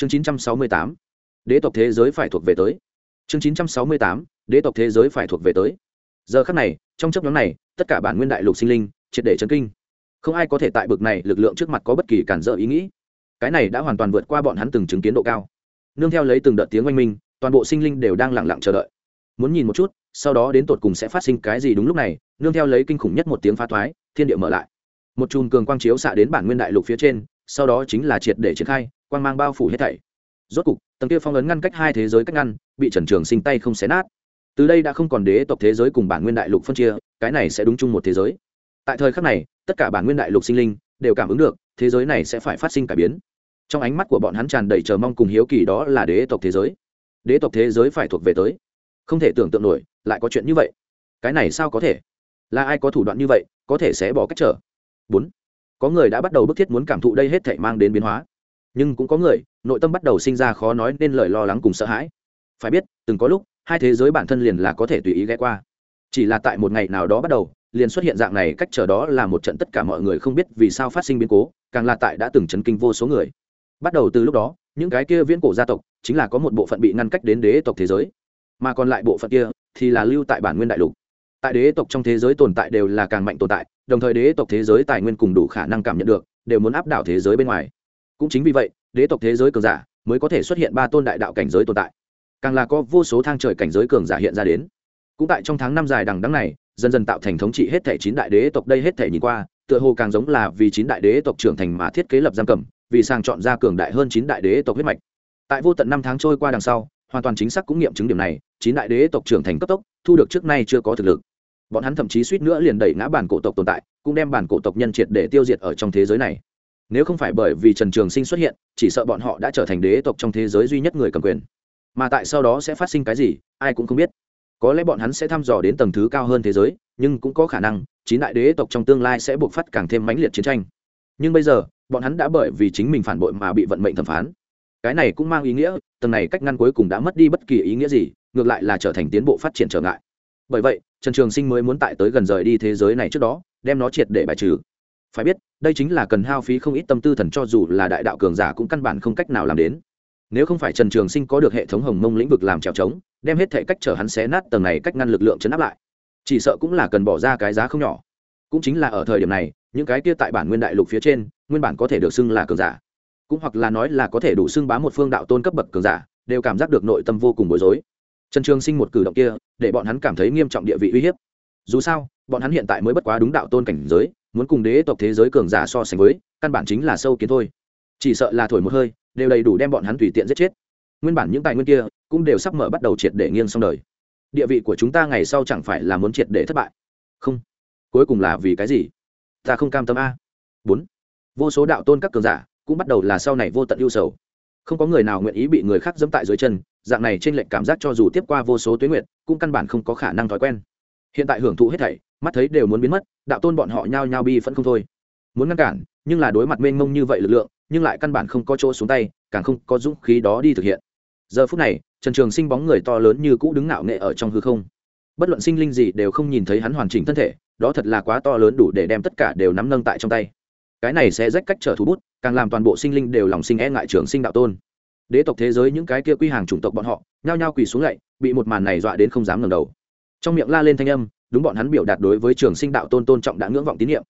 chương 968, đế tộc thế giới phải thuộc về tới. Chương 968, đế tộc thế giới phải thuộc về tới. Giờ khắc này trong chấp nhóm này tất cả bản nguyên đại lục sinh linh triệt để chấn kinh. Không ai có thể tại bực này lực lượng trước mặt có bất kỳ cản dỡ ý nghĩ. Cái này đã hoàn toàn vượt qua bọn hắn từng chứng kiến độ cao. Nương theo lấy từng đợt tiếng oanh minh toàn bộ sinh linh đều đang lặng lặng chờ đợi. Muốn nhìn một chút sau đó đến tột cùng sẽ phát sinh cái gì đúng lúc này nương theo lấy kinh khủng nhất một tiếng phá thoái thiên địa mở lại. Một chùm cường quang chiếu xạ đến bản nguyên đại lục phía trên sau đó chính là triệt để triển khai quang mang bao phủ hết thảy. Rốt cục, tầng kia phong ấn ngăn cách hai thế giới cách ngăn, bị trần trường sinh tay không xé nát. Từ đây đã không còn đế tộc thế giới cùng bản nguyên đại lục phân chia, cái này sẽ đúng chung một thế giới. Tại thời khắc này, tất cả bản nguyên đại lục sinh linh đều cảm ứng được, thế giới này sẽ phải phát sinh cải biến. Trong ánh mắt của bọn hắn tràn đầy chờ mong cùng hiếu kỳ đó là đế tộc thế giới. Đế tộc thế giới phải thuộc về tới. Không thể tưởng tượng nổi, lại có chuyện như vậy. Cái này sao có thể? Là ai có thủ đoạn như vậy, có thể sẽ bỏ cách trở? Bốn. Có người đã bắt đầu bức thiết muốn cảm thụ đây hết thể mang đến biến hóa nhưng cũng có người, nội tâm bắt đầu sinh ra khó nói nên lời lo lắng cùng sợ hãi. Phải biết, từng có lúc, hai thế giới bản thân liền là có thể tùy ý ghé qua. Chỉ là tại một ngày nào đó bắt đầu, liền xuất hiện dạng này cách chờ đó là một trận tất cả mọi người không biết vì sao phát sinh biến cố, càng là tại đã từng chấn kinh vô số người. Bắt đầu từ lúc đó, những cái kia viễn cổ gia tộc chính là có một bộ phận bị ngăn cách đến đế tộc thế giới, mà còn lại bộ phận kia thì là lưu tại bản nguyên đại lục. Tại đế tộc trong thế giới tồn tại đều là càng mạnh tồn tại, đồng thời đế tộc thế giới tài nguyên cùng đủ khả năng cảm nhận được, đều muốn áp đảo thế giới bên ngoài cũng chính vì vậy, đế tộc thế giới cường giả mới có thể xuất hiện ba tôn đại đạo cảnh giới tồn tại. Càng là có vô số thang trời cảnh giới cường giả hiện ra đến. Cũng tại trong tháng năm dài đằng đắng này, dần dần tạo thành thống trị hết thể chín đại đế tộc đây hết thể nhìn qua, tựa hồ càng giống là vì chín đại đế tộc trưởng thành mà thiết kế lập giam cầm, vì sàng chọn ra cường đại hơn chín đại đế tộc huyết mạch. Tại vô tận năm tháng trôi qua đằng sau, hoàn toàn chính xác cũng nghiệm chứng điểm này, chín đại đế tộc trưởng thành cấp tốc, thu được trước nay chưa có thực lực. Bọn hắn thậm chí suýt nữa liền đẩy ngã bản cổ tộc tồn tại, cũng đem bản cổ tộc nhân triệt để tiêu diệt ở trong thế giới này nếu không phải bởi vì trần trường sinh xuất hiện, chỉ sợ bọn họ đã trở thành đế tộc trong thế giới duy nhất người cầm quyền. Mà tại sau đó sẽ phát sinh cái gì, ai cũng không biết. Có lẽ bọn hắn sẽ thăm dò đến tầng thứ cao hơn thế giới, nhưng cũng có khả năng, chín đại đế tộc trong tương lai sẽ buộc phát càng thêm mãnh liệt chiến tranh. Nhưng bây giờ, bọn hắn đã bởi vì chính mình phản bội mà bị vận mệnh thẩm phán. Cái này cũng mang ý nghĩa, tầng này cách ngăn cuối cùng đã mất đi bất kỳ ý nghĩa gì, ngược lại là trở thành tiến bộ phát triển trở ngại. Bởi vậy, trần trường sinh mới muốn tại tới gần rời đi thế giới này trước đó, đem nó triệt để bài trừ phải biết, đây chính là cần hao phí không ít tâm tư thần cho dù là đại đạo cường giả cũng căn bản không cách nào làm đến. Nếu không phải trần trường sinh có được hệ thống hồng mông lĩnh vực làm trèo trống, đem hết thể cách chở hắn xé nát tầng này cách ngăn lực lượng chấn áp lại. Chỉ sợ cũng là cần bỏ ra cái giá không nhỏ. Cũng chính là ở thời điểm này, những cái kia tại bản nguyên đại lục phía trên, nguyên bản có thể được xưng là cường giả, cũng hoặc là nói là có thể đủ xưng bá một phương đạo tôn cấp bậc cường giả, đều cảm giác được nội tâm vô cùng bối rối. Trần trường sinh một cử động kia, để bọn hắn cảm thấy nghiêm trọng địa vị uy hiếp. Dù sao, bọn hắn hiện tại mới bất quá đúng đạo tôn cảnh giới muốn cùng đế tộc thế giới cường giả so sánh với, căn bản chính là sâu kiến thôi. Chỉ sợ là thổi một hơi, đều đầy đủ đem bọn hắn tùy tiện giết chết. Nguyên bản những tài nguyên kia cũng đều sắp mở bắt đầu triệt để nghiêng xong đời. Địa vị của chúng ta ngày sau chẳng phải là muốn triệt để thất bại? Không. Cuối cùng là vì cái gì? Ta không cam tâm a. Bốn. Vô số đạo tôn các cường giả cũng bắt đầu là sau này vô tận ưu sầu. Không có người nào nguyện ý bị người khác dẫm tại dưới chân, dạng này trên lệnh cảm giác cho dù tiếp qua vô số tuyến nguyện cũng căn bản không có khả năng thói quen. Hiện tại hưởng thụ hết thảy mắt thấy đều muốn biến mất, đạo tôn bọn họ nhao nhao bi vẫn không thôi. Muốn ngăn cản, nhưng là đối mặt mênh mông như vậy lực lượng, nhưng lại căn bản không có chỗ xuống tay, càng không có dũng khí đó đi thực hiện. Giờ phút này, trần trường sinh bóng người to lớn như cũ đứng ngạo nghệ ở trong hư không. Bất luận sinh linh gì đều không nhìn thấy hắn hoàn chỉnh thân thể, đó thật là quá to lớn đủ để đem tất cả đều nắm nâng tại trong tay. Cái này sẽ rách cách trở thú bút, càng làm toàn bộ sinh linh đều lòng sinh e ngại trường sinh đạo tôn. Đế tộc thế giới những cái kia quy hàng chủng tộc bọn họ, nhao nhao quỳ xuống lạy bị một màn này dọa đến không dám ngẩng đầu. Trong miệng la lên thanh âm đúng bọn hắn biểu đạt đối với trường sinh đạo tôn tôn trọng đã ngưỡng vọng tín nhiệm.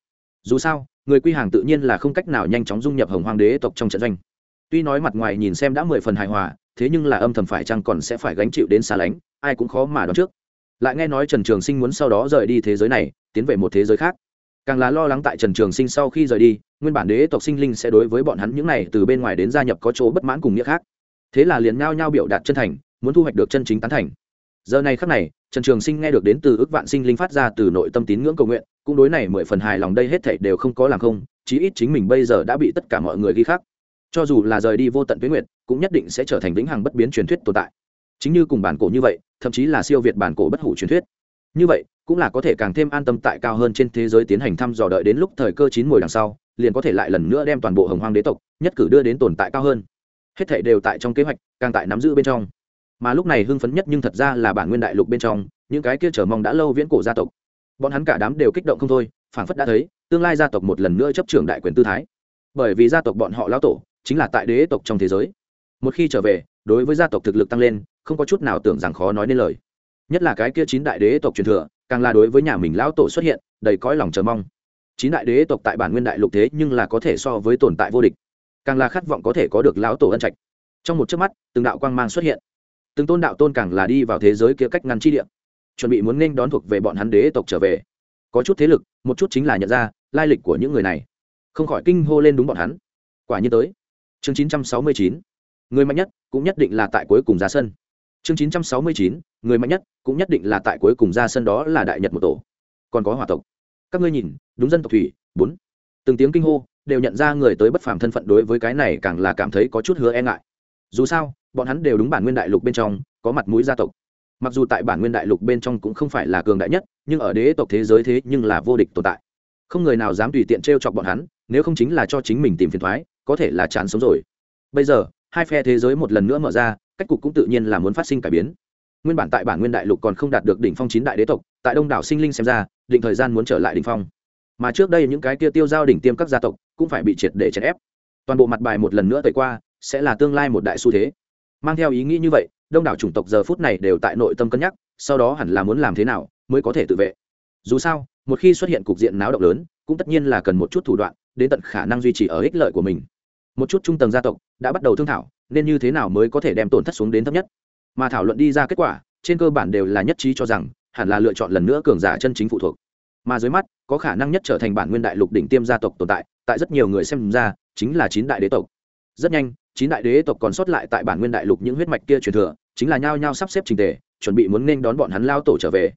Dù sao, người quy hàng tự nhiên là không cách nào nhanh chóng dung nhập hồng hoàng đế tộc trong trận doanh. Tuy nói mặt ngoài nhìn xem đã mười phần hài hòa, thế nhưng là âm thầm phải chăng còn sẽ phải gánh chịu đến xa lánh, ai cũng khó mà đoán trước. Lại nghe nói trần trường sinh muốn sau đó rời đi thế giới này, tiến về một thế giới khác. Càng là lo lắng tại trần trường sinh sau khi rời đi, nguyên bản đế tộc sinh linh sẽ đối với bọn hắn những này từ bên ngoài đến gia nhập có chỗ bất mãn cùng nghĩa khác. Thế là liền nhao nhao biểu đạt chân thành, muốn thu hoạch được chân chính tán thành. Giờ này khắc này trần trường sinh nghe được đến từ ước vạn sinh linh phát ra từ nội tâm tín ngưỡng cầu nguyện, cũng đối này mười phần hài lòng đây hết thảy đều không có làm không, chí ít chính mình bây giờ đã bị tất cả mọi người ghi khắc. Cho dù là rời đi vô tận tuyến nguyện cũng nhất định sẽ trở thành vĩnh hằng bất biến truyền thuyết tồn tại. Chính như cùng bản cổ như vậy, thậm chí là siêu việt bản cổ bất hủ truyền thuyết. Như vậy, cũng là có thể càng thêm an tâm tại cao hơn trên thế giới tiến hành thăm dò đợi đến lúc thời cơ chín mùi đằng sau, liền có thể lại lần nữa đem toàn bộ hồng hoang đế tộc, nhất cử đưa đến tồn tại cao hơn. Hết thể đều tại trong kế hoạch, càng tại nắm giữ bên trong mà lúc này hưng phấn nhất nhưng thật ra là bản nguyên đại lục bên trong, những cái kia chờ mong đã lâu viễn cổ gia tộc. Bọn hắn cả đám đều kích động không thôi, phảng phất đã thấy, tương lai gia tộc một lần nữa chấp trưởng đại quyền tư thái. Bởi vì gia tộc bọn họ lão tổ, chính là tại đế tộc trong thế giới. Một khi trở về, đối với gia tộc thực lực tăng lên, không có chút nào tưởng rằng khó nói nên lời. Nhất là cái kia chín đại đế tộc truyền thừa, càng là đối với nhà mình lão tổ xuất hiện, đầy cõi lòng chờ mong. Chín đại đế tộc tại bản nguyên đại lục thế nhưng là có thể so với tồn tại vô địch, càng là khát vọng có thể có được lão tổ ân trạch. Trong một chớp mắt, từng đạo quang mang xuất hiện từng tôn đạo tôn càng là đi vào thế giới kia cách ngăn chi địa. Chuẩn bị muốn nên đón thuộc về bọn hắn đế tộc trở về. Có chút thế lực, một chút chính là nhận ra lai lịch của những người này. Không khỏi kinh hô lên đúng bọn hắn. Quả nhiên tới. Chương chín trăm sáu mươi chín. Người mạnh nhất cũng nhất định là tại cuối cùng ra sân. Chương chín trăm sáu mươi chín. Người mạnh nhất cũng nhất định là tại cuối cùng ra sân đó là đại nhật một tổ. Còn có hòa tộc. Các ngươi nhìn, đúng dân tộc thủy, bốn. Từng tiếng kinh hô đều nhận ra người tới bất phàm thân phận đối với cái này càng là cảm thấy có chút hứa e ngại. Dù sao bọn hắn đều đúng bản nguyên đại lục bên trong, có mặt mũi gia tộc. Mặc dù tại bản nguyên đại lục bên trong cũng không phải là cường đại nhất, nhưng ở đế tộc thế giới thế nhưng là vô địch tồn tại. Không người nào dám tùy tiện t r e o chọc bọn hắn, nếu không chính là cho chính mình tìm phiền thoái, có thể là chán sống rồi. Bây giờ, hai phe thế giới một lần nữa mở ra, cách cục cũng tự nhiên là muốn phát sinh cải biến. Nguyên bản tại bản nguyên đại lục còn không đạt được đỉnh phong chín đại đế tộc, tại đông đảo sinh linh xem ra, định thời gian muốn trở lại đỉnh phong. Mà trước đây những cái kia tiêu giao đỉnh tiêm các gia tộc cũng phải bị triệt để chèn ép. Toàn bộ mặt bài một lần nữa tẩy qua, sẽ là tương lai một đại xu thế mang theo ý nghĩ như vậy, đông đảo chủng tộc giờ phút này đều tại nội tâm cân nhắc, sau đó hẳn là muốn làm thế nào mới có thể tự vệ. Dù sao, một khi xuất hiện cục diện náo động lớn, cũng tất nhiên là cần một chút thủ đoạn, đến tận khả năng duy trì ở ích lợi của mình. Một chút trung tầng gia tộc đã bắt đầu thương thảo, nên như thế nào mới có thể đem tổn thất xuống đến thấp nhất? Mà thảo luận đi ra kết quả, trên cơ bản đều là nhất trí cho rằng, hẳn là lựa chọn lần nữa cường giả chân chính phụ thuộc. Mà dưới mắt, có khả năng nhất trở thành bản nguyên đại lục đỉnh tiêm gia tộc tồn tại tại rất nhiều người xem ra, chính là chín đại đế tộc. Rất nhanh chín đại đế tộc còn sót lại tại bản nguyên đại lục những huyết mạch kia truyền thừa, chính là nhao nhao sắp xếp trình tề, chuẩn bị muốn nên đón bọn hắn lao tổ trở về.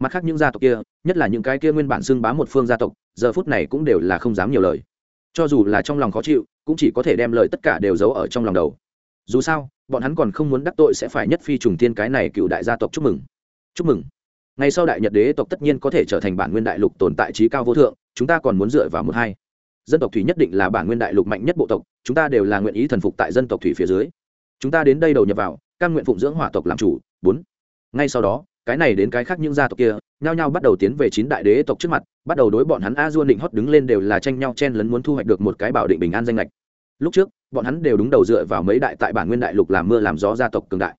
Mặt khác những gia tộc kia, nhất là những cái kia nguyên bản xưng bá một phương gia tộc, giờ phút này cũng đều là không dám nhiều lời. Cho dù là trong lòng khó chịu, cũng chỉ có thể đem lời tất cả đều giấu ở trong lòng đầu. Dù sao, bọn hắn còn không muốn đắc tội sẽ phải nhất phi trùng tiên cái này cựu đại gia tộc chúc mừng. Chúc mừng. Ngày sau đại nhật đế tộc tất nhiên có thể trở thành bản nguyên đại lục tồn tại trí cao vô thượng, chúng ta còn muốn dựa vào một hai dân tộc thủy nhất định là bản nguyên đại lục mạnh nhất bộ tộc, chúng ta đều là nguyện ý thần phục tại dân tộc thủy phía dưới. Chúng ta đến đây đầu nhập vào căn nguyện phụng dưỡng hỏa tộc làm chủ. Bốn. Ngay sau đó, cái này đến cái khác những gia tộc kia, nhao nhao bắt đầu tiến về chín đại đế tộc trước mặt, bắt đầu đối bọn hắn a duôn định hót đứng lên đều là tranh nhau chen lấn muốn thu hoạch được một cái bảo định bình an danh lệch. Lúc trước, bọn hắn đều đúng đầu dựa vào mấy đại tại bản nguyên đại lục làm mưa làm gió gia tộc cường đại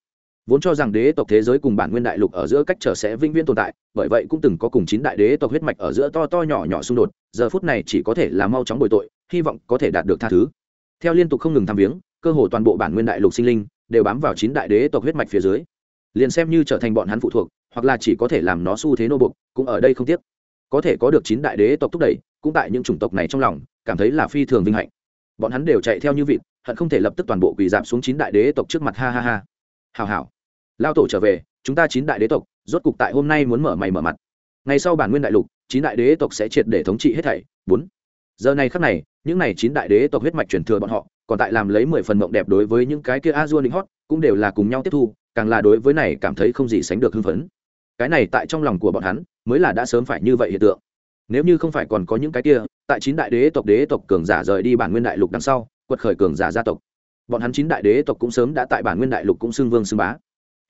vốn cho rằng đế tộc thế giới cùng bản nguyên đại lục ở giữa cách trở sẽ vĩnh viễn tồn tại, bởi vậy cũng từng có cùng chín đại đế tộc huyết mạch ở giữa to to nhỏ nhỏ xung đột, giờ phút này chỉ có thể là mau chóng bồi tội, hy vọng có thể đạt được tha thứ. Theo liên tục không ngừng tham viếng, cơ hồ toàn bộ bản nguyên đại lục sinh linh đều bám vào chín đại đế tộc huyết mạch phía dưới. Liền xem như trở thành bọn hắn phụ thuộc, hoặc là chỉ có thể làm nó xu thế nô bục cũng ở đây không tiếc. Có thể có được chín đại đế tộc thúc đẩy, cũng tại những chủng tộc này trong lòng, cảm thấy là phi thường vinh hạnh. Bọn hắn đều chạy theo như vịt, hận không thể lập tức toàn bộ quỳ giảm xuống chín đại đế tộc trước mặt, ha ha ha. Hào hào lao tổ trở về, chúng ta chín đại đế tộc, rốt cục tại hôm nay muốn mở mày mở mặt. Ngày sau bản nguyên đại lục, chín đại đế tộc sẽ triệt để thống trị hết thảy. Bốn. Giờ này khắc này, những này chín đại đế tộc huyết mạch truyền thừa bọn họ, còn tại làm lấy mười phần mộng đẹp đối với những cái kia a dua lính hót, cũng đều là cùng nhau tiếp thu, càng là đối với này cảm thấy không gì sánh được hưng phấn. Cái này tại trong lòng của bọn hắn, mới là đã sớm phải như vậy hiện tượng. Nếu như không phải còn có những cái kia, tại chín đại đế tộc đế tộc cường giả rời đi bản nguyên đại lục đằng sau, quật khởi cường giả gia tộc. Bọn hắn chín đại đế tộc cũng sớm đã tại bản nguyên đại lục cũng xưng vương xưng bá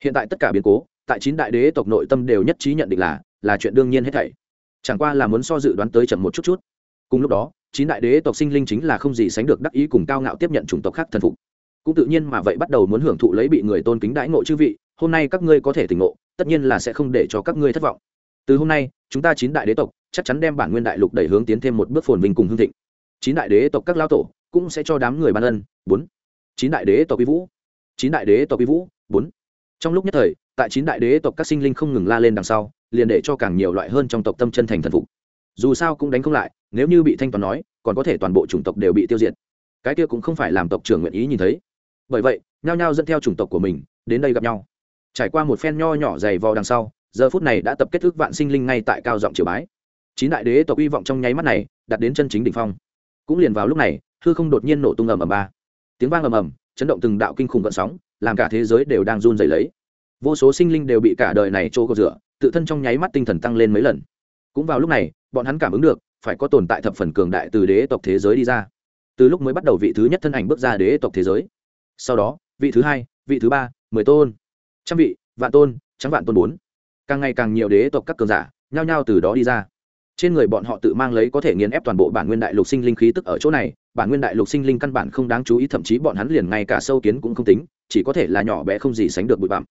hiện tại tất cả biến cố, tại chín đại đế tộc nội tâm đều nhất trí nhận định là là chuyện đương nhiên hết thảy. Chẳng qua là muốn so dự đoán tới chậm một chút chút. Cùng lúc đó, chín đại đế tộc sinh linh chính là không gì sánh được đắc ý cùng cao ngạo tiếp nhận chủng tộc khác thần phục. Cũng tự nhiên mà vậy bắt đầu muốn hưởng thụ lấy bị người tôn kính đãi ngộ chư vị, hôm nay các ngươi có thể tỉnh ngộ, tất nhiên là sẽ không để cho các ngươi thất vọng. Từ hôm nay, chúng ta chín đại đế tộc chắc chắn đem bản nguyên đại lục đẩy hướng tiến thêm một bước phồn vinh cùng hương thịnh. Chín đại đế tộc các lao tổ cũng sẽ cho đám người ban ân. Bốn. Chín đại đế tộc quý vũ. Chín đại đế tộc quý vũ. Bốn trong lúc nhất thời, tại chín đại đế tộc các sinh linh không ngừng la lên đằng sau, liền để cho càng nhiều loại hơn trong tộc tâm chân thành thần phục. Dù sao cũng đánh không lại, nếu như bị thanh toán nói, còn có thể toàn bộ chủng tộc đều bị tiêu diệt. Cái kia cũng không phải làm tộc trưởng nguyện ý nhìn thấy. Bởi vậy, nhao nhao dẫn theo chủng tộc của mình, đến đây gặp nhau. Trải qua một phen nho nhỏ dày vò đằng sau, giờ phút này đã tập kết thức vạn sinh linh ngay tại cao giọng triều bái. Chín đại đế tộc hy vọng trong nháy mắt này đặt đến chân chính đ ỉ n h phong. Cũng liền vào lúc này, hư không đột nhiên nổ tung ầm ầm ba. Tiếng vang ầm ầm, chấn động từng đạo kinh khủng gợn sóng làm cả thế giới đều đang run rẩy lấy. Vô số sinh linh đều bị cả đời này trô cột rửa, tự thân trong nháy mắt tinh thần tăng lên mấy lần. Cũng vào lúc này, bọn hắn cảm ứng được, phải có tồn tại thập phần cường đại từ đế tộc thế giới đi ra. Từ lúc mới bắt đầu vị thứ nhất thân ảnh bước ra đế tộc thế giới. Sau đó, vị thứ hai, vị thứ ba, mười tôn, trăm vị, vạn tôn, trắng vạn tôn bốn. Càng ngày càng nhiều đế tộc các cường giả, nhao nhao từ đó đi ra. Trên người bọn họ tự mang lấy có thể nghiền ép toàn bộ bản nguyên đại lục sinh linh khí tức ở chỗ này bản nguyên đại lục sinh linh căn bản không đáng chú ý, thậm chí bọn hắn liền ngay cả sâu kiến cũng không tính, chỉ có thể là nhỏ bé không gì sánh được bụi bặm.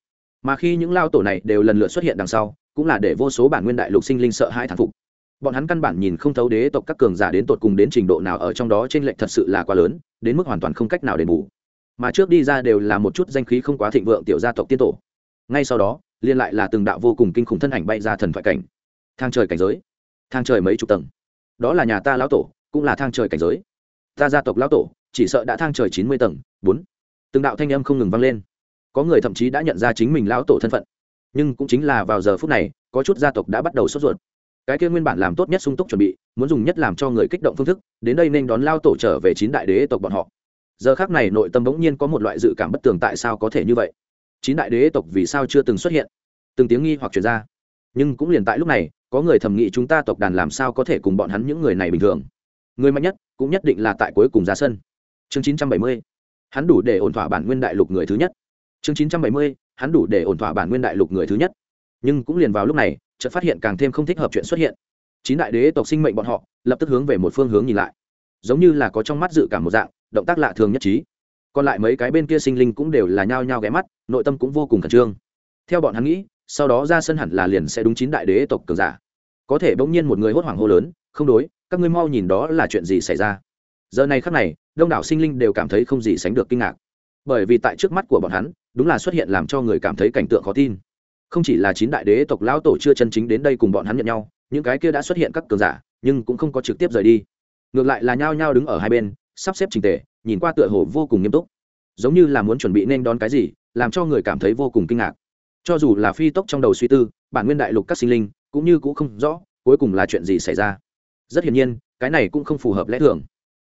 Mà khi những lao tổ này đều lần lượt xuất hiện đằng sau, cũng là để vô số bản nguyên đại lục sinh linh sợ hãi thán phục. Bọn hắn căn bản nhìn không thấu đế tộc các cường giả đến tột cùng đến trình độ nào ở trong đó trên lệnh thật sự là quá lớn, đến mức hoàn toàn không cách nào đền bù. Mà trước đi ra đều là một chút danh khí không quá thịnh vượng tiểu gia tộc tiên tổ. Ngay sau đó liên lại là từng đạo vô cùng kinh khủng thân ảnh bay ra thần thoại cảnh. Thang trời cảnh giới. Thang trời mấy chục tầng. Đó là nhà ta lão tổ, cũng là thang trời cảnh giới ta gia tộc lão tổ, chỉ sợ đã thang trời chín mươi tầng, bốn. Từng đạo thanh âm không ngừng vang lên. Có người thậm chí đã nhận ra chính mình lão tổ thân phận. Nhưng cũng chính là vào giờ phút này, có chút gia tộc đã bắt đầu sốt ruột. Cái kia nguyên bản làm tốt nhất sung túc chuẩn bị, muốn dùng nhất làm cho người kích động phương thức, đến đây nên đón lao tổ trở về chín đại đế tộc bọn họ. Giờ khác này nội tâm bỗng nhiên có một loại dự cảm bất tường tại sao có thể như vậy. Chín đại đế tộc vì sao chưa từng xuất hiện? Từng tiếng nghi hoặc chuyển ra. Nhưng cũng liền tại lúc này, có người thầm nghĩ chúng ta tộc đàn làm sao có thể cùng bọn hắn những người này bình thường? Người mạnh nhất cũng nhất định là tại cuối cùng ra sân. Chương chín trăm bảy mươi, hắn đủ để ổn thỏa bản nguyên đại lục người thứ nhất. Chương chín trăm bảy mươi, hắn đủ để ổn thỏa bản nguyên đại lục người thứ nhất. Nhưng cũng liền vào lúc này, chợt phát hiện càng thêm không thích hợp chuyện xuất hiện. Chín đại đế tộc sinh mệnh bọn họ lập tức hướng về một phương hướng nhìn lại. Giống như là có trong mắt dự cảm một dạng, động tác lạ thường nhất trí. Còn lại mấy cái bên kia sinh linh cũng đều là nhao nhao ghé mắt, nội tâm cũng vô cùng khẩn trương. Theo bọn hắn nghĩ, sau đó ra sân hẳn là liền sẽ đúng chín đại đế tộc cường giả. Có thể bỗng nhiên một người hốt hoảng hô lớn, không đối các ngươi mau nhìn đó là chuyện gì xảy ra. Giờ này khắc này, đông đảo sinh linh đều cảm thấy không gì sánh được kinh ngạc. Bởi vì tại trước mắt của bọn hắn, đúng là xuất hiện làm cho người cảm thấy cảnh tượng khó tin. Không chỉ là chín đại đế tộc lão tổ chưa chân chính đến đây cùng bọn hắn nhận nhau, những cái kia đã xuất hiện các cường giả, nhưng cũng không có trực tiếp rời đi. Ngược lại là nhao nhao đứng ở hai bên, sắp xếp trình tề, nhìn qua tựa hồ vô cùng nghiêm túc. Giống như là muốn chuẩn bị nên đón cái gì, làm cho người cảm thấy vô cùng kinh ngạc. Cho dù là phi tốc trong đầu suy tư, bản nguyên đại lục các sinh linh, cũng như cũng không rõ, cuối cùng là chuyện gì xảy ra rất hiển nhiên, cái này cũng không phù hợp lẽ thường.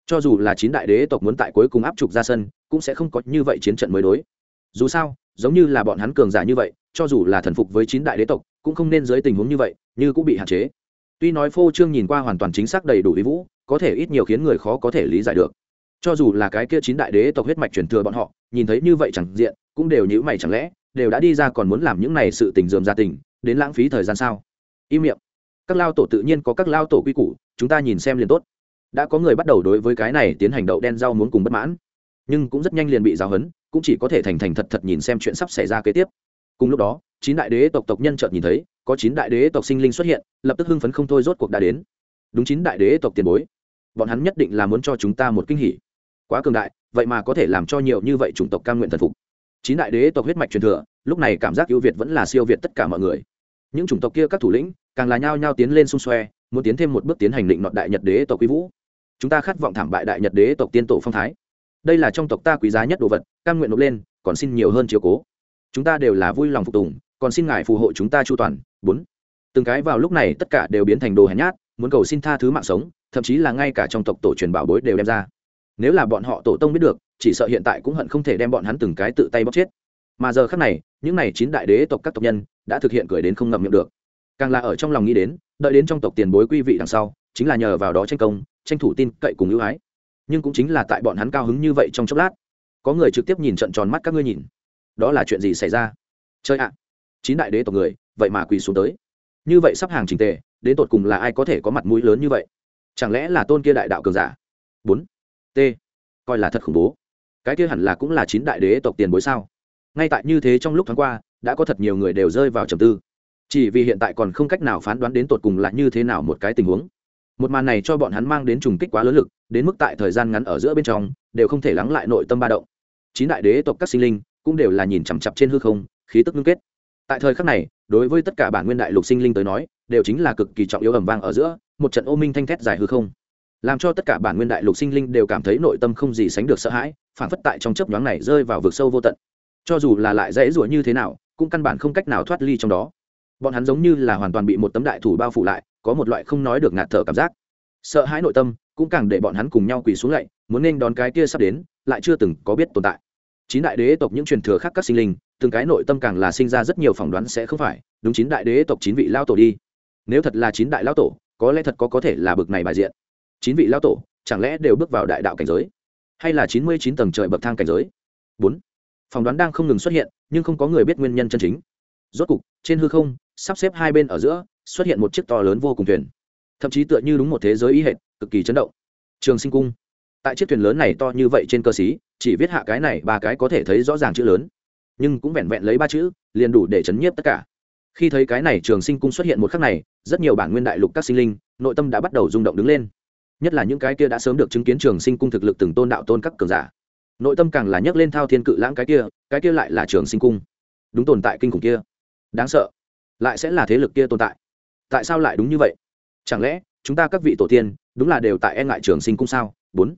Cho dù là chín đại đế tộc muốn tại cuối cùng áp trục ra sân, cũng sẽ không có như vậy chiến trận mới đối. Dù sao, giống như là bọn hắn cường giả như vậy, cho dù là thần phục với chín đại đế tộc, cũng không nên dưới tình huống như vậy, như cũng bị hạn chế. Tuy nói phô trương nhìn qua hoàn toàn chính xác đầy đủ ý vũ, có thể ít nhiều khiến người khó có thể lý giải được. Cho dù là cái kia chín đại đế tộc huyết mạch truyền thừa bọn họ, nhìn thấy như vậy chẳng diện, cũng đều nhữ mày chẳng lẽ, đều đã đi ra còn muốn làm những này sự tình dườm gia tình, đến lãng phí thời gian sao? Im miệng các lao tổ tự nhiên có các lao tổ quy củ, chúng ta nhìn xem liền tốt. Đã có người bắt đầu đối với cái này tiến hành đậu đen rau muốn cùng bất mãn. Nhưng cũng rất nhanh liền bị giáo hấn cũng chỉ có thể thành thành thật thật nhìn xem chuyện sắp xảy ra kế tiếp. Cùng lúc đó, chín đại đế tộc tộc nhân chợt nhìn thấy, có chín đại đế tộc sinh linh xuất hiện, lập tức hưng phấn không thôi rốt cuộc đã đến. Đúng chín đại đế tộc tiền bối. Bọn hắn nhất định là muốn cho chúng ta một kinh hỉ. Quá cường đại, vậy mà có thể làm cho nhiều như vậy chủng tộc cam nguyện thần phục. Chín đại đế tộc huyết mạch truyền thừa, lúc này cảm giác ưu việt vẫn là siêu việt tất cả mọi người. Những chủng tộc kia các thủ lĩnh càng là nhao nhao tiến lên xung xoe, muốn tiến thêm một bước tiến hành định nọt đại nhật đế tộc quý vũ. Chúng ta khát vọng thảm bại đại nhật đế tộc tiên tổ phong thái. Đây là trong tộc ta quý giá nhất đồ vật, cam nguyện nộp lên, còn xin nhiều hơn chiếu cố. Chúng ta đều là vui lòng phục tùng, còn xin ngài phù hộ chúng ta chu toàn. Bốn. Từng cái vào lúc này tất cả đều biến thành đồ hèn nhát, muốn cầu xin tha thứ mạng sống, thậm chí là ngay cả trong tộc tổ truyền bảo bối đều đem ra. Nếu là bọn họ tổ tông biết được, chỉ sợ hiện tại cũng hận không thể đem bọn hắn từng cái tự tay bóc chết. Mà giờ khác này, những này chín đại đế tộc các tộc nhân đã thực hiện cười đến không ngậm miệng được càng là ở trong lòng nghĩ đến, đợi đến trong tộc tiền bối quý vị đằng sau, chính là nhờ vào đó tranh công, tranh thủ tin cậy cùng ưu ái. Nhưng cũng chính là tại bọn hắn cao hứng như vậy trong chốc lát, có người trực tiếp nhìn trận tròn mắt các ngươi nhìn. Đó là chuyện gì xảy ra? Chơi ạ. Chín đại đế tộc người, vậy mà quỳ xuống tới. Như vậy sắp hàng trình tề, đến tột cùng là ai có thể có mặt mũi lớn như vậy? Chẳng lẽ là tôn kia đại đạo cường giả? Bốn. T. Coi là thật khủng bố. Cái kia hẳn là cũng là chín đại đế tộc tiền bối sao? Ngay tại như thế trong lúc thoáng qua, đã có thật nhiều người đều rơi vào trầm tư chỉ vì hiện tại còn không cách nào phán đoán đến tột cùng là như thế nào một cái tình huống. Một màn này cho bọn hắn mang đến trùng kích quá lớn lực, đến mức tại thời gian ngắn ở giữa bên trong, đều không thể lắng lại nội tâm ba động. Chín đại đế tộc các sinh linh cũng đều là nhìn chằm chặp trên hư không, khí tức ngưng kết. Tại thời khắc này, đối với tất cả bản nguyên đại lục sinh linh tới nói, đều chính là cực kỳ trọng yếu ầm vang ở giữa, một trận ô minh thanh thét dài hư không. Làm cho tất cả bản nguyên đại lục sinh linh đều cảm thấy nội tâm không gì sánh được sợ hãi phản phất tại trong chớp nhoáng này rơi vào vực sâu vô tận. Cho dù là lại dễ rủa như thế nào, cũng căn bản không cách nào thoát ly trong đó bọn hắn giống như là hoàn toàn bị một tấm đại thủ bao phủ lại, có một loại không nói được ngạt thở cảm giác. Sợ hãi nội tâm cũng càng để bọn hắn cùng nhau quỳ xuống lạy, muốn nên đón cái kia sắp đến, lại chưa từng có biết tồn tại. Chín đại đế tộc những truyền thừa khác các sinh linh, từng cái nội tâm càng là sinh ra rất nhiều phỏng đoán sẽ không phải, đúng chín đại đế tộc chín vị lao tổ đi. Nếu thật là chín đại lao tổ, có lẽ thật có có thể là bực này bài diện. Chín vị lao tổ, chẳng lẽ đều bước vào đại đạo cảnh giới? Hay là chín mươi chín tầng trời bậc thang cảnh giới? Bốn. Phỏng đoán đang không ngừng xuất hiện, nhưng không có người biết nguyên nhân chân chính. Rốt cục, trên hư không sắp xếp hai bên ở giữa, xuất hiện một chiếc to lớn vô cùng thuyền. Thậm chí tựa như đúng một thế giới ý hệt, cực kỳ chấn động. Trường sinh cung. Tại chiếc thuyền lớn này to như vậy trên cơ sĩ chỉ viết hạ cái này ba cái có thể thấy rõ ràng chữ lớn. Nhưng cũng vẹn vẹn lấy ba chữ, liền đủ để chấn nhiếp tất cả. Khi thấy cái này trường sinh cung xuất hiện một khắc này, rất nhiều bản nguyên đại lục các sinh linh, nội tâm đã bắt đầu rung động đứng lên. Nhất là những cái kia đã sớm được chứng kiến trường sinh cung thực lực từng tôn đạo tôn các cường giả. Nội tâm càng là nhấc lên thao thiên cự lãng cái kia cái kia lại là trường sinh cung. Đúng tồn tại kinh khủng kia. Đáng sợ lại sẽ là thế lực kia tồn tại. Tại sao lại đúng như vậy? Chẳng lẽ chúng ta các vị tổ tiên đúng là đều tại e ngại trường sinh cung sao? Bốn.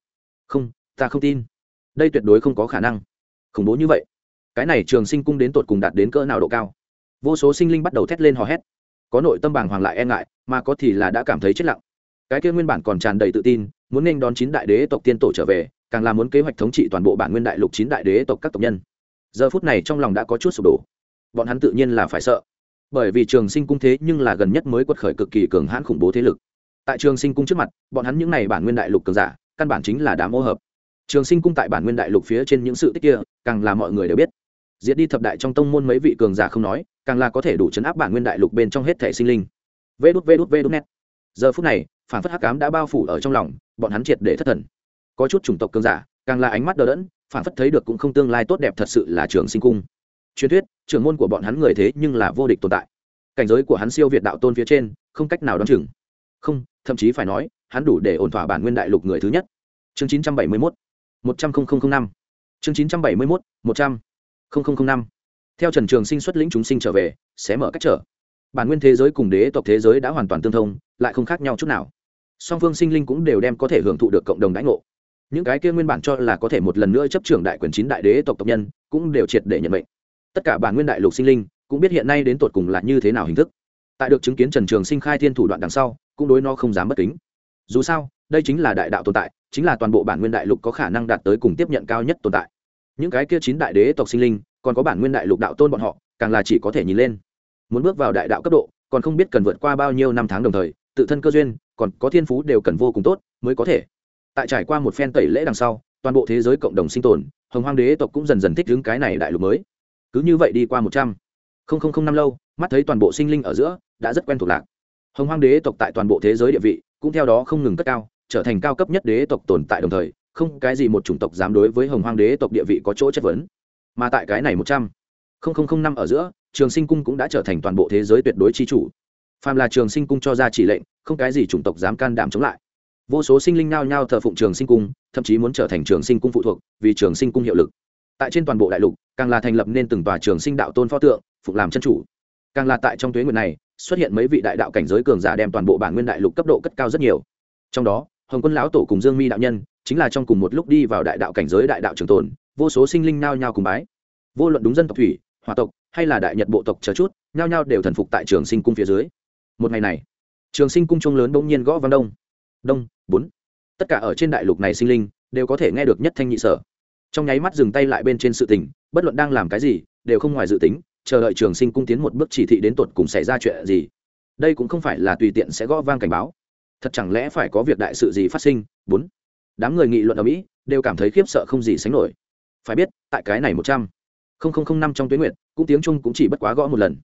Không, ta không tin. Đây tuyệt đối không có khả năng. Khủng bố như vậy. Cái này trường sinh cung đến tột cùng đạt đến cỡ nào độ cao? Vô số sinh linh bắt đầu thét lên hò hét. Có nội tâm bàng hoàng lại e ngại, mà có thì là đã cảm thấy chết lặng. Cái kia nguyên bản còn tràn đầy tự tin, muốn nên đón chín đại đế tộc tiên tổ trở về, càng là muốn kế hoạch thống trị toàn bộ bản nguyên đại lục chín đại đế tộc các tộc nhân. Giờ phút này trong lòng đã có chút sụp đổ. Bọn hắn tự nhiên là phải sợ bởi vì trường sinh cung thế nhưng là gần nhất mới quật khởi cực kỳ cường hãn khủng bố thế lực. Tại trường sinh cung trước mặt, bọn hắn những n à y bản nguyên đại lục cường giả, căn bản chính là đám ô hợp. Trường sinh cung tại bản nguyên đại lục phía trên những sự tích kia, càng là mọi người đều biết. Diệt đi thập đại trong tông môn mấy vị cường giả không nói, càng là có thể đủ chấn áp bản nguyên đại lục bên trong hết thể sinh linh. Vê đút vê đút vê đút net giờ phút này, phản phất hắc cám đã bao phủ ở trong lòng, bọn hắn triệt để thất thần. Có chút chủng tộc cường giả, càng là ánh mắt đờ đẫn, phản phất thấy được cũng không tương lai tốt đẹp thật sự là trường sinh cung truyền thuyết, trưởng môn của bọn hắn người thế nhưng là vô địch tồn tại. Cảnh giới của hắn siêu việt đạo tôn phía trên, không cách nào đón chừng. Không, thậm chí phải nói, hắn đủ để ổn thỏa bản nguyên đại lục người thứ nhất. Chương chín trăm bảy mươi mốt, một trăm linh năm. Chương chín trăm bảy mươi mốt, một trăm linh năm. Theo trần trường sinh xuất lĩnh chúng sinh trở về, sẽ mở cách trở. Bản nguyên thế giới cùng đế tộc thế giới đã hoàn toàn tương thông, lại không khác nhau chút nào. Song phương sinh linh cũng đều đem có thể hưởng thụ được cộng đồng đãi ngộ. Những cái kia nguyên bản cho là có thể một lần nữa chấp trưởng đại quyền chín đại đế tộc tộc nhân, cũng đều triệt để nhận mệnh tất cả bản nguyên đại lục sinh linh cũng biết hiện nay đến tột cùng là như thế nào hình thức. Tại được chứng kiến trần trường sinh khai thiên thủ đoạn đằng sau, cũng đối nó không dám bất kính. Dù sao, đây chính là đại đạo tồn tại, chính là toàn bộ bản nguyên đại lục có khả năng đạt tới cùng tiếp nhận cao nhất tồn tại. Những cái kia chín đại đế tộc sinh linh, còn có bản nguyên đại lục đạo tôn bọn họ, càng là chỉ có thể nhìn lên. Muốn bước vào đại đạo cấp độ, còn không biết cần vượt qua bao nhiêu năm tháng đồng thời, tự thân cơ duyên, còn có thiên phú đều cần vô cùng tốt mới có thể. Tại trải qua một phen tẩy lễ đằng sau, toàn bộ thế giới cộng đồng sinh tồn, hồng hoang đế tộc cũng dần dần thích ứng cái này đại lục mới cứ như vậy đi qua một trăm. Linh năm lâu, mắt thấy toàn bộ sinh linh ở giữa đã rất quen thuộc lạc. Hồng hoang đế tộc tại toàn bộ thế giới địa vị cũng theo đó không ngừng cất cao, trở thành cao cấp nhất đế tộc tồn tại đồng thời, không cái gì một chủng tộc dám đối với hồng hoang đế tộc địa vị có chỗ chất vấn. Mà tại cái này một trăm linh năm ở giữa, trường sinh cung cũng đã trở thành toàn bộ thế giới tuyệt đối chi chủ. Phàm là trường sinh cung cho ra chỉ lệnh, không cái gì chủng tộc dám can đảm chống lại. Vô số sinh linh nao nhao thờ phụng trường sinh cung, thậm chí muốn trở thành trường sinh cung phụ thuộc, vì trường sinh cung hiệu lực tại trên toàn bộ đại lục, càng là thành lập nên từng tòa trường sinh đạo tôn pho tượng, phục làm chân chủ. Càng là tại trong tuế nguyện này, xuất hiện mấy vị đại đạo cảnh giới cường giả đem toàn bộ bản nguyên đại lục cấp độ cất cao rất nhiều. Trong đó, hồng quân lão tổ cùng dương mi đạo nhân, chính là trong cùng một lúc đi vào đại đạo cảnh giới đại đạo trường tồn, vô số sinh linh nao nhao cùng bái. Vô luận đúng dân tộc thủy, hòa tộc, hay là đại nhật bộ tộc chờ chút, nhao nhao đều thần phục tại trường sinh cung phía dưới. Một ngày này, trường sinh cung trung lớn bỗng nhiên gõ văn đông. Đông, bốn. Tất cả ở trên đại lục này sinh linh, đều có thể nghe được nhất thanh nhị sở trong nháy mắt dừng tay lại bên trên sự tình, bất luận đang làm cái gì, đều không ngoài dự tính, chờ đợi trường sinh cung tiến một bước chỉ thị đến tột cùng xảy ra chuyện gì. Đây cũng không phải là tùy tiện sẽ gõ vang cảnh báo. Thật chẳng lẽ phải có việc đại sự gì phát sinh? Bốn. Đám người nghị luận ở mỹ, đều cảm thấy khiếp sợ không gì sánh nổi. Phải biết, tại cái này một trăm linh năm trong tuyến nguyện cũng tiếng trung cũng chỉ bất quá gõ một lần.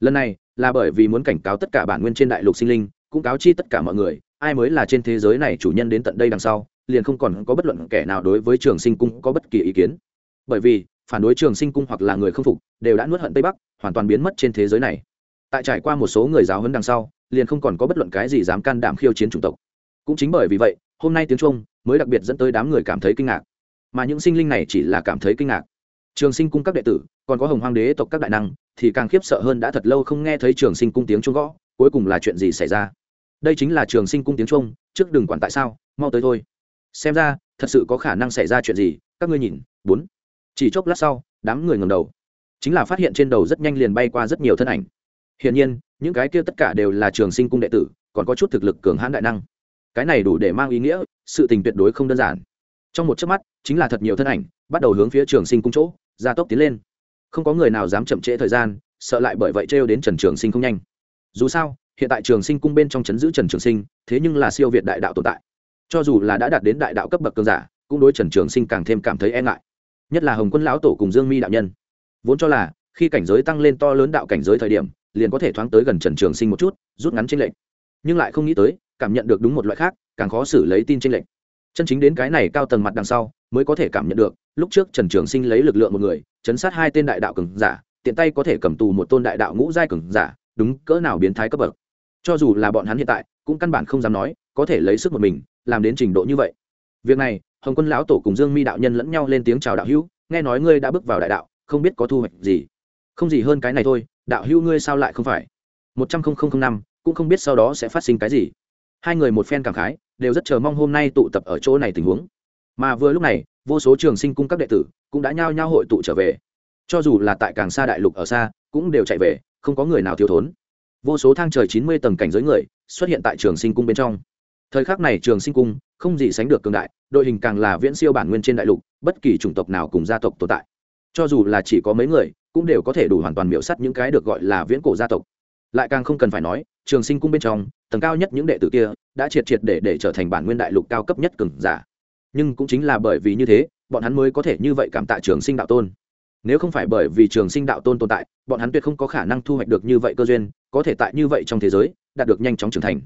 Lần này, là bởi vì muốn cảnh cáo tất cả bản nguyên trên đại lục sinh linh, cũng cáo chi tất cả mọi người, ai mới là trên thế giới này chủ nhân đến tận đây đằng sau liền không còn có bất luận kẻ nào đối với trường sinh cung có bất kỳ ý kiến. Bởi vì, phản đối trường sinh cung hoặc là người không phục, đều đã nuốt hận tây bắc, hoàn toàn biến mất trên thế giới này. Tại trải qua một số người giáo huấn đằng sau, liền không còn có bất luận cái gì dám can đảm khiêu chiến chủng tộc. Cũng chính bởi vì vậy, hôm nay tiếng trung mới đặc biệt dẫn tới đám người cảm thấy kinh ngạc. Mà những sinh linh này chỉ là cảm thấy kinh ngạc. Trường sinh cung các đệ tử, còn có hồng hoang đế tộc các đại năng, thì càng khiếp sợ hơn đã thật lâu không nghe thấy trường sinh cung tiếng trung gõ, cuối cùng là chuyện gì xảy ra? Đây chính là trường sinh cung tiếng trung, trước đừng quản tại sao, mau tới thôi xem ra, thật sự có khả năng xảy ra chuyện gì, các ngươi nhìn, bốn. Chỉ chốc lát sau, đám người ngầm đầu. Chính là phát hiện trên đầu rất nhanh liền bay qua rất nhiều thân ảnh. Hiển nhiên, những cái kia tất cả đều là trường sinh cung đệ tử, còn có chút thực lực cường hãn đại năng. Cái này đủ để mang ý nghĩa, sự tình tuyệt đối không đơn giản. Trong một chớp mắt, chính là thật nhiều thân ảnh, bắt đầu hướng phía trường sinh cung chỗ, gia tốc tiến lên. Không có người nào dám chậm trễ thời gian, sợ lại bởi vậy trêu đến trần trường sinh không nhanh. Dù sao, hiện tại trường sinh cung bên trong chấn giữ trần trường sinh, thế nhưng là siêu việt đại đạo tồn tại cho dù là đã đạt đến đại đạo cấp bậc cường giả, cũng đối trần trường sinh càng thêm cảm thấy e ngại. Nhất là hồng quân lão tổ cùng dương mi đạo nhân. Vốn cho là, khi cảnh giới tăng lên to lớn đạo cảnh giới thời điểm, liền có thể thoáng tới gần trần trường sinh một chút, rút ngắn trên lệnh nhưng lại không nghĩ tới, cảm nhận được đúng một loại khác, càng khó xử lấy tin trên lệnh chân chính đến cái này cao tầng mặt đằng sau, mới có thể cảm nhận được, lúc trước trần trường sinh lấy lực lượng một người, chấn sát hai tên đại đạo cường giả, tiện tay có thể cầm tù một tôn đại đạo ngũ giai cường giả, đúng cỡ nào biến thái cấp bậc. Cho dù là bọn hắn hiện tại, cũng căn bản không dám nói, có thể lấy sức một mình làm đến trình độ như vậy. Việc này, hồng quân lão tổ cùng dương mi đạo nhân lẫn nhau lên tiếng chào đạo hữu, nghe nói ngươi đã bước vào đại đạo, không biết có thu hoạch gì. Không gì hơn cái này thôi, đạo hữu ngươi sao lại không phải? Một trăm linh năm, cũng không biết sau đó sẽ phát sinh cái gì. Hai người một phen cảm khái, đều rất chờ mong hôm nay tụ tập ở chỗ này tình huống. Mà vừa lúc này, vô số trường sinh cung các đệ tử cũng đã nhao nhao hội tụ trở về. Cho dù là tại càng xa đại lục ở xa, cũng đều chạy về, không có người nào thiếu thốn. Vô số thang trời chín mươi tầng cảnh giới người xuất hiện tại trường sinh cung bên trong thời khắc này trường sinh cung không gì sánh được cường đại, đội hình càng là viễn siêu bản nguyên trên đại lục, bất kỳ chủng tộc nào cùng gia tộc tồn tại. Cho dù là chỉ có mấy người, cũng đều có thể đủ hoàn toàn miễu sắt những cái được gọi là viễn cổ gia tộc. Lại càng không cần phải nói, trường sinh cung bên trong, tầng cao nhất những đệ tử kia đã triệt triệt để để trở thành bản nguyên đại lục cao cấp nhất cường giả. Nhưng cũng chính là bởi vì như thế, bọn hắn mới có thể như vậy cảm tạ trường sinh đạo tôn. Nếu không phải bởi vì trường sinh đạo tôn tồn tại, bọn hắn tuyệt không có khả năng thu hoạch được như vậy cơ duyên, có thể tại như vậy trong thế giới, đạt được nhanh chóng trưởng thành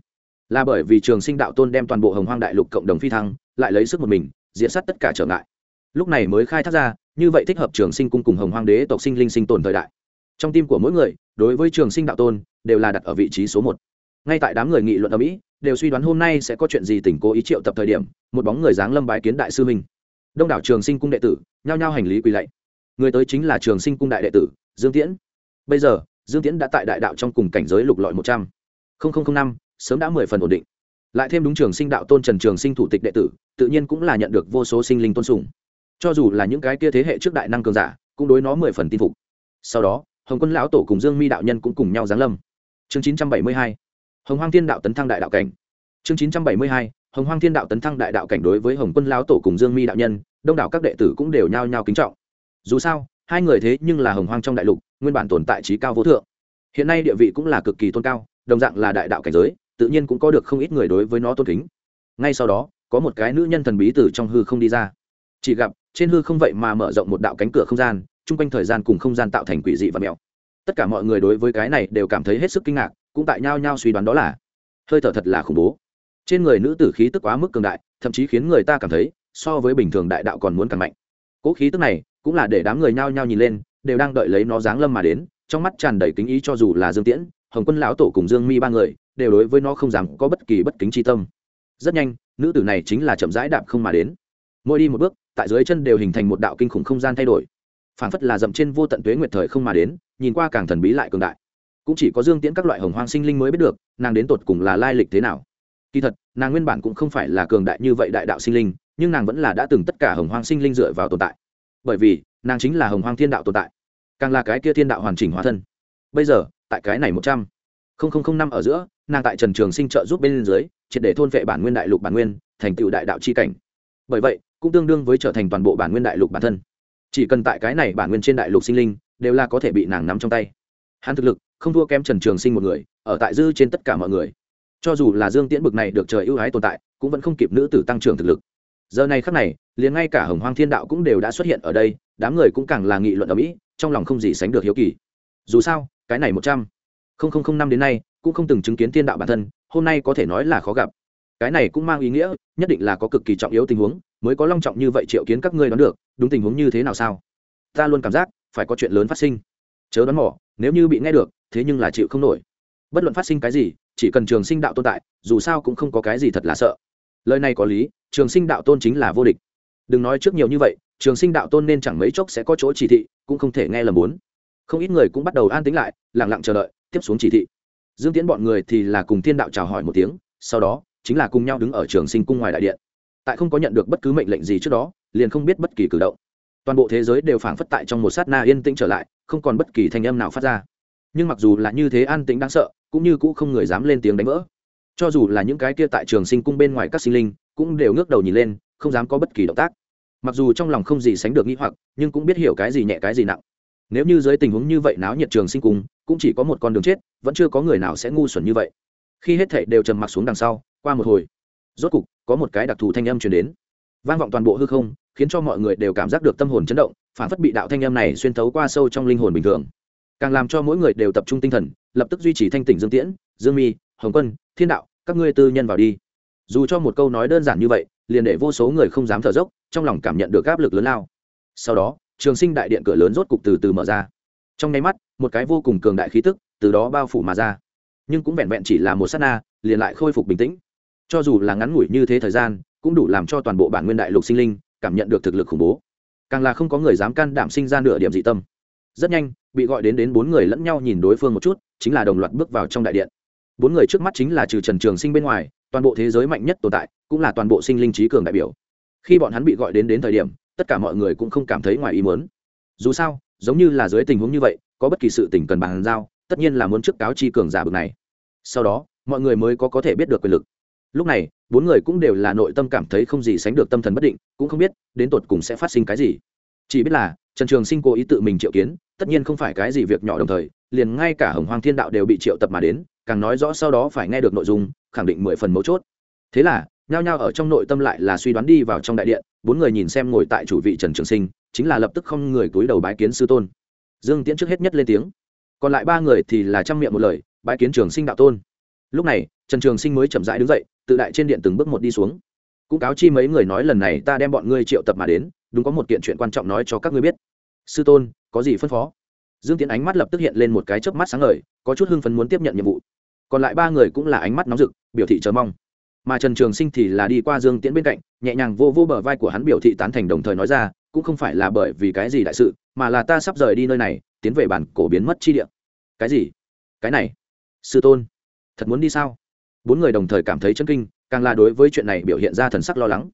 là bởi vì trường sinh đạo tôn đem toàn bộ hồng hoang đại lục cộng đồng phi thăng, lại lấy sức một mình, diễn sát tất cả trở ngại. Lúc này mới khai thác ra, như vậy thích hợp trường sinh cung cùng hồng hoang đế tộc sinh linh sinh tồn thời đại. Trong tim của mỗi người, đối với trường sinh đạo tôn, đều là đặt ở vị trí số một. Ngay tại đám người nghị luận ở mỹ đều suy đoán hôm nay sẽ có chuyện gì tỉnh cố ý triệu tập thời điểm, một bóng người dáng lâm bái kiến đại sư minh đông đảo trường sinh cung đệ tử, nhao nhao hành lý quỳ lạy. Người tới chính là trường sinh cung đại đệ tử, dương tiễn. Bây giờ, dương tiễn đã tại đại đạo trong cùng cảnh giới lục lọi một trăm. Linh năm sớm đã mười phần ổn định. Lại thêm đúng trường sinh đạo tôn trần trường sinh thủ tịch đệ tử, tự nhiên cũng là nhận được vô số sinh linh tôn sùng. Cho dù là những cái kia thế hệ trước đại năng cường giả, cũng đối nó mười phần tin phục. Sau đó, hồng quân lão tổ cùng dương mi đạo nhân cũng cùng nhau giáng lâm. Chương chín trăm bảy mươi hai, hồng hoang thiên đạo tấn thăng đại đạo cảnh. Chương chín trăm bảy mươi hai, hồng hoang thiên đạo tấn thăng đại đạo cảnh đối với hồng quân lão tổ cùng dương mi đạo nhân, đông đảo các đệ tử cũng đều nhao nhao kính trọng. Dù sao, hai người thế nhưng là hồng hoang trong đại lục, nguyên bản tồn tại trí cao vô thượng. Hiện nay địa vị cũng là cực kỳ tôn cao, đồng dạng là đại đạo cảnh giới tự nhiên cũng có được không ít người đối với nó tôn kính. Ngay sau đó, có một cái nữ nhân thần bí từ trong hư không đi ra. Chỉ gặp, trên hư không vậy mà mở rộng một đạo cánh cửa không gian, chung quanh thời gian cùng không gian tạo thành quỷ dị và mèo tất cả mọi người đối với cái này đều cảm thấy hết sức kinh ngạc, cũng tại nhau nhau suy đoán đó là hơi thở thật là khủng bố. Trên người nữ tử khí tức quá mức cường đại, thậm chí khiến người ta cảm thấy so với bình thường đại đạo còn muốn càng mạnh. Cỗ khí tức này cũng là để đám người nhao nhao nhìn lên, đều đang đợi lấy nó giáng lâm mà đến, trong mắt tràn đầy kính ý cho dù là dương tiễn, hồng quân lão tổ cùng dương mi ba người đều đối với nó không dám có bất kỳ bất kính tri tâm. Rất nhanh, nữ tử này chính là chậm rãi đạp không mà đến. Mỗi đi một bước, tại dưới chân đều hình thành một đạo kinh khủng không gian thay đổi. Phảng phất là dậm trên vô tận tuế nguyệt thời không mà đến, nhìn qua càng thần bí lại cường đại. Cũng chỉ có dương tiễn các loại hồng hoang sinh linh mới biết được, nàng đến tột cùng là lai lịch thế nào. Kỳ thật, nàng nguyên bản cũng không phải là cường đại như vậy đại đạo sinh linh, nhưng nàng vẫn là đã từng tất cả hồng hoang sinh linh dựa vào tồn tại. Bởi vì, nàng chính là hồng hoang thiên đạo tồn tại, càng là cái kia thiên đạo hoàn chỉnh hóa thân. Bây giờ, tại cái này một trăm linh năm ở giữa, nàng tại trần trường sinh trợ giúp bên dưới, triệt để thôn vệ bản nguyên đại lục bản nguyên, thành tựu đại đạo c h i cảnh. Bởi vậy, cũng tương đương với trở thành toàn bộ bản nguyên đại lục bản thân. Chỉ cần tại cái này bản nguyên trên đại lục sinh linh, đều là có thể bị nàng nắm trong tay. Hắn thực lực, không thua kém trần trường sinh một người, ở tại dư trên tất cả mọi người. Cho dù là dương tiễn bực này được trời ưu ái tồn tại, cũng vẫn không kịp nữ tử tăng trưởng thực lực. Giờ này khắc này, liền ngay cả hồng hoang thiên đạo cũng đều đã xuất hiện ở đây, đám người cũng càng là nghị luận ở mỹ, trong lòng không gì sánh được hiếu kỳ. Dù sao, cái này một trăm năm đến nay, cũng không từng chứng kiến thiên đạo bản thân, hôm nay có thể nói là khó gặp. Cái này cũng mang ý nghĩa, nhất định là có cực kỳ trọng yếu tình huống, mới có long trọng như vậy triệu kiến các ngươi đoán được, đúng tình huống như thế nào sao? Ta luôn cảm giác, phải có chuyện lớn phát sinh. Chớ đoán mỏ nếu như bị nghe được, thế nhưng là chịu không nổi. Bất luận phát sinh cái gì, chỉ cần trường sinh đạo tồn tại, dù sao cũng không có cái gì thật là sợ. Lời này có lý, trường sinh đạo tôn chính là vô địch. Đừng nói trước nhiều như vậy, trường sinh đạo tôn nên chẳng mấy chốc sẽ có chỗ chỉ thị, cũng không thể nghe lầm muốn không ít người cũng bắt đầu an tính lại lẳng lặng chờ đợi tiếp xuống chỉ thị. Dương tiến bọn người thì là cùng thiên đạo chào hỏi một tiếng, sau đó, chính là cùng nhau đứng ở trường sinh cung ngoài đại điện. Tại không có nhận được bất cứ mệnh lệnh gì trước đó, liền không biết bất kỳ cử động. Toàn bộ thế giới đều phảng phất tại trong một sát na yên tĩnh trở lại, không còn bất kỳ thanh âm nào phát ra. Nhưng mặc dù là như thế an tĩnh đáng sợ, cũng như cũng không người dám lên tiếng đánh vỡ. Cho dù là những cái kia tại trường sinh cung bên ngoài các sinh linh, cũng đều ngước đầu nhìn lên, không dám có bất kỳ động tác. Mặc dù trong lòng không gì sánh được nghĩ hoặc, nhưng cũng biết hiểu cái gì nhẹ cái gì nặng nếu như dưới tình huống như vậy náo nhiệt trường sinh cung cũng chỉ có một con đường chết, vẫn chưa có người nào sẽ ngu xuẩn như vậy. Khi hết thảy đều trầm mặc xuống đằng sau, qua một hồi, rốt cục, có một cái đặc thù thanh âm truyền đến. Vang vọng toàn bộ hư không, khiến cho mọi người đều cảm giác được tâm hồn chấn động, phản phất bị đạo thanh âm này xuyên thấu qua sâu trong linh hồn bình thường. Càng làm cho mỗi người đều tập trung tinh thần, lập tức duy trì thanh tỉnh dương tiễn, dương mi, hồng quân, thiên đạo, các ngươi tư nhân vào đi. Dù cho một câu nói đơn giản như vậy, liền để vô số người không dám thở dốc, trong lòng cảm nhận được áp lực lớn lao. Sau đó trường sinh đại điện cửa lớn rốt cục từ từ mở ra. Trong nháy mắt, một cái vô cùng cường đại khí tức từ đó bao phủ mà ra. Nhưng cũng vẹn vẹn chỉ là một s á t na, liền lại khôi phục bình tĩnh. Cho dù là ngắn ngủi như thế thời gian, cũng đủ làm cho toàn bộ bản nguyên đại lục sinh linh cảm nhận được thực lực khủng bố. Càng là không có người dám can đảm sinh ra nửa điểm dị tâm. Rất nhanh, bị gọi đến đến bốn người lẫn nhau nhìn đối phương một chút, chính là đồng loạt bước vào trong đại điện. Bốn người trước mắt chính là trừ trần trường sinh bên ngoài, toàn bộ thế giới mạnh nhất tồn tại, cũng là toàn bộ sinh linh trí cường đại biểu. Khi bọn hắn bị gọi đến đến thời điểm tất cả mọi người cũng không cảm thấy ngoài ý muốn. Dù sao, giống như là dưới tình huống như vậy, có bất kỳ sự tình cần bàn giao, tất nhiên là muốn trước cáo chi cường giả bực này. Sau đó, mọi người mới có có thể biết được quyền lực. Lúc này, bốn người cũng đều là nội tâm cảm thấy không gì sánh được tâm thần bất định, cũng không biết đến tột cùng sẽ phát sinh cái gì. Chỉ biết là, trần trường sinh cố ý tự mình triệu kiến, tất nhiên không phải cái gì việc nhỏ đồng thời, liền ngay cả hồng hoàng thiên đạo đều bị triệu tập mà đến, càng nói rõ sau đó phải nghe được nội dung, khẳng định mười phần mấu chốt. Thế là nhao nhao ở trong nội tâm lại là suy đoán đi vào trong đại điện, bốn người nhìn xem ngồi tại chủ vị trần trường sinh, chính là lập tức không người cúi đầu bái kiến sư tôn. Dương tiễn trước hết nhất lên tiếng. Còn lại ba người thì là chăm miệng một lời, bái kiến trường sinh đạo tôn. Lúc này, trần trường sinh mới chậm rãi đứng dậy, tự đại trên điện từng bước một đi xuống. Cũng cáo chi mấy người nói lần này ta đem bọn ngươi triệu tập mà đến, đúng có một kiện chuyện quan trọng nói cho các ngươi biết. Sư tôn, có gì phân phó? Dương tiến ánh mắt lập tức hiện lên một cái chớp mắt sáng ngời, có chút hưng phấn muốn tiếp nhận nhiệm vụ. Còn lại ba người cũng là ánh mắt nóng rực, biểu thị chờ mong mà trần trường sinh thì là đi qua dương tiễn bên cạnh, nhẹ nhàng vô vô bờ vai của hắn biểu thị tán thành đồng thời nói ra, cũng không phải là bởi vì cái gì đại sự, mà là ta sắp rời đi nơi này, tiến về bản cổ biến mất chi địa. Cái gì? Cái này? Sư tôn, thật muốn đi sao? Bốn người đồng thời cảm thấy chân kinh, càng là đối với chuyện này biểu hiện ra thần sắc lo lắng.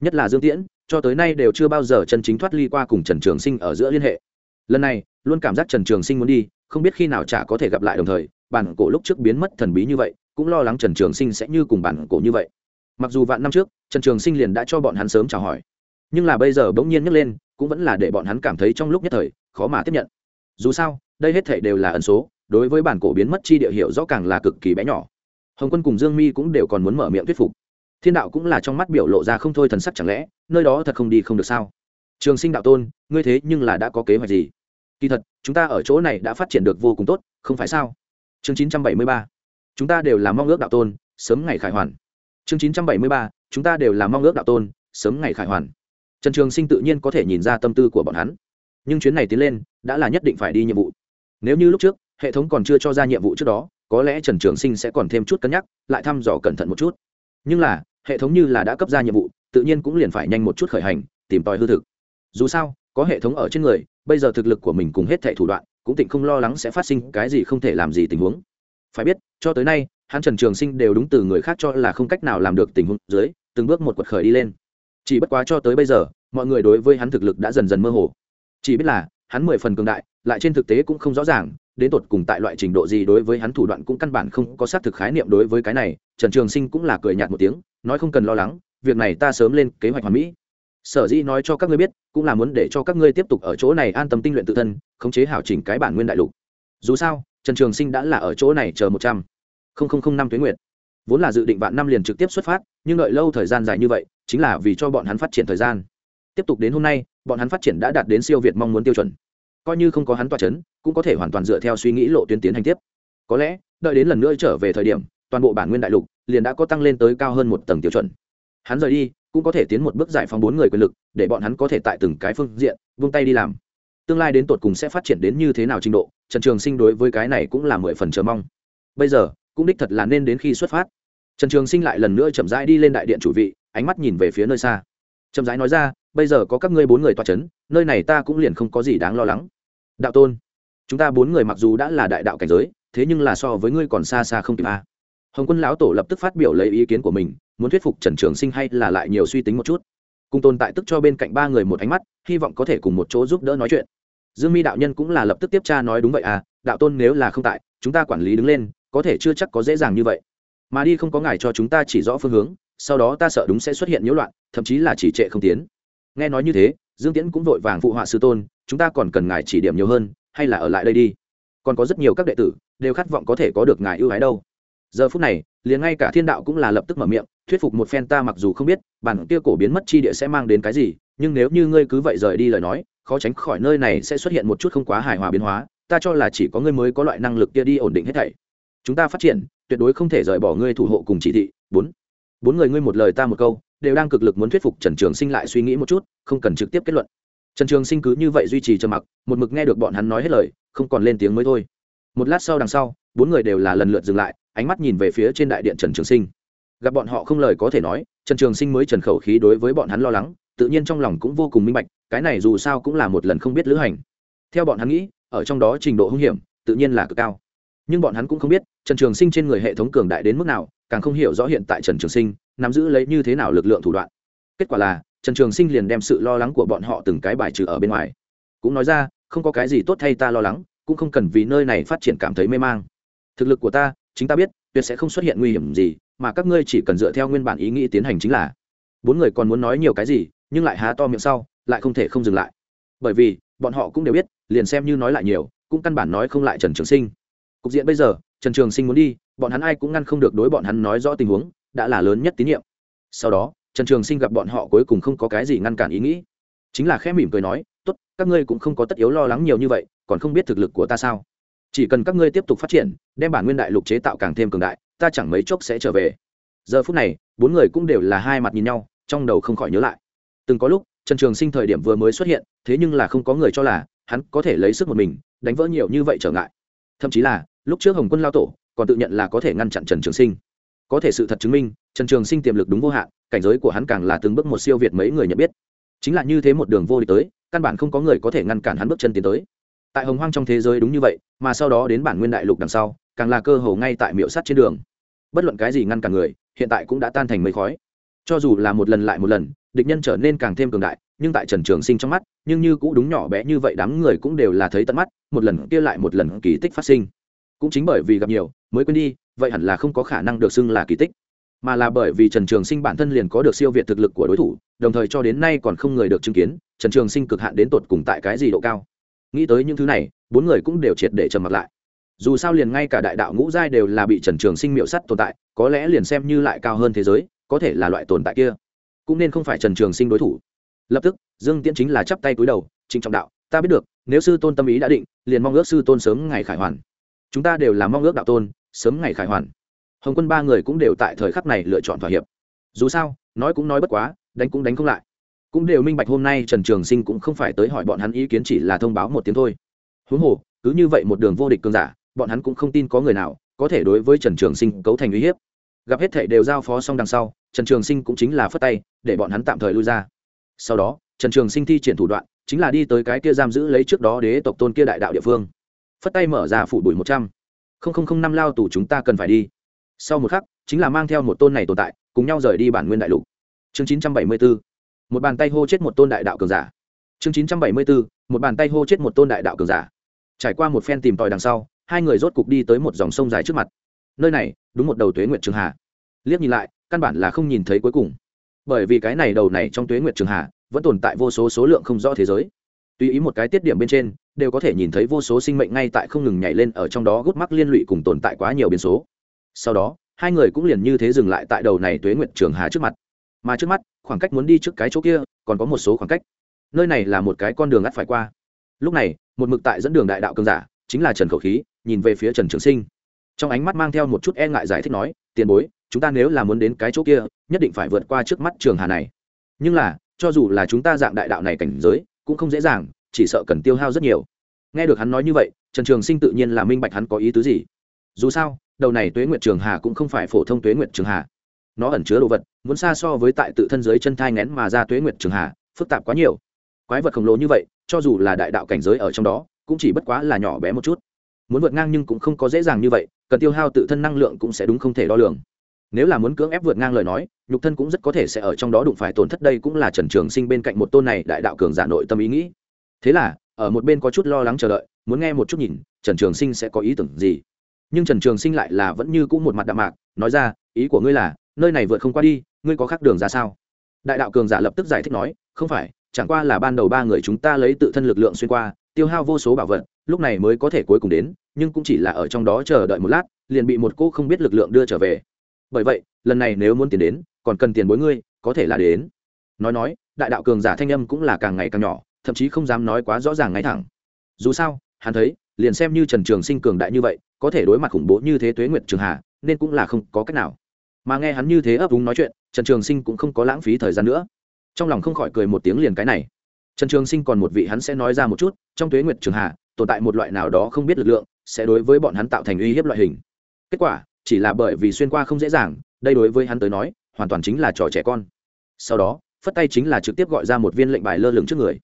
Nhất là dương tiễn, cho tới nay đều chưa bao giờ chân chính thoát ly qua cùng trần trường sinh ở giữa liên hệ. Lần này, luôn cảm giác trần trường sinh muốn đi, không biết khi nào chả có thể gặp lại đồng thời, bản cổ lúc trước biến mất thần bí như vậy cũng lo lắng trần trường sinh sẽ như cùng bản cổ như vậy. Mặc dù vạn năm trước, trần trường sinh liền đã cho bọn hắn sớm chào hỏi, nhưng là bây giờ bỗng nhiên nhấc lên, cũng vẫn là để bọn hắn cảm thấy trong lúc nhất thời, khó mà tiếp nhận. Dù sao, đây hết thể đều là ẩn số, đối với bản cổ biến mất chi địa hiệu rõ càng là cực kỳ bé nhỏ. Hồng quân cùng dương mi cũng đều còn muốn mở miệng thuyết phục. Thiên đạo cũng là trong mắt biểu lộ ra không thôi thần sắc chẳng lẽ, nơi đó thật không đi không được sao? Trường sinh đạo tôn, ngươi thế nhưng là đã có kế hoạch gì? Kỳ thật, chúng ta ở chỗ này đã phát triển được vô cùng tốt, không phải sao? Chương chín trăm bảy mươi ba chúng ta đều là mong ước đạo tôn, sớm ngày khải hoàn. Chương chín trăm bảy mươi ba, chúng ta đều là mong ước đạo tôn, sớm ngày khải hoàn. Trần trường sinh tự nhiên có thể nhìn ra tâm tư của bọn hắn. Nhưng chuyến này tiến lên, đã là nhất định phải đi nhiệm vụ. Nếu như lúc trước, hệ thống còn chưa cho ra nhiệm vụ trước đó, có lẽ trần trường sinh sẽ còn thêm chút cân nhắc, lại thăm dò cẩn thận một chút. Nhưng là, hệ thống như là đã cấp ra nhiệm vụ, tự nhiên cũng liền phải nhanh một chút khởi hành, tìm tòi hư thực. Dù sao, có hệ thống ở trên người, bây giờ thực lực của mình cùng hết thẻ thủ đoạn, cũng tịnh không lo lắng sẽ phát sinh cái gì không thể làm gì tình huống phải biết, cho tới nay, hắn trần trường sinh đều đúng từ người khác cho là không cách nào làm được tình huống dưới, từng bước một quật khởi đi lên. Chỉ bất quá cho tới bây giờ, mọi người đối với hắn thực lực đã dần dần mơ hồ. Chỉ biết là, hắn mười phần cường đại, lại trên thực tế cũng không rõ ràng, đến tột cùng tại loại trình độ gì đối với hắn thủ đoạn cũng căn bản không có xác thực khái niệm đối với cái này, trần trường sinh cũng là cười nhạt một tiếng, nói không cần lo lắng, việc này ta sớm lên kế hoạch hoàn mỹ. Sở dĩ nói cho các ngươi biết, cũng là muốn để cho các ngươi tiếp tục ở chỗ này an tâm tinh luyện tự thân, khống chế hảo chỉnh cái bản nguyên đại lục. Dù sao trần trường sinh đã là ở chỗ này chờ một trăm. Linh năm tuyến nguyện vốn là dự định vạn năm liền trực tiếp xuất phát, nhưng đợi lâu thời gian dài như vậy, chính là vì cho bọn hắn phát triển thời gian. Tiếp tục đến hôm nay, bọn hắn phát triển đã đạt đến siêu việt mong muốn tiêu chuẩn. Coi như không có hắn toa c h ấ n cũng có thể hoàn toàn dựa theo suy nghĩ lộ tuyến tiến hành tiếp. Có lẽ, đợi đến lần nữa trở về thời điểm, toàn bộ bản nguyên đại lục liền đã có tăng lên tới cao hơn một tầng tiêu chuẩn. Hắn rời đi, cũng có thể tiến một bước giải phóng bốn người quyền lực, để bọn hắn có thể tại từng cái phương diện, vung tay đi làm. Tương lai đến tột cùng sẽ phát triển đến như thế nào trình độ trần trường sinh đối với cái này cũng là mười phần chờ mong. Bây giờ, cũng đích thật là nên đến khi xuất phát. Trần trường sinh lại lần nữa chậm rãi đi lên đại điện chủ vị, ánh mắt nhìn về phía nơi xa. Chậm rãi nói ra, bây giờ có các ngươi bốn người toa c h ấ n nơi này ta cũng liền không có gì đáng lo lắng. Đạo tôn, chúng ta bốn người mặc dù đã là đại đạo cảnh giới, thế nhưng là so với ngươi còn xa xa không kịp a. Hồng quân lão tổ lập tức phát biểu lấy ý kiến của mình, muốn thuyết phục trần trường sinh hay là lại nhiều suy tính một chút. Cùng tồn tại tức cho bên cạnh ba người một ánh mắt, hy vọng có thể cùng một chỗ giúp đỡ nói chuyện dương mi đạo nhân cũng là lập tức tiếp tra nói đúng vậy à đạo tôn nếu là không tại, chúng ta quản lý đứng lên, có thể chưa chắc có dễ dàng như vậy. Mà đi không có ngài cho chúng ta chỉ rõ phương hướng, sau đó ta sợ đúng sẽ xuất hiện nhiễu loạn, thậm chí là chỉ trệ không tiến. Nghe nói như thế, dương tiễn cũng vội vàng phụ họa sư tôn, chúng ta còn cần ngài chỉ điểm nhiều hơn, hay là ở lại đây đi? Còn có rất nhiều các đệ tử, đều khát vọng có thể có được ngài ưu ái đâu. Giờ phút này, liền ngay cả thiên đạo cũng là lập tức mở miệng, thuyết phục một phen ta mặc dù không biết, bản kia cổ biến mất chi địa sẽ mang đến cái gì, nhưng nếu như ngươi cứ vậy rời đi lời nói khó tránh khỏi nơi này sẽ xuất hiện một chút không quá hài hòa biến hóa, ta cho là chỉ có ngươi mới có loại năng lực kia đi ổn định hết thảy. Chúng ta phát triển, tuyệt đối không thể rời bỏ ngươi thủ hộ cùng chỉ thị. Bốn. Bốn người ngươi một lời ta một câu, đều đang cực lực muốn thuyết phục trần trường sinh lại suy nghĩ một chút, không cần trực tiếp kết luận. Trần trường sinh cứ như vậy duy trì trầm mặc, một mực nghe được bọn hắn nói hết lời, không còn lên tiếng mới thôi. Một lát sau đằng sau, bốn người đều là lần lượt dừng lại, ánh mắt nhìn về phía trên đại điện trần trường sinh. Gặp bọn họ không lời có thể nói, trần trường sinh mới trần khẩu khí đối với bọn hắn lo lắng, tự nhiên trong lòng cũng vô cùng minh bạch cái này dù sao cũng là một lần không biết lữ hành. Theo bọn hắn nghĩ, ở trong đó trình độ hung hiểm, tự nhiên là cực cao. Nhưng bọn hắn cũng không biết, trần trường sinh trên người hệ thống cường đại đến mức nào, càng không hiểu rõ hiện tại trần trường sinh nắm giữ lấy như thế nào lực lượng thủ đoạn. Kết quả là, trần trường sinh liền đem sự lo lắng của bọn họ từng cái bài trừ ở bên ngoài. Cũng nói ra, không có cái gì tốt thay ta lo lắng, cũng không cần vì nơi này phát triển cảm thấy mê mang. Thực lực của ta, chính ta biết, tuyệt sẽ không xuất hiện nguy hiểm gì, mà các ngươi chỉ cần dựa theo nguyên bản ý nghĩ tiến hành chính là. Bốn người còn muốn nói nhiều cái gì, nhưng lại há to miệng sau lại không thể không dừng lại. Bởi vì, bọn họ cũng đều biết, liền xem như nói lại nhiều, cũng căn bản nói không lại trần trường sinh. Cục diện bây giờ, trần trường sinh muốn đi, bọn hắn ai cũng ngăn không được đối bọn hắn nói rõ tình huống, đã là lớn nhất tín nhiệm. Sau đó, trần trường sinh gặp bọn họ cuối cùng không có cái gì ngăn cản ý nghĩ. Chính là khẽ mỉm cười nói, tốt, các ngươi cũng không có tất yếu lo lắng nhiều như vậy, còn không biết thực lực của ta sao? Chỉ cần các ngươi tiếp tục phát triển, đem bản nguyên đại lục chế tạo càng thêm cường đại, ta chẳng mấy chốc sẽ trở về. Giờ phút này, bốn người cũng đều là hai mặt nhìn nhau, trong đầu không khỏi nhớ lại. Từng có lúc trần trường sinh thời điểm vừa mới xuất hiện, thế nhưng là không có người cho là hắn có thể lấy sức một mình, đánh vỡ nhiều như vậy trở ngại. Thậm chí là, lúc trước hồng quân lao tổ còn tự nhận là có thể ngăn chặn trần trường sinh. Có thể sự thật chứng minh, trần trường sinh tiềm lực đúng vô hạn, cảnh giới của hắn càng là từng bước một siêu việt mấy người nhận biết. Chính là như thế một đường vô địch tới, căn bản không có người có thể ngăn cản hắn bước chân tiến tới. Tại hồng hoang trong thế giới đúng như vậy, mà sau đó đến bản nguyên đại lục đằng sau, càng là cơ hồ ngay tại miệu sắt trên đường. Bất luận cái gì ngăn cản người, hiện tại cũng đã tan thành mây khói. Cho dù là một lần lại một lần địch nhân trở nên càng thêm cường đại, nhưng tại trần trường sinh trong mắt, nhưng như cũ đúng nhỏ bé như vậy đám người cũng đều là thấy tận mắt, một lần kia lại một lần kỳ tích phát sinh. Cũng chính bởi vì gặp nhiều, mới quên đi, vậy hẳn là không có khả năng được xưng là kỳ tích, mà là bởi vì trần trường sinh bản thân liền có được siêu việt thực lực của đối thủ, đồng thời cho đến nay còn không người được chứng kiến, trần trường sinh cực hạn đến tột cùng tại cái gì độ cao. Nghĩ tới những thứ này, bốn người cũng đều triệt để trầm mặt lại. Dù sao liền ngay cả đại đạo ngũ giai đều là bị trần trường sinh miệu sắt tồn tại, có lẽ liền xem như lại cao hơn thế giới, có thể là loại tồn tại kia cũng nên không phải trần trường sinh đối thủ. Lập tức, dương tiễn chính là chắp tay cúi đầu, trịnh trọng đạo, ta biết được, nếu sư tôn tâm ý đã định, liền mong ước sư tôn sớm ngày khải hoàn. Chúng ta đều là mong ước đạo tôn, sớm ngày khải hoàn. Hồng quân ba người cũng đều tại thời khắc này lựa chọn thỏa hiệp. Dù sao, nói cũng nói bất quá, đánh cũng đánh không lại. Cũng đều minh bạch hôm nay trần trường sinh cũng không phải tới hỏi bọn hắn ý kiến chỉ là thông báo một tiếng thôi. Huống hồ, cứ như vậy một đường vô địch cơn giả, bọn hắn cũng không tin có người nào có thể đối với trần trường sinh cấu thành uy hiếp. Gặp hết thệ đều giao phó xong đằng sau trần trường sinh cũng chính là phất tay, để bọn hắn tạm thời lui ra. Sau đó, trần trường sinh thi triển thủ đoạn, chính là đi tới cái kia giam giữ lấy trước đó đế tộc tôn kia đại đạo địa phương. Phất tay mở ra phủ bụi một trăm. Linh năm lao tù chúng ta cần phải đi. Sau một khắc, chính là mang theo một tôn này tồn tại, cùng nhau rời đi bản nguyên đại lục. Chương chín trăm bảy mươi bốn. Một bàn tay hô chết một tôn đại đạo cường giả. Chương chín trăm bảy mươi bốn. Một bàn tay hô chết một tôn đại đạo cường giả. Trải qua một phen tìm tòi đằng sau, hai người rốt cục đi tới một dòng sông dài trước mặt. Nơi này, đúng một đầu tuế nguyệt trường hà. Liếc nhìn lại căn bản là không nhìn thấy cuối cùng. Bởi vì cái này đầu này trong tuế nguyệt trường hà vẫn tồn tại vô số số lượng không rõ thế giới. Tùy ý một cái tiết điểm bên trên, đều có thể nhìn thấy vô số sinh mệnh ngay tại không ngừng nhảy lên ở trong đó gút mắc liên lụy cùng tồn tại quá nhiều biến số. Sau đó, hai người cũng liền như thế dừng lại tại đầu này tuế nguyệt trường hà trước mặt. Mà trước mắt, khoảng cách muốn đi trước cái chỗ kia, còn có một số khoảng cách. Nơi này là một cái con đường ngắt phải qua. Lúc này, một mực tại dẫn đường đại đạo cường giả, chính là trần khẩu khí, nhìn về phía trần trường sinh. Trong ánh mắt mang theo một chút e ngại giải thích nói, tiền bối chúng ta nếu là muốn đến cái chỗ kia, nhất định phải vượt qua trước mắt trường hà này. Nhưng là, cho dù là chúng ta dạng đại đạo này cảnh giới, cũng không dễ dàng, chỉ sợ cần tiêu hao rất nhiều. Nghe được hắn nói như vậy, trần trường sinh tự nhiên là minh bạch hắn có ý tứ gì. Dù sao, đầu này tuế nguyệt trường hà cũng không phải phổ thông tuế nguyệt trường hà. Nó ẩn chứa đồ vật, muốn xa so với tại tự thân giới chân thai ngén mà ra tuế nguyệt trường hà, phức tạp quá nhiều. Quái vật khổng lồ như vậy, cho dù là đại đạo cảnh giới ở trong đó, cũng chỉ bất quá là nhỏ bé một chút. Muốn vượt ngang nhưng cũng không có dễ dàng như vậy, cần tiêu hao tự thân năng lượng cũng sẽ đúng không thể đo lường nếu là muốn cưỡng ép vượt ngang lời nói, nhục thân cũng rất có thể sẽ ở trong đó đụng phải tổn thất. Đây cũng là trần trường sinh bên cạnh một tôn này đại đạo cường giả nội tâm ý nghĩ. Thế là, ở một bên có chút lo lắng chờ đợi, muốn nghe một chút nhìn, trần trường sinh sẽ có ý tưởng gì. Nhưng trần trường sinh lại là vẫn như c ũ một mặt đạm mạc, nói ra, ý của ngươi là, nơi này vượt không qua đi, ngươi có khác đường ra sao? Đại đạo cường giả lập tức giải thích nói, không phải, chẳng qua là ban đầu ba người chúng ta lấy tự thân lực lượng xuyên qua, tiêu hao vô số bảo vật, lúc này mới có thể cuối cùng đến, nhưng cũng chỉ là ở trong đó chờ đợi một lát, liền bị một cô không biết lực lượng đưa trở về bởi vậy, lần này nếu muốn tiền đến, còn cần tiền bối ngươi, có thể là đến. Nói nói, đại đạo cường giả thanh âm cũng là càng ngày càng nhỏ, thậm chí không dám nói quá rõ ràng ngay thẳng. Dù sao, hắn thấy, liền xem như trần trường sinh cường đại như vậy, có thể đối mặt khủng bố như thế tuế nguyệt trường hà, nên cũng là không có cách nào. Mà nghe hắn như thế ấp úng nói chuyện, trần trường sinh cũng không có lãng phí thời gian nữa. Trong lòng không khỏi cười một tiếng liền cái này. Trần trường sinh còn một vị hắn sẽ nói ra một chút, trong tuế nguyệt trường hà, tồn tại một loại nào đó không biết lực lượng, sẽ đối với bọn hắn tạo thành uy hiếp loại hình. Kết quả chỉ là bởi vì xuyên qua không dễ dàng, đây đối với hắn tới nói, hoàn toàn chính là trò trẻ con. Sau đó, phất tay chính là trực tiếp gọi ra một viên lệnh bài lơ lửng trước người.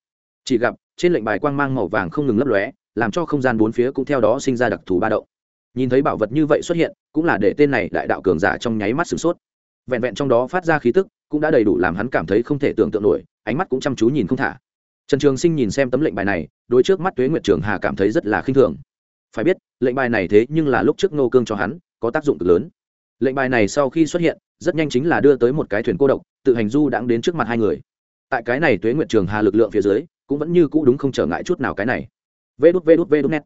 Chỉ gặp, trên lệnh bài quang mang màu vàng không ngừng lấp lóe, làm cho không gian bốn phía cũng theo đó sinh ra đặc thù ba động. Nhìn thấy bảo vật như vậy xuất hiện, cũng là để tên này đại đạo cường giả trong nháy mắt sửng sốt. Vẹn vẹn trong đó phát ra khí tức, cũng đã đầy đủ làm hắn cảm thấy không thể tưởng tượng nổi, ánh mắt cũng chăm chú nhìn không thả. Trần trường sinh nhìn xem tấm lệnh bài này đôi trước mắt tuế nguyệt trường hà cảm thấy rất là khinh thường. Phải biết, lệnh bài này thế nhưng là lúc trước ngô cương cho hắn có tác dụng cực lớn. Lệnh bài này sau khi xuất hiện, rất nhanh chính là đưa tới một cái thuyền cô độc, tự hành du đãng đến trước mặt hai người. Tại cái này tuế nguyệt trường hà lực lượng phía dưới, cũng vẫn như cũ đúng không trở ngại chút nào cái này. Vê đút vê đút vê đút net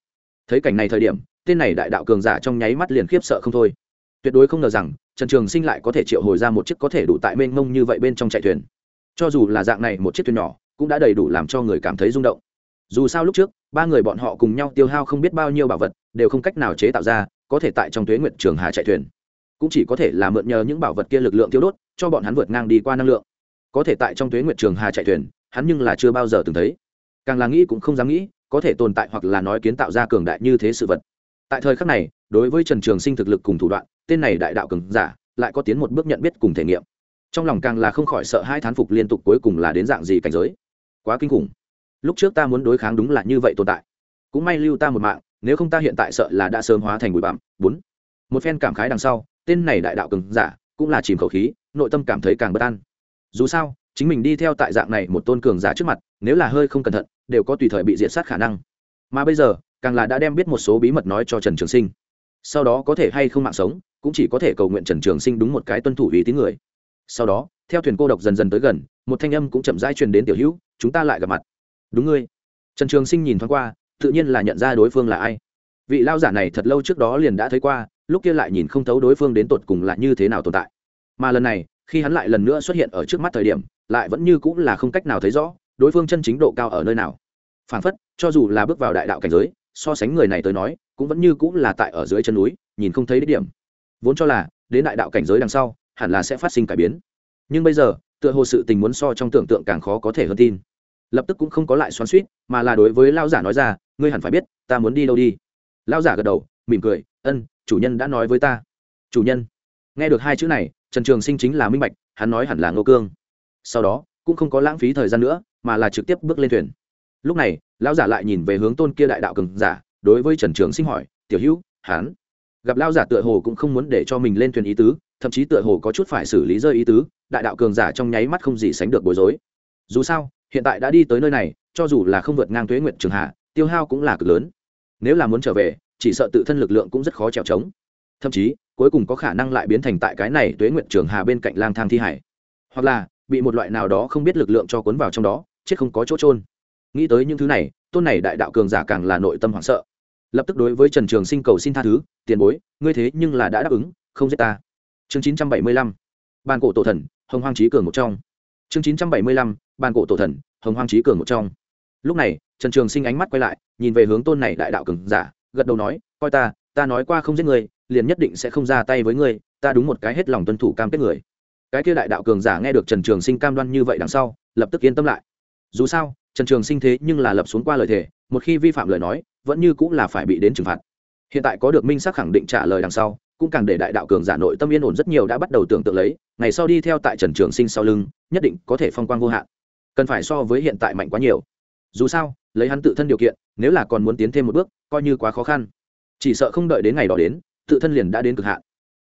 thấy cảnh này thời điểm, tên này đại đạo cường giả trong nháy mắt liền khiếp sợ không thôi. Tuyệt đối không ngờ rằng, trần trường sinh lại có thể triệu hồi ra một chiếc có thể đủ tại mênh mông như vậy bên trong chạy thuyền. Cho dù là dạng này một chiếc thuyền nhỏ, cũng đã đầy đủ làm cho người cảm thấy rung động. Dù sao lúc trước, ba người bọn họ cùng nhau tiêu hao không biết bao nhiêu bảo vật, đều không cách nào chế tạo ra có thể tại trong tuế nguyện trường hà chạy thuyền. Cũng chỉ có thể là mượn nhờ những bảo vật kia lực lượng tiêu đốt, cho bọn hắn vượt ngang đi qua năng lượng. Có thể tại trong tuế nguyện trường hà chạy thuyền, hắn nhưng là chưa bao giờ từng thấy. Càng là nghĩ cũng không dám nghĩ, có thể tồn tại hoặc là nói kiến tạo ra cường đại như thế sự vật. Tại thời khắc này, đối với trần trường sinh thực lực cùng thủ đoạn, tên này đại đạo cường giả lại có tiến một bước nhận biết cùng thể nghiệm. Trong lòng càng là không khỏi sợ hai thán phục liên tục cuối cùng là đến dạng gì cảnh giới. Quá kinh khủng. Lúc trước ta muốn đối kháng đúng là như vậy tồn tại. Cũng may lưu ta một mạng nếu không ta hiện tại sợ là đã sớm hóa thành bụi bặm. Bốn, một phen cảm khái đằng sau, tên này đại đạo cường giả cũng là chìm khẩu khí, nội tâm cảm thấy càng bất an. Dù sao, chính mình đi theo tại dạng này một tôn cường giả trước mặt, nếu là hơi không cẩn thận, đều có tùy thời bị diệt sát khả năng. Mà bây giờ, càng là đã đem biết một số bí mật nói cho trần trường sinh. Sau đó có thể hay không mạng sống, cũng chỉ có thể cầu nguyện trần trường sinh đúng một cái tuân thủ ý tín người. Sau đó, theo thuyền cô độc dần dần tới gần, một thanh âm cũng chậm rãi truyền đến tiểu hữu, chúng ta lại gặp mặt. Đúng ngươi. Trần trường sinh nhìn thoáng qua tự nhiên là nhận ra đối phương là ai. Vị lao giả này thật lâu trước đó liền đã thấy qua, lúc kia lại nhìn không thấu đối phương đến tột cùng là như thế nào tồn tại. Mà lần này, khi hắn lại lần nữa xuất hiện ở trước mắt thời điểm, lại vẫn như cũng là không cách nào thấy rõ, đối phương chân chính độ cao ở nơi nào. Phản phất, cho dù là bước vào đại đạo cảnh giới, so sánh người này tới nói, cũng vẫn như cũng là tại ở dưới chân núi, nhìn không thấy đích điểm. Vốn cho là, đến đại đạo cảnh giới đằng sau, hẳn là sẽ phát sinh cải biến. Nhưng bây giờ, tựa hồ sự tình muốn so trong tưởng tượng càng khó có thể hơn tin lập tức cũng không có lại xoắn suýt, mà là đối với lao giả nói ra, ngươi hẳn phải biết, ta muốn đi đâu đi. Lao giả gật đầu, mỉm cười, ân, chủ nhân đã nói với ta. Chủ nhân? Nghe được hai chữ này, trần trường sinh chính là minh bạch, hắn nói hẳn là ngô cương. Sau đó, cũng không có lãng phí thời gian nữa, mà là trực tiếp bước lên thuyền. Lúc này, lão giả lại nhìn về hướng tôn kia đại đạo cường giả, đối với trần trường sinh hỏi, tiểu hữu hán gặp lão giả tựa hồ cũng không muốn để cho mình lên thuyền ý tứ, thậm chí tựa hồ có chút phải xử lý rơi ý tứ, đại đạo cường giả trong nháy mắt không gì sánh được bối rối. Dù sao hiện tại đã đi tới nơi này, cho dù là không vượt ngang tuế nguyện trường hạ tiêu hao cũng là cực lớn. Nếu là muốn trở về, chỉ sợ tự thân lực lượng cũng rất khó trèo trống. Thậm chí, cuối cùng có khả năng lại biến thành tại cái này tuế nguyện trường hà bên cạnh lang thang thi hải. Hoặc là, bị một loại nào đó không biết lực lượng cho cuốn vào trong đó, chết không có chỗ trôn nghĩ tới những thứ này, tôn này đại đạo cường giả càng là nội tâm hoảng sợ. Lập tức đối với trần trường sinh cầu xin tha thứ, tiền bối, ngươi thế nhưng là đã đáp ứng, không giết ta. Chương chín trăm bảy mươi lăm. Ban cổ tổ thần, hồng hoang trí cường một trong. Chương chín trăm bảy mươi lăm bàn cổ tổ thần, hồng hoang trí cường một trong. Lúc này, trần trường sinh ánh mắt quay lại, nhìn về hướng tôn này đại đạo cường giả, gật đầu nói, coi ta ta nói qua không giết người, liền nhất định sẽ không ra tay với ngươi ta đúng một cái hết lòng tuân thủ cam kết người. Cái kia đại đạo cường giả nghe được trần trường sinh cam đoan như vậy đằng sau, lập tức yên tâm lại. Dù sao, trần trường sinh thế nhưng là lập xuống qua lời thề, một khi vi phạm lời nói, vẫn như cũng là phải bị đến trừng phạt. Hiện tại có được minh sắc khẳng định trả lời đằng sau, cũng càng để đại đạo cường giả nội tâm yên ổn rất nhiều đã bắt đầu tưởng tượng lấy, ngày sau đi theo tại trần trường sinh sau lưng, nhất định có thể phong quang vô hạn cần phải so với hiện tại mạnh quá nhiều. Dù sao, lấy hắn tự thân điều kiện, nếu là còn muốn tiến thêm một bước, coi như quá khó khăn. Chỉ sợ không đợi đến ngày đó đến, tự thân liền đã đến cực hạn.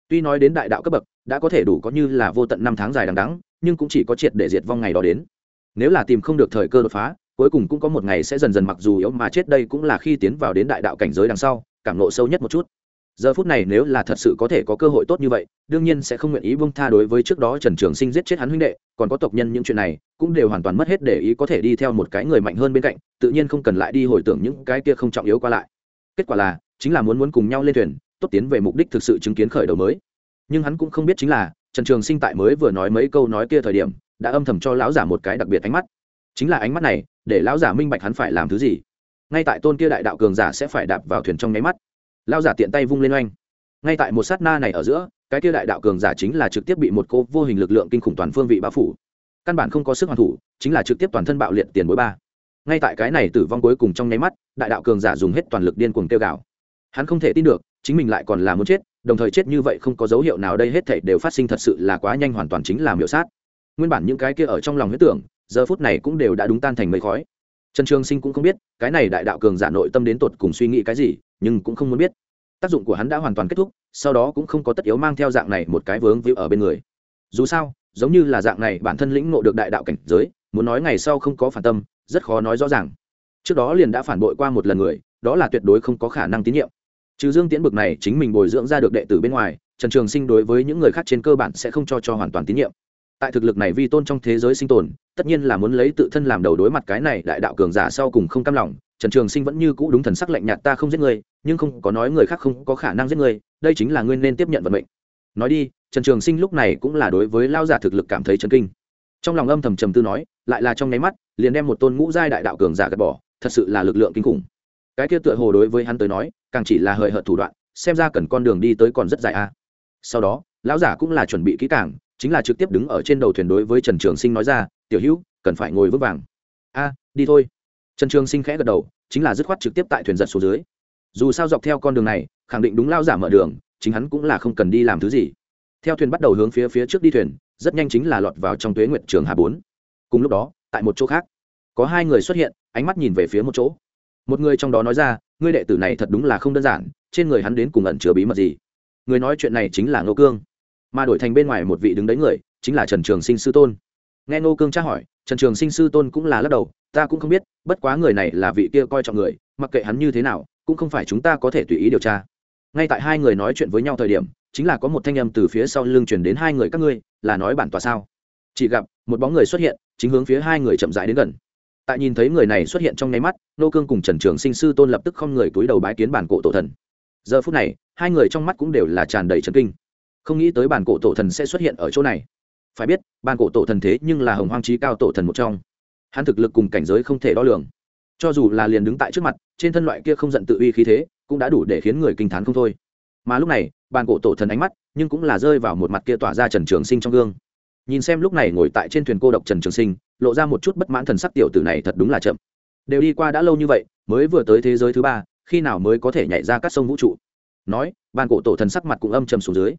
Tuy nói đến đại đạo cấp bậc, đã có thể đủ có như là vô tận năm tháng dài đằng đắng nhưng cũng chỉ có triệt để diệt vong ngày đó đến. Nếu là tìm không được thời cơ đột phá, cuối cùng cũng có một ngày sẽ dần dần mặc dù yếu mà chết đây cũng là khi tiến vào đến đại đạo cảnh giới đằng sau, cảm nộ sâu nhất một chút giờ phút này nếu là thật sự có thể có cơ hội tốt như vậy, đương nhiên sẽ không nguyện ý buông tha đối với trước đó trần trường sinh giết chết hắn huynh đệ, còn có tộc nhân những chuyện này, cũng đều hoàn toàn mất hết để ý có thể đi theo một cái người mạnh hơn bên cạnh, tự nhiên không cần lại đi hồi tưởng những cái kia không trọng yếu qua lại. Kết quả là, chính là muốn muốn cùng nhau lên thuyền, tốt tiến về mục đích thực sự chứng kiến khởi đầu mới. Nhưng hắn cũng không biết chính là, trần trường sinh tại mới vừa nói mấy câu nói kia thời điểm, đã âm thầm cho lão giả một cái đặc biệt ánh mắt. Chính là ánh mắt này, để lão giả minh bạch hắn phải làm thứ gì. Ngay tại tôn kia đại đạo cường giả sẽ phải đạp vào thuyền trong nháy mắt lao giả tiện tay vung lên oanh. Ngay tại một sát na này ở giữa, cái kia đại đạo cường giả chính là trực tiếp bị một cô vô hình lực lượng kinh khủng toàn phương vị bao phủ. Căn bản không có sức hoàn thủ, chính là trực tiếp toàn thân bạo liệt tiền bối ba. Ngay tại cái này tử vong cuối cùng trong nháy mắt, đại đạo cường giả dùng hết toàn lực điên cuồng kêu gào. Hắn không thể tin được, chính mình lại còn là muốn chết, đồng thời chết như vậy không có dấu hiệu nào đây hết thể đều phát sinh thật sự là quá nhanh hoàn toàn chính là miểu sát. Nguyên bản những cái kia ở trong lòng huyết tưởng, giờ phút này cũng đều đã đúng tan thành mây khói trần trường sinh cũng không biết, cái này đại đạo cường giả nội tâm đến tột cùng suy nghĩ cái gì, nhưng cũng không muốn biết. Tác dụng của hắn đã hoàn toàn kết thúc, sau đó cũng không có tất yếu mang theo dạng này một cái vướng víu ở bên người. Dù sao, giống như là dạng này, bản thân lĩnh ngộ được đại đạo cảnh giới, muốn nói ngày sau không có phản tâm, rất khó nói rõ ràng. Trước đó liền đã phản bội qua một lần người, đó là tuyệt đối không có khả năng tín nhiệm. Trừ dương tiễn bực này, chính mình bồi dưỡng ra được đệ tử bên ngoài, trần trường sinh đối với những người khác trên cơ bản sẽ không cho cho hoàn toàn tín nhiệm tại thực lực này vi tôn trong thế giới sinh tồn, tất nhiên là muốn lấy tự thân làm đầu đối mặt cái này đại đạo cường giả sau cùng không cam lòng. Trần trường sinh vẫn như cũ đúng thần sắc lạnh nhạt, ta không giết người nhưng không có nói người khác không có khả năng giết người đây chính là ngươi nên tiếp nhận vận mệnh. Nói đi, trần trường sinh lúc này cũng là đối với lao giả thực lực cảm thấy chấn kinh. Trong lòng âm thầm trầm tư nói, lại là trong nháy mắt, liền đem một tôn ngũ giai đại đạo cường giả gạt bỏ, thật sự là lực lượng kinh khủng. Cái kia tựa hồ đối với hắn tới nói, càng chỉ là hời hợt thủ đoạn, xem ra cần con đường đi tới còn rất dài a. Sau đó, lão giả cũng là chuẩn bị kỹ càng chính là trực tiếp đứng ở trên đầu thuyền đối với trần trường sinh nói ra, tiểu hữu, cần phải ngồi vững vàng. A, đi thôi. Trần trường sinh khẽ gật đầu, chính là dứt khoát trực tiếp tại thuyền giật xuống dưới. Dù sao dọc theo con đường này, khẳng định đúng lao giả mở đường, chính hắn cũng là không cần đi làm thứ gì. Theo thuyền bắt đầu hướng phía phía trước đi thuyền, rất nhanh chính là lọt vào trong tuế nguyện trường hà bốn. Cùng lúc đó, tại một chỗ khác, có hai người xuất hiện, ánh mắt nhìn về phía một chỗ. Một người trong đó nói ra, ngươi đệ tử này thật đúng là không đơn giản, trên người hắn đến cùng ẩn chứa bí mật gì? Người nói chuyện này chính là ngô cương mà đổi thành bên ngoài một vị đứng đấy người, chính là trần trường sinh sư tôn. Nghe ngô cương tra hỏi, trần trường sinh sư tôn cũng là lắc đầu, ta cũng không biết, bất quá người này là vị kia coi trọng người, mặc kệ hắn như thế nào, cũng không phải chúng ta có thể tùy ý điều tra. Ngay tại hai người nói chuyện với nhau thời điểm, chính là có một thanh âm từ phía sau lưng chuyển đến, hai người các ngươi, là nói bản tòa sao? Chỉ gặp, một bóng người xuất hiện, chính hướng phía hai người chậm rãi đến gần. Tại nhìn thấy người này xuất hiện trong nháy mắt nô cương cùng trần trường sinh sư tôn lập tức không người túi đầu bái kiến bản cổ tổ thần. Giờ phút này, hai người trong mắt cũng đều là tràn đầy trần kinh không nghĩ tới bản cổ tổ thần sẽ xuất hiện ở chỗ này. Phải biết, bản cổ tổ thần thế nhưng là hồng hoang trí cao tổ thần một trong. Hắn thực lực cùng cảnh giới không thể đo lường. Cho dù là liền đứng tại trước mặt, trên thân loại kia không giận tự uy khí thế, cũng đã đủ để khiến người kinh t h á n không thôi. Mà lúc này bàn cổ tổ thần ánh mắt, nhưng cũng là rơi vào một mặt kia tỏa ra trần trường sinh trong gương. Nhìn xem lúc này ngồi tại trên thuyền cô độc trần trường sinh, lộ ra một chút bất mãn thần sắc tiểu tử này thật đúng là chậm. Đều đi qua đã lâu như vậy, mới vừa tới thế giới thứ ba, khi nào mới có thể nhảy ra các sông vũ trụ? Nói bàn cổ tổ thần sắc mặt cũng âm trầm xuống dưới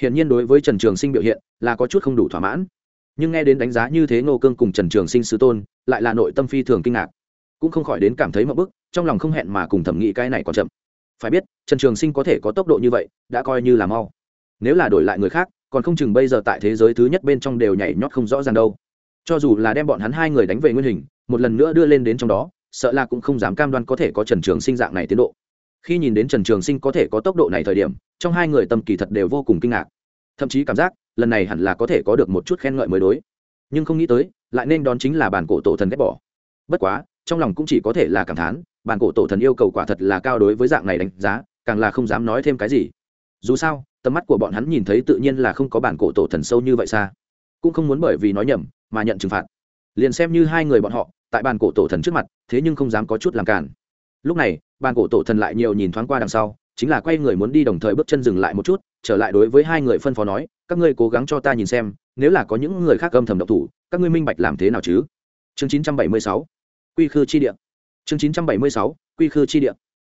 hiển nhiên đối với trần trường sinh biểu hiện là có chút không đủ thỏa mãn. Nhưng nghe đến đánh giá như thế ngô cương cùng trần trường sinh sứ tôn, lại là nội tâm phi thường kinh ngạc. Cũng không khỏi đến cảm thấy mậu bức, trong lòng không hẹn mà cùng thẩm nghĩ cái này còn chậm. Phải biết, trần trường sinh có thể có tốc độ như vậy, đã coi như là mau. Nếu là đổi lại người khác, còn không chừng bây giờ tại thế giới thứ nhất bên trong đều nhảy nhót không rõ ràng đâu. Cho dù là đem bọn hắn hai người đánh về nguyên hình, một lần nữa đưa lên đến trong đó, sợ là cũng không dám cam đoan có thể có trần trường sinh dạng này tiến độ. Khi nhìn đến trần trường sinh có thể có tốc độ này thời điểm trong hai người tâm kỳ thật đều vô cùng kinh ngạc. Thậm chí cảm giác, lần này hẳn là có thể có được một chút khen ngợi mới đối. Nhưng không nghĩ tới, lại nên đón chính là bản cổ tổ thần ghét bỏ. Bất quá, trong lòng cũng chỉ có thể là cảm thán, bản cổ tổ thần yêu cầu quả thật là cao đối với dạng này đánh giá, càng là không dám nói thêm cái gì. Dù sao, tầm mắt của bọn hắn nhìn thấy tự nhiên là không có bản cổ tổ thần sâu như vậy xa. Cũng không muốn bởi vì nói nhầm, mà nhận trừng phạt. Liền xem như hai người bọn họ, tại bàn cổ tổ thần trước mặt, thế nhưng không dám có chút làm cản lúc này bàn cổ tổ thần lại nhiều nhìn thoáng qua đằng sau chính là quay người muốn đi đồng thời bước chân dừng lại một chút, trở lại đối với hai người phân phó nói, các ngươi cố gắng cho ta nhìn xem, nếu là có những người khác âm thầm độc thủ, các ngươi minh bạch làm thế nào chứ? Chương chín trăm bảy mươi sáu, quy khư chi địa. Chương chín trăm bảy mươi sáu, quy khư chi địa.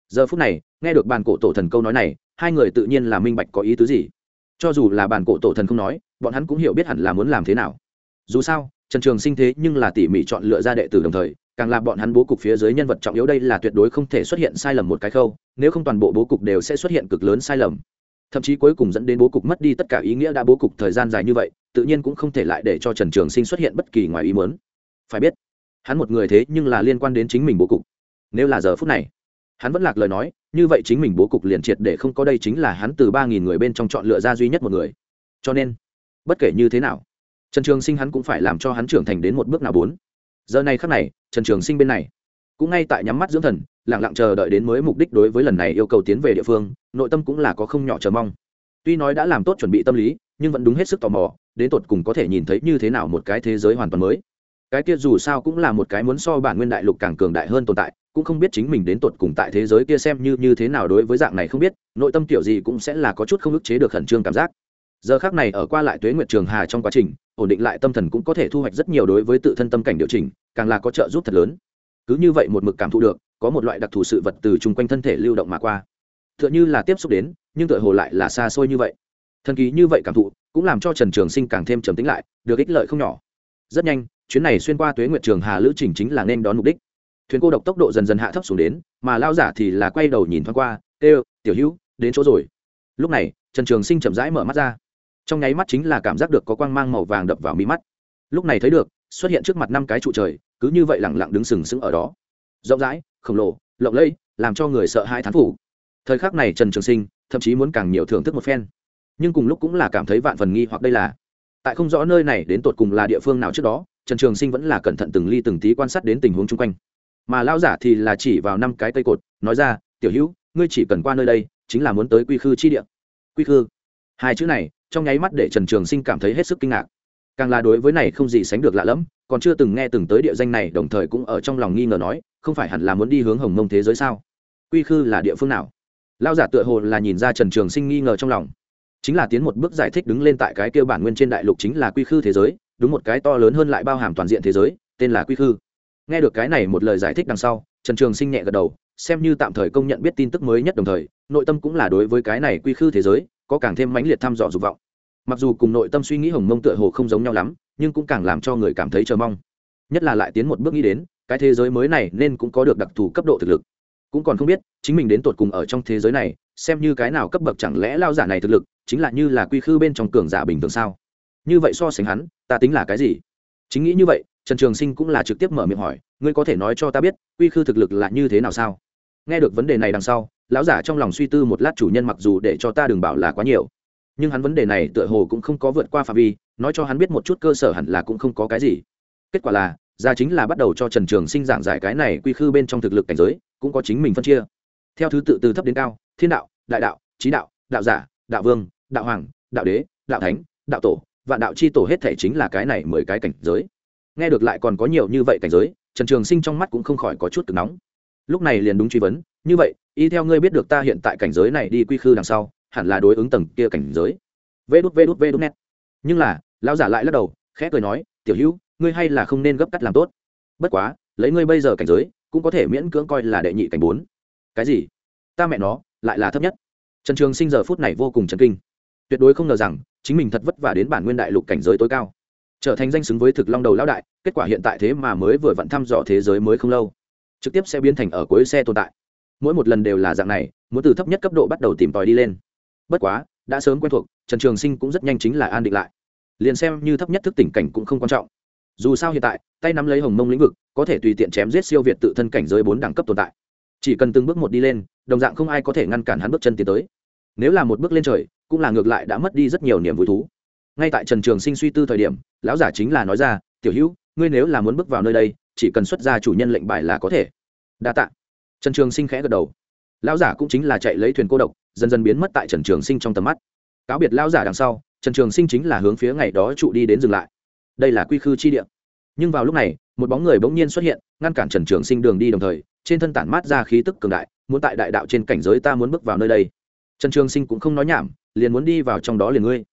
Giờ phút này, nghe được bàn cổ tổ thần câu nói này, hai người tự nhiên là minh bạch có ý tứ gì. Cho dù là bàn cổ tổ thần không nói, bọn hắn cũng hiểu biết hẳn là muốn làm thế nào. Dù sao, trần trường sinh thế nhưng là tỉ mỉ chọn lựa ra đệ tử đồng thời càng là bọn hắn bố cục phía dưới nhân vật trọng yếu đây là tuyệt đối không thể xuất hiện sai lầm một cái khâu, nếu không toàn bộ bố cục đều sẽ xuất hiện cực lớn sai lầm. Thậm chí cuối cùng dẫn đến bố cục mất đi tất cả ý nghĩa đã bố cục thời gian dài như vậy, tự nhiên cũng không thể lại để cho trần trường sinh xuất hiện bất kỳ ngoài ý muốn. Phải biết, hắn một người thế nhưng là liên quan đến chính mình bố cục. Nếu là giờ phút này, hắn vẫn lạc lời nói, như vậy chính mình bố cục liền triệt để không có đây chính là hắn từ ba nghìn người bên trong chọn lựa ra duy nhất một người. Cho nên, bất kể như thế nào, trần trường sinh hắn cũng phải làm cho hắn trưởng thành đến một bước nào bốn. Giờ này khắc này trần trường sinh bên này. Cũng ngay tại nhắm mắt dưỡng thần lẳng lặng chờ đợi đến mới mục đích đối với lần này yêu cầu tiến về địa phương, nội tâm cũng là có không nhỏ chờ mong. Tuy nói đã làm tốt chuẩn bị tâm lý, nhưng vẫn đúng hết sức tò mò, đến tột cùng có thể nhìn thấy như thế nào một cái thế giới hoàn toàn mới. Cái kia dù sao cũng là một cái muốn so bản nguyên đại lục càng cường đại hơn tồn tại, cũng không biết chính mình đến tột cùng tại thế giới kia xem như như thế nào đối với dạng này không biết, nội tâm kiểu gì cũng sẽ là có chút không ức chế được khẩn trương cảm giác. Giờ khác này ở qua lại tuế nguyệt trường hà trong quá trình ổn định lại tâm thần cũng có thể thu hoạch rất nhiều đối với tự thân tâm cảnh điều chỉnh, càng là có trợ giúp thật lớn. Cứ như vậy một mực cảm thụ được, có một loại đặc thù sự vật từ chung quanh thân thể lưu động mà qua. Tựa như là tiếp xúc đến, nhưng tựa hồ lại là xa xôi như vậy. Thần kỳ như vậy cảm thụ, cũng làm cho trần trường sinh càng thêm trầm tính lại, được ích lợi không nhỏ. Rất nhanh, chuyến này xuyên qua tuế nguyệt trường hà lữ trình chính là nên đón mục đích. Thuyền cô độc tốc độ dần dần hạ thấp xuống đến, mà lao giả thì là quay đầu nhìn thoáng qua ê tiểu hữu, đến chỗ rồi. Lúc này, trần trường sinh chậm rãi mở mắt ra trong nháy mắt chính là cảm giác được có quang mang màu vàng đập vào mi mắt. Lúc này thấy được, xuất hiện trước mặt năm cái trụ trời, cứ như vậy lẳng lặng đứng sừng sững ở đó. Rộng rãi, khổng lồ, lộng lẫy, làm cho người sợ hai thán phủ thời khắc này trần trường sinh, thậm chí muốn càng nhiều thưởng thức một phen. Nhưng cùng lúc cũng là cảm thấy vạn phần nghi hoặc đây là, tại không rõ nơi này đến tột cùng là địa phương nào trước đó, trần trường sinh vẫn là cẩn thận từng ly từng tí quan sát đến tình huống chung quanh. Mà lao giả thì là chỉ vào năm cái cây cột, nói ra, tiểu hữu, ngươi chỉ cần qua nơi đây, chính là muốn tới quy khư chi địa. Quy khư? Hai chữ này trong nháy mắt để trần trường sinh cảm thấy hết sức kinh ngạc. Càng là đối với này không gì sánh được lạ lẫm, còn chưa từng nghe từng tới địa danh này, đồng thời cũng ở trong lòng nghi ngờ nói, không phải hẳn là muốn đi hướng hồng mông thế giới sao? Quy khư là địa phương nào? Lao giả tựa hồ là nhìn ra trần trường sinh nghi ngờ trong lòng. Chính là tiến một bước giải thích đứng lên tại cái kêu bản nguyên trên đại lục chính là quy khư thế giới, đúng một cái to lớn hơn lại bao hàm toàn diện thế giới, tên là quy khư. Nghe được cái này một lời giải thích đằng sau, trần trường sinh nhẹ gật đầu, xem như tạm thời công nhận biết tin tức mới nhất đồng thời, nội tâm cũng là đối với cái này quy khư thế giới có càng thêm mãnh liệt thăm dò dục vọng. Mặc dù cùng nội tâm suy nghĩ hồng mông tựa hồ không giống nhau lắm, nhưng cũng càng làm cho người cảm thấy chờ mong. Nhất là lại tiến một bước nghĩ đến, cái thế giới mới này nên cũng có được đặc thù cấp độ thực lực. Cũng còn không biết, chính mình đến tột cùng ở trong thế giới này, xem như cái nào cấp bậc chẳng lẽ lao giả này thực lực, chính là như là quy khư bên trong cường giả bình thường sao? Như vậy so sánh hắn, ta tính là cái gì? Chính nghĩ như vậy, trần trường sinh cũng là trực tiếp mở miệng hỏi, ngươi có thể nói cho ta biết, quy khư thực lực là như thế nào sao? Nghe được vấn đề này đằng sau lão giả trong lòng suy tư một lát chủ nhân mặc dù để cho ta đừng bảo là quá nhiều, nhưng hắn vấn đề này tựa hồ cũng không có vượt qua phạm vi, nói cho hắn biết một chút cơ sở hẳn là cũng không có cái gì. Kết quả là, ra chính là bắt đầu cho trần trường sinh giảng giải cái này quy khư bên trong thực lực cảnh giới, cũng có chính mình phân chia. Theo thứ tự từ thấp đến cao, thiên đạo, đại đạo trí đạo đạo giả, đạo vương, đạo hoàng, đạo đế, đạo thánh, đạo tổ, vạn đạo c h i tổ hết thể chính là cái này mười cái cảnh giới. Nghe được lại còn có nhiều như vậy cảnh giới, trần trường sinh trong mắt cũng không khỏi có chút cực nóng lúc này liền đúng truy vấn, như vậy, y theo ngươi biết được ta hiện tại cảnh giới này đi quy khư đằng sau, hẳn là đối ứng tầng kia cảnh giới. Vê đút vê đút vê đút net. Nhưng là, lão giả lại lắc đầu, khẽ cười nói, tiểu hữu, ngươi hay là không nên gấp cắt làm tốt. Bất quá, lấy ngươi bây giờ cảnh giới, cũng có thể miễn cưỡng coi là đệ nhị cảnh bốn. Cái gì? Ta mẹ nó, lại là thấp nhất. Trần trường sinh giờ phút này vô cùng chấn kinh. Tuyệt đối không ngờ rằng, chính mình thật vất vả đến bản nguyên đại lục cảnh giới tối cao. Trở thành danh xứng với thực long đầu lão đại, kết quả hiện tại thế mà mới vừa vặn thăm dò thế giới mới không lâu trực tiếp sẽ biến thành ở cuối xe tồn tại. Mỗi một lần đều là dạng này, muốn từ thấp nhất cấp độ bắt đầu tìm tòi đi lên. Bất quá, đã sớm quen thuộc, trần trường sinh cũng rất nhanh chính là an định lại. Liền xem như thấp nhất thức tỉnh cảnh cũng không quan trọng. Dù sao hiện tại, tay nắm lấy hồng mông lĩnh vực, có thể tùy tiện chém giết siêu việt tự thân cảnh giới bốn đẳng cấp tồn tại. Chỉ cần từng bước một đi lên, đồng dạng không ai có thể ngăn cản hắn bước chân tiến tới. Nếu là một bước lên trời, cũng là ngược lại đã mất đi rất nhiều niềm vui thú. Ngay tại trần trường sinh suy tư thời điểm, lão giả chính là nói ra, tiểu hữu, ngươi nếu là muốn bước vào nơi đây chỉ cần xuất ra chủ nhân lệnh bài là có thể. Đa t ạ trần trường sinh khẽ gật đầu. Lão giả cũng chính là chạy lấy thuyền cô độc, dần dần biến mất tại trần trường sinh trong tầm mắt. Cáo biệt lão giả đằng sau, trần trường sinh chính là hướng phía ngày đó trụ đi đến dừng lại. Đây là quy khư chi địa. Nhưng vào lúc này, một bóng người bỗng nhiên xuất hiện, ngăn cản trần trường sinh đường đi đồng thời, trên thân tản mát ra khí tức cường đại, muốn tại đại đạo trên cảnh giới ta muốn bước vào nơi đây. Trần trường sinh cũng không nói nhảm, liền muốn đi vào trong đó liền ngươi.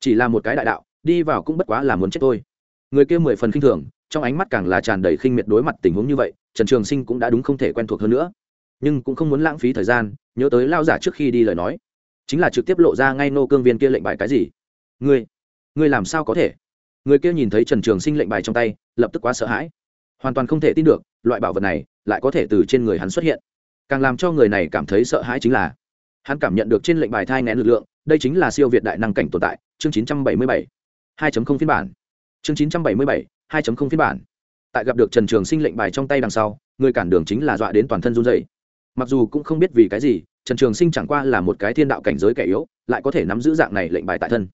Chỉ là một cái đại đạo, đi vào cũng bất quá là muốn chết thôi. Người kia mười phần khinh thường trong ánh mắt càng là tràn đầy khinh miệt đối mặt tình huống như vậy, trần trường sinh cũng đã đúng không thể quen thuộc hơn nữa. Nhưng cũng không muốn lãng phí thời gian, nhớ tới lao giả trước khi đi lời nói. Chính là trực tiếp lộ ra ngay nô cương viên kia lệnh bài cái gì? Ngươi ngươi làm sao có thể? Người kia nhìn thấy trần trường sinh lệnh bài trong tay, lập tức quá sợ hãi. Hoàn toàn không thể tin được, loại bảo vật này lại có thể từ trên người hắn xuất hiện. Càng làm cho người này cảm thấy sợ hãi chính là, hắn cảm nhận được trên lệnh bài thai ngén lực lượng, đây chính là siêu việt đại năng cảnh tồn tại, chương 977 2.0 phiên bản. Chương 977 2.0 phiên bản. Tại gặp được trần trường sinh lệnh bài trong tay đằng sau, người cản đường chính là dọa đến toàn thân run dày mặc dù cũng không biết vì cái gì, trần trường sinh chẳng qua là một cái thiên đạo cảnh giới kẻ yếu, lại có thể nắm giữ dạng này lệnh bài tại thân.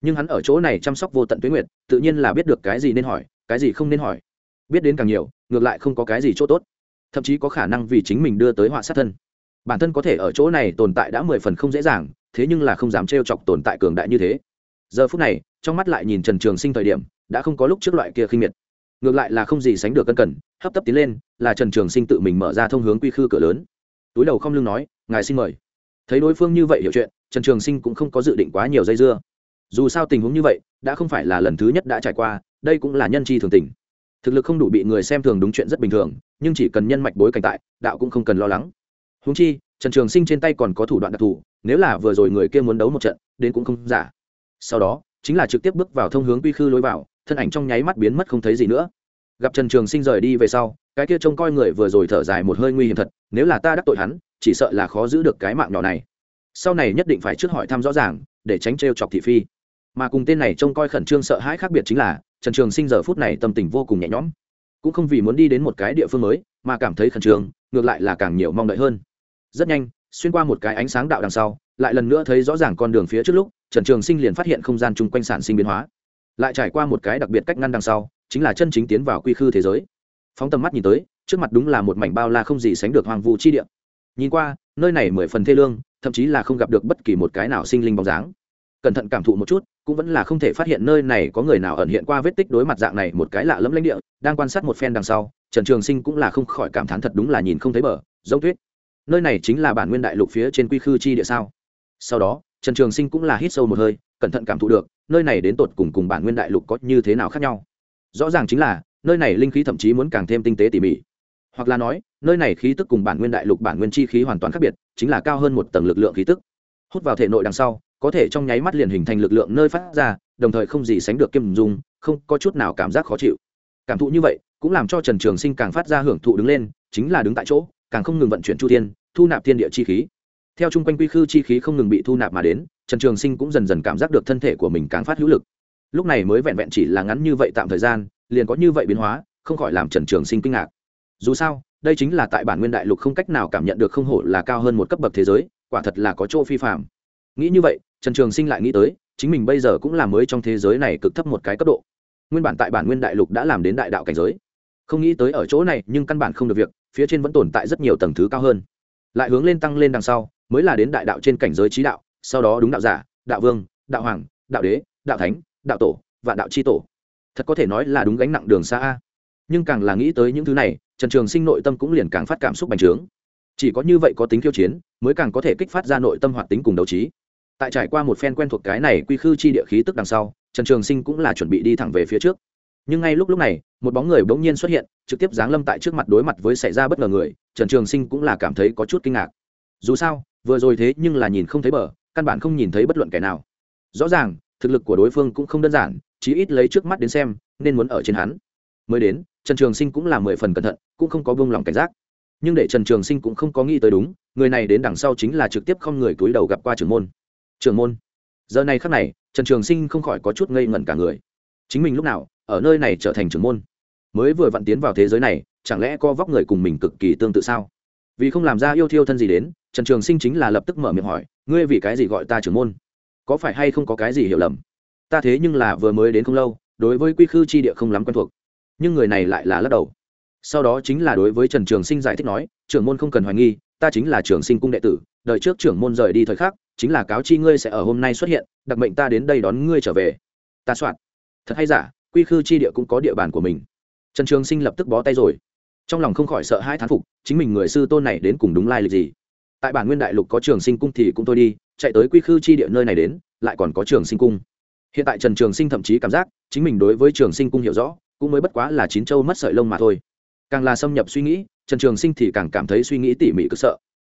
Nhưng hắn ở chỗ này chăm sóc vô tận tuyến nguyệt, tự nhiên là biết được cái gì nên hỏi, cái gì không nên hỏi. Biết đến càng nhiều, ngược lại không có cái gì chỗ tốt. Thậm chí có khả năng vì chính mình đưa tới họa sát thân. Bản thân có thể ở chỗ này tồn tại đã mười phần không dễ dàng, thế nhưng là không dám trêu chọc tồn tại cường đại như thế. Giờ phút này, trong mắt lại nhìn trần trường sinh thời điểm đã không có lúc trước loại kia khinh miệt. Ngược lại là không gì sánh được cân cần hấp tấp tiến lên, là trần trường sinh tự mình mở ra thông hướng quy khư cửa lớn. Túi đầu không lưng nói, ngài xin mời. Thấy đối phương như vậy hiểu chuyện, trần trường sinh cũng không có dự định quá nhiều dây dưa. Dù sao tình huống như vậy, đã không phải là lần thứ nhất đã trải qua, đây cũng là nhân chi thường tình. Thực lực không đủ bị người xem thường đúng chuyện rất bình thường, nhưng chỉ cần nhân mạch bối cảnh tại, đạo cũng không cần lo lắng. Húng chi, trần trường sinh trên tay còn có thủ đoạn đặc thù, nếu là vừa rồi người kia muốn đấu một trận, đến cũng không giả. Sau đó, chính là trực tiếp bước vào thông hướng quy khư lối vào thân ảnh trong nháy mắt biến mất không thấy gì nữa. Gặp trần trường sinh rời đi về sau, cái kia trông coi người vừa rồi thở dài một hơi nguy hiểm thật, nếu là ta đắc tội hắn, chỉ sợ là khó giữ được cái mạng nhỏ này. Sau này nhất định phải trước hỏi thăm rõ ràng, để tránh trêu chọc thị phi. Mà cùng tên này trông coi khẩn trương sợ hãi khác biệt chính là, trần trường sinh giờ phút này tâm tình vô cùng nhẹ nhõm. Cũng không vì muốn đi đến một cái địa phương mới, mà cảm thấy khẩn trương, ngược lại là càng nhiều mong đợi hơn. Rất nhanh, xuyên qua một cái ánh sáng đạo đằng sau, lại lần nữa thấy rõ ràng con đường phía trước lúc, trần trường sinh liền phát hiện không gian chung quanh sản sinh biến hóa lại trải qua một cái đặc biệt cách ngăn đằng sau, chính là chân chính tiến vào quy khư thế giới. Phóng tầm mắt nhìn tới, trước mặt đúng là một mảnh bao la không gì sánh được hoàng vụ chi địa. Nhìn qua, nơi này mười phần thê lương, thậm chí là không gặp được bất kỳ một cái nào sinh linh bóng dáng. Cẩn thận cảm thụ một chút, cũng vẫn là không thể phát hiện nơi này có người nào ẩn hiện qua vết tích đối mặt dạng này một cái lạ lẫm lãnh địa, đang quan sát một phen đằng sau, trần trường sinh cũng là không khỏi cảm thán thật đúng là nhìn không thấy bờ, giống tuyết. Nơi này chính là bản nguyên đại lục phía trên quy khư chi địa sao? Sau đó, trần trường sinh cũng là hít sâu một hơi cẩn thận cảm thụ được, nơi này đến tột cùng cùng bản nguyên đại lục có như thế nào khác nhau. Rõ ràng chính là, nơi này linh khí thậm chí muốn càng thêm tinh tế tỉ mỉ. Hoặc là nói, nơi này khí tức cùng bản nguyên đại lục bản nguyên chi khí hoàn toàn khác biệt, chính là cao hơn một tầng lực lượng khí tức. Hút vào thể nội đằng sau, có thể trong nháy mắt liền hình thành lực lượng nơi phát ra, đồng thời không gì sánh được kim dung, không có chút nào cảm giác khó chịu. Cảm thụ như vậy, cũng làm cho trần trường sinh càng phát ra hưởng thụ đứng lên, chính là đứng tại chỗ, càng không ngừng vận chuyển chu thiên, thu nạp thiên địa chi khí. Theo chung quanh quy khư chi khí không ngừng bị thu nạp mà đến trần trường sinh cũng dần dần cảm giác được thân thể của mình càng phát hữu lực. Lúc này mới vẹn vẹn chỉ là ngắn như vậy tạm thời gian, liền có như vậy biến hóa, không khỏi làm trần trường sinh kinh ngạc. Dù sao, đây chính là tại bản nguyên đại lục không cách nào cảm nhận được không hổ là cao hơn một cấp bậc thế giới, quả thật là có chỗ phi phạm. Nghĩ như vậy, trần trường sinh lại nghĩ tới, chính mình bây giờ cũng là mới trong thế giới này cực thấp một cái cấp độ. Nguyên bản tại bản nguyên đại lục đã làm đến đại đạo cảnh giới. Không nghĩ tới ở chỗ này, nhưng căn bản không được việc, phía trên vẫn tồn tại rất nhiều tầng thứ cao hơn. Lại hướng lên tăng lên đằng sau, mới là đến đại đạo trên cảnh giới trí đạo sau đó đúng đạo giả, đạo vương, đạo hoàng, đạo đế, đạo thánh, đạo tổ và đạo c h i tổ. Thật có thể nói là đúng gánh nặng đường xa a. Nhưng càng là nghĩ tới những thứ này, trần trường sinh nội tâm cũng liền càng phát cảm xúc bành trướng. Chỉ có như vậy có tính khiêu chiến, mới càng có thể kích phát ra nội tâm hoạt tính cùng đấu trí. Tại trải qua một phen quen thuộc cái này quy khư chi địa khí tức đằng sau, trần trường sinh cũng là chuẩn bị đi thẳng về phía trước. Nhưng ngay lúc lúc này, một bóng người bỗng nhiên xuất hiện, trực tiếp giáng lâm tại trước mặt đối mặt với xảy ra bất ngờ người, trần trường sinh cũng là cảm thấy có chút kinh ngạc. Dù sao, vừa rồi thế nhưng là nhìn không thấy bờ căn bản không nhìn thấy bất luận kẻ nào. Rõ ràng, thực lực của đối phương cũng không đơn giản, chí ít lấy trước mắt đến xem, nên muốn ở trên hắn. Mới đến, trần trường sinh cũng là mười phần cẩn thận, cũng không có buông lòng cảnh giác. Nhưng để trần trường sinh cũng không có nghĩ tới đúng, người này đến đằng sau chính là trực tiếp không người túi đầu gặp qua trưởng môn. Trưởng môn? Giờ này khắc này, trần trường sinh không khỏi có chút ngây ngẩn cả người. Chính mình lúc nào, ở nơi này trở thành trưởng môn? Mới vừa vặn tiến vào thế giới này, chẳng lẽ co vóc người cùng mình cực kỳ tương tự sao? Vì không làm ra yêu thiêu thân gì đến, trần trường sinh chính là lập tức mở miệng hỏi, ngươi vì cái gì gọi ta trưởng môn? Có phải hay không có cái gì hiểu lầm? Ta thế nhưng là vừa mới đến không lâu, đối với quy khư chi địa không lắm quen thuộc, nhưng người này lại là lắc đầu. Sau đó chính là đối với trần trường sinh giải thích nói, trưởng môn không cần hoài nghi, ta chính là trưởng sinh cung đệ tử, đợi trước trưởng môn rời đi thời khắc, chính là cáo chi ngươi sẽ ở hôm nay xuất hiện, đặc mệnh ta đến đây đón ngươi trở về. Ta soạn. Thật hay giả, quy khư chi địa cũng có địa bàn của mình. Trần trường sinh lập tức bó tay rồi. Trong lòng không khỏi sợ hai thán phục chính mình người sư tôn này đến cùng đúng lai lịch gì. Tại bản nguyên đại lục có trường sinh cung thì cũng thôi đi, chạy tới quy khư chi địa nơi này đến, lại còn có trường sinh cung. Hiện tại trần trường sinh thậm chí cảm giác, chính mình đối với trường sinh cung hiểu rõ, cũng mới bất quá là chín châu mất sợi lông mà thôi. Càng là xâm nhập suy nghĩ, trần trường sinh thì càng cảm thấy suy nghĩ tỉ mỉ cực sợ.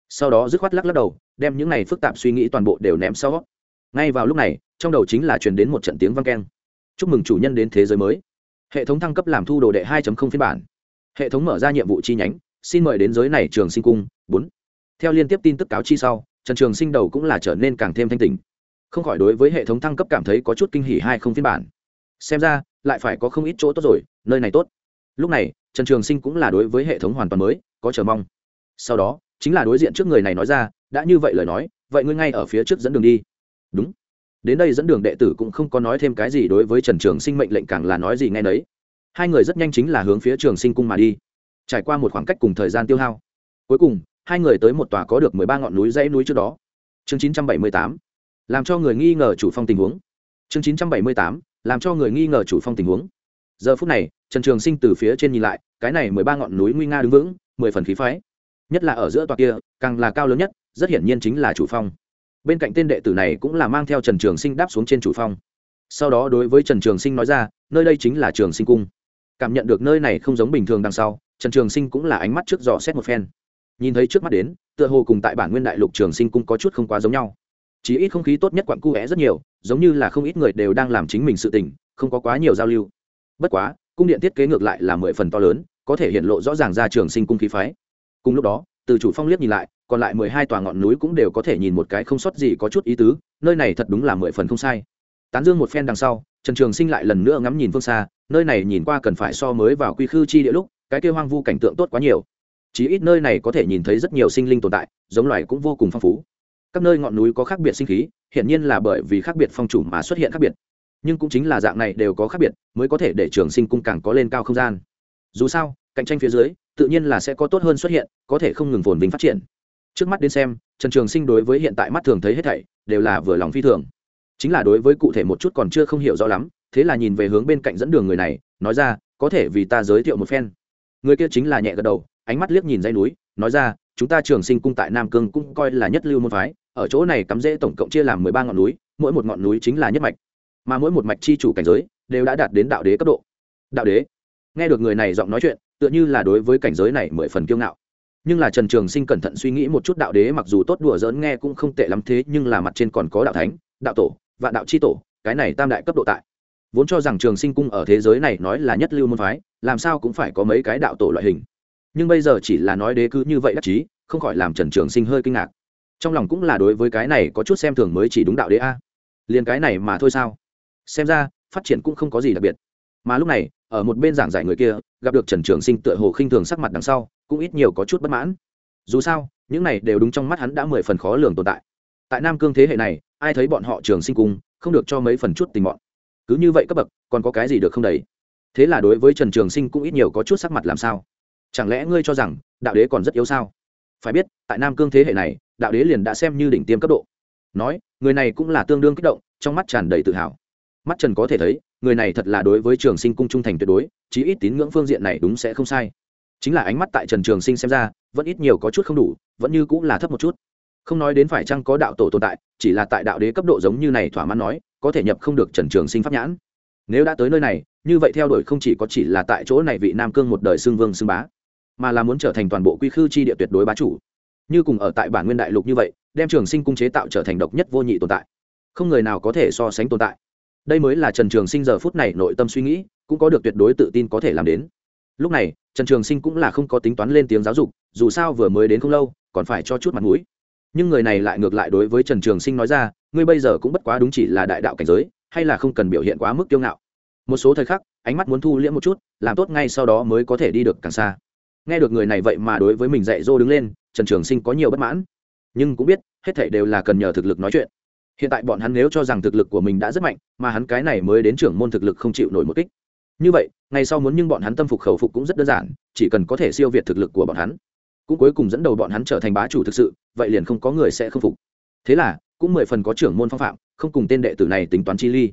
Sau đó dứt khoát lắc lắc đầu, đem những này phức tạp suy nghĩ toàn bộ đều ném sau. Ngay vào lúc này, trong đầu chính là truyền đến một trận tiếng vang keng. Chúc mừng chủ nhân đến thế giới mới. Hệ thống thăng cấp làm thu đồ đệ 2.0 phiên bản. Hệ thống mở ra nhiệm vụ chi nhánh xin mời đến giới này trường sinh cung, bốn. Theo liên tiếp tin tức cáo chi sau, trần trường sinh đầu cũng là trở nên càng thêm thanh tình không khỏi đối với hệ thống thăng cấp cảm thấy có chút kinh hỉ hai không phiên bản. Xem ra, lại phải có không ít chỗ tốt rồi, nơi này tốt. Lúc này, trần trường sinh cũng là đối với hệ thống hoàn toàn mới, có chờ mong. Sau đó, chính là đối diện trước người này nói ra, đã như vậy lời nói, vậy ngươi ngay ở phía trước dẫn đường đi. Đúng. Đến đây dẫn đường đệ tử cũng không có nói thêm cái gì đối với trần trường sinh mệnh lệnh càng là nói gì ngay nấy. Hai người rất nhanh chính là hướng phía trường sinh cung mà đi trải qua một khoảng cách cùng thời gian tiêu hao. Cuối cùng, hai người tới một tòa có được mười ba ngọn núi dãy núi trước đó. Chương chín trăm bảy mươi tám, làm cho người nghi ngờ chủ phong tình huống. Chương chín trăm bảy mươi tám, làm cho người nghi ngờ chủ phong tình huống. Giờ phút này, trần trường sinh từ phía trên nhìn lại, cái này mười ba ngọn núi nguy nga đứng vững, mười phần khí phái. Nhất là ở giữa tòa kia, càng là cao lớn nhất, rất hiển nhiên chính là chủ phong. Bên cạnh tên đệ tử này cũng là mang theo trần trường sinh đáp xuống trên chủ phong. Sau đó đối với trần trường sinh nói ra, nơi đây chính là trường sinh cung. Cảm nhận được nơi này không giống bình thường đằng sau trần trường sinh cũng là ánh mắt trước dò xét một phen. Nhìn thấy trước mắt đến, tựa hồ cùng tại bản nguyên đại lục trường sinh cung có chút không quá giống nhau. Chỉ ít không khí tốt nhất quặn cu é rất nhiều, giống như là không ít người đều đang làm chính mình sự tình, không có quá nhiều giao lưu. Bất quá, cung điện thiết kế ngược lại là mười phần to lớn, có thể hiện lộ rõ ràng ra trường sinh cung khí phái. Cùng lúc đó, từ chủ phong liếc nhìn lại, còn lại mười hai tòa ngọn núi cũng đều có thể nhìn một cái không sót gì có chút ý tứ, nơi này thật đúng là mười phần không sai. Tán dương một phen đằng sau, trần trường sinh lại lần nữa ngắm nhìn phương xa, nơi này nhìn qua cần phải so mới vào quy khư chi địa lúc cái kia hoang vu cảnh tượng tốt quá nhiều. Chí ít nơi này có thể nhìn thấy rất nhiều sinh linh tồn tại, giống loài cũng vô cùng phong phú. Các nơi ngọn núi có khác biệt sinh khí hiện nhiên là bởi vì khác biệt phong chủ mà xuất hiện khác biệt. Nhưng cũng chính là dạng này đều có khác biệt, mới có thể để trường sinh cung càng có lên cao không gian. Dù sao, cạnh tranh phía dưới, tự nhiên là sẽ có tốt hơn xuất hiện, có thể không ngừng phồn vinh phát triển. Trước mắt đến xem, trần trường sinh đối với hiện tại mắt thường thấy hết thảy, đều là vừa lòng phi thường. Chính là đối với cụ thể một chút còn chưa không hiểu rõ lắm, thế là nhìn về hướng bên cạnh dẫn đường người này, nói ra, có thể vì ta giới thiệu một phen người kia chính là nhẹ gật đầu, ánh mắt liếc nhìn dây núi, nói ra, chúng ta trường sinh cung tại nam cương cũng coi là nhất lưu môn phái, ở chỗ này cắm rễ tổng cộng chia làm mười ba ngọn núi, mỗi một ngọn núi chính là nhất mạch. Mà mỗi một mạch chi chủ cảnh giới đều đã đạt đến đạo đế cấp độ. Đạo đế. Nghe được người này giọng nói chuyện, tựa như là đối với cảnh giới này mười phần kiêu ngạo. Nhưng là trần trường sinh cẩn thận suy nghĩ một chút đạo đế mặc dù tốt đùa dỡn nghe cũng không tệ lắm thế, nhưng là mặt trên còn có đạo thánh, đạo tổ và đạo c h i tổ, cái này tam đại cấp độ tại vốn cho rằng trường sinh cung ở thế giới này nói là nhất lưu môn phái, làm sao cũng phải có mấy cái đạo tổ loại hình. Nhưng bây giờ chỉ là nói đế cứ như vậy đắc chí, không khỏi làm trần trường sinh hơi kinh ngạc. Trong lòng cũng là đối với cái này có chút xem thường mới chỉ đúng đạo đế a. Liền cái này mà thôi sao? Xem ra, phát triển cũng không có gì đặc biệt. Mà lúc này, ở một bên giảng giải người kia, gặp được trần trường sinh tựa hồ khinh thường sắc mặt đằng sau, cũng ít nhiều có chút bất mãn. Dù sao, những này đều đúng trong mắt hắn đã mười phần khó lường tồn tại. Tại nam cương thế hệ này, ai thấy bọn họ trường sinh cung, không được cho mấy phần chút tình bọn cứ như vậy cấp bậc, còn có cái gì được không đấy thế là đối với trần trường sinh cũng ít nhiều có chút sắc mặt làm sao. Chẳng lẽ ngươi cho rằng đạo đế còn rất yếu sao? Phải biết, tại nam cương thế hệ này, đạo đế liền đã xem như đỉnh tiêm cấp độ. Nói, người này cũng là tương đương kích động, trong mắt tràn đầy tự hào. Mắt trần có thể thấy, người này thật là đối với trường sinh cung trung thành tuyệt đối, chí ít tín ngưỡng phương diện này đúng sẽ không sai. Chính là ánh mắt tại trần trường sinh xem ra, vẫn ít nhiều có chút không đủ, vẫn như cũng là thấp một chút. Không nói đến phải chăng có đạo tổ tồn tại, chỉ là tại đạo đế cấp độ giống như này thỏa mãn nói có thể nhập không được trần trường sinh pháp nhãn. Nếu đã tới nơi này, như vậy theo đuổi không chỉ có chỉ là tại chỗ này vị nam cương một đời xương vương xương bá, mà là muốn trở thành toàn bộ quy khư chi địa tuyệt đối bá chủ. Như cùng ở tại bản nguyên đại lục như vậy, đem trường sinh cung chế tạo trở thành độc nhất vô nhị tồn tại. Không người nào có thể so sánh tồn tại. Đây mới là trần trường sinh giờ phút này nội tâm suy nghĩ, cũng có được tuyệt đối tự tin có thể làm đến. Lúc này, trần trường sinh cũng là không có tính toán lên tiếng giáo dục, dù sao vừa mới đến không lâu, còn phải cho chút mặt mũi. Nhưng người này lại ngược lại đối với trần trường sinh nói ra ngươi bây giờ cũng bất quá đúng chỉ là đại đạo cảnh giới, hay là không cần biểu hiện quá mức kiêu ngạo. Một số thời khắc, ánh mắt muốn thu liễm một chút, làm tốt ngay sau đó mới có thể đi được càng xa. Nghe được người này vậy mà đối với mình dạy dỗ đứng lên, trần trường sinh có nhiều bất mãn. Nhưng cũng biết, hết thảy đều là cần nhờ thực lực nói chuyện. Hiện tại bọn hắn nếu cho rằng thực lực của mình đã rất mạnh, mà hắn cái này mới đến trưởng môn thực lực không chịu nổi một kích. Như vậy ngày sau muốn nhưng bọn hắn tâm phục khẩu phục cũng rất đơn giản, chỉ cần có thể siêu việt thực lực của bọn hắn, cũng cuối cùng dẫn đầu bọn hắn trở thành bá chủ thực sự, vậy liền không có người sẽ không phục. Thế là cũng mười phần có trưởng môn phong phạm, không cùng tên đệ tử này tính toán chi ly.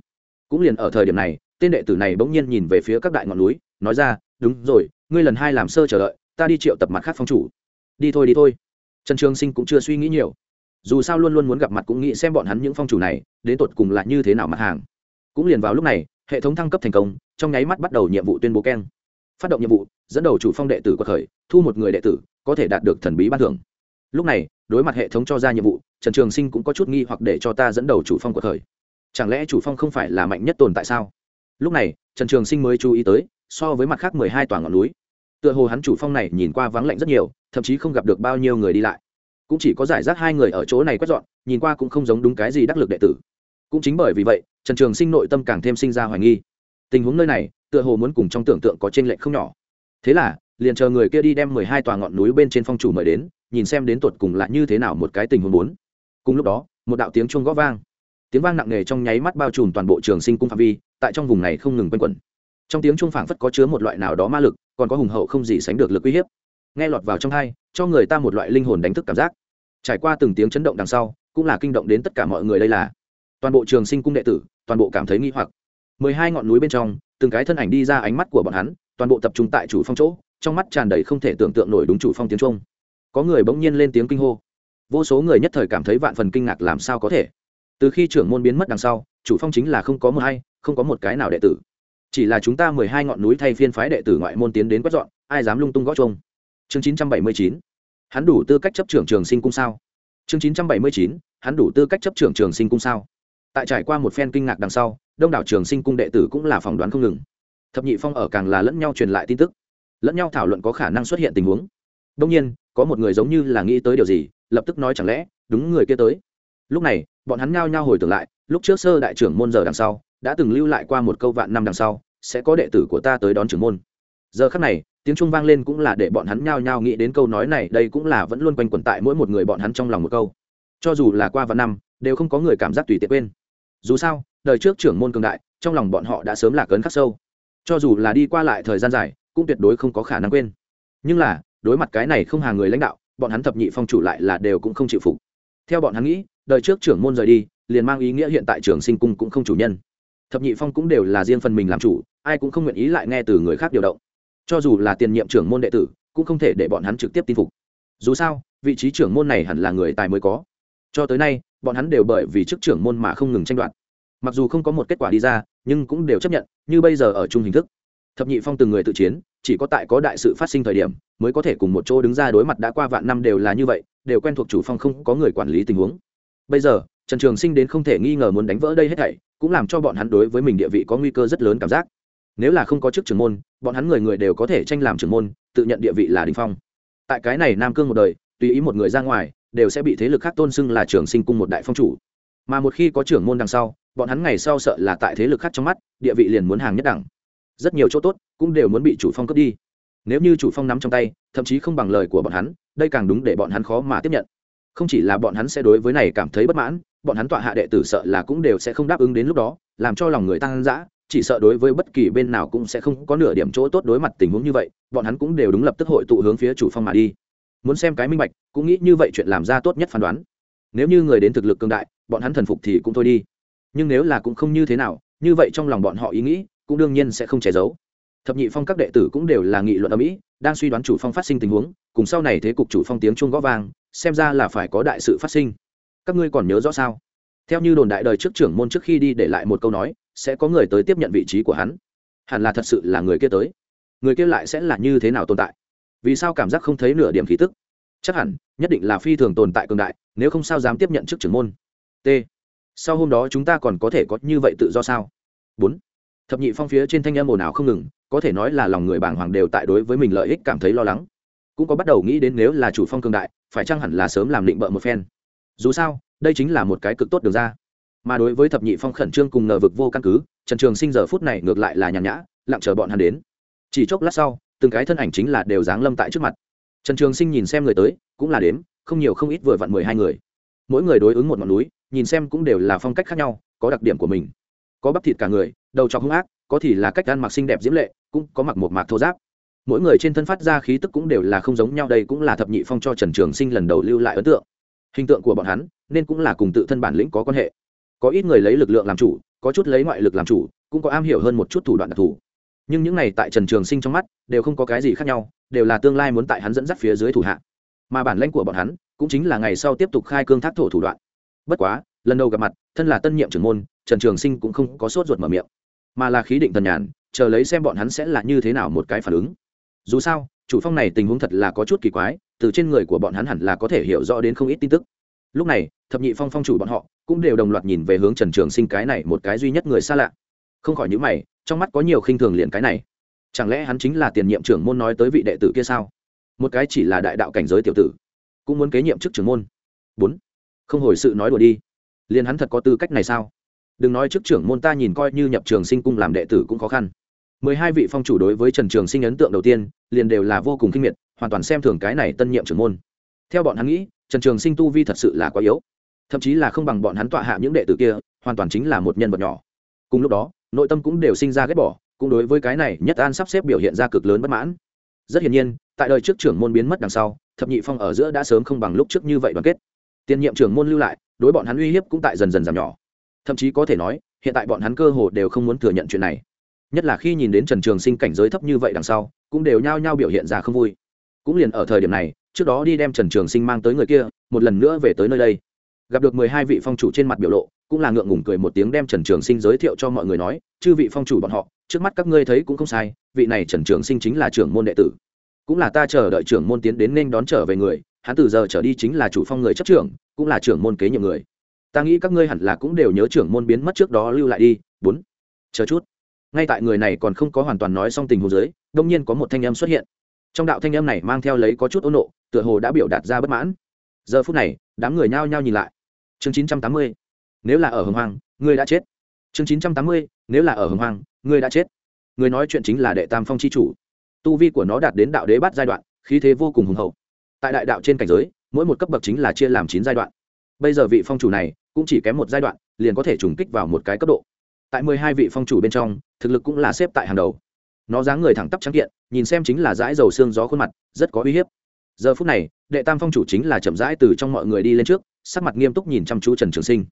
Cũng liền ở thời điểm này, tên đệ tử này bỗng nhiên nhìn về phía các đại ngọn núi, nói ra, đúng rồi, ngươi lần hai làm sơ chờ đợi, ta đi triệu tập mặt khác phong chủ. Đi thôi đi thôi. Trần trường sinh cũng chưa suy nghĩ nhiều. Dù sao luôn luôn muốn gặp mặt cũng nghĩ xem bọn hắn những phong chủ này, đến tột cùng là như thế nào mặt hàng. Cũng liền vào lúc này, hệ thống thăng cấp thành công, trong nháy mắt bắt đầu nhiệm vụ tuyên bố keng. Phát động nhiệm vụ, dẫn đầu chủ phong đệ tử quật khởi, thu một người đệ tử, có thể đạt được thần bí ban thưởng. Lúc này đối mặt hệ thống cho ra nhiệm vụ, trần trường sinh cũng có chút nghi hoặc để cho ta dẫn đầu chủ phong của khởi chẳng lẽ chủ phong không phải là mạnh nhất tồn tại sao? Lúc này, trần trường sinh mới chú ý tới, so với mặt khác mười hai tòa ngọn núi, tựa hồ hắn chủ phong này nhìn qua vắng lạnh rất nhiều, thậm chí không gặp được bao nhiêu người đi lại. Cũng chỉ có giải rác hai người ở chỗ này quét dọn, nhìn qua cũng không giống đúng cái gì đắc lực đệ tử. Cũng chính bởi vì vậy, trần trường sinh nội tâm càng thêm sinh ra hoài nghi. Tình huống nơi này, tựa hồ muốn cùng trong tưởng tượng có t r ê n lệch không nhỏ. Thế là, liền chờ người kia đi đem mười hai tòa ngọn núi bên trên phong chủ mời đến nhìn xem đến tuột cùng là như thế nào một cái tình huống muốn cùng lúc đó, một đạo tiếng chuông gõ vang. Tiếng vang nặng nề trong nháy mắt bao trùm toàn bộ trường sinh cung phạm vi, tại trong vùng này không ngừng quanh quẩn. Trong tiếng chuông phảng phất có chứa một loại nào đó ma lực, còn có hùng hậu không gì sánh được lực uy hiếp. Nghe lọt vào trong hai cho người ta một loại linh hồn đánh thức cảm giác. Trải qua từng tiếng chấn động đằng sau, cũng là kinh động đến tất cả mọi người đây là. Toàn bộ trường sinh cung đệ tử, toàn bộ cảm thấy nghi hoặc. Mười hai ngọn núi bên trong, từng cái thân ảnh đi ra ánh mắt của bọn hắn, toàn bộ tập trung tại chủ phong chỗ, trong mắt tràn đầy không thể tưởng tượng nổi đúng chủ phong tiếng trung có người bỗng nhiên lên tiếng kinh hô. Vô số người nhất thời cảm thấy vạn phần kinh ngạc làm sao có thể. Từ khi trưởng môn biến mất đằng sau, chủ phong chính là không có một hay không có một cái nào đệ tử. Chỉ là chúng ta mười hai ngọn núi thay phiên phái đệ tử ngoại môn tiến đến quét dọn, ai dám lung tung gõ trông chương chín trăm bảy mươi chín. Hắn đủ tư cách chấp trưởng trường sinh cung sao? Chương chín trăm bảy mươi chín, hắn đủ tư cách chấp trưởng trường sinh cung sao? Tại trải qua một phen kinh ngạc đằng sau, đông đảo trường sinh cung đệ tử cũng là phỏng đoán không ngừng. Thập nhị phong ở càng là lẫn nhau truyền lại tin tức, lẫn nhau thảo luận có khả năng xuất hiện tình huống. Đông nhiên có một người giống như là nghĩ tới điều gì, lập tức nói chẳng lẽ, đúng người kia tới. Lúc này, bọn hắn ngao nhao hồi tưởng lại, lúc trước sơ đại trưởng môn giờ đằng sau, đã từng lưu lại qua một câu vạn năm đằng sau, sẽ có đệ tử của ta tới đón trưởng môn. Giờ khắc này, tiếng trung vang lên cũng là để bọn hắn nhao nhao nghĩ đến câu nói này, đây cũng là vẫn luôn quanh quẩn tại mỗi một người bọn hắn trong lòng một câu. Cho dù là qua vạn năm, đều không có người cảm giác tùy tiện quên. Dù sao, đời trước trưởng môn cường đại, trong lòng bọn họ đã sớm lạc ấn khắc sâu. Cho dù là đi qua lại thời gian dài, cũng tuyệt đối không có khả năng quên. Nhưng là đối mặt cái này không hàng người lãnh đạo, bọn hắn thập nhị phong chủ lại là đều cũng không chịu phục. Theo bọn hắn nghĩ, đời trước trưởng môn rời đi, liền mang ý nghĩa hiện tại trường sinh cung cũng không chủ nhân. Thập nhị phong cũng đều là riêng phần mình làm chủ, ai cũng không nguyện ý lại nghe từ người khác điều động. Cho dù là tiền nhiệm trưởng môn đệ tử, cũng không thể để bọn hắn trực tiếp tin phục. Dù sao, vị trí trưởng môn này hẳn là người tài mới có. Cho tới nay, bọn hắn đều bởi vì chức trưởng môn mà không ngừng tranh đoạt. Mặc dù không có một kết quả đi ra, nhưng cũng đều chấp nhận, như bây giờ ở chung hình thức. Thập nhị phong từng người tự chiến chỉ có tại có đại sự phát sinh thời điểm mới có thể cùng một chỗ đứng ra đối mặt đã qua vạn năm đều là như vậy, đều quen thuộc chủ phong không có người quản lý tình huống. Bây giờ, trần trường sinh đến không thể nghi ngờ muốn đánh vỡ đây hết thảy, cũng làm cho bọn hắn đối với mình địa vị có nguy cơ rất lớn cảm giác. Nếu là không có chức trưởng môn, bọn hắn người người đều có thể tranh làm trưởng môn, tự nhận địa vị là đình phong. Tại cái này nam cương một đời, tùy ý một người ra ngoài, đều sẽ bị thế lực khác tôn xưng là trường sinh cung một đại phong chủ. Mà một khi có trưởng môn đằng sau, bọn hắn ngày sau sợ là tại thế lực khác trong mắt, địa vị liền muốn hàng nhất đẳng rất nhiều chỗ tốt cũng đều muốn bị chủ phong cướp đi. Nếu như chủ phong nắm trong tay, thậm chí không bằng lời của bọn hắn, đây càng đúng để bọn hắn khó mà tiếp nhận. Không chỉ là bọn hắn sẽ đối với này cảm thấy bất mãn, bọn hắn tọa hạ đệ tử sợ là cũng đều sẽ không đáp ứng đến lúc đó, làm cho lòng người tăng dã, chỉ sợ đối với bất kỳ bên nào cũng sẽ không có nửa điểm chỗ tốt đối mặt tình huống như vậy, bọn hắn cũng đều đúng lập tức hội tụ hướng phía chủ phong mà đi. Muốn xem cái minh bạch, cũng nghĩ như vậy chuyện làm ra tốt nhất phán đoán. Nếu như người đến thực lực cường đại, bọn hắn thần phục thì cũng thôi đi. Nhưng nếu là cũng không như thế nào, như vậy trong lòng bọn họ ý nghĩ cũng đương nhiên sẽ không che giấu. Thập nhị phong các đệ tử cũng đều là nghị luận ở mỹ, đang suy đoán chủ phong phát sinh tình huống, cùng sau này thế cục chủ phong tiếng chuông gõ vang, xem ra là phải có đại sự phát sinh. Các ngươi còn nhớ rõ sao? Theo như đồn đại đời trước trưởng môn trước khi đi để lại một câu nói, sẽ có người tới tiếp nhận vị trí của hắn. Hẳn là thật sự là người kia tới. Người kia lại sẽ là như thế nào tồn tại? Vì sao cảm giác không thấy nửa điểm khí tức? Chắc hẳn, nhất định là phi thường tồn tại cường đại, nếu không sao dám tiếp nhận chức trưởng môn. T. Sau hôm đó chúng ta còn có thể có như vậy tự do sao? Bốn thập nhị phong phía trên thanh âm ồn ào không ngừng, có thể nói là lòng người bàng hoàng đều tại đối với mình lợi ích cảm thấy lo lắng. Cũng có bắt đầu nghĩ đến nếu là chủ phong cường đại, phải chăng hẳn là sớm làm định bợ một phen. Dù sao, đây chính là một cái cực tốt được ra. Mà đối với thập nhị phong khẩn trương cùng ngờ vực vô căn cứ, trần trường sinh giờ phút này ngược lại là nhàn nhã, lặng chờ bọn hắn đến. Chỉ chốc lát sau, từng cái thân ảnh chính là đều dáng lâm tại trước mặt. Trần trường sinh nhìn xem người tới, cũng là đếm, không nhiều không ít vừa vặn mười hai người. Mỗi người đối ứng một ngọn núi, nhìn xem cũng đều là phong cách khác nhau, có đặc điểm của mình có bắp thịt cả người, đầu trọc hung ác, có thì là cách ăn mặc xinh đẹp diễm lệ, cũng có mặc một mạc thô giáp. Mỗi người trên thân phát ra khí tức cũng đều là không giống nhau, đây cũng là thập nhị phong cho trần trường sinh lần đầu lưu lại ấn tượng. Hình tượng của bọn hắn, nên cũng là cùng tự thân bản lĩnh có quan hệ. Có ít người lấy lực lượng làm chủ, có chút lấy ngoại lực làm chủ, cũng có am hiểu hơn một chút thủ đoạn đặc thù. Nhưng những này tại trần trường sinh trong mắt, đều không có cái gì khác nhau, đều là tương lai muốn tại hắn dẫn dắt phía dưới thủ hạ. Mà bản lãnh của bọn hắn, cũng chính là ngày sau tiếp tục khai cương thác thổ thủ đoạn. Bất quá lần đầu gặp mặt, thân là tân nhiệm trưởng môn, trần trường sinh cũng không có sốt ruột mở miệng, mà là khí định thần nhàn, chờ lấy xem bọn hắn sẽ là như thế nào một cái phản ứng. Dù sao, chủ phong này tình huống thật là có chút kỳ quái, từ trên người của bọn hắn hẳn là có thể hiểu rõ đến không ít tin tức. Lúc này, thập nhị phong phong chủ bọn họ cũng đều đồng loạt nhìn về hướng trần trường sinh cái này một cái duy nhất người xa lạ. Không khỏi những mày, trong mắt có nhiều khinh thường liền cái này. Chẳng lẽ hắn chính là tiền nhiệm trưởng môn nói tới vị đệ tử kia sao? Một cái chỉ là đại đạo cảnh giới tiểu tử, cũng muốn kế nhiệm chức trưởng môn. Bốn. Không hồi sự nói đùa đi liền hắn thật có tư cách này sao? Đừng nói chức trưởng môn ta nhìn coi như nhập trường sinh cung làm đệ tử cũng khó khăn. Mười hai vị phong chủ đối với trần trường sinh ấn tượng đầu tiên, liền đều là vô cùng kinh nghiệt hoàn toàn xem thường cái này tân nhiệm trưởng môn. Theo bọn hắn nghĩ, trần trường sinh tu vi thật sự là quá yếu. Thậm chí là không bằng bọn hắn tọa hạ những đệ tử kia, hoàn toàn chính là một nhân vật nhỏ. Cùng lúc đó, nội tâm cũng đều sinh ra ghét bỏ, cũng đối với cái này nhất an sắp xếp biểu hiện ra cực lớn bất mãn. Rất hiển nhiên, tại đời trước trưởng môn biến mất đằng sau, thập nhị phong ở giữa đã sớm không bằng lúc trước như vậy đoàn kết. Tiền nhiệm trưởng môn lưu lại đối bọn hắn uy hiếp cũng tại dần dần giảm nhỏ. Thậm chí có thể nói, hiện tại bọn hắn cơ hồ đều không muốn thừa nhận chuyện này. Nhất là khi nhìn đến trần trường sinh cảnh giới thấp như vậy đằng sau, cũng đều nhao nhao biểu hiện ra không vui. Cũng liền ở thời điểm này, trước đó đi đem trần trường sinh mang tới người kia, một lần nữa về tới nơi đây. Gặp được mười hai vị phong chủ trên mặt biểu lộ, cũng là ngượng ngùng cười một tiếng đem trần trường sinh giới thiệu cho mọi người nói, chư vị phong chủ bọn họ, trước mắt các ngươi thấy cũng không sai, vị này trần trường sinh chính là trưởng môn đệ tử. Cũng là ta chờ đợi trưởng môn tiến đến nên đón trở về người, hắn từ giờ trở đi chính là chủ phong người chấp trưởng cũng là trưởng môn kế nhiệm người. Ta nghĩ các ngươi hẳn là cũng đều nhớ trưởng môn biến mất trước đó lưu lại đi. Bốn. Chờ chút. Ngay tại người này còn không có hoàn toàn nói xong tình huống dưới. đông nhiên có một thanh âm xuất hiện. Trong đạo thanh âm này mang theo lấy có chút ôn nộ, tựa hồ đã biểu đạt ra bất mãn. Giờ phút này, đám người nhao nhao nhìn lại. Chương chín trăm tám mươi. Nếu là ở hồng hoang, ngươi đã chết. Chương chín trăm tám mươi. Nếu là ở hồng hoang, ngươi đã chết. Người nói chuyện chính là đệ tam phong c h i chủ. Tu vi của nó đạt đến đạo đế bắt giai đoạn, khí thế vô cùng hùng hậu. Tại đại đạo trên cảnh giới mỗi một cấp bậc chính là chia làm chín giai đoạn. Bây giờ vị phong chủ này cũng chỉ kém một giai đoạn, liền có thể trùng kích vào một cái cấp độ. Tại mười hai vị phong chủ bên trong, thực lực cũng là xếp tại hàng đầu. Nó dáng người thẳng tắp trắng kiện, nhìn xem chính là dãi dầu xương gió khuôn mặt, rất có uy hiếp. Giờ phút này, đệ tam phong chủ chính là chậm rãi từ trong mọi người đi lên trước, sắc mặt nghiêm túc nhìn chăm chú trần trường sinh.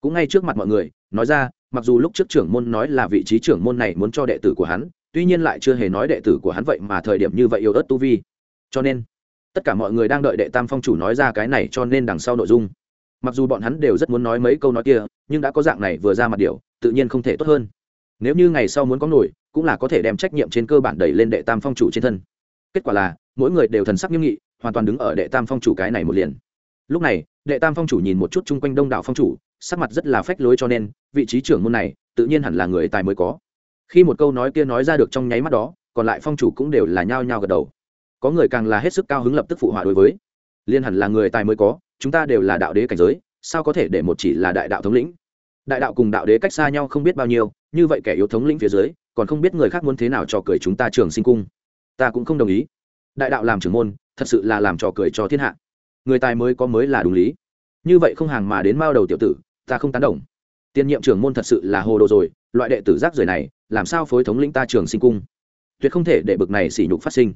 Cũng ngay trước mặt mọi người, nói ra, mặc dù lúc trước trưởng môn nói là vị trí trưởng môn này muốn cho đệ tử của hắn, tuy nhiên lại chưa hề nói đệ tử của hắn vậy mà thời điểm như vậy yếu ớt tu vi. Cho nên tất cả mọi người đang đợi đệ tam phong chủ nói ra cái này cho nên đằng sau nội dung. Mặc dù bọn hắn đều rất muốn nói mấy câu nói kia, nhưng đã có dạng này vừa ra mặt điều, tự nhiên không thể tốt hơn. Nếu như ngày sau muốn có nổi, cũng là có thể đem trách nhiệm trên cơ bản đẩy lên đệ tam phong chủ trên thân. Kết quả là, mỗi người đều thần sắc nghiêm nghị, hoàn toàn đứng ở đệ tam phong chủ cái này một liền. Lúc này, đệ tam phong chủ nhìn một chút chung quanh đông đảo phong chủ, sắc mặt rất là phách lối cho nên, vị trí trưởng môn này, tự nhiên hẳn là người tài mới có. Khi một câu nói kia nói ra được trong nháy mắt đó, còn lại phong chủ cũng đều là nhao nhao gật đầu có người càng là hết sức cao hứng lập tức phụ họa đối với. Liên hẳn là người tài mới có, chúng ta đều là đạo đế cảnh giới, sao có thể để một chỉ là đại đạo thống lĩnh? Đại đạo cùng đạo đế cách xa nhau không biết bao nhiêu, như vậy kẻ yếu thống lĩnh phía dưới, còn không biết người khác muốn thế nào cho cười chúng ta trường sinh cung. Ta cũng không đồng ý. Đại đạo làm trưởng môn, thật sự là làm trò cười cho thiên hạ. Người tài mới có mới là đúng lý. Như vậy không hàng mà đến mao đầu tiểu tử, ta không tán đồng. Tiền nhiệm trưởng môn thật sự là hồ đồ rồi, loại đệ tử giác rời này, làm sao phối thống lĩnh ta trường sinh cung? Tuyệt không thể để bực này sỉ nhục phát sinh.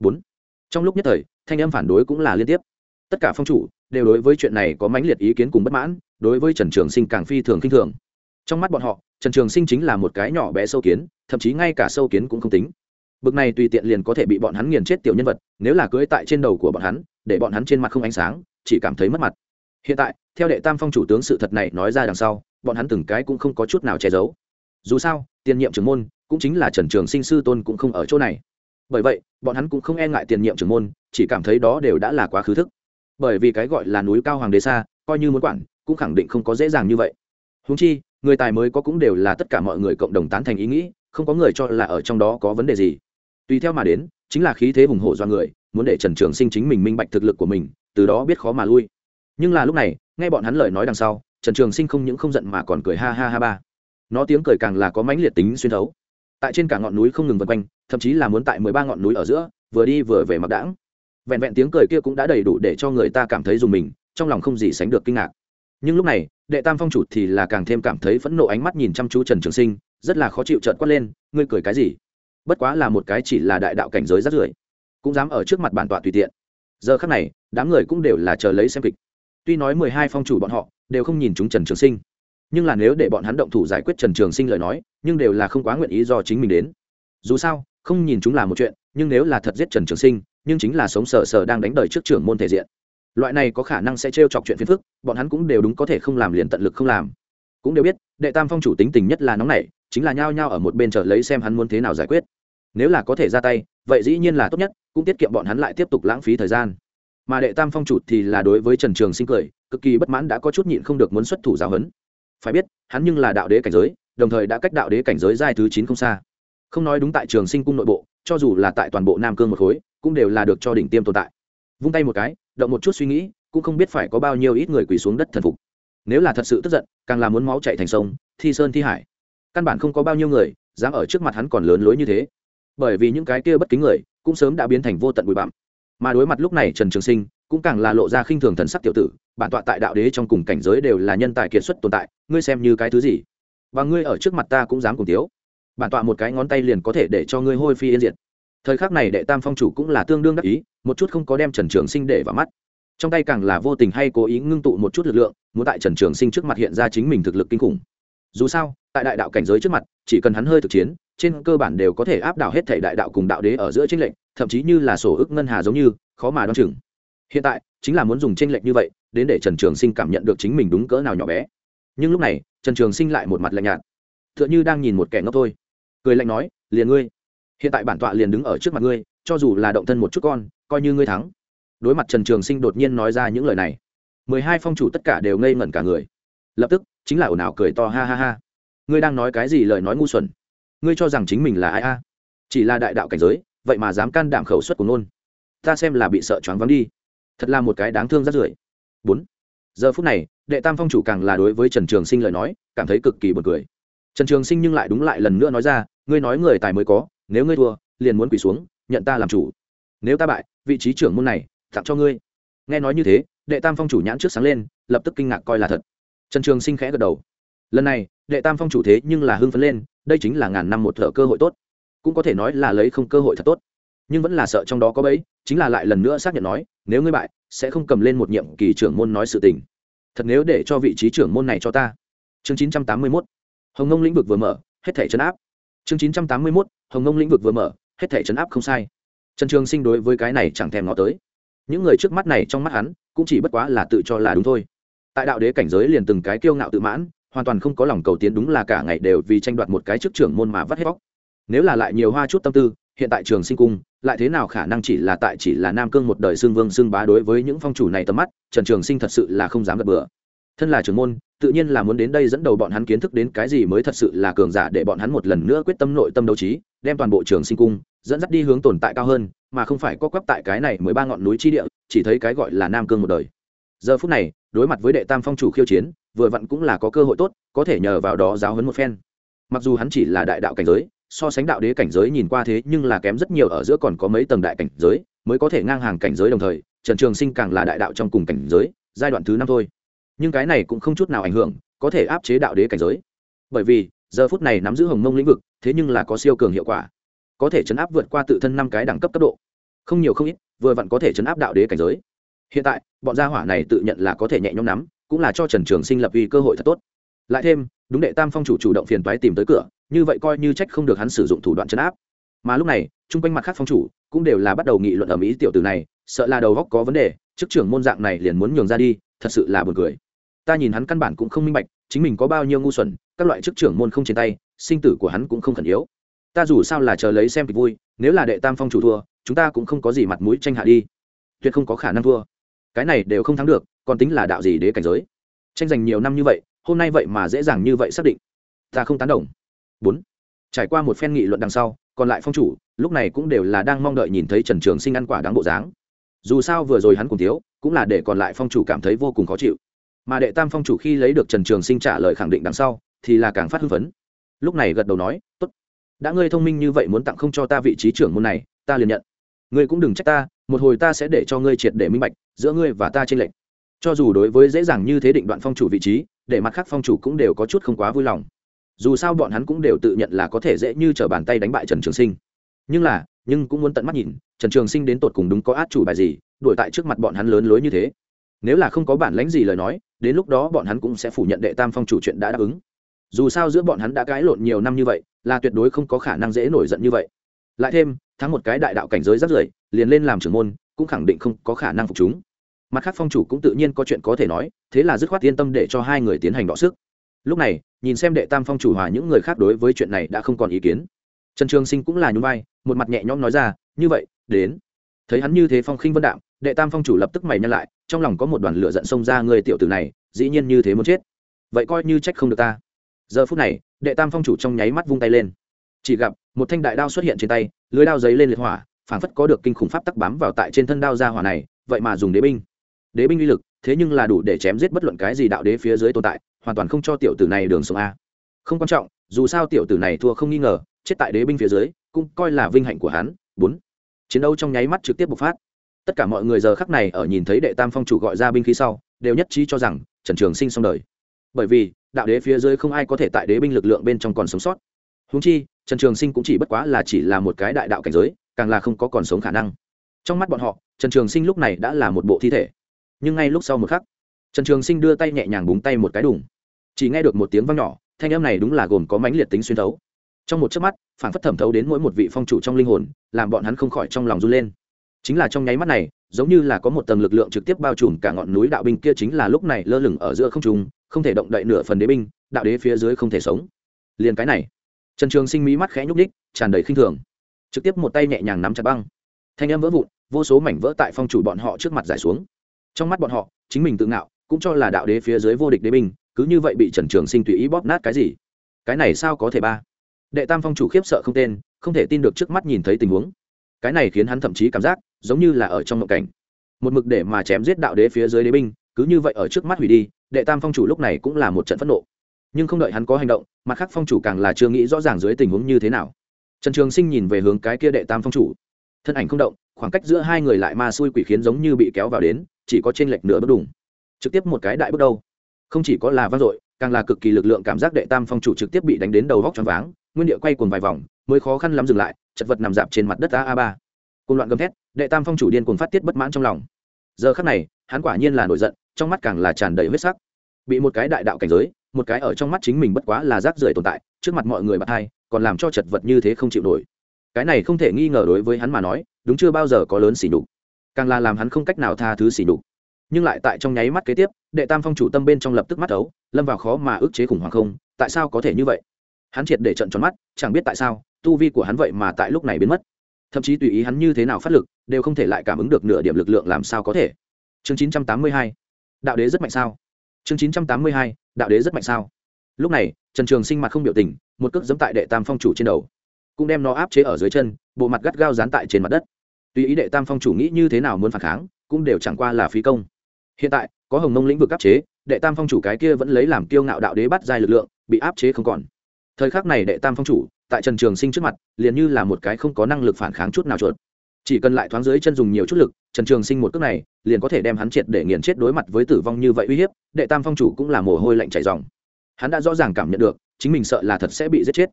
Bốn trong lúc nhất thời, thanh âm phản đối cũng là liên tiếp. Tất cả phong chủ đều đối với chuyện này có mãnh liệt ý kiến cùng bất mãn, đối với trần trường sinh càng phi thường kinh thường. Trong mắt bọn họ, trần trường sinh chính là một cái nhỏ bé sâu kiến, thậm chí ngay cả sâu kiến cũng không tính. Bực này tùy tiện liền có thể bị bọn hắn nghiền chết tiểu nhân vật, nếu là cưỡi tại trên đầu của bọn hắn, để bọn hắn trên mặt không ánh sáng, chỉ cảm thấy mất mặt. Hiện tại, theo đệ tam phong chủ tướng sự thật này nói ra đằng sau, bọn hắn từng cái cũng không có chút nào che giấu. Dù sao, tiền nhiệm trưởng môn cũng chính là trần trường sinh sư tôn cũng không ở chỗ này bởi vậy, bọn hắn cũng không e ngại tiền nhiệm trưởng môn, chỉ cảm thấy đó đều đã là quá khứ thức. Bởi vì cái gọi là núi cao hoàng đế xa, coi như muốn quản, cũng khẳng định không có dễ dàng như vậy. Húng chi, người tài mới có cũng đều là tất cả mọi người cộng đồng tán thành ý nghĩ, không có người cho là ở trong đó có vấn đề gì. Tùy theo mà đến, chính là khí thế hùng hổ do người, muốn để trần trường sinh chính mình minh bạch thực lực của mình, từ đó biết khó mà lui. Nhưng là lúc này, nghe bọn hắn lời nói đằng sau, trần trường sinh không những không giận mà còn cười ha ha ha ba. Nó tiếng cười càng là có mãnh liệt tính xuyên thấu tại trên cả ngọn núi không ngừng vân quanh, thậm chí là muốn tại mười ba ngọn núi ở giữa, vừa đi vừa về mặc đãng. Vẹn vẹn tiếng cười kia cũng đã đầy đủ để cho người ta cảm thấy dùng mình, trong lòng không gì sánh được kinh ngạc. Nhưng lúc này, đệ tam phong chủ thì là càng thêm cảm thấy phẫn nộ ánh mắt nhìn chăm chú trần trường sinh, rất là khó chịu trợn quát lên, ngươi cười cái gì? Bất quá là một cái chỉ là đại đạo cảnh giới rất rưởi, cũng dám ở trước mặt bản tọa tùy tiện. Giờ khắc này, đám người cũng đều là chờ lấy xem kịch. Tuy nói mười hai phong chủ bọn họ đều không nhìn chúng trần trường sinh nhưng là nếu để bọn hắn động thủ giải quyết trần trường sinh lời nói, nhưng đều là không quá nguyện ý do chính mình đến. Dù sao, không nhìn chúng là một chuyện, nhưng nếu là thật giết trần trường sinh, nhưng chính là sống sờ sờ đang đánh đời trước trưởng môn thể diện. Loại này có khả năng sẽ trêu chọc chuyện phiền phức, bọn hắn cũng đều đúng có thể không làm liền tận lực không làm. Cũng đều biết, đệ tam phong chủ tính tình nhất là nóng nảy, chính là nhao nhao ở một bên chờ lấy xem hắn muốn thế nào giải quyết. Nếu là có thể ra tay, vậy dĩ nhiên là tốt nhất, cũng tiết kiệm bọn hắn lại tiếp tục lãng phí thời gian. Mà đệ tam phong chủ thì là đối với trần trường sinh cười, cực kỳ bất mãn đã có chút nhịn không được muốn xuất thủ giáo huấn phải biết, hắn nhưng là đạo đế cảnh giới, đồng thời đã cách đạo đế cảnh giới giai thứ chín không xa. Không nói đúng tại trường sinh cung nội bộ, cho dù là tại toàn bộ nam cương một khối, cũng đều là được cho đỉnh tiêm tồn tại. Vung tay một cái, động một chút suy nghĩ, cũng không biết phải có bao nhiêu ít người quỳ xuống đất thần phục. Nếu là thật sự tức giận, càng là muốn máu chạy thành sông, thi sơn thi hải. Căn bản không có bao nhiêu người dám ở trước mặt hắn còn lớn lối như thế. Bởi vì những cái kia bất kính người, cũng sớm đã biến thành vô tận bụi bặm. Mà đối mặt lúc này trần trường sinh, cũng càng là lộ ra khinh thường thần sắc tiểu tử, bản tọa tại đạo đế trong cùng cảnh giới đều là nhân tài kiệt xuất tồn tại ngươi xem như cái thứ gì? Và ngươi ở trước mặt ta cũng dám cùng tiếu bản tọa một cái ngón tay liền có thể để cho ngươi hôi phi yên diệt. Thời khắc này đệ tam phong chủ cũng là tương đương đắc ý, một chút không có đem trần trường sinh để vào mắt. Trong tay càng là vô tình hay cố ý ngưng tụ một chút lực lượng, muốn tại trần trường sinh trước mặt hiện ra chính mình thực lực kinh khủng. Dù sao, tại đại đạo cảnh giới trước mặt, chỉ cần hắn hơi thực chiến, trên cơ bản đều có thể áp đảo hết thể đại đạo cùng đạo đế ở giữa tranh lệnh thậm chí như là sổ ức ngân hà giống như, khó mà đoán chừng. Hiện tại, chính là muốn dùng tranh lệnh như vậy, đến để trần trường sinh cảm nhận được chính mình đúng cỡ nào nhỏ bé nhưng lúc này, trần trường sinh lại một mặt lạnh nhạt. T h ư ợ n h ư đang nhìn một kẻ ngốc thôi. Cười lạnh nói, liền ngươi. Hiện tại bản tọa liền đứng ở trước mặt ngươi, cho dù là động thân một chút con, coi như ngươi thắng. Đối mặt trần trường sinh đột nhiên nói ra những lời này, mười hai phong chủ tất cả đều ngây ngẩn cả người. Lập tức, chính là ồn ào cười to, ha ha ha. Ngươi đang nói cái gì lời nói ngu xuẩn? Ngươi cho rằng chính mình là ai a? Chỉ là đại đạo cảnh giới, vậy mà dám can đảm khẩu suất của nôn ta xem là bị sợ choáng vắng đi. Thật là một cái đáng thương rất rưởi. Bốn giờ phút này, đệ tam phong chủ càng là đối với trần trường sinh lời nói, cảm thấy cực kỳ b u ồ n cười. Trần trường sinh nhưng lại đúng lại lần nữa nói ra, ngươi nói người tài mới có, nếu ngươi thua, liền muốn quỳ xuống, nhận ta làm chủ. Nếu ta bại, vị trí trưởng môn này, tặng cho ngươi. Nghe nói như thế, đệ tam phong chủ nhãn trước sáng lên, lập tức kinh ngạc coi là thật. Trần trường sinh khẽ gật đầu. Lần này, đệ tam phong chủ thế nhưng là hưng phấn lên, đây chính là ngàn năm một thợ cơ hội tốt. Cũng có thể nói là lấy không cơ hội thật tốt. Nhưng vẫn là sợ trong đó có bẫy, chính là lại lần nữa xác nhận nói, nếu ngươi bại sẽ không cầm lên một nhiệm kỳ trưởng môn nói sự tình. Thật nếu để cho vị trí trưởng môn này cho ta. Chương chín trăm tám mươi mốt. Hồng ngông lĩnh vực vừa mở, hết thể chấn áp. Chương chín trăm tám mươi mốt. Hồng ngông lĩnh vực vừa mở, hết thể chấn áp không sai. Trần trường sinh đối với cái này chẳng thèm ngó tới. Những người trước mắt này trong mắt hắn, cũng chỉ bất quá là tự cho là đúng thôi. Tại đạo đế cảnh giới liền từng cái kiêu ngạo tự mãn, hoàn toàn không có lòng cầu tiến đúng là cả ngày đều vì tranh đoạt một cái chức trưởng môn mà vắt hết bóc. Nếu là lại nhiều hoa chút tâm tư hiện tại trường sinh cung, lại thế nào khả năng chỉ là tại chỉ là nam cương một đời xương vương xương bá đối với những phong chủ này tầm mắt, trần trường sinh thật sự là không dám gật bừa. Thân là trưởng môn, tự nhiên là muốn đến đây dẫn đầu bọn hắn kiến thức đến cái gì mới thật sự là cường giả để bọn hắn một lần nữa quyết tâm nội tâm đấu trí, đem toàn bộ trường sinh cung, dẫn dắt đi hướng tồn tại cao hơn, mà không phải có quắp tại cái này mới ba ngọn núi chi địa, chỉ thấy cái gọi là nam cương một đời. Giờ phút này, đối mặt với đệ tam phong chủ khiêu chiến, vừa vặn cũng là có cơ hội tốt, có thể nhờ vào đó giáo hấn một phen. Mặc dù hắn chỉ là đại đạo cảnh giới so sánh đạo đế cảnh giới nhìn qua thế nhưng là kém rất nhiều ở giữa còn có mấy tầng đại cảnh giới, mới có thể ngang hàng cảnh giới đồng thời, trần trường sinh càng là đại đạo trong cùng cảnh giới, giai đoạn thứ năm thôi. Nhưng cái này cũng không chút nào ảnh hưởng, có thể áp chế đạo đế cảnh giới. Bởi vì, giờ phút này nắm giữ hồng mông lĩnh vực, thế nhưng là có siêu cường hiệu quả. Có thể chấn áp vượt qua tự thân năm cái đẳng cấp cấp độ. Không nhiều không ít, vừa vặn có thể chấn áp đạo đế cảnh giới. Hiện tại, bọn gia hỏa này tự nhận là có thể nhẹ nhõm nắm, cũng là cho trần trường sinh lập uy cơ hội thật tốt. Lại thêm đúng đệ tam phong chủ chủ động phiền toái tìm tới cửa, như vậy coi như trách không được hắn sử dụng thủ đoạn chấn áp. Mà lúc này, chung quanh mặt khác phong chủ cũng đều là bắt đầu nghị luận ở mỹ tiểu tử này, sợ là đầu góc có vấn đề, chức trưởng môn dạng này liền muốn nhường ra đi, thật sự là buồn cười. Ta nhìn hắn căn bản cũng không minh bạch, chính mình có bao nhiêu ngu xuẩn, các loại chức trưởng môn không trên tay, sinh tử của hắn cũng không khẩn yếu. Ta dù sao là chờ lấy xem kịch vui, nếu là đệ tam phong chủ thua, chúng ta cũng không có gì mặt mũi tranh hạ đi. Tuyệt không có khả năng thua. Cái này đều không thắng được, còn tính là đạo gì đế cảnh giới. Tranh giành nhiều năm như vậy hôm nay vậy mà dễ dàng như vậy xác định. Ta không tán đồng. Bốn, trải qua một phen nghị luận đằng sau, còn lại phong chủ, lúc này cũng đều là đang mong đợi nhìn thấy trần trường sinh ăn quả đáng bộ dáng. Dù sao vừa rồi hắn cùng thiếu, cũng là để còn lại phong chủ cảm thấy vô cùng khó chịu. Mà đệ tam phong chủ khi lấy được trần trường sinh trả lời khẳng định đằng sau, thì là càng phát hưng phấn. Lúc này gật đầu nói, tốt. Đã ngươi thông minh như vậy muốn tặng không cho ta vị trí trưởng môn này, ta liền nhận. Ngươi cũng đừng trách ta, một hồi ta sẽ để cho ngươi triệt để minh bạch giữa ngươi và ta trên lệnh cho dù đối với dễ dàng như thế định đoạn phong chủ vị trí, để mặt khác phong chủ cũng đều có chút không quá vui lòng. Dù sao bọn hắn cũng đều tự nhận là có thể dễ như t r ở bàn tay đánh bại trần trường sinh. Nhưng là, nhưng cũng muốn tận mắt nhìn, trần trường sinh đến tột cùng đúng có át chủ bài gì, đuổi tại trước mặt bọn hắn lớn lối như thế. Nếu là không có bản lãnh gì lời nói, đến lúc đó bọn hắn cũng sẽ phủ nhận đệ tam phong chủ chuyện đã đáp ứng. Dù sao giữa bọn hắn đã cãi lộn nhiều năm như vậy, là tuyệt đối không có khả năng dễ nổi giận như vậy. Lại thêm, thắng một cái đại đạo cảnh giới rất rời liền lên làm trưởng môn, cũng khẳng định không có khả năng phục chúng mặt khác phong chủ cũng tự nhiên có chuyện có thể nói, thế là dứt khoát yên tâm để cho hai người tiến hành đọ sức. Lúc này, nhìn xem đệ tam phong chủ hòa những người khác đối với chuyện này đã không còn ý kiến. Trần trường sinh cũng là nhún vai, một mặt nhẹ nhõm nói ra, như vậy, đến. Thấy hắn như thế phong khinh vân đạm, đệ tam phong chủ lập tức mày nhăn lại, trong lòng có một đoàn lửa giận xông ra người tiểu tử này, dĩ nhiên như thế muốn chết. Vậy coi như trách không được ta. Giờ phút này, đệ tam phong chủ trong nháy mắt vung tay lên. Chỉ gặp, một thanh đại đao xuất hiện trên tay, lưới đao giấy lên liệt hỏa, phảng phất có được kinh khủng pháp tắc bám vào tại trên thân đao ra hỏa này, vậy mà dùng đế binh đế binh uy lực, thế nhưng là đủ để chém giết bất luận cái gì đạo đế phía dưới tồn tại, hoàn toàn không cho tiểu tử này đường sống a. Không quan trọng, dù sao tiểu tử này thua không nghi ngờ, chết tại đế binh phía dưới, cũng coi là vinh hạnh của hắn. Bốn, chiến đấu trong nháy mắt trực tiếp bộc phát. Tất cả mọi người giờ khắc này ở nhìn thấy đệ tam phong chủ gọi ra binh khí sau, đều nhất trí cho rằng trần trường sinh xong đời. Bởi vì, đạo đế phía dưới không ai có thể tại đế binh lực lượng bên trong còn sống sót. Húng chi, trần trường sinh cũng chỉ bất quá là chỉ là một cái đại đạo cảnh giới, càng là không có còn sống khả năng. Trong mắt bọn họ, trần trường sinh lúc này đã là một bộ thi thể nhưng ngay lúc sau một khắc, trần trường sinh đưa tay nhẹ nhàng búng tay một cái đùng. Chỉ nghe được một tiếng vang nhỏ, thanh âm này đúng là gồm có mãnh liệt tính xuyên thấu. Trong một chớp mắt, phản phất thẩm thấu đến mỗi một vị phong chủ trong linh hồn, làm bọn hắn không khỏi trong lòng run lên. Chính là trong nháy mắt này, giống như là có một tầng lực lượng trực tiếp bao trùm cả ngọn núi đạo binh kia chính là lúc này lơ lửng ở giữa không trung, không thể động đậy nửa phần đế binh, đạo đế phía dưới không thể sống. Liền cái này, trần trường sinh mỹ mắt khẽ nhúc ních tràn đầy khinh thường. Trực tiếp một tay nhẹ nhàng nắm chặt băng. Thanh em vỡ vụn, vô số mảnh vỡ tại phong chủ bọn họ trước mặt giải xuống trong mắt bọn họ, chính mình tự ngạo, cũng cho là đạo đế phía dưới vô địch đế binh, cứ như vậy bị trần trường sinh tùy ý bóp nát cái gì? Cái này sao có thể ba? Đệ tam phong chủ khiếp sợ không tên, không thể tin được trước mắt nhìn thấy tình huống. Cái này khiến hắn thậm chí cảm giác, giống như là ở trong mộng cảnh. Một mực để mà chém giết đạo đế phía dưới đế binh, cứ như vậy ở trước mắt hủy đi, đệ tam phong chủ lúc này cũng là một trận phẫn nộ. Nhưng không đợi hắn có hành động, mặt khác phong chủ càng là chưa nghĩ rõ ràng dưới tình huống như thế nào. Trần trường sinh nhìn về hướng cái kia đệ tam phong chủ. Thân ảnh không động, khoảng cách giữa hai người lại ma xui quỷ khiến giống như bị kéo vào đến chỉ có trên lệch nửa bước đùng. Trực tiếp một cái đại bước đâu không chỉ có là vang dội, càng là cực kỳ lực lượng cảm giác đệ tam phong chủ trực tiếp bị đánh đến đầu góc choáng váng, nguyên địa quay cuồng vài vòng, mới khó khăn lắm dừng lại, chật vật nằm dạp trên mặt đất a a ba. Cùng loạn gầm thét, đệ tam phong chủ điên cuồng phát tiết bất mãn trong lòng. Giờ khắc này, hắn quả nhiên là nổi giận, trong mắt càng là tràn đầy huyết sắc. Bị một cái đại đạo cảnh giới, một cái ở trong mắt chính mình bất quá là rác rưởi tồn tại, trước mặt mọi người mặt hai, còn làm cho chật vật như thế không chịu nổi. Cái này không thể nghi ngờ đối với hắn mà nói, đúng chưa bao giờ có lớn xỉ nhục càng là làm hắn không cách nào tha thứ xỉ đục nhưng lại tại trong nháy mắt kế tiếp, đệ tam phong chủ tâm bên trong lập tức mắt ấu, lâm vào khó mà ức chế khủng hoảng không, tại sao có thể như vậy? Hắn triệt để trận tròn mắt, chẳng biết tại sao, tu vi của hắn vậy mà tại lúc này biến mất. Thậm chí tùy ý hắn như thế nào phát lực, đều không thể lại cảm ứng được nửa điểm lực lượng làm sao có thể. Chương 982 đạo đế rất mạnh sao? Chương 982 đạo đế rất mạnh sao? Lúc này, trần trường sinh mặt không biểu tình, một cước giẫm tại đệ tam phong chủ trên đầu. Cũng đem nó áp chế ở dưới chân, bộ mặt gắt gao dán tại trên mặt đất tuy ý đệ tam phong chủ nghĩ như thế nào muốn phản kháng, cũng đều chẳng qua là phí công. Hiện tại, có hồng mông lĩnh vực áp chế, đệ tam phong chủ cái kia vẫn lấy làm kiêu ngạo đạo đế bắt giai lực lượng, bị áp chế không còn. Thời khắc này đệ tam phong chủ, tại trần trường sinh trước mặt, liền như là một cái không có năng lực phản kháng chút nào chuột. Chỉ cần lại thoáng dưới chân dùng nhiều chút lực, trần trường sinh một cước này, liền có thể đem hắn triệt để nghiền chết đối mặt với tử vong như vậy uy hiếp, đệ tam phong chủ cũng là mồ hôi lạnh chảy dòng hắn đã rõ ràng cảm nhận được, chính mình sợ là thật sẽ bị giết chết.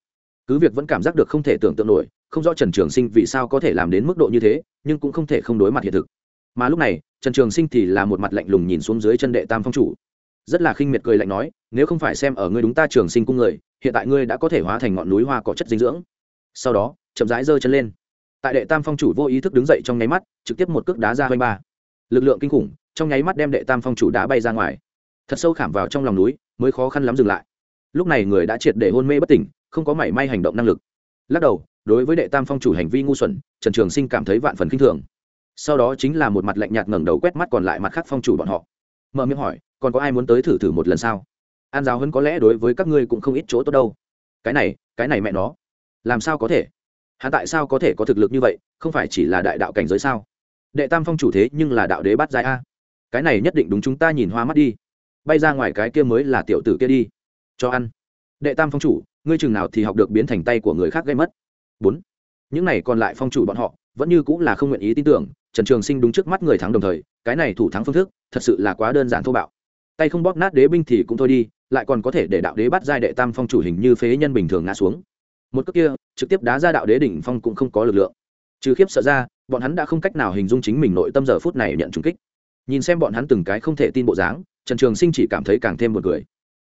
Cứ việc vẫn cảm giác được không thể tưởng tượng nổi không rõ trần trường sinh vì sao có thể làm đến mức độ như thế, nhưng cũng không thể không đối mặt hiện thực. Mà lúc này, trần trường sinh thì là một mặt lạnh lùng nhìn xuống dưới chân đệ tam phong chủ. Rất là khinh miệt cười lạnh nói, nếu không phải xem ở ngươi đúng ta trường sinh cung người, hiện tại ngươi đã có thể hóa thành ngọn núi hoa có chất dinh dưỡng. Sau đó, chậm rãi giơ chân lên. Tại đệ tam phong chủ vô ý thức đứng dậy trong nháy mắt, trực tiếp một cước đá ra hai ba. Lực lượng kinh khủng, trong nháy mắt đem đệ tam phong chủ đá bay ra ngoài. Thật sâu khảm vào trong lòng núi, mới khó khăn lắm dừng lại. Lúc này người đã triệt để hôn mê bất tỉnh, không có mảy may hành động năng lực. Lắc đầu đối với đệ tam phong chủ hành vi ngu xuẩn, trần trường sinh cảm thấy vạn phần k i n h thường. Sau đó chính là một mặt lạnh nhạt ngẩng đầu quét mắt còn lại mặt khác phong chủ bọn họ. Mở miệng hỏi, còn có ai muốn tới thử thử một lần sao? An giáo hơn có lẽ đối với các ngươi cũng không ít chỗ tốt đâu. Cái này cái này mẹ nó. Làm sao có thể? Hắn tại sao có thể có thực lực như vậy, không phải chỉ là đại đạo cảnh giới sao? Đệ tam phong chủ thế nhưng là đạo đế bắt giai a. Cái này nhất định đúng chúng ta nhìn hoa mắt đi. Bay ra ngoài cái kia mới là tiểu tử kia đi. Cho ăn. Đệ tam phong chủ, ngươi chừng nào thì học được biến thành tay của người khác gây mất bốn. Những này còn lại phong chủ bọn họ, vẫn như cũng là không nguyện ý tin tưởng, trần trường sinh đúng trước mắt người thắng đồng thời, cái này thủ thắng phương thức, thật sự là quá đơn giản thô bạo. Tay không bóp nát đế binh thì cũng thôi đi, lại còn có thể để đạo đế bắt giai đệ tam phong chủ hình như phế nhân bình thường ngã xuống. Một cước kia, trực tiếp đá ra đạo đế đỉnh phong cũng không có lực lượng. Trừ khiếp sợ ra, bọn hắn đã không cách nào hình dung chính mình nội tâm giờ phút này nhận trùng kích. Nhìn xem bọn hắn từng cái không thể tin bộ dáng, trần trường sinh chỉ cảm thấy càng thêm một người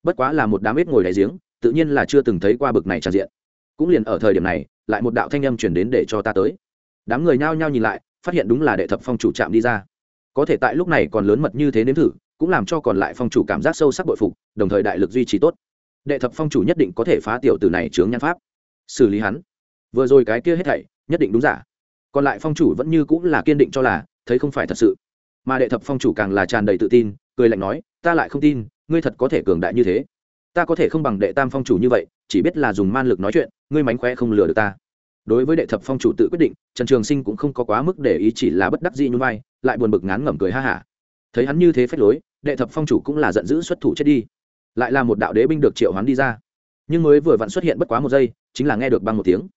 bất quá là một đám ít ngồi đáy giếng, tự nhiên là chưa từng thấy qua bực này tràn diện. Cũng liền ở thời điểm này lại một đạo thanh âm chuyển đến để cho ta tới. Đám người nhao nhao nhìn lại, phát hiện đúng là đệ thập phong chủ chạm đi ra. Có thể tại lúc này còn lớn mật như thế nếm thử, cũng làm cho còn lại phong chủ cảm giác sâu sắc bội phục, đồng thời đại lực duy trì tốt. Đệ thập phong chủ nhất định có thể phá tiểu từ này chướng nhan pháp. Xử lý hắn. Vừa rồi cái kia hết thảy, nhất định đúng giả. Còn lại phong chủ vẫn như cũng là kiên định cho là, thấy không phải thật sự. Mà đệ thập phong chủ càng là tràn đầy tự tin, cười lạnh nói, ta lại không tin, ngươi thật có thể cường đại như thế. Ta có thể không bằng đệ tam phong chủ như vậy chỉ biết là dùng man lực nói chuyện, ngươi mánh khóe không lừa được ta. Đối với đệ thập phong chủ tự quyết định, trần trường sinh cũng không có quá mức để ý chỉ là bất đắc dĩ như vai, lại buồn bực ngán ngẩm cười ha hả. Thấy hắn như thế phép lối, đệ thập phong chủ cũng là giận dữ xuất thủ chết đi. Lại là một đạo đế binh được triệu hoán đi ra. Nhưng mới vừa vặn xuất hiện bất quá một giây, chính là nghe được băng một tiếng.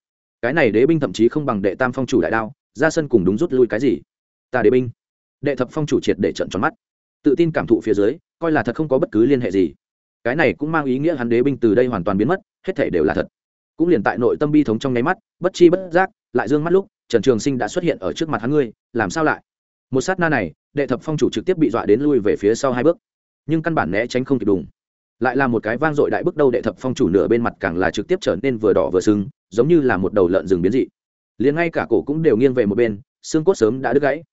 Cái này đế binh thậm chí không bằng đệ tam phong chủ đại đao, ra sân cùng đúng rút lui cái gì? Ta đế binh. Đệ thập phong chủ triệt để trận tròn mắt. Tự tin cảm thụ phía dưới, coi là thật không có bất cứ liên hệ gì cái này cũng mang ý nghĩa hắn đế binh từ đây hoàn toàn biến mất, hết thể đều là thật. Cũng liền tại nội tâm bi thống trong nháy mắt, bất chi bất giác, lại dương mắt lúc, trần trường sinh đã xuất hiện ở trước mặt hắn ngươi, làm sao lại? Một sát na này, đệ thập phong chủ trực tiếp bị dọa đến lui về phía sau hai bước. Nhưng căn bản né tránh không kịp đùng. Lại là một cái vang dội đại bước đâu đệ thập phong chủ nửa bên mặt càng là trực tiếp trở nên vừa đỏ vừa sưng, giống như là một đầu lợn rừng biến dị. Liền ngay cả cổ cũng đều nghiêng về một bên, xương cốt sớm đã đứt gãy.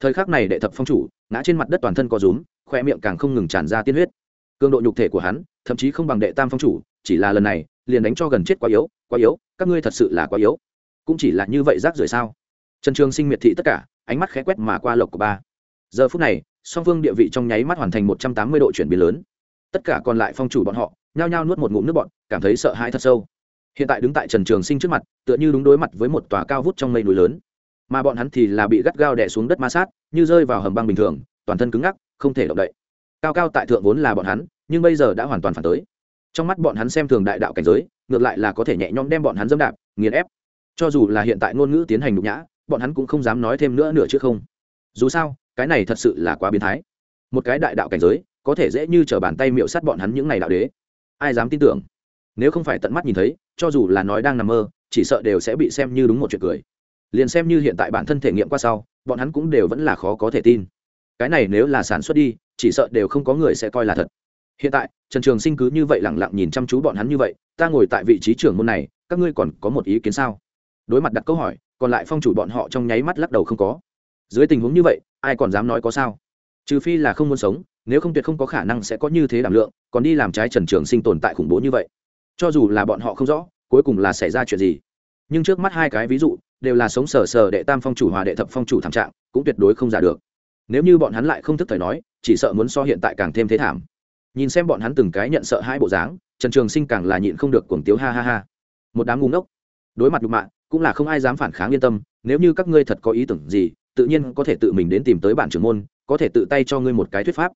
Thời khắc này đệ thập phong chủ, ngã trên mặt đất toàn thân co rúm, khoe miệng càng không ngừng tràn ra tiên huyết cường độ nhục thể của hắn, thậm chí không bằng đệ tam phong chủ, chỉ là lần này, liền đánh cho gần chết quá yếu quá yếu, các ngươi thật sự là quá yếu. Cũng chỉ là như vậy rác rưởi sao? Trần trường sinh miệt thị tất cả, ánh mắt khé quét mà qua lộc của ba. Giờ phút này, song phương địa vị trong nháy mắt hoàn thành một trăm tám mươi độ chuyển biến lớn. Tất cả còn lại phong chủ bọn họ, nhao nhao nuốt một ngụm nước bọn cảm thấy sợ hãi thật sâu. Hiện tại đứng tại trần trường sinh trước mặt, tựa như đúng đối mặt với một tòa cao vút trong mây núi lớn. Mà bọn hắn thì là bị gắt gao đè xuống đất ma sát, như rơi vào hầm băng bình thường, toàn thân cứng ngắc, không thể động đậy cao cao tại thượng vốn là bọn hắn, nhưng bây giờ đã hoàn toàn phản tới. Trong mắt bọn hắn xem thường đại đạo cảnh giới, ngược lại là có thể nhẹ nhõm đem bọn hắn dâm đạp, nghiền ép. Cho dù là hiện tại ngôn ngữ tiến hành nhục nhã, bọn hắn cũng không dám nói thêm nữa nữa chứ không. Dù sao, cái này thật sự là quá biến thái. Một cái đại đạo cảnh giới, có thể dễ như t r ở bàn tay miệu sát bọn hắn những ngày đạo đế. Ai dám tin tưởng? Nếu không phải tận mắt nhìn thấy, cho dù là nói đang nằm mơ, chỉ sợ đều sẽ bị xem như đúng một chuyện cười. Liền xem như hiện tại bản thân thể nghiệm qua sau, bọn hắn cũng đều vẫn là khó có thể tin. Cái này nếu là sản xuất đi chỉ sợ đều không có người sẽ coi là thật. Hiện tại, trần trường sinh cứ như vậy lẳng lặng nhìn chăm chú bọn hắn như vậy, ta ngồi tại vị trí trưởng môn này, các ngươi còn có một ý kiến sao? Đối mặt đặt câu hỏi, còn lại phong chủ bọn họ trong nháy mắt lắc đầu không có. Dưới tình huống như vậy, ai còn dám nói có sao? Trừ phi là không muốn sống, nếu không tuyệt không có khả năng sẽ có như thế đảm lượng, còn đi làm trái trần trường sinh tồn tại khủng bố như vậy. Cho dù là bọn họ không rõ, cuối cùng là xảy ra chuyện gì. Nhưng trước mắt hai cái ví dụ, đều là sống sờ sờ đệ tam phong chủ hòa đệ thập phong chủ thảm trạng, cũng tuyệt đối không giả được nếu như bọn hắn lại không thức thời nói, chỉ sợ muốn so hiện tại càng thêm thế thảm. Nhìn xem bọn hắn từng cái nhận sợ hai bộ dáng, trần trường sinh càng là nhịn không được cuồng tiếu ha ha ha. Một đám ngu ngốc. Đối mặt nhục mạ, cũng là không ai dám phản kháng yên tâm, nếu như các ngươi thật có ý tưởng gì, tự nhiên có thể tự mình đến tìm tới bản trưởng môn, có thể tự tay cho ngươi một cái thuyết pháp.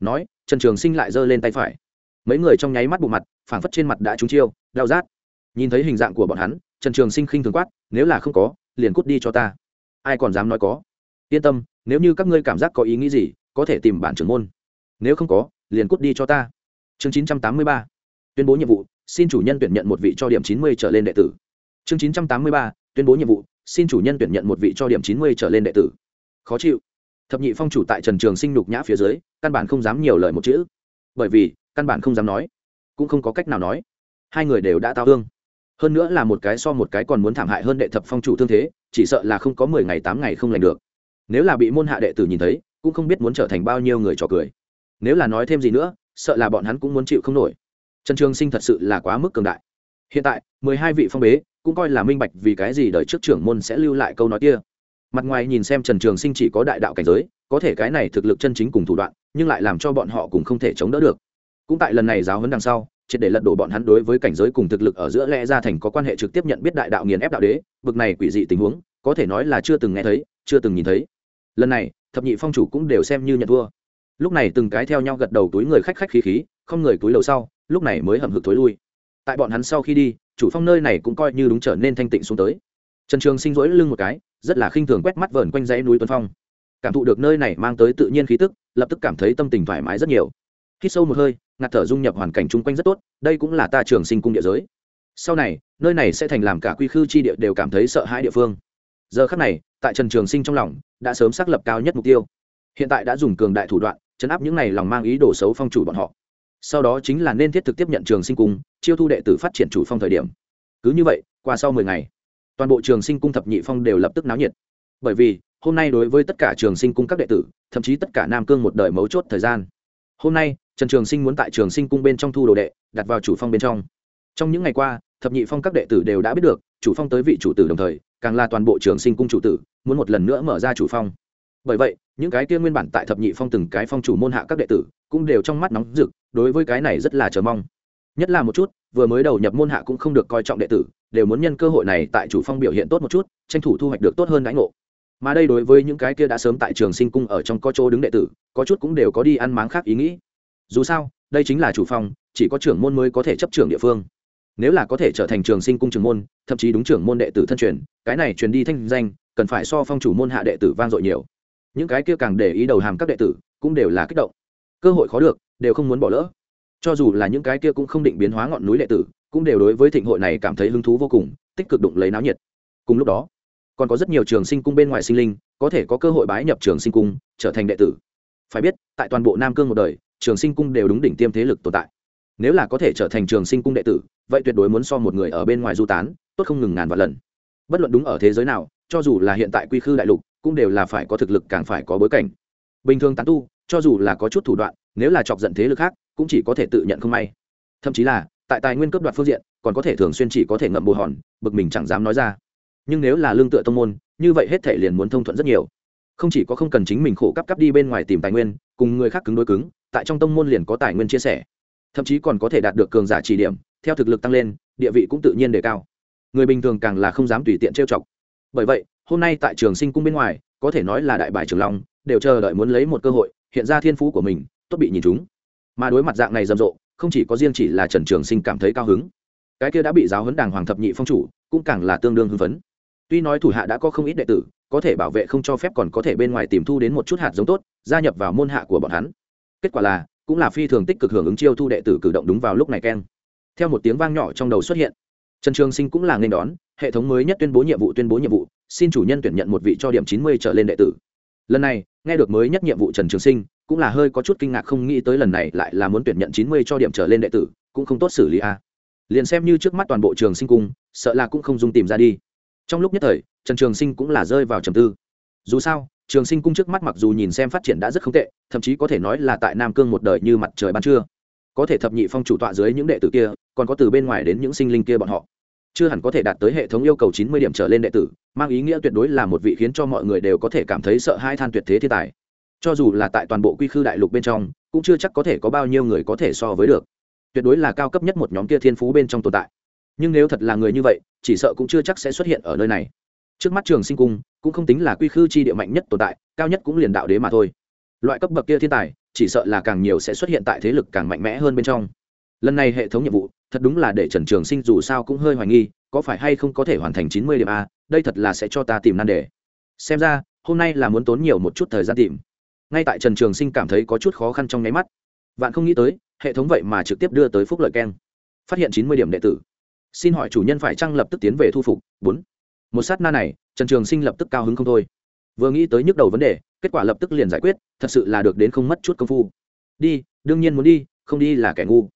Nói, trần trường sinh lại giơ lên tay phải. Mấy người trong nháy mắt bộ mặt, phảng phất trên mặt đã trúng chiêu, đau rát. Nhìn thấy hình dạng của bọn hắn, trần trường sinh khinh thường quát, nếu là không có, liền cút đi cho ta. Ai còn dám nói có? Yên tâm, nếu như các ngươi cảm giác có ý nghĩ gì, có thể tìm bản trưởng môn. Nếu không có, liền cút đi cho ta. Chương chín trăm tám mươi ba. Tuyên bố nhiệm vụ, xin chủ nhân tuyển nhận một vị cho điểm chín mươi trở lên đệ tử. Chương chín trăm tám mươi ba. Tuyên bố nhiệm vụ, xin chủ nhân tuyển nhận một vị cho điểm chín mươi trở lên đệ tử. Khó chịu. Thập nhị phong chủ tại trần trường sinh nhục nhã phía dưới, căn bản không dám nhiều lời một chữ. Bởi vì, căn bản không dám nói. Cũng không có cách nào nói. Hai người đều đã tao thương. Hơn nữa là một cái so một cái còn muốn thảm hại hơn đệ thập phong chủ thương thế, chỉ sợ là không có mười ngày tám ngày không lành được nếu là bị môn hạ đệ tử nhìn thấy, cũng không biết muốn trở thành bao nhiêu người trò cười. Nếu là nói thêm gì nữa, sợ là bọn hắn cũng muốn chịu không nổi. Trần trường sinh thật sự là quá mức cường đại. Hiện tại, mười hai vị phong bế, cũng coi là minh bạch vì cái gì đời trước trưởng môn sẽ lưu lại câu nói kia. Mặt ngoài nhìn xem trần trường sinh chỉ có đại đạo cảnh giới, có thể cái này thực lực chân chính cùng thủ đoạn, nhưng lại làm cho bọn họ cũng không thể chống đỡ được. Cũng tại lần này giáo huấn đằng sau, triệt để lật đổ bọn hắn đối với cảnh giới cùng thực lực ở giữa lẽ ra thành có quan hệ trực tiếp nhận biết đại đạo nghiền ép đạo đế, bực này quỷ dị tình huống, có thể nói là chưa từng nghe thấy chưa từng nhìn thấy. Lần này, thập nhị phong chủ cũng đều xem như nhận thua. Lúc này từng cái theo nhau gật đầu túi người khách khách khí khí, không người túi đầu sau, lúc này mới hầm hực thối lui. Tại bọn hắn sau khi đi, chủ phong nơi này cũng coi như đúng trở nên thanh tịnh xuống tới. Trần trường sinh rỗi lưng một cái, rất là khinh thường quét mắt vờn quanh dãy núi tuấn phong. Cảm thụ được nơi này mang tới tự nhiên khí tức, lập tức cảm thấy tâm tình thoải mái rất nhiều. Khi sâu một hơi, ngạt thở dung nhập hoàn cảnh chung quanh rất tốt, đây cũng là ta trường sinh cung địa giới. Sau này, nơi này sẽ thành làm cả quy khư chi địa đều cảm thấy sợ hãi địa phương giờ khắc này, tại trần trường sinh trong lòng, đã sớm xác lập cao nhất mục tiêu. Hiện tại đã dùng cường đại thủ đoạn, chấn áp những này lòng mang ý đồ xấu phong chủ bọn họ. Sau đó chính là nên thiết thực tiếp nhận trường sinh cung, chiêu thu đệ tử phát triển chủ phong thời điểm. Cứ như vậy, qua sau mười ngày, toàn bộ trường sinh cung thập nhị phong đều lập tức náo nhiệt. Bởi vì, hôm nay đối với tất cả trường sinh cung các đệ tử, thậm chí tất cả nam cương một đời mấu chốt thời gian. Hôm nay, trần trường sinh muốn tại trường sinh cung bên trong thu đồ đệ, đặt vào chủ phong bên trong. Trong những ngày qua, thập nhị phong các đệ tử đều đã biết được, chủ phong tới vị chủ tử đồng thời càng là toàn bộ trường sinh cung chủ tử, muốn một lần nữa mở ra chủ phong. Bởi vậy, những cái kia nguyên bản tại thập nhị phong từng cái phong chủ môn hạ các đệ tử, cũng đều trong mắt nóng rực, đối với cái này rất là chờ mong. Nhất là một chút, vừa mới đầu nhập môn hạ cũng không được coi trọng đệ tử, đều muốn nhân cơ hội này tại chủ phong biểu hiện tốt một chút, tranh thủ thu hoạch được tốt hơn đãi ngộ. Mà đây đối với những cái kia đã sớm tại trường sinh cung ở trong có chỗ đứng đệ tử, có chút cũng đều có đi ăn máng khác ý nghĩ. Dù sao, đây chính là chủ phong, chỉ có trưởng môn mới có thể chấp trưởng địa phương nếu là có thể trở thành trường sinh cung trưởng môn, thậm chí đúng trưởng môn đệ tử thân truyền, cái này truyền đi thanh danh, cần phải so phong chủ môn hạ đệ tử vang dội nhiều. Những cái kia càng để ý đầu hàm các đệ tử, cũng đều là kích động. Cơ hội khó được, đều không muốn bỏ lỡ. Cho dù là những cái kia cũng không định biến hóa ngọn núi đệ tử, cũng đều đối với thịnh hội này cảm thấy hứng thú vô cùng, tích cực đụng lấy náo nhiệt. Cùng lúc đó, còn có rất nhiều trường sinh cung bên ngoài sinh linh, có thể có cơ hội bái nhập trường sinh cung, trở thành đệ tử. Phải biết, tại toàn bộ nam cương một đời, trường sinh cung đều đúng đỉnh tiêm thế lực tồn tại nếu là có thể trở thành trường sinh cung đệ tử, vậy tuyệt đối muốn so một người ở bên ngoài du tán, tốt không ngừng ngàn vạn lần. Bất luận đúng ở thế giới nào, cho dù là hiện tại quy khư đại lục, cũng đều là phải có thực lực càng phải có bối cảnh. Bình thường tán tu, cho dù là có chút thủ đoạn, nếu là chọc giận thế lực khác, cũng chỉ có thể tự nhận không may. Thậm chí là, tại tài nguyên cấp đoạt phương diện, còn có thể thường xuyên chỉ có thể ngậm bồ hòn, bực mình chẳng dám nói ra. Nhưng nếu là lương tựa tông môn, như vậy hết thể liền muốn thông thuận rất nhiều. Không chỉ có không cần chính mình khổ cấp cấp đi bên ngoài tìm tài nguyên, cùng người khác cứng đối cứng, tại trong tông môn liền có tài nguyên chia sẻ thậm chí còn có thể đạt được cường giả chỉ điểm, theo thực lực tăng lên, địa vị cũng tự nhiên đề cao. Người bình thường càng là không dám tùy tiện trêu chọc. Bởi vậy, hôm nay tại trường sinh cung bên ngoài, có thể nói là đại bài trường long, đều chờ đợi muốn lấy một cơ hội, hiện ra thiên phú của mình, tốt bị nhìn chúng. Mà đối mặt dạng này rầm rộ, không chỉ có riêng chỉ là trần trường sinh cảm thấy cao hứng. Cái kia đã bị giáo huấn đàng hoàng thập nhị phong chủ, cũng càng là tương đương hưng phấn. Tuy nói thủ hạ đã có không ít đệ tử, có thể bảo vệ không cho phép còn có thể bên ngoài tìm thu đến một chút hạt giống tốt, gia nhập vào môn hạ của bọn hắn. Kết quả là cũng là phi thường tích cực hưởng ứng chiêu thu đệ tử cử động đúng vào lúc này keng. Theo một tiếng vang nhỏ trong đầu xuất hiện, trần trường sinh cũng là nên đón, hệ thống mới nhất tuyên bố nhiệm vụ tuyên bố nhiệm vụ, xin chủ nhân tuyển nhận một vị cho điểm chín mươi trở lên đệ tử. Lần này, nghe được mới nhất nhiệm vụ trần trường sinh, cũng là hơi có chút kinh ngạc không nghĩ tới lần này lại là muốn tuyển nhận chín mươi cho điểm trở lên đệ tử, cũng không tốt xử lý a. À. liền xem như trước mắt toàn bộ trường sinh cung, sợ là cũng không dùng tìm ra đi. Trong lúc nhất thời, trần trường sinh cũng là rơi vào trầm tư. Dù sao trường sinh cung trước mắt mặc dù nhìn xem phát triển đã rất không tệ, thậm chí có thể nói là tại nam cương một đời như mặt trời ban trưa. Có thể thập nhị phong chủ tọa dưới những đệ tử kia, còn có từ bên ngoài đến những sinh linh kia bọn họ. Chưa hẳn có thể đạt tới hệ thống yêu cầu chín mươi điểm trở lên đệ tử, mang ý nghĩa tuyệt đối là một vị khiến cho mọi người đều có thể cảm thấy sợ hai than tuyệt thế thiên tài. Cho dù là tại toàn bộ quy khư đại lục bên trong, cũng chưa chắc có thể có bao nhiêu người có thể so với được. Tuyệt đối là cao cấp nhất một nhóm kia thiên phú bên trong tồn tại. Nhưng nếu thật là người như vậy, chỉ sợ cũng chưa chắc sẽ xuất hiện ở nơi này. Trước mắt trường sinh cung cũng không tính là quy khư chi địa mạnh nhất tồn tại, cao nhất cũng liền đạo đế mà thôi. Loại cấp bậc kia thiên tài, chỉ sợ là càng nhiều sẽ xuất hiện tại thế lực càng mạnh mẽ hơn bên trong. Lần này hệ thống nhiệm vụ, thật đúng là để trần trường sinh dù sao cũng hơi hoài nghi, có phải hay không có thể hoàn thành chín mươi điểm a, đây thật là sẽ cho ta tìm nan đề. Xem ra, hôm nay là muốn tốn nhiều một chút thời gian tìm. Ngay tại trần trường sinh cảm thấy có chút khó khăn trong nháy mắt, vạn không nghĩ tới, hệ thống vậy mà trực tiếp đưa tới phúc lợi keng. Phát hiện chín mươi điểm đệ tử. Xin hỏi chủ nhân phải chăng lập tức tiến về thu phục? Bốn một sát na này, trần trường sinh lập tức cao hứng không thôi. Vừa nghĩ tới nhức đầu vấn đề, kết quả lập tức liền giải quyết, thật sự là được đến không mất chút công phu. Đi, đương nhiên muốn đi, không đi là kẻ ngu.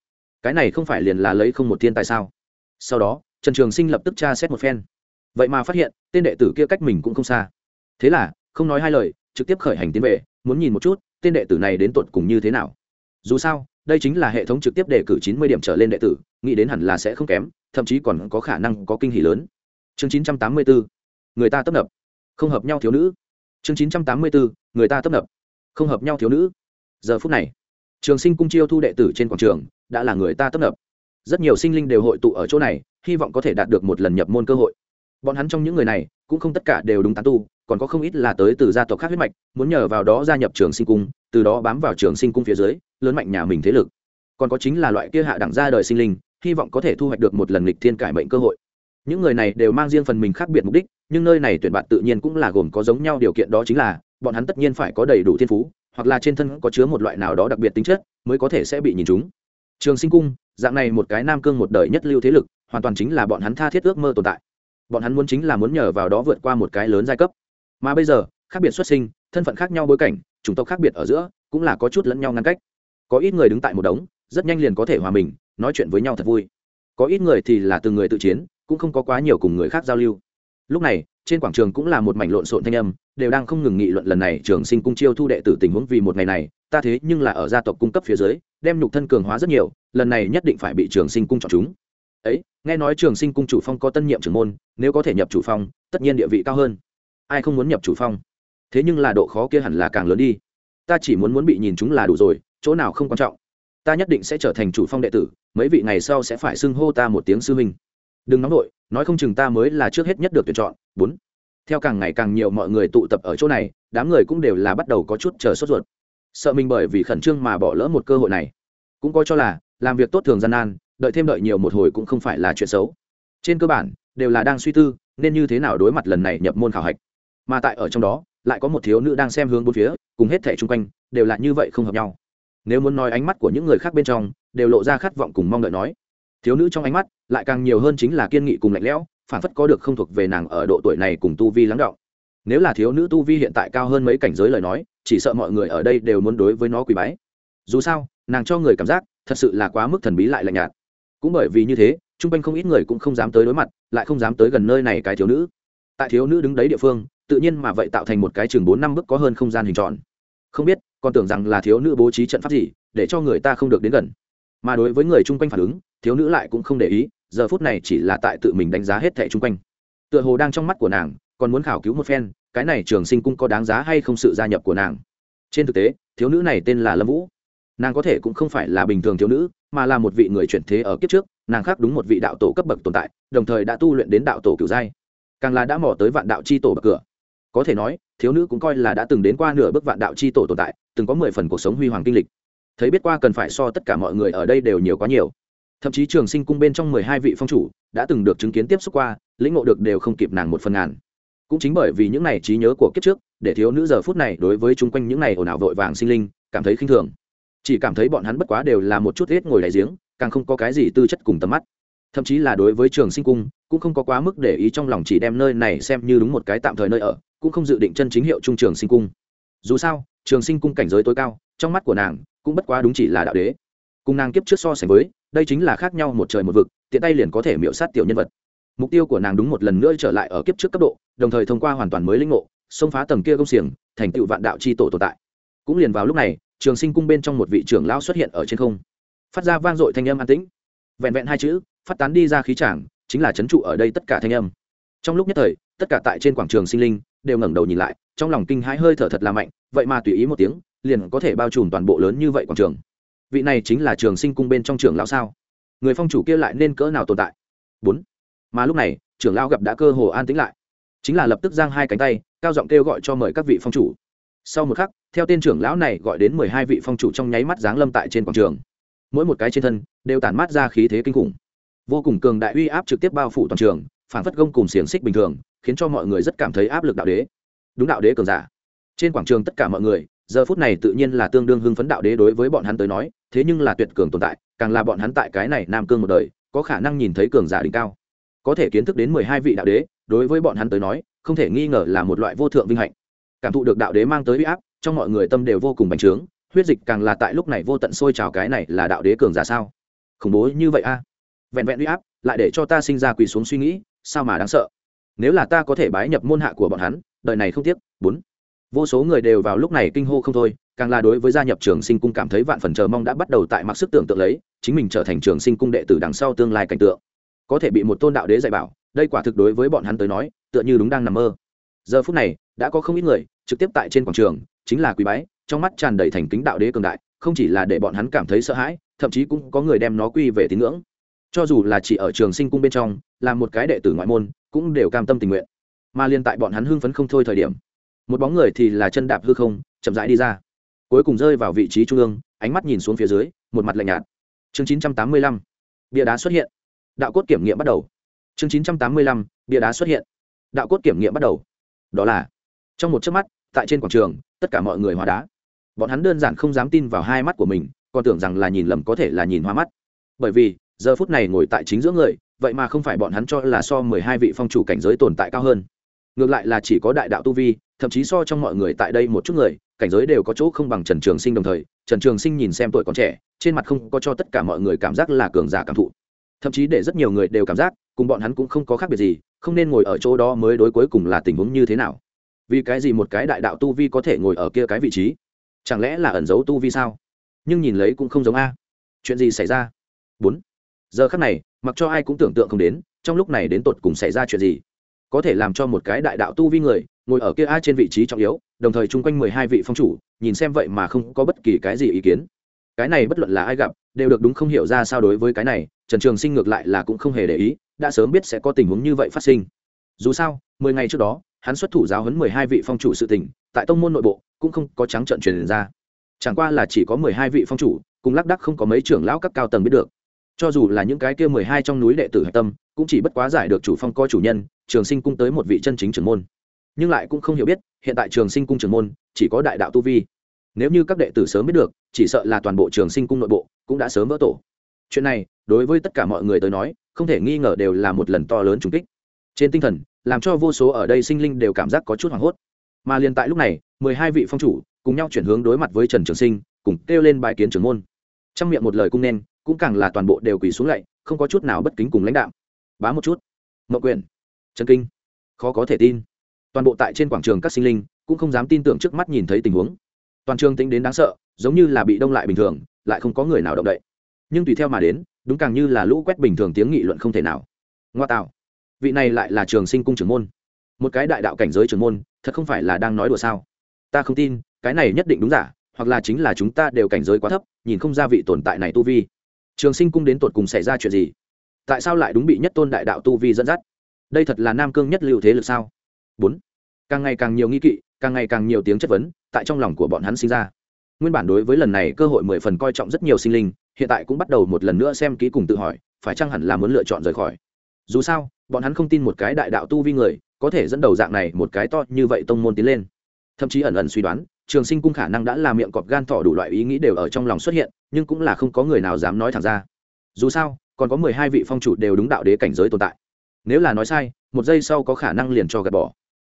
Cái này không phải liền là lấy không một thiên tại sao? Sau đó, trần trường sinh lập tức tra xét một phen. Vậy mà phát hiện, tên đệ tử kia cách mình cũng không xa. Thế là, không nói hai lời, trực tiếp khởi hành tiến về, muốn nhìn một chút, tên đệ tử này đến tột cùng như thế nào. Dù sao, đây chính là hệ thống trực tiếp đề cử chín mươi điểm trở lên đệ tử, nghĩ đến hẳn là sẽ không kém, thậm chí còn có khả năng có kinh hỷ lớn chương chín trăm tám mươi bốn người ta tấp nập. Không hợp nhau thiếu nữ. Chương chín trăm tám mươi bốn người ta tấp nập. Không hợp nhau thiếu nữ. Giờ phút này, trường sinh cung chiêu thu đệ tử trên quảng trường đã là người ta tấp nập. Rất nhiều sinh linh đều hội tụ ở chỗ này, hy vọng có thể đạt được một lần nhập môn cơ hội. Bọn hắn trong những người này cũng không tất cả đều đúng tán tu, còn có không ít là tới từ gia tộc khác huyết mạch, muốn nhờ vào đó gia nhập trường sinh cung, từ đó bám vào trường sinh cung phía dưới, lớn mạnh nhà mình thế lực. Còn có chính là loại kia hạ đẳng gia đời sinh linh, hy vọng có thể thu hoạch được một lần lịch thiên cải mệnh cơ hội những người này đều mang riêng phần mình khác biệt mục đích, nhưng nơi này tuyển bạn tự nhiên cũng là gồm có giống nhau điều kiện đó chính là, bọn hắn tất nhiên phải có đầy đủ thiên phú, hoặc là trên thân có chứa một loại nào đó đặc biệt tính chất, mới có thể sẽ bị nhìn chúng. Trường sinh cung, dạng này một cái nam cương một đời nhất lưu thế lực, hoàn toàn chính là bọn hắn tha thiết ước mơ tồn tại. Bọn hắn muốn chính là muốn nhờ vào đó vượt qua một cái lớn giai cấp. Mà bây giờ, khác biệt xuất sinh, thân phận khác nhau bối cảnh, chủng tộc khác biệt ở giữa, cũng là có chút lẫn nhau ngăn cách. Có ít người đứng tại một đống, rất nhanh liền có thể hòa mình, nói chuyện với nhau thật vui. Có ít người thì là từng người tự chiến cũng không có quá nhiều cùng người khác giao lưu. Lúc này, trên quảng trường cũng là một mảnh lộn xộn thanh âm, đều đang không ngừng nghị luận lần này trường sinh cung chiêu thu đệ tử tình huống vì một ngày này, ta thế nhưng là ở gia tộc cung cấp phía dưới, đem nhục thân cường hóa rất nhiều, lần này nhất định phải bị trường sinh cung chọn chúng. Ấy, nghe nói trường sinh cung chủ phong có tân nhiệm trưởng môn, nếu có thể nhập chủ phong, tất nhiên địa vị cao hơn. Ai không muốn nhập chủ phong? Thế nhưng là độ khó kia hẳn là càng lớn đi. Ta chỉ muốn muốn bị nhìn chúng là đủ rồi, chỗ nào không quan trọng. Ta nhất định sẽ trở thành chủ phong đệ tử, mấy vị ngày sau sẽ phải xưng hô ta một tiếng sư huynh đừng nóng đội nói không chừng ta mới là trước hết nhất được tuyển chọn. Bốn. Theo càng ngày càng nhiều mọi người tụ tập ở chỗ này, đám người cũng đều là bắt đầu có chút chờ sốt ruột. Sợ mình bởi vì khẩn trương mà bỏ lỡ một cơ hội này. Cũng coi cho là, làm việc tốt thường gian nan, đợi thêm đợi nhiều một hồi cũng không phải là chuyện xấu. Trên cơ bản, đều là đang suy tư, nên như thế nào đối mặt lần này nhập môn khảo hạch. Mà tại ở trong đó, lại có một thiếu nữ đang xem hướng bốn phía, cùng hết thẻ chung quanh, đều là như vậy không hợp nhau. Nếu muốn nói ánh mắt của những người khác bên trong, đều lộ ra khát vọng cùng mong đợi nói. Thiếu nữ trong ánh mắt lại càng nhiều hơn chính là kiên nghị cùng lạnh lẽo, phản phất có được không thuộc về nàng ở độ tuổi này cùng tu vi lắng động. Nếu là thiếu nữ tu vi hiện tại cao hơn mấy cảnh giới lời nói, chỉ sợ mọi người ở đây đều muốn đối với nó quỳ bái. Dù sao, nàng cho người cảm giác, thật sự là quá mức thần bí lại lạnh nhạt. Cũng bởi vì như thế, chung quanh không ít người cũng không dám tới đối mặt, lại không dám tới gần nơi này cái thiếu nữ. Tại thiếu nữ đứng đấy địa phương, tự nhiên mà vậy tạo thành một cái chừng bốn năm bước có hơn không gian hình tròn. Không biết, còn tưởng rằng là thiếu nữ bố trí trận pháp gì, để cho người ta không được đến gần. Mà đối với người chung quanh phản ứng, thiếu nữ lại cũng không để ý giờ phút này chỉ là tại tự mình đánh giá hết thẻ chung quanh. Tựa hồ đang trong mắt của nàng, còn muốn khảo cứu một phen, cái này trường sinh cung có đáng giá hay không sự gia nhập của nàng. Trên thực tế, thiếu nữ này tên là lâm vũ. Nàng có thể cũng không phải là bình thường thiếu nữ, mà là một vị người chuyển thế ở kiếp trước, nàng khác đúng một vị đạo tổ cấp bậc tồn tại, đồng thời đã tu luyện đến đạo tổ cửu giai. Càng là đã mò tới vạn đạo c h i tổ bậc cửa. Có thể nói, thiếu nữ cũng coi là đã từng đến qua nửa bước vạn đạo c h i tổ tồn tại, từng có mười phần cuộc sống huy hoàng kinh lịch. Thấy biết qua cần phải so tất cả mọi người ở đây đều nhiều quá nhiều thậm chí trường sinh cung bên trong mười hai vị phong chủ đã từng được chứng kiến tiếp xúc qua, lĩnh ngộ được đều không kịp nàng một phần ngàn. Cũng chính bởi vì những này trí nhớ của kiếp trước, để thiếu nữ giờ phút này đối với chung quanh những này ồn ào vội vàng sinh linh, cảm thấy khinh thường. Chỉ cảm thấy bọn hắn bất quá đều là một chút hết ngồi đại giếng, càng không có cái gì tư chất cùng tầm mắt. Thậm chí là đối với trường sinh cung, cũng không có quá mức để ý trong lòng chỉ đem nơi này xem như đúng một cái tạm thời nơi ở, cũng không dự định chân chính hiệu trung trường sinh cung. Dù sao, trường sinh cung cảnh giới tối cao, trong mắt của nàng cũng bất quá đúng chỉ là đạo đế. Cùng nàng kiếp trước so sánh với đây chính là khác nhau một trời một vực, tiện tay liền có thể miễu sát tiểu nhân vật. Mục tiêu của nàng đúng một lần nữa trở lại ở kiếp trước cấp độ, đồng thời thông qua hoàn toàn mới linh ngộ, xông phá tầng kia công xiềng, thành tựu vạn đạo c h i tổ tồn tại. Cũng liền vào lúc này, trường sinh cung bên trong một vị trưởng lão xuất hiện ở trên không. Phát ra vang dội thanh âm an tĩnh. Vẹn vẹn hai chữ, phát tán đi ra khí trảng chính là c h ấ n trụ ở đây tất cả thanh âm. Trong lúc nhất thời, tất cả tại trên quảng trường sinh linh đều ngẩng đầu nhìn lại, trong lòng kinh hãi hơi thở thật là mạnh, vậy mà tùy ý một tiếng, liền có thể bao trùm toàn bộ lớn như vậy quảng trường vị này chính là trường sinh cung bên trong trường lão sao? Người phong chủ kia lại nên cỡ nào tồn tại? Bốn. Mà lúc này, trưởng lão gặp đã cơ hồ an tĩnh lại. Chính là lập tức giang hai cánh tay, cao giọng kêu gọi cho mời các vị phong chủ. Sau một khắc, theo tên trưởng lão này gọi đến mười hai vị phong chủ trong nháy mắt giáng lâm tại trên quảng trường. Mỗi một cái trên thân, đều tản mát ra khí thế kinh khủng. Vô cùng cường đại uy áp trực tiếp bao phủ toàn trường phản phất gông cùng xiềng xích bình thường, khiến cho mọi người rất cảm thấy áp lực đạo đế. Đúng đạo đế cường giả. Trên quảng trường tất cả mọi người giờ phút này tự nhiên là tương đương hưng phấn đạo đế đối với bọn hắn tới nói, thế nhưng là tuyệt cường tồn tại, càng là bọn hắn tại cái này nam cương một đời, có khả năng nhìn thấy cường giả đỉnh cao. Có thể kiến thức đến mười hai vị đạo đế, đối với bọn hắn tới nói, không thể nghi ngờ là một loại vô thượng vinh hạnh. Cảm thụ được đạo đế mang tới uy áp, trong mọi người tâm đều vô cùng bành trướng, huyết dịch càng là tại lúc này vô tận sôi trào cái này là đạo đế cường giả sao? Khủng bố như vậy a. Vẹn vẹn uy áp, lại để cho ta sinh ra quỳ xuống suy nghĩ, sao mà đáng sợ? Nếu là ta có thể bái nhập môn hạ của bọn hắn, đời này không tiếc. Bốn vô số người đều vào lúc này kinh hô không thôi, càng là đối với gia nhập trường sinh cung cảm thấy vạn phần chờ mong đã bắt đầu tại mặc sức tưởng tượng lấy, chính mình trở thành trường sinh cung đệ tử đằng sau tương lai cảnh tượng. Có thể bị một tôn đạo đế dạy bảo, đây quả thực đối với bọn hắn tới nói, tựa như đúng đang nằm mơ. Giờ phút này, đã có không ít người, trực tiếp tại trên quảng trường, chính là quý bái, trong mắt tràn đầy thành kính đạo đế cường đại, không chỉ là để bọn hắn cảm thấy sợ hãi, thậm chí cũng có người đem nó quy về tín ngưỡng. Cho dù là chỉ ở trường sinh cung bên trong, là một cái đệ tử ngoại môn, cũng đều cam tâm tình nguyện. Mà liên tại bọn hắn hưng phấn không thôi thời điểm một bóng người thì là chân đạp hư không, chậm rãi đi ra. Cuối cùng rơi vào vị trí trung ương, ánh mắt nhìn xuống phía dưới, một mặt lạnh nhạt. Chương chín trăm tám mươi lăm, bia đá xuất hiện. Đạo cốt kiểm nghiệm bắt đầu. Chương chín trăm tám mươi lăm, bia đá xuất hiện. Đạo cốt kiểm nghiệm bắt đầu. Đó là, trong một chớp mắt, tại trên quảng trường, tất cả mọi người hóa đá. Bọn hắn đơn giản không dám tin vào hai mắt của mình, còn tưởng rằng là nhìn lầm có thể là nhìn hoa mắt. Bởi vì, giờ phút này ngồi tại chính giữa người, vậy mà không phải bọn hắn cho là so mười hai vị phong chủ cảnh giới tồn tại cao hơn ngược lại là chỉ có đại đạo tu vi, thậm chí so trong mọi người tại đây một chút người, cảnh giới đều có chỗ không bằng trần trường sinh đồng thời, trần trường sinh nhìn xem tuổi còn trẻ, trên mặt không có cho tất cả mọi người cảm giác là cường giả cảm thụ. Thậm chí để rất nhiều người đều cảm giác, cùng bọn hắn cũng không có khác biệt gì, không nên ngồi ở chỗ đó mới đối cuối cùng là tình huống như thế nào. Vì cái gì một cái đại đạo tu vi có thể ngồi ở kia cái vị trí? Chẳng lẽ là ẩn giấu tu vi sao? Nhưng nhìn lấy cũng không giống a. Chuyện gì xảy ra? Bốn. Giờ khác này, mặc cho ai cũng tưởng tượng không đến, trong lúc này đến tột cùng xảy ra chuyện gì? Có thể làm cho một cái đại đạo tu vi người ngồi ở kia a trên vị trí trọng yếu, đồng thời chung quanh mười hai vị phong chủ, nhìn xem vậy mà không có bất kỳ cái gì ý kiến. Cái này bất luận là ai gặp, đều được đúng không hiểu ra sao đối với cái này, trần trường sinh ngược lại là cũng không hề để ý, đã sớm biết sẽ có tình huống như vậy phát sinh. Dù sao, mười ngày trước đó, hắn xuất thủ giáo huấn mười hai vị phong chủ sự tình, tại tông môn nội bộ, cũng không có trắng trận truyền ra. Chẳng qua là chỉ có mười hai vị phong chủ, cùng lác đắc không có mấy trưởng lão cấp cao tầng biết được cho dù là những cái kia mười hai trong núi đệ tử hạch tâm, cũng chỉ bất quá giải được chủ phong coi chủ nhân, trường sinh cung tới một vị chân chính trưởng môn. Nhưng lại cũng không hiểu biết, hiện tại trường sinh cung trưởng môn, chỉ có đại đạo tu vi. Nếu như các đệ tử sớm biết được, chỉ sợ là toàn bộ trường sinh cung nội bộ cũng đã sớm vỡ tổ. Chuyện này, đối với tất cả mọi người tới nói, không thể nghi ngờ đều là một lần to lớn trùng kích. Trên tinh thần, làm cho vô số ở đây sinh linh đều cảm giác có chút hoảng hốt. Mà liền tại lúc này, mười hai vị phong chủ cùng nhau chuyển hướng đối mặt với trần trường sinh, cùng kêu lên bài kiến trưởng môn. Trong miệng một lời cung nên cũng càng là toàn bộ đều quỳ xuống lạy, không có chút nào bất kính cùng lãnh đạo bá một chút. Mậu quyền. Chân kinh. Khó có thể tin. Toàn bộ tại trên quảng trường các sinh linh cũng không dám tin tưởng trước mắt nhìn thấy tình huống. Toàn trường tính đến đáng sợ, giống như là bị đông lại bình thường, lại không có người nào động đậy. Nhưng tùy theo mà đến, đúng càng như là lũ quét bình thường tiếng nghị luận không thể nào. Ngoa tạo. Vị này lại là trường sinh cung trưởng môn. Một cái đại đạo cảnh giới trưởng môn, thật không phải là đang nói đùa sao? Ta không tin, cái này nhất định đúng giả, hoặc là chính là chúng ta đều cảnh giới quá thấp, nhìn không ra vị tồn tại này tu vi trường sinh cung đến tột cùng xảy ra chuyện gì? Tại sao lại đúng bị nhất tôn đại đạo tu vi dẫn dắt? Đây thật là nam cương nhất lưu thế lực sao? Bốn. Càng ngày càng nhiều nghi kỵ, càng ngày càng nhiều tiếng chất vấn tại trong lòng của bọn hắn sinh ra. Nguyên bản đối với lần này cơ hội mười phần coi trọng rất nhiều sinh linh, hiện tại cũng bắt đầu một lần nữa xem kỹ cùng tự hỏi, phải chăng hẳn là muốn lựa chọn rời khỏi? Dù sao, bọn hắn không tin một cái đại đạo tu vi người có thể dẫn đầu dạng này một cái to như vậy tông môn tiến lên. Thậm chí ẩn ẩn suy đoán trường sinh cung khả năng đã là miệng cọp gan thỏ đủ loại ý nghĩ đều ở trong lòng xuất hiện, nhưng cũng là không có người nào dám nói thẳng ra. Dù sao, còn có mười hai vị phong chủ đều đúng đạo đế cảnh giới tồn tại. Nếu là nói sai, một giây sau có khả năng liền cho gạt bỏ.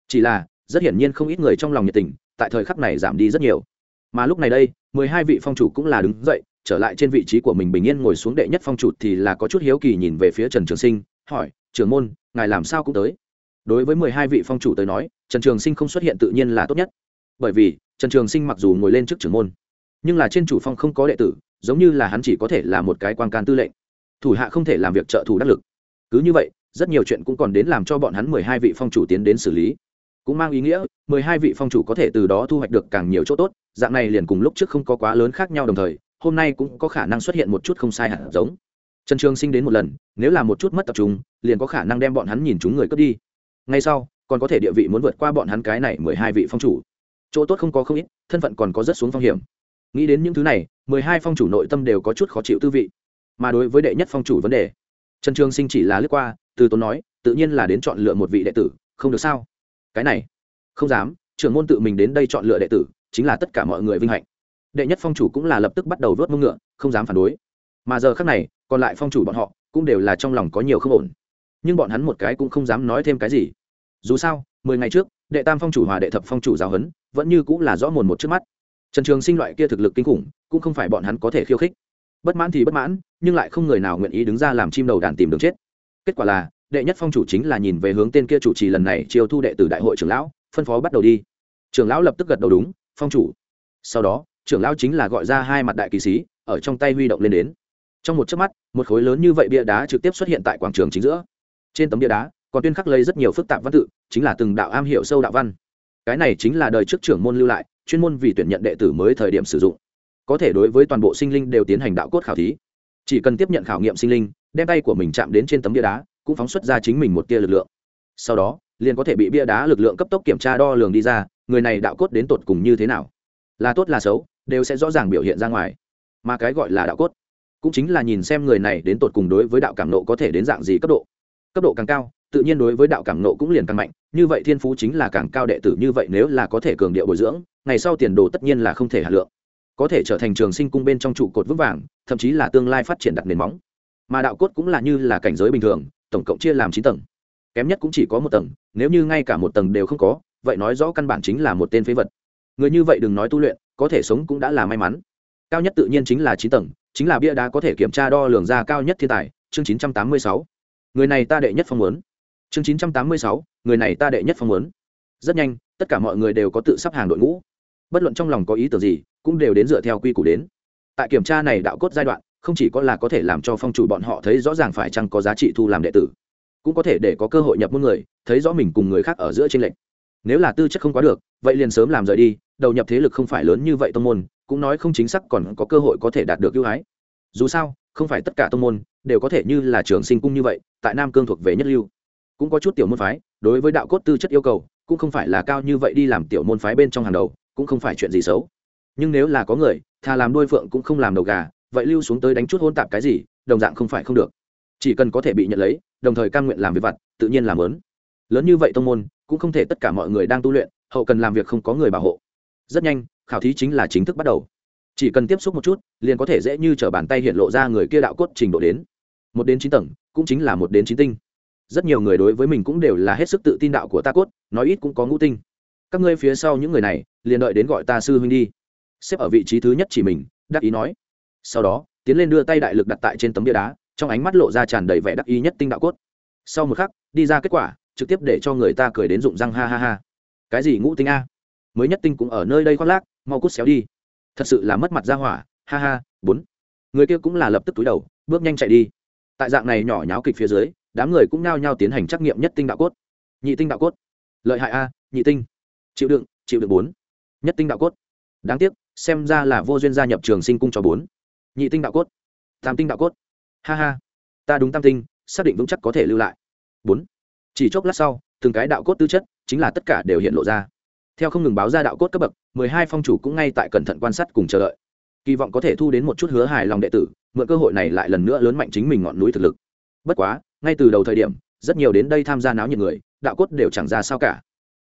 Chỉ là, rất hiển nhiên không ít người trong lòng nhiệt tình, tại thời khắc này giảm đi rất nhiều. Mà lúc này đây, mười hai vị phong chủ cũng là đứng dậy, trở lại trên vị trí của mình bình yên ngồi xuống đệ nhất phong chủ thì là có chút hiếu kỳ nhìn về phía trần trường sinh, hỏi, trưởng môn, ngài làm sao cũng tới? Đối với mười hai vị phong chủ tới nói, trần trường sinh không xuất hiện tự nhiên là tốt nhất bởi vì, trần trường sinh mặc dù ngồi lên trước trưởng môn, nhưng là trên chủ phong không có đệ tử, giống như là hắn chỉ có thể là một cái quan can tư lệnh. Thủ hạ không thể làm việc trợ thủ đắc lực. Cứ như vậy, rất nhiều chuyện cũng còn đến làm cho bọn hắn mười hai vị phong chủ tiến đến xử lý. Cũng mang ý nghĩa, mười hai vị phong chủ có thể từ đó thu hoạch được càng nhiều chỗ tốt, dạng này liền cùng lúc trước không có quá lớn khác nhau đồng thời, hôm nay cũng có khả năng xuất hiện một chút không sai hẳn giống. Trần trường sinh đến một lần, nếu là một chút mất tập trung, liền có khả năng đem bọn hắn nhìn chúng người cướp đi. Ngay sau, còn có thể địa vị muốn vượt qua bọn hắn cái này mười hai vị phong chủ chỗ tốt không có không ít, thân phận còn có rất xuống phong hiểm. Nghĩ đến những thứ này, mười hai phong chủ nội tâm đều có chút khó chịu tư vị. Mà đối với đệ nhất phong chủ vấn đề, trần trường sinh chỉ là lướt qua, từ tốn nói, tự nhiên là đến chọn lựa một vị đệ tử, không được sao? Cái này, không dám, trưởng môn tự mình đến đây chọn lựa đệ tử, chính là tất cả mọi người vinh hạnh. Đệ nhất phong chủ cũng là lập tức bắt đầu vớt mông ngựa, không dám phản đối. Mà giờ khác này, còn lại phong chủ bọn họ, cũng đều là trong lòng có nhiều không ổn. Nhưng bọn hắn một cái cũng không dám nói thêm cái gì. Dù sao, mười ngày trước, đệ tam phong chủ hòa đệ thập phong chủ giáo huấn vẫn như cũng là rõ mồn một trước mắt. Trần trường sinh loại kia thực lực kinh khủng, cũng không phải bọn hắn có thể khiêu khích. Bất mãn thì bất mãn, nhưng lại không người nào nguyện ý đứng ra làm chim đầu đàn tìm đường chết. Kết quả là, đệ nhất phong chủ chính là nhìn về hướng tên kia chủ trì lần này chiêu thu đệ tử đại hội trưởng lão, phân phó bắt đầu đi. Trưởng lão lập tức gật đầu đúng, phong chủ. Sau đó, trưởng lão chính là gọi ra hai mặt đại kỳ sĩ, ở trong tay huy động lên đến. Trong một chớp mắt, một khối lớn như vậy bia đá trực tiếp xuất hiện tại quảng trường chính giữa. Trên tấm bia đá, còn tuyên khắc lấy rất nhiều phức tạp văn tự, chính là từng đạo am hiểu sâu đạo văn cái này chính là đời trước trưởng môn lưu lại, chuyên môn vì tuyển nhận đệ tử mới thời điểm sử dụng. Có thể đối với toàn bộ sinh linh đều tiến hành đạo cốt khảo thí. Chỉ cần tiếp nhận khảo nghiệm sinh linh, đem tay của mình chạm đến trên tấm bia đá, cũng phóng xuất ra chính mình một tia lực lượng. Sau đó, liền có thể bị bia đá lực lượng cấp tốc kiểm tra đo lường đi ra, người này đạo cốt đến tột cùng như thế nào. Là tốt là xấu, đều sẽ rõ ràng biểu hiện ra ngoài. Mà cái gọi là đạo cốt, cũng chính là nhìn xem người này đến tột cùng đối với đạo cảm nộ có thể đến dạng gì cấp độ. Cấp độ càng cao tự nhiên đối với đạo cảm nộ cũng liền càng mạnh, như vậy thiên phú chính là càng cao đệ tử như vậy nếu là có thể cường điệu bồi dưỡng, ngày sau tiền đồ tất nhiên là không thể hà lượng. Có thể trở thành trường sinh cung bên trong trụ cột vững vàng, thậm chí là tương lai phát triển đặt nền móng. Mà đạo cốt cũng là như là cảnh giới bình thường, tổng cộng chia làm chín tầng. Kém nhất cũng chỉ có một tầng, nếu như ngay cả một tầng đều không có, vậy nói rõ căn bản chính là một tên phế vật. Người như vậy đừng nói tu luyện, có thể sống cũng đã là may mắn. Cao nhất tự nhiên chính là chín tầng, chính là bia đá có thể kiểm tra đo lường ra cao nhất thiên tài, chương chín trăm tám mươi sáu. Người này ta đệ nhất phong muốn chương chín trăm tám mươi sáu, người này ta đệ nhất phong muốn. Rất nhanh, tất cả mọi người đều có tự sắp hàng đội ngũ. Bất luận trong lòng có ý tưởng gì, cũng đều đến dựa theo quy củ đến. Tại kiểm tra này đạo cốt giai đoạn, không chỉ có là có thể làm cho phong chủ bọn họ thấy rõ ràng phải chăng có giá trị thu làm đệ tử, cũng có thể để có cơ hội nhập môn người, thấy rõ mình cùng người khác ở giữa tranh lệch. Nếu là tư chất không quá được, vậy liền sớm làm rời đi, đầu nhập thế lực không phải lớn như vậy tông môn, cũng nói không chính xác còn có cơ hội có thể đạt được ưu ái. Dù sao, không phải tất cả tông môn đều có thể như là trường sinh cung như vậy, tại nam cương thuộc về nhất lưu cũng có chút tiểu môn phái, đối với đạo cốt tư chất yêu cầu, cũng không phải là cao như vậy đi làm tiểu môn phái bên trong hàng đầu, cũng không phải chuyện gì xấu. Nhưng nếu là có người, thà làm đuôi phượng cũng không làm đầu gà, vậy lưu xuống tới đánh chút hôn tạp cái gì, đồng dạng không phải không được. Chỉ cần có thể bị nhận lấy, đồng thời cam nguyện làm việc vặt, tự nhiên làm lớn. Lớn như vậy tông môn, cũng không thể tất cả mọi người đang tu luyện, hậu cần làm việc không có người bảo hộ. Rất nhanh, khảo thí chính là chính thức bắt đầu. Chỉ cần tiếp xúc một chút, liền có thể dễ như t r ở bàn tay hiện lộ ra người kia đạo cốt trình độ đến. Một đến chín tầng, cũng chính là một đến chín tinh rất nhiều người đối với mình cũng đều là hết sức tự tin đạo của ta cốt, nói ít cũng có ngũ tinh. Các ngươi phía sau những người này, liền đợi đến gọi ta sư huynh đi. Xếp ở vị trí thứ nhất chỉ mình, đắc ý nói. Sau đó, tiến lên đưa tay đại lực đặt tại trên tấm bia đá, trong ánh mắt lộ ra tràn đầy vẻ đắc ý nhất tinh đạo cốt. Sau một khắc, đi ra kết quả, trực tiếp để cho người ta cười đến rụng răng ha ha ha. Cái gì ngũ tinh a? Mới nhất tinh cũng ở nơi đây khoác lác, mau cút xéo đi. Thật sự là mất mặt ra hỏa, ha ha, bốn. Người kia cũng là lập tức túi đầu, bước nhanh chạy đi. Tại dạng này nhỏ nháo kịch phía dưới đám người cũng nao nhao tiến hành trắc nghiệm nhất tinh đạo cốt. Nhị tinh đạo cốt. Lợi hại a, nhị tinh. Chịu đựng chịu đựng bốn. Nhất tinh đạo cốt. Đáng tiếc, xem ra là vô duyên gia nhập trường sinh cung cho bốn. Nhị tinh đạo cốt. Tam tinh đạo cốt. Ha ha. Ta đúng tam tinh, xác định vững chắc có thể lưu lại. Bốn. Chỉ chốc lát sau, từng cái đạo cốt tư chất, chính là tất cả đều hiện lộ ra. Theo không ngừng báo ra đạo cốt cấp bậc, mười hai phong chủ cũng ngay tại cẩn thận quan sát cùng chờ đợi. Kỳ vọng có thể thu đến một chút hứa hài lòng đệ tử, mượn cơ hội này lại lần nữa lớn mạnh chính mình ngọn núi thực lực. Bất quá ngay từ đầu thời điểm, rất nhiều đến đây tham gia náo nhiệt người, đạo cốt đều chẳng ra sao cả.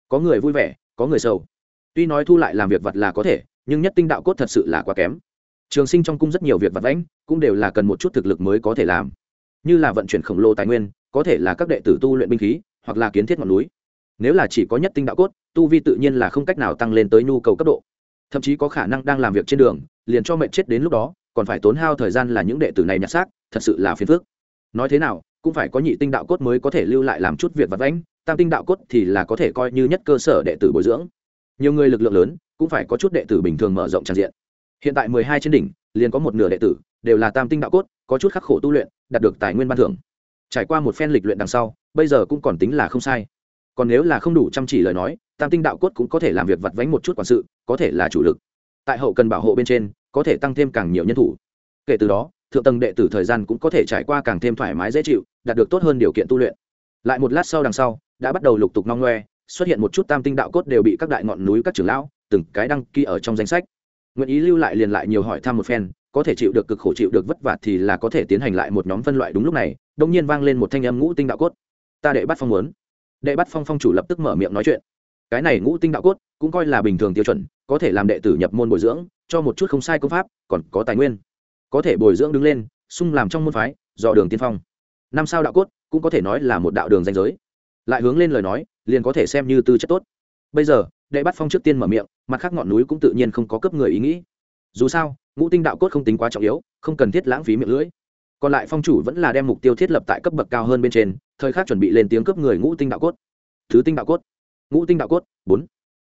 Có người vui vẻ, có người sầu. Tuy nói thu lại làm việc vật là có thể, nhưng nhất tinh đạo cốt thật sự là quá kém. Trường sinh trong cung rất nhiều việc vật lãnh cũng đều là cần một chút thực lực mới có thể làm. Như là vận chuyển khổng lồ tài nguyên, có thể là các đệ tử tu luyện binh khí, hoặc là kiến thiết ngọn núi. Nếu là chỉ có nhất tinh đạo cốt, tu vi tự nhiên là không cách nào tăng lên tới nhu cầu cấp độ. Thậm chí có khả năng đang làm việc trên đường, liền cho mệnh chết đến lúc đó, còn phải tốn hao thời gian là những đệ tử này nhặt xác, thật sự là phiền phức. Nói thế nào cũng phải có nhị tinh đạo cốt mới có thể lưu lại làm chút việc vật vãnh, tam tinh đạo cốt thì là có thể coi như nhất cơ sở đệ tử bồi dưỡng. Nhiều người lực lượng lớn, cũng phải có chút đệ tử bình thường mở rộng tràn diện. Hiện tại mười hai trên đỉnh, liền có một nửa đệ tử, đều là tam tinh đạo cốt, có chút khắc khổ tu luyện, đạt được tài nguyên ban thưởng. Trải qua một phen lịch luyện đằng sau, bây giờ cũng còn tính là không sai. Còn nếu là không đủ chăm chỉ lời nói, tam tinh đạo cốt cũng có thể làm việc vặt vánh một chút quản sự, có thể là chủ lực. Tại hậu cần bảo hộ bên trên, có thể tăng thêm càng nhiều nhân thủ. Kể từ đó thượng tầng đệ tử thời gian cũng có thể trải qua càng thêm thoải mái dễ chịu, đạt được tốt hơn điều kiện tu luyện. Lại một lát sau đằng sau, đã bắt đầu lục tục nong ngoe, xuất hiện một chút tam tinh đạo cốt đều bị các đại ngọn núi các trưởng lão, từng cái đăng ký ở trong danh sách. Nguyện ý lưu lại liền lại nhiều hỏi thăm một phen, có thể chịu được cực khổ chịu được vất vả thì là có thể tiến hành lại một nhóm phân loại đúng lúc này đông nhiên vang lên một thanh âm ngũ tinh đạo cốt. Ta đệ bắt phong muốn. Đệ bắt phong phong chủ lập tức mở miệng nói chuyện. Cái này ngũ tinh đạo cốt cũng coi là bình thường tiêu chuẩn, có thể làm đệ tử nhập môn bồi dưỡng, cho một chút không sai công pháp, còn có tài nguyên có thể bồi dưỡng đứng lên, sung làm trong môn phái, dò đường tiên phong. Năm sao đạo cốt cũng có thể nói là một đạo đường danh giới. Lại hướng lên lời nói, liền có thể xem như tư chất tốt. Bây giờ, đệ bắt phong trước tiên mở miệng, mặt khác ngọn núi cũng tự nhiên không có cấp người ý nghĩ. Dù sao, ngũ tinh đạo cốt không tính quá trọng yếu, không cần thiết lãng phí miệng lưỡi. Còn lại phong chủ vẫn là đem mục tiêu thiết lập tại cấp bậc cao hơn bên trên, thời khắc chuẩn bị lên tiếng cướp người ngũ tinh đạo cốt. Thứ tinh đạo cốt. Ngũ tinh đạo cốt, bốn.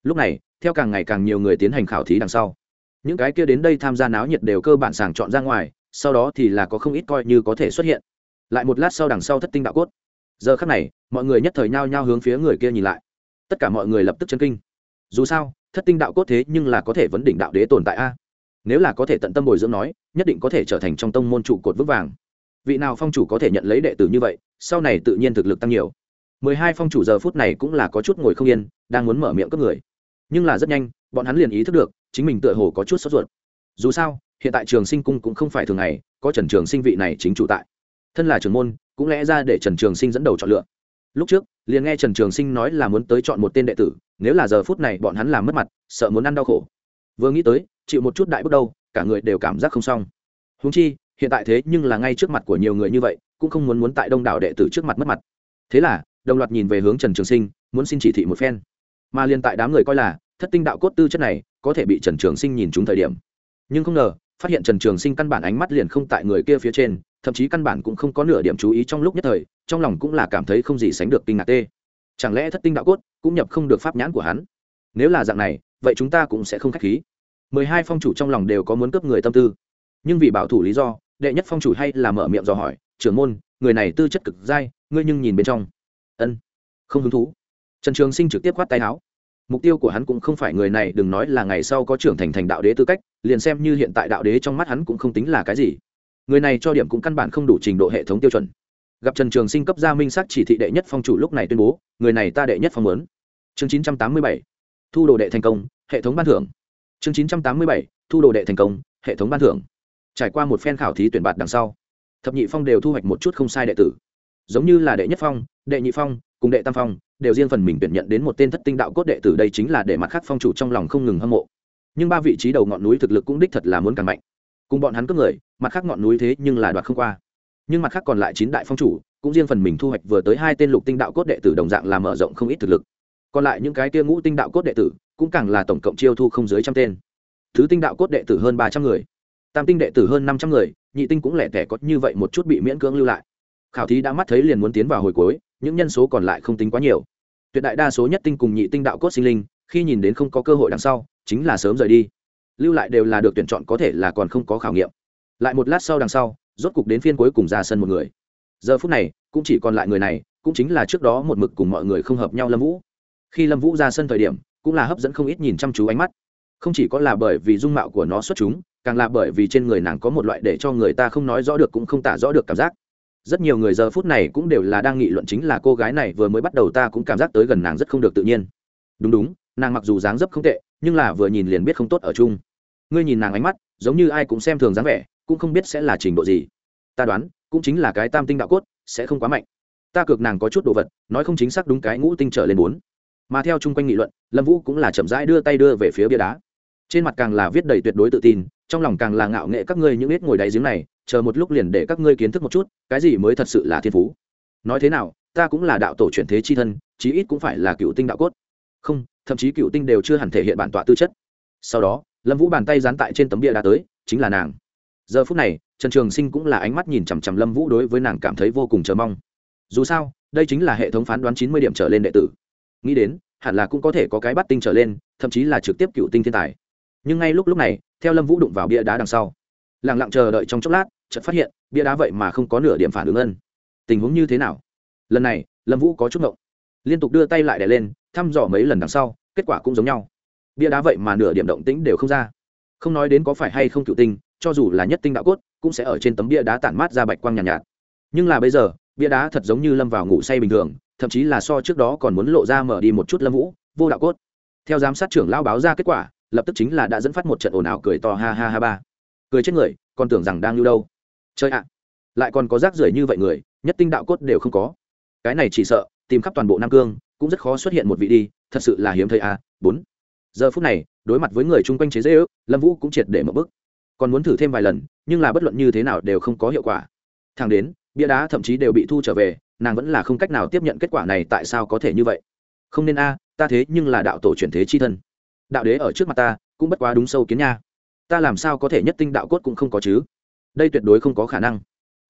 Lúc này, theo càng ngày càng nhiều người tiến hành khảo thí đằng sau những cái kia đến đây tham gia náo nhiệt đều cơ bản sàng chọn ra ngoài, sau đó thì là có không ít coi như có thể xuất hiện. Lại một lát sau đằng sau thất tinh đạo cốt. Giờ khắc này, mọi người nhất thời nhao nhao hướng phía người kia nhìn lại. Tất cả mọi người lập tức chân kinh. Dù sao, thất tinh đạo cốt thế nhưng là có thể vấn đỉnh đạo đế tồn tại a. Nếu là có thể tận tâm bồi dưỡng nói, nhất định có thể trở thành trong tông môn trụ cột vững vàng. Vị nào phong chủ có thể nhận lấy đệ tử như vậy, sau này tự nhiên thực lực tăng nhiều. Mười hai phong chủ giờ phút này cũng là có chút ngồi không yên, đang muốn mở miệng cấp người. Nhưng là rất nhanh, bọn hắn liền ý thức được chính mình tựa hồ có chút sốt ruột. Dù sao, hiện tại trường sinh cung cũng không phải thường ngày, có trần trường sinh vị này chính chủ tại. Thân là trưởng môn, cũng lẽ ra để trần trường sinh dẫn đầu chọn lựa. Lúc trước, liền nghe trần trường sinh nói là muốn tới chọn một tên đệ tử, nếu là giờ phút này bọn hắn làm mất mặt, sợ muốn ăn đau khổ. Vừa nghĩ tới, chịu một chút đại bước đâu, cả người đều cảm giác không xong. Húng chi, hiện tại thế nhưng là ngay trước mặt của nhiều người như vậy, cũng không muốn muốn tại đông đảo đệ tử trước mặt mất mặt. Thế là, đồng loạt nhìn về hướng trần trường sinh, muốn xin chỉ thị một phen. Mà liền tại đám người coi là thất tinh đạo cốt tư chất này có thể bị trần trường sinh nhìn trúng thời điểm. Nhưng không ngờ, phát hiện trần trường sinh căn bản ánh mắt liền không tại người kia phía trên, thậm chí căn bản cũng không có nửa điểm chú ý trong lúc nhất thời, trong lòng cũng là cảm thấy không gì sánh được kinh ngạc tê. Chẳng lẽ thất tinh đạo cốt cũng nhập không được pháp nhãn của hắn? Nếu là dạng này, vậy chúng ta cũng sẽ không k h á c h khí. Mười hai phong chủ trong lòng đều có muốn cướp người tâm tư. Nhưng vì bảo thủ lý do, đệ nhất phong chủ hay là mở miệng dò hỏi, trưởng môn, người này tư chất cực dai, ngươi nhưng nhìn bên trong. Ân, không hứng thú. Trần trường sinh trực tiếp khoát tay áo mục tiêu của hắn cũng không phải người này, đừng nói là ngày sau có trưởng thành thành đạo đế tư cách, liền xem như hiện tại đạo đế trong mắt hắn cũng không tính là cái gì. Người này cho điểm cũng căn bản không đủ trình độ hệ thống tiêu chuẩn. Gặp trần trường sinh cấp gia minh sắc chỉ thị đệ nhất phong chủ lúc này tuyên bố, người này ta đệ nhất phong lớn chương chín trăm tám mươi bảy, thu đồ đệ thành công, hệ thống ban thưởng. Chương chín trăm tám mươi bảy, thu đồ đệ thành công, hệ thống ban thưởng. Trải qua một phen khảo thí tuyển bạt đằng sau, thập nhị phong đều thu hoạch một chút không sai đệ tử. Giống như là đệ nhất phong, đệ nhị phong, cùng đệ tam phong đều riêng phần mình tuyển nhận đến một tên thất tinh đạo cốt đệ tử đây chính là để mặt khác phong chủ trong lòng không ngừng hâm mộ. Nhưng ba vị trí đầu ngọn núi thực lực cũng đích thật là muốn càng mạnh. Cùng bọn hắn cướp người, mặt khác ngọn núi thế nhưng là đoạt không qua. Nhưng mặt khác còn lại chín đại phong chủ, cũng riêng phần mình thu hoạch vừa tới hai tên lục tinh đạo cốt đệ tử đồng dạng là mở rộng không ít thực lực. Còn lại những cái tia ngũ tinh đạo cốt đệ tử, cũng càng là tổng cộng chiêu thu không dưới trăm tên. Thứ tinh đạo cốt đệ tử hơn ba trăm người, tam tinh đệ tử hơn năm trăm người, nhị tinh cũng lẻ tẻ có như vậy một chút bị miễn cưỡng lưu lại. Khảo thí đã mắt thấy liền muốn tiến vào hồi cuối những nhân số còn lại không tính quá nhiều. Tuyệt đại đa số nhất tinh cùng nhị tinh đạo cốt sinh linh, khi nhìn đến không có cơ hội đằng sau, chính là sớm rời đi. Lưu lại đều là được tuyển chọn có thể là còn không có khảo nghiệm. Lại một lát sau đằng sau, rốt cục đến phiên cuối cùng ra sân một người. Giờ phút này, cũng chỉ còn lại người này, cũng chính là trước đó một mực cùng mọi người không hợp nhau lâm vũ. Khi lâm vũ ra sân thời điểm, cũng là hấp dẫn không ít nhìn chăm chú ánh mắt. Không chỉ có là bởi vì dung mạo của nó xuất chúng, càng là bởi vì trên người nàng có một loại để cho người ta không nói rõ được cũng không tả rõ được cảm giác rất nhiều người giờ phút này cũng đều là đang nghị luận chính là cô gái này vừa mới bắt đầu ta cũng cảm giác tới gần nàng rất không được tự nhiên. Đúng đúng, nàng mặc dù dáng dấp không tệ, nhưng là vừa nhìn liền biết không tốt ở chung. Ngươi nhìn nàng ánh mắt, giống như ai cũng xem thường dáng vẻ, cũng không biết sẽ là trình độ gì. Ta đoán, cũng chính là cái tam tinh đạo cốt, sẽ không quá mạnh. Ta cược nàng có chút đồ vật, nói không chính xác đúng cái ngũ tinh trở lên bốn. Mà theo chung quanh nghị luận, lâm vũ cũng là chậm rãi đưa tay đưa về phía bia đá. Trên mặt càng là viết đầy tuyệt đối tự tin, trong lòng càng là ngạo nghệ các ngươi những ít ngồi đáy giếng này chờ một lúc liền để các ngươi kiến thức một chút, cái gì mới thật sự là thiên phú. Nói thế nào, ta cũng là đạo tổ chuyển thế chi thân, chí ít cũng phải là cựu tinh đạo cốt. Không, thậm chí cựu tinh đều chưa hẳn thể hiện bản tọa tư chất. Sau đó, lâm vũ bàn tay dán tại trên tấm bia đá tới, chính là nàng. Giờ phút này, trần trường sinh cũng là ánh mắt nhìn chằm chằm lâm vũ đối với nàng cảm thấy vô cùng chờ mong. Dù sao, đây chính là hệ thống phán đoán chín mươi điểm trở lên đệ tử. Nghĩ đến, hẳn là cũng có thể có cái bắt tinh trở lên, thậm chí là trực tiếp cựu tinh thiên tài. Nhưng ngay lúc lúc này, theo lâm vũ đụng vào bia đá đằng sau lẳng lặng chờ đợi trong chốc lát chợt phát hiện bia đá vậy mà không có nửa điểm phản ứng ân. Tình huống như thế nào? Lần này lâm vũ có chút ngộng. Liên tục đưa tay lại đè lên thăm dò mấy lần đằng sau kết quả cũng giống nhau. Bia đá vậy mà nửa điểm động tĩnh đều không ra. Không nói đến có phải hay không cựu tinh cho dù là nhất tinh đạo cốt cũng sẽ ở trên tấm bia đá tản mát ra bạch quang nhàn nhạt, nhạt. Nhưng là bây giờ bia đá thật giống như lâm vào ngủ say bình thường thậm chí là so trước đó còn muốn lộ ra mở đi một chút lâm vũ vô đạo cốt. Theo giám sát trưởng lao báo ra kết quả lập tức chính là đã dẫn phát một trận ồn ào cười to ha ha ha ba. Cười chết người còn tưởng rằng đang lưu đâu chơi ạ, lại còn có rác rưởi như vậy người, nhất tinh đạo cốt đều không có. Cái này chỉ sợ, tìm khắp toàn bộ nam cương, cũng rất khó xuất hiện một vị đi, thật sự là hiếm thấy à? bốn. Giờ phút này, đối mặt với người chung quanh chế dễ ước lâm vũ cũng triệt để một bức còn muốn thử thêm vài lần, nhưng là bất luận như thế nào đều không có hiệu quả. Thang đến, bia đá thậm chí đều bị thu trở về, nàng vẫn là không cách nào tiếp nhận kết quả này tại sao có thể như vậy. Không nên a, ta thế nhưng là đạo tổ truyền thế chi thân. Đạo đế ở trước mặt ta, cũng bất quá đúng sâu kiến nha. Ta làm sao có thể nhất tinh đạo cốt cũng không có chứ? Đây tuyệt đối không có khả năng.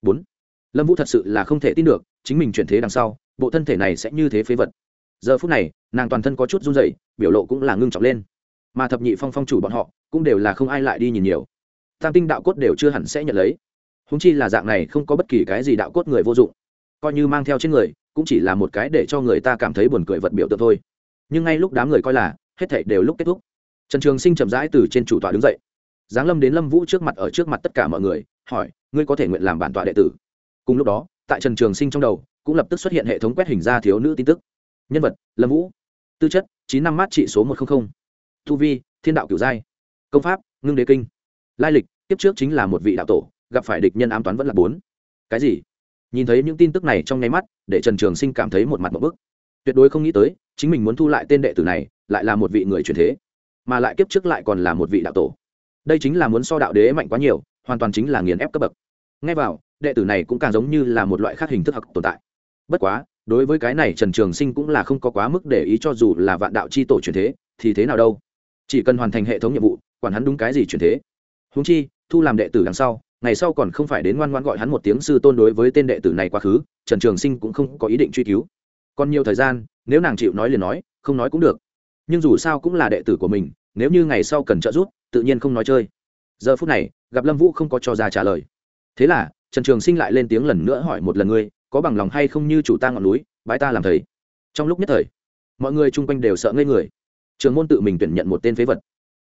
Bốn, lâm vũ thật sự là không thể tin được, chính mình chuyển thế đằng sau, bộ thân thể này sẽ như thế phế vật. Giờ phút này, nàng toàn thân có chút run dậy biểu lộ cũng là ngưng trọng lên. Mà thập nhị phong phong chủ bọn họ, cũng đều là không ai lại đi nhìn nhiều. Tam tinh đạo cốt đều chưa hẳn sẽ nhận lấy. Húng chi là dạng này không có bất kỳ cái gì đạo cốt người vô dụng. Coi như mang theo trên người, cũng chỉ là một cái để cho người ta cảm thấy buồn cười vật biểu tượng thôi. Nhưng ngay lúc đám người coi là, hết thảy đều lúc kết thúc. Trần trường sinh chậm rãi từ trên chủ tọa đứng dậy. Giáng lâm đến lâm vũ trước mặt ở trước mặt tất cả mọi người hỏi, ngươi có thể nguyện làm bản tọa đệ tử? Cùng lúc đó, tại trần trường sinh trong đầu, cũng lập tức xuất hiện hệ thống quét hình ra thiếu nữ tin tức. Nhân vật, lâm vũ. Tư chất, chín năm mát trị số một trăm linh thu vi, thiên đạo cửu giai. Công pháp, ngưng đế kinh. Lai lịch tiếp trước chính là một vị đạo tổ, gặp phải địch nhân ám toán vẫn là bốn. Cái gì? Nhìn thấy những tin tức này trong nháy mắt, để trần trường sinh cảm thấy một mặt một bức. Tuyệt đối không nghĩ tới, chính mình muốn thu lại tên đệ tử này, lại là một vị người truyền thế. Mà lại kiếp trước lại còn là một vị đạo tổ. Đây chính là muốn so đạo đế mạnh quá nhiều hoàn toàn chính là nghiền ép cấp bậc. Ngay vào, đệ tử này cũng càng giống như là một loại khác hình thức học tồn tại. Bất quá, đối với cái này trần trường sinh cũng là không có quá mức để ý cho dù là vạn đạo c h i tổ truyền thế, thì thế nào đâu. Chỉ cần hoàn thành hệ thống nhiệm vụ, quản hắn đúng cái gì truyền thế. Húng chi, thu làm đệ tử đằng sau, ngày sau còn không phải đến ngoan ngoan gọi hắn một tiếng sư tôn đối với tên đệ tử này quá khứ, trần trường sinh cũng không có ý định truy cứu. Còn nhiều thời gian, nếu nàng chịu nói liền nói, không nói cũng được. Nhưng dù sao cũng là đệ tử của mình, nếu như ngày sau cần trợ giúp, tự nhiên không nói chơi giờ phút này, gặp lâm vũ không có cho ra trả lời. Thế là, trần trường sinh lại lên tiếng lần nữa hỏi một lần ngươi, có bằng lòng hay không như chủ ta ngọn núi, bãi ta làm thầy? Trong lúc nhất thời, mọi người chung quanh đều sợ ngây người. Trường môn tự mình tuyển nhận một tên phế vật.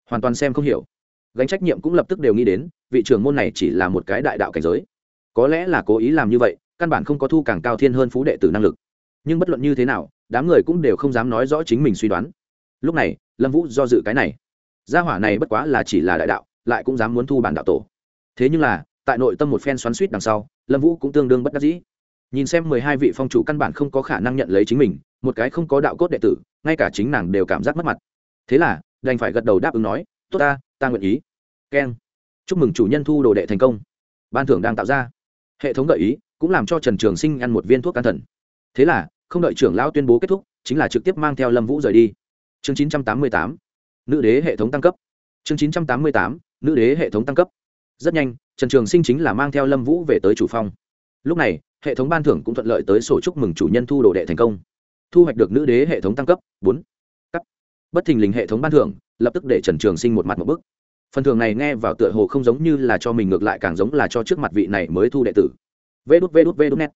Hoàn toàn xem không hiểu. Gánh trách nhiệm cũng lập tức đều nghĩ đến, vị trường môn này chỉ là một cái đại đạo cảnh giới. Có lẽ là cố ý làm như vậy, căn bản không có thu càng cao thiên hơn phú đệ tử năng lực. Nhưng bất luận như thế nào, đám người cũng đều không dám nói rõ chính mình suy đoán. Lúc này, lâm vũ do dự cái này. Gia hỏa này bất quá là chỉ là đại đạo lại cũng dám muốn thu bản đạo tổ. Thế nhưng là, tại nội tâm một phen xoắn suýt đằng sau, lâm vũ cũng tương đương bất đắc dĩ. Nhìn xem mười hai vị phong chủ căn bản không có khả năng nhận lấy chính mình, một cái không có đạo cốt đệ tử, ngay cả chính nàng đều cảm giác mất mặt. Thế là, đành phải gật đầu đáp ứng nói, tốt ta ta nguyện ý. Keng. Chúc mừng chủ nhân thu đồ đệ thành công. Ban thưởng đang tạo ra. Hệ thống gợi ý, cũng làm cho trần trường sinh ăn một viên thuốc can thần. Thế là, không đợi trưởng lão tuyên bố kết thúc, chính là trực tiếp mang theo lâm vũ rời đi. Chương chín trăm tám mươi tám. Nữ đế hệ thống tăng cấp. Chương chín trăm tám mươi tám nữ đế hệ thống tăng cấp. Rất nhanh, trần trường sinh chính là mang theo lâm vũ về tới chủ phong. Lúc này, hệ thống ban thưởng cũng thuận lợi tới sổ chúc mừng chủ nhân thu đồ đệ thành công. Thu hoạch được nữ đế hệ thống tăng cấp, bốn. Cấp. Bất thình lình hệ thống ban thưởng, lập tức để trần trường sinh một mặt một bức. Phần thưởng này nghe vào tựa hồ không giống như là cho mình ngược lại càng giống là cho trước mặt vị này mới thu đệ tử. Vê đút vê đút vê đút net.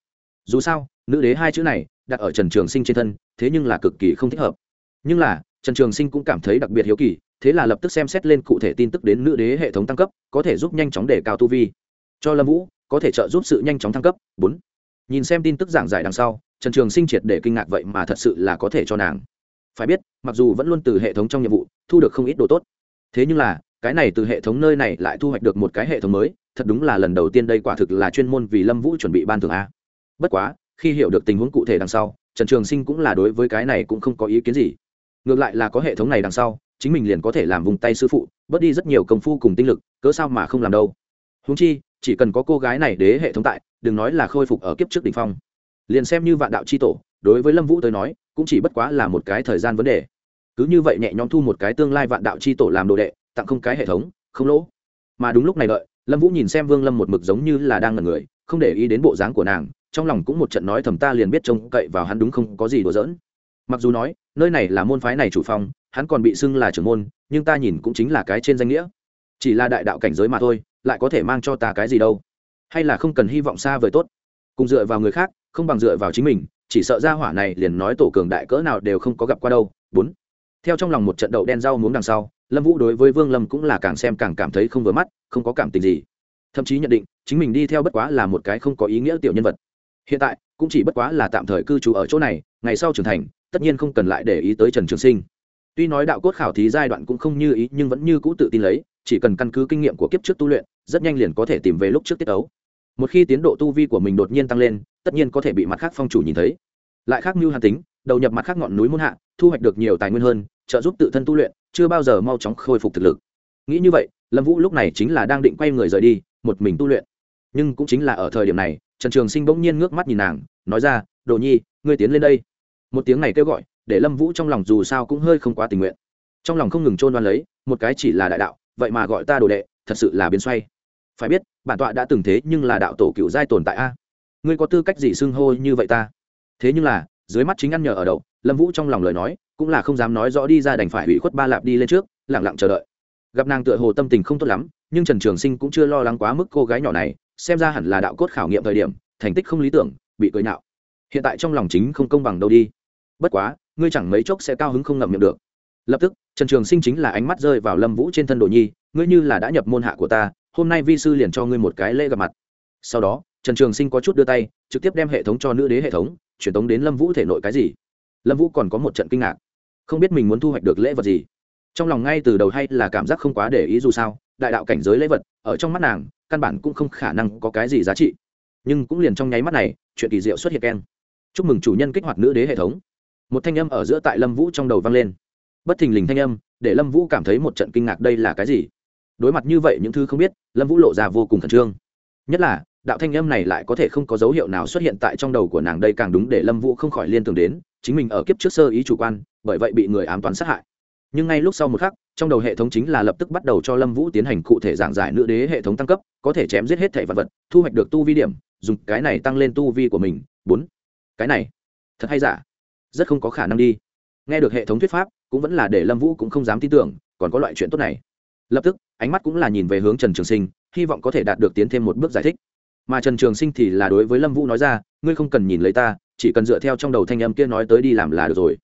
Dù sao, nữ đế hai chữ này, đặt ở trần trường sinh trên thân, thế nhưng là cực kỳ không thích hợp. Nhưng là, trần trường sinh cũng cảm thấy đặc biệt hiếu kỳ thế là lập tức xem xét lên cụ thể tin tức đến nữ đế hệ thống tăng cấp, có thể giúp nhanh chóng đề cao tu vi. Cho lâm vũ, có thể trợ giúp sự nhanh chóng thăng cấp. Bốn. Nhìn xem tin tức giảng giải đằng sau, trần trường sinh triệt để kinh ngạc vậy mà thật sự là có thể cho nàng. Phải biết, mặc dù vẫn luôn từ hệ thống trong nhiệm vụ, thu được không ít đồ tốt. Thế nhưng là, cái này từ hệ thống nơi này lại thu hoạch được một cái hệ thống mới, thật đúng là lần đầu tiên đây quả thực là chuyên môn vì lâm vũ chuẩn bị ban thường a. Bất quá, khi hiểu được tình huống cụ thể đằng sau, trần trường sinh cũng là đối với cái này cũng không có ý kiến gì. Ngược lại là có hệ thống này đằng sau chính mình liền có thể làm vùng tay sư phụ, bớt đi rất nhiều công phu cùng tinh lực, cớ sao mà không làm đâu. Húng chi, chỉ cần có cô gái này đế hệ thống tại, đừng nói là khôi phục ở kiếp trước đ ỉ n h phong. Liền xem như vạn đạo c h i tổ, đối với lâm vũ tới nói, cũng chỉ bất quá là một cái thời gian vấn đề. Cứ như vậy nhẹ nhõm thu một cái tương lai vạn đạo c h i tổ làm đồ đệ, tặng không cái hệ thống, không lỗ. Mà đúng lúc này đợi, lâm vũ nhìn xem vương lâm một mực giống như là đang ngần người, không để ý đến bộ dáng của nàng, trong lòng cũng một trận nói thầm ta liền biết trông cậy vào hắn đúng không, có gì đùa giỡn mặc dù nói, nơi này là môn phái này chủ phong, hắn còn bị xưng là trưởng môn, nhưng ta nhìn cũng chính là cái trên danh nghĩa. Chỉ là đại đạo cảnh giới mà thôi, lại có thể mang cho ta cái gì đâu? Hay là không cần hy vọng xa vời tốt? Cùng dựa vào người khác, không bằng dựa vào chính mình, chỉ sợ ra hỏa này liền nói tổ cường đại cỡ nào đều không có gặp qua đâu. Bốn. Theo trong lòng một trận đậu đen rau muống đằng sau, lâm vũ đối với vương lâm cũng là càng xem càng cảm thấy không vừa mắt, không có cảm tình gì. Thậm chí nhận định, chính mình đi theo bất quá là một cái không có ý nghĩa tiểu nhân vật. Hiện tại, cũng chỉ bất quá là tạm thời cư trú ở chỗ này, ngày sau trưởng thành tất nhiên không cần lại để ý tới trần trường sinh. Tuy nói đạo cốt khảo thí giai đoạn cũng không như ý, nhưng vẫn như cũ tự tin lấy, chỉ cần căn cứ kinh nghiệm của kiếp trước tu luyện, rất nhanh liền có thể tìm về lúc trước tiết ấu một khi tiến độ tu vi của mình đột nhiên tăng lên, tất nhiên có thể bị mặt khác phong chủ nhìn thấy. Lại khác mưu hàn tính, đầu nhập mặt khác ngọn núi muôn hạ, thu hoạch được nhiều tài nguyên hơn, trợ giúp tự thân tu luyện, chưa bao giờ mau chóng khôi phục thực lực. Nghĩ như vậy, lâm vũ lúc này chính là đang định quay người rời đi, một mình tu luyện. Nhưng cũng chính là ở thời điểm này, trần trường sinh bỗng nhiên ngước mắt nhìn nàng, nói ra, đồ nhi, ngươi tiến lên đây một tiếng này kêu gọi, để lâm vũ trong lòng dù sao cũng hơi không quá tình nguyện. Trong lòng không ngừng trôn đoan lấy, một cái chỉ là đại đạo, vậy mà gọi ta đồ đệ, thật sự là biến xoay. Phải biết, bản tọa đã từng thế nhưng là đạo tổ cựu giai tồn tại a. Ngươi có tư cách gì xưng hô như vậy ta? Thế nhưng là, dưới mắt chính ăn nhờ ở đậu, lâm vũ trong lòng lời nói, cũng là không dám nói rõ đi ra đành phải hủy khuất ba lạp đi lên trước lẳng lặng chờ đợi. Gặp nàng tựa hồ tâm tình không tốt lắm, nhưng trần trường sinh cũng chưa lo lắng quá mức cô gái nhỏ này, xem ra hẳn là đạo cốt khảo nghiệm thời điểm, thành tích không lý tưởng, bị cười nạo hiện tại trong lòng chính không công bằng đâu đi bất quá, ngươi chẳng mấy chốc sẽ cao hứng không ngậm miệng được. Lập tức, trần trường sinh chính là ánh mắt rơi vào lâm vũ trên thân đồ nhi, ngươi như là đã nhập môn hạ của ta, hôm nay vi sư liền cho ngươi một cái lễ gặp mặt. Sau đó, trần trường sinh có chút đưa tay, trực tiếp đem hệ thống cho nữ đế hệ thống, truyền tống đến lâm vũ thể nội cái gì. Lâm vũ còn có một trận kinh ngạc. Không biết mình muốn thu hoạch được lễ vật gì. Trong lòng ngay từ đầu hay là cảm giác không quá để ý dù sao, đại đạo cảnh giới lễ vật, ở trong mắt nàng, căn bản cũng không khả năng có cái gì giá trị. Nhưng cũng liền trong nháy mắt này, chuyện kỳ diệu xuất hiện keng. Chúc mừng chủ nhân kích hoạt nữ đế hệ thống một thanh âm ở giữa tại lâm vũ trong đầu vang lên. Bất thình lình thanh âm, để lâm vũ cảm thấy một trận kinh ngạc đây là cái gì? Đối mặt như vậy những thứ không biết, lâm vũ lộ ra vô cùng khẩn trương. Nhất là, đạo thanh âm này lại có thể không có dấu hiệu nào xuất hiện tại trong đầu của nàng đây càng đúng để lâm vũ không khỏi liên tưởng đến, chính mình ở kiếp trước sơ ý chủ quan, bởi vậy bị người ám toán sát hại. Nhưng ngay lúc sau một khắc, trong đầu hệ thống chính là lập tức bắt đầu cho lâm vũ tiến hành cụ thể giảng giải nữ đế hệ thống tăng cấp, có thể chém giết hết thẻ vật vật, thu hoạch được tu vi điểm, dùng cái này tăng lên tu vi của mình. Bốn. Cái này. Thật hay giả? Rất không có khả năng đi. Nghe được hệ thống thuyết pháp, cũng vẫn là để lâm vũ cũng không dám tin tưởng, còn có loại chuyện tốt này. Lập tức, ánh mắt cũng là nhìn về hướng trần trường sinh, hy vọng có thể đạt được tiến thêm một bước giải thích. Mà trần trường sinh thì là đối với lâm vũ nói ra, ngươi không cần nhìn lấy ta, chỉ cần dựa theo trong đầu thanh âm kia nói tới đi làm là được rồi.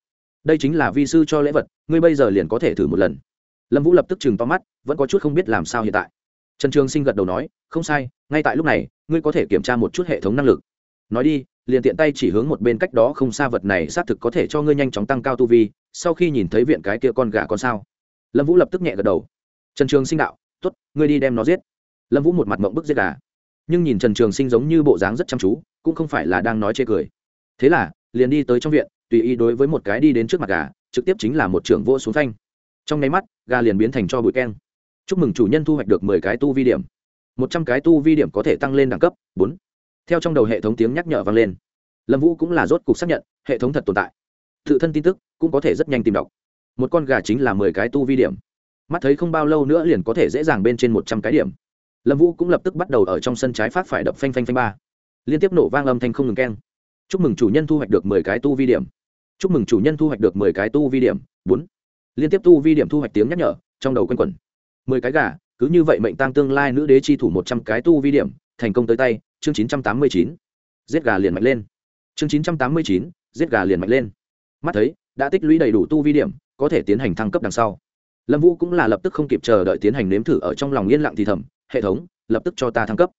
Đây chính là vi sư cho lễ vật, ngươi bây giờ liền có thể thử một lần. Lâm vũ lập tức chừng to mắt, vẫn có chút không biết làm sao hiện tại. Trần trường sinh gật đầu nói, không sai, ngay tại lúc này, ngươi có thể kiểm tra một chút hệ thống năng lực. Nói đi liền tiện tay chỉ hướng một bên cách đó không xa vật này xác thực có thể cho ngươi nhanh chóng tăng cao tu vi, sau khi nhìn thấy viện cái kia con gà con sao. Lâm vũ lập tức nhẹ gật đầu. Trần trường sinh đạo t ố t ngươi đi đem nó giết. Lâm vũ một mặt mộng bức giết gà. Nhưng nhìn trần trường sinh giống như bộ dáng rất chăm chú, cũng không phải là đang nói chê cười. Thế là, liền đi tới trong viện, tùy ý đối với một cái đi đến trước mặt gà, trực tiếp chính là một trưởng vô xuống thanh trong nháy mắt, gà liền biến thành cho bụi keng. Chúc mừng chủ nhân thu hoạch được mười cái tu vi điểm. Một trăm cái tu vi điểm có thể tăng lên đẳng cấp, bốn theo trong đầu hệ thống tiếng nhắc nhở vang lên, lâm vũ cũng là rốt cục xác nhận, hệ thống thật tồn tại. Tự thân tin tức cũng có thể rất nhanh tìm đọc. Một con gà chính là mười cái tu vi điểm. Mắt thấy không bao lâu nữa liền có thể dễ dàng bên trên một trăm cái điểm. Lâm vũ cũng lập tức bắt đầu ở trong sân trái phát phải đập phanh phanh phanh ba. Liên tiếp nổ vang âm thanh không ngừng keng. Chúc mừng chủ nhân thu hoạch được mười cái tu vi điểm. Chúc mừng chủ nhân thu hoạch được mười cái tu vi điểm. Bốn. Liên tiếp tu vi điểm thu hoạch tiếng nhắc nhở, trong đầu quanh quẩn. Mười cái gà, cứ như vậy mệnh tăng tương lai nữ đế chi thủ một trăm cái tu vi điểm, thành công tới tay chương chín trăm tám mươi chín, giết gà liền mạnh lên. chương chín trăm tám mươi chín, giết gà liền mạnh lên. Mắt thấy, đã tích lũy đầy đủ tu vi điểm, có thể tiến hành thăng cấp đằng sau. Lâm vũ cũng là lập tức không kịp chờ đợi tiến hành nếm thử ở trong lòng yên lặng thì thầm, hệ thống, lập tức cho ta thăng cấp.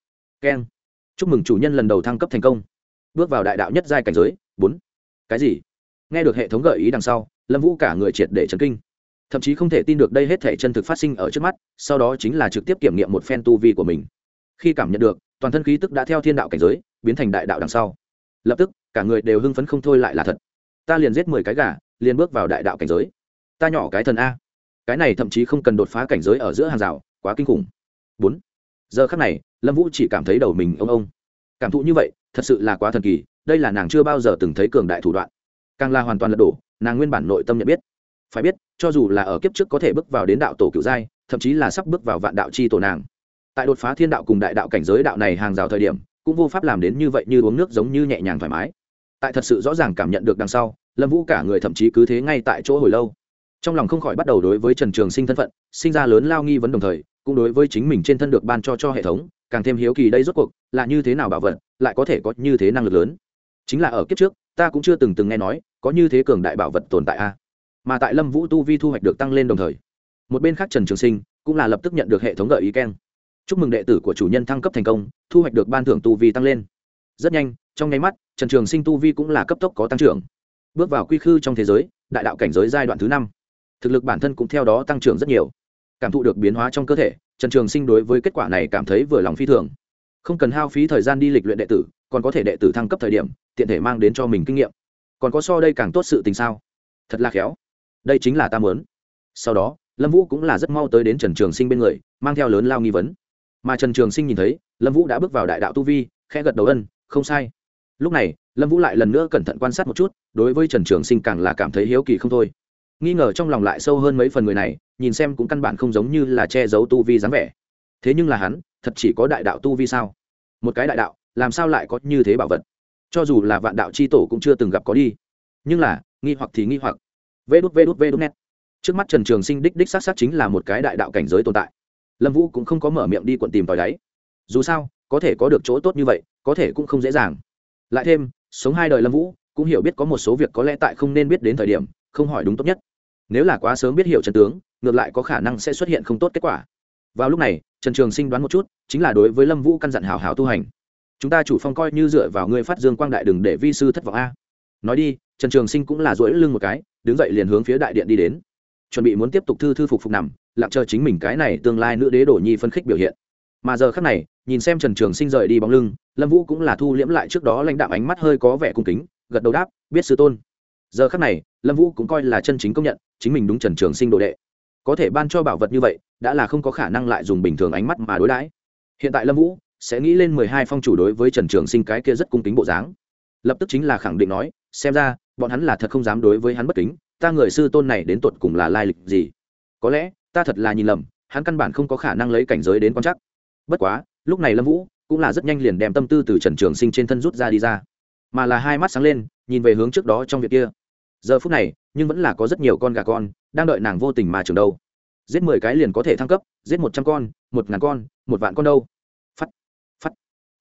Keng. Chúc mừng chủ nhân lần đầu thăng cấp thành công. Bước vào đại đạo nhất giai cảnh giới, bốn. Cái gì? Nghe được hệ thống gợi ý đằng sau, lâm vũ cả người triệt để chấn kinh. Thậm chí không thể tin được đây hết thể chân thực phát sinh ở trước mắt, sau đó chính là trực tiếp kiểm nghiệm một phen tu vi của mình. Khi cảm nhận được toàn thân khí tức đã theo thiên đạo cảnh giới biến thành đại đạo đằng sau. Lập tức, cả người đều hưng phấn không thôi lại là thật. Ta liền giết mười cái gà, liền bước vào đại đạo cảnh giới. Ta nhỏ cái thần a. Cái này thậm chí không cần đột phá cảnh giới ở giữa hàng rào, quá kinh khủng. Bốn. Giờ khắc này, lâm vũ chỉ cảm thấy đầu mình ông ông. Cảm thụ như vậy, thật sự là quá thần kỳ, đây là nàng chưa bao giờ từng thấy cường đại thủ đoạn. Càng là hoàn toàn lật đổ, nàng nguyên bản nội tâm nhận biết. Phải biết, cho dù là ở kiếp trước có thể bước vào đến đạo tổ cựu giai, thậm chí là sắp bước vào vạn đạo chi tổ nàng tại đột phá thiên đạo cùng đại đạo cảnh giới đạo này hàng rào thời điểm, cũng vô pháp làm đến như vậy như uống nước giống như nhẹ nhàng thoải mái. Tại thật sự rõ ràng cảm nhận được đằng sau, lâm vũ cả người thậm chí cứ thế ngay tại chỗ hồi lâu. Trong lòng không khỏi bắt đầu đối với trần trường sinh thân phận, sinh ra lớn lao nghi vấn đồng thời, cũng đối với chính mình trên thân được ban cho cho hệ thống, càng thêm hiếu kỳ đây rốt cuộc là như thế nào bảo vật, lại có thể có như thế năng lực lớn. Chính là ở kiếp trước, ta cũng chưa từng từng nghe nói, có như thế cường đại bảo vật tồn tại a. Mà tại lâm vũ tu vi thu hoạch được tăng lên đồng thời, một bên khác trần trường sinh cũng là lập tức nhận được hệ thống gợi ý keng chúc mừng đệ tử của chủ nhân thăng cấp thành công, thu hoạch được ban thưởng tu vi tăng lên. Rất nhanh, trong nháy mắt, trần trường sinh tu vi cũng là cấp tốc có tăng trưởng. Bước vào quy khư trong thế giới, đại đạo cảnh giới giai đoạn thứ năm. Thực lực bản thân cũng theo đó tăng trưởng rất nhiều. Cảm thụ được biến hóa trong cơ thể, trần trường sinh đối với kết quả này cảm thấy vừa lòng phi thường. Không cần hao phí thời gian đi lịch luyện đệ tử, còn có thể đệ tử thăng cấp thời điểm, tiện thể mang đến cho mình kinh nghiệm. Còn có so đây càng tốt sự tình sao? Thật là khéo. Đây chính là ta muốn. Sau đó, lâm vũ cũng là rất mau tới đến trần trường sinh bên người, mang theo lớn lao nghi vấn mà trần trường sinh nhìn thấy, lâm vũ đã bước vào đại đạo tu vi, khẽ gật đầu ân, không sai. Lúc này, lâm vũ lại lần nữa cẩn thận quan sát một chút, đối với trần trường sinh càng là cảm thấy hiếu kỳ không thôi. Nghi ngờ trong lòng lại sâu hơn mấy phần người này, nhìn xem cũng căn bản không giống như là che giấu tu vi dáng vẻ. Thế nhưng là hắn, thật chỉ có đại đạo tu vi sao? Một cái đại đạo, làm sao lại có như thế bảo vật? Cho dù là vạn đạo c h i tổ cũng chưa từng gặp có đi. Nhưng là, nghi hoặc thì nghi hoặc. Vê đút vê đút vê đút net. Trước mắt trần trường sinh đích đích s á t s á t chính là một cái đại đạo cảnh giới tồn tại lâm vũ cũng không có mở miệng đi quận tìm tòi đáy. Dù sao, có thể có được chỗ tốt như vậy, có thể cũng không dễ dàng. Lại thêm, sống hai đời lâm vũ, cũng hiểu biết có một số việc có lẽ tại không nên biết đến thời điểm, không hỏi đúng tốt nhất. Nếu là quá sớm biết hiểu trần tướng, ngược lại có khả năng sẽ xuất hiện không tốt kết quả. Vào lúc này, trần trường sinh đoán một chút, chính là đối với lâm vũ căn dặn hào hào tu hành. Chúng ta chủ phong coi như dựa vào ngươi phát dương quang đại đừng để vi sư thất vọng a. Nói đi, trần trường sinh cũng là dỗi lưng một cái, đứng dậy liền hướng phía đại điện đi đến. Chuẩn bị muốn tiếp tục thư thư phục phục nằm lặng chờ chính mình cái này tương lai nữ đế đổ nhi phân khích biểu hiện. Mà giờ khác này, nhìn xem trần trường sinh rời đi bóng lưng, lâm vũ cũng là thu liễm lại trước đó lãnh đạo ánh mắt hơi có vẻ cung kính, gật đầu đáp, biết sư tôn. Giờ khác này, lâm vũ cũng coi là chân chính công nhận, chính mình đúng trần trường sinh đồ đệ. Có thể ban cho bảo vật như vậy, đã là không có khả năng lại dùng bình thường ánh mắt mà đối đãi. Hiện tại lâm vũ sẽ nghĩ lên mười hai phong chủ đối với trần trường sinh cái kia rất cung kính bộ dáng. Lập tức chính là khẳng định nói, xem ra, bọn hắn là thật không dám đối với hắn bất kính, ta người sư tôn này đến tột cùng là lai lịch gì? Có lẽ ta thật là nhìn lầm, hắn căn bản không có khả năng lấy cảnh giới đến quan chắc bất quá, lúc này lâm vũ cũng là rất nhanh liền đem tâm tư từ trần trường sinh trên thân rút ra đi ra. Mà là hai mắt sáng lên, nhìn về hướng trước đó trong việc kia. Giờ phút này, nhưng vẫn là có rất nhiều con gà con đang đợi nàng vô tình mà trường đâu. Giết mười cái liền có thể thăng cấp, giết một trăm con, một ngàn con, một vạn con đâu. Phắt phắt.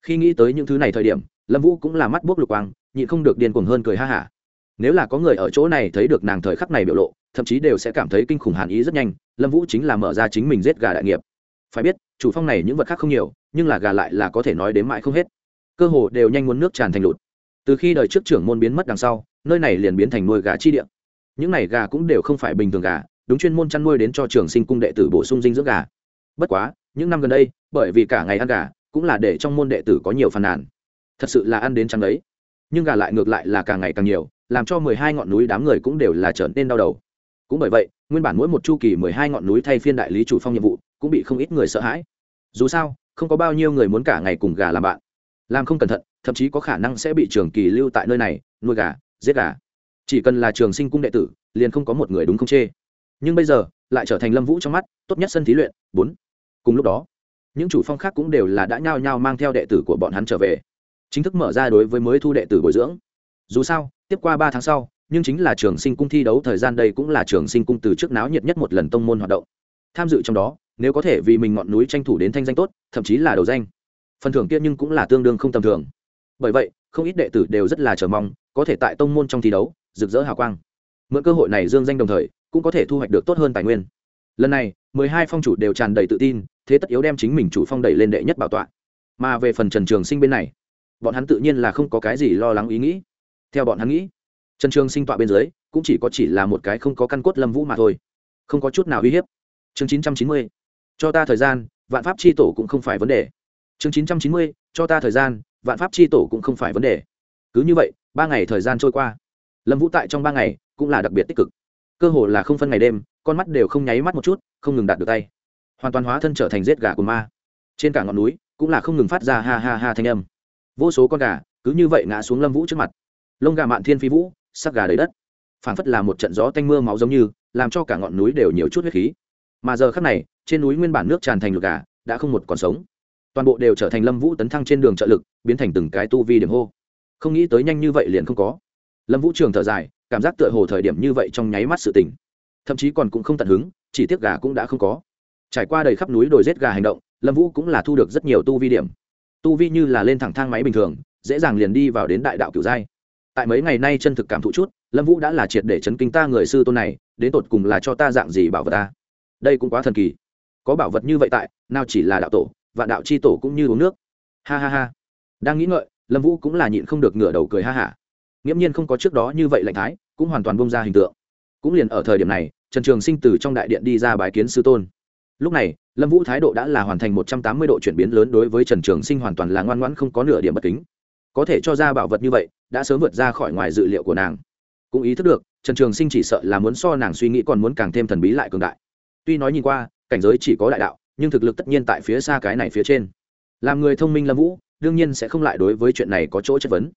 Khi nghĩ tới những thứ này thời điểm, lâm vũ cũng là mắt bốc lục quang, nhịn không được điên cuồng hơn cười ha hả. Nếu là có người ở chỗ này thấy được nàng thời khắc này biểu lộ thậm chí đều sẽ cảm thấy kinh khủng hàn ý rất nhanh, lâm vũ chính là mở ra chính mình giết gà đại nghiệp. Phải biết, chủ phong này những vật khác không nhiều, nhưng là gà lại là có thể nói đến mãi không hết. Cơ hồ đều nhanh muốn nước tràn thành lụt. Từ khi đời trước trưởng môn biến mất đằng sau, nơi này liền biến thành nuôi gà chi địa. Những này gà cũng đều không phải bình thường gà, đúng chuyên môn chăn nuôi đến cho trường sinh cung đệ tử bổ sung dinh dưỡng gà. Bất quá, những năm gần đây, bởi vì cả ngày ăn gà, cũng là để trong môn đệ tử có nhiều phàn nàn. Thật sự là ăn đến trắng đấy. Nhưng gà lại ngược lại là càng ngày càng nhiều, làm cho mười hai ngọn núi đám người cũng đều là trở nên đau đầu cũng bởi vậy, nguyên bản mỗi một chu kỳ mười hai ngọn núi thay phiên đại lý chủ phong nhiệm vụ, cũng bị không ít người sợ hãi. Dù sao, không có bao nhiêu người muốn cả ngày cùng gà làm bạn. Làm không cẩn thận, thậm chí có khả năng sẽ bị trường kỳ lưu tại nơi này, nuôi gà, giết gà. Chỉ cần là trường sinh cung đệ tử, liền không có một người đúng không chê. Nhưng bây giờ, lại trở thành lâm vũ trong mắt, tốt nhất sân thí luyện, bốn. Cùng lúc đó, những chủ phong khác cũng đều là đã nhao nhao mang theo đệ tử của bọn hắn trở về, chính thức mở ra đối với mới thu đệ tử bồi dưỡng. Dù sao, tiếp qua ba tháng sau nhưng chính là trường sinh cung thi đấu thời gian đây cũng là trường sinh cung từ trước náo nhiệt nhất một lần tông môn hoạt động. Tham dự trong đó, nếu có thể vì mình ngọn núi tranh thủ đến thanh danh tốt, thậm chí là đầu danh. Phần thưởng kia nhưng cũng là tương đương không tầm thường. Bởi vậy, không ít đệ tử đều rất là chờ mong, có thể tại tông môn trong thi đấu, rực rỡ hào quang. Mượn cơ hội này dương danh đồng thời, cũng có thể thu hoạch được tốt hơn tài nguyên. Lần này, mười hai phong chủ đều tràn đầy tự tin, thế tất yếu đem chính mình chủ phong đẩy lên đệ nhất bảo tọa. Mà về phần trần trường sinh bên này, bọn hắn tự nhiên là không có cái gì lo lắng ý nghĩ. Theo bọn hắn nghĩ trần trường sinh tọa bên dưới, cũng chỉ có chỉ là một cái không có căn cốt lâm vũ mà thôi. Không có chút nào uy hiếp. Chương chín trăm chín mươi, cho ta thời gian, vạn pháp c h i tổ cũng không phải vấn đề. Chương chín trăm chín mươi, cho ta thời gian, vạn pháp c h i tổ cũng không phải vấn đề. Cứ như vậy, ba ngày thời gian trôi qua. Lâm vũ tại trong ba ngày cũng là đặc biệt tích cực. Cơ hồ là không phân ngày đêm, con mắt đều không nháy mắt một chút, không ngừng đạt được tay. Hoàn toàn hóa thân trở thành rết gà của ma. Trên cả ngọn núi cũng là không ngừng phát ra ha ha ha thanh âm. Vô số con gà cứ như vậy ngã xuống lâm vũ trước mặt. Lông gà mạn thiên phi vũ sắc gà đầy đất. Phảng phất là một trận gió tanh mưa máu giống như, làm cho cả ngọn núi đều nhiều chút huyết khí. Mà giờ khắc này, trên núi nguyên bản nước tràn thành lục gà, đã không một còn sống. Toàn bộ đều trở thành lâm vũ tấn thăng trên đường trợ lực, biến thành từng cái tu vi điểm hô. Không nghĩ tới nhanh như vậy liền không có. Lâm vũ trường thở dài, cảm giác tựa hồ thời điểm như vậy trong nháy mắt sự tỉnh. Thậm chí còn cũng không tận hứng, chỉ tiếc gà cũng đã không có. Trải qua đầy khắp núi đồi rết gà hành động, lâm vũ cũng là thu được rất nhiều tu vi điểm. Tu vi như là lên thẳng thang máy bình thường, dễ dàng liền đi vào đến đại đạo cửu giai tại mấy ngày nay chân thực cảm thụ chút, lâm vũ đã là triệt để chấn kinh ta người sư tôn này, đến tột cùng là cho ta dạng gì bảo vật ta? Đây cũng quá thần kỳ. Có bảo vật như vậy tại, nào chỉ là đạo tổ và đạo c h i tổ cũng như uống nước. Ha ha ha. Đang nghĩ ngợi, lâm vũ cũng là nhịn không được ngửa đầu cười ha hả. Nghiễm nhiên không có trước đó như vậy lạnh thái, cũng hoàn toàn bông ra hình tượng. Cũng liền ở thời điểm này, trần trường sinh từ trong đại điện đi ra bài kiến sư tôn. Lúc này, lâm vũ thái độ đã là hoàn thành một trăm tám mươi độ chuyển biến lớn đối với trần trường sinh hoàn toàn là ngoan ngoãn không có nửa điểm bất kính có thể cho ra bảo vật như vậy, đã sớm vượt ra khỏi ngoài dự liệu của nàng. Cũng ý thức được, trần trường sinh chỉ sợ là muốn so nàng suy nghĩ còn muốn càng thêm thần bí lại cường đại. Tuy nói nhìn qua, cảnh giới chỉ có đại đạo, nhưng thực lực tất nhiên tại phía xa cái này phía trên. Làm người thông minh lâm vũ, đương nhiên sẽ không lại đối với chuyện này có chỗ chất vấn.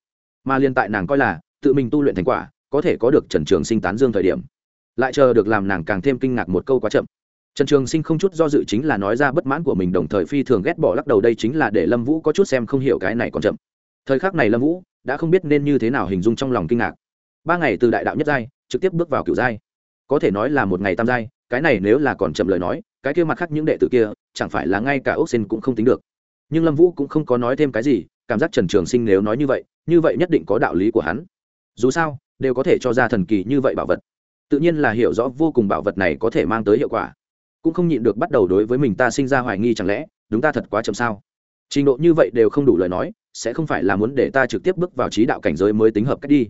Mà liên tại nàng coi là, tự mình tu luyện thành quả, có thể có được trần trường sinh tán dương thời điểm. Lại chờ được làm nàng càng thêm kinh ngạc một câu quá chậm. Trần trường sinh không chút do dự chính là nói ra bất mãn của mình, đồng thời phi thường ghét bỏ lắc đầu, đây chính là để lâm vũ có chút xem không hiểu cái này còn chậm thời khắc này lâm vũ đã không biết nên như thế nào hình dung trong lòng kinh ngạc. Ba ngày từ đại đạo nhất giai, trực tiếp bước vào cựu giai. Có thể nói là một ngày tam giai, cái này nếu là còn chậm lời nói, cái kia mặt khác những đệ tử kia, chẳng phải là ngay cả ốc xin cũng không tính được. Nhưng lâm vũ cũng không có nói thêm cái gì, cảm giác trần trường sinh nếu nói như vậy như vậy nhất định có đạo lý của hắn. Dù sao, đều có thể cho ra thần kỳ như vậy bảo vật. Tự nhiên là hiểu rõ vô cùng bảo vật này có thể mang tới hiệu quả. Cũng không nhịn được bắt đầu đối với mình ta sinh ra hoài nghi chẳng lẽ, đúng ta thật quá chậm sao? Trình độ như vậy đều không đủ lời nói sẽ không phải là muốn để ta trực tiếp bước vào trí đạo cảnh giới mới tính hợp cách đi.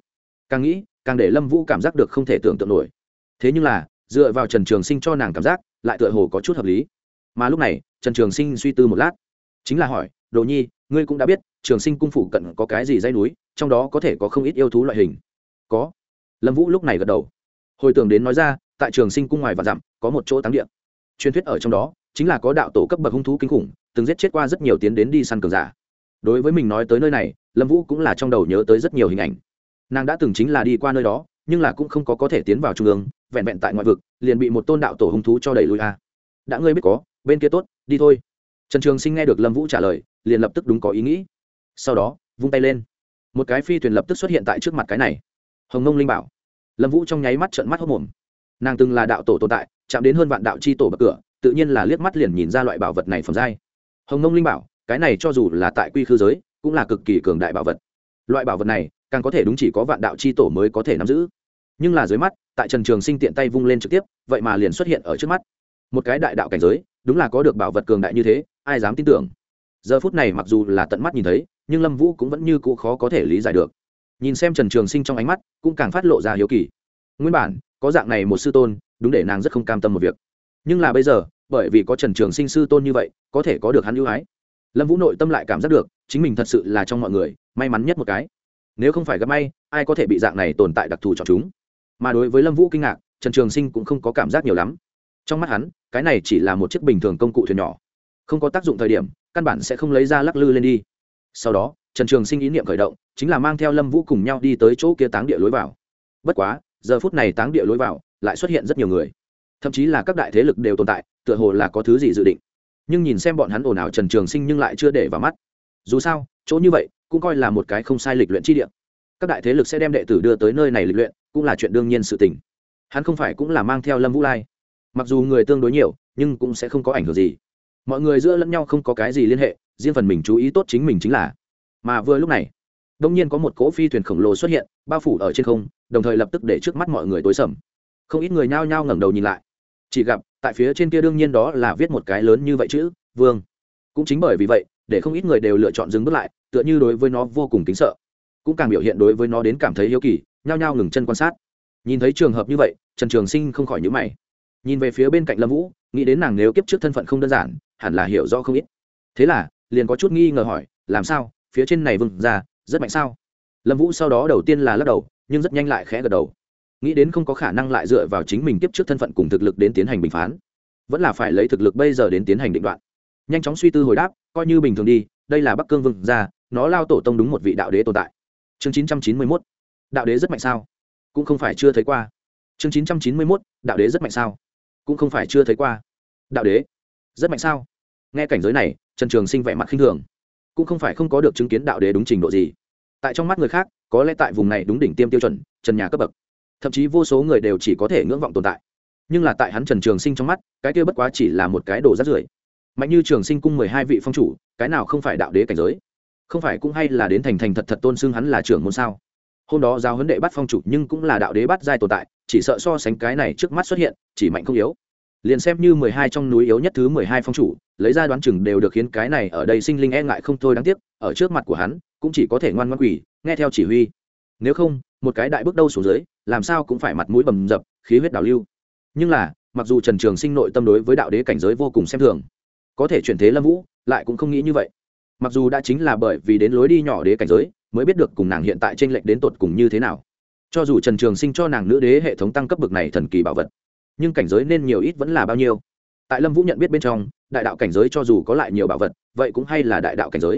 Càng nghĩ, càng để lâm vũ cảm giác được không thể tưởng tượng nổi. Thế nhưng là, dựa vào trần trường sinh cho nàng cảm giác, lại tựa hồ có chút hợp lý. Mà lúc này, trần trường sinh suy tư một lát. Chính là hỏi, đồ nhi, ngươi cũng đã biết, trường sinh cung phủ cận có cái gì dây núi, trong đó có thể có không ít yêu thú loại hình? Có. Lâm vũ lúc này gật đầu. Hồi tưởng đến nói ra, tại trường sinh cung ngoài và dặm, có một chỗ táng địa. Truyền thuyết ở trong đó, chính là có đạo tổ cấp bậc hung thú kinh khủng, từng giết chết qua rất nhiều tiến đến đi săn cường giả đối với mình nói tới nơi này, lâm vũ cũng là trong đầu nhớ tới rất nhiều hình ảnh. Nàng đã từng chính là đi qua nơi đó, nhưng là cũng không có có thể tiến vào trung ương, vẹn vẹn tại ngoại vực, liền bị một tôn đạo tổ hung thú cho đẩy lui a đã ngươi biết có, bên kia tốt, đi thôi. Trần trường sinh nghe được lâm vũ trả lời, liền lập tức đúng có ý nghĩ. Sau đó, vung tay lên. Một cái phi thuyền lập tức xuất hiện tại trước mặt cái này. Hồng nông linh bảo. Lâm vũ trong nháy mắt trợn mắt hốc mồm nàng từng là đạo tổ tồn tại, chạm đến hơn vạn đạo c h i tổ bậc cửa, tự nhiên là liếc mắt liền nhìn ra loại bảo vật này phẩm giai. Hồng nông linh bảo cái này cho dù là tại quy khư giới, cũng là cực kỳ cường đại bảo vật. Loại bảo vật này, càng có thể đúng chỉ có vạn đạo c h i tổ mới có thể nắm giữ. Nhưng là dưới mắt, tại trần trường sinh tiện tay vung lên trực tiếp, vậy mà liền xuất hiện ở trước mắt. Một cái đại đạo cảnh giới, đúng là có được bảo vật cường đại như thế, ai dám tin tưởng? Giờ phút này mặc dù là tận mắt nhìn thấy, nhưng lâm vũ cũng vẫn như cũ khó có thể lý giải được. Nhìn xem trần trường sinh trong ánh mắt, cũng càng phát lộ ra hiếu kỳ. Nguyên bản, có dạng này một sư tôn, đúng để nàng rất không cam tâm một việc. Nhưng là bây giờ, bởi vì có trần trường sinh sư tôn như vậy, có thể có được hắn ưu ái lâm vũ nội tâm lại cảm giác được, chính mình thật sự là trong mọi người, may mắn nhất một cái. Nếu không phải gặp may, ai có thể bị dạng này tồn tại đặc thù chọn chúng? Mà đối với lâm vũ kinh ngạc, trần trường sinh cũng không có cảm giác nhiều lắm. Trong mắt hắn, cái này chỉ là một chiếc bình thường công cụ thuyền nhỏ. Không có tác dụng thời điểm, căn bản sẽ không lấy ra lắc lư lên đi. Sau đó, trần trường sinh ý niệm khởi động, chính là mang theo lâm vũ cùng nhau đi tới chỗ kia táng địa lối vào. Bất quá, giờ phút này táng địa lối vào, lại xuất hiện rất nhiều người. Thậm chí là các đại thế lực đều tồn tại, tựa hồ là có thứ gì dự định nhưng nhìn xem bọn hắn ồn ào trần trường sinh nhưng lại chưa để vào mắt. Dù sao, chỗ như vậy cũng coi là một cái không sai lịch luyện chi địa. Các đại thế lực sẽ đem đệ tử đưa tới nơi này lịch luyện, cũng là chuyện đương nhiên sự tình. Hắn không phải cũng là mang theo lâm vũ lai. Mặc dù người tương đối nhiều, nhưng cũng sẽ không có ảnh hưởng gì. Mọi người giữa lẫn nhau không có cái gì liên hệ, riêng phần mình chú ý tốt chính mình chính là. Mà vừa lúc này, đông nhiên có một cỗ phi thuyền khổng lồ xuất hiện, bao phủ ở trên không, đồng thời lập tức để trước mắt mọi người tối sầm. Không ít người nhao nhao ngẩng đầu nhìn lại. Chỉ gặp tại phía trên kia đương nhiên đó là viết một cái lớn như vậy chữ, vương. Cũng chính bởi vì vậy, để không ít người đều lựa chọn dừng bước lại, tựa như đối với nó vô cùng kính sợ. Cũng càng biểu hiện đối với nó đến cảm thấy hiếu kỳ, nhao nhao ngừng chân quan sát. Nhìn thấy trường hợp như vậy, trần trường sinh không khỏi nhữ mày. Nhìn về phía bên cạnh lâm vũ, nghĩ đến nàng nếu kiếp trước thân phận không đơn giản, hẳn là hiểu rõ không ít. Thế là, liền có chút nghi ngờ hỏi, làm sao? Phía trên này vừng ra, rất mạnh sao? Lâm vũ sau đó đầu tiên là lắc đầu, nhưng rất nhanh lại khẽ gật đầu nghĩ đến không có khả năng lại dựa vào chính mình tiếp trước thân phận cùng thực lực đến tiến hành bình phán. Vẫn là phải lấy thực lực bây giờ đến tiến hành định đoạn. Nhanh chóng suy tư hồi đáp, coi như bình thường đi, đây là bắc cương vương ra nó lao tổ tông đúng một vị đạo đế tồn tại. Chương chín trăm chín mươi mốt, đạo đế rất mạnh sao? Cũng không phải chưa thấy qua. Chương chín trăm chín mươi mốt, đạo đế rất mạnh sao? Cũng không phải chưa thấy qua. Đạo đế, rất mạnh sao? Nghe cảnh giới này, trần trường sinh vẻ mặt khinh thường. Cũng không phải không có được chứng kiến đạo đế đúng trình độ gì. Tại trong mắt người khác, có lẽ tại vùng này đúng đỉnh tiêm tiêu chuẩn, trần nhà cấp bậc thậm chí vô số người đều chỉ có thể ngưỡng vọng tồn tại. Nhưng là tại hắn trần trường sinh trong mắt, cái kia bất quá chỉ là một cái đồ rát rưởi. Mạnh như trường sinh cung mười hai vị phong chủ, cái nào không phải đạo đế cảnh giới? Không phải cũng hay là đến thành thành thật thật tôn xưng hắn là trưởng môn sao? Hôm đó giao huấn đệ bắt phong chủ nhưng cũng là đạo đế bắt giai tồn tại, chỉ sợ so sánh cái này trước mắt xuất hiện, chỉ mạnh không yếu. Liền xem như mười hai trong núi yếu nhất thứ mười hai phong chủ, lấy ra đoán chừng đều được khiến cái này ở đây sinh linh e ngại không thôi đáng tiếc, ở trước mặt của hắn, cũng chỉ có thể ngoan ngoan quỷ nghe theo chỉ huy nếu không, một cái đại bước đâu xuống dưới, làm sao cũng phải mặt mũi bầm dập, khí huyết đảo lưu. Nhưng là, mặc dù trần trường sinh nội tâm đối với đạo đế cảnh giới vô cùng xem thường, có thể chuyển thế lâm vũ, lại cũng không nghĩ như vậy. Mặc dù đã chính là bởi vì đến lối đi nhỏ đế cảnh giới, mới biết được cùng nàng hiện tại t r ê n lệch đến tột cùng như thế nào. Cho dù trần trường sinh cho nàng nữ đế hệ thống tăng cấp bậc này thần kỳ bảo vật, nhưng cảnh giới nên nhiều ít vẫn là bao nhiêu? Tại lâm vũ nhận biết bên trong, đại đạo cảnh giới cho dù có lại nhiều bảo vật, vậy cũng hay là đại đạo cảnh giới.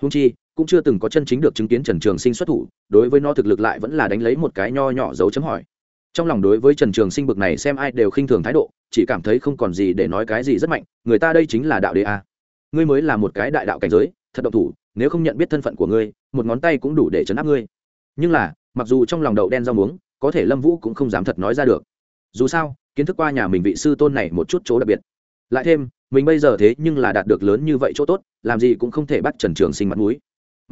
Húng chi cũng chưa từng có chân chính được chứng kiến trần trường sinh xuất thủ, đối với nó thực lực lại vẫn là đánh lấy một cái nho nhỏ dấu chấm hỏi. Trong lòng đối với trần trường sinh bực này xem ai đều khinh thường thái độ, chỉ cảm thấy không còn gì để nói cái gì rất mạnh, người ta đây chính là đạo đế a. Ngươi mới là một cái đại đạo cảnh giới, thật độc thủ, nếu không nhận biết thân phận của ngươi, một ngón tay cũng đủ để chấn áp ngươi. Nhưng là, mặc dù trong lòng đậu đen rau muống, có thể lâm vũ cũng không dám thật nói ra được. Dù sao, kiến thức qua nhà mình vị sư tôn này một chút chỗ đặc biệt. Lại thêm, mình bây giờ thế nhưng là đạt được lớn như vậy chỗ tốt, làm gì cũng không thể bắt trần trường sinh mặt mũi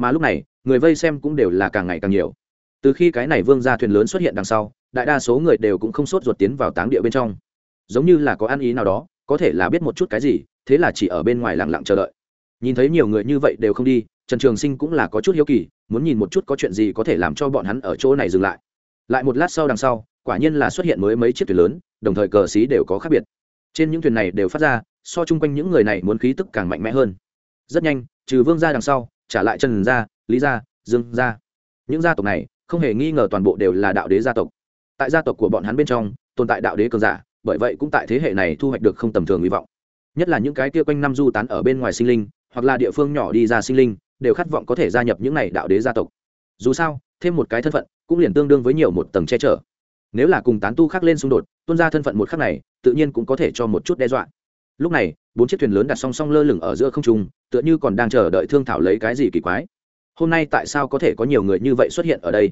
mà lúc này, người vây xem cũng đều là càng ngày càng nhiều. Từ khi cái này vương ra thuyền lớn xuất hiện đằng sau, đại đa số người đều cũng không sốt ruột tiến vào táng địa bên trong. Giống như là có ăn ý nào đó, có thể là biết một chút cái gì, thế là chỉ ở bên ngoài lặng lặng chờ đợi. Nhìn thấy nhiều người như vậy đều không đi, trần trường sinh cũng là có chút hiếu kỳ, muốn nhìn một chút có chuyện gì có thể làm cho bọn hắn ở chỗ này dừng lại. Lại một lát sau đằng sau, quả nhiên là xuất hiện mới mấy chiếc thuyền lớn, đồng thời cờ xí đều có khác biệt. Trên những thuyền này đều phát ra, so chung quanh những người này muốn khí tức càng mạnh mẽ hơn. Rất nhanh, trừ vương gia đằng sau trả lại trần gia, lý gia, dương gia. Những gia tộc này không hề nghi ngờ toàn bộ đều là đạo đế gia tộc. Tại gia tộc của bọn hắn bên trong, tồn tại đạo đế cường giả, bởi vậy cũng tại thế hệ này thu hoạch được không tầm thường hy vọng. Nhất là những cái kia quanh năm du tán ở bên ngoài sinh linh, hoặc là địa phương nhỏ đi ra sinh linh, đều khát vọng có thể gia nhập những này đạo đế gia tộc. Dù sao, thêm một cái thân phận, cũng liền tương đương với nhiều một tầng che chở. Nếu là cùng tán tu khác lên xung đột, tuân ra thân phận một khắc này, tự nhiên cũng có thể cho một chút đe dọa. Lúc này, bốn chiếc thuyền lớn đặt song song lơ lửng ở giữa không trung tựa như còn đang chờ đợi thương thảo lấy cái gì kỳ quái. Hôm nay tại sao có thể có nhiều người như vậy xuất hiện ở đây?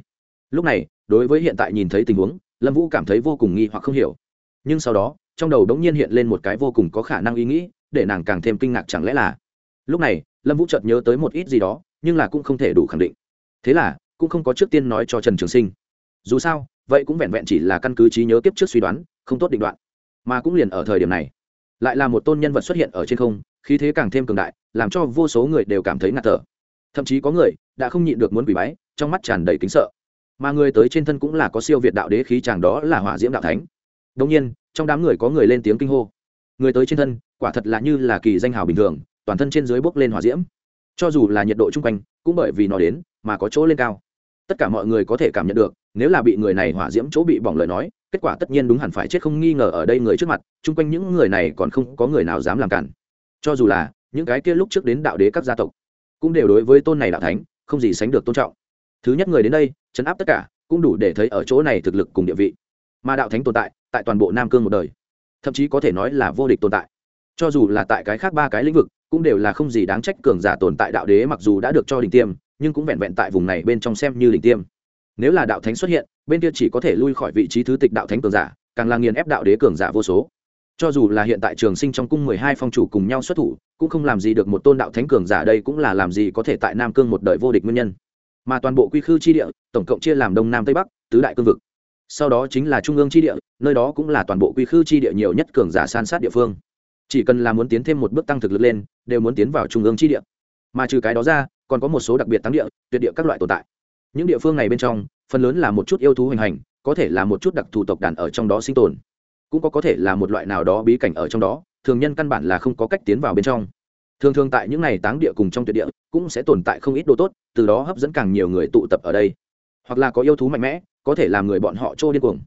Lúc này, đối với hiện tại nhìn thấy tình huống, lâm vũ cảm thấy vô cùng nghi hoặc không hiểu. Nhưng sau đó, trong đầu đống nhiên hiện lên một cái vô cùng có khả năng ý nghĩ, để nàng càng thêm kinh ngạc chẳng lẽ là. Lúc này, lâm vũ chợt nhớ tới một ít gì đó, nhưng là cũng không thể đủ khẳng định. Thế là, cũng không có trước tiên nói cho trần trường sinh. Dù sao, vậy cũng vẹn vẹn chỉ là căn cứ trí nhớ kiếp trước suy đoán, không tốt định đoạn. Mà cũng liền ở thời điểm này, lại là một tôn nhân vật xuất hiện ở trên không khí thế càng thêm cường đại, làm cho vô số người đều cảm thấy ngạt thở. Thậm chí có người đã không nhịn được muốn quỷ bái, trong mắt tràn đầy kính sợ. Mà người tới trên thân cũng là có siêu việt đạo đế khí chàng đó là hỏa diễm đạo thánh. Đông nhiên, trong đám người có người lên tiếng kinh hô. Người tới trên thân, quả thật là như là kỳ danh hào bình thường, toàn thân trên dưới bốc lên hỏa diễm. Cho dù là nhiệt độ chung quanh, cũng bởi vì nó đến mà có chỗ lên cao. Tất cả mọi người có thể cảm nhận được, nếu là bị người này hỏa diễm chỗ bị bỏng lời nói, kết quả tất nhiên đúng hẳn phải chết không nghi ngờ ở đây người trước mặt, chung quanh những người này còn không có người nào dám làm cản cho dù là, những cái kia lúc trước đến đạo đế các gia tộc, cũng đều đối với tôn này đạo thánh, không gì sánh được tôn trọng. Thứ nhất người đến đây chấn áp tất cả, cũng đủ để thấy ở chỗ này thực lực cùng địa vị. Mà đạo thánh tồn tại tại toàn bộ nam cương một đời, thậm chí có thể nói là vô địch tồn tại. Cho dù là tại cái khác ba cái lĩnh vực, cũng đều là không gì đáng trách cường giả tồn tại đạo đế mặc dù đã được cho đỉnh tiêm, nhưng cũng vẹn vẹn tại vùng này bên trong xem như đỉnh tiêm. Nếu là đạo thánh xuất hiện, bên kia chỉ có thể lui khỏi vị trí thứ tịch đạo thánh cường giả, càng là nghiền ép đạo đế cường giả vô số cho dù là hiện tại trường sinh trong cung mười hai phong chủ cùng nhau xuất thủ, cũng không làm gì được một tôn đạo thánh cường giả đây cũng là làm gì có thể tại nam cương một đời vô địch nguyên nhân. Mà toàn bộ quy khư chi địa, tổng cộng chia làm đông nam tây bắc, tứ đại cương vực. Sau đó chính là trung ương chi địa, nơi đó cũng là toàn bộ quy khư chi địa nhiều nhất cường giả san sát địa phương. Chỉ cần là muốn tiến thêm một bước tăng thực lực lên, đều muốn tiến vào trung ương chi địa. Mà trừ cái đó ra, còn có một số đặc biệt tăng địa, tuyệt địa các loại tồn tại. Những địa phương này bên trong, phần lớn là một chút yêu thú hoành hành, có thể là một chút đặc thù tộc đàn ở trong đó sinh tồn cũng có có thể là một loại nào đó bí cảnh ở trong đó, thường nhân căn bản là không có cách tiến vào bên trong. Thường thường tại những n à y táng địa cùng trong tuyệt địa, cũng sẽ tồn tại không ít đồ tốt, từ đó hấp dẫn càng nhiều người tụ tập ở đây. Hoặc là có yêu thú mạnh mẽ, có thể làm người bọn họ trôi điên cuồng.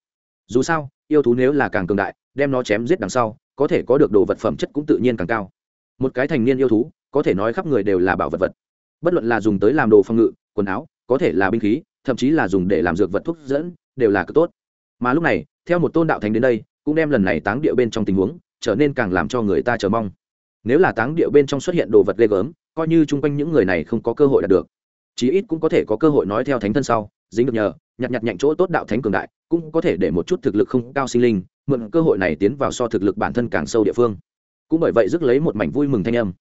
Dù sao, yêu thú nếu là càng cường đại, đem nó chém giết đằng sau, có thể có được đồ vật phẩm chất cũng tự nhiên càng cao. Một cái thành niên yêu thú, có thể nói khắp người đều là bảo vật vật. Bất luận là dùng tới làm đồ phòng ngự, quần áo, có thể là binh khí, thậm chí là dùng để làm dược vật thuốc dẫn, đều là cực tốt. Mà lúc này, theo một tôn đạo thánh đến đây cũng đem lần này táng địa bên trong tình huống trở nên càng làm cho người ta chờ mong. Nếu là táng địa bên trong xuất hiện đồ vật ghê gớm, coi như chung quanh những người này không có cơ hội đạt được, chí ít cũng có thể có cơ hội nói theo thánh thân sau, dính được nhờ, nhặt nhặt nhạnh chỗ tốt đạo thánh cường đại, cũng có thể để một chút thực lực không cao sinh linh, mượn cơ hội này tiến vào so thực lực bản thân càng sâu địa phương. Cũng bởi vậy rước lấy một mảnh vui mừng thanh âm.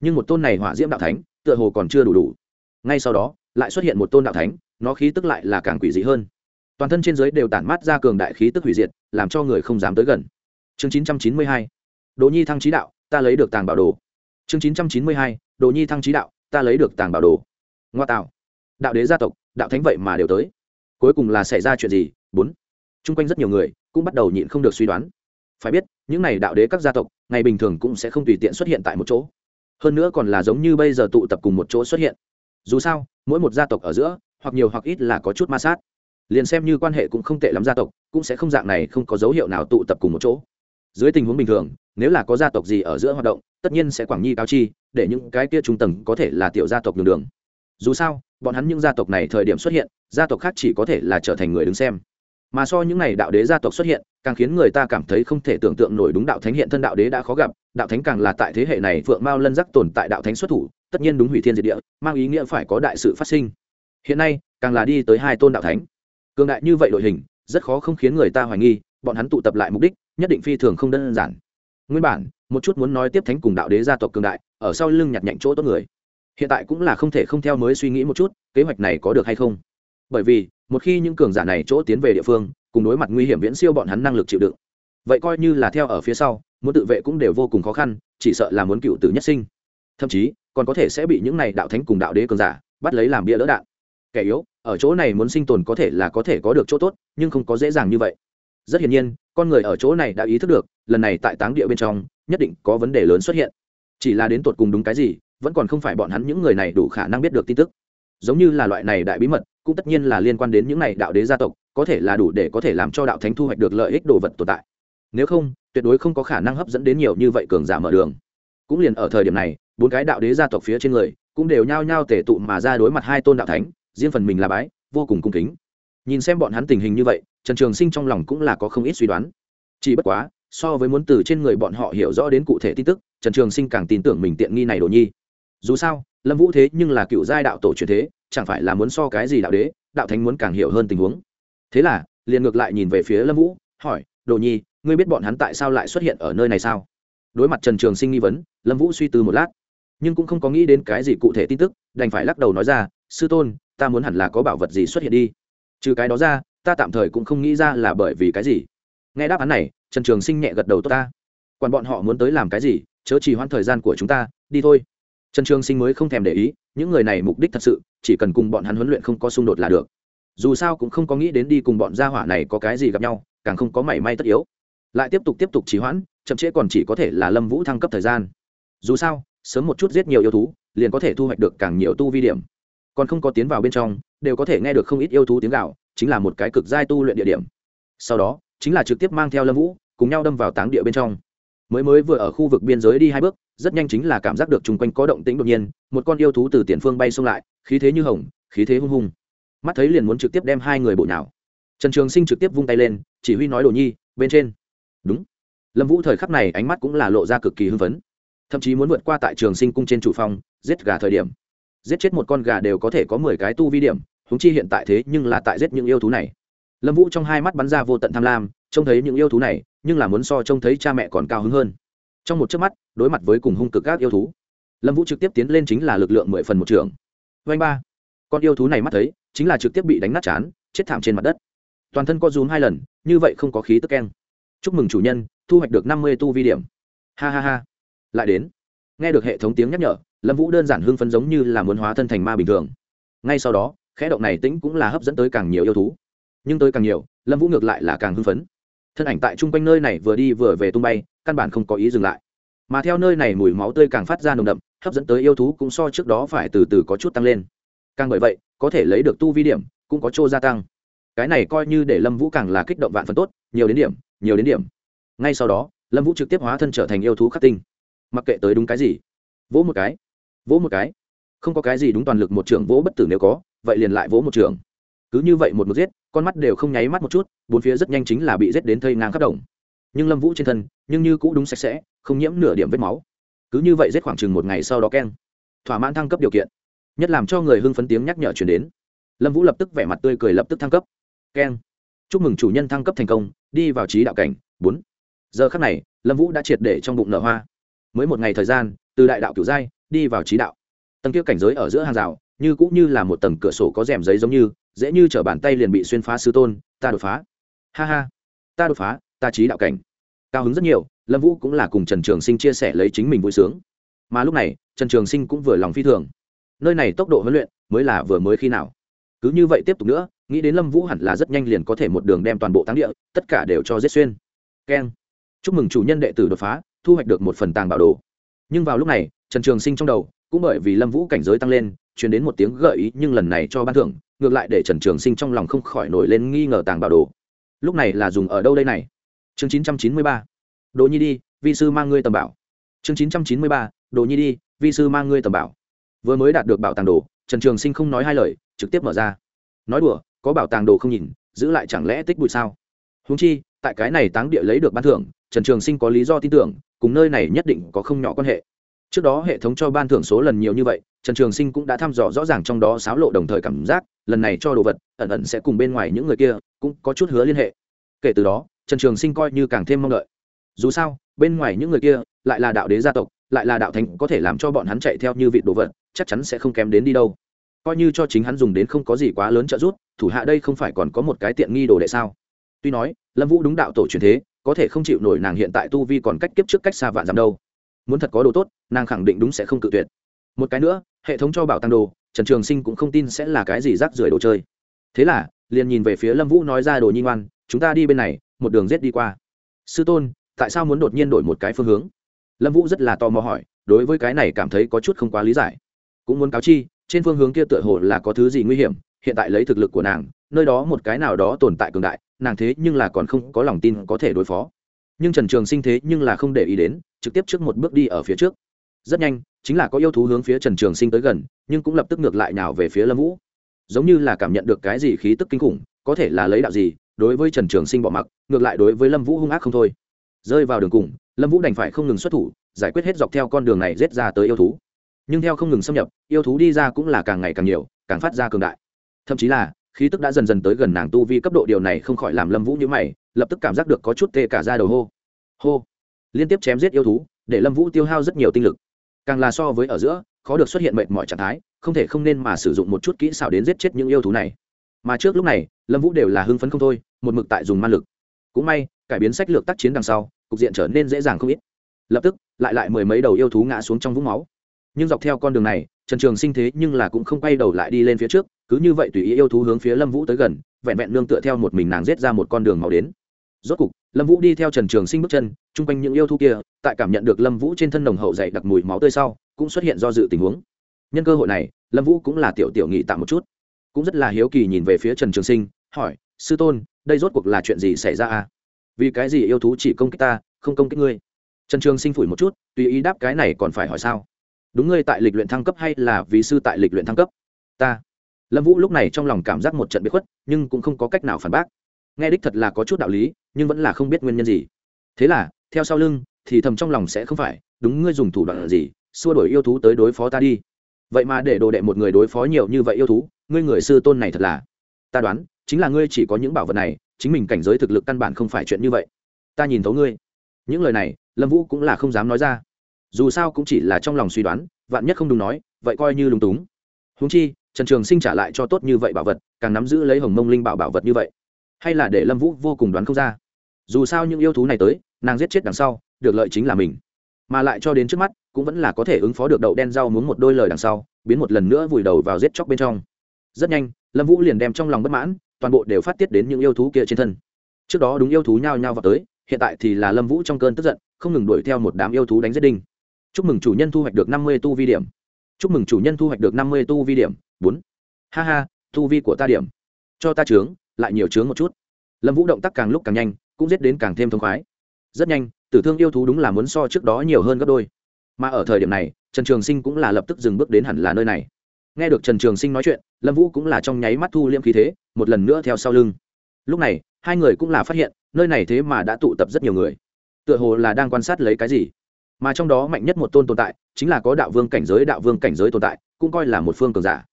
Nhưng một tôn này hỏa diễm đạo thánh, tựa hồ còn chưa đủ đủ. Ngay sau đó, lại xuất hiện một tôn đạo thánh, nó khí tức lại là càng quỷ dị hơn. Toàn thân trên giới đều tản mát ra cường đại khí tức hủy diệt làm cho người không dám tới gần. Chương 992 đồ nhi thăng trí đạo, ta lấy được tàng bảo đồ. Chương 992 đồ nhi thăng trí đạo, ta lấy được tàng bảo đồ. Ngoa tạo. Đạo đế gia tộc, đạo thánh vậy mà đều tới. Cuối cùng là xảy ra chuyện gì? Bốn. Chung quanh rất nhiều người cũng bắt đầu nhịn không được suy đoán. Phải biết, những này đạo đế các gia tộc, ngày bình thường cũng sẽ không tùy tiện xuất hiện tại một chỗ. Hơn nữa còn là giống như bây giờ tụ tập cùng một chỗ xuất hiện. Dù sao, mỗi một gia tộc ở giữa, hoặc nhiều hoặc ít là có chút ma sát liền xem như quan hệ cũng không tệ lắm gia tộc, cũng sẽ không dạng này không có dấu hiệu nào tụ tập cùng một chỗ. Dưới tình huống bình thường, nếu là có gia tộc gì ở giữa hoạt động, tất nhiên sẽ quảng nhi cao chi, để những cái kia trung tầng có thể là tiểu gia tộc đường đường. Dù sao, bọn hắn những gia tộc này thời điểm xuất hiện, gia tộc khác chỉ có thể là trở thành người đứng xem. Mà so những ngày đạo đế gia tộc xuất hiện, càng khiến người ta cảm thấy không thể tưởng tượng nổi đúng đạo thánh hiện thân đạo đế đã khó gặp, đạo thánh càng là tại thế hệ này phượng mao lân giác tồn tại đạo thánh xuất thủ, tất nhiên đúng hủy thiên diệt địa, mang ý nghĩa phải có đại sự phát sinh. Hiện nay, càng là đi tới hai tôn đạo thánh cường đại như vậy đội hình, rất khó không khiến người ta hoài nghi, bọn hắn tụ tập lại mục đích, nhất định phi thường không đơn giản. Nguyên bản, một chút muốn nói tiếp thánh cùng đạo đế gia tộc cường đại, ở sau lưng nhặt nhạnh chỗ tốt người. Hiện tại cũng là không thể không theo mới suy nghĩ một chút, kế hoạch này có được hay không? Bởi vì, một khi những cường giả này chỗ tiến về địa phương, cùng đối mặt nguy hiểm viễn siêu bọn hắn năng lực chịu đựng. Vậy coi như là theo ở phía sau, muốn tự vệ cũng đều vô cùng khó khăn, chỉ sợ là muốn cựu tử nhất sinh. Thậm chí, còn có thể sẽ bị những này đạo thánh cùng đạo đế cường giả bắt lấy làm bia lỡ đạn kẻ yếu, ở chỗ này muốn sinh tồn có thể là có thể có được chỗ tốt, nhưng không có dễ dàng như vậy. Rất hiển nhiên, con người ở chỗ này đã ý thức được, lần này tại táng địa bên trong, nhất định có vấn đề lớn xuất hiện. Chỉ là đến tột cùng đúng cái gì, vẫn còn không phải bọn hắn những người này đủ khả năng biết được tin tức. Giống như là loại này đại bí mật, cũng tất nhiên là liên quan đến những này đạo đế gia tộc, có thể là đủ để có thể làm cho đạo thánh thu hoạch được lợi ích đồ vật tồn tại. Nếu không, tuyệt đối không có khả năng hấp dẫn đến nhiều như vậy cường giả mở đường. Cũng liền ở thời điểm này, bốn cái đạo đế gia tộc phía trên người, cũng đều nhao nhao tể tụ mà ra đối mặt hai tôn đạo thánh riêng phần mình là bái, vô cùng cung kính. Nhìn xem bọn hắn tình hình như vậy, trần trường sinh trong lòng cũng là có không ít suy đoán. Chỉ bất quá, so với muốn từ trên người bọn họ hiểu rõ đến cụ thể tin tức, trần trường sinh càng tin tưởng mình tiện nghi này đồ nhi. Dù sao, lâm vũ thế nhưng là cựu giai đạo tổ truyền thế, chẳng phải là muốn so cái gì đạo đế, đạo thánh muốn càng hiểu hơn tình huống. Thế là, liền ngược lại nhìn về phía lâm vũ, hỏi, đồ nhi, ngươi biết bọn hắn tại sao lại xuất hiện ở nơi này sao? Đối mặt trần trường sinh nghi vấn, lâm vũ suy tư một lát, nhưng cũng không có nghĩ đến cái gì cụ thể tin tức, đành phải lắc đầu nói ra, sư tôn ta muốn hẳn là có bảo vật gì xuất hiện đi. Trừ cái đó ra, ta tạm thời cũng không nghĩ ra là bởi vì cái gì. Nghe đáp án này, trần trường sinh nhẹ gật đầu tốt ta. Còn bọn họ muốn tới làm cái gì, chớ chỉ hoãn thời gian của chúng ta, đi thôi. Trần trường sinh mới không thèm để ý, những người này mục đích thật sự, chỉ cần cùng bọn hắn huấn luyện không có xung đột là được. Dù sao cũng không có nghĩ đến đi cùng bọn gia hỏa này có cái gì gặp nhau, càng không có mảy may tất yếu. Lại tiếp tục tiếp tục trì hoãn, chậm trễ còn chỉ có thể là lâm vũ thăng cấp thời gian. Dù sao, sớm một chút giết nhiều yêu thú, liền có thể thu hoạch được càng nhiều tu vi điểm còn không có tiến vào bên trong, đều có thể nghe được không ít yêu thú tiếng gạo chính là một cái cực giai tu luyện địa điểm. Sau đó, chính là trực tiếp mang theo lâm vũ, cùng nhau đâm vào táng địa bên trong. Mới mới vừa ở khu vực biên giới đi hai bước, rất nhanh chính là cảm giác được chung quanh có động tĩnh đột nhiên, một con yêu thú từ tiền phương bay xông lại, khí thế như hồng, khí thế hung hung mắt thấy liền muốn trực tiếp đem hai người bộ nào trần trường sinh trực tiếp vung tay lên, chỉ huy nói đồ nhi, bên trên. Đúng. Lâm vũ thời khắc này ánh mắt cũng là lộ ra cực kỳ hưng phấn. Thậm chí muốn vượt qua tại trường sinh cung trên chủ phong giết gà thời điểm giết chết một con gà đều có thể có mười cái tu vi điểm húng chi hiện tại thế nhưng là tại giết những yêu thú này. Lâm vũ trong hai mắt bắn ra vô tận tham lam, trông thấy những yêu thú này, nhưng là muốn so trông thấy cha mẹ còn cao hứng hơn. Trong một chớp mắt, đối mặt với cùng hung cực các yêu thú, lâm vũ trực tiếp tiến lên chính là lực lượng mười phần một trường vanh ba. Con yêu thú này mắt thấy, chính là trực tiếp bị đánh nát chán, chết thảm trên mặt đất. Toàn thân co rúm hai lần, như vậy không có khí tức keng. Chúc mừng chủ nhân, thu hoạch được năm mươi tu vi điểm. Ha ha ha. Lại đến. Nghe được hệ thống tiếng nhắc nhở lâm vũ đơn giản hưng phấn giống như là muốn hóa thân thành ma bình thường. Ngay sau đó, khẽ động này tĩnh cũng là hấp dẫn tới càng nhiều yêu thú. Nhưng tới càng nhiều, lâm vũ ngược lại là càng hưng phấn. Thân ảnh tại chung quanh nơi này vừa đi vừa về tung bay, căn bản không có ý dừng lại. Mà theo nơi này mùi máu tươi càng phát ra nồng đậm, hấp dẫn tới yêu thú cũng so trước đó phải từ từ có chút tăng lên. Càng bởi vậy, có thể lấy được tu vi điểm, cũng có chỗ gia tăng. Cái này coi như để lâm vũ càng là kích động vạn phần tốt, nhiều đến điểm, nhiều đến điểm. Ngay sau đó, lâm vũ trực tiếp hóa thân trở thành yêu thú khắc tinh. Mặc kệ tới đúng cái gì. Vỗ một cái vỗ một cái. Không có cái gì đúng toàn lực một trưởng vỗ bất tử nếu có, vậy liền lại vỗ một trưởng. Cứ như vậy một một giết, con mắt đều không nháy mắt một chút, bốn phía rất nhanh chính là bị giết đến thây ngang khắp đồng. Nhưng lâm vũ trên thân, nhưng như cũ đúng sạch sẽ, không nhiễm nửa điểm vết máu. Cứ như vậy giết khoảng chừng một ngày sau đó keng. Thỏa mãn thăng cấp điều kiện. Nhất làm cho người hưng phấn tiếng nhắc nhở chuyển đến. Lâm vũ lập tức vẻ mặt tươi cười lập tức thăng cấp. Keng. Chúc mừng chủ nhân thăng cấp thành công, đi vào trí đạo cảnh. Bốn. Giờ khắc này, lâm vũ đã triệt để trong bụng nở hoa. Mới một ngày thời gian, từ đại đạo cửu giai đi vào trí đạo. Tầng kia cảnh giới ở giữa hàng rào, như cũng như là một tầng cửa sổ có rèm giấy giống như, dễ như t bàn tay liền bị xuyên phá sư tôn, ta đột phá. Ha ha, ta đột phá, ta trí đạo cảnh. Cao hứng rất nhiều, lâm vũ cũng là cùng trần trường sinh chia sẻ lấy chính mình vui sướng. Mà lúc này, trần trường sinh cũng vừa lòng phi thường. Nơi này tốc độ huấn luyện mới là vừa mới khi nào. Cứ như vậy tiếp tục nữa, nghĩ đến lâm vũ hẳn là rất nhanh liền có thể một đường đem toàn bộ táng địa, tất cả đều cho giết xuyên. Keng. Chúc mừng chủ nhân đệ tử đột phá, thu hoạch được một phần tàng bảo đồ. Nhưng vào lúc này trần trường sinh trong đầu, cũng bởi vì lâm vũ cảnh giới tăng lên chuyển đến một tiếng gợi ý nhưng lần này cho ban thưởng, ngược lại để trần trường sinh trong lòng không khỏi nổi lên nghi ngờ tàng bảo đồ. Lúc này là dùng ở đâu đây này? Chương chín trăm chín mươi ba. Đồ nhi đi, vi sư mang ngươi tầm bảo. Chương chín trăm chín mươi ba. Đồ nhi đi, vi sư mang ngươi tầm bảo. Vừa mới đạt được bảo tàng đồ, trần trường sinh không nói hai lời, trực tiếp mở ra. Nói đùa, có bảo tàng đồ không nhìn, giữ lại chẳng lẽ tích bụi sao? Húng chi, tại cái này táng địa lấy được ban thưởng, trần trường sinh có lý do tin tưởng, cùng nơi này nhất định có không nhỏ quan hệ trước đó hệ thống cho ban thưởng số lần nhiều như vậy, trần trường sinh cũng đã thăm dò rõ ràng trong đó xáo lộ đồng thời cảm giác, lần này cho đồ vật, ẩn ẩn sẽ cùng bên ngoài những người kia, cũng có chút hứa liên hệ. Kể từ đó, trần trường sinh coi như càng thêm mong đợi. Dù sao, bên ngoài những người kia, lại là đạo đế gia tộc, lại là đạo thánh, có thể làm cho bọn hắn chạy theo như vị đồ vật, chắc chắn sẽ không kém đến đi đâu. Coi như cho chính hắn dùng đến không có gì quá lớn trợ giúp, thủ hạ đây không phải còn có một cái tiện nghi đồ đệ sao? Tuy nói, lâm vũ đúng đạo tổ truyền thế, có thể không chịu nổi nàng hiện tại tu vi còn cách kiếp trước cách xa vạn dặm đâu muốn thật có đồ tốt, nàng khẳng định đúng sẽ không cự tuyệt. Một cái nữa, hệ thống cho bảo tăng đồ, trần trường sinh cũng không tin sẽ là cái gì rác rưởi đồ chơi. Thế là, liền nhìn về phía lâm vũ nói ra đồ nhi ngoan, chúng ta đi bên này, một đường rết đi qua. Sư tôn, tại sao muốn đột nhiên đổi một cái phương hướng? Lâm vũ rất là tò mò hỏi, đối với cái này cảm thấy có chút không quá lý giải. Cũng muốn cáo chi, trên phương hướng kia tựa hồ là có thứ gì nguy hiểm, hiện tại lấy thực lực của nàng, nơi đó một cái nào đó tồn tại cường đại, nàng thế nhưng là còn không có lòng tin có thể đối phó. Nhưng trần trường sinh thế nhưng là không để ý đến trực tiếp trước một bước đi ở phía trước. Rất nhanh, chính là có yêu thú hướng phía trần trường sinh tới gần, nhưng cũng lập tức ngược lại nào về phía lâm vũ. Giống như là cảm nhận được cái gì khí tức kinh khủng, có thể là lấy đạo gì, đối với trần trường sinh bỏ mặc, ngược lại đối với lâm vũ hung ác không thôi. Rơi vào đường cùng, lâm vũ đành phải không ngừng xuất thủ, giải quyết hết dọc theo con đường này rết ra tới yêu thú. Nhưng theo không ngừng xâm nhập, yêu thú đi ra cũng là càng ngày càng nhiều, càng phát ra cường đại. Thậm chí là, khí tức đã dần dần tới gần nàng tu vi cấp độ điều này không khỏi làm lâm vũ như mày, lập tức cảm giác được có chút tê cả ra đầu hô. Hô liên tiếp chém giết yêu thú, để lâm vũ tiêu hao rất nhiều tinh lực. Càng là so với ở giữa, khó được xuất hiện mệt mọi trạng thái, không thể không nên mà sử dụng một chút kỹ xảo đến giết chết những yêu thú này. Mà trước lúc này, lâm vũ đều là hưng phấn không thôi, một mực tại dùng man lực. Cũng may, cải biến sách lược tác chiến đằng sau, cục diện trở nên dễ dàng không ít. Lập tức, lại lại mười mấy đầu yêu thú ngã xuống trong vũng máu. Nhưng dọc theo con đường này, trần trường sinh thế nhưng là cũng không quay đầu lại đi lên phía trước, cứ như vậy tùy ý yêu thú hướng phía lâm vũ tới gần, vẹn vẹn nương tựa theo một mình nàng rết ra một con đường màu đến rốt cục, lâm vũ đi theo trần trường sinh bước chân, chung quanh những yêu thú kia, tại cảm nhận được lâm vũ trên thân nồng hậu dày đặc mùi máu tươi sau, cũng xuất hiện do dự tình huống. Nhân cơ hội này, lâm vũ cũng là tiểu tiểu nghị tạm một chút. Cũng rất là hiếu kỳ nhìn về phía trần trường sinh, hỏi, sư tôn, đây rốt cuộc là chuyện gì xảy ra à? Vì cái gì yêu thú chỉ công kích ta, không công kích ngươi? Trần trường sinh phủi một chút, tùy ý đáp cái này còn phải hỏi sao? Đúng ngươi tại lịch luyện thăng cấp hay là vì sư tại lịch luyện thăng cấp? Ta. Lâm vũ lúc này trong lòng cảm giác một trận bị khuất, nhưng cũng không có cách nào phản bác nghe đích thật là có chút đạo lý, nhưng vẫn là không biết nguyên nhân gì. Thế là, theo sau lưng, thì thầm trong lòng sẽ không phải, đúng, ngươi dùng thủ đoạn gì? Xua đổi yêu thú tới đối phó ta đi. Vậy mà để đồ đệ một người đối phó nhiều như vậy yêu thú, ngươi người sư tôn này thật là. Ta đoán, chính là ngươi chỉ có những bảo vật này, chính mình cảnh giới thực lực căn bản không phải chuyện như vậy. Ta nhìn thấu ngươi. Những lời này, lâm vũ cũng là không dám nói ra. Dù sao cũng chỉ là trong lòng suy đoán, vạn nhất không đúng nói, vậy coi như lúng túng. Húng chi, trần trường sinh trả lại cho tốt như vậy bảo vật, càng nắm giữ lấy hồng mông linh bảo bảo vật như vậy hay là để lâm vũ vô cùng đoán không ra dù sao những yêu thú này tới nàng giết chết đằng sau được lợi chính là mình mà lại cho đến trước mắt cũng vẫn là có thể ứng phó được đậu đen rau muốn một đôi lời đằng sau biến một lần nữa vùi đầu vào giết chóc bên trong rất nhanh lâm vũ liền đem trong lòng bất mãn toàn bộ đều phát tiết đến những yêu thú kia trên thân trước đó đúng yêu thú nhao nhao vào tới hiện tại thì là lâm vũ trong cơn tức giận không ngừng đuổi theo một đám yêu thú đánh giết đinh chúc mừng chủ nhân thu hoạch được năm mươi tu vi điểm chúc mừng chủ nhân thu hoạch được năm mươi tu vi điểm bốn ha ha tu vi của ta điểm cho ta trướng lại nhiều chướng một chút. Lâm vũ động tác càng lúc càng nhanh, cũng giết đến càng thêm thông khoái. Rất nhanh, tử thương yêu thú đúng là muốn so trước đó nhiều hơn gấp đôi. Mà ở thời điểm này, trần trường sinh cũng là lập tức dừng bước đến hẳn là nơi này. Nghe được trần trường sinh nói chuyện, lâm vũ cũng là trong nháy mắt thu liêm khí thế, một lần nữa theo sau lưng. Lúc này, hai người cũng là phát hiện, nơi này thế mà đã tụ tập rất nhiều người. Tựa hồ là đang quan sát lấy cái gì. Mà trong đó mạnh nhất một tôn tồn tại, chính là có đạo vương cảnh giới, đạo vương cảnh giới tồn tại, cũng coi là một phương cường giả.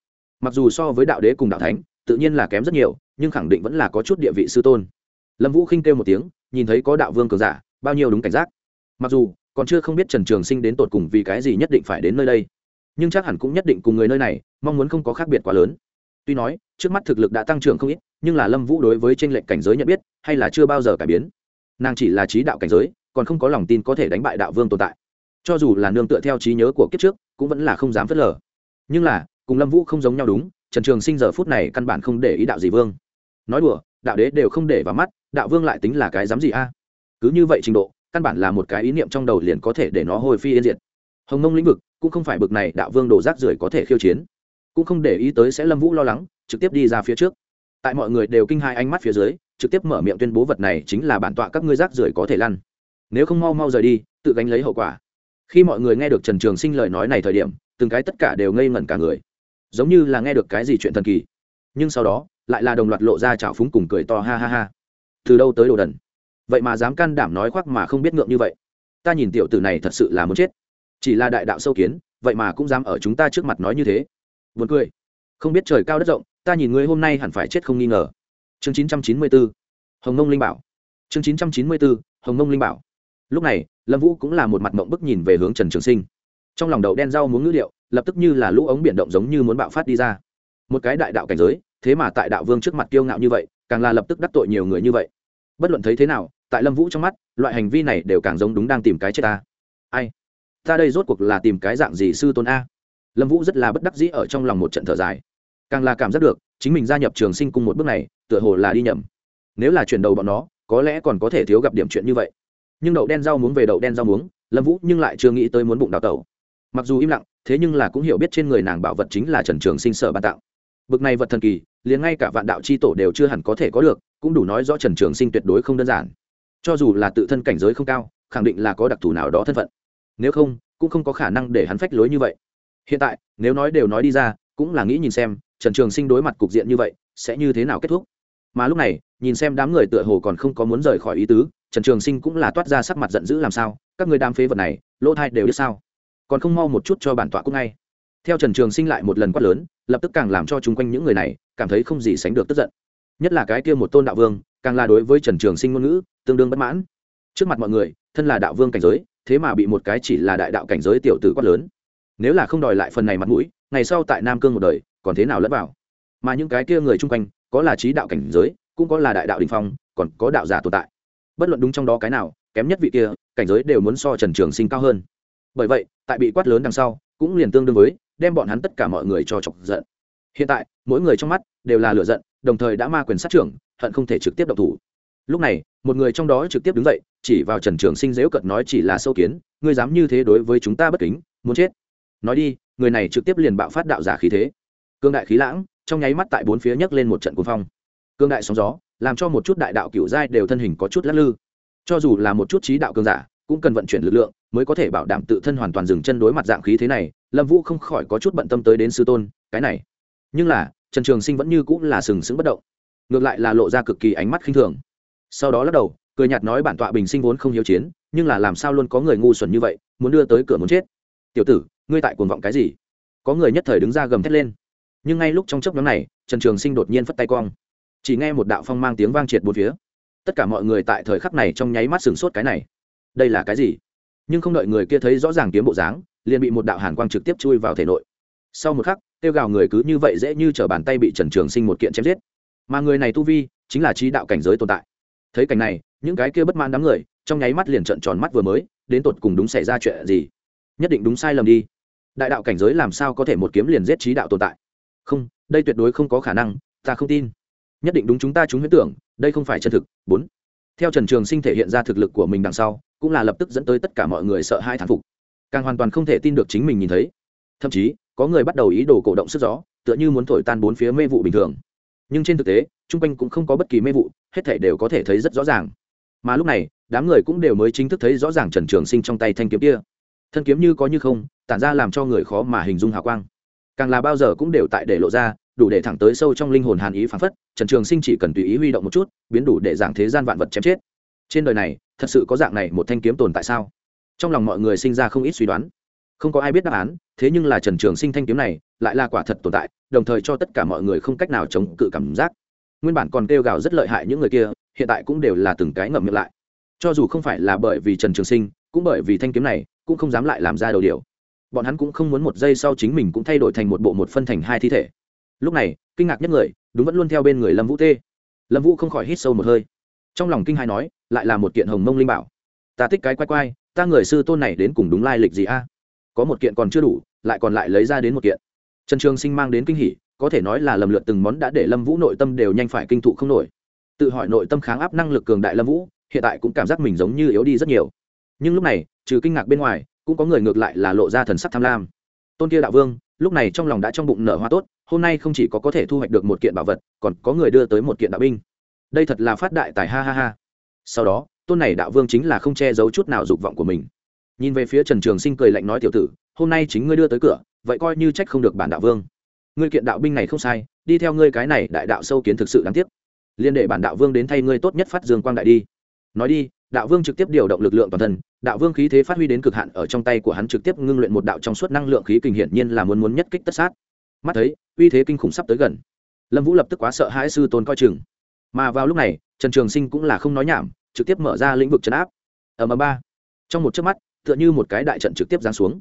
Mặc dù so với đạo đế cùng đạo thánh, tự nhiên là kém rất nhiều nhưng khẳng định vẫn là có chút địa vị sư tôn. Lâm vũ khinh kêu một tiếng, nhìn thấy có đạo vương cường giả, bao nhiêu đúng cảnh giác. Mặc dù, còn chưa không biết trần trường sinh đến tột cùng vì cái gì nhất định phải đến nơi đây, nhưng chắc hẳn cũng nhất định cùng người nơi này, mong muốn không có khác biệt quá lớn. Tuy nói, trước mắt thực lực đã tăng trưởng không ít, nhưng là lâm vũ đối với tranh lệnh cảnh giới nhận biết, hay là chưa bao giờ cải biến. Nàng chỉ là trí đạo cảnh giới, còn không có lòng tin có thể đánh bại đạo vương tồn tại. Cho dù là nương tựa theo trí nhớ của kiếp trước, cũng vẫn là không dám phớt lờ. Nhưng là, cùng lâm vũ không giống nhau đúng, trần trường sinh giờ phút này căn bản không để ý đạo gì vương nói đùa, đạo đế đều không để vào mắt, đạo vương lại tính là cái dám gì a? Cứ như vậy trình độ, căn bản là một cái ý niệm trong đầu liền có thể để nó hồi phi yên diệt. Hồng nông lĩnh vực, cũng không phải bực này đạo vương đổ rác rưởi có thể khiêu chiến. Cũng không để ý tới sẽ lâm vũ lo lắng, trực tiếp đi ra phía trước. Tại mọi người đều kinh hai ánh mắt phía dưới, trực tiếp mở miệng tuyên bố vật này chính là bản tọa các ngươi rác rưởi có thể lăn. Nếu không mau mau rời đi, tự gánh lấy hậu quả. Khi mọi người nghe được trần trường sinh lời nói này thời điểm, từng cái tất cả đều ngây ngẩn cả người. Giống như là nghe được cái gì chuyện thần kỳ. Nhưng sau đó lại là đồng loạt lộ ra trào phúng cùng cười to ha ha ha. Từ đâu tới đồ đần? Vậy mà dám can đảm nói khoác mà không biết ngượng như vậy. Ta nhìn tiểu tử này thật sự là muốn chết. Chỉ là đại đạo sâu kiến, vậy mà cũng dám ở chúng ta trước mặt nói như thế. Vượt cười. Không biết trời cao đất rộng, ta nhìn ngươi hôm nay hẳn phải chết không nghi ngờ. Chương chín trăm chín mươi bốn hồng ngông linh bảo. Chương chín trăm chín mươi bốn hồng ngông linh bảo. Lúc này, lâm vũ cũng là một mặt mộng bức nhìn về hướng trần trường sinh. Trong lòng đầu đen rau muốn ngữ liệu lập tức như là lũ ống biển động giống như muốn bạo phát đi ra. Một cái đại đạo cảnh giới thế mà tại đạo vương trước mặt kiêu ngạo như vậy, càng là lập tức đắc tội nhiều người như vậy. Bất luận thấy thế nào, tại lâm vũ trong mắt, loại hành vi này đều càng giống đúng đang tìm cái chết ta. Ai? Ta đây rốt cuộc là tìm cái dạng gì sư tôn a? Lâm vũ rất là bất đắc dĩ ở trong lòng một trận thở dài. Càng là cảm giác được, chính mình gia nhập trường sinh cung một bước này, tựa hồ là đi nhầm. Nếu là chuyển đầu bọn nó, có lẽ còn có thể thiếu gặp điểm chuyện như vậy. Nhưng đậu đen rau muống về đậu đen rau muống, lâm vũ nhưng lại chưa nghĩ tới muốn bụng đào tẩu. Mặc dù im lặng, thế nhưng là cũng hiểu biết trên người nàng bảo vật chính là trần trường sinh sở ban tạo bực này vật thần kỳ liền ngay cả vạn đạo c h i tổ đều chưa hẳn có thể có được, cũng đủ nói rõ trần trường sinh tuyệt đối không đơn giản. Cho dù là tự thân cảnh giới không cao, khẳng định là có đặc thù nào đó thân phận. Nếu không, cũng không có khả năng để hắn phách lối như vậy. Hiện tại, nếu nói đều nói đi ra, cũng là nghĩ nhìn xem, trần trường sinh đối mặt cục diện như vậy, sẽ như thế nào kết thúc. Mà lúc này, nhìn xem đám người tựa hồ còn không có muốn rời khỏi ý tứ, trần trường sinh cũng là toát ra sắc mặt giận dữ làm sao, các người đam phế vật này, lỗ thai đều biết sao. Còn không mau một chút cho bản tọa cũng ngay theo trần trường sinh lại một lần quát lớn, lập tức càng làm cho chung quanh những người này cảm thấy không gì sánh được tức giận. Nhất là cái kia một tôn đạo vương, càng là đối với trần trường sinh ngôn ngữ, tương đương bất mãn. Trước mặt mọi người, thân là đạo vương cảnh giới, thế mà bị một cái chỉ là đại đạo cảnh giới tiểu tử quát lớn. Nếu là không đòi lại phần này mặt mũi, ngày sau tại nam cương một đời, còn thế nào lẫn vào? Mà những cái kia người chung quanh, có là trí đạo cảnh giới, cũng có là đại đạo đình phong, còn có đạo giả tồn tại. Bất luận đúng trong đó cái nào, kém nhất vị kia, cảnh giới đều muốn so trần trường sinh cao hơn. Bởi vậy, tại bị quát lớn đằng sau, cũng liền tương đương với đem bọn hắn tất cả mọi người cho chọc giận. Hiện tại, mỗi người trong mắt đều là lửa giận, đồng thời đã ma quyền sát trưởng, hận không thể trực tiếp độc thủ. Lúc này, một người trong đó trực tiếp đứng dậy, chỉ vào trần trường sinh dễu cận nói chỉ là sâu kiến, ngươi dám như thế đối với chúng ta bất kính, muốn chết. Nói đi, người này trực tiếp liền bạo phát đạo giả khí thế. Cương đại khí lãng, trong nháy mắt tại bốn phía nhấc lên một trận cuồng phong. Cương đại sóng gió, làm cho một chút đại đạo cựu giai đều thân hình có chút lắc lư. Cho dù là một chút trí đạo cương giả, cũng cần vận chuyển lực lượng mới có thể bảo đảm tự thân hoàn toàn dừng chân đối mặt dạng khí thế này, lâm vũ không khỏi có chút bận tâm tới đến sư tôn, cái này. Nhưng là, trần trường sinh vẫn như cũng là sừng sững bất động. Ngược lại là lộ ra cực kỳ ánh mắt khinh thường. Sau đó lắc đầu, cười nhạt nói bản tọa bình sinh vốn không hiếu chiến, nhưng là làm sao luôn có người ngu xuẩn như vậy, muốn đưa tới cửa muốn chết. Tiểu tử, ngươi tại cuồng vọng cái gì? Có người nhất thời đứng ra gầm thét lên. Nhưng ngay lúc trong chốc nhóm này, trần trường sinh đột nhiên phất tay cong chỉ nghe một đạo phong mang tiếng vang triệt bốn phía. Tất cả mọi người tại thời khắc này trong nháy mắt sửng sốt cái này. Đây là cái gì? Nhưng không đợi người kia thấy rõ ràng kiếm bộ dáng, liền bị một đạo hàn quang trực tiếp chui vào thể nội. Sau một khắc, tiêu gào người cứ như vậy dễ như t r ở bàn tay bị trần trường sinh một kiện chém giết. Mà người này tu vi, chính là trí đạo cảnh giới tồn tại. Thấy cảnh này, những cái kia bất mãn đám người, trong nháy mắt liền trợn tròn mắt vừa mới, đến tột cùng đúng xảy ra chuyện gì? Nhất định đúng sai lầm đi. Đại đạo cảnh giới làm sao có thể một kiếm liền giết trí đạo tồn tại? Không, đây tuyệt đối không có khả năng, ta không tin. Nhất định đúng chúng ta chúng huyết tưởng, đây không phải chân thực. Bốn. Theo trần trường sinh thể hiện ra thực lực của mình đằng sau cũng là lập tức dẫn tới tất cả mọi người sợ hai thán phục. Càng hoàn toàn không thể tin được chính mình nhìn thấy. Thậm chí, có người bắt đầu ý đồ cổ động sức gió, tựa như muốn thổi tan bốn phía mê vụ bình thường. Nhưng trên thực tế, chung quanh cũng không có bất kỳ mê vụ, hết thể đều có thể thấy rất rõ ràng. Mà lúc này, đám người cũng đều mới chính thức thấy rõ ràng trần trường sinh trong tay thanh kiếm kia. Thân kiếm như có như không, tản ra làm cho người khó mà hình dung hào quang. Càng là bao giờ cũng đều tại để lộ ra, đủ để thẳng tới sâu trong linh hồn hàn ý phán phất, trần trường sinh chỉ cần tùy ý huy động một chút, biến đủ để giảng thế gian vạn vật chém chết. Trên đời này thật sự có dạng này một thanh kiếm tồn tại sao? Trong lòng mọi người sinh ra không ít suy đoán. Không có ai biết đáp án, thế nhưng là trần trường sinh thanh kiếm này lại là quả thật tồn tại, đồng thời cho tất cả mọi người không cách nào chống cự cảm giác. Nguyên bản còn kêu gào rất lợi hại những người kia, hiện tại cũng đều là từng cái ngậm miệng lại. Cho dù không phải là bởi vì trần trường sinh, cũng bởi vì thanh kiếm này, cũng không dám lại làm ra đầu điều. Bọn hắn cũng không muốn một giây sau chính mình cũng thay đổi thành một bộ một phân thành hai thi thể. Lúc này, kinh ngạc nhất người, đúng vẫn luôn theo bên người lâm vũ tê. Lâm vũ không khỏi hít sâu một hơi. Trong lòng kinh hai nói lại là một kiện hồng mông linh bảo. Ta thích cái quay quay ta người sư tôn này đến cùng đúng lai lịch gì a? Có một kiện còn chưa đủ, lại còn lại lấy ra đến một kiện. Trần trường sinh mang đến kinh hỉ, có thể nói là lầm lượt từng món đã để lâm vũ nội tâm đều nhanh phải kinh thụ không nổi. Tự hỏi nội tâm kháng áp năng lực cường đại lâm vũ, hiện tại cũng cảm giác mình giống như yếu đi rất nhiều. Nhưng lúc này, trừ kinh ngạc bên ngoài, cũng có người ngược lại là lộ ra thần sắc tham lam. Tôn kia đạo vương, lúc này trong lòng đã trong bụng nở hoa tốt, hôm nay không chỉ có có thể thu hoạch được một kiện bảo vật, còn có người đưa tới một kiện đạo binh. Đây thật là phát đại tài, ha ha ha sau đó, tôn này đạo vương chính là không che giấu chút nào dục vọng của mình. Nhìn về phía trần trường sinh cười lạnh nói, tiểu tử, hôm nay chính ngươi đưa tới cửa, vậy coi như trách không được bản đạo vương. Ngươi kiện đạo binh này không sai, đi theo ngươi cái này đại đạo sâu kiến thực sự đáng tiếc. Liên đệ bản đạo vương đến thay ngươi tốt nhất phát dương quang đại đi. Nói đi, đạo vương trực tiếp điều động lực lượng toàn thân, đạo vương khí thế phát huy đến cực hạn, ở trong tay của hắn trực tiếp ngưng luyện một đạo trong suốt năng lượng khí kình hiển nhiên là muốn muốn nhất kích tất sát. Mắt thấy, uy thế kinh khủng sắp tới gần. Lâm vũ lập tức quá sợ hãi sư tôn coi chừng. Mà vào lúc này trần trường sinh cũng là không nói nhảm, trực tiếp mở ra lĩnh vực chấn áp. Ở mờ ba. Trong một chớp mắt, tựa như một cái đại trận trực tiếp giáng xuống.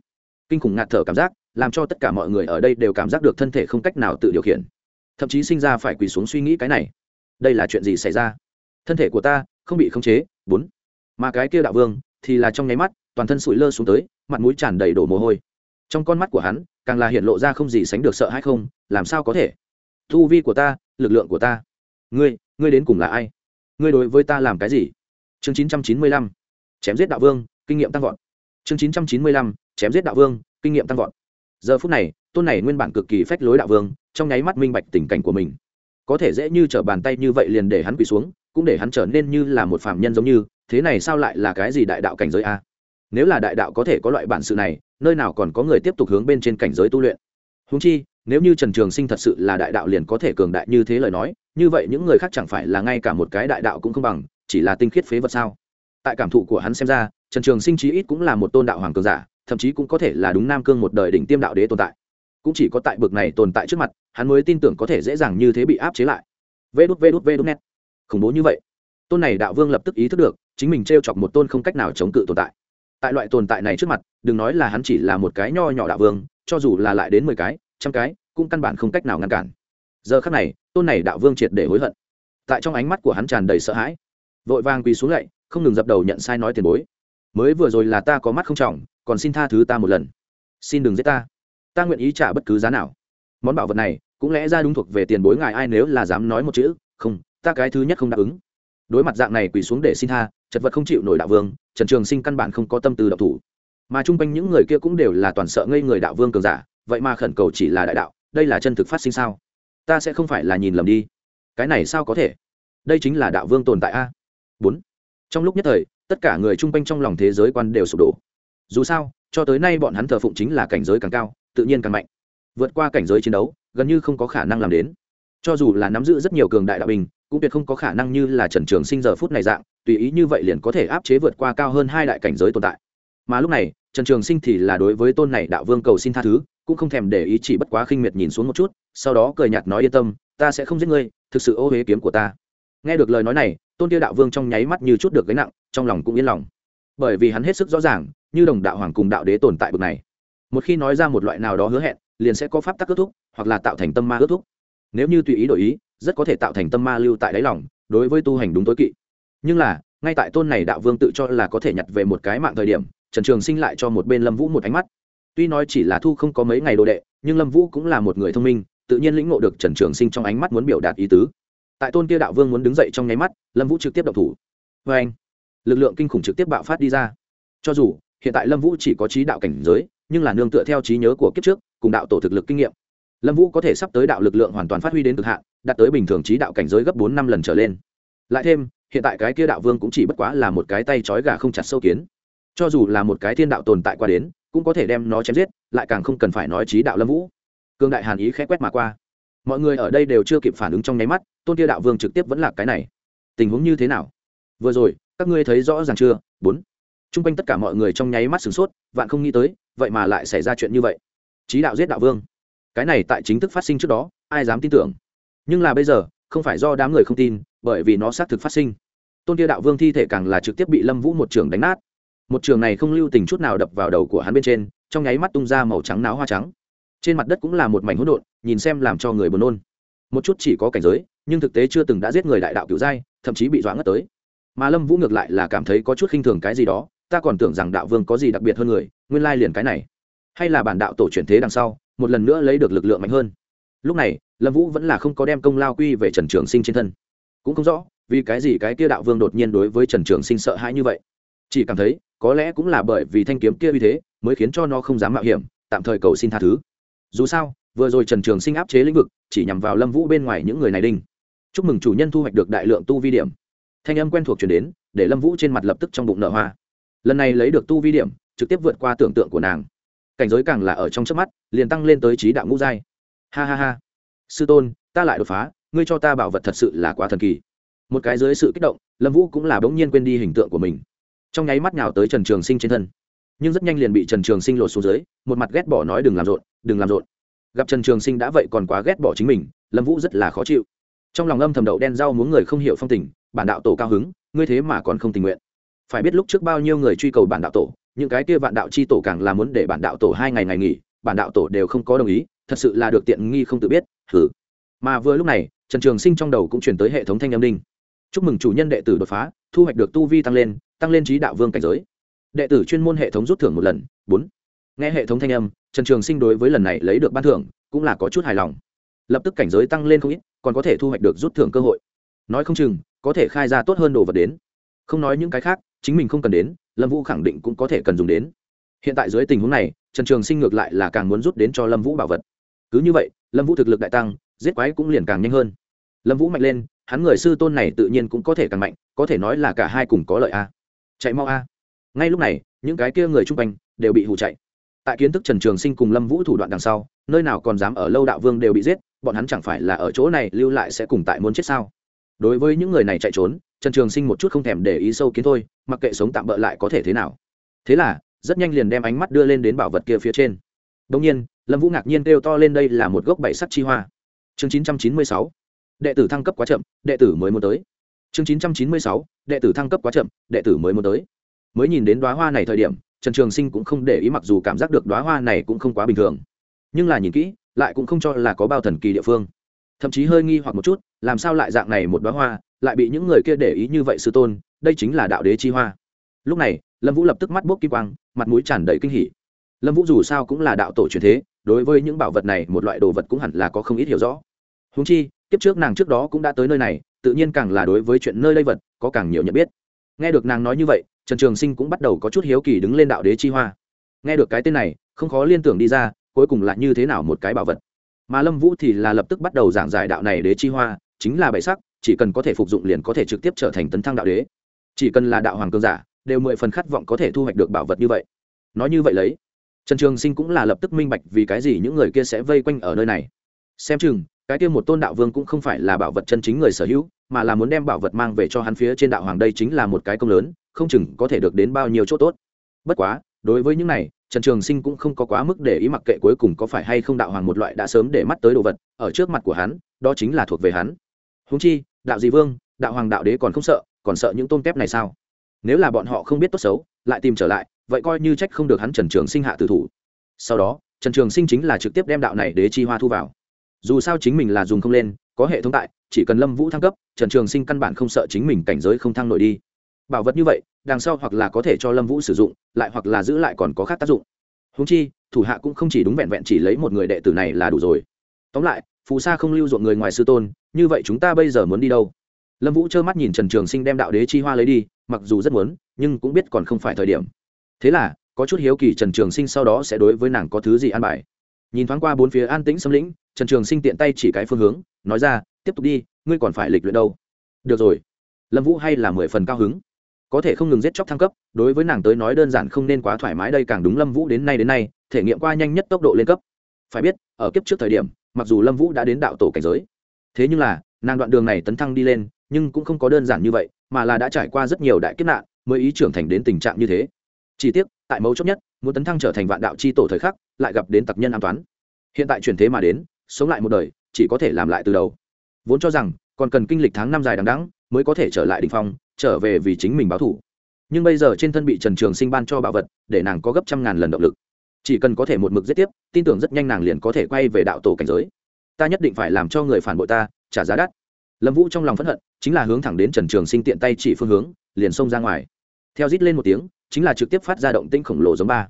Kinh khủng ngạt thở cảm giác, làm cho tất cả mọi người ở đây đều cảm giác được thân thể không cách nào tự điều khiển. Thậm chí sinh ra phải quỳ xuống suy nghĩ cái này. Đây là chuyện gì xảy ra? Thân thể của ta không bị khống chế, bốn. Mà cái kia đạo vương thì là trong nháy mắt, toàn thân sụi lơ xuống tới, mặt mũi tràn đầy đổ mồ hôi. Trong con mắt của hắn, càng là hiện lộ ra không gì sánh được sợ hay không, làm sao có thể? Thu vi của ta, lực lượng của ta. Ngươi ngươi đến cùng là ai? Ngươi đối với ta làm cái gì? Chương chín trăm chín mươi lăm, chém giết đạo vương, kinh nghiệm tăng vọt. Chương chín trăm chín mươi lăm, chém giết đạo vương, kinh nghiệm tăng vọt. Giờ phút này, tôn này nguyên bản cực kỳ phách lối đạo vương, trong nháy mắt minh bạch tình cảnh của mình. Có thể dễ như t r ở bàn tay như vậy liền để hắn quỳ xuống, cũng để hắn trở nên như là một phạm nhân giống như, thế này sao lại là cái gì đại đạo cảnh giới a? Nếu là đại đạo có thể có loại bản sự này, nơi nào còn có người tiếp tục hướng bên trên cảnh giới tu luyện? Húng chi nếu như trần trường sinh thật sự là đại đạo liền có thể cường đại như thế lời nói, như vậy những người khác chẳng phải là ngay cả một cái đại đạo cũng không bằng, chỉ là tinh khiết phế vật sao? Tại cảm thụ của hắn xem ra, trần trường sinh chí ít cũng là một tôn đạo hoàng cường giả, thậm chí cũng có thể là đúng nam cương một đời đỉnh tiêm đạo đế tồn tại. Cũng chỉ có tại bực này tồn tại trước mặt, hắn mới tin tưởng có thể dễ dàng như thế bị áp chế lại. Vê đút vê đút vê đút net. Khủng bố như vậy. Tôn này đạo vương lập tức ý thức được, chính mình t r e o chọc một tôn không cách nào chống cự tồn tại. Tại loại tồn tại này trước mặt, đừng nói là hắn chỉ là một cái nho nhỏ đạo vương, cho dù là lại đến mười cái trăm cái, cũng căn bản không cách nào ngăn cản. Giờ khắc này, tôn này đạo vương triệt để hối hận. Tại trong ánh mắt của hắn tràn đầy sợ hãi. Vội vàng quỳ xuống lạy không ngừng dập đầu nhận sai nói tiền bối. Mới vừa rồi là ta có mắt không trọng, còn xin tha thứ ta một lần. Xin đừng giết ta. Ta nguyện ý trả bất cứ giá nào. Món bảo vật này, cũng lẽ ra đúng thuộc về tiền bối ngài ai nếu là dám nói một chữ, không, ta cái thứ nhất không đáp ứng. Đối mặt dạng này quỳ xuống để xin tha, chật vật không chịu nổi đạo vương, trần trường sinh căn bản không có tâm từ độc thủ. Mà chung quanh những người kia cũng đều là toàn sợ ngây người đạo vương cường giả vậy mà khẩn cầu chỉ là đại đạo, đây là chân thực phát sinh sao? Ta sẽ không phải là nhìn lầm đi. Cái này sao có thể? Đây chính là đạo vương tồn tại a. Bốn. Trong lúc nhất thời, tất cả người chung quanh trong lòng thế giới quan đều sụp đổ. Dù sao, cho tới nay bọn hắn thờ phụng chính là cảnh giới càng cao, tự nhiên càng mạnh. Vượt qua cảnh giới chiến đấu, gần như không có khả năng làm đến. Cho dù là nắm giữ rất nhiều cường đại đạo bình cũng tuyệt không có khả năng như là trần trường sinh giờ phút này dạng, tùy ý như vậy liền có thể áp chế vượt qua cao hơn hai đại cảnh giới tồn tại. Mà lúc này, trần trường sinh thì là đối với tôn này đạo vương cầu xin tha thứ cũng không thèm để ý chỉ bất quá khinh miệt nhìn xuống một chút, sau đó cười nhạt nói yên tâm, ta sẽ không giết ngươi, thực sự ô huế kiếm của ta. Nghe được lời nói này, tôn kia đạo vương trong nháy mắt như chút được gánh nặng, trong lòng cũng yên lòng. Bởi vì hắn hết sức rõ ràng, như đồng đạo hoàng cùng đạo đế tồn tại bực này. Một khi nói ra một loại nào đó hứa hẹn, liền sẽ có pháp tắc ước thúc, hoặc là tạo thành tâm ma ước thúc. Nếu như tùy ý đổi ý, rất có thể tạo thành tâm ma lưu tại đáy lòng, đối với tu hành đúng tối kỵ. Nhưng là, ngay tại tôn này đạo vương tự cho là có thể nhặt về một cái mạng thời điểm, trần trường sinh lại cho một bên lâm vũ một ánh mắt tuy nói chỉ là thu không có mấy ngày đồ đệ, nhưng lâm vũ cũng là một người thông minh, tự nhiên lĩnh ngộ được trần trường sinh trong ánh mắt muốn biểu đạt ý tứ. Tại tôn kia đạo vương muốn đứng dậy trong nháy mắt, lâm vũ trực tiếp đập thủ. Vê anh, lực lượng kinh khủng trực tiếp bạo phát đi ra. Cho dù, hiện tại lâm vũ chỉ có trí đạo cảnh giới, nhưng là nương tựa theo trí nhớ của kiếp trước, cùng đạo tổ thực lực kinh nghiệm. Lâm vũ có thể sắp tới đạo lực lượng hoàn toàn phát huy đến cực hạn, đạt tới bình thường trí đạo cảnh giới gấp bốn năm lần trở lên. Lại thêm, hiện tại cái kia đạo vương cũng chỉ bất quá là một cái tay trói gà không chặt sâu kiến. Cho dù là một cái thiên đạo tồn tại qua đến cũng có thể đem nó chém giết, lại càng không cần phải nói trí đạo lâm vũ. Cương đại hàn ý khẽ quét mà qua. Mọi người ở đây đều chưa kịp phản ứng trong nháy mắt, tôn kia đạo vương trực tiếp vẫn là cái này. Tình huống như thế nào? Vừa rồi, các ngươi thấy rõ ràng chưa? Bốn. T r u n g quanh tất cả mọi người trong nháy mắt sửng sốt, vạn không nghĩ tới, vậy mà lại xảy ra chuyện như vậy. Trí đạo giết đạo vương. Cái này tại chính thức phát sinh trước đó, ai dám tin tưởng? Nhưng là bây giờ, không phải do đám người không tin, bởi vì nó xác thực phát sinh. Tôn kia đạo vương thi thể càng là trực tiếp bị lâm vũ một trường đánh nát một trường này không lưu tình chút nào đập vào đầu của hắn bên trên, trong nháy mắt tung ra màu trắng náo hoa trắng. Trên mặt đất cũng là một mảnh hỗn độn, nhìn xem làm cho người buồn nôn. Một chút chỉ có cảnh giới, nhưng thực tế chưa từng đã giết người đại đạo cựu giai, thậm chí bị doãn ngất tới. Mà lâm vũ ngược lại là cảm thấy có chút khinh thường cái gì đó, ta còn tưởng rằng đạo vương có gì đặc biệt hơn người, nguyên lai liền cái này. Hay là bản đạo tổ chuyển thế đằng sau, một lần nữa lấy được lực lượng mạnh hơn. Lúc này, lâm vũ vẫn là không có đem công lao quy về trần trường sinh trên thân. Cũng không rõ, vì cái gì cái kia đạo vương đột nhiên đối với trần trường sinh sợ hãi như vậy. Chỉ cảm thấy có lẽ cũng là bởi vì thanh kiếm kia uy thế mới khiến cho nó không dám mạo hiểm, tạm thời cầu xin tha thứ. Dù sao, vừa rồi trần trường sinh áp chế lĩnh vực, chỉ nhằm vào lâm vũ bên ngoài những người này đinh. Chúc mừng chủ nhân thu hoạch được đại lượng tu vi điểm. Thanh âm quen thuộc chuyển đến, để lâm vũ trên mặt lập tức trong bụng nở hoa. Lần này lấy được tu vi điểm, trực tiếp vượt qua tưởng tượng của nàng. Cảnh giới càng là ở trong trước mắt, liền tăng lên tới trí đạo ngũ giai. Ha ha ha. Sư tôn, ta lại đột phá, ngươi cho ta bảo vật thật sự là quá thần kỳ. Một cái dưới sự kích động, lâm vũ cũng là bỗng nhiên quên đi hình tượng của mình trong nháy mắt nào tới trần trường sinh trên thân. Nhưng rất nhanh liền bị trần trường sinh lột xuống dưới, một mặt ghét bỏ nói đừng làm rộn, đừng làm rộn. Gặp trần trường sinh đã vậy còn quá ghét bỏ chính mình, lâm vũ rất là khó chịu. Trong lòng âm thầm đậu đen rau muốn người không hiểu phong tình, bản đạo tổ cao hứng, ngươi thế mà còn không tình nguyện. Phải biết lúc trước bao nhiêu người truy cầu bản đạo tổ, những cái kia vạn đạo c h i tổ càng là muốn để bản đạo tổ hai ngày ngày nghỉ, bản đạo tổ đều không có đồng ý, thật sự là được tiện nghi không tự biết thử mà vừa lúc này, trần trường sinh trong đầu cũng chuyển tới hệ thống thanh âm đinh. Chúc mừng chủ nhân đệ tử đột phá, thu hoạch được tu vi tăng lên tăng lên trí đạo vương cảnh giới. Đệ tử chuyên môn hệ thống rút thưởng một lần, bốn. Nghe hệ thống thanh âm, trần trường sinh đối với lần này lấy được ban thưởng cũng là có chút hài lòng. Lập tức cảnh giới tăng lên không ít, còn có thể thu hoạch được rút thưởng cơ hội. Nói không chừng, có thể khai ra tốt hơn đồ vật đến. Không nói những cái khác, chính mình không cần đến, lâm vũ khẳng định cũng có thể cần dùng đến. Hiện tại dưới tình huống này, trần trường sinh ngược lại là càng muốn rút đến cho lâm vũ bảo vật. Cứ như vậy, lâm vũ thực lực đại tăng, giết quái cũng liền càng nhanh hơn. Lâm vũ mạnh lên, hắn người sư tôn này tự nhiên cũng có thể càng mạnh, có thể nói là cả hai cùng có lợi a chạy mau a. Ngay lúc này, những cái kia người chung quanh đều bị hù chạy. Tại kiến thức trần trường sinh cùng lâm vũ thủ đoạn đằng sau, nơi nào còn dám ở lâu đạo vương đều bị giết, bọn hắn chẳng phải là ở chỗ này lưu lại sẽ cùng tại muốn chết sao? Đối với những người này chạy trốn, trần trường sinh một chút không thèm để ý sâu kiến thôi, mặc kệ sống tạm bỡ lại có thể thế nào. Thế là, rất nhanh liền đem ánh mắt đưa lên đến bảo vật kia phía trên. Đông nhiên, lâm vũ ngạc nhiên kêu to lên đây là một gốc bảy sắt chi hoa. Chương chín trăm chín mươi sáu. Đệ tử thăng cấp quá chậm, đệ tử mới muốn tới. Chương chín trăm chín mươi sáu đệ tử thăng cấp quá chậm, đệ tử mới muốn tới. Mới nhìn đến đoá hoa này thời điểm, trần trường sinh cũng không để ý mặc dù cảm giác được đoá hoa này cũng không quá bình thường. Nhưng là nhìn kỹ, lại cũng không cho là có bao thần kỳ địa phương. Thậm chí hơi nghi hoặc một chút, làm sao lại dạng này một đoá hoa, lại bị những người kia để ý như vậy sư tôn, đây chính là đạo đế chi hoa. Lúc này, lâm vũ lập tức mắt bốc kim quang, mặt mũi tràn đầy kinh hỉ. Lâm vũ dù sao cũng là đạo tổ truyền thế, đối với những bảo vật này một loại đồ vật cũng hẳn là có không ít hiểu rõ. Húng chi, kiếp trước nàng trước đó cũng đã tới nơi này, tự nhiên càng là đối với chuyện nơi đây vật có càng nhiều nhận biết. Nghe được nàng nói như vậy, trần trường sinh cũng bắt đầu có chút hiếu kỳ đứng lên đạo đế chi hoa. Nghe được cái tên này, không khó liên tưởng đi ra, cuối cùng là như thế nào một cái bảo vật. Mà lâm vũ thì là lập tức bắt đầu giảng giải đạo này đế chi hoa, chính là bảy sắc, chỉ cần có thể phục dụng liền có thể trực tiếp trở thành tấn thăng đạo đế. Chỉ cần là đạo hoàng cương giả, đều mười phần khát vọng có thể thu hoạch được bảo vật như vậy. Nói như vậy lấy, trần trường sinh cũng là lập tức minh bạch vì cái gì những người kia sẽ vây quanh ở nơi này. Xem chừng, cái kia một tôn đạo vương cũng không phải là bảo vật chân chính người sở hữu mà là muốn đem bảo vật mang về cho hắn phía trên đạo hoàng đây chính là một cái công lớn, không chừng có thể được đến bao nhiêu chỗ tốt. Bất quá, đối với những này, trần trường sinh cũng không có quá mức để ý mặc kệ cuối cùng có phải hay không đạo hoàng một loại đã sớm để mắt tới đồ vật, ở trước mặt của hắn, đó chính là thuộc về hắn. Húng chi, đạo dị vương, đạo hoàng đạo đế còn không sợ, còn sợ những tôm tép này sao? Nếu là bọn họ không biết tốt xấu, lại tìm trở lại, vậy coi như trách không được hắn trần trường sinh hạ tử thủ. Sau đó, trần trường sinh chính là trực tiếp đem đạo này đế chi hoa thu vào. Dù sao chính mình là dùng không lên có hệ thống tại, chỉ cần lâm vũ thăng cấp, trần trường sinh căn bản không sợ chính mình cảnh giới không thăng nổi đi. Bảo vật như vậy, đằng sau hoặc là có thể cho lâm vũ sử dụng, lại hoặc là giữ lại còn có khác tác dụng. Húng chi, thủ hạ cũng không chỉ đúng vẹn vẹn chỉ lấy một người đệ tử này là đủ rồi. Tóm lại, phù sa không lưu ruộng người ngoài sư tôn, như vậy chúng ta bây giờ muốn đi đâu? Lâm vũ trơ mắt nhìn trần trường sinh đem đạo đế chi hoa lấy đi, mặc dù rất muốn, nhưng cũng biết còn không phải thời điểm. Thế là, có chút hiếu kỳ trần trường sinh sau đó sẽ đối với nàng có thứ gì an bài. Nhìn thoáng qua bốn phía an tĩnh xâm lĩnh trần trường sinh tiện tay chỉ cái phương hướng, nói ra, tiếp tục đi, ngươi còn phải lịch luyện đâu. Được rồi. Lâm vũ hay là mười phần cao hứng. Có thể không ngừng giết chóc thăng cấp, đối với nàng tới nói đơn giản không nên quá thoải mái đây càng đúng lâm vũ đến nay đến nay, thể nghiệm qua nhanh nhất tốc độ lên cấp. Phải biết, ở kiếp trước thời điểm, mặc dù lâm vũ đã đến đạo tổ cảnh giới, thế nhưng là, nàng đoạn đường này tấn thăng đi lên, nhưng cũng không có đơn giản như vậy, mà là đã trải qua rất nhiều đại kiếp nạn, mới ý trưởng thành đến tình trạng như thế. Chỉ tiếc, tại mấu chốt nhất, muốn tấn thăng trở thành vạn đạo c h i tổ thời khắc, lại gặp đến tặc nhân an toán hiện tại chuyển thế mà đến sống lại một đời, chỉ có thể làm lại từ đầu. Vốn cho rằng, còn cần kinh lịch tháng năm dài đằng đẵng mới có thể trở lại đ ỉ n h phong, trở về vì chính mình báo thủ. Nhưng bây giờ trên thân bị trần trường sinh ban cho bảo vật, để nàng có gấp trăm ngàn lần động lực. Chỉ cần có thể một mực giết tiếp, tin tưởng rất nhanh nàng liền có thể quay về đạo tổ cảnh giới. Ta nhất định phải làm cho người phản bội ta, trả giá đắt. Lâm vũ trong lòng phẫn hận, chính là hướng thẳng đến trần trường sinh tiện tay chỉ phương hướng, liền xông ra ngoài. Theo rít lên một tiếng, chính là trực tiếp phát ra động tĩnh khổng lồ giống ba.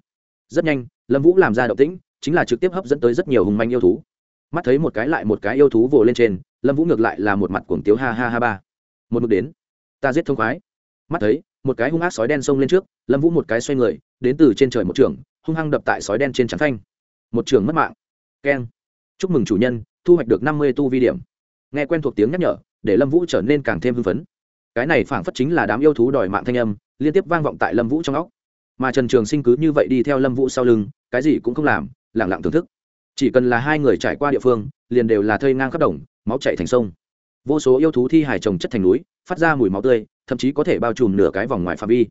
Rất nhanh, lâm vũ làm ra động tĩnh, chính là trực tiếp hấp dẫn tới rất nhiều hùng manh yêu thú mắt thấy một cái lại một cái yêu thú vồ lên trên, lâm vũ ngược lại là một mặt cuồng tiếu ha ha ha ba. Một mực đến. Ta giết thông khoái. Mắt thấy, một cái hung ác sói đen xông lên trước, lâm vũ một cái xoay người, đến từ trên trời một trường, hung hăng đập tại sói đen trên trắng thanh. một trường mất mạng. Keng. Chúc mừng chủ nhân, thu hoạch được năm mươi tu vi điểm. Nghe quen thuộc tiếng nhắc nhở, để lâm vũ trở nên càng thêm hưng phấn. Cái này phảng phất chính là đám yêu thú đòi mạng thanh âm, liên tiếp vang vọng tại lâm vũ trong óc. Mà trần trường sinh cứ như vậy đi theo lâm vũ sau lưng, cái gì cũng không làm lẳng lặng thưởng thức chỉ cần là hai người trải qua địa phương, liền đều là thây ngang khắp đồng, máu chạy thành sông. Vô số yêu thú thi hải trồng chất thành núi, phát ra mùi máu tươi, thậm chí có thể bao trùm nửa cái vòng ngoài phạm vi.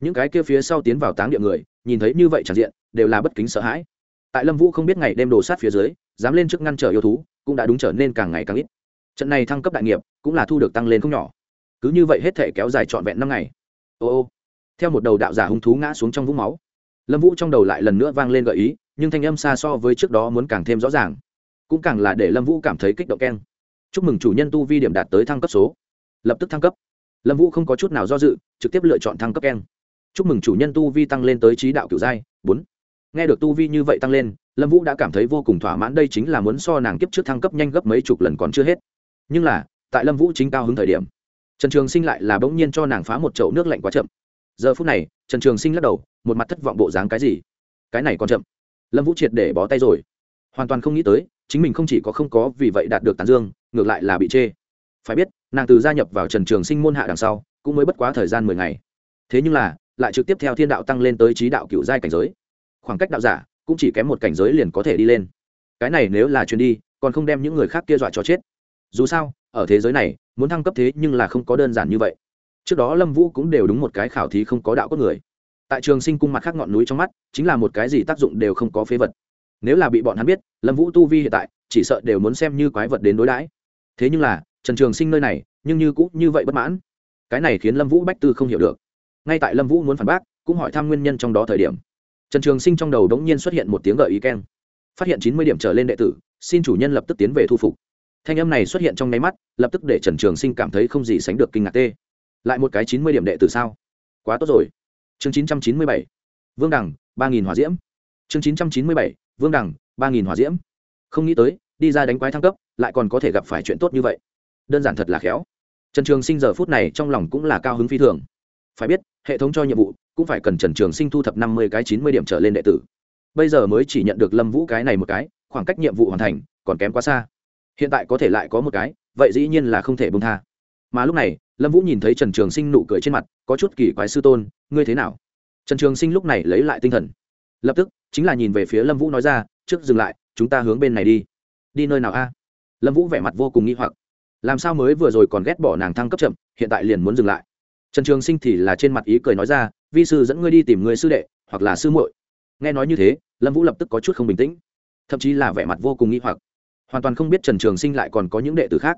Những cái kia phía sau tiến vào táng địa người, nhìn thấy như vậy tràn diện, đều là bất kính sợ hãi. Tại lâm vũ không biết ngày đêm đồ sát phía dưới, dám lên trước ngăn trở yêu thú, cũng đã đúng trở nên càng ngày càng ít. Trận này thăng cấp đại nghiệp, cũng là thu được tăng lên không nhỏ. Cứ như vậy hết thể kéo dài trọn vẹn năm ngày. Ô ô. Theo một đầu đạo giả hung thú ngã xuống trong vũng máu, lâm vũ trong đầu lại lần nữa vang lên gợi ý nhưng thanh âm xa so với trước đó muốn càng thêm rõ ràng, cũng càng là để lâm vũ cảm thấy kích động keng. Chúc mừng chủ nhân tu vi điểm đạt tới thăng cấp số. Lập tức thăng cấp. Lâm vũ không có chút nào do dự, trực tiếp lựa chọn thăng cấp keng. Chúc mừng chủ nhân tu vi tăng lên tới trí đạo kiểu giai, bốn. Nghe được tu vi như vậy tăng lên, lâm vũ đã cảm thấy vô cùng thỏa mãn, đây chính là muốn so nàng kiếp trước thăng cấp nhanh gấp mấy chục lần còn chưa hết. Nhưng là, tại lâm vũ chính cao hứng thời điểm, trần trường sinh lại là bỗng nhiên cho nàng phá một chậu nước lạnh quá chậm. Giờ phút này, trần trường sinh lắc đầu, một mặt thất vọng bộ dáng cái gì? Cái này còn chậm lâm vũ triệt để bó tay rồi. Hoàn toàn không nghĩ tới, chính mình không chỉ có không có vì vậy đạt được tàn dương, ngược lại là bị chê. Phải biết, nàng từ gia nhập vào trần trường sinh môn hạ đằng sau, cũng mới bất quá thời gian mười ngày. Thế nhưng là, lại trực tiếp theo thiên đạo tăng lên tới trí đạo cựu giai cảnh giới. Khoảng cách đạo giả, cũng chỉ kém một cảnh giới liền có thể đi lên. Cái này nếu là chuyến đi, còn không đem những người khác kia dọa cho chết. Dù sao, ở thế giới này, muốn thăng cấp thế nhưng là không có đơn giản như vậy. Trước đó lâm vũ cũng đều đúng một cái khảo thí không có đạo cốt người tại trường sinh cung mặt khác ngọn núi trong mắt, chính là một cái gì tác dụng đều không có phế vật. Nếu là bị bọn hắn biết, lâm vũ tu vi hiện tại, chỉ sợ đều muốn xem như quái vật đến đối đãi. Thế nhưng là, trần trường sinh nơi này, nhưng như cũ như vậy bất mãn. Cái này khiến lâm vũ bách tư không hiểu được. Ngay tại lâm vũ muốn phản bác, cũng hỏi thăm nguyên nhân trong đó thời điểm. Trần trường sinh trong đầu đ ố n g nhiên xuất hiện một tiếng gợi ý keng. Phát hiện chín mươi điểm trở lên đệ tử, xin chủ nhân lập tức tiến về thu phục. Thanh âm này xuất hiện trong nháy mắt, lập tức để trần trường sinh cảm thấy không gì sánh được kinh ngạc tê. Lại một cái chín mươi điểm đệ tử sao? Quá tốt rồi chương chín trăm chín mươi bảy, vương đằng, ba nghìn hòa diễm. Chương chín trăm chín mươi bảy, vương đằng, ba nghìn hòa diễm. Không nghĩ tới, đi ra đánh quái thăng cấp, lại còn có thể gặp phải chuyện tốt như vậy. Đơn giản thật là khéo. Trần trường sinh giờ phút này trong lòng cũng là cao hứng phi thường. Phải biết, hệ thống cho nhiệm vụ cũng phải cần trần trường sinh thu thập năm mươi cái chín mươi điểm trở lên đệ tử. Bây giờ mới chỉ nhận được lâm vũ cái này một cái, khoảng cách nhiệm vụ hoàn thành còn kém quá xa. Hiện tại có thể lại có một cái, vậy dĩ nhiên là không thể bông tha. Mà lúc này lâm vũ nhìn thấy trần trường sinh nụ cười trên mặt, có chút kỳ quái sư tôn, ngươi thế nào? Trần trường sinh lúc này lấy lại tinh thần. Lập tức, chính là nhìn về phía lâm vũ nói ra, trước dừng lại, chúng ta hướng bên này đi. Đi nơi nào a? Lâm vũ vẻ mặt vô cùng nghi hoặc. Làm sao mới vừa rồi còn ghét bỏ nàng thăng cấp chậm, hiện tại liền muốn dừng lại? Trần trường sinh thì là trên mặt ý cười nói ra, vi sư dẫn ngươi đi tìm người sư đệ, hoặc là sư muội. Nghe nói như thế, lâm vũ lập tức có chút không bình tĩnh, thậm chí là vẻ mặt vô cùng nghi hoặc. Hoàn toàn không biết trần trường sinh lại còn có những đệ tử khác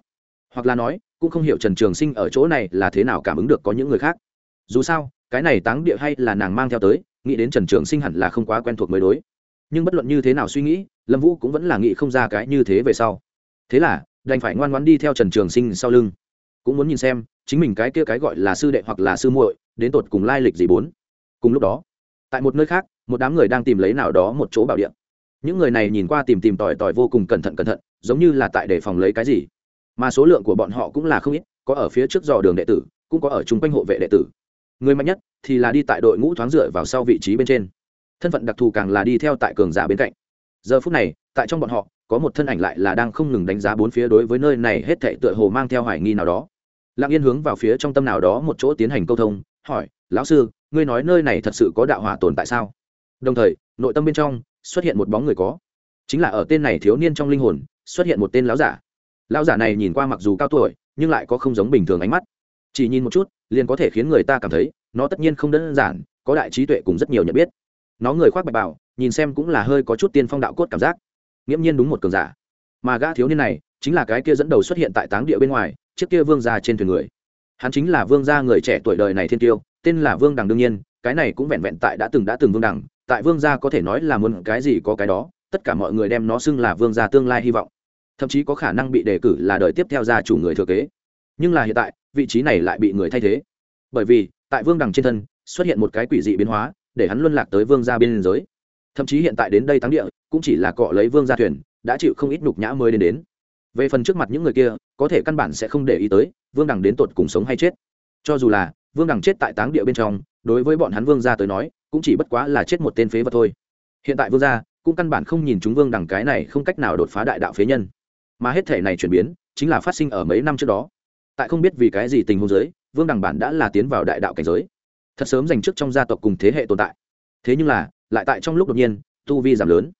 hoặc là nói, cũng không hiểu trần trường sinh ở chỗ này là thế nào cảm ứng được có những người khác. Dù sao, cái này táng địa hay là nàng mang theo tới, nghĩ đến trần trường sinh hẳn là không quá quen thuộc mới đối. Nhưng bất luận như thế nào suy nghĩ, lâm vũ cũng vẫn là nghĩ không ra cái như thế về sau. Thế là, đành phải ngoan ngoan đi theo trần trường sinh sau lưng. Cũng muốn nhìn xem, chính mình cái kia cái gọi là sư đệ hoặc là sư muội, đến tột cùng lai lịch gì bốn. Cùng lúc đó, tại một nơi khác, một đám người đang tìm lấy nào đó một chỗ bảo địa. Những người này nhìn qua tìm tìm tòi tòi vô cùng cẩn thận cẩn thận, giống như là tại để phòng lấy cái gì mà số lượng của bọn họ cũng là không ít, có ở phía trước dò đường đệ tử, cũng có ở chung quanh hộ vệ đệ tử. Người mạnh nhất thì là đi tại đội ngũ thoáng dựa vào sau vị trí bên trên. Thân phận đặc thù càng là đi theo tại cường giả bên cạnh. Giờ phút này, tại trong bọn họ, có một thân ảnh lại là đang không ngừng đánh giá bốn phía đối với nơi này hết thệ tựa hồ mang theo hoài nghi nào đó. Lặng yên hướng vào phía trong tâm nào đó một chỗ tiến hành câu thông, hỏi, lão sư, ngươi nói nơi này thật sự có đạo hỏa tồn tại sao? Đồng thời, nội tâm bên trong xuất hiện một bóng người có. Chính là ở tên này thiếu niên trong linh hồn, xuất hiện một tên lão giả lão giả này nhìn qua mặc dù cao tuổi, nhưng lại có không giống bình thường ánh mắt. Chỉ nhìn một chút, liền có thể khiến người ta cảm thấy, nó tất nhiên không đơn giản, có đại trí tuệ cùng rất nhiều nhận biết. Nó người khoác bạch bảo nhìn xem cũng là hơi có chút tiên phong đạo cốt cảm giác. Nghiễm nhiên đúng một cường giả. Mà gã thiếu niên này, chính là cái kia dẫn đầu xuất hiện tại táng địa bên ngoài, chiếc kia vương gia trên thuyền người. Hắn chính là vương gia người trẻ tuổi đời này thiên tiêu, tên là vương đằng đương nhiên, cái này cũng vẹn vẹn tại đã từng đã từng vương đằng, tại vương gia có thể nói là muốn cái gì có cái đó, tất cả mọi người đem nó xưng là vương gia tương lai hy vọng thậm chí có khả năng bị đề cử là đời tiếp theo gia chủ người thừa kế. Nhưng là hiện tại, vị trí này lại bị người thay thế. Bởi vì, tại vương đằng trên thân, xuất hiện một cái quỷ dị biến hóa, để hắn luân lạc tới vương gia biên giới. Thậm chí hiện tại đến đây thắng địa, cũng chỉ là cọ lấy vương gia thuyền, đã chịu không ít nhục nhã mới đến đến. Về phần trước mặt những người kia, có thể căn bản sẽ không để ý tới, vương đằng đến tột cùng sống hay chết. Cho dù là, vương đằng chết tại táng địa bên trong, đối với bọn hắn vương gia tới nói, cũng chỉ bất quá là chết một tên phế vật thôi. Hiện tại vương gia, cũng căn bản không nhìn chúng vương đằng cái này không cách nào đột phá đại đạo phế nhân mà hết thể này chuyển biến chính là phát sinh ở mấy năm trước đó. Tại không biết vì cái gì tình huống giới, vương đằng bản đã là tiến vào đại đạo cảnh giới. Thật sớm dành trước trong gia tộc cùng thế hệ tồn tại. Thế nhưng là, lại tại trong lúc đột nhiên, tu vi giảm lớn.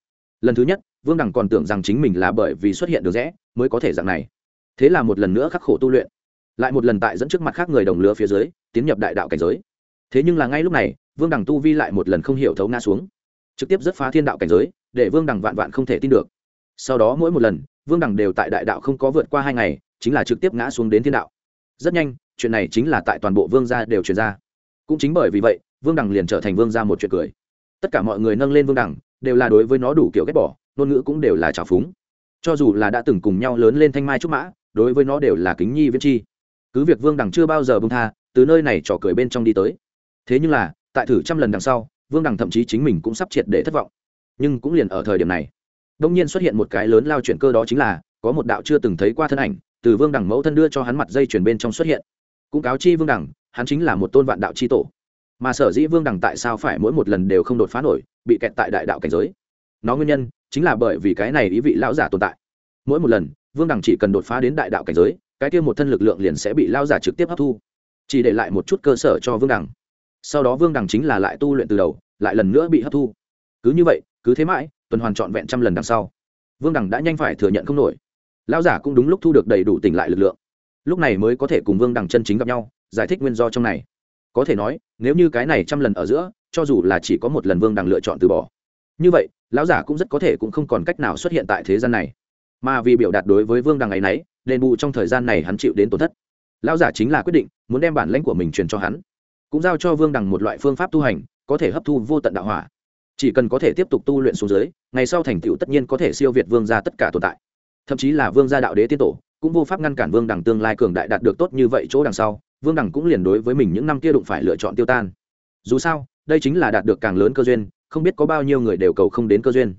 Lần thứ nhất, vương đằng còn tưởng rằng chính mình là bởi vì xuất hiện được rẽ mới có thể dạng này. Thế là một lần nữa khắc khổ tu luyện. Lại một lần tại dẫn trước mặt khác người đồng lứa phía dưới, tiến nhập đại đạo cảnh giới. Thế nhưng là ngay lúc này, vương đằng tu vi lại một lần không hiểu thấu ngã xuống. Trực tiếp rất phá thiên đạo cảnh giới, để vương đằng vạn vạn không thể tin được. Sau đó mỗi một lần vương đẳng đều tại đại đạo không có vượt qua hai ngày chính là trực tiếp ngã xuống đến thiên đạo. Rất nhanh chuyện này chính là tại toàn bộ vương gia đều truyền ra. Cũng chính bởi vì vậy vương đẳng liền trở thành vương gia một chuyện cười. Tất cả mọi người nâng lên vương đẳng, đều là đối với nó đủ kiểu ghét bỏ ngôn ngữ cũng đều là trào phúng. Cho dù là đã từng cùng nhau lớn lên thanh mai trúc mã đối với nó đều là kính nhi viễn chi. Cứ việc vương đẳng chưa bao giờ bông tha từ nơi này trò cười bên trong đi tới. Thế nhưng là tại thử trăm lần đằng sau vương đằng thậm chí chính mình cũng sắp triệt để thất vọng. Nhưng cũng liền ở thời điểm này đông nhiên xuất hiện một cái lớn lao chuyển cơ đó chính là, có một đạo chưa từng thấy qua thân ảnh, từ vương đẳng mẫu thân đưa cho hắn mặt dây chuyển bên trong xuất hiện. Cũng cáo chi vương đẳng, hắn chính là một tôn vạn đạo c h i tổ. Mà sở dĩ vương đẳng tại sao phải mỗi một lần đều không đột phá nổi, bị kẹt tại đại đạo cảnh giới? Nó nguyên nhân, chính là bởi vì cái này ý vị lão giả tồn tại. Mỗi một lần, vương đẳng chỉ cần đột phá đến đại đạo cảnh giới, cái kia một thân lực lượng liền sẽ bị lao giả trực tiếp hấp thu. Chỉ để lại một chút cơ sở cho vương đẳng. Sau đó vương đẳng chính là lại tu luyện từ đầu, lại lần nữa bị hấp thu. Cứ như vậy, cứ thế mãi tuần hoàn trọn vẹn trăm lần đằng sau. Vương đằng đã nhanh phải thừa nhận không nổi. Lão giả cũng đúng lúc thu được đầy đủ tỉnh lại lực lượng. Lúc này mới có thể cùng vương đằng chân chính gặp nhau, giải thích nguyên do trong này. Có thể nói, nếu như cái này trăm lần ở giữa, cho dù là chỉ có một lần vương đằng lựa chọn từ bỏ. Như vậy, lão giả cũng rất có thể cũng không còn cách nào xuất hiện tại thế gian này. Mà vì biểu đạt đối với vương đằng ấy nấy, đền bù trong thời gian này hắn chịu đến tổn thất. Lão giả chính là quyết định, muốn đem bản lãnh của mình truyền cho hắn, cũng giao cho vương đằng một loại phương pháp tu hành, có thể hấp thu vô tận đạo hỏa chỉ cần có thể tiếp tục tu luyện xuống dưới, ngày sau thành tựu tất nhiên có thể siêu việt vương gia tất cả tồn tại. Thậm chí là vương gia đạo đế tiên tổ, cũng vô pháp ngăn cản vương đằng tương lai cường đại đạt được tốt như vậy chỗ đằng sau, vương đằng cũng liền đối với mình những năm kia đụng phải lựa chọn tiêu tan. Dù sao, đây chính là đạt được càng lớn cơ duyên, không biết có bao nhiêu người đều cầu không đến cơ duyên.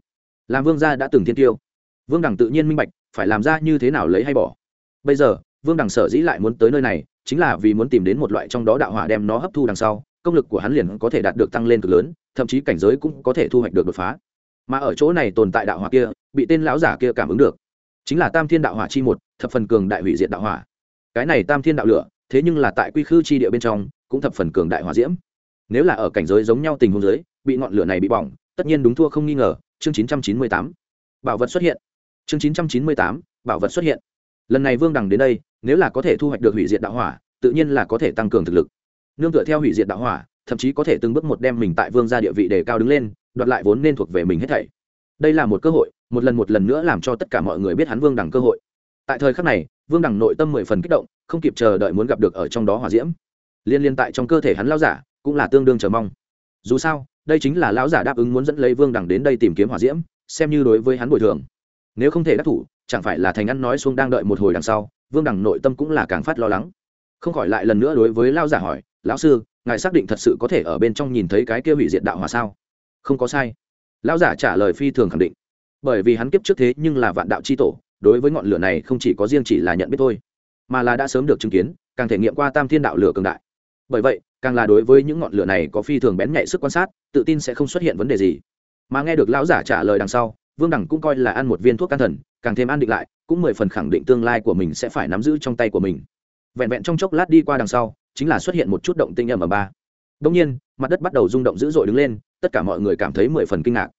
Làm vương gia đã từng thiên tiêu. Vương đằng tự nhiên minh bạch, phải làm ra như thế nào lấy hay bỏ. Bây giờ, vương đằng sở dĩ lại muốn tới nơi này, chính là vì muốn tìm đến một loại trong đó đạo hỏa đem nó hấp thu đằng sau công lực của hắn liền có thể đạt được tăng lên cực lớn, thậm chí cảnh giới cũng có thể thu hoạch được đột phá. Mà ở chỗ này tồn tại đạo hỏa kia, bị tên lão giả kia cảm ứng được. Chính là tam thiên đạo hỏa chi một, thập phần cường đại hủy diệt đạo hỏa. Cái này tam thiên đạo lửa, thế nhưng là tại quy khư chi địa bên trong, cũng thập phần cường đại hỏa diễm. Nếu là ở cảnh giới giống nhau tình huống giới bị ngọn lửa này bị bỏng, tất nhiên đúng thua không nghi ngờ, chương 998 bảo vật xuất hiện. Chương 998 bảo vật xuất hiện. Lần này vương đằng đến đây, nếu là có thể thu hoạch được hủy diệt đạo hỏa, tự nhiên là có thể tăng cường thực lực nương tựa theo hủy diệt đạo hỏa, thậm chí có thể từng bước một đem mình tại vương gia địa vị đề cao đứng lên, đoạt lại vốn nên thuộc về mình hết thảy. Đây là một cơ hội, một lần một lần nữa làm cho tất cả mọi người biết hắn vương đẳng cơ hội. Tại thời khắc này, vương đẳng nội tâm mười phần kích động, không kịp chờ đợi muốn gặp được ở trong đó hòa diễm. Liên liên tại trong cơ thể hắn lao giả, cũng là tương đương chờ mong. Dù sao, đây chính là lão giả đáp ứng muốn dẫn lấy vương đẳng đến đây tìm kiếm hòa diễm, xem như đối với hắn bồi thường. Nếu không thể đắc thủ, chẳng phải là thành ăn nói xuống đang đợi một hồi đằng sau, vương đẳng nội tâm cũng là càng phát lo lắng. Không khỏi lại lần nữa đối với lao giả hỏi lão sư, ngài xác định thật sự có thể ở bên trong nhìn thấy cái kia hủy diệt đạo hòa sao? Không có sai. Lão giả trả lời phi thường khẳng định. Bởi vì hắn kiếp trước thế nhưng là vạn đạo c h i tổ, đối với ngọn lửa này không chỉ có riêng chỉ là nhận biết thôi, mà là đã sớm được chứng kiến, càng thể nghiệm qua tam thiên đạo lửa cường đại. Bởi vậy, càng là đối với những ngọn lửa này có phi thường bén nhạy sức quan sát, tự tin sẽ không xuất hiện vấn đề gì. Mà nghe được lão giả trả lời đằng sau, vương đẳng cũng coi là ăn một viên thuốc can thần, càng thêm an định lại, cũng mười phần khẳng định tương lai của mình sẽ phải nắm giữ trong tay của mình. Vẹn vẹn trong chốc lát đi qua đằng sau chính là xuất hiện một chút động tinh âm ở ba. Đông nhiên, mặt đất bắt đầu rung động dữ dội đứng lên, tất cả mọi người cảm thấy mười phần kinh ngạc.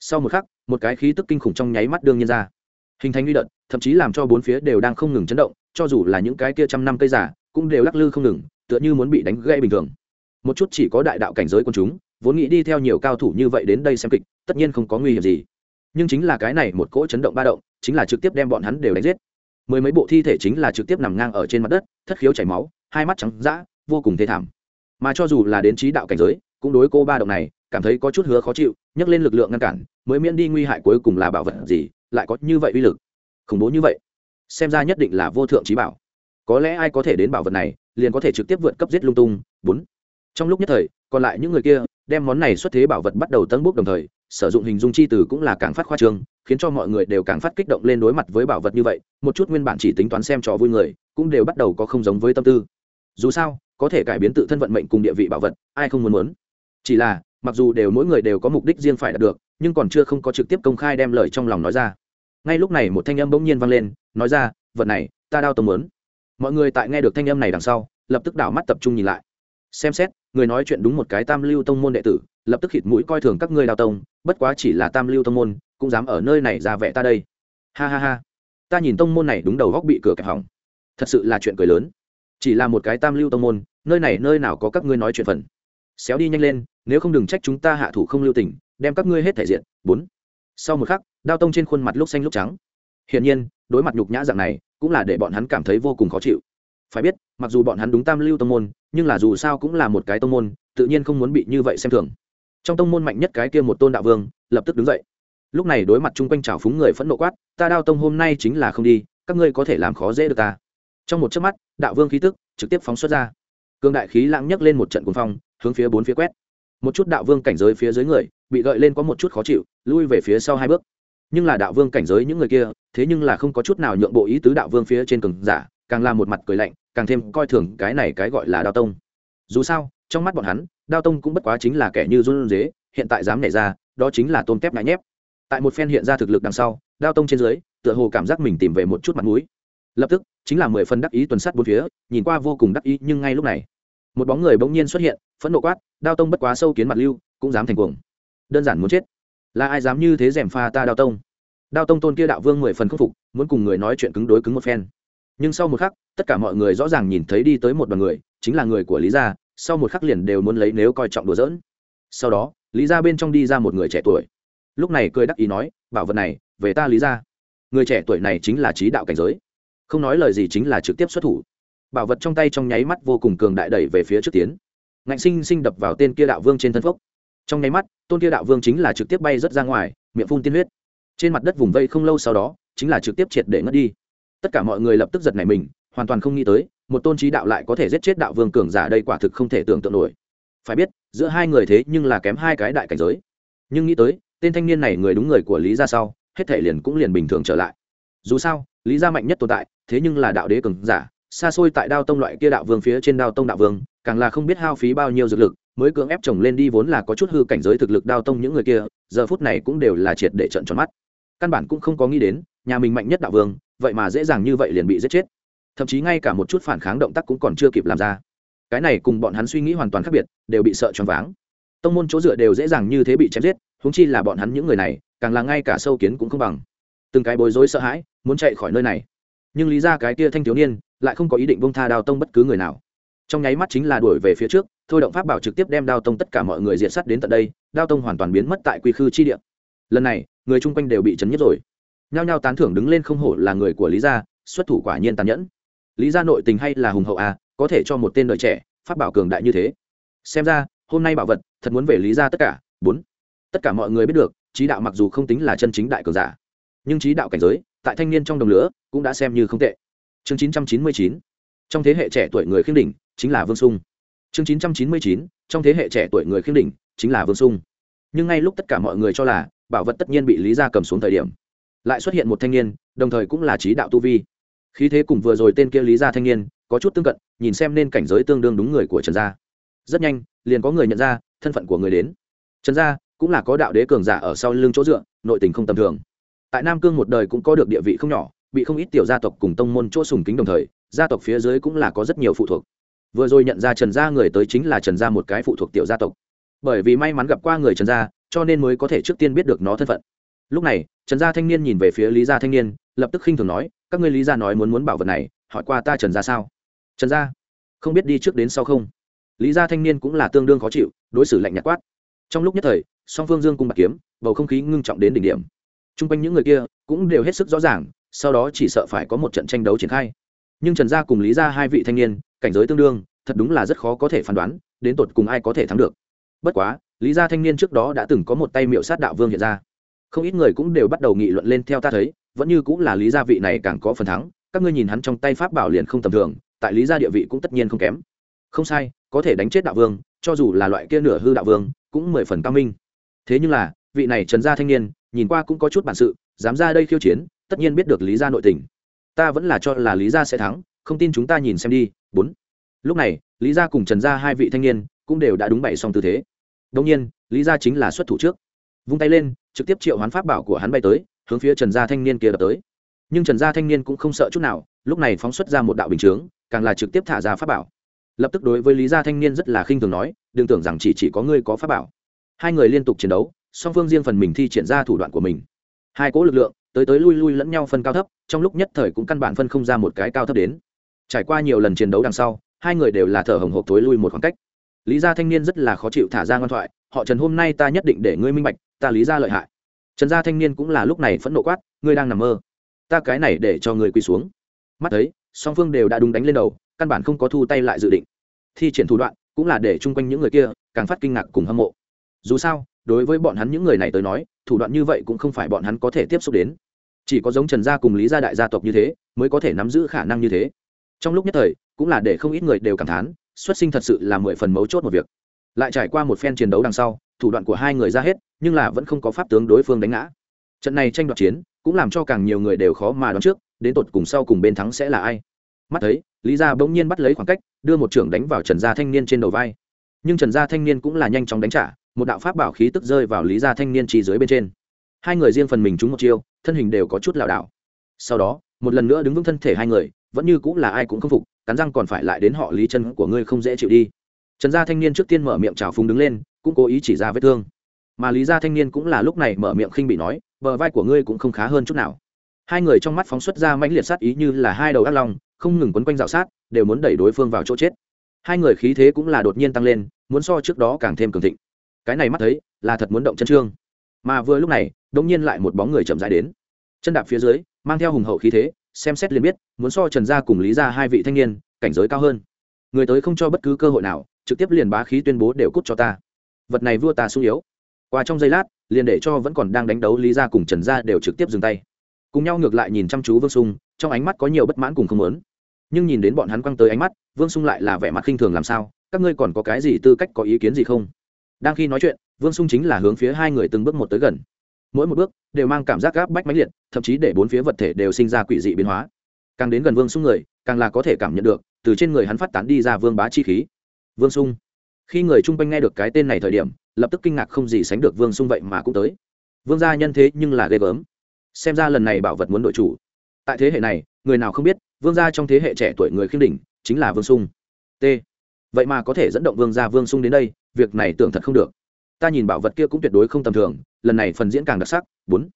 Sau một khắc, một cái khí tức kinh khủng trong nháy mắt đương nhiên ra. Hình thành uy đợt, thậm chí làm cho bốn phía đều đang không ngừng chấn động, cho dù là những cái kia trăm năm cây giả, cũng đều lắc lư không ngừng, tựa như muốn bị đánh gãy bình thường. Một chút chỉ có đại đạo cảnh giới quân chúng, vốn nghĩ đi theo nhiều cao thủ như vậy đến đây xem kịch, tất nhiên không có nguy hiểm gì. Nhưng chính là cái này một cỗ chấn động ba động, chính là trực tiếp đem bọn hắn đều đánh giết. Mười mấy bộ thi thể chính là trực tiếp nằm ngang ở trên mặt đất, thất khiếu chảy máu hai mắt trắng dã, vô cùng thê thảm. Mà cho dù là đến trí đạo cảnh giới, cũng đối cô ba động này, cảm thấy có chút hứa khó chịu, nhấc lên lực lượng ngăn cản, mới miễn đi nguy hại cuối cùng là bảo vật gì, lại có như vậy uy lực. Khủng bố như vậy, xem ra nhất định là vô thượng trí bảo. Có lẽ ai có thể đến bảo vật này, liền có thể trực tiếp vượt cấp giết lung tung. Bốn. Trong lúc nhất thời, còn lại những người kia, đem món này xuất thế bảo vật bắt đầu tân bốc đồng thời, sử dụng hình dung chi từ cũng là càng phát khoa trương, khiến cho mọi người đều càng phát kích động lên đối mặt với bảo vật như vậy. Một chút nguyên bản chỉ tính toán xem trò vui người, cũng đều bắt đầu có không giống với tâm tư dù sao, có thể cải biến tự thân vận mệnh cùng địa vị bảo vật, ai không muốn muốn. Chỉ là, mặc dù đều mỗi người đều có mục đích riêng phải đạt được, nhưng còn chưa không có trực tiếp công khai đem lời trong lòng nói ra. Ngay lúc này một thanh âm bỗng nhiên vang lên, nói ra, vật này, ta đao tông muốn. Mọi người tại nghe được thanh âm này đằng sau, lập tức đảo mắt tập trung nhìn lại. Xem xét, người nói chuyện đúng một cái tam lưu tông môn đệ tử, lập tức khịt mũi coi thường các ngươi đào tông, bất quá chỉ là tam lưu tông môn, cũng dám ở nơi này ra vẻ ta đây. Ha ha ha. Ta nhìn tông môn này đúng đầu góc bị cửa kẹp hỏng. Thật sự là chuyện cười lớn chỉ là một cái tam lưu tông môn, nơi này nơi nào có các ngươi nói chuyện phần. Xéo đi nhanh lên, nếu không đừng trách chúng ta hạ thủ không lưu tình, đem các ngươi hết thể diện. Bốn. Sau một khắc, đao tông trên khuôn mặt lúc xanh lúc trắng. Hiển nhiên, đối mặt nhục nhã dạng này, cũng là để bọn hắn cảm thấy vô cùng khó chịu. Phải biết, mặc dù bọn hắn đúng tam lưu tông môn, nhưng là dù sao cũng là một cái tông môn, tự nhiên không muốn bị như vậy xem thường. Trong tông môn mạnh nhất cái kia một tôn đạo vương, lập tức đứng dậy. Lúc này đối mặt chung quanh trào phúng người phẫn nộ quát, ta đao tông hôm nay chính là không đi, các ngươi có thể làm khó dễ được ta trong một chớp mắt, đạo vương khí tức trực tiếp phóng xuất ra. Cương đại khí lãng nhấc lên một trận cuồng phong, hướng phía bốn phía quét. Một chút đạo vương cảnh giới phía dưới người, bị gợi lên có một chút khó chịu, lui về phía sau hai bước. Nhưng là đạo vương cảnh giới những người kia, thế nhưng là không có chút nào nhượng bộ ý tứ đạo vương phía trên cường giả, càng là một mặt cười lạnh, càng thêm coi thường cái này cái gọi là đao tông. Dù sao, trong mắt bọn hắn, đao tông cũng bất quá chính là kẻ như run dế hiện tại dám nảy ra, đó chính là tôm tép ngại nhép. Tại một phen hiện ra thực lực đằng sau, đao tông trên dưới, tựa hồ cảm giác mình tìm về một chút mặt mũi lập tức, chính là mười phần đắc ý tuần sát bốn phía, nhìn qua vô cùng đắc ý, nhưng ngay lúc này, một bóng người bỗng nhiên xuất hiện, phẫn nộ quát, đao tông bất quá sâu kiến mặt lưu, cũng dám thành cuồng. Đơn giản muốn chết. Là ai dám như thế rèm pha ta đao tông? Đao tông tôn kia đạo vương mười phần khâm phục, muốn cùng người nói chuyện cứng đối cứng một phen. Nhưng sau một khắc, tất cả mọi người rõ ràng nhìn thấy đi tới một đoàn người, chính là người của lý gia, sau một khắc liền đều muốn lấy nếu coi trọng đùa giỡn. Sau đó, lý gia bên trong đi ra một người trẻ tuổi. Lúc này cười đắc ý nói, bảo vật này, về ta lý gia. Người trẻ tuổi này chính là trí đạo cảnh giới không nói lời gì chính là trực tiếp xuất thủ. Bảo vật trong tay trong nháy mắt vô cùng cường đại đẩy về phía trước tiến. Ngạnh sinh sinh đập vào tên kia đạo vương trên thân phốc. Trong nháy mắt, tôn kia đạo vương chính là trực tiếp bay rớt ra ngoài, miệng phun tiên huyết. Trên mặt đất vùng vây không lâu sau đó, chính là trực tiếp triệt để ngất đi. Tất cả mọi người lập tức giật nảy mình, hoàn toàn không nghĩ tới, một tôn trí đạo lại có thể giết chết đạo vương cường giả đây quả thực không thể tưởng tượng nổi. Phải biết, giữa hai người thế nhưng là kém hai cái đại cảnh giới. Nhưng nghĩ tới, tên thanh niên này người đúng người của lý gia sau, hết thể liền cũng liền bình thường trở lại. Dù sao, lý gia mạnh nhất tồn tại thế nhưng là đạo đế cường giả, xa xôi tại đao tông loại kia đạo vương phía trên đao tông đạo vương, càng là không biết hao phí bao nhiêu dược lực, mới cưỡng ép chồng lên đi vốn là có chút hư cảnh giới thực lực đao tông những người kia, giờ phút này cũng đều là triệt để trận tròn mắt. Căn bản cũng không có nghĩ đến, nhà mình mạnh nhất đạo vương, vậy mà dễ dàng như vậy liền bị giết chết. Thậm chí ngay cả một chút phản kháng động tác cũng còn chưa kịp làm ra. Cái này cùng bọn hắn suy nghĩ hoàn toàn khác biệt, đều bị sợ choáng váng. Tông môn chỗ dựa đều dễ dàng như thế bị chém giết húng chi là bọn hắn những người này, càng là ngay cả sâu kiến cũng không bằng. Từng cái bối rối sợ hãi, muốn chạy khỏi nơi này nhưng lý ra cái kia thanh thiếu niên lại không có ý định bông tha Đao tông bất cứ người nào. Trong nháy mắt chính là đuổi về phía trước, thôi động pháp bảo trực tiếp đem đao tông tất cả mọi người diệt sát đến tận đây, đao tông hoàn toàn biến mất tại quy khư chi địa. Lần này, người chung quanh đều bị chấn nhất rồi. Nhao nhao tán thưởng đứng lên không hổ là người của lý gia, xuất thủ quả nhiên tàn nhẫn. Lý gia nội tình hay là hùng hậu à có thể cho một tên đời trẻ, pháp bảo cường đại như thế. Xem ra, hôm nay bảo vật, thật muốn về lý gia tất cả. Bốn. Tất cả mọi người biết được, trí đạo mặc dù không tính là chân chính đại cường giả, nhưng trí đạo cảnh giới tại thanh niên trong đồng lửa cũng đã xem như không tệ. Chương chín trăm chín mươi chín, trong thế hệ trẻ tuổi người khiêm đỉnh chính là vương sung. Chương chín trăm chín mươi chín, trong thế hệ trẻ tuổi người khiêm đỉnh chính là vương sung. Nhưng ngay lúc tất cả mọi người cho là bảo vật tất nhiên bị lý gia cầm xuống thời điểm, lại xuất hiện một thanh niên, đồng thời cũng là trí đạo tu vi. Khí thế cùng vừa rồi tên kia lý gia thanh niên có chút tương cận, nhìn xem nên cảnh giới tương đương đúng người của trần gia. Rất nhanh, liền có người nhận ra thân phận của người đến. Trần gia cũng là có đạo đế cường giả ở sau lưng chỗ dựa, nội tình không tầm thường tại nam cương một đời cũng có được địa vị không nhỏ, bị không ít tiểu gia tộc cùng tông môn chỗ sùng kính đồng thời, gia tộc phía dưới cũng là có rất nhiều phụ thuộc. Vừa rồi nhận ra trần gia người tới chính là trần gia một cái phụ thuộc tiểu gia tộc. Bởi vì may mắn gặp qua người trần gia, cho nên mới có thể trước tiên biết được nó thân phận. Lúc này, trần gia thanh niên nhìn về phía lý gia thanh niên, lập tức khinh thường nói, các ngươi lý gia nói muốn muốn bảo vật này, hỏi qua ta trần gia sao? Trần gia? Không biết đi trước đến sau không? Lý gia thanh niên cũng là tương đương khó chịu, đối xử lạnh nhạt quát. Trong lúc nhất thời, song phương dương cung bạc kiếm, bầu không khí ngưng trọng đến đỉnh điểm t r u n g quanh những người kia cũng đều hết sức rõ ràng, sau đó chỉ sợ phải có một trận tranh đấu triển khai. Nhưng trần gia cùng lý gia hai vị thanh niên, cảnh giới tương đương, thật đúng là rất khó có thể phán đoán, đến tột cùng ai có thể thắng được. Bất quá, lý gia thanh niên trước đó đã từng có một tay miệu sát đạo vương hiện ra. Không ít người cũng đều bắt đầu nghị luận lên theo ta thấy, vẫn như cũng là lý gia vị này càng có phần thắng, các ngươi nhìn hắn trong tay pháp bảo liền không tầm thường, tại lý gia địa vị cũng tất nhiên không kém. Không sai, có thể đánh chết đạo vương, cho dù là loại kia nửa hư đạo vương, cũng mười phần cao minh. Thế nhưng là, vị này trần gia thanh niên nhìn qua cũng có chút bản sự, dám ra đây khiêu chiến, tất nhiên biết được lý gia nội tình. Ta vẫn là cho là lý gia sẽ thắng, không tin chúng ta nhìn xem đi, bốn. Lúc này, lý gia cùng trần gia hai vị thanh niên cũng đều đã đúng bày xong tư thế. Đông nhiên, lý gia chính là xuất thủ trước. Vung tay lên, trực tiếp triệu hoán pháp bảo của hắn bay tới, hướng phía trần gia thanh niên kia đập tới. Nhưng trần gia thanh niên cũng không sợ chút nào, lúc này phóng xuất ra một đạo bình chướng, càng là trực tiếp thả ra pháp bảo. Lập tức đối với lý gia thanh niên rất là khinh thường nói, đừng tưởng rằng chỉ chỉ có ngươi có pháp bảo. Hai người liên tục chiến đấu song phương riêng phần mình thi triển ra thủ đoạn của mình. Hai cỗ lực lượng, tới tới lui lui lẫn nhau phân cao thấp, trong lúc nhất thời cũng căn bản phân không ra một cái cao thấp đến. Trải qua nhiều lần chiến đấu đằng sau, hai người đều là thở hồng hộc thối lui một khoảng cách. Lý gia thanh niên rất là khó chịu thả ra ngoan thoại, họ trần, hôm nay ta nhất định để ngươi minh bạch, ta lý gia lợi hại. Trần gia thanh niên cũng là lúc này phẫn nộ quát, ngươi đang nằm mơ. Ta cái này để cho người quỳ xuống. Mắt thấy, song phương đều đã đúng đánh lên đầu, căn bản không có thu tay lại dự định. Thi triển thủ đoạn cũng là để chung quanh những người kia càng phát kinh ngạc cùng hâm mộ. Dù sao đối với bọn hắn những người này tới nói, thủ đoạn như vậy cũng không phải bọn hắn có thể tiếp xúc đến. Chỉ có giống trần gia cùng lý gia đại gia tộc như thế, mới có thể nắm giữ khả năng như thế. Trong lúc nhất thời, cũng là để không ít người đều cảm thán, xuất sinh thật sự là mười phần mấu chốt một việc. Lại trải qua một phen chiến đấu đằng sau, thủ đoạn của hai người ra hết, nhưng là vẫn không có pháp tướng đối phương đánh ngã. Trận này tranh đoạt chiến, cũng làm cho càng nhiều người đều khó mà đoán trước, đến tột cùng sau cùng bên thắng sẽ là ai. Mắt thấy, lý gia bỗng nhiên bắt lấy khoảng cách, đưa một trưởng đánh vào trần gia thanh niên trên đầu vai. Nhưng trần gia thanh niên cũng là nhanh chóng đánh trả một đạo pháp bảo khí tức rơi vào lý gia thanh niên trì dưới bên trên. Hai người riêng phần mình trúng một chiêu, thân hình đều có chút lảo đảo. Sau đó, một lần nữa đứng vững thân thể hai người, vẫn như cũng là ai cũng không phục, cắn răng còn phải lại đến họ lý chân của ngươi không dễ chịu đi. Trần gia thanh niên trước tiên mở miệng trào phúng đứng lên, cũng cố ý chỉ ra vết thương. Mà lý gia thanh niên cũng là lúc này mở miệng khinh bị nói, bờ vai của ngươi cũng không khá hơn chút nào. Hai người trong mắt phóng xuất ra mãnh liệt sát ý như là hai đầu ác long, không ngừng quấn quanh dạo sát, đều muốn đẩy đối phương vào chỗ chết. Hai người khí thế cũng là đột nhiên tăng lên, muốn so trước đó càng thêm cường thịnh cái này mắt thấy là thật muốn động chân trương. Mà vừa lúc này đ ỗ n g nhiên lại một bóng người chậm rãi đến. Chân đạp phía dưới, mang theo hùng hậu khí thế, xem xét liền biết, muốn so trần gia cùng lý gia hai vị thanh niên, cảnh giới cao hơn. Người tới không cho bất cứ cơ hội nào, trực tiếp liền bá khí tuyên bố đều cút cho ta. Vật này vua ta sung yếu. Qua trong giây lát, liền để cho vẫn còn đang đánh đấu lý gia cùng trần gia đều trực tiếp dừng tay. Cùng nhau ngược lại nhìn chăm chú vương sung, trong ánh mắt có nhiều bất mãn cùng không lớn nhưng nhìn đến bọn hắn quăng tới ánh mắt, vương sung lại là vẻ mặt khinh thường làm sao? Các ngươi còn có cái gì tư cách, có ý kiến gì không? Đang khi nói chuyện, vương sung chính là hướng phía hai người từng bước một tới gần. Mỗi một bước đều mang cảm giác gáp bách máy liệt, thậm chí để bốn phía vật thể đều sinh ra quỷ dị biến hóa. Càng đến gần vương sung người, càng là có thể cảm nhận được, từ trên người hắn phát tán đi ra vương bá chi khí. Vương sung. Khi người chung quanh nghe được cái tên này thời điểm, lập tức kinh ngạc không gì sánh được vương sung vậy mà cũng tới. Vương gia nhân thế nhưng là ghê gớm. Xem ra lần này bảo vật muốn đội chủ. Tại thế hệ này, người nào không biết, vương gia trong thế hệ trẻ tuổi người khiêm đỉnh, chính là vương sung. T. Vậy mà có thể dẫn động vương gia vương sung đến đây việc này tưởng thật không được. Ta nhìn bảo vật kia cũng tuyệt đối không tầm thường, lần này phần diễn càng đặc sắc. Bốn.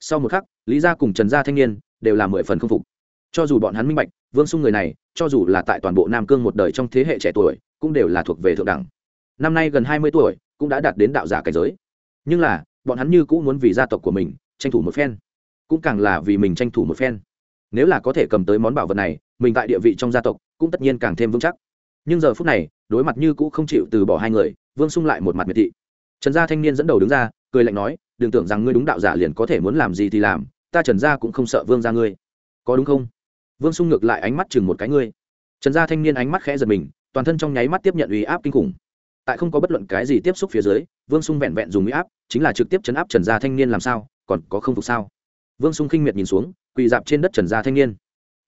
Sau một khắc, lý gia cùng trần gia thanh niên đều là mười phần không phục. Cho dù bọn hắn minh bạch, vương sung người này, cho dù là tại toàn bộ nam cương một đời trong thế hệ trẻ tuổi, cũng đều là thuộc về thượng đẳng. Năm nay gần hai mươi tuổi, cũng đã đạt đến đạo giả cảnh giới. Nhưng là, bọn hắn như cũng muốn vì gia tộc của mình tranh thủ một phen, cũng càng là vì mình tranh thủ một phen. Nếu là có thể cầm tới món bảo vật này, mình tại địa vị trong gia tộc cũng tất nhiên càng thêm vững chắc. Nhưng giờ phút này, đối mặt như cũ không chịu từ bỏ hai người vương sung lại một mặt miệt thị. Trần gia thanh niên dẫn đầu đứng ra, cười lạnh nói, đừng tưởng rằng ngươi đúng đạo giả liền có thể muốn làm gì thì làm, ta trần gia cũng không sợ vương gia ngươi. Có đúng không? Vương sung ngược lại ánh mắt chừng một cái ngươi. Trần gia thanh niên ánh mắt khẽ giật mình, toàn thân trong nháy mắt tiếp nhận uy áp kinh khủng. Tại không có bất luận cái gì tiếp xúc phía dưới, vương sung vẹn vẹn dùng uy áp, chính là trực tiếp chấn áp trần gia thanh niên làm sao, còn có không phục sao? Vương sung khinh miệt nhìn xuống, quỳ dạp trên đất trần gia thanh niên.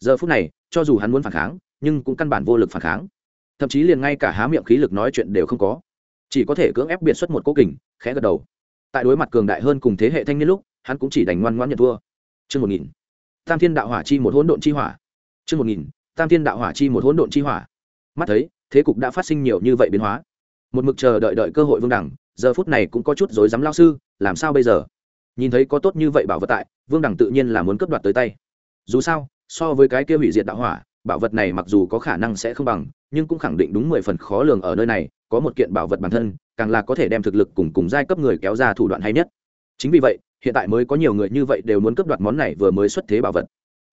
Giờ phút này, cho dù hắn muốn phản kháng, nhưng cũng căn bản vô lực phản kháng. Thậm chí liền ngay cả há miệng khí lực nói chuyện đều không có chỉ có thể cưỡng ép biệt xuất một cố kình, khẽ gật đầu. Tại đối mặt cường đại hơn cùng thế hệ thanh niên lúc, hắn cũng chỉ đành ngoan ngoãn nhận thua. Chương một nghìn. Tam thiên đạo hỏa chi một hỗn độn chi hỏa. Chương một nghìn. Tam thiên đạo hỏa chi một hỗn độn chi hỏa. Mắt thấy, thế cục đã phát sinh nhiều như vậy biến hóa. Một mực chờ đợi đợi cơ hội vương đẳng, giờ phút này cũng có chút rối rắm lao sư, làm sao bây giờ? Nhìn thấy có tốt như vậy bảo vật tại, vương đẳng tự nhiên là muốn cướp đoạt tới tay. Dù sao, so với cái kia hủy diệt đạo hỏa, bảo vật này mặc dù có khả năng sẽ không bằng nhưng cũng khẳng định đúng mười phần khó lường ở nơi này, có một kiện bảo vật bản thân, càng là có thể đem thực lực cùng cùng giai cấp người kéo ra thủ đoạn hay nhất. Chính vì vậy, hiện tại mới có nhiều người như vậy đều muốn cướp đoạt món này vừa mới xuất thế bảo vật.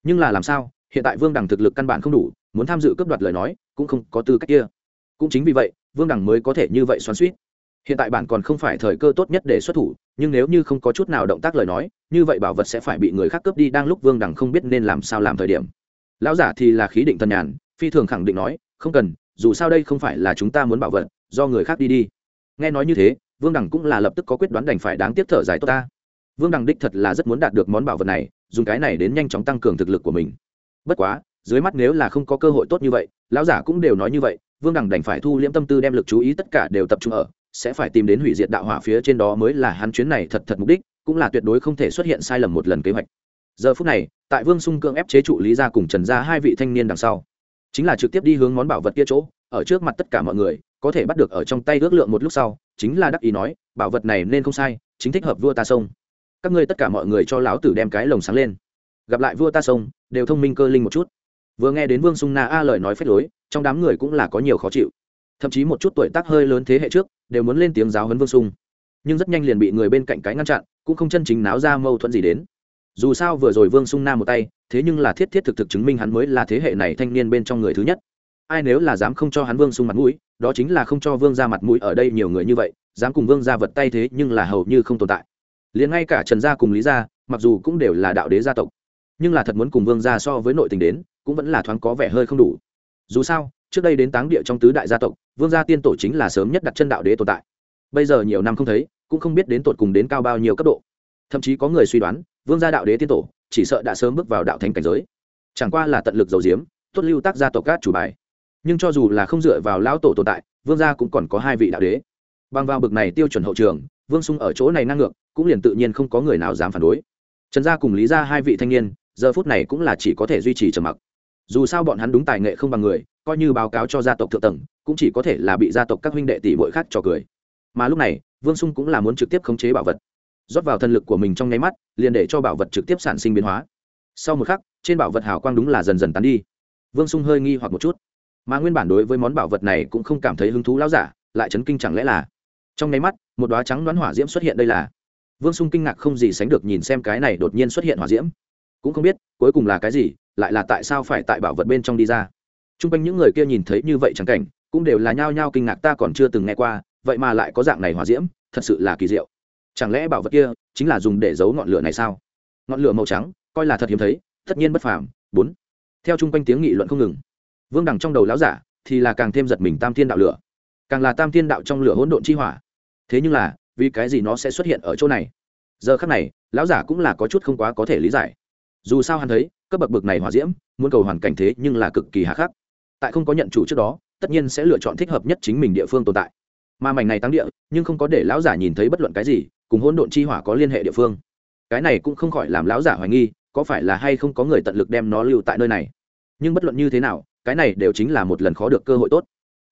Nhưng là làm sao, hiện tại vương đẳng thực lực căn bản không đủ, muốn tham dự cướp đoạt lời nói, cũng không có tư cách kia. Cũng chính vì vậy, vương đẳng mới có thể như vậy xoắn suýt hiện tại bản còn không phải thời cơ tốt nhất để xuất thủ, nhưng nếu như không có chút nào động tác lời nói, như vậy bảo vật sẽ phải bị người khác cướp đi đang lúc vương đẳng không biết nên làm sao làm thời điểm. Lão giả thì là khí định tân nhàn, phi thường khẳng định nói không cần, dù sao đây không phải là chúng ta muốn bảo vật, do người khác đi đi. Nghe nói như thế, vương đẳng cũng là lập tức có quyết đoán đành phải đáng tiếc thở dài tốt ta. Vương đẳng đích thật là rất muốn đạt được món bảo vật này, dùng cái này đến nhanh chóng tăng cường thực lực của mình. Bất quá, dưới mắt nếu là không có cơ hội tốt như vậy, lão giả cũng đều nói như vậy, vương đẳng đành phải thu liễm tâm tư đem lực chú ý tất cả đều tập trung ở, sẽ phải tìm đến hủy diệt đạo hỏa phía trên đó mới là hắn chuyến này thật thật mục đích, cũng là tuyệt đối không thể xuất hiện sai lầm một lần kế hoạch. Giờ phút này, tại vương sung cưỡng ép chế trụ lý gia cùng trần gia hai vị thanh niên đằng sau chính là trực tiếp đi hướng món bảo vật kia chỗ, ở trước mặt tất cả mọi người, có thể bắt được ở trong tay ước lượng một lúc sau, chính là đắc ý nói, bảo vật này nên không sai, chính thích hợp vua ta sông. Các ngươi tất cả mọi người cho lão tử đem cái lồng sáng lên. Gặp lại vua ta sông, đều thông minh cơ linh một chút. Vừa nghe đến vương sung na a lời nói phép lối, trong đám người cũng là có nhiều khó chịu. Thậm chí một chút tuổi tác hơi lớn thế hệ trước, đều muốn lên tiếng giáo huấn vương sung. Nhưng rất nhanh liền bị người bên cạnh cái ngăn chặn, cũng không chân chính náo ra mâu thuẫn gì đến. Dù sao vừa rồi vương sung na một tay thế nhưng là thiết thiết thực thực chứng minh hắn mới là thế hệ này thanh niên bên trong người thứ nhất. Ai nếu là dám không cho hắn vương sung mặt mũi, đó chính là không cho vương ra mặt mũi ở đây nhiều người như vậy, dám cùng vương ra vật tay thế nhưng là hầu như không tồn tại. Liền ngay cả trần gia cùng lý gia, mặc dù cũng đều là đạo đế gia tộc, nhưng là thật muốn cùng vương gia so với nội tình đến, cũng vẫn là thoáng có vẻ hơi không đủ. Dù sao, trước đây đến táng địa trong tứ đại gia tộc, vương gia tiên tổ chính là sớm nhất đặt chân đạo đế tồn tại. Bây giờ nhiều năm không thấy, cũng không biết đến tột cùng đến cao bao nhiêu cấp độ. Thậm chí có người suy đoán, vương gia đạo đế tiên tổ chỉ sợ đã sớm bước vào đạo thánh cảnh giới. Chẳng qua là tận lực dầu diếm tốt lưu tác gia tộc cát chủ bài. Nhưng cho dù là không dựa vào lão tổ tồn tại, vương gia cũng còn có hai vị đạo đế. Bằng vào bực này tiêu chuẩn hậu trường, vương sung ở chỗ này năng ngược, cũng liền tự nhiên không có người nào dám phản đối. Trần gia cùng lý gia hai vị thanh niên, giờ phút này cũng là chỉ có thể duy trì trầm mặc. Dù sao bọn hắn đúng tài nghệ không bằng người, coi như báo cáo cho gia tộc thượng tầng, cũng chỉ có thể là bị gia tộc các huynh đệ tỷ bội khác trò cười. Mà lúc này, vương sung cũng là muốn trực tiếp khống chế bảo vật rót vào thần lực của mình trong nháy mắt, liền để cho bảo vật trực tiếp sản sinh biến hóa. Sau một khắc, trên bảo vật hào quang đúng là dần dần tán đi. Vương sung hơi nghi hoặc một chút. Mà nguyên bản đối với món bảo vật này cũng không cảm thấy hứng thú lão giả, lại chấn kinh chẳng lẽ là? Trong nháy mắt, một đoá trắng đoán hỏa diễm xuất hiện đây là. Vương sung kinh ngạc không gì sánh được nhìn xem cái này đột nhiên xuất hiện hỏa diễm. Cũng không biết, cuối cùng là cái gì, lại là tại sao phải tại bảo vật bên trong đi ra? T r u n g quanh những người kia nhìn thấy như vậy chẳng cảnh, cũng đều là nhao nhao kinh ngạc, ta còn chưa từng nghe qua, vậy mà lại có dạng này hỏa diễm, thật sự là kỳ diệu chẳng lẽ bảo vật kia chính là dùng để giấu ngọn lửa này sao? Ngọn lửa màu trắng, coi là thật hiếm thấy, tất nhiên bất phàm. Bốn. Theo chung quanh tiếng nghị luận không ngừng. Vương đằng trong đầu láo giả thì là càng thêm giật mình tam thiên đạo lửa. Càng là tam thiên đạo trong lửa hỗn độn chi hỏa. Thế nhưng là, vì cái gì nó sẽ xuất hiện ở chỗ này? Giờ khắc này, lão giả cũng là có chút không quá có thể lý giải. Dù sao hắn thấy, cấp bậc bậc này hỏa diễm, muốn cầu hoàn cảnh thế nhưng là cực kỳ hạ khắc. Tại không có nhận chủ trước đó, tất nhiên sẽ lựa chọn thích hợp nhất chính mình địa phương tồn tại. Mà mảnh này tăng địa, nhưng không có để lão giả nhìn thấy bất luận cái gì cùng hỗn độn chi hỏa có liên hệ địa phương. Cái này cũng không khỏi làm lão giả hoài nghi, có phải là hay không có người tận lực đem nó lưu tại nơi này. Nhưng bất luận như thế nào, cái này đều chính là một lần khó được cơ hội tốt.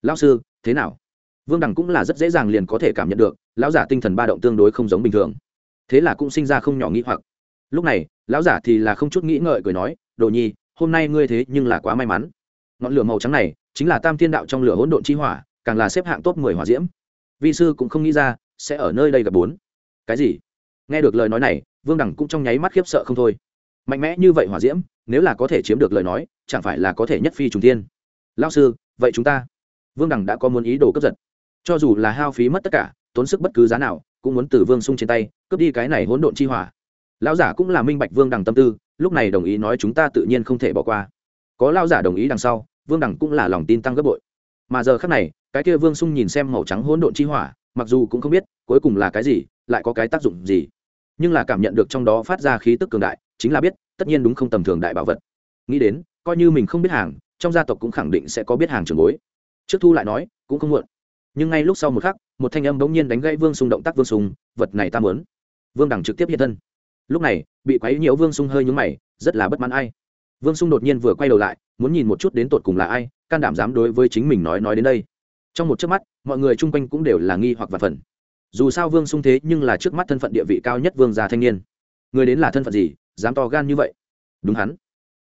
Lão sư, thế nào? Vương đằng cũng là rất dễ dàng liền có thể cảm nhận được, lão giả tinh thần ba động tương đối không giống bình thường. Thế là cũng sinh ra không nhỏ nghĩ hoặc. Lúc này, lão giả thì là không chút nghĩ ngợi cười nói, đồ nhi, hôm nay ngươi thế nhưng là quá may mắn. Ngọn lửa màu trắng này chính là tam thiên đạo trong lửa hỗn độn chi hỏa, càng là xếp hạng top mười hỏa diễm. Vi sư cũng không nghĩ ra, sẽ ở nơi đây gặp bốn cái gì? Nghe được lời nói này, vương đẳng cũng trong nháy mắt khiếp sợ không thôi. Mạnh mẽ như vậy hỏa diễm, nếu là có thể chiếm được lời nói, chẳng phải là có thể nhất phi trùng tiên lao sư, vậy chúng ta? Vương đẳng đã có muốn ý đồ cướp giật. Cho dù là hao phí mất tất cả, tốn sức bất cứ giá nào, cũng muốn từ vương sung trên tay, cướp đi cái này hỗn độn chi hỏa. Lão giả cũng là minh bạch vương đằng tâm tư, lúc này đồng ý nói chúng ta tự nhiên không thể bỏ qua. Có lao giả đồng ý đằng sau, vương đằng cũng là lòng tin tăng gấp bội. Mà giờ khác này, cái kia vương sung nhìn xem màu trắng hỗn độn chi hỏa, mặc dù cũng không biết cuối cùng là cái gì, lại có cái tác dụng gì. Nhưng là cảm nhận được trong đó phát ra khí tức cường đại, chính là biết, tất nhiên đúng không tầm thường đại bảo vật. Nghĩ đến, coi như mình không biết hàng, trong gia tộc cũng khẳng định sẽ có biết hàng trường bối. Trước thu lại nói, cũng không muộn. Nhưng ngay lúc sau một khắc, một thanh âm bỗng nhiên đánh gãy vương sung động tác vương sung, vật này ta muốn. Vương đẳng trực tiếp hiện thân. Lúc này, bị quấy nhiễu vương sung hơi nhúng mày, rất là bất mãn ai. Vương sung đột nhiên vừa quay đầu lại, muốn nhìn một chút đến tột cùng là ai, can đảm dám đối với chính mình nói nói đến đây. Trong một chớp mắt, mọi người chung quanh cũng đều là nghi hoặc vật phần dù sao vương sung thế nhưng là trước mắt thân phận địa vị cao nhất vương gia thanh niên người đến là thân phận gì dám to gan như vậy đúng hắn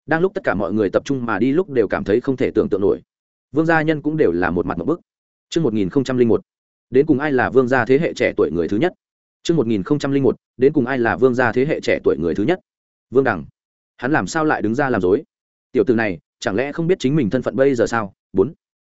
đang lúc tất cả mọi người tập trung mà đi lúc đều cảm thấy không thể tưởng tượng nổi vương gia nhân cũng đều là một mặt một bức Trước 1001, đến cùng ai là vương gia thế hệ trẻ tuổi người thứ nhất? Trước 1001, đến cùng ai là vương gia thế hệ trẻ tuổi người thứ nhất? Vương Đằng. Hắn làm sao lại đứng ra làm dối? Tiểu tử này, chẳng lẽ không biết chính mình thân phận bây giờ sao? Bốn.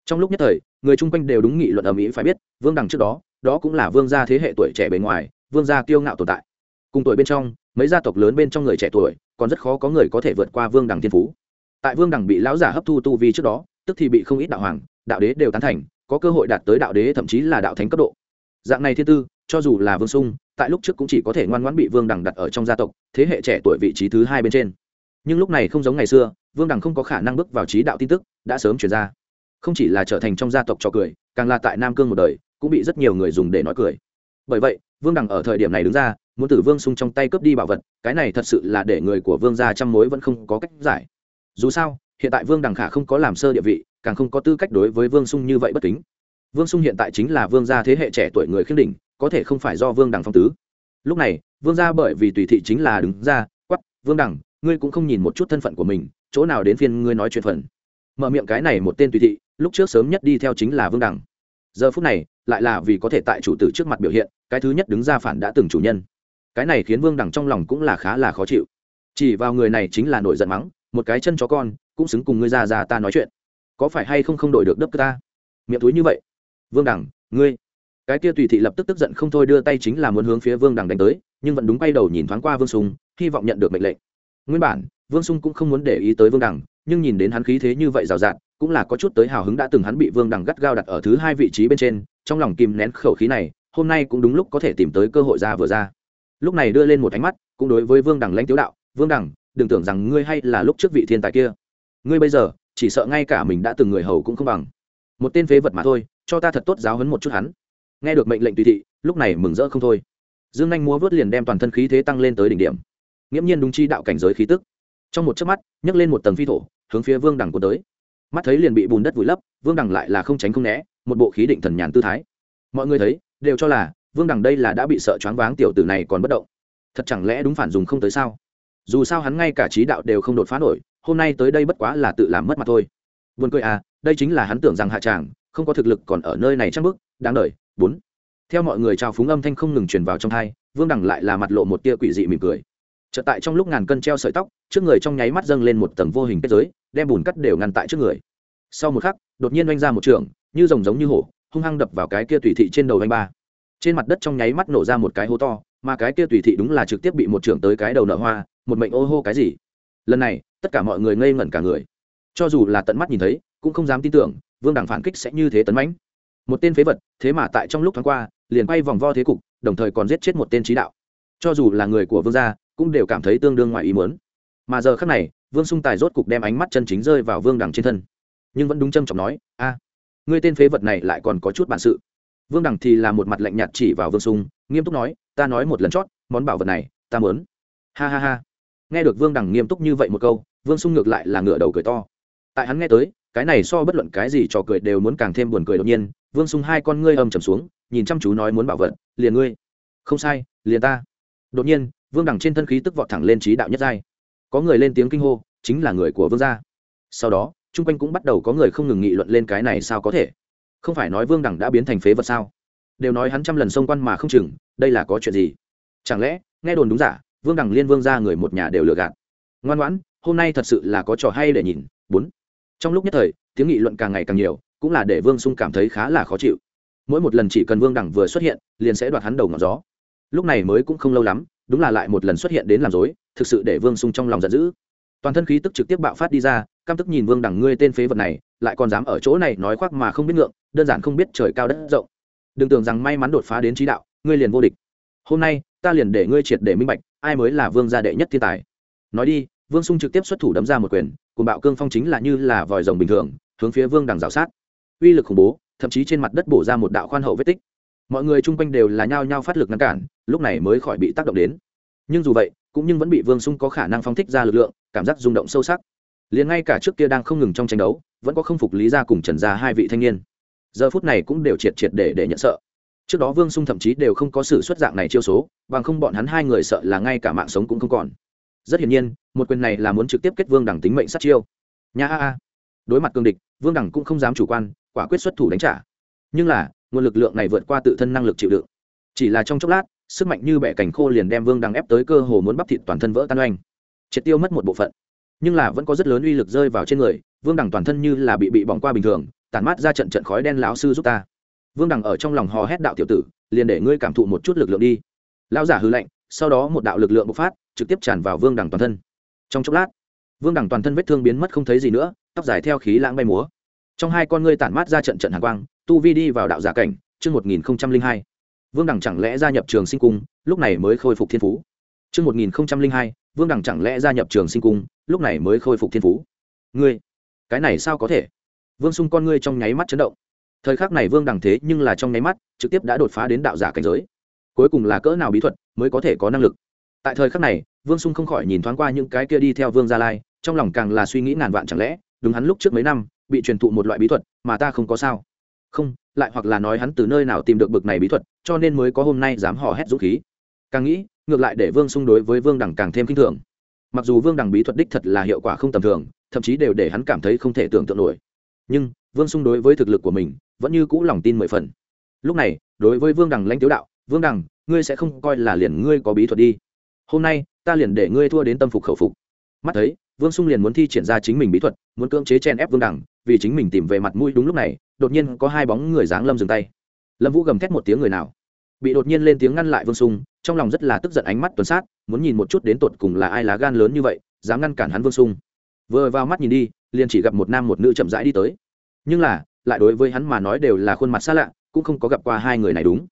Trong lúc nhất thời, người chung quanh đều đúng nghị luận ở mỹ phải biết, Vương Đằng trước đó, đó cũng là vương gia thế hệ tuổi trẻ bề ngoài, vương gia kiêu ngạo tồn tại. Cùng tuổi bên trong, mấy gia tộc lớn bên trong người trẻ tuổi, còn rất khó có người có thể vượt qua Vương Đằng thiên phú. Tại Vương Đằng bị lão giả hấp thu tu vi trước đó, tức thì bị không ít đạo hoàng, đạo đế đều tán thành, có cơ hội đạt tới đạo đế thậm chí là đạo thánh cấp độ dạng này thiên tư cho dù là vương sung tại lúc trước cũng chỉ có thể ngoan ngoãn bị vương đằng đặt ở trong gia tộc thế hệ trẻ tuổi vị trí thứ hai bên trên nhưng lúc này không giống ngày xưa vương đằng không có khả năng bước vào trí đạo tin tức đã sớm chuyển ra không chỉ là trở thành trong gia tộc trò cười, càng là tại nam cương một đời, cũng bị rất nhiều người dùng để nói cười. Bởi vậy, vương đằng ở thời điểm này đứng ra, muốn tử vương sung trong tay cướp đi bảo vật, cái này thật sự là để người của vương gia trăm mối vẫn không có cách giải. Dù sao, hiện tại vương đằng khả không có làm sơ địa vị, càng không có tư cách đối với vương sung như vậy bất kính. Vương sung hiện tại chính là vương gia thế hệ trẻ tuổi người khiêm đỉnh, có thể không phải do vương đằng phong tứ. Lúc này, vương gia bởi vì tùy thị chính là đứng ra quắp vương đằng, ngươi cũng không nhìn một chút thân phận của mình, chỗ nào đến phiên ngươi nói chuyện phần? Mở miệng cái này một tên tùy thị, lúc trước sớm nhất đi theo chính là vương đằng. Giờ phút này, lại là vì có thể tại chủ tử trước mặt biểu hiện, cái thứ nhất đứng ra phản đã từng chủ nhân. Cái này khiến vương đằng trong lòng cũng là khá là khó chịu. Chỉ vào người này chính là nổi giận mắng, một cái chân chó con, cũng xứng cùng ngươi ra ra ta nói chuyện. Có phải hay không không đổi được đất ta? Miệng túi như vậy. Vương đẳng ngươi. Cái kia tùy thị lập tức tức giận không thôi đưa tay chính là muốn hướng phía vương đằng đánh tới, nhưng vẫn đúng bay đầu nhìn thoáng qua vương sùng hy vọng nhận được mệnh lệnh. Nguyên bản, vương sung cũng không muốn để ý tới vương đằng nhưng nhìn đến hắn khí thế như vậy rào rạt, cũng là có chút tới hào hứng đã từng hắn bị vương đằng gắt gao đặt ở thứ hai vị trí bên trên, trong lòng kìm nén khẩu khí này, hôm nay cũng đúng lúc có thể tìm tới cơ hội ra vừa ra. Lúc này đưa lên một ánh mắt, cũng đối với vương đằng lãnh tiếu đạo, vương đằng, đừng tưởng rằng ngươi hay là lúc trước vị thiên tài kia. Ngươi bây giờ, chỉ sợ ngay cả mình đã từng người hầu cũng không bằng. Một tên phế vật mà thôi, cho ta thật tốt giáo hấn một chút hắn. Nghe được mệnh lệnh tùy thị, lúc này mừng rỡ không thôi. Dương anh múa vớt liền đem toàn thân khí thế tăng lên tới đỉnh điểm. Nghiễm nhiên đúng chi đạo cảnh giới khí tức. Trong một chớp mắt, nhấc lên một tầng phi thổ hướng phía vương đằng cuốn tới. Mắt thấy liền bị bùn đất vùi lấp, vương đằng lại là không tránh không né, một bộ khí định thần nhàn tư thái. Mọi người thấy, đều cho là vương đằng đây là đã bị sợ choáng váng tiểu tử này còn bất động. Thật chẳng lẽ đúng phản dùng không tới sao? Dù sao hắn ngay cả trí đạo đều không đột phá nổi, hôm nay tới đây bất quá là tự làm mất mặt thôi. Vườn cười à đây chính là hắn tưởng rằng hạ tràng, không có thực lực còn ở nơi này chắc bức đáng đời. Bốn. Theo mọi người trao phúng âm thanh không ngừng truyền vào trong thai vương đằng lại là mặt lộ một tia quỷ dị mỉm cười. Chợt tại trong lúc ngàn cân treo sợi tóc, trước người trong nháy mắt dâng lên một tầng vô hình kết giới đem bùn cắt đều ngăn tại trước người. Sau một khắc, đột nhiên oanh ra một trường, như rồng giống như hổ, hung hăng đập vào cái kia tùy thị trên đầu anh ba. Trên mặt đất trong nháy mắt nổ ra một cái hố to, mà cái kia tùy thị đúng là trực tiếp bị một trưởng tới cái đầu nợ hoa, một mệnh ô hô cái gì. Lần này, tất cả mọi người ngây ngẩn cả người. Cho dù là tận mắt nhìn thấy, cũng không dám tin tưởng, vương đảng phản kích sẽ như thế tấn mãnh. Một tên phế vật, thế mà tại trong lúc thoáng qua, liền quay vòng vo thế cục, đồng thời còn giết chết một tên trí đạo. Cho dù là người của vương gia, cũng đều cảm thấy tương đương ngoài ý muốn mà giờ khác này vương sung tài rốt cục đem ánh mắt chân chính rơi vào vương đằng trên thân. Nhưng vẫn đúng trâm trọng nói a à, ngươi tên phế vật này lại còn có chút bản sự. Vương đằng thì là một mặt lạnh nhạt chỉ vào vương sung nghiêm túc nói ta nói một lần chót món bảo vật này ta mớn ha ha ha. Nghe được vương đằng nghiêm túc như vậy một câu vương sung ngược lại là ngửa đầu cười to. Tại hắn nghe tới cái này so bất luận cái gì trò cười đều muốn càng thêm buồn cười đột nhiên vương sung hai con ngươi âm trầm xuống nhìn chăm chú nói muốn bảo vật liền ngươi. Không sai liền ta. Đột nhiên vương đằng trên thân khí tức vọt thẳng lên trí đạo nhất giai có người lên tiếng kinh hô, chính là người của vương gia. Sau đó, chung quanh cũng bắt đầu có người không ngừng nghị luận lên cái này sao có thể? Không phải nói vương đẳng đã biến thành phế vật sao? Đều nói hắn trăm lần xông quan mà không chừng, đây là có chuyện gì? Chẳng lẽ, nghe đồn đúng giả, vương đẳng liên vương ra người một nhà đều lừa gạt? Ngoan ngoãn, hôm nay thật sự là có trò hay để nhìn. Bốn. Trong lúc nhất thời, tiếng nghị luận càng ngày càng nhiều, cũng là để vương sung cảm thấy khá là khó chịu. Mỗi một lần chỉ cần vương đẳng vừa xuất hiện, liền sẽ đoạt hắn đầu ngọn gió lúc này mới cũng không lâu lắm, đúng là lại một lần xuất hiện đến làm dối thực sự để vương sung trong lòng giận dữ. Toàn thân khí tức trực tiếp bạo phát đi ra, căm tức nhìn vương đằng ngươi tên phế vật này, lại còn dám ở chỗ này nói khoác mà không biết ngượng, đơn giản không biết trời cao đất rộng. Đừng tưởng rằng may mắn đột phá đến trí đạo, ngươi liền vô địch. Hôm nay, ta liền để ngươi triệt để minh bạch, ai mới là vương gia đệ nhất thiên tài. Nói đi, vương sung trực tiếp xuất thủ đấm ra một quyền cùng bạo cương phong chính là như là vòi rồng bình thường, hướng phía vương đằng rào sát. Uy lực khủng bố, thậm chí trên mặt đất bổ ra một đạo khoan hậu vết tích mọi người chung quanh đều là nhao nhao phát lực ngăn cản, lúc này mới khỏi bị tác động đến. Nhưng dù vậy, cũng nhưng vẫn bị vương sung có khả năng phóng thích ra lực lượng, cảm giác rung động sâu sắc. Liền ngay cả trước kia đang không ngừng trong tranh đấu, vẫn có không phục lý ra cùng trần ra hai vị thanh niên. Giờ phút này cũng đều triệt triệt để để nhận sợ. Trước đó vương sung thậm chí đều không có sự xuất dạng này chiêu số, bằng không bọn hắn hai người sợ là ngay cả mạng sống cũng không còn. Rất hiển nhiên, một quyền này là muốn trực tiếp kết vương đẳng tính mệnh sát chiêu. Nhà a a. Đối mặt cương địch, vương đẳng cũng không dám chủ quan, quả quyết xuất thủ đánh trả. Nhưng là nguồn lực lượng này vượt qua tự thân năng lực chịu đựng. Chỉ là trong chốc lát sức mạnh như bẻ cành khô liền đem vương đằng ép tới cơ hồ muốn bắp thịt toàn thân vỡ tan oanh. Triệt tiêu mất một bộ phận. Nhưng là vẫn có rất lớn uy lực rơi vào trên người vương đằng toàn thân như là bị bị bỏng qua bình thường tản mát ra trận trận khói đen lão sư giúp ta. Vương đằng ở trong lòng hò hét đạo tiểu tử liền để ngươi cảm thụ một chút lực lượng đi. Lão giả hư lạnh, sau đó một đạo lực lượng bộc phát trực tiếp tràn vào vương đằng toàn thân. Trong chốc lát vương đằng toàn thân vết thương biến mất không thấy gì nữa tóc dài theo khí lãng bay múa trong hai con ngươi tản mát ra trận trận hàng quang, tu vi đi vào đạo giả cảnh, chương một nghìn hai. Vương đằng chẳng lẽ gia nhập trường sinh cung, lúc này mới khôi phục thiên phú? Chương một nghìn hai, vương đằng chẳng lẽ gia nhập trường sinh cung, lúc này mới khôi phục thiên phú? Ngươi, cái này sao có thể? Vương xung con ngươi trong nháy mắt chấn động. Thời khắc này vương đằng thế nhưng là trong nháy mắt, trực tiếp đã đột phá đến đạo giả cảnh giới. Cuối cùng là cỡ nào bí thuật mới có thể có năng lực? Tại thời khắc này, vương xung không khỏi nhìn thoáng qua những cái kia đi theo vương gia lai, trong lòng càng là suy nghĩ ngàn vạn chẳng lẽ, đúng hắn lúc trước mấy năm bị truyền thụ một loại bí thuật mà ta không có sao. Không, lại hoặc là nói hắn từ nơi nào tìm được bực này bí thuật, cho nên mới có hôm nay dám hò hét dũng khí. Càng nghĩ, ngược lại để vương xung đối với vương đẳng càng thêm k i n h thường. Mặc dù vương đẳng bí thuật đích thật là hiệu quả không tầm thường, thậm chí đều để hắn cảm thấy không thể tưởng tượng nổi. Nhưng, vương xung đối với thực lực của mình vẫn như cũ lòng tin mười phần. Lúc này, đối với vương đẳng lãnh tiếu đạo, vương đẳng ngươi sẽ không coi là liền ngươi có bí thuật đi. Hôm nay, ta liền để ngươi thua đến tâm phục khẩu phục. Mắt thấy, vương xung liền muốn thi triển ra chính mình bí thuật, muốn cưỡng chế chen ép vương đẳng vì chính mình tìm về mặt mũi đúng lúc này, đột nhiên có hai bóng người dáng lâm dừng tay. Lâm vũ gầm thét một tiếng người nào? Bị đột nhiên lên tiếng ngăn lại vương sung, trong lòng rất là tức giận ánh mắt tuần sát, muốn nhìn một chút đến tột cùng là ai lá gan lớn như vậy, dám ngăn cản hắn vương sung. Vừa vào mắt nhìn đi, liền chỉ gặp một nam một nữ chậm rãi đi tới. Nhưng là, lại đối với hắn mà nói đều là khuôn mặt xa lạ, cũng không có gặp qua hai người này đúng.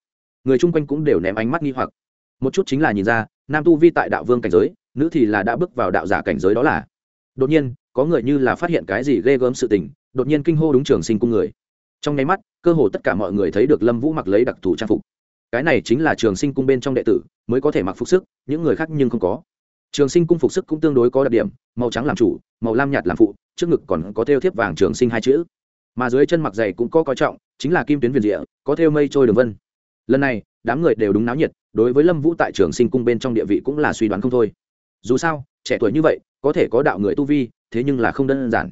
Người chung quanh cũng đều ném ánh mắt nghi hoặc. Một chút chính là nhìn ra, nam tu vi tại đạo vương cảnh giới, nữ thì là đã bước vào đạo giả cảnh giới đó là. Đột nhiên có người như là phát hiện cái gì ghê gớm sự tình, đột nhiên kinh hô đúng trường sinh cung người. Trong nháy mắt, cơ hồ tất cả mọi người thấy được lâm vũ mặc lấy đặc thù trang phục. Cái này chính là trường sinh cung bên trong đệ tử, mới có thể mặc phục sức, những người khác nhưng không có. Trường sinh cung phục sức cũng tương đối có đặc điểm, màu trắng làm chủ, màu lam nhạt làm phụ, trước ngực còn có thêu thiếp vàng trường sinh hai chữ. Mà dưới chân mặc dày cũng có coi trọng, chính là kim tuyến viền rịa, có thêu mây trôi đường vân. Lần này, đám người đều đúng náo nhiệt, đối với lâm vũ tại trường sinh cung bên trong địa vị cũng là suy đoán không thôi. Dù sao, trẻ tuổi như vậy, có thể có đạo người tu vi thế nhưng là không đơn giản.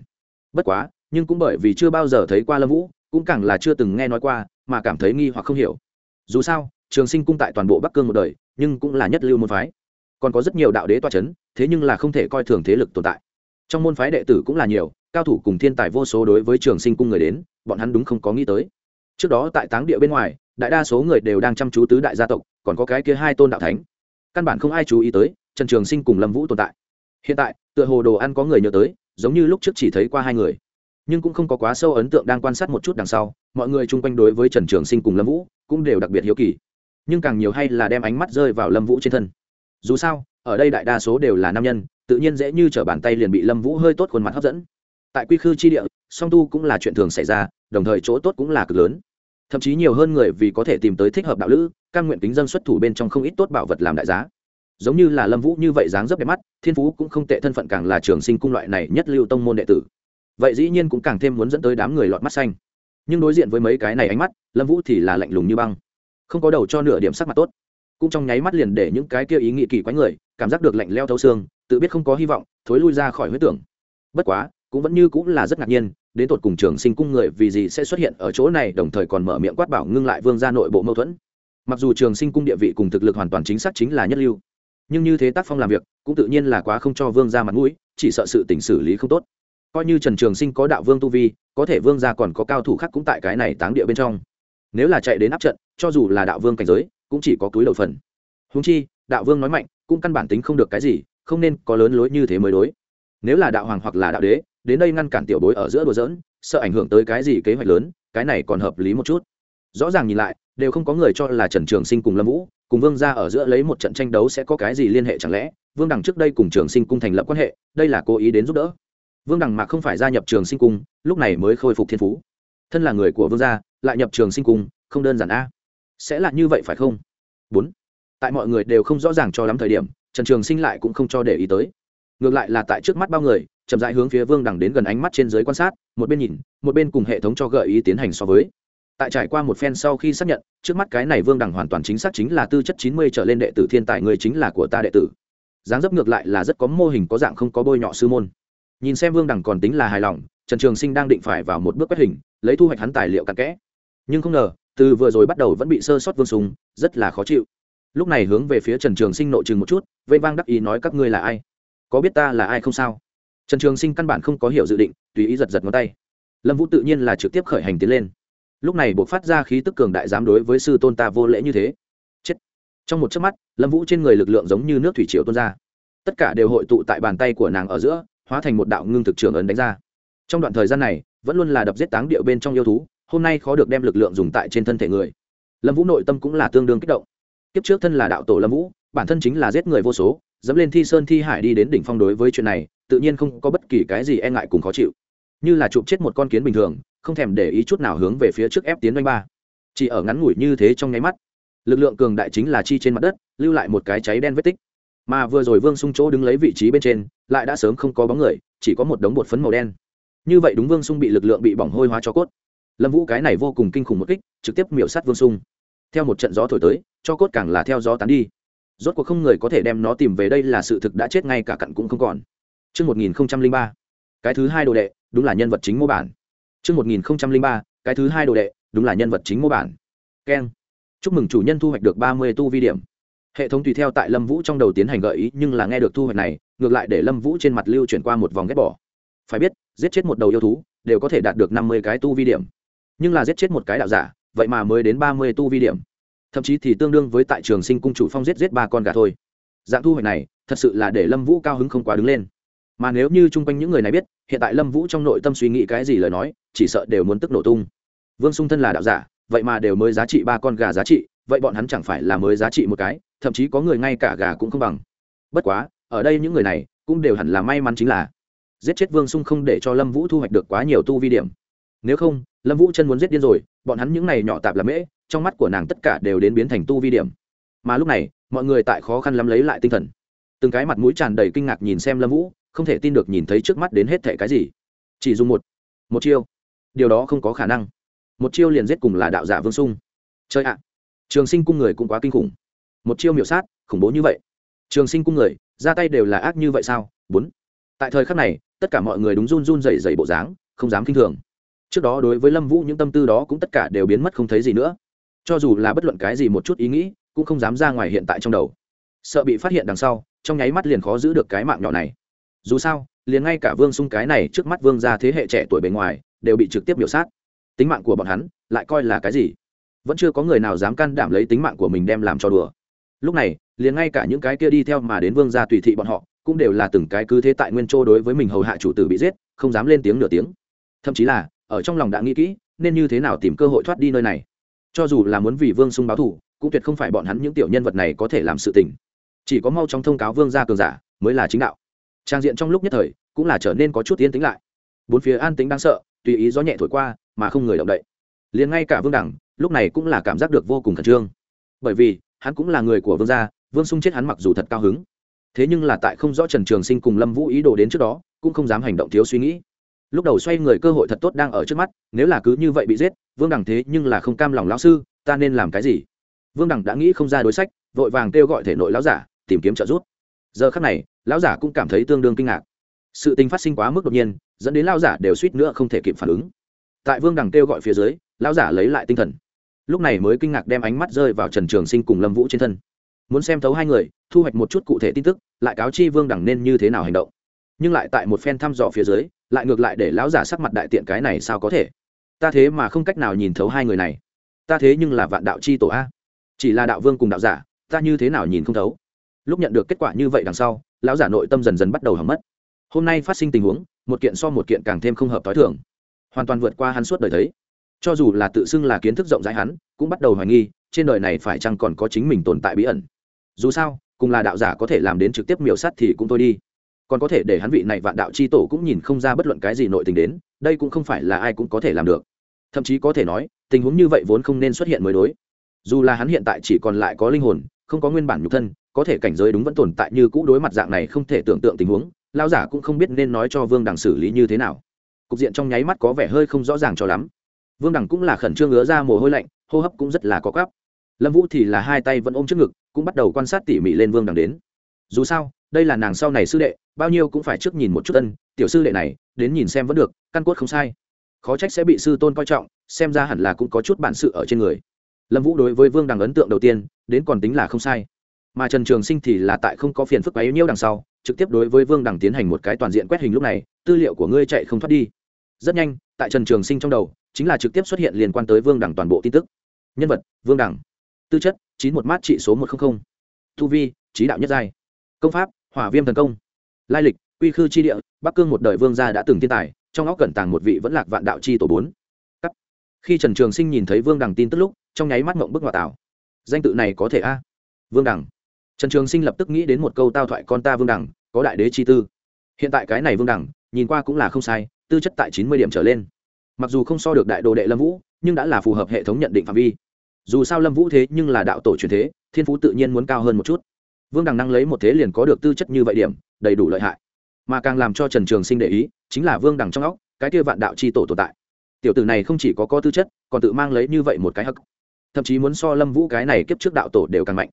Bất quá, nhưng cũng bởi vì chưa bao giờ thấy qua lâm vũ, cũng càng là chưa từng nghe nói qua, mà cảm thấy nghi hoặc không hiểu. Dù sao, trường sinh cung tại toàn bộ bắc cương một đời, nhưng cũng là nhất lưu môn phái. Còn có rất nhiều đạo đế toa c h ấ n thế nhưng là không thể coi thường thế lực tồn tại. Trong môn phái đệ tử cũng là nhiều, cao thủ cùng thiên tài vô số đối với trường sinh cung người đến, bọn hắn đúng không có nghĩ tới. Trước đó tại táng địa bên ngoài, đại đa số người đều đang chăm chú tứ đại gia tộc, còn có cái kia hai tôn đạo thánh. Căn bản không ai chú ý tới trần trường sinh cùng lâm vũ tồn tại. Hiện tại tựa hồ đồ ăn có người nhớ tới, giống như lúc trước chỉ thấy qua hai người. Nhưng cũng không có quá sâu ấn tượng đang quan sát một chút đằng sau, mọi người chung quanh đối với trần trường sinh cùng lâm vũ cũng đều đặc biệt hiếu kỳ. Nhưng càng nhiều hay là đem ánh mắt rơi vào lâm vũ trên thân. Dù sao, ở đây đại đa số đều là nam nhân, tự nhiên dễ như t r ở bàn tay liền bị lâm vũ hơi tốt khuôn mặt hấp dẫn. Tại quy khư chi địa, song tu cũng là chuyện thường xảy ra, đồng thời chỗ tốt cũng là cực lớn. Thậm chí nhiều hơn người vì có thể tìm tới thích hợp đạo lữ căn nguyện kính dân xuất thủ bên trong không ít tốt bảo vật làm đại giá giống như là lâm vũ như vậy dáng dấp đẹp mắt, thiên phú cũng không tệ, thân phận càng là trường sinh cung loại này nhất lưu tông môn đệ tử. Vậy dĩ nhiên cũng càng thêm muốn dẫn tới đám người lọt mắt xanh. Nhưng đối diện với mấy cái này ánh mắt, lâm vũ thì là lạnh lùng như băng. Không có đầu cho nửa điểm sắc mặt tốt. Cũng trong nháy mắt liền để những cái kia ý nghĩ kỳ quái người, cảm giác được lạnh leo thấu xương, tự biết không có hy vọng, thối lui ra khỏi huyết tưởng. Bất quá, cũng vẫn như cũng là rất ngạc nhiên, đến tột cùng trường sinh cung người vì gì sẽ xuất hiện ở chỗ này, đồng thời còn mở miệng quát bảo ngưng lại vương ra nội bộ mâu thuẫn. Mặc dù trường sinh cung địa vị cùng thực lực hoàn toàn chính xác chính là nhất lưu nhưng như thế tác phong làm việc cũng tự nhiên là quá không cho vương ra mặt mũi, chỉ sợ sự tỉnh xử lý không tốt. Coi như trần trường sinh có đạo vương tu vi, có thể vương ra còn có cao thủ khác cũng tại cái này táng địa bên trong. Nếu là chạy đến áp trận, cho dù là đạo vương cảnh giới, cũng chỉ có túi đầu phần. Húng chi, đạo vương nói mạnh, cũng căn bản tính không được cái gì, không nên có lớn lối như thế mới đối. Nếu là đạo hoàng hoặc là đạo đế, đến đây ngăn cản tiểu bối ở giữa đùa dỡn sợ ảnh hưởng tới cái gì kế hoạch lớn, cái này còn hợp lý một chút. Rõ ràng nhìn lại đều không có người cho là trần trường sinh cùng lâm vũ, cùng vương gia ở giữa lấy một trận tranh đấu sẽ có cái gì liên hệ chẳng lẽ? Vương đằng trước đây cùng trường sinh cung thành lập quan hệ, đây là cố ý đến giúp đỡ. Vương đằng mạc không phải gia nhập trường sinh cung, lúc này mới khôi phục thiên phú. Thân là người của vương gia, lại nhập trường sinh cung, không đơn giản a. Sẽ là như vậy phải không? Bốn. Tại mọi người đều không rõ ràng cho lắm thời điểm, trần trường sinh lại cũng không cho để ý tới. Ngược lại là tại trước mắt bao người, chậm rãi hướng phía vương đằng đến gần ánh mắt trên giới quan sát, một bên nhìn, một bên cùng hệ thống cho gợi ý tiến hành so với tại trải qua một phen sau khi xác nhận, trước mắt cái này vương đẳng hoàn toàn chính xác chính là tư chất chín mươi trở lên đệ tử thiên tài người chính là của ta đệ tử. Dáng dấp ngược lại là rất có mô hình có dạng không có bôi nhọ sư môn. Nhìn xem vương đẳng còn tính là hài lòng, trần trường sinh đang định phải vào một bước quét hình, lấy thu hoạch hắn tài liệu cặn kẽ. Nhưng không ngờ, từ vừa rồi bắt đầu vẫn bị sơ sót vương sùng, rất là khó chịu. Lúc này hướng về phía trần trường sinh nội chừng một chút, vây vang đắc ý nói, các ngươi là ai? Có biết ta là ai không sao? Trần trường sinh căn bản không có hiểu dự định, tùy ý giật giật ngón tay. Lâm vũ tự nhiên là trực tiếp khởi hành tiến lên lúc này buộc phát ra khí tức cường đại dám đối với sư tôn ta vô lễ như thế. Chết. Trong một chớp mắt, lâm vũ trên người lực lượng giống như nước thủy triều tuôn ra. Tất cả đều hội tụ tại bàn tay của nàng ở giữa, hóa thành một đạo ngưng thực trường ấn đánh ra. Trong đoạn thời gian này, vẫn luôn là đập giết táng điệu bên trong yêu thú, hôm nay khó được đem lực lượng dùng tại trên thân thể người. Lâm vũ nội tâm cũng là tương đương kích động. Kiếp trước thân là đạo tổ lâm vũ, bản thân chính là giết người vô số, dẫm lên thi sơn thi hải đi đến đỉnh phong đối với chuyện này, tự nhiên không có bất kỳ cái gì e ngại cùng khó chịu. Như là chụp chết một con kiến bình thường không thèm để ý chút nào hướng về phía trước ép tiến doanh ba. Chỉ ở ngắn ngủi như thế trong nháy mắt lực lượng cường đại chính là chi trên mặt đất lưu lại một cái cháy đen vết tích. Mà vừa rồi vương sung chỗ đứng lấy vị trí bên trên lại đã sớm không có bóng người chỉ có một đống bột phấn màu đen. Như vậy đúng vương sung bị lực lượng bị bỏng hôi hóa cho cốt. Lâm vũ cái này vô cùng kinh khủng một kích trực tiếp miểu sát vương sung. Theo một trận gió thổi tới cho cốt càng là theo gió tán đi. Rốt cuộc không người có thể đem nó tìm về đây là sự thực đã chết ngay cả cặn cũng không còn. Trước 1003, cái thứ hai đồ đệ, đúng là nhân vật chính mô bản. Trước 1003, cái thứ hai đồ đệ, đúng là nhân vật chính mô bản. Ken. Chúc mừng chủ nhân thu hoạch được 30 tu vi điểm. Hệ thống tùy theo tại Lâm Vũ trong đầu tiến hành gợi ý, nhưng là nghe được thu hoạch này, ngược lại để Lâm Vũ trên mặt lưu chuyển qua một vòng ghét bỏ. Phải biết, giết chết một đầu yêu thú, đều có thể đạt được 50 cái tu vi điểm. Nhưng là giết chết một cái đạo giả, vậy mà mới đến 30 tu vi điểm thậm chí thì tương đương với tại trường sinh cung chủ phong giết giết ba con gà thôi dạng thu hoạch này thật sự là để lâm vũ cao hứng không quá đứng lên mà nếu như chung quanh những người này biết, hiện tại lâm vũ trong nội tâm suy nghĩ cái gì lời nói, chỉ sợ đều muốn tức nổ tung. Vương sung thân là đạo giả, vậy mà đều mới giá trị ba con gà giá trị, vậy bọn hắn chẳng phải là mới giá trị một cái, thậm chí có người ngay cả gà cũng không bằng. Bất quá, ở đây những người này cũng đều hẳn là may mắn chính là giết chết vương sung không để cho lâm vũ thu hoạch được quá nhiều tu vi điểm. Nếu không, lâm vũ chân muốn giết điên rồi, bọn hắn những này nhỏ tạp là mễ, trong mắt của nàng tất cả đều đến biến thành tu vi điểm. Mà lúc này, mọi người tại khó khăn lắm lấy lại tinh thần. Từng cái mặt mũi tràn đầy kinh ngạc nhìn xem lâm vũ không thể tin được nhìn thấy trước mắt đến hết thệ cái gì. Chỉ dùng một một chiêu. Điều đó không có khả năng. Một chiêu liền giết cùng là đạo giả vương sung. Chơi ạ. Trường sinh cung người cũng quá kinh khủng. Một chiêu miểu sát, khủng bố như vậy. Trường sinh cung người, ra tay đều là ác như vậy sao? Bốn. Tại thời khắc này, tất cả mọi người đúng run run dày dày bộ dáng, không dám k i n h thường. Trước đó đối với lâm vũ những tâm tư đó cũng tất cả đều biến mất không thấy gì nữa. Cho dù là bất luận cái gì một chút ý nghĩ, cũng không dám ra ngoài hiện tại trong đầu. Sợ bị phát hiện đằng sau, trong nháy mắt liền khó giữ được cái mạng nhỏ này dù sao, liền ngay cả vương sung cái này trước mắt vương ra thế hệ trẻ tuổi bề ngoài, đều bị trực tiếp biểu sát. Tính mạng của bọn hắn, lại coi là cái gì? Vẫn chưa có người nào dám can đảm lấy tính mạng của mình đem làm cho đùa. Lúc này, liền ngay cả những cái kia đi theo mà đến vương gia tùy thị bọn họ, cũng đều là từng cái cứ thế tại nguyên châu đối với mình hầu hạ chủ tử bị giết, không dám lên tiếng nửa tiếng. Thậm chí là, ở trong lòng đã nghĩ kỹ, nên như thế nào tìm cơ hội thoát đi nơi này. Cho dù là muốn vì vương sung báo thù, cũng tuyệt không phải bọn hắn những tiểu nhân vật này có thể làm sự tình. Chỉ có mau trong thông cáo vương gia cường giả, mới là chính đạo trang diện trong lúc nhất thời cũng là trở nên có chút tiến tính lại. Bốn phía an tính đang sợ, tùy ý gió nhẹ thổi qua mà không người động đậy. Liền ngay cả vương đẳng lúc này cũng là cảm giác được vô cùng khẩn trương. Bởi vì, hắn cũng là người của vương gia, vương sung chết hắn mặc dù thật cao hứng. Thế nhưng là tại không rõ trần trường sinh cùng lâm vũ ý đồ đến trước đó, cũng không dám hành động thiếu suy nghĩ. Lúc đầu xoay người cơ hội thật tốt đang ở trước mắt, nếu là cứ như vậy bị giết, vương đẳng thế nhưng là không cam lòng lão sư, ta nên làm cái gì? Vương đẳng đã nghĩ không ra đối sách, vội vàng kêu gọi thể nội lão giả tìm kiếm trợ giúp. Giờ khắc này lão giả cũng cảm thấy tương đương kinh ngạc. Sự tình phát sinh quá mức đột nhiên, dẫn đến lão giả đều suýt nữa không thể kịp phản ứng. Tại vương đằng kêu gọi phía dưới, lão giả lấy lại tinh thần. Lúc này mới kinh ngạc đem ánh mắt rơi vào trần trường sinh cùng lâm vũ trên thân. Muốn xem thấu hai người, thu hoạch một chút cụ thể tin tức, lại cáo chi vương đằng nên như thế nào hành động. Nhưng lại tại một phen thăm dò phía dưới, lại ngược lại để lão giả sắc mặt đại tiện cái này sao có thể? Ta thế mà không cách nào nhìn thấu hai người này. Ta thế nhưng là vạn đạo c h i tổ a. Chỉ là đạo vương cùng đạo giả, ta như thế nào nhìn không thấu? Lúc nhận được kết quả như vậy đằng sau lão giả nội tâm dần dần bắt đầu hỏng mất. Hôm nay phát sinh tình huống, một kiện so một kiện càng thêm không hợp t h o i thưởng hoàn toàn vượt qua hắn suốt đời thấy. Cho dù là tự xưng là kiến thức rộng rãi hắn, cũng bắt đầu hoài nghi, trên đời này phải chăng còn có chính mình tồn tại bí ẩn. Dù sao, cùng là đạo giả có thể làm đến trực tiếp miểu sát thì cũng thôi đi. Còn có thể để hắn vị này vạn đạo c h i tổ cũng nhìn không ra bất luận cái gì nội tình đến, đây cũng không phải là ai cũng có thể làm được. Thậm chí có thể nói, tình huống như vậy vốn không nên xuất hiện mới đối. Dù là hắn hiện tại chỉ còn lại có linh hồn, không có nguyên bản nhục thân có thể cảnh giới đúng vẫn tồn tại như cũ đối mặt dạng này không thể tưởng tượng tình huống lao giả cũng không biết nên nói cho vương đằng xử lý như thế nào. Cục diện trong nháy mắt có vẻ hơi không rõ ràng cho lắm. Vương đằng cũng là khẩn trương ngứa ra mồ hôi lạnh, hô hấp cũng rất là có gắp lâm vũ thì là hai tay vẫn ôm trước ngực, cũng bắt đầu quan sát tỉ mỉ lên vương đằng đến. Dù sao, đây là nàng sau này sư đệ, bao nhiêu cũng phải trước nhìn một chút ân, tiểu sư đệ này, đến nhìn xem vẫn được, căn cốt không sai. Khó trách sẽ bị sư tôn coi trọng, xem ra hẳn là cũng có chút bản sự ở trên người. Lâm vũ đối với vương đằng ấn tượng đầu tiên, đến còn tính là không sai mà trần trường sinh thì là tại không có phiền phức bấy nhiêu đằng sau, trực tiếp đối với vương đằng tiến hành một cái toàn diện quét hình lúc này, tư liệu của ngươi chạy không thoát đi. Rất nhanh, tại trần trường sinh trong đầu, chính là trực tiếp xuất hiện liên quan tới vương đằng toàn bộ tin tức. Nhân vật, vương đằng. Tư chất, chín một mát trị số một trăm linh thu vi, trí đạo nhất giai. Công pháp, hỏa viêm thần công. Lai lịch, quy khư chi địa, bắc cương một đời vương gia đã từng thiên tài, trong óc cẩn tàng một vị vẫn lạc vạn đạo chi tổ bốn. Khi trần trường sinh nhìn thấy vương đằng tin tức lúc, trong nháy mắt mộng bức ngoại tảo. Danh tự này có thể a? Vương đằng trần trường sinh lập tức nghĩ đến một câu tao thoại con ta vương đẳng, có đại đế chi tư. Hiện tại cái này vương đẳng, nhìn qua cũng là không sai, tư chất tại chín mươi điểm trở lên. Mặc dù không so được đại đồ đệ lâm vũ, nhưng đã là phù hợp hệ thống nhận định phạm vi. Dù sao lâm vũ thế nhưng là đạo tổ truyền thế, thiên phú tự nhiên muốn cao hơn một chút. Vương đằng năng lấy một thế liền có được tư chất như vậy điểm, đầy đủ lợi hại. Mà càng làm cho trần trường sinh để ý, chính là vương đằng trong óc, cái kia vạn đạo c h i tổ tồn tại. Tiểu tử này không chỉ có có tư chất, còn tự mang lấy như vậy một cái hắc. Thậm chí muốn so lâm vũ cái này kiếp trước đạo tổ đều càng mạnh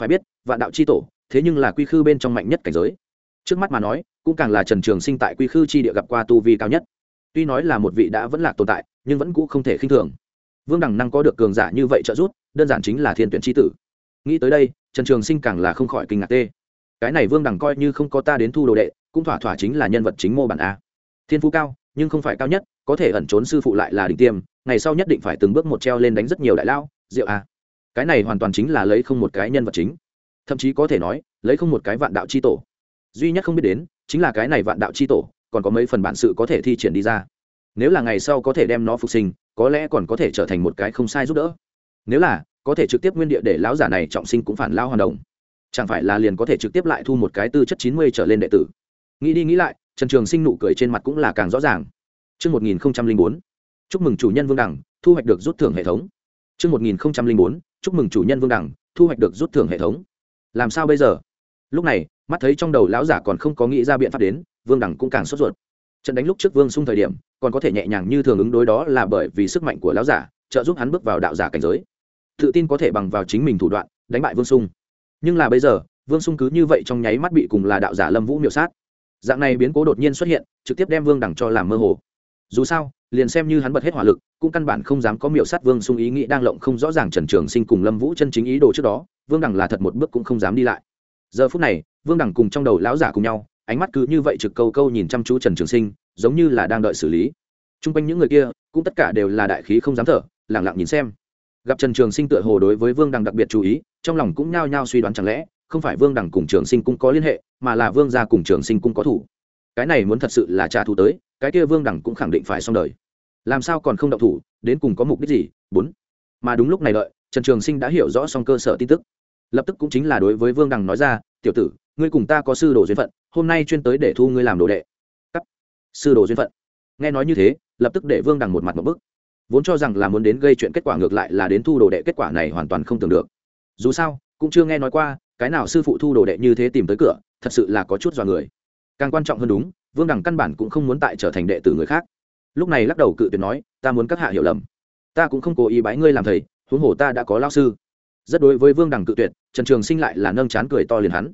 phải biết, vạn đạo c h i tổ, thế nhưng là quy khư bên trong mạnh nhất cảnh giới. Trước mắt mà nói, cũng càng là trần trường sinh tại quy khư chi địa gặp qua tu vi cao nhất. Tuy nói là một vị đã vẫn lạc tồn tại, nhưng vẫn cũ không thể khinh thường. Vương đằng năng có được cường giả như vậy trợ giúp, đơn giản chính là thiên tuyển tri tử. Nghĩ tới đây, trần trường sinh càng là không khỏi kinh ngạc tê. Cái này vương đằng coi như không có ta đến thu đồ đệ, cũng thỏa thỏa chính là nhân vật chính mô bản a. Thiên phú cao, nhưng không phải cao nhất, có thể ẩn trốn sư phụ lại là đỉnh tiêm, ngày sau nhất định phải từng bước một treo lên đánh rất nhiều đại lao, diệu a cái này hoàn toàn chính là lấy không một cái nhân vật chính. Thậm chí có thể nói lấy không một cái vạn đạo c h i tổ. Duy nhất không biết đến chính là cái này vạn đạo c h i tổ còn có mấy phần bản sự có thể thi triển đi ra. Nếu là ngày sau có thể đem nó phục sinh có lẽ còn có thể trở thành một cái không sai giúp đỡ. Nếu là có thể trực tiếp nguyên địa để lão giả này trọng sinh cũng phản lao hoàn đồng. Chẳng phải là liền có thể trực tiếp lại thu một cái tư chất chín mươi trở lên đệ tử. Nghĩ đi nghĩ lại trần trường sinh nụ cười trên mặt cũng là càng rõ ràng. Trước 1004, chúc mừng chủ nhân vương đẳng, thu hoạch được rút thưởng hệ thống. Trước 1004, chúc mừng chủ nhân vương đẳng, thu hoạch được rút thưởng hệ thống. Làm sao bây giờ? Lúc này, mắt thấy trong đầu lão giả còn không có nghĩ ra biện pháp đến, vương đẳng cũng càng sốt ruột. Trận đánh lúc trước vương sung thời điểm, còn có thể nhẹ nhàng như thường ứng đối đó là bởi vì sức mạnh của lão giả, trợ giúp hắn bước vào đạo giả cảnh giới. Tự tin có thể bằng vào chính mình thủ đoạn, đánh bại vương sung. Nhưng là bây giờ, vương sung cứ như vậy trong nháy mắt bị cùng là đạo giả lâm vũ miểu sát dạng này biến cố đột nhiên xuất hiện trực tiếp đem vương đẳng cho làm mơ hồ dù sao, liền xem như hắn bật hết hỏa lực, cũng căn bản không dám có miểu sát vương sung ý nghĩ đang lộng không rõ ràng trần trường sinh cùng lâm vũ chân chính ý đồ trước đó, vương đẳng là thật một bước cũng không dám đi lại. Giờ phút này, vương đẳng cùng trong đầu lão giả cùng nhau, ánh mắt cứ như vậy trực câu câu nhìn chăm chú trần trường sinh, giống như là đang đợi xử lý. T r u n g quanh những người kia, cũng tất cả đều là đại khí không dám thở lẳng lặng nhìn xem. Gặp trần trường sinh tựa hồ đối với vương đằng đặc biệt chú ý, trong lòng cũng nhao nhao suy đoán chẳng lẽ, không phải vương đằng cùng trường sinh cũng có liên hệ, mà là vương gia cùng trường sinh cũng có thủ. Cái này muốn thật sự là trả thù tới cái kia vương đẳng cũng khẳng định phải xong đời. Làm sao còn không động thủ, đến cùng có mục đích gì? Bốn. Mà đúng lúc này đợi, trần trường sinh đã hiểu rõ xong cơ sở tin tức. Lập tức cũng chính là đối với vương đằng nói ra, tiểu tử, ngươi cùng ta có sư đồ duyên phận, hôm nay chuyên tới để thu ngươi làm đồ đệ. Cắt. Sư đồ duyên phận. Nghe nói như thế, lập tức để vương đằng một mặt một bức. Vốn cho rằng là muốn đến gây chuyện kết quả ngược lại là đến thu đồ đệ kết quả này hoàn toàn không tưởng được. Dù sao, cũng chưa nghe nói qua, cái nào sư phụ thu đồ đệ như thế tìm tới cửa, thật sự là có chút dọa người. Càng quan trọng hơn đúng vương đẳng căn bản cũng không muốn tại trở thành đệ tử người khác. Lúc này lắc đầu cự tuyệt nói, ta muốn các hạ hiểu lầm. Ta cũng không cố ý bái ngươi làm thầy, huống hồ ta đã có lao sư. Rất đối với vương đẳng cự tuyệt, trần trường sinh lại là nâng chán cười to liền hắn.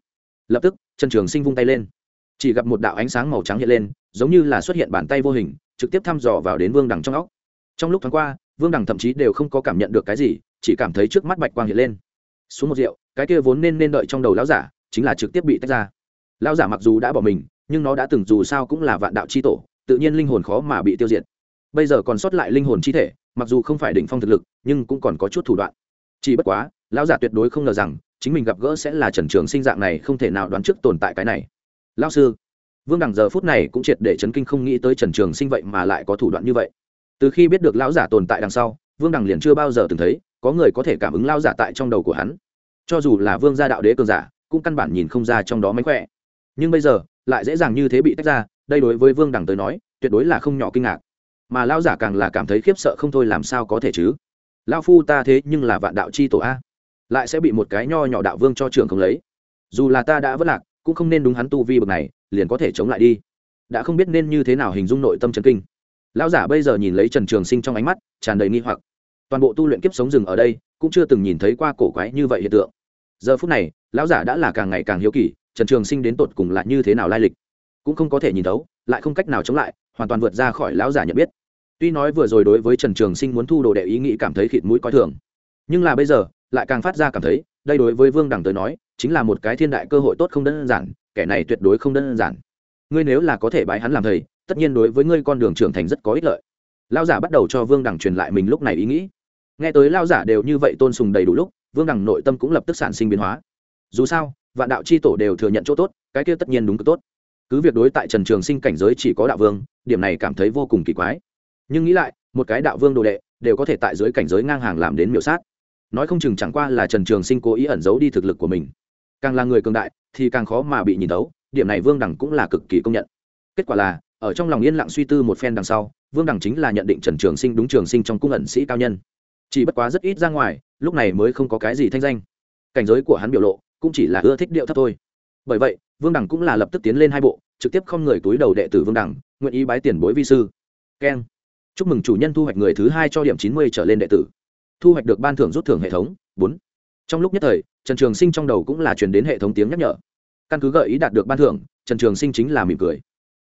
Lập tức, trần trường sinh vung tay lên. Chỉ gặp một đạo ánh sáng màu trắng hiện lên, giống như là xuất hiện bàn tay vô hình, trực tiếp thăm dò vào đến vương đằng trong óc. Trong lúc thoáng qua, vương đằng thậm chí đều không có cảm nhận được cái gì, chỉ cảm thấy trước mắt bạch quang hiện lên. Xuống một rượu, cái kia vốn nên nên đợi trong đầu lão giả, chính là trực tiếp bị tách ra. Lão giả mặc dù đã bỏ mình nhưng nó đã từng dù sao cũng là vạn đạo c h i tổ, tự nhiên linh hồn khó mà bị tiêu diệt. Bây giờ còn sót lại linh hồn chi thể, mặc dù không phải đỉnh phong thực lực, nhưng cũng còn có chút thủ đoạn. Chỉ bất quá, lão giả tuyệt đối không ngờ rằng, chính mình gặp gỡ sẽ là trần trường sinh dạng này không thể nào đoán trước tồn tại cái này. Lão sư, vương đằng giờ phút này cũng triệt để chấn kinh không nghĩ tới trần trường sinh vậy mà lại có thủ đoạn như vậy. Từ khi biết được lão giả tồn tại đằng sau, vương đằng liền chưa bao giờ từng thấy có người có thể cảm ứng lao giả tại trong đầu của hắn. Cho dù là vương gia đạo đế cường giả, cũng căn bản nhìn không ra trong đó mánh khỏe. Nhưng bây giờ lại dễ dàng như thế bị tách ra, đây đối với vương đẳng tới nói, tuyệt đối là không nhỏ kinh ngạc. Mà lao giả càng là cảm thấy khiếp sợ không thôi làm sao có thể chứ? Lao phu ta thế nhưng là vạn đạo c h i tổ a. Lại sẽ bị một cái nho nhỏ đạo vương cho trường không lấy. Dù là ta đã vất lạc, cũng không nên đúng hắn tu vi bậc này, liền có thể chống lại đi. Đã không biết nên như thế nào hình dung nội tâm trần kinh. Lão giả bây giờ nhìn lấy trần trường sinh trong ánh mắt, tràn đầy nghi hoặc. Toàn bộ tu luyện kiếp sống rừng ở đây, cũng chưa từng nhìn thấy qua cổ quái như vậy hiện tượng. Giờ phút này, lão giả đã là càng ngày càng hiếu kỳ trần trường sinh đến tột cùng là như thế nào lai lịch, cũng không có thể nhìn thấu, lại không cách nào chống lại, hoàn toàn vượt ra khỏi lão giả nhận biết. Tuy nói vừa rồi đối với trần trường sinh muốn thu đồ đệ ý nghĩ cảm thấy khịt mũi coi thường, nhưng là bây giờ, lại càng phát ra cảm thấy, đây đối với vương đẳng tới nói, chính là một cái thiên đại cơ hội tốt không đơn giản, kẻ này tuyệt đối không đơn giản. Ngươi nếu là có thể bái hắn làm thầy, tất nhiên đối với ngươi con đường trưởng thành rất có ích lợi. Lao giả bắt đầu cho vương đẳng truyền lại mình lúc này ý nghĩ. Nghe tới lao giả đều như vậy tôn sùng đầy đủ lúc, vương đẳng nội tâm cũng lập tức sản sinh biến hóa. Dù sao vạn đạo c h i tổ đều thừa nhận chỗ tốt, cái kia tất nhiên đúng cực tốt. Cứ việc đối tại trần trường sinh cảnh giới chỉ có đạo vương, điểm này cảm thấy vô cùng kỳ quái. Nhưng nghĩ lại, một cái đạo vương đồ đệ, đều có thể tại dưới cảnh giới ngang hàng làm đến miểu sát. Nói không chừng chẳng qua là trần trường sinh cố ý ẩn giấu đi thực lực của mình. Càng là người cường đại, thì càng khó mà bị nhìn tấu điểm này vương đẳng cũng là cực kỳ công nhận. Kết quả là, ở trong lòng yên lặng suy tư một phen đằng sau, vương đẳng chính là nhận định trần trường sinh đúng trường sinh trong cung ẩn sĩ cao nhân. Chỉ bất quá rất ít ra ngoài, lúc này mới không có cái gì thanh danh. Cảnh giới của hắn biểu lộ cũng chỉ là ưa thích điệu thấp thôi. Bởi vậy, vương đẳng cũng là lập tức tiến lên hai bộ, trực tiếp không người túi đầu đệ tử vương đẳng nguyện ý bái tiền bối vi sư. Keng. Chúc mừng chủ nhân thu hoạch người thứ hai cho điểm chín mươi trở lên đệ tử. Thu hoạch được ban thưởng rút thưởng hệ thống, bốn. Trong lúc nhất thời, trần trường sinh trong đầu cũng là truyền đến hệ thống tiếng nhắc nhở. Căn cứ gợi ý đạt được ban thưởng, trần trường sinh chính là mỉm cười.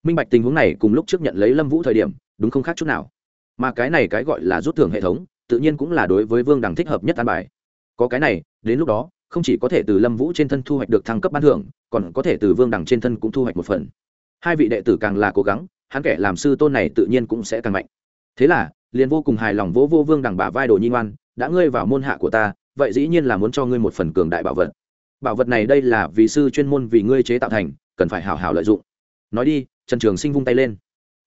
Minh bạch tình huống này cùng lúc trước nhận lấy lâm vũ thời điểm, đúng không khác chút nào. Mà cái này cái gọi là rút thưởng hệ thống, tự nhiên cũng là đối với vương đằng thích hợp nhất an bài. Có cái này, đến lúc đó không chỉ có thể từ lâm vũ trên thân thu hoạch được thăng cấp ban thưởng, còn có thể từ vương đằng trên thân cũng thu hoạch một phần. Hai vị đệ tử càng là cố gắng, hắn kẻ làm sư tôn này tự nhiên cũng sẽ càng mạnh. Thế là, liền vô cùng hài lòng vỗ vô vương đằng bả vai đồ nhi ngoan, đã ngươi vào môn hạ của ta, vậy dĩ nhiên là muốn cho ngươi một phần cường đại bảo vật. Bảo vật này đây là vì sư chuyên môn vì ngươi chế tạo thành, cần phải hào hào lợi dụng. Nói đi, trần trường sinh vung tay lên.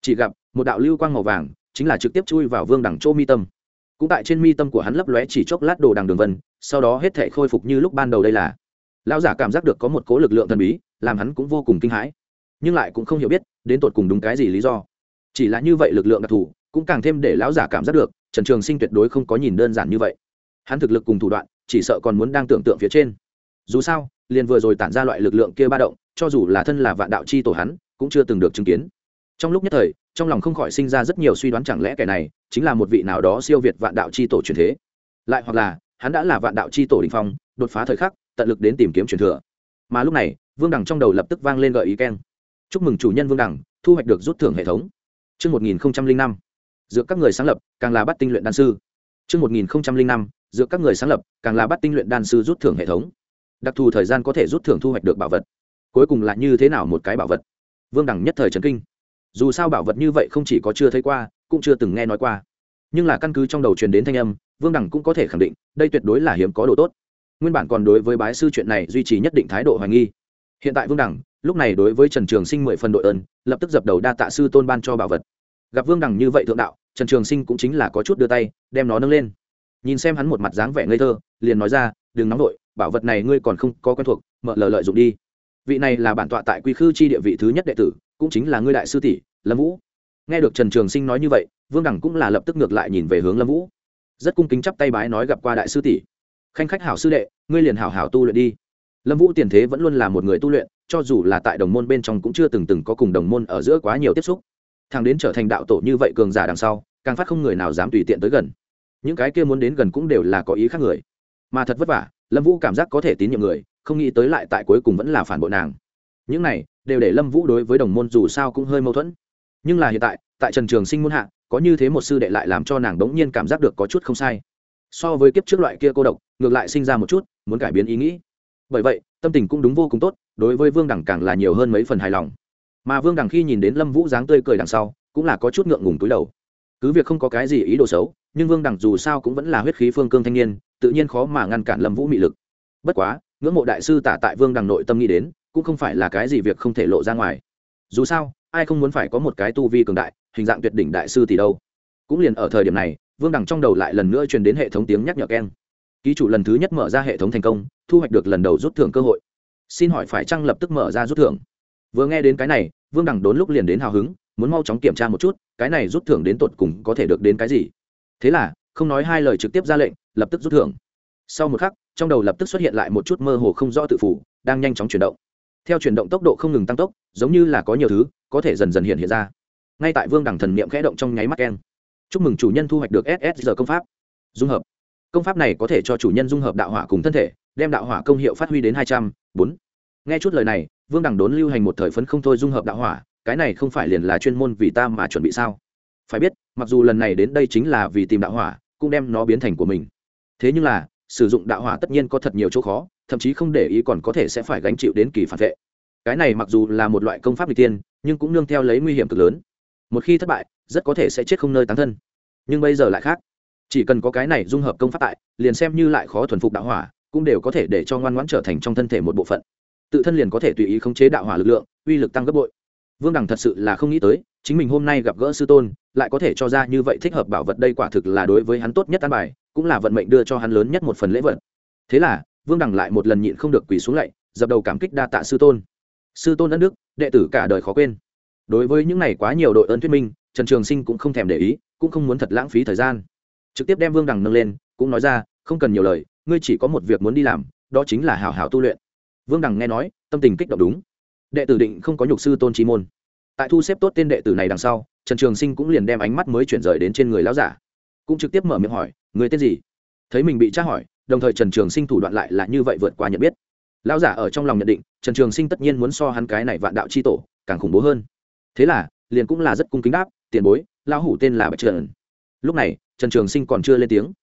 Chỉ gặp, một đạo lưu quang màu vàng, chính là trực tiếp chui vào vương đằng chỗ mi tâm. Cũng tại trên mi tâm của hắn lấp lóe chỉ chốc lát đồ đằng đường vân sau đó hết thể khôi phục như lúc ban đầu đây là. Lão giả cảm giác được có một cố lực lượng thần bí, làm hắn cũng vô cùng kinh hãi. Nhưng lại cũng không hiểu biết, đến tột cùng đúng cái gì lý do. Chỉ là như vậy lực lượng đặc thù, cũng càng thêm để lão giả cảm giác được, trần trường sinh tuyệt đối không có nhìn đơn giản như vậy. Hắn thực lực cùng thủ đoạn, chỉ sợ còn muốn đang tưởng tượng phía trên. Dù sao, liền vừa rồi tản ra loại lực lượng kia ba động, cho dù là thân là vạn đạo chi tổ hắn, cũng chưa từng được chứng kiến. Trong lúc nhất thời, trong lòng không khỏi sinh ra rất nhiều suy đoán, chẳng lẽ kẻ này chính là một vị nào đó siêu việt vạn đạo chi tổ truyền thế? Lại hoặc là hắn đã là vạn đạo chi tổ đình phong đột phá thời khắc tận lực đến tìm kiếm truyền thừa. Mà lúc này vương đằng trong đầu lập tức vang lên gợi ý keng. Chúc mừng chủ nhân vương đằng thu hoạch được rút thưởng hệ thống. Trước 1005, giữa các người sáng lập càng là bắt tinh luyện đan sư. Trước 1005, giữa các người sáng lập càng là bắt tinh luyện đan sư rút thưởng hệ thống. Đặc thù thời gian có thể rút thưởng thu hoạch được bảo vật. Cuối cùng là như thế nào một cái bảo vật? Vương đẳng nhất thời trấn kinh. Dù sao bảo vật như vậy không chỉ có chưa thấy qua cũng chưa từng nghe nói qua. Nhưng là căn cứ trong đầu truyền đến thanh âm vương đẳng cũng có thể khẳng định, đây tuyệt đối là hiếm có độ tốt. Nguyên bản còn đối với bái sư chuyện này duy trì nhất định thái độ hoài nghi. Hiện tại vương đẳng, lúc này đối với trần trường sinh mười phần đội ơn, lập tức dập đầu đa tạ sư tôn ban cho bảo vật. Gặp vương đẳng như vậy thượng đạo, trần trường sinh cũng chính là có chút đưa tay, đem nó nâng lên. Nhìn xem hắn một mặt dáng vẻ ngây thơ, liền nói ra, đừng nóng vội, bảo vật này ngươi còn không có quen thuộc, mở lờ lợi dụng đi. Vị này là bản tọa tại quy khư chi địa vị thứ nhất đệ tử, cũng chính là ngươi đại sư tỷ, lâm vũ. Nghe được trần trường sinh nói như vậy, vương đẳng cũng là lập tức ngược lại nhìn về hướng lâm vũ rất cung kính chắp tay bái nói gặp qua đại sư tỷ. Khanh khách hảo sư đệ, ngươi liền hảo hảo tu luyện đi. Lâm vũ tiền thế vẫn luôn là một người tu luyện, cho dù là tại đồng môn bên trong cũng chưa từng từng có cùng đồng môn ở giữa quá nhiều tiếp xúc. Thằng đến trở thành đạo tổ như vậy cường giả đằng sau, càng phát không người nào dám tùy tiện tới gần. Những cái kia muốn đến gần cũng đều là có ý khác người. Mà thật vất vả, lâm vũ cảm giác có thể tín nhiệm người, không nghĩ tới lại tại cuối cùng vẫn là phản bội nàng. Những này đều để lâm vũ đối với đồng môn dù sao cũng hơi mâu thuẫn. Nhưng là hiện tại tại trần trường sinh muôn hạ có như thế một sư đệ lại làm cho nàng đống nhiên cảm giác được có chút không sai. So với kiếp trước loại kia cô độc, ngược lại sinh ra một chút, muốn cải biến ý nghĩ. Bởi vậy, tâm tình cũng đúng vô cùng tốt, đối với vương đẳng càng là nhiều hơn mấy phần hài lòng. Mà vương đẳng khi nhìn đến lâm vũ dáng tươi cười đằng sau, cũng là có chút ngượng ngùng túi đầu. Cứ việc không có cái gì ý đồ xấu, nhưng vương đẳng dù sao cũng vẫn là huyết khí phương cương thanh niên, tự nhiên khó mà ngăn cản lâm vũ mị lực. Bất quá, ngưỡng mộ đại sư tả tại vương đằng nội tâm nghĩ đến, cũng không phải là cái gì việc không thể lộ ra ngoài. Dù sao ai không muốn phải có một cái tu vi cường đại, hình dạng tuyệt đỉnh đại sư thì đâu. Cũng liền ở thời điểm này, vương đằng trong đầu lại lần nữa truyền đến hệ thống tiếng nhắc nhở keng. Ký chủ lần thứ nhất mở ra hệ thống thành công, thu hoạch được lần đầu rút thưởng cơ hội. Xin hỏi phải chăng lập tức mở ra rút thưởng? Vừa nghe đến cái này, vương đằng đốn lúc liền đến hào hứng, muốn mau chóng kiểm tra một chút, cái này rút thưởng đến tột cùng có thể được đến cái gì. Thế là, không nói hai lời trực tiếp ra lệnh, lập tức rút thưởng. Sau một khắc, trong đầu lập tức xuất hiện lại một chút mơ hồ không rõ tự phủ đang nhanh chóng chuyển động theo chuyển động tốc độ không ngừng tăng tốc, giống như là có nhiều thứ có thể dần dần hiện hiện ra. Ngay tại vương đẳng thần niệm khẽ động trong nháy mắt keng. Chúc mừng chủ nhân thu hoạch được SSR công pháp. Dung hợp. Công pháp này có thể cho chủ nhân dung hợp đạo hỏa cùng thân thể, đem đạo hỏa công hiệu phát huy đến hai trăm bốn. Nghe chút lời này, vương đẳng đốn lưu hành một thời phấn không thôi dung hợp đạo hỏa, cái này không phải liền là chuyên môn vì ta mà chuẩn bị sao? Phải biết, mặc dù lần này đến đây chính là vì tìm đạo hỏa, cũng đem nó biến thành của mình. Thế nhưng là sử dụng đạo hỏa tất nhiên có thật nhiều chỗ khó, thậm chí không để ý còn có thể sẽ phải gánh chịu đến kỳ phản vệ. Cái này mặc dù là một loại công pháp n tiên nhưng cũng nương theo lấy nguy hiểm cực lớn. Một khi thất bại, rất có thể sẽ chết không nơi tán thân. Nhưng bây giờ lại khác. Chỉ cần có cái này dung hợp công pháp tại, liền xem như lại khó thuần phục đạo hỏa, cũng đều có thể để cho ngoan ngoãn trở thành trong thân thể một bộ phận. Tự thân liền có thể tùy ý khống chế đạo hỏa lực lượng, uy lực tăng gấp bội. Vương đằng thật sự là không nghĩ tới, chính mình hôm nay gặp gỡ sư tôn, lại có thể cho ra như vậy thích hợp bảo vật đây quả thực là đối với hắn tốt nhất an bài cũng là vận mệnh đưa cho hắn lớn nhất một phần lễ vật. Thế là, vương đằng lại một lần nhịn không được quỳ xuống lạy, dập đầu cảm kích đa tạ sư tôn. Sư tôn đất nước đệ tử cả đời khó quên. Đối với những này quá nhiều đội ơn thuyết minh, trần trường sinh cũng không thèm để ý, cũng không muốn thật lãng phí thời gian. Trực tiếp đem vương đằng nâng lên, cũng nói ra, không cần nhiều lời, ngươi chỉ có một việc muốn đi làm, đó chính là hảo hảo tu luyện. Vương đằng nghe nói, tâm tình kích động đúng. Đệ tử định không có nhục sư tôn trí môn. Tại thu xếp tốt tên đệ tử này đằng sau, trần trường sinh cũng liền đem ánh mắt mới chuyển rời đến trên người lão giả cũng trực tiếp mở miệng hỏi, người tên gì? Thấy mình bị tra hỏi, đồng thời trần trường sinh thủ đoạn lại là như vậy vượt qua nhận biết. Lão giả ở trong lòng nhận định, trần trường sinh tất nhiên muốn so hắn cái này vạn đạo c h i tổ, càng khủng bố hơn. Thế là, liền cũng là rất cung kính đáp, tiền bối, lão hủ tên là bạch trần. Lúc này, trần trường sinh còn chưa lên tiếng.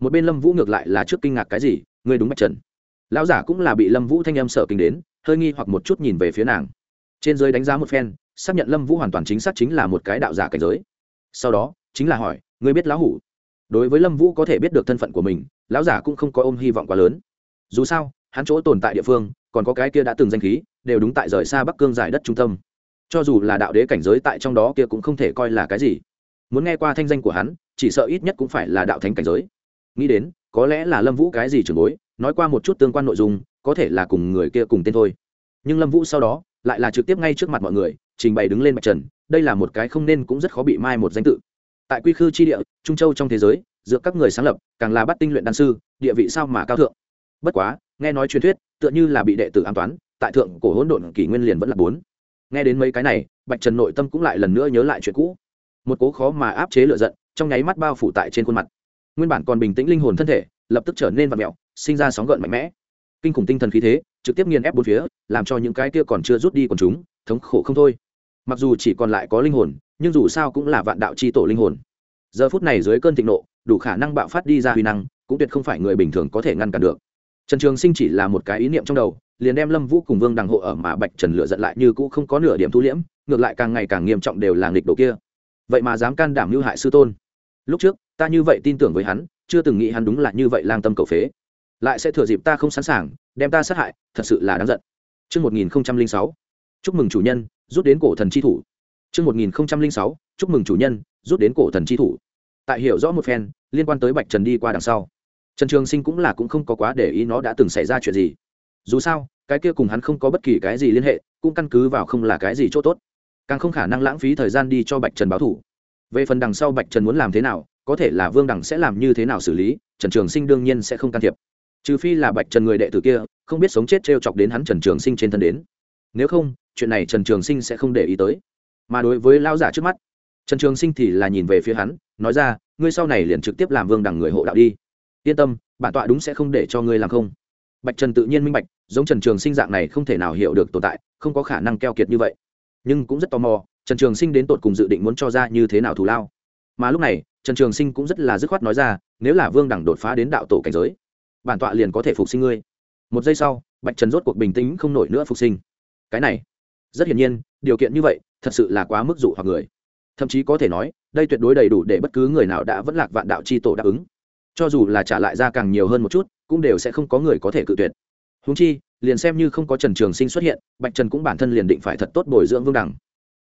Một bên lâm vũ ngược lại là trước kinh ngạc cái gì, ngươi đúng bạch trần. Lão giả cũng là bị lâm vũ thanh em sợ kinh đến, hơi nghi hoặc một chút nhìn về phía nàng. Trên giới đánh giá một phen, xác nhận lâm vũ hoàn toàn chính xác chính là một cái đạo giả cảnh giới. Sau đó, chính là hỏi, ngươi biết lão hủ? Đối với lâm vũ có thể biết được thân phận của mình lão giả cũng không có ôm hy vọng quá lớn dù sao hắn chỗ tồn tại địa phương còn có cái kia đã từng danh khí đều đúng tại rời xa bắc cương giải đất trung tâm cho dù là đạo đế cảnh giới tại trong đó kia cũng không thể coi là cái gì muốn nghe qua thanh danh của hắn chỉ sợ ít nhất cũng phải là đạo thánh cảnh giới nghĩ đến có lẽ là lâm vũ cái gì trường bối nói qua một chút tương quan nội dung có thể là cùng người kia cùng tên thôi nhưng lâm vũ sau đó lại là trực tiếp ngay trước mặt mọi người trình bày đứng lên mặt trần đây là một cái không nên cũng rất khó bị mai một danh tự tại quy khư chi địa, trung châu trong thế giới giữa các người sáng lập, càng là bắt tinh luyện đan sư, địa vị sao mà cao thượng. Bất quá, nghe nói truyền thuyết, tựa như là bị đệ tử an toán, tại thượng cổ hỗn độn kỷ nguyên liền vẫn là bốn. Nghe đến mấy cái này, bạch trần nội tâm cũng lại lần nữa nhớ lại chuyện cũ. Một cố khó mà áp chế lựa giận, trong nháy mắt bao phủ tại trên khuôn mặt. Nguyên bản còn bình tĩnh linh hồn thân thể, lập tức trở nên vặn mẹo sinh ra sóng gợn mạnh mẽ. Kinh khủng tinh thần khí thế, trực tiếp nghiền ép bốn phía, làm cho những cái kia còn chưa rút đi còn chúng, thống khổ không thôi mặc dù chỉ còn lại có linh hồn nhưng dù sao cũng là vạn đạo c h i tổ linh hồn. Giờ phút này dưới cơn thịnh nộ đủ khả năng bạo phát đi ra huy năng cũng tuyệt không phải người bình thường có thể ngăn cản được. Trần trường sinh chỉ là một cái ý niệm trong đầu liền đem lâm vũ cùng vương đằng hộ ở mà bạch trần lựa giận lại như cũ không có nửa điểm thu liễm ngược lại càng ngày càng nghiêm trọng đều là nghịch đồ kia. Vậy mà dám can đảm hư hại sư tôn. Lúc trước ta như vậy tin tưởng với hắn chưa từng nghĩ hắn đúng là như vậy lang tâm cầu phế. Lại sẽ thừa dịp ta không sẵn sàng đem ta sát hại thật sự là đáng giận. Trước 1006, chúc mừng chủ nhân, rút đến cổ thần chi thủ. Trước 1006, chúc mừng chủ nhân, rút đến cổ thần chi thủ. Tại hiểu rõ một phen, liên quan tới Bạch Trần đi qua đằng sau. Trần Trường Sinh cũng là cũng không có quá để ý nó đã từng xảy ra chuyện gì. Dù sao, cái kia cùng hắn không có bất kỳ cái gì liên hệ, cũng căn cứ vào không là cái gì chỗ tốt. Càng không khả năng lãng phí thời gian đi cho Bạch Trần báo thủ. Về phần đằng sau Bạch Trần muốn làm thế nào, có thể là Vương Đẳng sẽ làm như thế nào xử lý, Trần Trường Sinh đương nhiên sẽ không can thiệp trừ phi là bạch trần người đệ tử kia không biết sống chết trêu chọc đến hắn trần trường sinh trên thân đến nếu không chuyện này trần trường sinh sẽ không để ý tới. Mà đối với Lão giả trước mắt, trần trường sinh thì là nhìn về phía hắn, nói ra, ngươi sau này liền trực tiếp làm vương đằng người hộ đạo đi. Yên tâm, bản tọa đúng sẽ không để cho ngươi làm không. Bạch trần tự nhiên minh bạch, giống trần trường sinh dạng này không thể nào hiểu được tồn tại, không có khả năng keo kiệt như vậy. Nhưng cũng rất tò mò, trần trường sinh đến tột cùng dự định muốn cho ra như thế nào thù lao. Mà lúc này, trần trường sinh cũng rất là dứt khoát nói ra, nếu là vương đẳng đột phá đến đạo tổ cảnh giới, bản tọa liền có thể phục sinh ngươi. Một giây sau, bạch trần rốt cuộc bình tĩnh không nổi nữa phục sinh. Cái này rất hiển nhiên, điều kiện như vậy thật sự là quá mức dụ hoặc người. Thậm chí có thể nói, đây tuyệt đối đầy đủ để bất cứ người nào đã vẫn lạc vạn đạo c h i tổ đáp ứng. Cho dù là trả lại ra càng nhiều hơn một chút, cũng đều sẽ không có người có thể cự tuyệt. Húng chi, liền xem như không có trần trường sinh xuất hiện, bạch trần cũng bản thân liền định phải thật tốt bồi dưỡng vương đẳng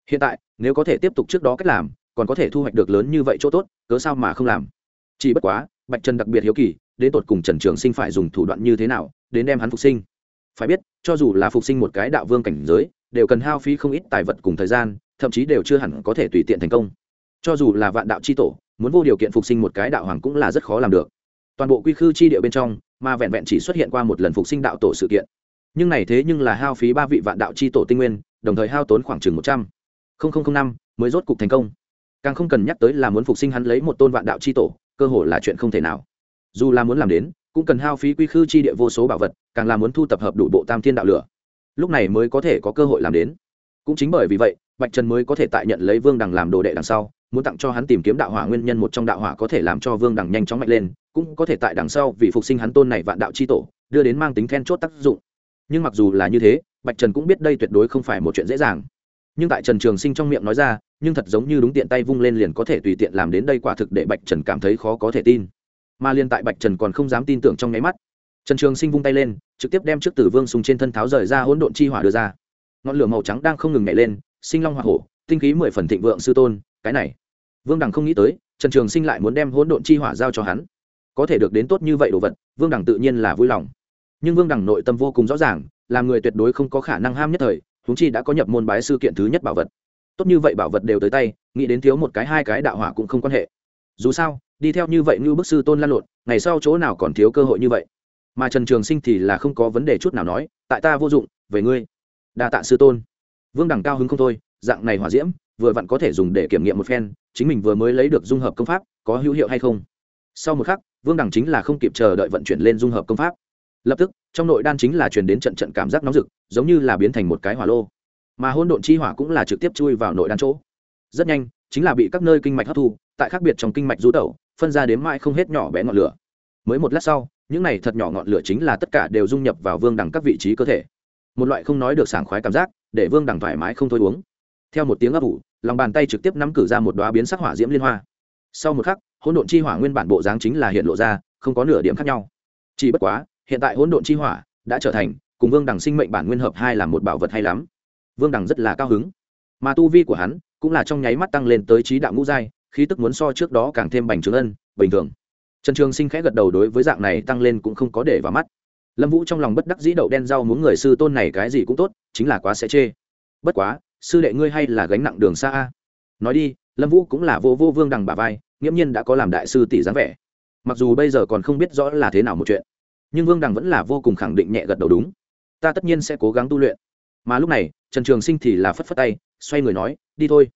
hiện tại, nếu có thể tiếp tục trước đó cách làm, còn có thể thu hoạch được lớn như vậy chỗ tốt, cớ sao mà không làm? Chỉ bất quá, bạch trần đặc biệt hiếu kỳ, đến tột cùng trần trường sinh phải dùng thủ đoạn như thế nào, đến đem hắn phục sinh? Phải biết, cho dù là phục sinh một cái đạo vương cảnh giới đều cần hao phí không ít tài vật cùng thời gian, thậm chí đều chưa hẳn có thể tùy tiện thành công. Cho dù là vạn đạo c h i tổ, muốn vô điều kiện phục sinh một cái đạo hoàng cũng là rất khó làm được. Toàn bộ quy khư chi địa bên trong, mà vẹn vẹn chỉ xuất hiện qua một lần phục sinh đạo tổ sự kiện. Nhưng này thế nhưng là hao phí ba vị vạn đạo c h i tổ tinh nguyên, đồng thời hao tốn khoảng chừng một trăm. Linh năm, mới rốt cục thành công. Càng không cần nhắc tới là muốn phục sinh hắn lấy một tôn vạn đạo c h i tổ, cơ hội là chuyện không thể nào. Dù là muốn làm đến, cũng cần hao phí quy khư chi địa vô số bảo vật, càng là muốn thu tập hợp đủ bộ tam thiên đạo lửa lúc này mới có thể có cơ hội làm đến. Cũng chính bởi vì vậy, bạch trần mới có thể tại nhận lấy vương đằng làm đồ đệ đằng sau, muốn tặng cho hắn tìm kiếm đạo hỏa nguyên nhân một trong đạo hỏa có thể làm cho vương đằng nhanh chóng mạnh lên, cũng có thể tại đằng sau vì phục sinh hắn tôn này vạn đạo c h i tổ, đưa đến mang tính then chốt tác dụng. Nhưng mặc dù là như thế, bạch trần cũng biết đây tuyệt đối không phải một chuyện dễ dàng. Nhưng tại trần trường sinh trong miệng nói ra, nhưng thật giống như đúng tiện tay vung lên liền có thể tùy tiện làm đến đây quả thực để bạch trần cảm thấy khó có thể tin. Mà liên tại bạch trần còn không dám tin tưởng trong nháy mắt trần trường sinh vung tay lên, trực tiếp đem trước tử vương sùng trên thân tháo rời ra hỗn độn chi hỏa đưa ra. Ngọn lửa màu trắng đang không ngừng nhảy lên, sinh long hoa hổ, tinh khí mười phần thịnh vượng sư tôn, cái này. Vương đằng không nghĩ tới, trần trường sinh lại muốn đem hỗn độn chi hỏa giao cho hắn. Có thể được đến tốt như vậy đồ vật, vương đằng tự nhiên là vui lòng. Nhưng vương đằng nội tâm vô cùng rõ ràng, là người tuyệt đối không có khả năng ham nhất thời húng chi đã có nhập môn bái sư kiện thứ nhất bảo vật. Tốt như vậy bảo vật đều tới tay, nghĩ đến thiếu một cái hai cái đạo hỏa cũng không quan hệ. Dù sao, đi theo như vậy như bức sư tôn lan lộn, ngày sau chỗ nào còn thiếu cơ hội như vậy mà trần trường sinh thì là không có vấn đề chút nào nói, tại ta vô dụng, về ngươi. Đa tạ sư tôn. Vương đẳng cao hứng không thôi, dạng này hỏa diễm, vừa vặn có thể dùng để kiểm nghiệm một phen, chính mình vừa mới lấy được dung hợp công pháp, có hữu hiệu hay không? Sau một khắc, vương đẳng chính là không kịp chờ đợi vận chuyển lên dung hợp công pháp. Lập tức, trong nội đan chính là truyền đến trận trận cảm giác nóng rực, giống như là biến thành một cái hỏa lô. Mà hôn độn chi hỏa cũng là trực tiếp chui vào nội đan chỗ. Rất nhanh, chính là bị các nơi kinh mạch hấp thu, tại khác biệt trong kinh mạch rú tẩu, phân ra đến mãi không hết nhỏ bé ngọn lửa. Mới một lát sau những này thật nhỏ ngọn lửa chính là tất cả đều dung nhập vào vương đằng các vị trí cơ thể. Một loại không nói được sảng khoái cảm giác, để vương đằng thoải mái không thôi uống. Theo một tiếng ấp ủ, lòng bàn tay trực tiếp nắm cử ra một đoá biến sắc hỏa diễm liên hoa. Sau một khắc, hỗn độn chi hỏa nguyên bản bộ dáng chính là hiện lộ ra, không có nửa điểm khác nhau. Chỉ bất quá, hiện tại hỗn độn chi hỏa đã trở thành, cùng vương đằng sinh mệnh bản nguyên hợp hai là một bảo vật hay lắm. Vương đằng rất là cao hứng. Mà tu vi của hắn cũng là trong nháy mắt tăng lên tới trí đạo ngũ giai, khí tức muốn so trước đó càng thêm bành trướng ân bình thường trần trường sinh khẽ gật đầu đối với dạng này tăng lên cũng không có để vào mắt. Lâm vũ trong lòng bất đắc dĩ đậu đen rau muốn người sư tôn này cái gì cũng tốt, chính là quá sẽ chê. Bất quá, sư đệ ngươi hay là gánh nặng đường xa a. Nói đi, lâm vũ cũng là vô vô vương đằng bà vai, nghiễm nhiên đã có làm đại sư tỷ dáng vẻ. Mặc dù bây giờ còn không biết rõ là thế nào một chuyện, nhưng vương đằng vẫn là vô cùng khẳng định nhẹ gật đầu đúng. Ta tất nhiên sẽ cố gắng tu luyện. Mà lúc này, trần trường sinh thì là phất phất tay, xoay người nói, đi thôi.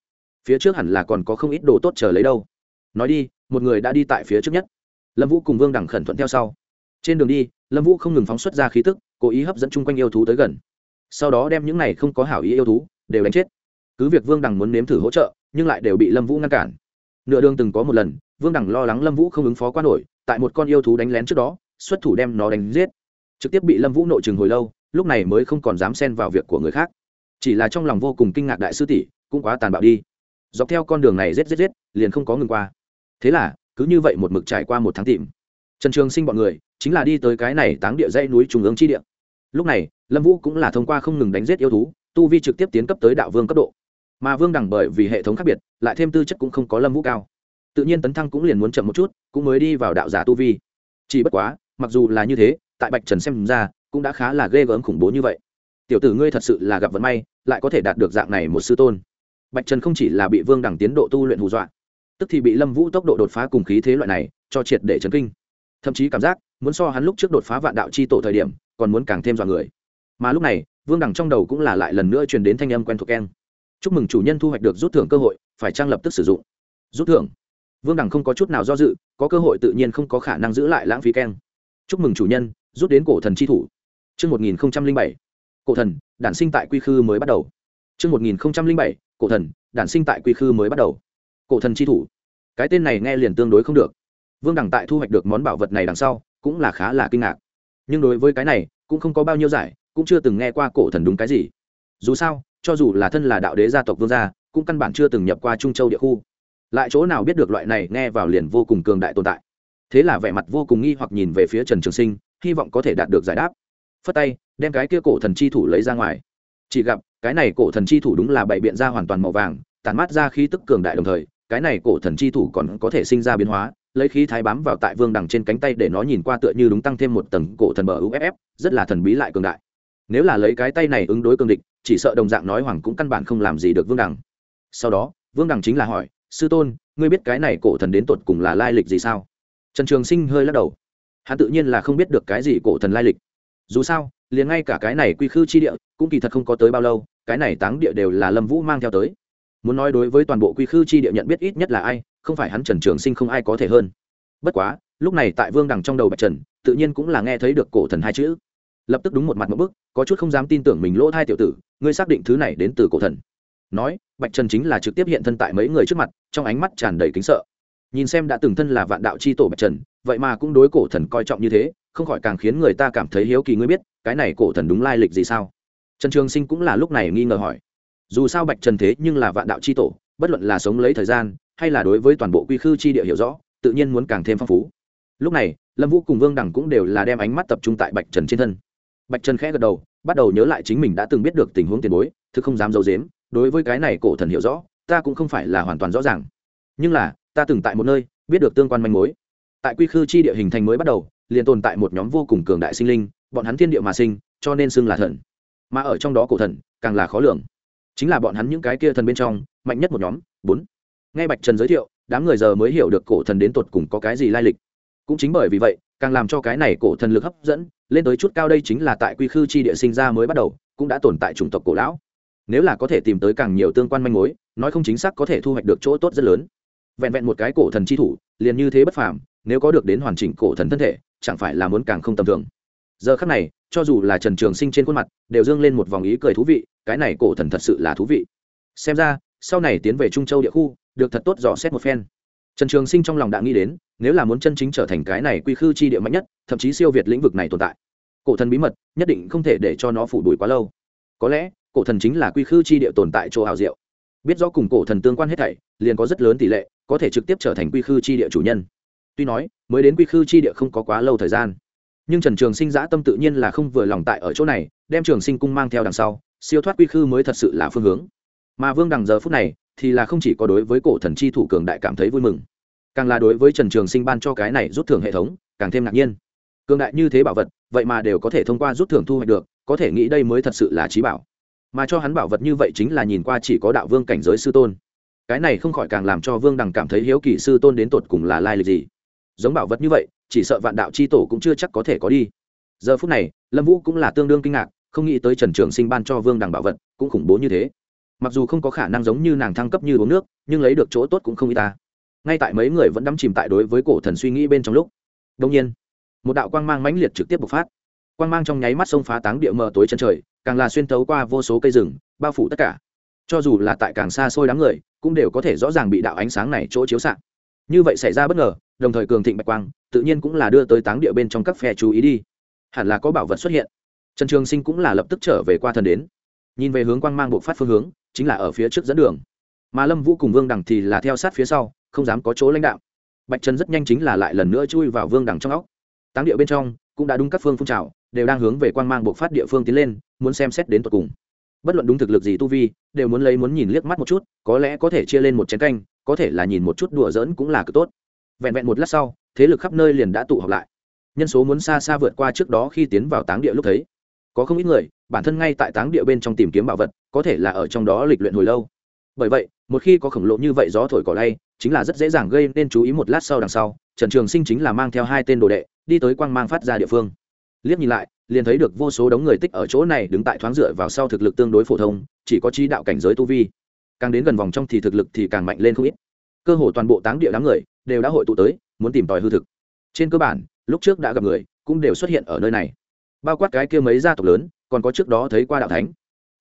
Phía trước hẳn là còn có không ít đồ tốt chờ lấy đâu. Nói đi, một người đã đi tại phía trước nhất lâm vũ cùng vương đằng khẩn thuận theo sau trên đường đi lâm vũ không ngừng phóng xuất ra khí tức cố ý hấp dẫn chung quanh yêu thú tới gần sau đó đem những này không có hảo ý yêu thú đều đánh chết cứ việc vương đằng muốn nếm thử hỗ trợ nhưng lại đều bị lâm vũ ngăn cản nửa đường từng có một lần vương đằng lo lắng lâm vũ không ứng phó qua nổi tại một con yêu thú đánh lén trước đó xuất thủ đem nó đánh giết trực tiếp bị lâm vũ nội chừng hồi lâu lúc này mới không còn dám xen vào việc của người khác chỉ là trong lòng vô cùng kinh ngạc đại sư tỷ cũng quá tàn bạo đi dọc theo con đường này rết rết rết liền không có ngừng qua thế là cứ như vậy một mực trải qua một tháng tìm. Trần trường sinh bọn người chính là đi tới cái này táng địa dãy núi trung ương chi địa. Lúc này, lâm vũ cũng là thông qua không ngừng đánh giết yêu thú, tu vi trực tiếp tiến cấp tới đạo vương cấp độ. Mà vương đẳng bởi vì hệ thống khác biệt, lại thêm tư chất cũng không có lâm vũ cao. Tự nhiên tấn thăng cũng liền muốn chậm một chút, cũng mới đi vào đạo giả tu vi. Chỉ bất quá, mặc dù là như thế, tại bạch trần xem ra, cũng đã khá là ghê gớm khủng bố như vậy. Tiểu tử ngươi thật sự là gặp vận may, lại có thể đạt được dạng này một sư tôn. Bạch trần không chỉ là bị vương đẳng tiến độ tu luyện hù dọa tức thì bị lâm vũ tốc độ đột phá cùng khí thế loại này cho triệt để chấn kinh. Thậm chí cảm giác muốn so hắn lúc trước đột phá vạn đạo c h i tổ thời điểm còn muốn càng thêm dọa người. Mà lúc này vương Đằng trong đầu cũng là lại lần nữa truyền đến thanh âm quen thuộc keng. Chúc mừng chủ nhân thu hoạch được rút thưởng cơ hội phải trang lập tức sử dụng. Rút thưởng? Vương Đằng không có chút nào do dự có cơ hội tự nhiên không có khả năng giữ lại lãng phí keng. Chúc mừng chủ nhân rút đến cổ thần chi thủ. Trước 1007, cổ thần đản sinh tại quy khư mới bắt đầu. Trước 1007, cổ thần đản sinh tại quy khư mới bắt đầu cổ thần chi thủ. Cái tên này nghe liền tương đối không được. Vương đẳng tại thu hoạch được món bảo vật này đằng sau, cũng là khá là kinh ngạc. Nhưng đối với cái này, cũng không có bao nhiêu giải, cũng chưa từng nghe qua cổ thần đúng cái gì. Dù sao, cho dù là thân là đạo đế gia tộc vương gia, cũng căn bản chưa từng nhập qua trung châu địa khu. Lại chỗ nào biết được loại này nghe vào liền vô cùng cường đại tồn tại. Thế là vẻ mặt vô cùng nghi hoặc nhìn về phía trần trường sinh, hy vọng có thể đạt được giải đáp. Phất tay, đem cái kia cổ thần chi thủ lấy ra ngoài. Chỉ gặp, cái này cổ thần chi thủ đúng là bày biện ra hoàn toàn màu vàng, tản mát ra khí tức cường đại đồng thời cái này cổ thần chi thủ còn có thể sinh ra biến hóa, lấy khí thái bám vào tại vương đằng trên cánh tay để nó nhìn qua tựa như đúng tăng thêm một tầng cổ thần bờ uff rất là thần bí lại cường đại. Nếu là lấy cái tay này ứng đối cường địch, chỉ sợ đồng dạng nói hoàng cũng căn bản không làm gì được vương đằng. Sau đó, vương đằng chính là hỏi, sư tôn, ngươi biết cái này cổ thần đến tột cùng là lai lịch gì sao? Trần trường sinh hơi lắc đầu. Hắn tự nhiên là không biết được cái gì cổ thần lai lịch. Dù sao, liền ngay cả cái này quy khư chi địa cũng kỳ thật không có tới bao lâu, cái này táng địa đều là lâm vũ mang theo tới muốn nói đối với toàn bộ quy khư chi địa nhận biết ít nhất là ai, không phải hắn trần trường sinh không ai có thể hơn. Bất quá, lúc này tại vương đằng trong đầu bạch trần, tự nhiên cũng là nghe thấy được cổ thần hai chữ. Lập tức đúng một mặt một bức có chút không dám tin tưởng mình lỗ thai tiểu tử, ngươi xác định thứ này đến từ cổ thần. Nói, bạch trần chính là trực tiếp hiện thân tại mấy người trước mặt, trong ánh mắt tràn đầy kính sợ. Nhìn xem đã từng thân là vạn đạo c h i tổ bạch trần, vậy mà cũng đối cổ thần coi trọng như thế, không khỏi càng khiến người ta cảm thấy hiếu kỳ ngươi biết, cái này cổ thần đúng lai lịch gì sao? Trần trường sinh cũng là lúc này nghi ngờ hỏi dù sao bạch trần thế nhưng là vạn đạo c h i tổ, bất luận là sống lấy thời gian, hay là đối với toàn bộ quy khư chi địa hiểu rõ, tự nhiên muốn càng thêm phong phú. Lúc này, lâm vũ cùng vương đẳng cũng đều là đem ánh mắt tập trung tại bạch trần trên thân. Bạch trần khẽ gật đầu, bắt đầu nhớ lại chính mình đã từng biết được tình huống tiền bối, thứ không dám d i ấ u dếm đối với cái này cổ thần hiểu rõ, ta cũng không phải là hoàn toàn rõ ràng. Nhưng là, ta từng tại một nơi, biết được tương quan manh mối. Tại quy khư chi địa hình thành mới bắt đầu, liền tồn tại một nhóm vô cùng cường đại sinh linh, bọn hắn thiên địa mà sinh, cho nên xưng là thần. Mà ở trong đó cổ thần, càng là khó lường chính là bọn hắn những cái kia thần bên trong, mạnh nhất một nhóm, bốn. Nghe bạch trần giới thiệu, đám người giờ mới hiểu được cổ thần đến tột cùng có cái gì lai lịch. Cũng chính bởi vì vậy, càng làm cho cái này cổ thần lực hấp dẫn, lên tới chút cao đây chính là tại quy khư chi địa sinh ra mới bắt đầu, cũng đã tồn tại chủng tộc cổ lão. Nếu là có thể tìm tới càng nhiều tương quan manh mối, nói không chính xác có thể thu hoạch được chỗ tốt rất lớn. Vẹn vẹn một cái cổ thần chi thủ, liền như thế bất phàm, nếu có được đến hoàn chỉnh cổ thần thân thể, chẳng phải là muốn càng không tầm thường giờ khắc này, cho dù là trần trường sinh trên khuôn mặt, đều dương lên một vòng ý cười thú vị, cái này cổ thần thật sự là thú vị. Xem ra, sau này tiến về trung châu địa khu, được thật tốt dò xét một phen. Trần trường sinh trong lòng đã nghĩ đến, nếu là muốn chân chính trở thành cái này quy khư chi địa mạnh nhất, thậm chí siêu việt lĩnh vực này tồn tại, cổ thần bí mật nhất định không thể để cho nó phủ đuổi quá lâu. Có lẽ, cổ thần chính là quy khư chi địa tồn tại chỗ hào diệu. Biết rõ cùng cổ thần tương quan hết thảy, liền có rất lớn tỷ lệ có thể trực tiếp trở thành quy khư chi địa chủ nhân. Tuy nói, mới đến quy khư chi địa không có quá lâu thời gian nhưng trần trường sinh giã tâm tự nhiên là không vừa lòng tại ở chỗ này, đem trường sinh cung mang theo đằng sau, siêu thoát quy khư mới thật sự là phương hướng. Mà vương đằng giờ phút này, thì là không chỉ có đối với cổ thần chi thủ cường đại cảm thấy vui mừng, càng là đối với trần trường sinh ban cho cái này rút thưởng hệ thống, càng thêm ngạc nhiên. Cường đại như thế bảo vật, vậy mà đều có thể thông qua rút thưởng thu hoạch được, có thể nghĩ đây mới thật sự là trí bảo. Mà cho hắn bảo vật như vậy chính là nhìn qua chỉ có đạo vương cảnh giới sư tôn. Cái này không khỏi càng làm cho vương đằng cảm thấy hiếu kỳ sư tôn đến tột cùng là lai lịch gì. Giống bảo vật như vậy chỉ sợ vạn đạo c h i tổ cũng chưa chắc có thể có đi. Giờ phút này, lâm vũ cũng là tương đương kinh ngạc, không nghĩ tới trần trường sinh ban cho vương đằng bảo vật, cũng khủng bố như thế. Mặc dù không có khả năng giống như nàng thăng cấp như uống nước, nhưng lấy được chỗ tốt cũng không y ta. Ngay tại mấy người vẫn đắm chìm tại đối với cổ thần suy nghĩ bên trong lúc đông nhiên, một đạo quang mang mãnh liệt trực tiếp bộc phát. Quang mang trong nháy mắt xông phá táng địa mờ tối chân trời, càng là xuyên tấu qua vô số cây rừng, bao phủ tất cả. Cho dù là tại càng xa xôi đám người, cũng đều có thể rõ ràng bị đạo ánh sáng này chỗ chiếu s như vậy xảy ra bất ngờ đồng thời cường thịnh bạch quang, tự nhiên cũng là đưa tới táng địa bên trong các phe chú ý đi. Hẳn là có bảo vật xuất hiện. Trần trường sinh cũng là lập tức trở về qua thần đến. Nhìn về hướng quang mang bộ phát phương hướng, chính là ở phía trước dẫn đường. Mà lâm vũ cùng vương đằng thì là theo sát phía sau, không dám có chỗ lãnh đạo. Bạch trần rất nhanh chính là lại lần nữa chui vào vương đằng trong óc. Táng địa bên trong, cũng đã đúng các phương phun trào, đều đang hướng về quang mang bộ phát địa phương tiến lên, muốn xem xét đến tột cùng. Bất luận đúng thực lực gì tu vi, đều muốn lấy muốn nhìn liếc mắt một chút, có lẽ có thể chia lên một chén canh, có thể là nhìn một chút đùa giỡn cũng là cực tốt vẹn vẹn một lát sau, thế lực khắp nơi liền đã tụ họp lại. Nhân số muốn xa xa vượt qua trước đó khi tiến vào táng địa lúc thấy. Có không ít người, bản thân ngay tại táng địa bên trong tìm kiếm bảo vật, có thể là ở trong đó lịch luyện hồi lâu. Bởi vậy, một khi có khổng lồ như vậy gió thổi cỏ lay, chính là rất dễ dàng gây nên chú ý một lát sau đằng sau, trần trường sinh chính là mang theo hai tên đồ đệ, đi tới quang mang phát ra địa phương. Liếc nhìn lại, liền thấy được vô số đống người tích ở chỗ này đứng tại thoáng dựa vào sau thực lực tương đối phổ thông, chỉ có trí đạo cảnh giới tu vi. Càng đến gần vòng trong thì thực lực thì càng mạnh lên không ít. Cơ hồ toàn bộ táng địa đám người đều đã hội tụ tới, muốn tìm tòi hư thực. Trên cơ bản, lúc trước đã gặp người, cũng đều xuất hiện ở nơi này. Bao quát cái kia mấy gia tộc lớn, còn có trước đó thấy qua đạo thánh.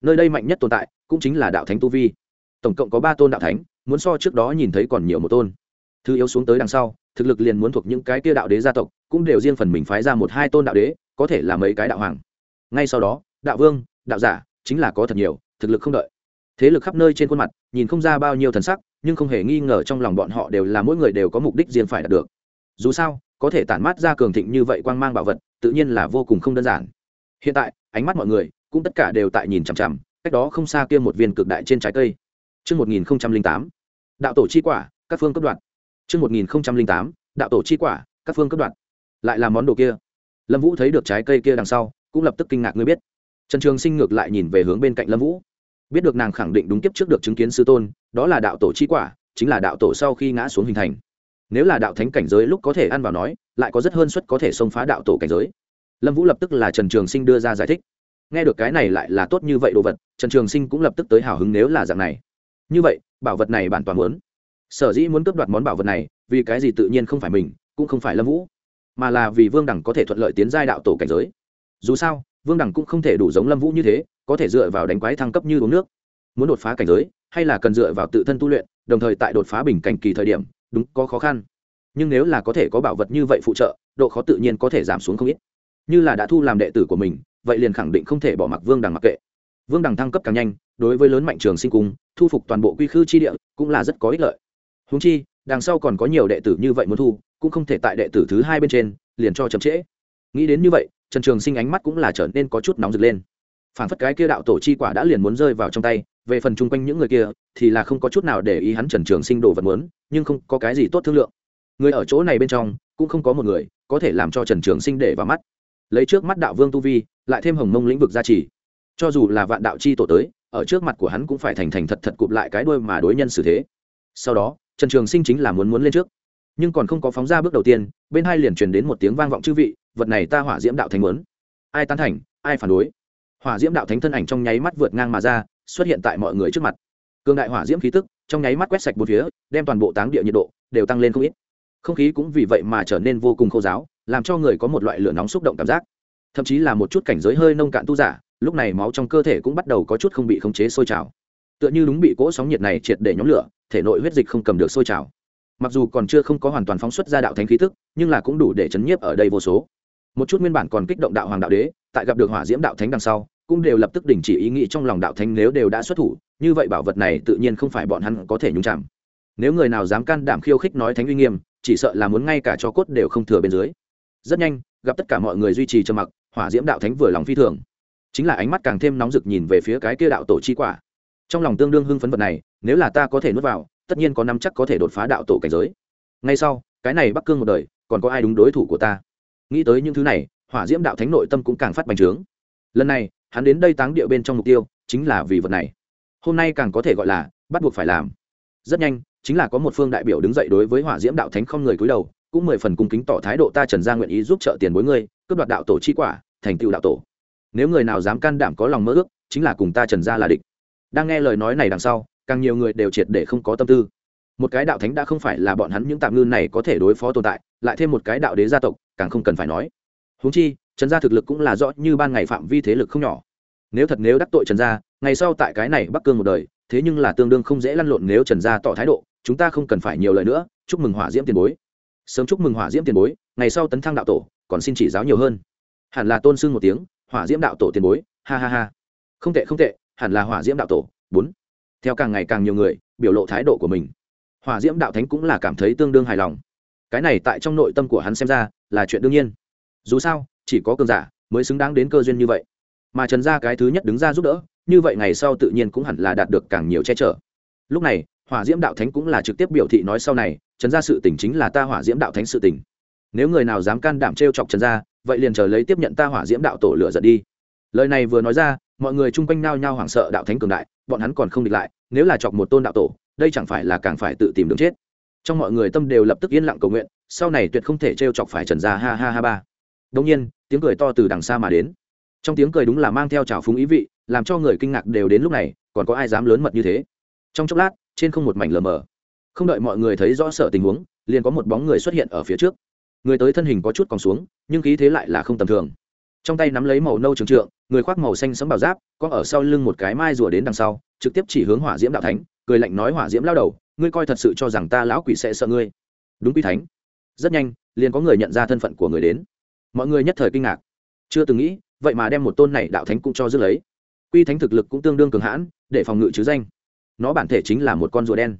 Nơi đây mạnh nhất tồn tại, cũng chính là đạo thánh tu vi. Tổng cộng có ba tôn đạo thánh, muốn so trước đó nhìn thấy còn nhiều một tôn. Thứ yếu xuống tới đằng sau, thực lực liền muốn thuộc những cái kia đạo đế gia tộc, cũng đều riêng phần mình phái ra một hai tôn đạo đế, có thể là mấy cái đạo hoàng. Ngay sau đó, đạo vương, đạo giả, chính là có thật nhiều, thực lực không đợi. Thế lực khắp nơi trên khuôn mặt, nhìn không ra bao nhiêu thần sắc nhưng không hề nghi ngờ trong lòng bọn họ đều là mỗi người đều có mục đích riêng phải đạt được dù sao có thể tản mát ra cường thịnh như vậy quang mang bảo vật tự nhiên là vô cùng không đơn giản hiện tại ánh mắt mọi người cũng tất cả đều tại nhìn chằm chằm cách đó không xa kia một viên cực đại trên trái cây Trước 1008, đạo tổ chi quả, các phương cấp đoạn. Trước 1008, đạo tổ chi quả, các phương cấp đoạn. Lại là món đồ kia. Lâm Vũ thấy được trái cây kia đằng sau, cũng lập tức kinh ngạc ngươi biết. Trần Trường Sinh ngược lại nhìn về hướng bên cạnh Lâm Vũ. Biết được nàng khẳng định đúng kiếp trước được chứng kiến sư tôn, đó là đạo tổ chi quả, chính là đạo tổ sau khi ngã xuống hình thành. Nếu là đạo thánh cảnh giới lúc có thể ăn vào nói, lại có rất hơn suất có thể xông phá đạo tổ cảnh giới. Lâm Vũ lập tức là Trần Trường Sinh đưa ra giải thích. Nghe được cái này lại là tốt như vậy đồ vật, Trần Trường Sinh cũng lập tức tới hào hứng nếu là dạng này. Như vậy, bảo vật này bản toàn muốn. Sở dĩ muốn cướp đoạt món bảo vật này, vì cái gì tự nhiên không phải mình, cũng không phải Lâm Vũ, mà là vì Vương Đẳng có thể thuận lợi tiến giai đạo tổ cảnh giới. Dù sao, Vương Đẳng cũng không thể đủ giống Lâm Vũ như thế, có thể dựa vào đánh quái thăng cấp như uống nước. Muốn đột phá cảnh giới, hay là cần dựa vào tự thân tu luyện, đồng thời tại đột phá bình cảnh kỳ thời điểm, đúng có khó khăn. Nhưng nếu là có thể có bảo vật như vậy phụ trợ độ khó tự nhiên có thể giảm xuống không ít. Như là đã thu làm đệ tử của mình vậy liền khẳng định không thể bỏ mặc vương đằng mặc kệ. Vương đằng thăng cấp càng nhanh đối với lớn mạnh trường sinh cung thu phục toàn bộ quy khư chi địa cũng là rất có ích lợi. Húng chi đằng sau còn có nhiều đệ tử như vậy muốn thu cũng không thể tại đệ tử thứ hai bên trên liền cho chậm trễ. Nghĩ đến như vậy trần trường sinh ánh mắt cũng là trở nên có chút nóng rực lên. Phản phất cái kia đạo tổ chi quả đã liền muốn rơi vào trong tay, về phần chung quanh những người kia, thì là không có chút nào để ý hắn trần trường sinh đồ vật muốn, nhưng không có cái gì tốt thương lượng. Người ở chỗ này bên trong, cũng không có một người có thể làm cho trần trường sinh để vào mắt. Lấy trước mắt đạo vương tu vi, lại thêm hồng mông lĩnh vực gia trì. Cho dù là vạn đạo chi tổ tới, ở trước mặt của hắn cũng phải thành thành thật thật cụp lại cái đuôi mà đối nhân xử thế. Sau đó, trần trường sinh chính là muốn muốn lên trước. Nhưng còn không có phóng ra bước đầu tiên, bên hai liền truyền đến một tiếng vang vọng chư vị vật này ta hỏa diễm đạo thánh muốn. Ai tán thành, ai phản đối? Hỏa diễm đạo thánh thân ảnh trong nháy mắt vượt ngang mà ra, xuất hiện tại mọi người trước mặt. Cường đại hỏa diễm khí tức trong nháy mắt quét sạch bốn phía, đem toàn bộ táng địa nhiệt độ đều tăng lên không ít. Không khí cũng vì vậy mà trở nên vô cùng khô giáo, làm cho người có một loại lửa nóng xúc động cảm giác. Thậm chí là một chút cảnh giới hơi nông cạn tu giả, lúc này máu trong cơ thể cũng bắt đầu có chút không bị khống chế sôi trào. Tựa như đúng bị cỗ sóng nhiệt này triệt để nhóm lửa, thể nội huyết dịch không cầm được sôi trào. Mặc dù còn chưa không có hoàn toàn phóng xuất ra đạo thánh khí tức, nhưng là cũng đủ để chấn nhiếp ở đây vô số một chút nguyên bản còn kích động đạo hoàng đạo đế, tại gặp được hỏa diễm đạo thánh đằng sau, cũng đều lập tức đình chỉ ý nghĩ trong lòng đạo thánh nếu đều đã xuất thủ, như vậy bảo vật này tự nhiên không phải bọn hắn có thể nhúng chạm nếu người nào dám can đảm khiêu khích nói thánh uy nghiêm, chỉ sợ là muốn ngay cả cho cốt đều không thừa bên dưới. Rất nhanh, gặp tất cả mọi người duy trì trầm mặc, hỏa diễm đạo thánh vừa lòng phi thường. Chính là ánh mắt càng thêm nóng rực nhìn về phía cái kia đạo tổ chi quả. Trong lòng tương đương hưng phấn vật này, nếu là ta có thể nuốt vào, tất nhiên có năm chắc có thể đột phá đạo tổ cảnh giới. Ngay sau, cái này bắc cương một đời, còn có ai đúng đối thủ của ta? Nghĩ tới những thứ này, hỏa diễm đạo thánh nội tâm cũng càng phát bành trướng. Lần này, hắn đến đây táng địa bên trong mục tiêu, chính là vì vật này. Hôm nay càng có thể gọi là, bắt buộc phải làm. Rất nhanh, chính là có một phương đại biểu đứng dậy đối với hỏa diễm đạo thánh không người cúi đầu, cũng mười phần cung kính tỏ thái độ ta trần gia nguyện ý giúp trợ tiền bối ngươi, cướp đoạt đạo tổ chi quả, thành tựu đạo tổ. Nếu người nào dám can đảm có lòng mơ ước, chính là cùng ta trần gia là địch. Đang nghe lời nói này đằng sau, càng nhiều người đều triệt để không có tâm tư. Một cái đạo thánh đã không phải là bọn hắn những tạm ngư này có thể đối phó tồn tại, lại thêm một cái đạo đế gia tộc càng không cần phải nói. Huống chi, trần gia thực lực cũng là rõ như ban ngày phạm vi thế lực không nhỏ. Nếu thật nếu đắc tội trần gia, ngày sau tại cái này bắc cương một đời, thế nhưng là tương đương không dễ lăn lộn nếu trần gia tỏ thái độ, chúng ta không cần phải nhiều lời nữa, chúc mừng hỏa diễm tiền bối. Sớm chúc mừng hỏa diễm tiền bối, ngày sau tấn thăng đạo tổ, còn xin chỉ giáo nhiều hơn. Hẳn là tôn sưng một tiếng, hỏa diễm đạo tổ tiền bối, ha ha ha. Không tệ không tệ, hẳn là hỏa diễm đạo tổ, bốn. Theo càng ngày càng nhiều người, biểu lộ thái độ của mình, hỏa diễm đạo thánh cũng là cảm thấy tương đương hài lòng cái này tại trong nội tâm của hắn xem ra là chuyện đương nhiên. Dù sao, chỉ có cường giả mới xứng đáng đến cơ duyên như vậy. Mà trần gia cái thứ nhất đứng ra giúp đỡ, như vậy ngày sau tự nhiên cũng hẳn là đạt được càng nhiều che chở. Lúc này, hỏa diễm đạo thánh cũng là trực tiếp biểu thị nói sau này, trần gia sự tỉnh chính là ta hỏa diễm đạo thánh sự tỉnh nếu người nào dám can đảm t r e o chọc trần gia, vậy liền chờ lấy tiếp nhận ta hỏa diễm đạo tổ lửa giận đi. Lời này vừa nói ra, mọi người chung quanh nao nhao hoảng sợ đạo thánh cường đại, bọn hắn còn không địch lại, nếu là chọc một tôn đạo tổ, đây chẳng phải là càng phải tự tìm đường chết trong mọi người tâm đều lập tức yên lặng cầu nguyện, sau này tuyệt không thể t r e o chọc phải trần gia, ha ha ha, ba. Đông nhiên, tiếng cười to từ đằng xa mà đến. Trong tiếng cười đúng là mang theo trào phúng ý vị, làm cho người kinh ngạc đều đến lúc này, còn có ai dám lớn mật như thế? Trong chốc lát, trên không một mảnh lờ mờ. Không đợi mọi người thấy rõ sợ tình huống, liền có một bóng người xuất hiện ở phía trước. Người tới thân hình có chút còn xuống, nhưng khí thế lại là không tầm thường. Trong tay nắm lấy màu nâu trường trượng, người khoác màu xanh sấm bảo giáp, có ở sau lưng một cái mai rùa đến đằng sau, trực tiếp chỉ hướng hỏa diễm đạo thánh, cười lạnh nói hỏa diễm lao đầu ngươi coi thật sự cho rằng ta lão quỷ sẽ sợ ngươi. Đúng quy thánh. Rất nhanh, liền có người nhận ra thân phận của người đến. Mọi người nhất thời kinh ngạc. Chưa từng nghĩ, vậy mà đem một tôn này đạo thánh cũng cho dứt lấy. Quy thánh thực lực cũng tương đương cường hãn, để phòng ngự chứ danh. Nó bản thể chính là một con rùa đen.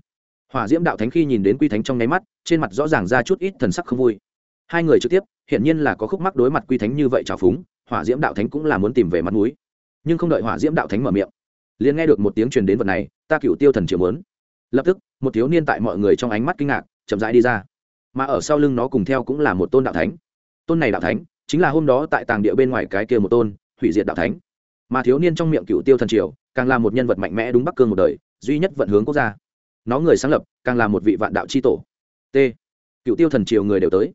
Hỏa diễm đạo thánh khi nhìn đến quy thánh trong nháy mắt, trên mặt rõ ràng ra chút ít thần sắc không vui. Hai người trực tiếp, hiển nhiên là có khúc mắc đối mặt quy thánh như vậy trào phúng, hỏa diễm đạo thánh cũng là muốn tìm về mặt núi nhưng không đợi hỏa diễm đạo thánh mở miệng, liền nghe được một tiếng truyền đến vật này, ta cựu tiêu thần triệu muốn lập tức một thiếu niên tại mọi người trong ánh mắt kinh ngạc chậm rãi đi ra. Mà ở sau lưng nó cùng theo cũng là một tôn đạo thánh. Tôn này đạo thánh chính là hôm đó tại tàng địa bên ngoài cái kia một tôn hủy diệt đạo thánh. Mà thiếu niên trong miệng cựu tiêu thần triều càng là một nhân vật mạnh mẽ đúng bắc cương một đời duy nhất vận hướng quốc gia. Nó người sáng lập càng là một vị vạn đạo c h i tổ. T. Cựu tiêu thần triều người đều tới.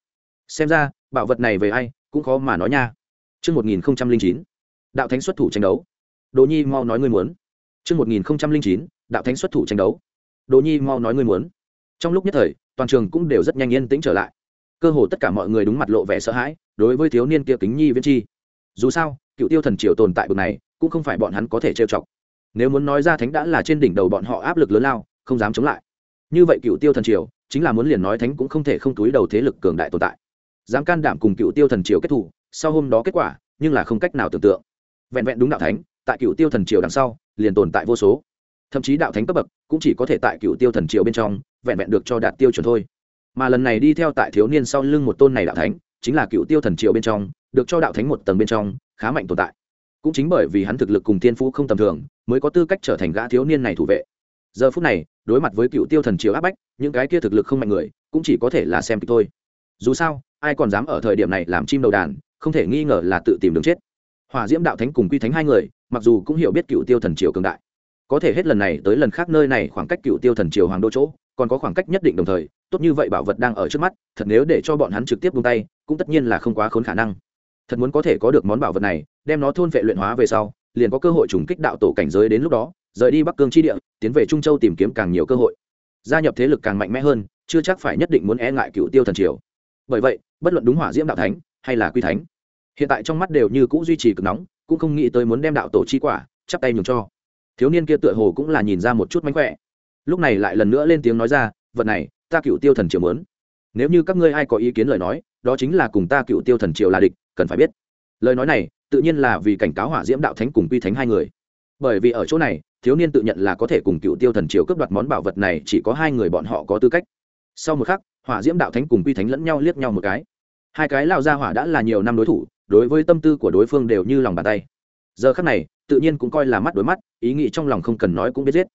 Xem ra bảo vật này về ai cũng khó mà nói nha. Trước 1009, đạo thánh xuất thủ tranh đấu. Đỗ Nhi mau nói ngươi muốn. Trước 1009, đạo thánh xuất thủ tranh đấu. Đồ Nhi mau nói ngươi muốn. Trong lúc nhất thời, toàn trường cũng đều rất nhanh yên tĩnh trở lại. Cơ hồ tất cả mọi người đúng mặt lộ vẻ sợ hãi, đối với thiếu niên kia kính nhi viễn chi. Dù sao, cựu tiêu thần triều tồn tại bực này, cũng không phải bọn hắn có thể trêu chọc. Nếu muốn nói ra thánh đã là trên đỉnh đầu bọn họ áp lực lớn lao, không dám chống lại. Như vậy cựu tiêu thần triều, chính là muốn liền nói thánh cũng không thể không túi đầu thế lực cường đại tồn tại. Dám can đảm cùng cựu tiêu thần triều kết thủ, sau hôm đó kết quả nhưng là không cách nào tưởng tượng vẹn vẹn đúng đạo thánh tại cựu tiêu thần triều đằng sau liền tồn tại vô số thậm chí đạo thánh cấp bậc cũng chỉ có thể tại cựu tiêu thần triều bên trong vẹn vẹn được cho đạt tiêu chuẩn thôi. Mà lần này đi theo tại thiếu niên sau lưng một tôn này đạo thánh, chính là cựu tiêu thần triều bên trong, được cho đạo thánh một tầng bên trong, khá mạnh tồn tại. Cũng chính bởi vì hắn thực lực cùng tiên phú không tầm thường, mới có tư cách trở thành gã thiếu niên này thủ vệ. Giờ phút này, đối mặt với cựu tiêu thần triều áp bách, những cái kia thực lực không mạnh người, cũng chỉ có thể là xem kịch thôi. Dù sao, ai còn dám ở thời điểm này làm chim đầu đàn, không thể nghi ngờ là tự tìm đường chết. Hòa diễm đạo thánh cùng quy thánh hai người, mặc dù cũng hiểu biết cựu tiêu thần triều cường đại có thể hết lần này tới lần khác nơi này khoảng cách cựu tiêu thần triều hoàng đô chỗ, còn có khoảng cách nhất định đồng thời, tốt như vậy bảo vật đang ở trước mắt, thật nếu để cho bọn hắn trực tiếp buông tay, cũng tất nhiên là không quá khốn khả năng. Thật muốn có thể có được món bảo vật này, đem nó thôn vệ luyện hóa về sau, liền có cơ hội trùng kích đạo tổ cảnh giới đến lúc đó, rời đi bắc cương tri địa, tiến về trung châu tìm kiếm càng nhiều cơ hội. Gia nhập thế lực càng mạnh mẽ hơn, chưa chắc phải nhất định muốn e ngại cựu tiêu thần triều. Bởi vậy, bất luận đúng hỏa diễm đạo thánh, hay là quy thánh, hiện tại trong mắt đều như cũ duy trì cực nóng, cũng không nghĩ tới muốn đem đạo tổ chi quả, chắp tay nhường cho thiếu niên kia tựa hồ cũng là nhìn ra một chút mánh khỏe. Lúc này lại lần nữa lên tiếng nói ra, vật này, ta cựu tiêu thần triều mớn nếu như các ngươi ai có ý kiến lời nói, đó chính là cùng ta cựu tiêu thần triều là địch, cần phải biết. Lời nói này, tự nhiên là vì cảnh cáo hỏa diễm đạo thánh cùng quy thánh hai người. Bởi vì ở chỗ này, thiếu niên tự nhận là có thể cùng cựu tiêu thần triều cướp đoạt món bảo vật này, chỉ có hai người bọn họ có tư cách. Sau một khắc, hỏa diễm đạo thánh cùng quy thánh lẫn nhau liếc nhau một cái. Hai cái lao ra hỏa đã là nhiều năm đối thủ, đối với tâm tư của đối phương đều như lòng bàn tay. Giờ khắc này tự nhiên cũng coi là mắt đối mắt, ý nghĩ trong lòng không cần nói cũng biết giết.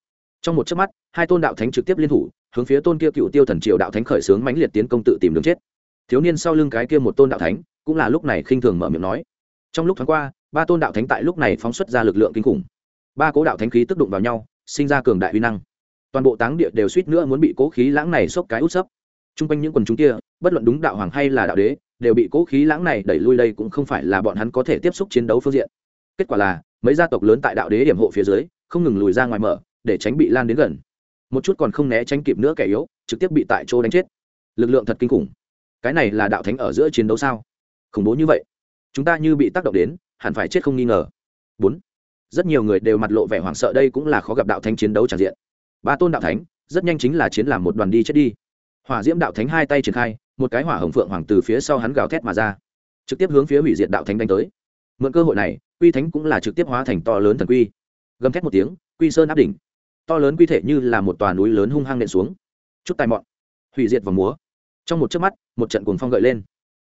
Trong một chớp mắt, hai tôn đạo thánh trực tiếp liên thủ, hướng phía tôn kia cựu tiêu thần triều đạo thánh khởi xướng mãnh liệt tiến công tự tìm đường chết. Thiếu niên sau lưng cái kia một tôn đạo thánh, cũng là lúc này khinh thường mở miệng nói. Trong lúc thoáng qua, ba tôn đạo thánh tại lúc này phóng xuất ra lực lượng kinh khủng. Ba cố đạo thánh khí tức đụng vào nhau, sinh ra cường đại uy năng. Toàn bộ táng địa đều suýt nữa muốn bị cố khí lãng này xốc cái út sấp. Trung quanh những quần chúng kia, bất luận đúng đạo hoàng hay là đạo đế, đều bị cố khí lãng này đẩy lui đây cũng không phải là bọn hắn có thể tiếp xúc chiến đấu phương diện. Kết quả là mấy gia tộc lớn tại đạo đế điểm hộ phía dưới, không ngừng lùi ra ngoài mở, để tránh bị lan đến gần. Một chút còn không né tránh kịp nữa kẻ yếu, trực tiếp bị tại chỗ đánh chết. Lực lượng thật kinh khủng. Cái này là đạo thánh ở giữa chiến đấu sao? Khủng bố như vậy. Chúng ta như bị tác động đến, hẳn phải chết không nghi ngờ. Bốn. Rất nhiều người đều mặt lộ vẻ hoảng sợ đây cũng là khó gặp đạo thánh chiến đấu tràn diện. Ba tôn đạo thánh, rất nhanh chính là chiến làm một đoàn đi chết đi. Hỏa diễm đạo thánh hai tay triển khai, một cái hỏa hồng phượng hoàng từ phía sau hắn gào thét mà ra. Trực tiếp hướng phía hủy diệt đạo thánh đánh tới mượn cơ hội này, quy thánh cũng là trực tiếp hóa thành to lớn thần quy. Gầm thét một tiếng, quy sơn áp đỉnh. To lớn quy thể như là một tòa núi lớn hung hăng nện xuống. Chút tài mọn, hủy diệt và múa. Trong một chớp mắt, một trận cuồng phong gợi lên.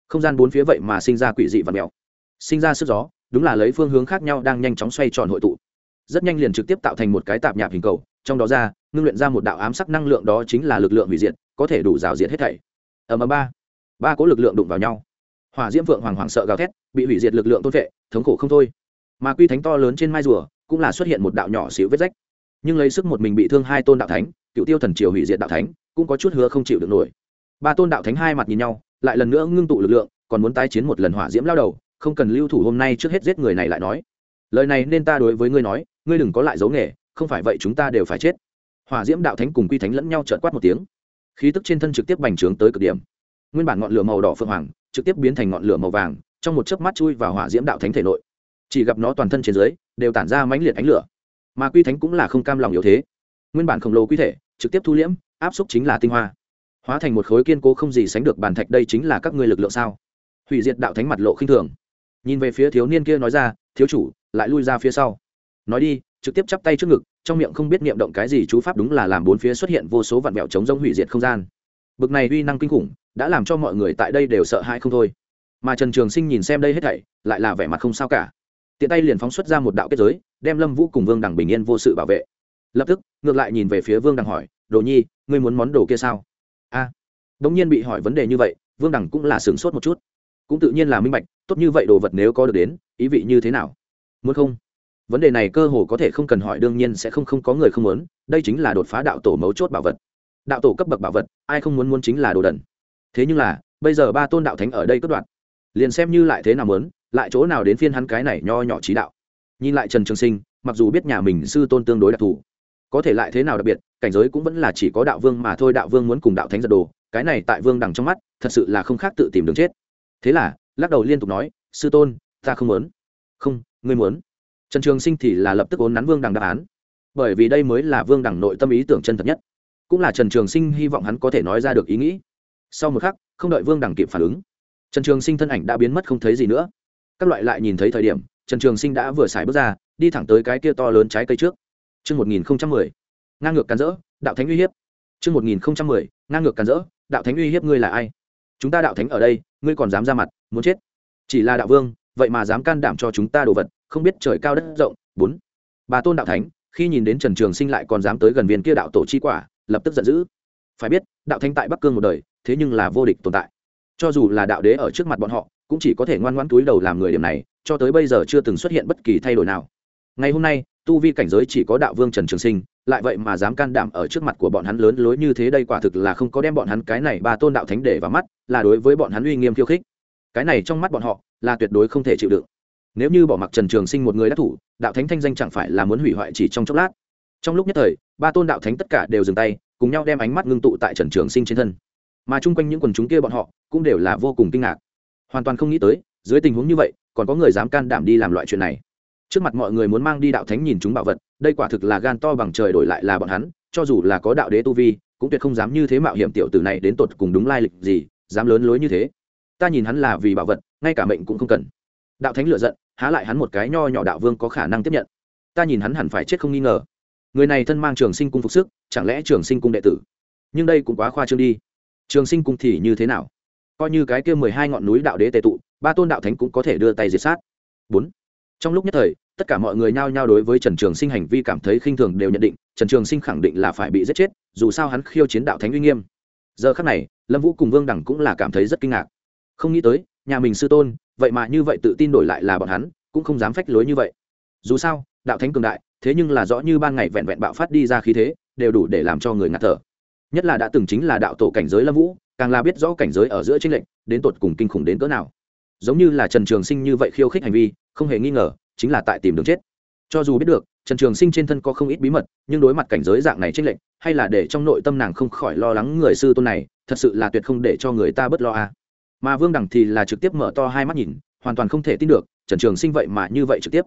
Không gian bốn phía vậy mà sinh ra quỷ dị và mèo. Sinh ra sức gió, đúng là lấy phương hướng khác nhau đang nhanh chóng xoay tròn hội tụ. Rất nhanh liền trực tiếp tạo thành một cái tạp nhạp hình cầu, trong đó ra, ngưng luyện ra một đạo ám sắc năng lượng đó chính là lực lượng hủy diệt, có thể đủ rào diệt hết thảy. Ầm ầm ba. Ba có lực lượng đụng vào nhau hỏa diễm vượng hoàng hoàng sợ gào thét, bị hủy diệt lực lượng tôn vệ, thống khổ không thôi. Mà quy thánh to lớn trên mai rùa cũng là xuất hiện một đạo nhỏ xíu vết rách. Nhưng lấy sức một mình bị thương hai tôn đạo thánh, cựu tiêu thần triều hủy diệt đạo thánh, cũng có chút hứa không chịu được nổi. Ba tôn đạo thánh hai mặt nhìn nhau, lại lần nữa ngưng tụ lực lượng, còn muốn tái chiến một lần hỏa diễm lao đầu, không cần lưu thủ hôm nay trước hết giết người này lại nói. Lời này nên ta đối với ngươi nói, ngươi đừng có lại giấu nghề, không phải vậy chúng ta đều phải chết. Hỏa diễm đạo thánh cùng quy thánh lẫn nhau trợn quát một tiếng. Khí tức trên thân trực tiếp bành trướng tới cực điểm nguyên bản ngọn lửa màu đỏ phượng hoàng trực tiếp biến thành ngọn lửa màu vàng, trong một chớp mắt chui vào hỏa diễm đạo thánh thể nội. Chỉ gặp nó toàn thân trên dưới đều tản ra mãnh liệt ánh lửa. Mà quy thánh cũng là không cam lòng yếu thế. Nguyên bản khổng lồ quy thể trực tiếp thu liễm, áp xúc chính là tinh hoa. Hóa thành một khối kiên cố không gì sánh được bàn thạch đây chính là các ngươi lực lượng sao? Hủy diệt đạo thánh mặt lộ khinh thường. Nhìn về phía thiếu niên kia nói ra, thiếu chủ, lại lui ra phía sau. Nói đi, trực tiếp chắp tay trước ngực, trong miệng không biết niệm động cái gì, chú pháp đúng là làm bốn phía xuất hiện vô số vạn mẹo chống rông hủy diệt không gian bực này uy năng kinh khủng đã làm cho mọi người tại đây đều sợ hãi không thôi. Mà trần trường sinh nhìn xem đây hết thảy lại là vẻ mặt không sao cả. Tiện tay liền phóng xuất ra một đạo kết giới đem lâm vũ cùng vương đằng bình yên vô sự bảo vệ. Lập tức ngược lại nhìn về phía vương đằng hỏi đồ nhi ngươi muốn món đồ kia sao? A. À, đ ỗ n g nhiên bị hỏi vấn đề như vậy vương đằng cũng là sửng sốt một chút. Cũng tự nhiên là minh bạch tốt như vậy đồ vật nếu có được đến ý vị như thế nào? Muốn không? Vấn đề này cơ hồ có thể không cần hỏi đương nhiên sẽ không không có người không muốn đây chính là đột phá đạo tổ mấu chốt bảo vật đạo tổ cấp bậc bảo vật, ai không muốn muốn chính là đồ đần. Thế nhưng là, bây giờ ba tôn đạo thánh ở đây cất đoạn liền xem như lại thế nào muốn, lại chỗ nào đến phiên hắn cái này nho nhỏ trí đạo. Nhìn lại trần trường sinh, mặc dù biết nhà mình sư tôn tương đối đặc thù, có thể lại thế nào đặc biệt, cảnh giới cũng vẫn là chỉ có đạo vương mà thôi, đạo vương muốn cùng đạo thánh giật đồ, cái này tại vương đằng trong mắt, thật sự là không khác tự tìm đường chết. Thế là, lắc đầu liên tục nói, sư tôn, ta không muốn. Không, ngươi muốn. Trần trường sinh thì là lập tức ốn nắn vương đằng đáp án. Bởi vì đây mới là vương đằng nội tâm ý tưởng chân thật nhất cũng là trần trường sinh hy vọng hắn có thể nói ra được ý nghĩ sau một khắc không đợi vương đằng kịp phản ứng trần trường sinh thân ảnh đã biến mất không thấy gì nữa các loại lại nhìn thấy thời điểm trần trường sinh đã vừa xài bước ra đi thẳng tới cái kia to lớn trái cây trước Trước 1010, ngang ngược cắn rỡ, đạo thánh uy hiếp. Trước 1010, ngang ngược cắn rỡ, đạo thánh uy hiếp ngươi là ai? Chúng ta đạo thánh ở đây, ngươi còn dám ra mặt, muốn chết. Chỉ là đạo vương, vậy mà dám can đảm cho chúng ta đồ vật, không biết trời cao đất rộng. Bốn. Bà tôn đạo thánh, khi nhìn đến Trần Trường Sinh lại còn dám tới gần viên kia đạo tổ chi quả, lập tức giận dữ. Phải biết, đạo thánh tại Bắc Cương một đời, thế nhưng là vô địch tồn tại. Cho dù là đạo đế ở trước mặt bọn họ, cũng chỉ có thể ngoan ngoãn túi đầu làm người điểm này cho tới bây giờ chưa từng xuất hiện bất kỳ thay đổi nào ngày hôm nay tu vi cảnh giới chỉ có đạo vương trần trường sinh lại vậy mà dám can đảm ở trước mặt của bọn hắn lớn lối như thế đây quả thực là không có đem bọn hắn cái này ba tôn đạo thánh để vào mắt là đối với bọn hắn uy nghiêm khiêu khích cái này trong mắt bọn họ là tuyệt đối không thể chịu đựng nếu như bỏ mặc trần trường sinh một người đắc thủ đạo thánh thanh danh chẳng phải là muốn hủy hoại chỉ trong chốc lát trong lúc nhất thời, ba tôn đạo thánh tất cả đều dừng tay, cùng nhau đem ánh mắt ngưng tụ tại trần trường sinh trên thân. Mà chung quanh những quần chúng kia bọn họ cũng đều là vô cùng kinh ngạc. Hoàn toàn không nghĩ tới, dưới tình huống như vậy, còn có người dám can đảm đi làm loại chuyện này. Trước mặt mọi người muốn mang đi đạo thánh nhìn chúng bảo vật, đây quả thực là gan to bằng trời đổi lại là bọn hắn, cho dù là có đạo đế tu vi, cũng tuyệt không dám như thế mạo hiểm tiểu tử này đến tột cùng đúng lai lịch gì, dám lớn lối như thế. Ta nhìn hắn là vì bảo vật, ngay cả mệnh cũng không cần. Đạo thánh lựa giận, há lại hắn một cái nho nhỏ đạo vương có khả năng tiếp nhận. Ta nhìn hắn hẳn phải chết không nghi ngờ người này thân mang trường sinh cung phục sức, chẳng lẽ trường sinh cung đệ tử? Nhưng đây cũng quá khoa trương đi. Trường sinh cung thì như thế nào? Coi như cái kia mười hai ngọn núi đạo đế tề tụ, ba tôn đạo thánh cũng có thể đưa tay diệt sát. Bốn. Trong lúc nhất thời, tất cả mọi người nhao nhao đối với trần trường sinh hành vi cảm thấy khinh thường đều nhận định, trần trường sinh khẳng định là phải bị giết chết, dù sao hắn khiêu chiến đạo thánh uy nghiêm. Giờ khắc này, lâm vũ cùng vương đẳng cũng là cảm thấy rất kinh ngạc. Không nghĩ tới, nhà mình sư tôn, vậy mà như vậy tự tin đổi lại là bọn hắn, cũng không dám phách lối như vậy. Dù sao, đạo thánh cường đại thế nhưng là rõ như ban ngày vẹn vẹn bạo phát đi ra khí thế, đều đủ để làm cho người ngạt thở. Nhất là đã từng chính là đạo tổ cảnh giới lâm vũ, càng là biết rõ cảnh giới ở giữa tranh lệnh đến tột cùng kinh khủng đến cỡ nào. Giống như là trần trường sinh như vậy khiêu khích hành vi, không hề nghi ngờ, chính là tại tìm đường chết. Cho dù biết được, trần trường sinh trên thân có không ít bí mật, nhưng đối mặt cảnh giới dạng này tranh lệnh hay là để trong nội tâm nàng không khỏi lo lắng người sư tôn này, thật sự là tuyệt không để cho người ta bớt lo à. mà vương đẳng thì là trực tiếp mở to hai mắt nhìn, hoàn toàn không thể tin được, trần trường sinh vậy mà như vậy trực tiếp.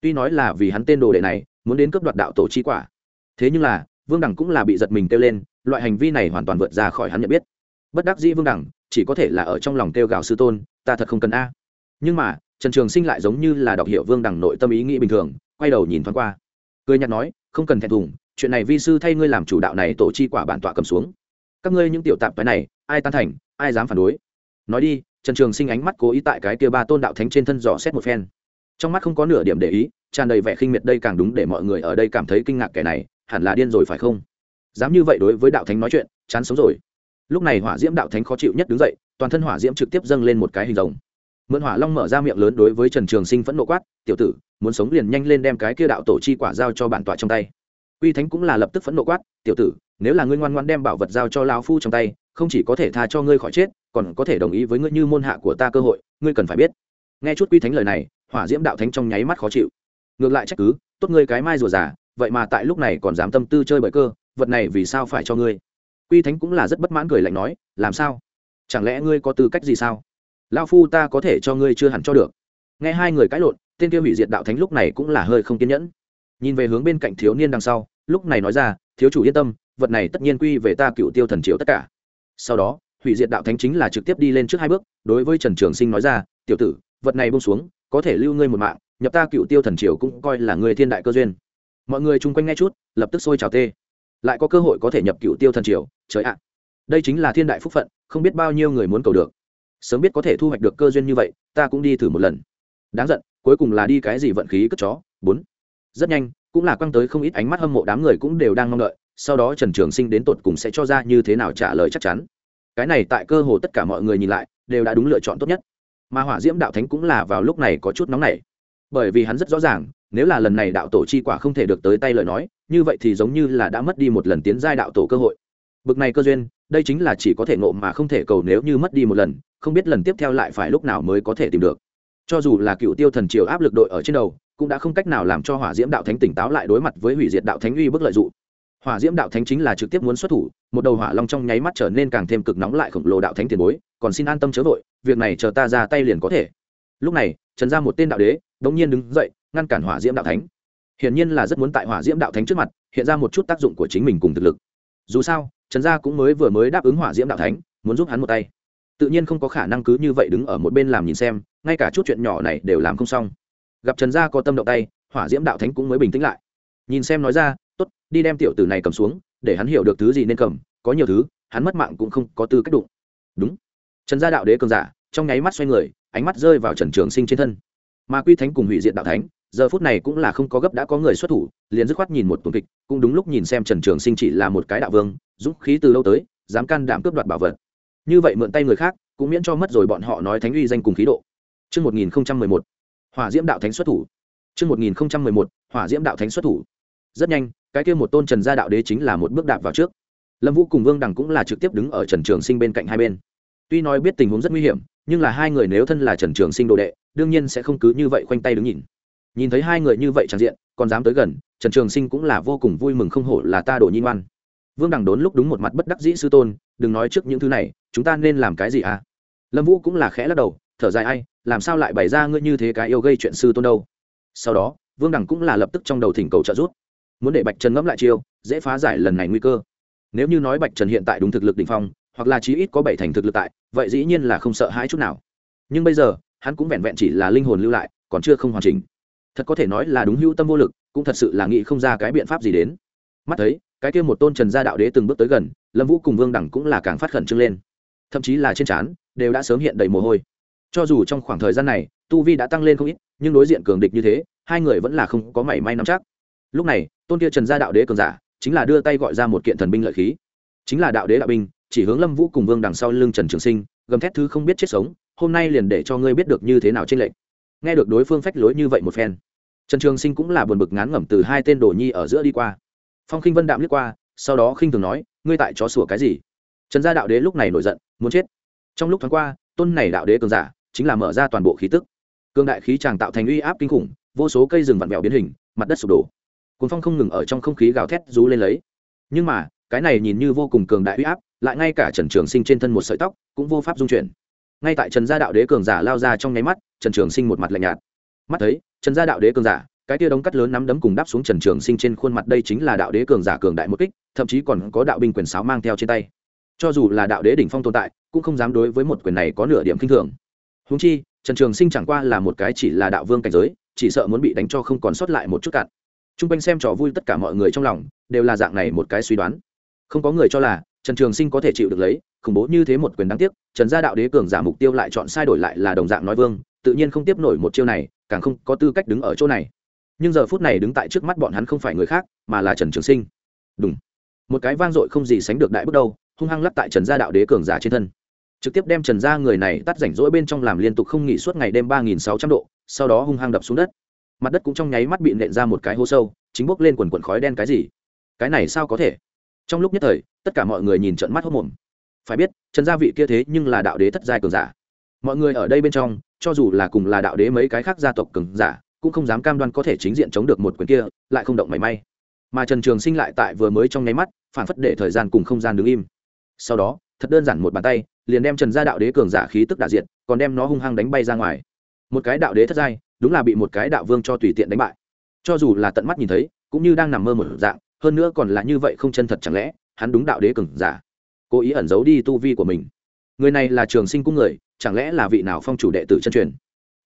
Tuy nói là vì hắn tên đồ đệ này muốn đến cướp đoạt đạo tổ chi quả. Thế nhưng là, vương đẳng cũng là bị giật mình kêu lên, loại hành vi này hoàn toàn vượt ra khỏi hắn nhận biết. Bất đắc dĩ vương đẳng, chỉ có thể là ở trong lòng kêu gào sư tôn, ta thật không cần a. Nhưng mà, trần trường sinh lại giống như là đọc hiệu vương đẳng nội tâm ý nghĩ bình thường, quay đầu nhìn thoáng qua. Cười nhạt nói, không cần thẹn thùng, chuyện này vi sư thay ngươi làm chủ đạo này tổ chi quả bản tọa cầm xuống. Các ngươi những tiểu tạp cái này, ai tan thành, ai dám phản đối? Nói đi, trần trường sinh ánh mắt cố ý tại cái kia ba tôn đạo thánh trên thân dò xét một phen trong mắt không có nửa điểm để ý, tràn đầy vẻ khinh miệt đây càng đúng để mọi người ở đây cảm thấy kinh ngạc kẻ này, hẳn là điên rồi phải không? Dám như vậy đối với đạo thánh nói chuyện, chán sống rồi. Lúc này hỏa diễm đạo thánh khó chịu nhất đứng dậy, toàn thân hỏa diễm trực tiếp dâng lên một cái hình rồng. Mượn hỏa long mở ra miệng lớn đối với trần trường sinh phẫn nộ quát, tiểu tử, muốn sống liền nhanh lên đem cái kia đạo tổ chi quả giao cho bản tọa trong tay. Uy thánh cũng là lập tức phẫn nộ quát, tiểu tử, nếu là ngươi ngoan ngoan đem bảo vật giao cho lão phu trong tay, không chỉ có thể tha cho ngươi khỏi chết, còn có thể đồng ý với ngươi như môn hạ của ta cơ hội, ngươi cần phải biết. Nghe chút uy thánh lời này hỏa diễm đạo thánh trong nháy mắt khó chịu. Ngược lại trách cứ tốt ngươi cái mai rùa giả, vậy mà tại lúc này còn dám tâm tư chơi bởi cơ vật này vì sao phải cho ngươi? Quy thánh cũng là rất bất mãn cười lạnh nói làm sao? Chẳng lẽ ngươi có tư cách gì sao? Lao phu ta có thể cho ngươi chưa hẳn cho được. Nghe hai người cãi lộn tên kia hủy diệt đạo thánh lúc này cũng là hơi không kiên nhẫn. Nhìn về hướng bên cạnh thiếu niên đằng sau lúc này nói ra thiếu chủ yên tâm vật này tất nhiên quy về ta cựu tiêu thần triều tất cả. Sau đó hủy diệt đạo thánh chính là trực tiếp đi lên trước hai bước đối với trần trường sinh nói ra tiểu tử vật này bông xuống có thể lưu ngươi một mạng, nhập ta cựu tiêu thần triều cũng coi là người thiên đại cơ duyên. Mọi người chung quanh nghe chút, lập tức sôi trào tê. Lại có cơ hội có thể nhập cựu tiêu thần triều, trời ạ. Đây chính là thiên đại phúc phận, không biết bao nhiêu người muốn cầu được. Sớm biết có thể thu hoạch được cơ duyên như vậy, ta cũng đi thử một lần. Đáng giận, cuối cùng là đi cái gì vận khí cất chó? Bốn. Rất nhanh, cũng là quăng tới không ít ánh mắt hâm mộ đám người cũng đều đang mong đợi, sau đó trần trường sinh đến tột cùng sẽ cho ra như thế nào trả lời chắc chắn. Cái này tại cơ hồ tất cả mọi người nhìn lại, đều đã đúng lựa chọn tốt nhất mà hỏa diễm đạo thánh cũng là vào lúc này có chút nóng nảy. Bởi vì hắn rất rõ ràng, nếu là lần này đạo tổ chi quả không thể được tới tay lời nói, như vậy thì giống như là đã mất đi một lần tiến giai đạo tổ cơ hội. Bực này cơ duyên, đây chính là chỉ có thể ngộ mà không thể cầu nếu như mất đi một lần, không biết lần tiếp theo lại phải lúc nào mới có thể tìm được. Cho dù là cựu tiêu thần triều áp lực đội ở trên đầu, cũng đã không cách nào làm cho hỏa diễm đạo thánh tỉnh táo lại đối mặt với hủy diệt đạo thánh uy bức lợi dụng hỏa diễm đạo thánh chính là trực tiếp muốn xuất thủ, một đầu hỏa long trong nháy mắt trở nên càng thêm cực nóng lại khổng lồ đạo thánh tiền bối còn xin an tâm chớ vội, việc này chờ ta ra tay liền có thể. Lúc này, trần ra một tên đạo đế, đống nhiên đứng dậy, ngăn cản hỏa diễm đạo thánh. Hiển nhiên là rất muốn tại hỏa diễm đạo thánh trước mặt, hiện ra một chút tác dụng của chính mình cùng thực lực. Dù sao, trần gia cũng mới vừa mới đáp ứng hỏa diễm đạo thánh, muốn giúp hắn một tay. Tự nhiên không có khả năng cứ như vậy đứng ở một bên làm nhìn xem, ngay cả chút chuyện nhỏ này đều làm không xong. Gặp trần gia có tâm động tay, hỏa diễm đạo thánh cũng mới bình tĩnh lại. Nhìn xem nói ra, tốt, đi đem tiểu tử này cầm xuống, để hắn hiểu được thứ gì nên cầm, có nhiều thứ, hắn mất mạng cũng không có tư cách đụng. Đúng trần gia đạo đế cường giả trong nháy mắt xoay người ánh mắt rơi vào trần trường sinh trên thân mà quy thánh cùng hủy diệt đạo thánh giờ phút này cũng là không có gấp đã có người xuất thủ liền dứt khoát nhìn một tuần kịch cũng đúng lúc nhìn xem trần trường sinh chỉ là một cái đạo vương dũng khí từ lâu tới dám can đảm cướp đoạt bảo vật như vậy mượn tay người khác cũng miễn cho mất rồi bọn họ nói thánh uy danh cùng khí độ Trước 1011, hỏa diễm đạo thánh xuất thủ. Trước 1011, hỏa diễm đạo thánh xuất thủ. Rất nhanh, cái kia một tôn trần gia đạo đế chính là một bước đạp vào trước. Lâm Vũ cùng Vương Đằng cũng là trực tiếp đứng ở Trần Trường Sinh bên cạnh hai bên. Tuy nói biết tình huống rất nguy hiểm, nhưng là hai người nếu thân là Trần Trường Sinh đồ đệ, đương nhiên sẽ không cứ như vậy khoanh tay đứng nhìn. Nhìn thấy hai người như vậy tràn diện, còn dám tới gần, Trần Trường Sinh cũng là vô cùng vui mừng không hổ là ta đồ nhi ngoan. Vương Đằng đốn lúc đúng một mặt bất đắc dĩ sư tôn, đừng nói trước những thứ này, chúng ta nên làm cái gì à? Lâm Vũ cũng là khẽ lắc đầu, thở dài ai, làm sao lại bày ra ngươi như thế cái yêu gây chuyện sư tôn đâu sau đó vương Đằng cũng là lập tức trong đầu thỉnh cầu trợ giúp muốn để bạch trần ngẫm lại chiêu dễ phá giải lần này nguy cơ nếu như nói bạch trần hiện tại đúng thực lực đ ỉ n h phong hoặc là chí ít có bảy thành thực lực tại, vậy dĩ nhiên là không sợ hãi chút nào. Nhưng bây giờ, hắn cũng vẹn vẹn chỉ là linh hồn lưu lại, còn chưa không hoàn chỉnh. Thật có thể nói là đúng hữu tâm vô lực, cũng thật sự là nghĩ không ra cái biện pháp gì đến. Mắt thấy, cái kia một tôn trần gia đạo đế từng bước tới gần, lâm vũ cùng vương đẳng cũng là càng phát khẩn trương lên. Thậm chí là trên trán, đều đã sớm hiện đầy mồ hôi. Cho dù trong khoảng thời gian này, tu vi đã tăng lên không ít, nhưng đối diện cường địch như thế, hai người vẫn là không có mảy may nắm chắc. Lúc này, tôn kia trần gia đạo đế cường giả, chính là đưa tay gọi ra một kiện thần binh lợi khí. Chính là đạo đế đạo binh chỉ hướng lâm vũ cùng vương đằng sau lưng trần trường sinh, gầm thét thứ không biết chết sống, hôm nay liền để cho ngươi biết được như thế nào trên lệnh nghe được đối phương phách lối như vậy một phen, trần trường sinh cũng là buồn bực ngán ngẩm từ hai tên đồ nhi ở giữa đi qua. Phong khinh vân đạm liếc qua, sau đó khinh thường nói, ngươi tại chó sủa cái gì? Trần gia đạo đế lúc này nổi giận, muốn chết. Trong lúc thoáng qua, tôn này đạo đế cường giả chính là mở ra toàn bộ khí tức. Cương đại khí tràng tạo thành uy áp kinh khủng, vô số cây rừng vặn vẹo biến hình, mặt đất sụp đổ. Cuốn phong không ngừng ở trong không khí gào thét rú lên lấy. Nhưng mà, cái này nhìn như vô cùng cường đại uy áp lại ngay cả trần trường sinh trên thân một sợi tóc cũng vô pháp dung chuyển. Ngay tại trần gia đạo đế cường giả lao ra trong nháy mắt, trần trường sinh một mặt lạnh nhạt. Mắt thấy, trần gia đạo đế cường giả, cái tia đống cắt lớn nắm đấm cùng đắp xuống trần trường sinh trên khuôn mặt đây chính là đạo đế cường giả cường đại một kích, thậm chí còn có đạo binh quyền sáo mang theo trên tay. Cho dù là đạo đế đỉnh phong tồn tại, cũng không dám đối với một quyền này có nửa điểm k i n h thường. Húng chi, trần trường sinh chẳng qua là một cái chỉ là đạo vương cảnh giới, chỉ sợ muốn bị đánh cho không còn sót lại một chút cạn. T r u n g quanh xem trò vui tất cả mọi người trong lòng, đều là dạng này một cái suy đoán. Không có người cho là trần trường sinh có thể chịu được lấy, khủng bố như thế một quyền đáng tiếc, trần gia đạo đế cường giả mục tiêu lại chọn sai đổi lại là đồng dạng nói vương, tự nhiên không tiếp nổi một chiêu này, càng không có tư cách đứng ở chỗ này. Nhưng giờ phút này đứng tại trước mắt bọn hắn không phải người khác, mà là trần trường sinh. Đúng một cái vang dội không gì sánh được đại bước đầu, hung hăng lắc tại trần gia đạo đế cường giả trên thân. Trực tiếp đem trần gia người này tắt rảnh rỗi bên trong làm liên tục không nghỉ suốt ngày đêm ba nghìn sáu trăm độ, sau đó hung hăng đập xuống đất. Mặt đất cũng trong nháy mắt bị nện ra một cái hố sâu, chính bốc lên quần quần khói đen cái gì? Cái này sao có thể? Trong lúc nhất thời, tất cả mọi người nhìn trận mắt hốc mồm. Phải biết, trần gia vị kia thế nhưng là đạo đế thất giai cường giả. Mọi người ở đây bên trong, cho dù là cùng là đạo đế mấy cái khác gia tộc cường giả, cũng không dám cam đoan có thể chính diện chống được một quyền kia, lại không động mảy may. Mà trần trường sinh lại tại vừa mới trong nháy mắt, phản phất để thời gian cùng không gian đứng im. Sau đó, thật đơn giản một bàn tay, liền đem trần gia đạo đế cường giả khí tức đả diện còn đem nó hung hăng đánh bay ra ngoài. Một cái đạo đế thất giai, đúng là bị một cái đạo vương cho tùy tiện đánh bại. Cho dù là tận mắt nhìn thấy, cũng như đang nằm mơ một dạng hơn nữa còn là như vậy không chân thật chẳng lẽ, hắn đúng đạo đế cường giả, cố ý ẩn giấu đi tu vi của mình. Người này là trường sinh cung người, chẳng lẽ là vị nào phong chủ đệ tử chân truyền?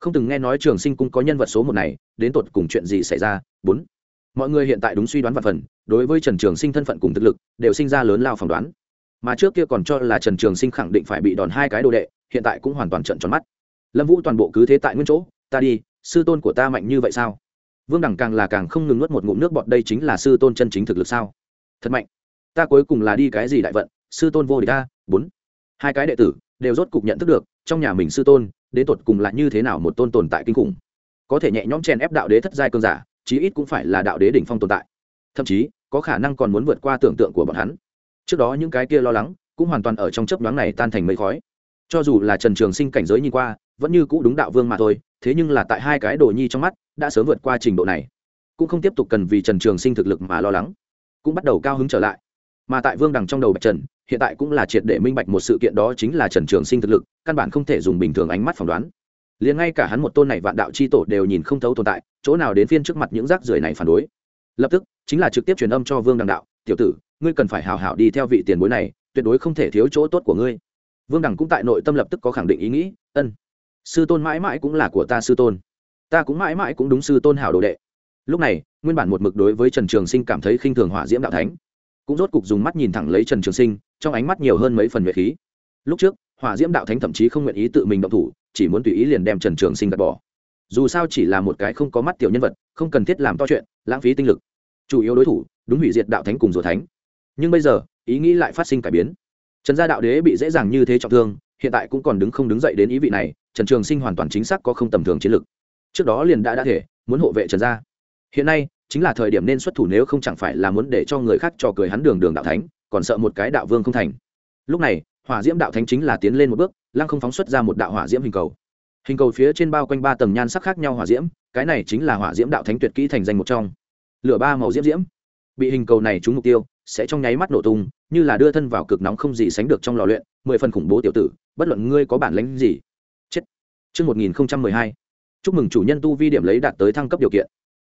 Không từng nghe nói trường sinh cung có nhân vật số một này, đến tột cùng chuyện gì xảy ra? Bốn. Mọi người hiện tại đúng suy đoán và phần, đối với trần trường sinh thân phận cùng thực lực, đều sinh ra lớn lao phỏng đoán. Mà trước kia còn cho là trần trường sinh khẳng định phải bị đòn hai cái đồ đệ, hiện tại cũng hoàn toàn trận tròn mắt. Lâm vũ toàn bộ cứ thế tại nguyên chỗ, ta đi, sư tôn của ta mạnh như vậy sao? Vương đẳng càng là càng không ngừng nuốt một ngụm nước bọt, đây chính là sư tôn chân chính thực lực sao? Thật mạnh. Ta cuối cùng là đi cái gì đại vận? Sư tôn vô địch ta bốn. Hai cái đệ tử đều rốt cục nhận thức được, trong nhà mình sư tôn đến tột cùng là như thế nào một tôn tồn tại kinh khủng. Có thể nhẹ nhõm chen ép đạo đế thất giai cơn giả, chí ít cũng phải là đạo đế đỉnh phong tồn tại. Thậm chí, có khả năng còn muốn vượt qua tưởng tượng của bọn hắn. Trước đó những cái kia lo lắng cũng hoàn toàn ở trong chấp nhoáng này tan thành mây khói cho dù là trần trường sinh cảnh giới nhìn qua, vẫn như cũ đúng đạo vương mà thôi, thế nhưng là tại hai cái đồ nhi trong mắt, đã sớm vượt qua trình độ này. Cũng không tiếp tục cần vì trần trường sinh thực lực mà lo lắng. Cũng bắt đầu cao hứng trở lại. Mà tại vương đằng trong đầu bạch trần, hiện tại cũng là triệt để minh bạch một sự kiện đó chính là trần trường sinh thực lực, căn bản không thể dùng bình thường ánh mắt phỏng đoán. Liền ngay cả hắn một tôn này vạn đạo c h i tổ đều nhìn không thấu tồn tại, chỗ nào đến phiên trước mặt những rác rưởi này phản đối. Lập tức, chính là trực tiếp truyền âm cho vương đằng đạo, tiểu tử, ngươi cần phải hào hảo đi theo vị tiền bối này, tuyệt đối không thể thiếu chỗ tốt của ngươi vương đằng cũng tại nội tâm lập tức có khẳng định ý nghĩ, ân, sư tôn mãi mãi cũng là của ta sư tôn. Ta cũng mãi mãi cũng đúng sư tôn hảo đồ đệ. Lúc này, nguyên bản một mực đối với trần trường sinh cảm thấy khinh thường hỏa diễm đạo thánh, cũng rốt cục dùng mắt nhìn thẳng lấy trần trường sinh, trong ánh mắt nhiều hơn mấy phần nhuệ khí. Lúc trước, hỏa diễm đạo thánh thậm chí không nguyện ý tự mình động thủ, chỉ muốn tùy ý liền đem trần trường sinh gạt bỏ. Dù sao chỉ là một cái không có mắt tiểu nhân vật, không cần thiết làm to chuyện, lãng phí tinh lực. Chủ yếu đối thủ, đúng hủy diệt đạo thánh cùng rùa thánh. Nhưng bây giờ, ý nghĩ lại phát sinh cải biến trần gia đạo đế bị dễ dàng như thế trọng thương, hiện tại cũng còn đứng không đứng dậy đến ý vị này, trần trường sinh hoàn toàn chính xác có không tầm thường chiến lực. Trước đó liền đã đã thể, muốn hộ vệ trần gia. Hiện nay, chính là thời điểm nên xuất thủ nếu không chẳng phải là muốn để cho người khác trò cười hắn đường đường đạo thánh, còn sợ một cái đạo vương không thành. Lúc này, hỏa diễm đạo thánh chính là tiến lên một bước, lăng không phóng xuất ra một đạo hỏa diễm hình cầu. Hình cầu phía trên bao quanh ba tầng nhan sắc khác nhau hỏa diễm, cái này chính là hỏa diễm đạo thánh tuyệt kỹ thành danh một trong. Lửa ba màu diễm diễm. Bị hình cầu này trúng mục tiêu, sẽ trong nháy mắt nổ tung như là đưa thân vào cực nóng không gì sánh được trong lò luyện, mười phần khủng bố tiểu tử, bất luận ngươi có bản lĩnh gì. Chết. Chương một nghìn mười hai. Chúc mừng chủ nhân tu vi điểm lấy đạt tới thăng cấp điều kiện.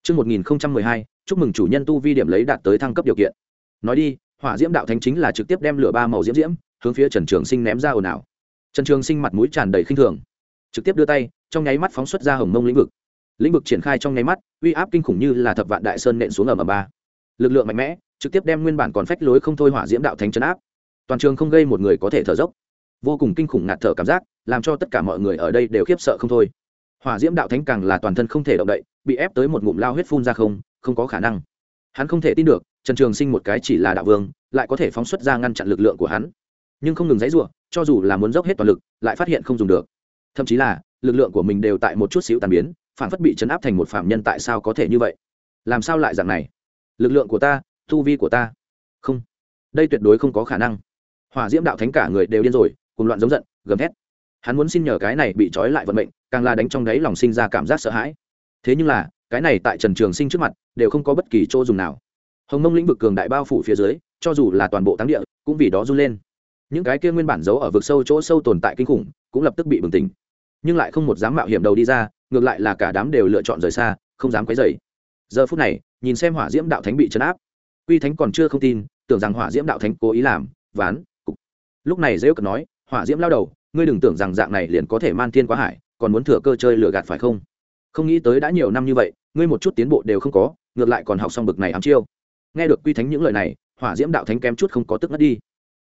Chương một nghìn mười hai. Chúc mừng chủ nhân tu vi điểm lấy đạt tới thăng cấp điều kiện. Nói đi, hỏa diễm đạo thánh chính là trực tiếp đem lửa ba màu diễm diễm, hướng phía trần trường sinh ném ra ồn ào. Trần trường sinh mặt mũi tràn đầy khinh thường. Trực tiếp đưa tay, trong nháy mắt phóng xuất ra hồng mông lĩnh vực. Lĩnh vực triển khai trong nháy mắt, uy áp kinh khủng như là thập vạn đại sơn nện xuống ở ầm ba. Lực lượng mạnh mẽ trực tiếp đem nguyên bản còn phách lối không thôi hỏa diễm đạo thánh chấn áp. Toàn trường không gây một người có thể thở dốc. Vô cùng kinh khủng ngạt thở cảm giác, làm cho tất cả mọi người ở đây đều khiếp sợ không thôi. Hỏa diễm đạo thánh càng là toàn thân không thể động đậy, bị ép tới một ngụm lao huyết phun ra không không có khả năng. Hắn không thể tin được, trần trường sinh một cái chỉ là đạo vương, lại có thể phóng xuất ra ngăn chặn lực lượng của hắn. Nhưng không ngừng dãy ruộng cho dù là muốn dốc hết toàn lực, lại phát hiện không dùng được. Thậm chí là, lực lượng của mình đều tại một chút xíu tàn biến, phản phất bị chấn áp thành một phạm nhân tại sao có thể như vậy? Làm sao lại dạng này? Lực lượng của ta tu vi của ta. Không. Đây tuyệt đối không có khả năng. Hỏa diễm đạo thánh cả người đều điên rồi, cùng loạn giống giận, gầm thét. Hắn muốn xin nhờ cái này bị trói lại vận mệnh, càng là đánh trong đáy lòng sinh ra cảm giác sợ hãi. Thế nhưng là, cái này tại trần trường sinh trước mặt, đều không có bất kỳ chỗ dùng nào. Hồng mông lĩnh vực cường đại bao phủ phía dưới, cho dù là toàn bộ táng địa, cũng vì đó run lên. Những cái kia nguyên bản giấu ở vực sâu chỗ sâu tồn tại kinh khủng, cũng lập tức bị bừng tỉnh. Nhưng lại không một dám mạo hiểm đầu đi ra, ngược lại là cả đám đều lựa chọn rời xa, không dám quấy dày giờ phút này, nhìn xem hỏa diễm đạo thánh bị chấn áp quy thánh còn chưa không tin, tưởng rằng hỏa diễm đạo thánh cố ý làm, ván, cục. Lúc này dễ cận nói, hỏa diễm lao đầu, ngươi đừng tưởng rằng dạng này liền có thể man thiên quá hải, còn muốn thừa cơ chơi lừa gạt phải không? Không nghĩ tới đã nhiều năm như vậy, ngươi một chút tiến bộ đều không có, ngược lại còn học xong bực này ám chiêu. Nghe được quy thánh những lời này, hỏa diễm đạo thánh kém chút không có tức ngất đi.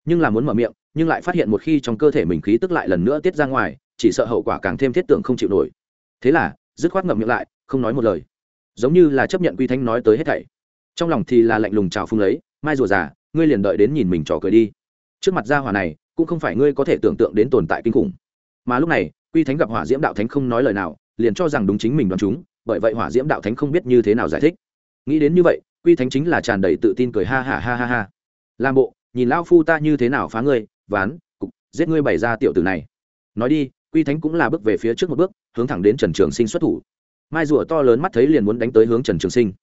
Nhưng là muốn mở miệng, nhưng lại phát hiện một khi trong cơ thể mình khí tức lại lần nữa tiết ra ngoài, chỉ sợ hậu quả càng thêm thiết tưởng không chịu nổi. Thế là, dứt khoát ngậm miệng lại, không nói một lời. Giống như là chấp nhận quy thánh nói tới hết thảy trong lòng thì là lạnh lùng chào phung lấy, mai rùa già, ngươi liền đợi đến nhìn mình trò cười đi. Trước mặt gia hỏa này, cũng không phải ngươi có thể tưởng tượng đến tồn tại kinh khủng. Mà lúc này, quy thánh gặp hỏa diễm đạo thánh không nói lời nào, liền cho rằng đúng chính mình đoán chúng, bởi vậy hỏa diễm đạo thánh không biết như thế nào giải thích. Nghĩ đến như vậy, quy thánh chính là tràn đầy tự tin cười ha ha ha ha ha. Làm bộ, nhìn lão phu ta như thế nào phá ngươi, ván, cục, giết ngươi bày ra tiểu tử này. Nói đi, quy thánh cũng là bước về phía trước một bước, hướng thẳng đến trần trường sinh xuất thủ. Mai rùa to lớn mắt thấy liền muốn đánh tới hướng trần trường sinh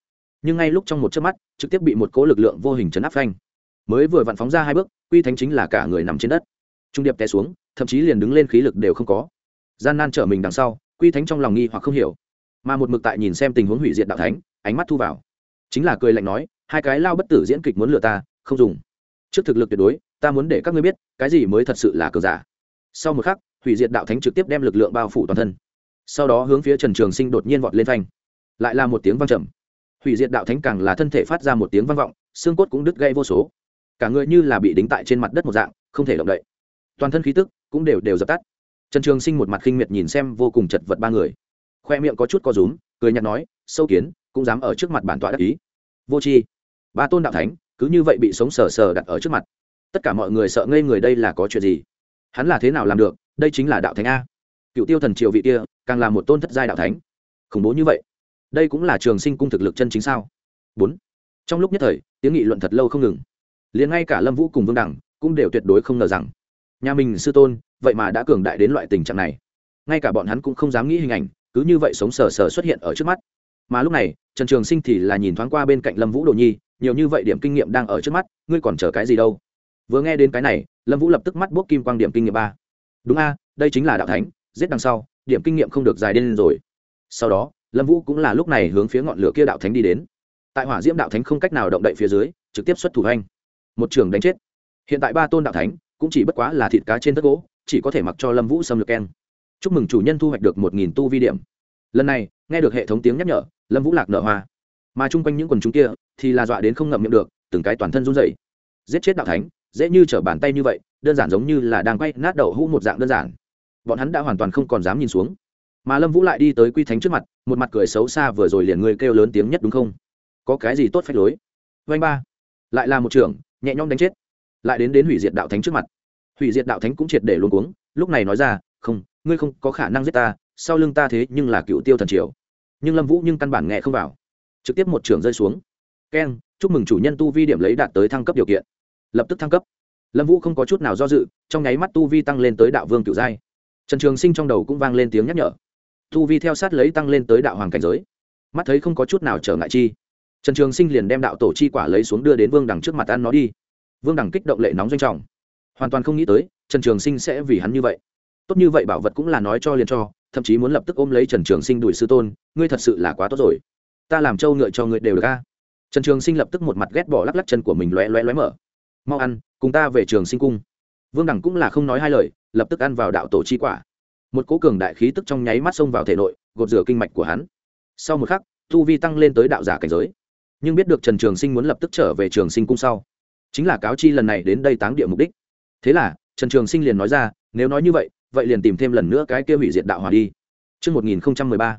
nhưng ngay lúc trong một chớp mắt, trực tiếp bị một cỗ lực lượng vô hình chấn áp phanh. Mới vừa vặn phóng ra hai bước quy thánh chính là cả người nằm trên đất. Trung điệp té xuống, thậm chí liền đứng lên khí lực đều không có. Gian nan trở mình đằng sau quy thánh trong lòng nghi hoặc không hiểu. Mà một mực tại nhìn xem tình huống hủy diệt đạo thánh, ánh mắt thu vào. Chính là cười lạnh nói, hai cái lao bất tử diễn kịch muốn lừa ta, không dùng. Trước thực lực tuyệt đối, ta muốn để các ngươi biết, cái gì mới thật sự là cờ giả. Sau một khắc, hủy diệt đạo thánh trực tiếp đem lực lượng bao phủ toàn thân. Sau đó hướng phía trần trường sinh đột nhiên vọt lên phanh. Lại là một tiếng vang trầm hủy diệt đạo thánh càng là thân thể phát ra một tiếng vang vọng, xương cốt cũng đứt gây vô số. Cả người như là bị đính tại trên mặt đất một dạng, không thể động đậy. Toàn thân khí tức cũng đều đều dập tắt. Trần trường sinh một mặt khinh miệt nhìn xem vô cùng chật vật ba người. Khoe miệng có chút co rúm, cười nhạt nói, sâu kiến, cũng dám ở trước mặt bản tọa đắc ý. Vô tri, ba tôn đạo thánh, cứ như vậy bị sống sờ sờ đặt ở trước mặt. Tất cả mọi người sợ ngây người đây là có chuyện gì? Hắn là thế nào làm được? Đây chính là đạo thánh a. Cựu tiêu thần triều vị kia, càng là một tôn thất giai đạo thánh. Khủng bố như vậy đây cũng là trường sinh cung thực lực chân chính sao? Bốn. Trong lúc nhất thời, tiếng nghị luận thật lâu không ngừng. Liền ngay cả lâm vũ cùng vương đẳng cũng đều tuyệt đối không ngờ rằng, nhà mình sư tôn, vậy mà đã cường đại đến loại tình trạng này. Ngay cả bọn hắn cũng không dám nghĩ hình ảnh, cứ như vậy sống sờ sờ xuất hiện ở trước mắt. Mà lúc này, trần trường sinh thì là nhìn thoáng qua bên cạnh lâm vũ đồ nhi, nhiều như vậy điểm kinh nghiệm đang ở trước mắt, ngươi còn chờ cái gì đâu? Vừa nghe đến cái này, lâm vũ lập tức mắt bốc kim quang điểm kinh nghiệm ba. Đúng a, đây chính là đạo thánh, giết đằng sau, điểm kinh nghiệm không được dài đến rồi. Sau đó lâm vũ cũng là lúc này hướng phía ngọn lửa kia đạo thánh đi đến. Tại hỏa diễm đạo thánh không cách nào động đậy phía dưới, trực tiếp xuất thủ hành một trường đánh chết. Hiện tại ba tôn đạo thánh cũng chỉ bất quá là thịt cá trên tất gỗ, chỉ có thể mặc cho lâm vũ xâm lược keng. Chúc mừng chủ nhân thu hoạch được một nghìn tu vi điểm. Lần này, nghe được hệ thống tiếng nhắc nhở, lâm vũ lạc nở hoa. Mà chung quanh những quần chúng kia thì là dọa đến không ngậm miệng được, từng cái toàn thân run dậy giết chết đạo thánh, dễ như trở bàn tay như vậy, đơn giản giống như là đang quay nát đậu hũ một dạng đơn giản. Bọn hắn đã hoàn toàn không còn dám nhìn xuống mà lâm vũ lại đi tới quy thánh trước mặt một mặt cười xấu xa vừa rồi liền ngươi kêu lớn tiếng nhất đúng không có cái gì tốt phách lối vanh ba lại là một trưởng nhẹ nhõm đánh chết lại đến đến hủy diệt đạo thánh trước mặt hủy diệt đạo thánh cũng triệt để luôn cuống lúc này nói ra không ngươi không có khả năng giết ta sau lưng ta thế nhưng là cựu tiêu thần triều nhưng lâm vũ nhưng căn bản nghe không vào trực tiếp một trưởng rơi xuống keng chúc mừng chủ nhân tu vi điểm lấy đạt tới thăng cấp điều kiện lập tức thăng cấp lâm vũ không có chút nào do dự trong nháy mắt tu vi tăng lên tới đạo vương cựu giai trần trường sinh trong đầu cũng vang lên tiếng nhắc nhở Thu vi theo sát lấy tăng lên tới đạo hoàng cảnh giới. Mắt thấy không có chút nào trở ngại chi. Trần trường sinh liền đem đạo tổ chi quả lấy xuống đưa đến vương đằng trước mặt ăn nó đi. Vương đằng kích động lệ nóng doanh trọng. Hoàn toàn không nghĩ tới, trần trường sinh sẽ vì hắn như vậy. Tốt như vậy bảo vật cũng là nói cho liền cho, thậm chí muốn lập tức ôm lấy trần trường sinh đuổi sư tôn, ngươi thật sự là quá tốt rồi. Ta làm trâu ngựa cho ngươi đều được ca trần trường sinh lập tức một mặt ghét bỏ lắc lắc chân của mình loé loé loé mở. Mau ăn, cùng ta về trường sinh cung. Vương đẳng cũng là không nói hai lời, lập tức ăn vào đạo tổ chi quả một cố cường đại khí tức trong nháy mắt xông vào thể nội gột rửa kinh mạch của hắn sau một khắc tu vi tăng lên tới đạo giả cảnh giới nhưng biết được trần trường sinh muốn lập tức trở về trường sinh cung sau chính là cáo chi lần này đến đây táng địa mục đích thế là trần trường sinh liền nói ra nếu nói như vậy vậy liền tìm thêm lần nữa cái kia hủy diệt đạo hỏa đi Trước 1013,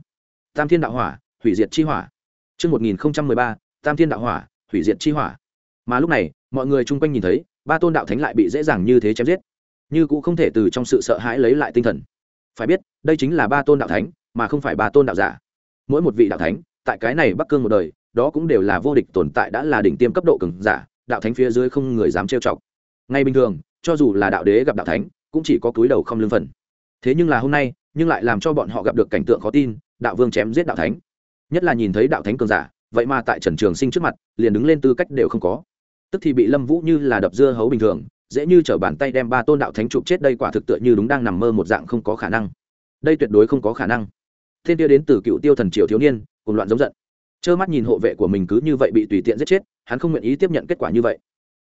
Tam Thiên Đạo Hỏa, hủy diệt chi hỏa. Trước 1013, Tam Thiên Đạo Hỏa, hủy diệt chi hỏa. Mà lúc này, mọi người chung quanh nhìn thấy, ba tôn đạo thánh lại bị dễ dàng như thế chém giết. Như cũng không thể từ trong sự sợ hãi lấy lại tinh thần. Phải biết, đây chính là ba tôn đạo thánh, mà không phải ba tôn đạo giả. Mỗi một vị đạo thánh, tại cái này Bắc Cương một đời, đó cũng đều là vô địch tồn tại đã là đỉnh tiêm cấp độ cường giả, đạo thánh phía dưới không người dám trêu chọc. Ngay bình thường, cho dù là đạo đế gặp đạo thánh, cũng chỉ có cúi đầu không lương phần thế nhưng là hôm nay nhưng lại làm cho bọn họ gặp được cảnh tượng khó tin đạo vương chém giết đạo thánh nhất là nhìn thấy đạo thánh cường giả vậy mà tại trần trường sinh trước mặt liền đứng lên tư cách đều không có tức thì bị lâm vũ như là đập dưa hấu bình thường dễ như t bàn tay đem ba tôn đạo thánh chụp chết đây quả thực tựa như đúng đang nằm mơ một dạng không có khả năng. Đây tuyệt đối không có khả năng. Thiên tiêu đến từ cựu tiêu thần triều thiếu niên cùng loạn giống giận. Trơ mắt nhìn hộ vệ của mình cứ như vậy bị tùy tiện giết chết, hắn không nguyện ý tiếp nhận kết quả như vậy.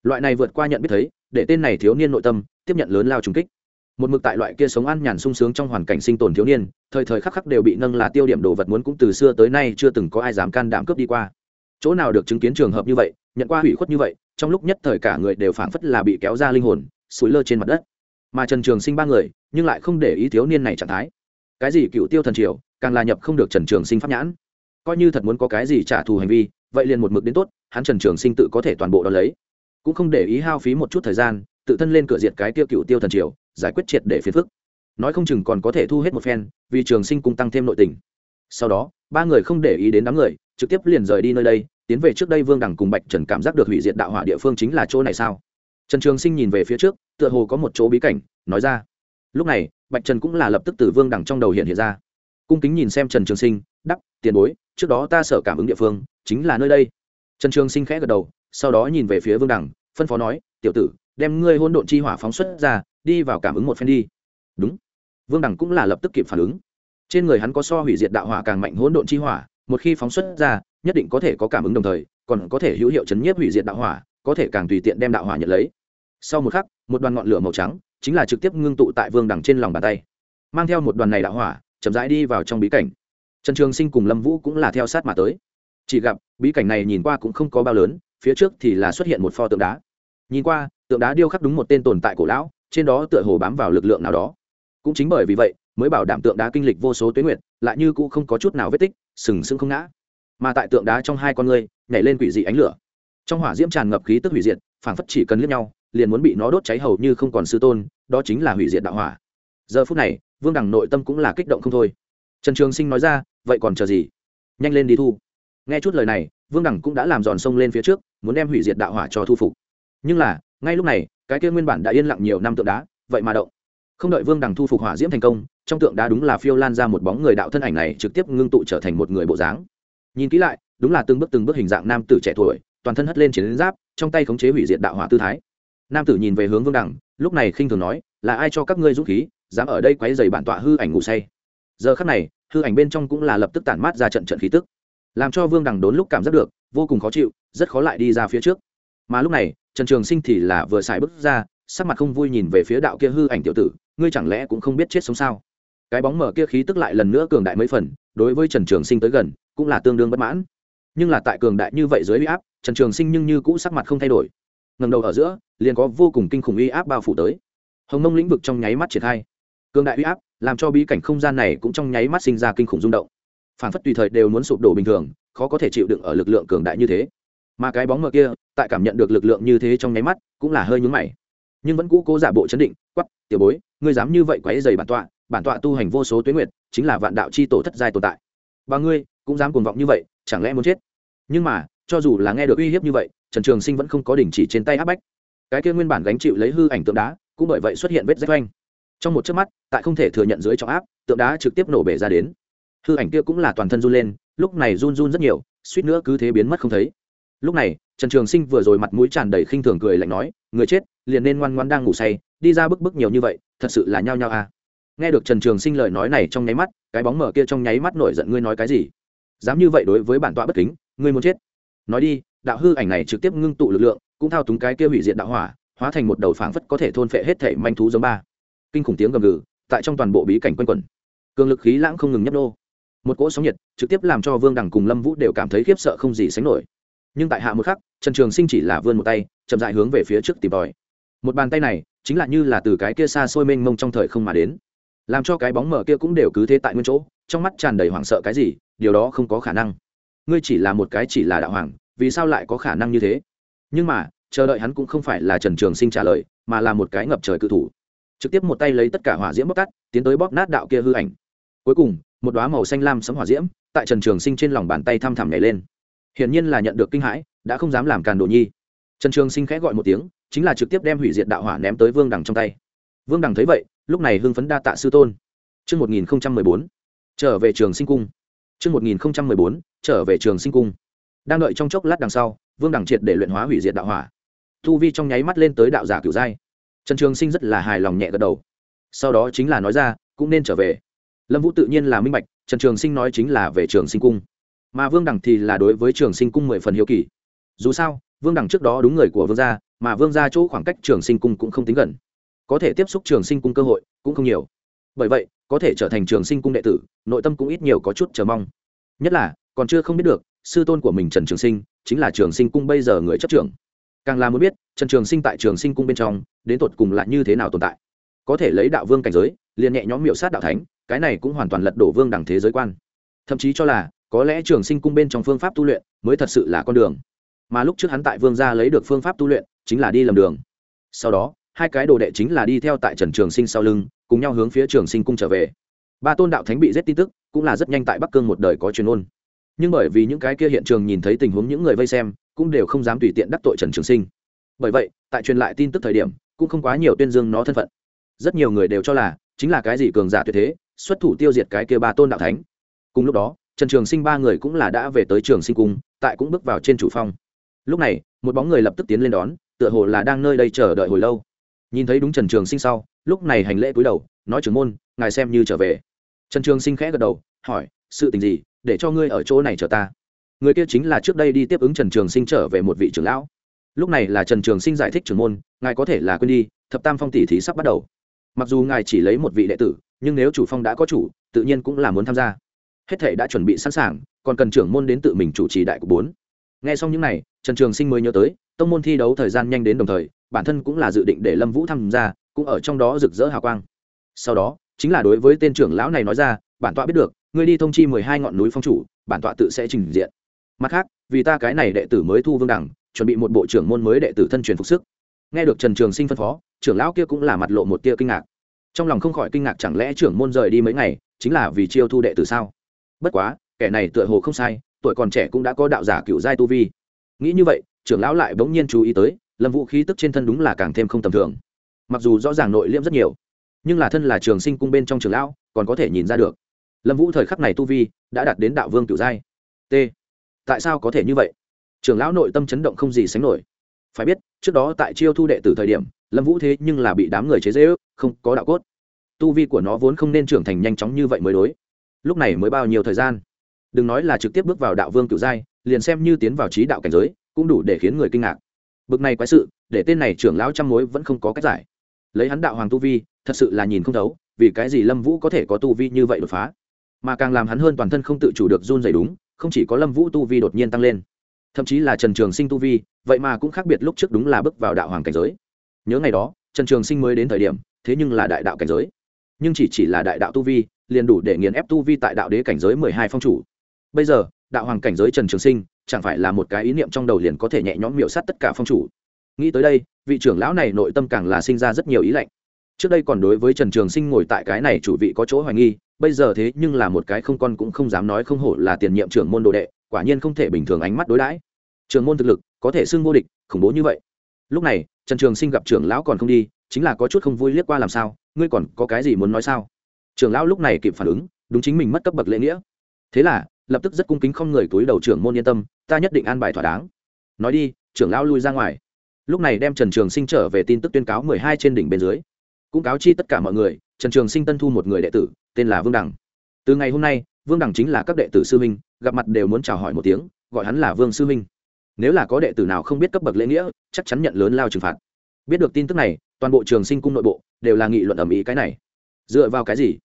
Loại này vượt qua nhận biết thấy, để tên này thiếu niên nội tâm tiếp nhận lớn lao trùng kích. Một mực tại loại kia sống ăn nhàn sung sướng trong hoàn cảnh sinh tồn thiếu niên, thời thời khắc khắc đều bị nâng là tiêu điểm đồ vật muốn cũng từ xưa tới nay chưa từng có ai dám can đảm cướp đi qua chỗ nào được chứng kiến trường hợp như vậy, nhận qua hủy khuất như vậy, trong lúc nhất thời cả người đều phảng phất là bị kéo ra linh hồn, sủi lơ trên mặt đất. Mà trần trường sinh ba người, nhưng lại không để ý thiếu niên này trạng thái. Cái gì cựu tiêu thần triều, càng là nhập không được trần trường sinh pháp nhãn. Coi như thật muốn có cái gì trả thù hành vi, vậy liền một mực đến tốt, hắn trần trường sinh tự có thể toàn bộ đ ó lấy. Cũng không để ý hao phí một chút thời gian, tự thân lên cửa diệt cái tiêu cựu tiêu thần triều, giải quyết triệt để phiền phức. Nói không chừng còn có thể thu hết một phen, vì trường sinh cung tăng thêm nội tình. Sau đó, ba người không để ý đến đám người trực tiếp liền rời đi nơi đây, tiến về trước đây vương đẳng cùng bạch trần cảm giác được hủy diệt đạo hỏa địa phương chính là chỗ này sao? Trần trường sinh nhìn về phía trước, tựa hồ có một chỗ bí cảnh, nói ra. Lúc này, bạch trần cũng là lập tức từ vương đẳng trong đầu hiện hiện ra. Cung kính nhìn xem trần trường sinh, đắp, tiền bối, trước đó ta sở cảm ứng địa phương, chính là nơi đây. Trần trường sinh khẽ gật đầu, sau đó nhìn về phía vương đẳng phân phó nói, tiểu tử, đem ngươi hôn độn chi hỏa phóng xuất ra, đi vào cảm ứng một phen đi. Đúng. Vương đẳng cũng là lập tức kịp phản ứng. Trên người hắn có so hủy diệt đạo hỏa càng mạnh hỗn độn chi hỏa một khi phóng xuất ra, nhất định có thể có cảm ứng đồng thời, còn có thể hữu hiệu chấn nhiếp hủy diệt đạo hỏa, có thể càng tùy tiện đem đạo hỏa nhận lấy. Sau một khắc, một đoàn ngọn lửa màu trắng chính là trực tiếp ngưng tụ tại vương đằng trên lòng bàn tay. Mang theo một đoàn này đạo hỏa, chậm rãi đi vào trong bí cảnh. Trần trường sinh cùng lâm vũ cũng là theo sát mà tới. Chỉ gặp, bí cảnh này nhìn qua cũng không có bao lớn, phía trước thì là xuất hiện một pho tượng đá. Nhìn qua, tượng đá điêu khắc đúng một tên tồn tại cổ lão, trên đó tựa hồ bám vào lực lượng nào đó. Cũng chính bởi vì vậy, mới bảo đảm tượng đá kinh lịch vô số tuyến nguyệt, lại như cũng không có chút nào vết tích sừng sững không ngã. Mà tại tượng đá trong hai con ngươi, nhảy lên quỷ dị ánh lửa. Trong hỏa diễm tràn ngập khí tức hủy diệt, phảng phất chỉ cần liếc nhau, liền muốn bị nó đốt cháy hầu như không còn sư tôn, đó chính là hủy diệt đạo hỏa. Giờ phút này, vương đằng nội tâm cũng là kích động không thôi. Trần trường sinh nói ra, vậy còn chờ gì? Nhanh lên đi thu. Nghe chút lời này, vương đằng cũng đã làm giòn sông lên phía trước, muốn đem hủy diệt đạo hỏa cho thu phục. Nhưng là, ngay lúc này, cái kia nguyên bản đã yên lặng nhiều năm tượng đá, vậy mà động không đợi vương đằng thu phục hỏa diễm thành công, trong tượng đá đúng là phiêu lan ra một bóng người đạo thân ảnh này trực tiếp ngưng tụ trở thành một người bộ dáng. Nhìn kỹ lại, đúng là từng bước từng bước hình dạng nam tử trẻ tuổi, toàn thân hất lên chiến giáp, trong tay khống chế hủy diệt đạo hỏa tư thái. Nam tử nhìn về hướng vương đằng, lúc này khinh thường nói, là ai cho các ngươi dũng khí, dám ở đây quấy dày bản tọa hư ảnh ngủ say? Giờ khắc này, hư ảnh bên trong cũng là lập tức tản mát ra trận trận khí tức, làm cho vương đằng đốn lúc cảm giác được, vô cùng khó chịu, rất khó lại đi ra phía trước. Mà lúc này, trần trường sinh thì là vừa xài bước ra, sắc mặt không vui nhìn về phía đạo kia hư ảnh tiểu tử ngươi chẳng lẽ cũng không biết chết sống sao? Cái bóng mở kia khí tức lại lần nữa cường đại mấy phần, đối với trần trường sinh tới gần, cũng là tương đương bất mãn. Nhưng là tại cường đại như vậy dưới uy áp, trần trường sinh nhưng như cũ sắc mặt không thay đổi. Ngầm đầu ở giữa, liền có vô cùng kinh khủng uy áp bao phủ tới. Hồng mông lĩnh vực trong nháy mắt triển khai. Cường đại uy áp, làm cho bí cảnh không gian này cũng trong nháy mắt sinh ra kinh khủng rung động. Phản phất tùy thời đều muốn sụp đổ bình thường, khó có thể chịu đựng ở lực lượng cường đại như thế. Mà cái bóng mờ kia, tại cảm nhận được lực lượng như thế trong nháy mắt, cũng là hơi nhúng mày. Nhưng vẫn cũ cố giả bộ chấn định quắp tiểu bối ngươi dám như vậy quấy dày bản tọa bản tọa tu hành vô số tuyến nguyệt, chính là vạn đạo c h i tổ thất giai tồn tại. Và ngươi cũng dám cuồng vọng như vậy, chẳng lẽ muốn chết? Nhưng mà, cho dù là nghe được uy hiếp như vậy, trần trường sinh vẫn không có đình chỉ trên tay áp bách. Cái kia nguyên bản gánh chịu lấy hư ảnh tượng đá, cũng bởi vậy xuất hiện vết rách oanh. Trong một chớp mắt, tại không thể thừa nhận dưới trọng áp, tượng đá trực tiếp nổ bể ra đến. Hư ảnh kia cũng là toàn thân run lên, lúc này run run rất nhiều, suýt nữa cứ thế biến mất không thấy. Lúc này, trần trường sinh vừa rồi mặt mũi tràn đầy khinh thường cười lạnh nói, người chết, liền nên ngoan ngoan đang ngủ say, đi ra bức bức nhiều như vậy thật sự là nhao nhao à. Nghe được trần trường sinh lời nói này trong nháy mắt, cái bóng mở kia trong nháy mắt nổi giận, ngươi nói cái gì? Dám như vậy đối với bản tọa bất kính, ngươi muốn chết. Nói đi, đạo hư ảnh này trực tiếp ngưng tụ lực lượng, cũng thao túng cái kia hủy diệt đạo hỏa, hóa thành một đầu phảng phất có thể thôn phệ hết thể manh thú giống ba. Kinh khủng tiếng gầm gừ, tại trong toàn bộ bí cảnh quanh quẩn. Cường lực khí lãng không ngừng nhấp nô. Một cỗ sóng nhiệt trực tiếp làm cho vương đằng cùng lâm vũ đều cảm thấy khiếp sợ không gì sánh nổi. Nhưng tại hạ một khắc, trần trường sinh chỉ là vươn một tay, chậm dại hướng về phía trước tìm tòi. Một bàn tay này chính là như là từ cái kia xa xôi mênh mông trong thời không mà đến. Làm cho cái bóng mở kia cũng đều cứ thế tại nguyên chỗ, trong mắt tràn đầy hoảng sợ cái gì, điều đó không có khả năng. Ngươi chỉ là một cái chỉ là đạo hoàng, vì sao lại có khả năng như thế? Nhưng mà, chờ đợi hắn cũng không phải là trần trường sinh trả lời, mà là một cái ngập trời cự thủ. Trực tiếp một tay lấy tất cả hỏa diễm bóc tắt tiến tới bóp nát đạo kia hư ảnh. Cuối cùng, một đoá màu xanh lam sấm hỏa diễm, tại trần trường sinh trên lòng bàn tay thăm thẳm nhảy lên. Hiển nhiên là nhận được kinh hãi, đã không dám làm càn đồ nhi. Trần trường sinh khẽ gọi một tiếng chính là trực tiếp đem hủy diệt đạo hỏa ném tới vương đằng trong tay vương đằng thấy vậy lúc này hưng phấn đa tạ sư tôn Trước 1014, trở về trường sinh cung. Trước 1014, trở về trường sinh cung. Đang đợi trong chốc lát đằng sau, Vương Đằng triệt để luyện hóa hủy diệt đạo hỏa. Tu vi trong nháy mắt lên tới đạo giả cửu giai. Trần Trường Sinh rất là hài lòng nhẹ gật đầu. Sau đó chính là nói ra, cũng nên trở về. Lâm Vũ tự nhiên là minh bạch, Trần Trường Sinh nói chính là về trường sinh cung. Mà Vương Đằng thì là đối với trường sinh cung mười phần hiếu kỳ. Dù sao, Vương Đằng trước đó đúng người của Vương gia, mà Vương gia chỗ khoảng cách trường sinh cung cũng không tính gần. Có thể tiếp xúc trường sinh cung cơ hội cũng không nhiều. Bởi vậy, có thể trở thành trường sinh cung đệ tử, nội tâm cũng ít nhiều có chút chờ mong. Nhất là, còn chưa không biết được, sư tôn của mình Trần Trường Sinh chính là Trường Sinh cung bây giờ người chấp trưởng. Càng là muốn biết, Trần Trường Sinh tại Trường Sinh cung bên trong, đến tột cùng là như thế nào tồn tại. Có thể lấy đạo vương cảnh giới, liền nhẹ nhõm miệu sát đạo thánh, cái này cũng hoàn toàn lật đổ vương đẳng thế giới quan. Thậm chí cho là, có lẽ Trường Sinh cung bên trong phương pháp tu luyện mới thật sự là con đường. Mà lúc trước hắn tại Vương gia lấy được phương pháp tu luyện, chính là đi lầm đường. Sau đó, hai cái đồ đệ chính là đi theo tại Trần Trường Sinh sau lưng, cùng nhau hướng phía Trường Sinh cung trở về. Ba tôn đạo thánh bị giết tin tức, cũng là rất nhanh tại Bắc Cương một đời có truyền ôn. Nhưng bởi vì những cái kia hiện trường nhìn thấy tình huống những người vây xem cũng đều không dám tùy tiện đắc tội trần trường sinh. Bởi vậy tại truyền lại tin tức thời điểm cũng không quá nhiều tuyên dương nó thân phận. Rất nhiều người đều cho là chính là cái gì cường giả tuyệt thế xuất thủ tiêu diệt cái kia ba tôn đạo thánh. Cùng lúc đó trần trường sinh ba người cũng là đã về tới trường sinh cung tại cũng bước vào trên chủ phong. Lúc này một bóng người lập tức tiến lên đón tựa hồ là đang nơi đây chờ đợi hồi lâu. Nhìn thấy đúng trần trường sinh sau, lúc này hành lễ cúi đầu, nói trưởng môn, ngài xem như trở về. Trần trường sinh khẽ gật đầu, hỏi, sự tình gì, để cho ngươi ở chỗ này chờ ta. Người kia chính là trước đây đi tiếp ứng trần trường sinh trở về một vị trưởng lão. Lúc này là trần trường sinh giải thích trưởng môn, ngài có thể là quên đi, thập tam phong tỷ thí sắp bắt đầu. Mặc dù ngài chỉ lấy một vị đệ tử, nhưng nếu chủ phong đã có chủ, tự nhiên cũng là muốn tham gia. Hết thể đã chuẩn bị sẵn sàng, còn cần trưởng môn đến tự mình chủ trì đại cục bốn. Nghe xong những n à y trần trường sinh mới nhớ tới tông môn thi đấu thời gian nhanh đến đồng thời, bản thân cũng là dự định để lâm vũ tham gia, cũng ở trong đó rực rỡ hào quang. Sau đó, chính là đối với tên trưởng lão này nói ra, bản tọa biết được, ngươi đi thông chi mười hai ngọn núi phong chủ, bản tọa tự sẽ trình diện. Mặt khác, vì ta cái này đệ tử mới thu vương đẳng, chuẩn bị một bộ trưởng môn mới đệ tử thân truyền phục sức. Nghe được trần trường sinh phân phó, trưởng lão kia cũng là mặt lộ một tia kinh ngạc. Trong lòng không khỏi kinh ngạc chẳng lẽ trưởng môn rời đi mấy ngày, chính là vì chiêu thu đệ tử sao? Bất quá, kẻ này tựa hồ không sai, tuổi còn trẻ cũng đã có đạo giả cựu giai tu vi. Nghĩ như vậy trưởng lão lại bỗng nhiên chú ý tới, lâm vũ khí tức trên thân đúng là càng thêm không tầm thường. Mặc dù rõ ràng nội liễm rất nhiều, nhưng là thân là trường sinh cung bên trong trường lão, còn có thể nhìn ra được. Lâm vũ thời khắc này tu vi đã đạt đến đạo vương cựu giai. T. Tại sao có thể như vậy? Trường lão nội tâm chấn động không gì sánh nổi. Phải biết, trước đó tại chiêu thu đệ tử thời điểm, lâm vũ thế nhưng là bị đám người chế dễ ước không có đạo cốt. Tu vi của nó vốn không nên trưởng thành nhanh chóng như vậy mới đối. Lúc này mới bao nhiêu thời gian? Đừng nói là trực tiếp bước vào đạo vương cựu giai, liền xem như tiến vào trí đạo cảnh giới cũng đủ để khiến người kinh ngạc. Bực này quái sự, để tên này trưởng lão trăm mối vẫn không có cách giải. Lấy hắn đạo hoàng tu vi, thật sự là nhìn không thấu, vì cái gì lâm vũ có thể có tu vi như vậy đột phá? Mà càng làm hắn hơn toàn thân không tự chủ được run dày đúng, không chỉ có lâm vũ tu vi đột nhiên tăng lên, thậm chí là trần trường sinh tu vi, vậy mà cũng khác biệt lúc trước đúng là bước vào đạo hoàng cảnh giới. Nhớ ngày đó, trần trường sinh mới đến thời điểm, thế nhưng là đại đạo cảnh giới. Nhưng chỉ chỉ là đại đạo tu vi, liền đủ để nghiền ép tu vi tại đạo đế cảnh giới mười hai phong chủ. Bây giờ, đạo hoàng cảnh giới trần trường sinh chẳng phải là một cái ý niệm trong đầu liền có thể nhẹ nhõm miểu sát tất cả phong chủ. Nghĩ tới đây, vị trưởng lão này nội tâm càng là sinh ra rất nhiều ý lạnh. Trước đây còn đối với trần trường sinh ngồi tại cái này chủ vị có chỗ hoài nghi, bây giờ thế nhưng là một cái không con cũng không dám nói không hổ là tiền nhiệm trưởng môn đồ đệ, quả nhiên không thể bình thường ánh mắt đối đãi. Trường môn thực lực, có thể xưng vô địch, khủng bố như vậy. Lúc này, trần trường sinh gặp trưởng lão còn không đi, chính là có chút không vui liếc qua làm sao, ngươi còn có cái gì muốn nói sao? Trưởng lão lúc này kịp phản ứng, đúng chính mình mất cấp bậc lễ nghĩa. Thế là lập tức rất cung kính không người túi đầu trưởng môn yên tâm, ta nhất định an bài thỏa đáng. Nói đi, trưởng lão lui ra ngoài. Lúc này đem trần trường sinh trở về tin tức tuyên cáo mười hai trên đỉnh bên dưới. Cũng cáo chi tất cả mọi người, trần trường sinh tân thu một người đệ tử, tên là vương đằng. Từ ngày hôm nay, vương đằng chính là các đệ tử sư minh gặp mặt đều muốn chào hỏi một tiếng, gọi hắn là vương sư minh nếu là có đệ tử nào không biết cấp bậc lễ nghĩa, chắc chắn nhận lớn lao trừng phạt. Biết được tin tức này, toàn bộ trường sinh cung nội bộ đều là nghị luận ẩm ý cái này. Dựa vào cái gì?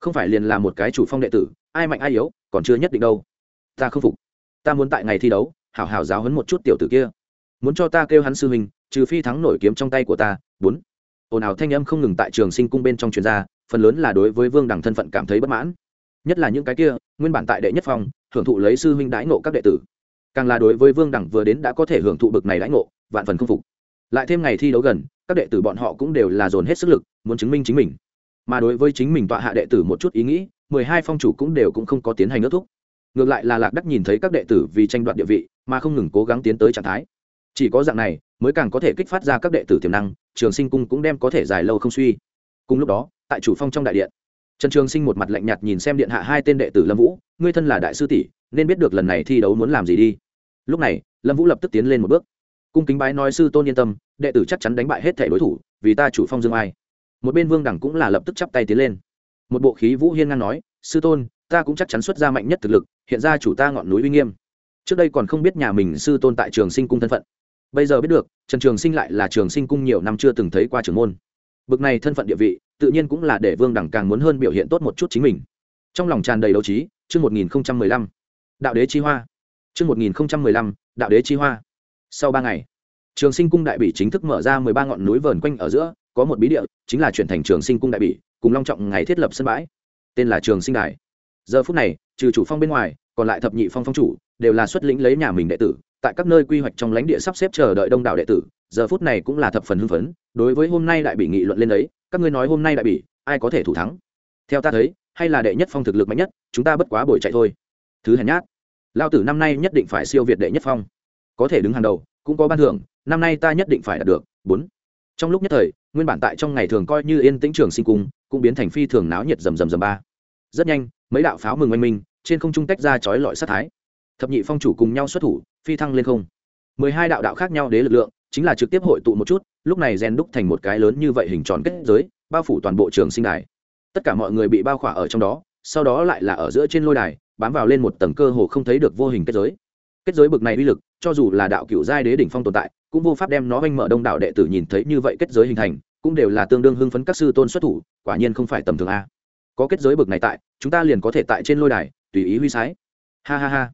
Không phải liền là một cái chủ phong đệ tử ai mạnh ai yếu, còn chưa nhất định đâu. Ta không phục. Ta muốn tại ngày thi đấu, hảo hảo giáo hấn một chút tiểu tử kia. Muốn cho ta kêu hắn sư huynh, trừ phi thắng nổi kiếm trong tay của ta. Bốn. Ồn ào thanh âm không ngừng tại trường sinh cung bên trong truyền gia phần lớn là đối với vương đẳng thân phận cảm thấy bất mãn. Nhất là những cái kia, nguyên bản tại đệ nhất phòng, hưởng thụ lấy sư huynh đãi ngộ các đệ tử. Càng là đối với vương đẳng vừa đến đã có thể hưởng thụ bực này đãi ngộ, vạn phần không phục. Lại thêm ngày thi đấu gần, các đệ tử bọn họ cũng đều là dồn hết sức lực, muốn chứng minh chính mình. Mà đối với chính mình tọa hạ đệ tử một chút ý nghĩ mười hai phong chủ cũng đều cũng không có tiến hành ước thúc. Ngược lại là lạc đắc nhìn thấy các đệ tử vì tranh đoạt địa vị, mà không ngừng cố gắng tiến tới trạng thái. Chỉ có dạng này, mới càng có thể kích phát ra các đệ tử tiềm năng, trường sinh cung cũng đem có thể dài lâu không suy. Cùng lúc đó, tại chủ phong trong đại điện, trần trường sinh một mặt lạnh nhạt nhìn xem điện hạ hai tên đệ tử lâm vũ, ngươi thân là đại sư tỷ, nên biết được lần này thi đấu muốn làm gì đi. Lúc này, lâm vũ lập tức tiến lên một bước. Cung kính bái nói, sư tôn yên tâm, đệ tử chắc chắn đánh bại hết thẻ đối thủ, vì ta chủ phong dương ai. Một bên vương đẳng cũng là lập tức chắp tay tiến lên một bộ khí vũ hiên ngang nói, sư tôn, ta cũng chắc chắn xuất ra mạnh nhất thực lực, hiện ra chủ ta ngọn núi uy nghiêm. Trước đây còn không biết nhà mình sư tôn tại trường sinh cung thân phận. Bây giờ biết được, trần trường sinh lại là trường sinh cung nhiều năm chưa từng thấy qua trường môn. Bực này thân phận địa vị, tự nhiên cũng là để vương đẳng càng muốn hơn biểu hiện tốt một chút chính mình. Trong lòng tràn đầy đấu trí, chương một nghìn lăm. Đạo đế chi hoa. Chương một nghìn lăm, đạo đế chi hoa. Sau ba ngày, trường sinh cung đại bỉ chính thức mở ra mười ba ngọn núi vờn quanh ở giữa, có một bí địa, chính là chuyển thành trường sinh cung đại bỉ cùng long trọng ngày thiết lập sân bãi. Tên là trường sinh đài. Giờ phút này, trừ chủ phong bên ngoài, còn lại thập nhị phong phong chủ đều là xuất lĩnh lấy nhà mình đệ tử, tại các nơi quy hoạch trong lãnh địa sắp xếp chờ đợi đông đảo đệ tử, giờ phút này cũng là thập phần hưng phấn, đối với hôm nay đại bị nghị luận lên đấy, các ngươi nói hôm nay đại bị, ai có thể thủ thắng? Theo ta thấy, hay là đệ nhất phong thực lực mạnh nhất, chúng ta bất quá bồi chạy thôi. Thứ hèn nhát. Lao tử năm nay nhất định phải siêu việt đệ nhất phong. Có thể đứng hàng đầu, cũng có ban thưởng, năm nay ta nhất định phải đạt được. Bốn. Trong lúc nhất thời, nguyên bản tại trong ngày thường coi như yên tĩnh trường sinh cung cũng biến thành phi thường náo nhiệt rầm rầm rầm ba. Rất nhanh, mấy đạo pháo mừng oanh minh, trên không trung tách ra chói lọi sát thái. Thập nhị phong chủ cùng nhau xuất thủ, phi thăng lên không. Mười hai đạo đạo khác nhau đế lực lượng, chính là trực tiếp hội tụ một chút, lúc này rèn đúc thành một cái lớn như vậy hình tròn kết giới, bao phủ toàn bộ trường sinh đài. Tất cả mọi người bị bao khỏa ở trong đó, sau đó lại là ở giữa trên lôi đài, bám vào lên một tầng cơ hồ không thấy được vô hình kết giới. Kết giới bực này uy lực, cho dù là đạo cựu giai đế đỉnh phong tồn tại, cũng vô pháp đem nó oanh mở đông đạo đệ tử nhìn thấy như vậy kết giới hình thành cũng đều là tương đương hưng phấn các sư tôn xuất thủ, quả nhiên không phải tầm thường a. Có kết giới bực này tại, chúng ta liền có thể tại trên lôi đài, tùy ý huy sái. Ha ha ha.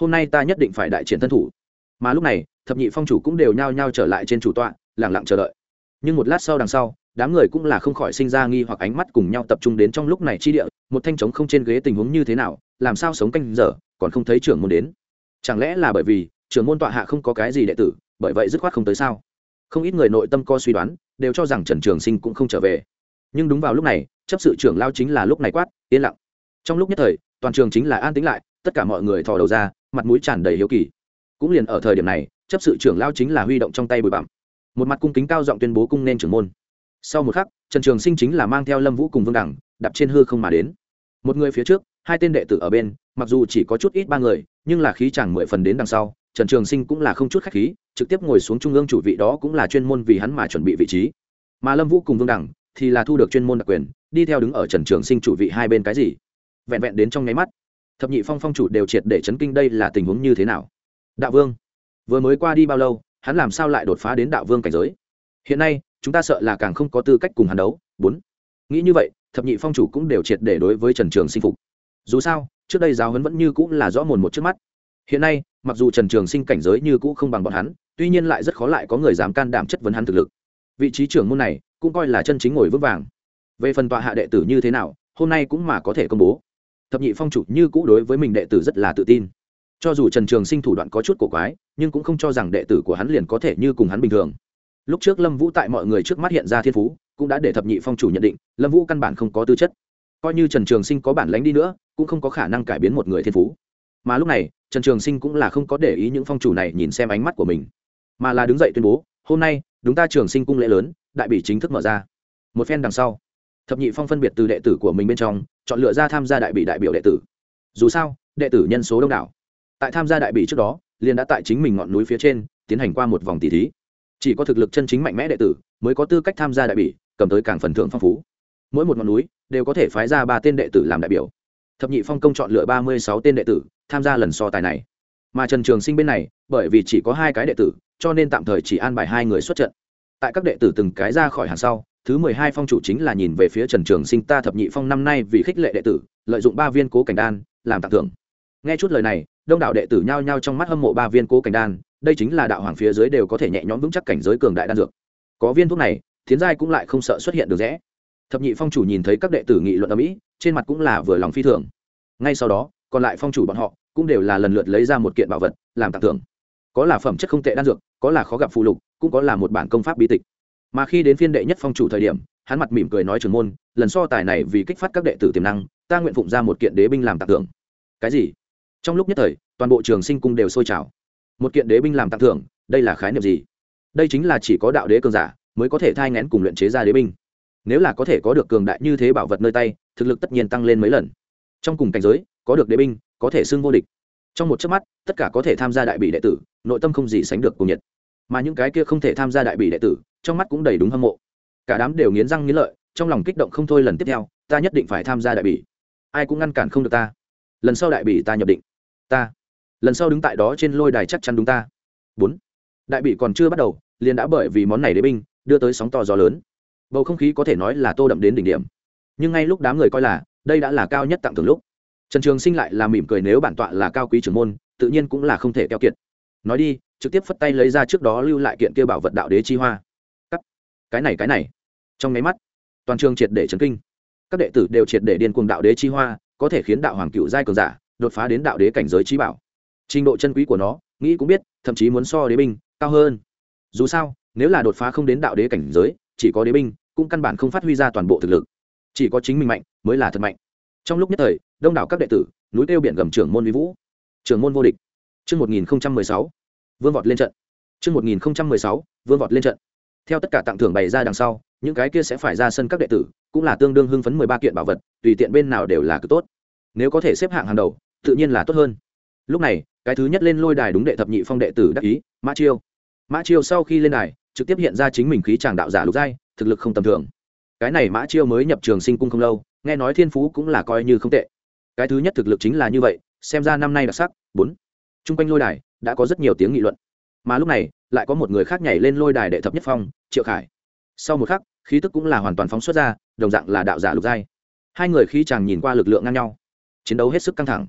Hôm nay ta nhất định phải đại triển thân thủ. Mà lúc này, thập nhị phong chủ cũng đều nhao nhao trở lại trên chủ tọa lẳng lặng chờ đợi. Nhưng một lát sau đằng sau, đám người cũng là không khỏi sinh ra nghi hoặc ánh mắt cùng nhau tập trung đến trong lúc này chi địa, một thanh trống không trên ghế tình huống như thế nào, làm sao sống canh giờ, còn không thấy trưởng môn đến. Chẳng lẽ là bởi vì trưởng môn tọa hạ không có cái gì đệ tử, bởi vậy dứt khoát không tới sao? Không ít người nội tâm co suy đoán, đều cho rằng trần trường sinh cũng không trở về. Nhưng đúng vào lúc này, chấp sự trưởng lao chính là lúc này quát, yên lặng. Trong lúc nhất thời, toàn trường chính là an tĩnh lại, tất cả mọi người thò đầu ra, mặt mũi tràn đầy hiếu kỳ. Cũng liền ở thời điểm này, chấp sự trưởng lao chính là huy động trong tay bụi bặm. Một mặt cung kính cao giọng tuyên bố cung nên trưởng môn. Sau một khắc, trần trường sinh chính là mang theo lâm vũ cùng vương đẳng, đạp trên hư không mà đến. Một người phía trước, hai tên đệ tử ở bên, mặc dù chỉ có chút ít ba người, nhưng là khí chẳng mười phần đến đằng sau trần trường sinh cũng là không chút khách khí, trực tiếp ngồi xuống trung ương chủ vị đó cũng là chuyên môn vì hắn mà chuẩn bị vị trí. Mà lâm vũ cùng vương đẳng thì là thu được chuyên môn đặc quyền, đi theo đứng ở trần trường sinh chủ vị hai bên cái gì. Vẹn vẹn đến trong nháy mắt, thập nhị phong phong chủ đều triệt để chấn kinh đây là tình huống như thế nào. Đạo vương, vừa mới qua đi bao lâu, hắn làm sao lại đột phá đến đạo vương cảnh giới? Hiện nay, chúng ta sợ là càng không có tư cách cùng hắn đấu. Bốn, nghĩ như vậy, thập nhị phong chủ cũng đều triệt để đối với trần trường sinh phục. Dù sao, trước đây giáo huấn vẫn như cũng là rõ mồn một trước mắt hiện nay, mặc dù trần trường sinh cảnh giới như cũ không bằng bọn hắn, tuy nhiên lại rất khó lại có người dám can đảm chất vấn hắn thực lực. Vị trí trưởng môn này cũng coi là chân chính ngồi vững vàng. Về phần tọa hạ đệ tử như thế nào, hôm nay cũng mà có thể công bố. Thập nhị phong chủ như cũ đối với mình đệ tử rất là tự tin. Cho dù trần trường sinh thủ đoạn có chút cổ quái, nhưng cũng không cho rằng đệ tử của hắn liền có thể như cùng hắn bình thường. Lúc trước lâm vũ tại mọi người trước mắt hiện ra thiên phú, cũng đã để thập nhị phong chủ nhận định, lâm vũ căn bản không có tư chất. Coi như trần trường sinh có bản lánh đi nữa, cũng không có khả năng cải biến một người thiên phú. Mà lúc này trần trường sinh cũng là không có để ý những phong chủ này nhìn xem ánh mắt của mình, mà là đứng dậy tuyên bố, hôm nay, đúng ta trường sinh cung lễ lớn, đại bị chính thức mở ra. Một phen đằng sau, thập nhị phong phân biệt từ đệ tử của mình bên trong, chọn lựa ra tham gia đại bị đại biểu đệ tử. Dù sao, đệ tử nhân số đông đảo. Tại tham gia đại bị trước đó, liền đã tại chính mình ngọn núi phía trên, tiến hành qua một vòng tỷ thí. Chỉ có thực lực chân chính mạnh mẽ đệ tử mới có tư cách tham gia đại bị cầm tới càng phần thưởng phong phú. Mỗi một ngọn núi đều có thể phái ra ba tên đệ tử làm đại biểu thập nhị phong công chọn lựa ba mươi sáu tên đệ tử, tham gia lần so tài này. Mà trần trường sinh bên này, bởi vì chỉ có hai cái đệ tử, cho nên tạm thời chỉ an bài hai người xuất trận. Tại các đệ tử từng cái ra khỏi hàng sau, thứ mười hai phong chủ chính là nhìn về phía trần trường sinh ta thập nhị phong năm nay vì khích lệ đệ tử, lợi dụng ba viên cố cảnh đan, làm tặng thưởng. Nghe chút lời này, đông đảo đệ tử nhao nhao trong mắt hâm mộ ba viên cố cảnh đan, đây chính là đạo hoàng phía dưới đều có thể nhẹ nhõm vững chắc cảnh giới cường đại đan dược. Có viên thuốc này, thiến giai cũng lại không sợ xuất hiện được rẽ. Thập nhị phong chủ nhìn thấy các đệ tử nghị luận ở mỹ trên mặt cũng là vừa lòng phi thường. Ngay sau đó, còn lại phong chủ bọn họ cũng đều là lần lượt lấy ra một kiện bảo vật, làm tặng thưởng. Có là phẩm chất không tệ đan dược, có là khó gặp phụ lục, cũng có là một bản công pháp bí tịch. Mà khi đến phiên đệ nhất phong chủ thời điểm, hắn mặt mỉm cười nói trường môn, lần so tài này vì kích phát các đệ tử tiềm năng, ta nguyện phụng ra một kiện đế binh làm tặng thưởng. Cái gì? Trong lúc nhất thời, toàn bộ trường sinh cung đều sôi trào. Một kiện đế binh làm tặng thưởng, đây là khái niệm gì? Đây chính là chỉ có đạo đế cường giả mới có thể thai ngén cùng luyện chế ra đế binh. Nếu là có thể có được cường đại như thế bảo vật nơi tay thực lực tất nhiên tăng lên mấy lần. Trong cùng cảnh giới, có được đế binh, có thể xưng vô địch. Trong một chớp mắt, tất cả có thể tham gia đại bị đệ tử, nội tâm không gì sánh được cùng nhiệt. Mà những cái kia không thể tham gia đại bị đệ tử, trong mắt cũng đầy đúng hâm mộ. Cả đám đều nghiến răng nghiến lợi, trong lòng kích động không thôi lần tiếp theo, ta nhất định phải tham gia đại bị ai cũng ngăn cản không được ta. Lần sau đại bị ta nhập định. Ta. Lần sau đứng tại đó trên lôi đài chắc chắn đúng ta. Bốn. Đại bị còn chưa bắt đầu, liền đã bởi vì món này đế binh, đưa tới sóng to gió lớn. Bầu không khí có thể nói là tô đậm đến đỉnh điểm nhưng ngay lúc đám người coi là, đây đã là cao nhất tặng thưởng lúc. Trần trường sinh lại là mỉm cười nếu bản tọa là cao quý trưởng môn, tự nhiên cũng là không thể keo kiệt. Nói đi, trực tiếp phất tay lấy ra trước đó lưu lại kiện kia bảo vật đạo đế chi hoa. Cắt. Cái này cái này. Trong nháy mắt, toàn trường triệt để chấn kinh. Các đệ tử đều triệt để điên cuồng đạo đế chi hoa, có thể khiến đạo hoàng cựu giai cường giả đột phá đến đạo đế cảnh giới trí bảo. Trình độ chân quý của nó, nghĩ cũng biết, thậm chí muốn so đế binh, cao hơn. Dù sao, nếu là đột phá không đến đạo đế cảnh giới, chỉ có đế binh, cũng căn bản không phát huy ra toàn bộ thực lực chỉ có chính mình mạnh mới là thật mạnh trong lúc nhất thời đông đảo các đệ tử núi tiêu biển gầm trưởng môn vi vũ trưởng môn vô địch Trước 1016, vương vọt lên trận. Trước 1016, vương vọt lên trận. Theo tất cả tặng thưởng bày ra đằng sau, những cái kia sẽ phải ra sân các đệ tử, cũng là tương đương hưng phấn mười ba kiện bảo vật, tùy tiện bên nào đều là cực tốt. Nếu có thể xếp hạng hàng đầu, tự nhiên là tốt hơn. Lúc này, cái thứ nhất lên lôi đài đúng đệ thập nhị phong đệ tử đắc ý, Mã Chiêu. Mã Chiêu sau khi lên đài, trực tiếp hiện ra chính mình khí tràng đạo giả lục giai thực lực không tầm thường cái này mã chiêu mới nhập trường sinh cung không lâu, nghe nói thiên phú cũng là coi như không tệ. Cái thứ nhất thực lực chính là như vậy, xem ra năm nay đặc sắc, bốn. T r u n g quanh lôi đài, đã có rất nhiều tiếng nghị luận. Mà lúc này, lại có một người khác nhảy lên lôi đài đệ thập nhất phong, triệu khải. Sau một khắc, khí tức cũng là hoàn toàn phóng xuất ra, đồng dạng là đạo giả lục giai. Hai người khi chàng nhìn qua lực lượng ngang nhau, chiến đấu hết sức căng thẳng.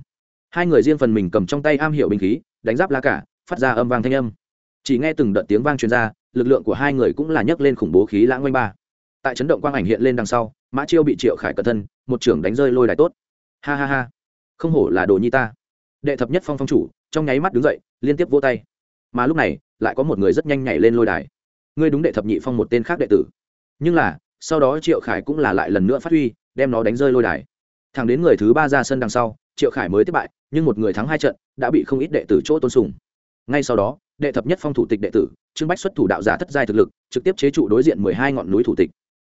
Hai người riêng phần mình cầm trong tay am hiểu bình khí, đánh giáp lá cả, phát ra âm vang thanh âm. Chỉ nghe từng đợt tiếng vang truyền ra, lực lượng của hai người cũng là nhấc lên khủng bố khí lãng oanh ba tại chấn động quang ảnh hiện lên đằng sau, mã chiêu bị triệu khải cẩn thân, một trưởng đánh rơi lôi đài tốt. Ha ha ha. Không hổ là đồ nhi ta. Đệ thập nhất phong phong chủ, trong nháy mắt đứng dậy, liên tiếp vỗ tay. Mà lúc này, lại có một người rất nhanh nhảy lên lôi đài. Ngươi đúng đệ thập nhị phong một tên khác đệ tử. Nhưng là, sau đó triệu khải cũng là lại lần nữa phát huy, đem nó đánh rơi lôi đài. Thẳng đến người thứ ba ra sân đằng sau, triệu khải mới thất bại, nhưng một người thắng hai trận, đã bị không ít đệ tử chỗ tôn sùng. Ngay sau đó, đệ thập nhất phong thủ tịch đệ tử, trương bách xuất thủ đạo giả thất giai thực lực, trực tiếp chế trụ đối diện mười hai ngọn núi thủ tịch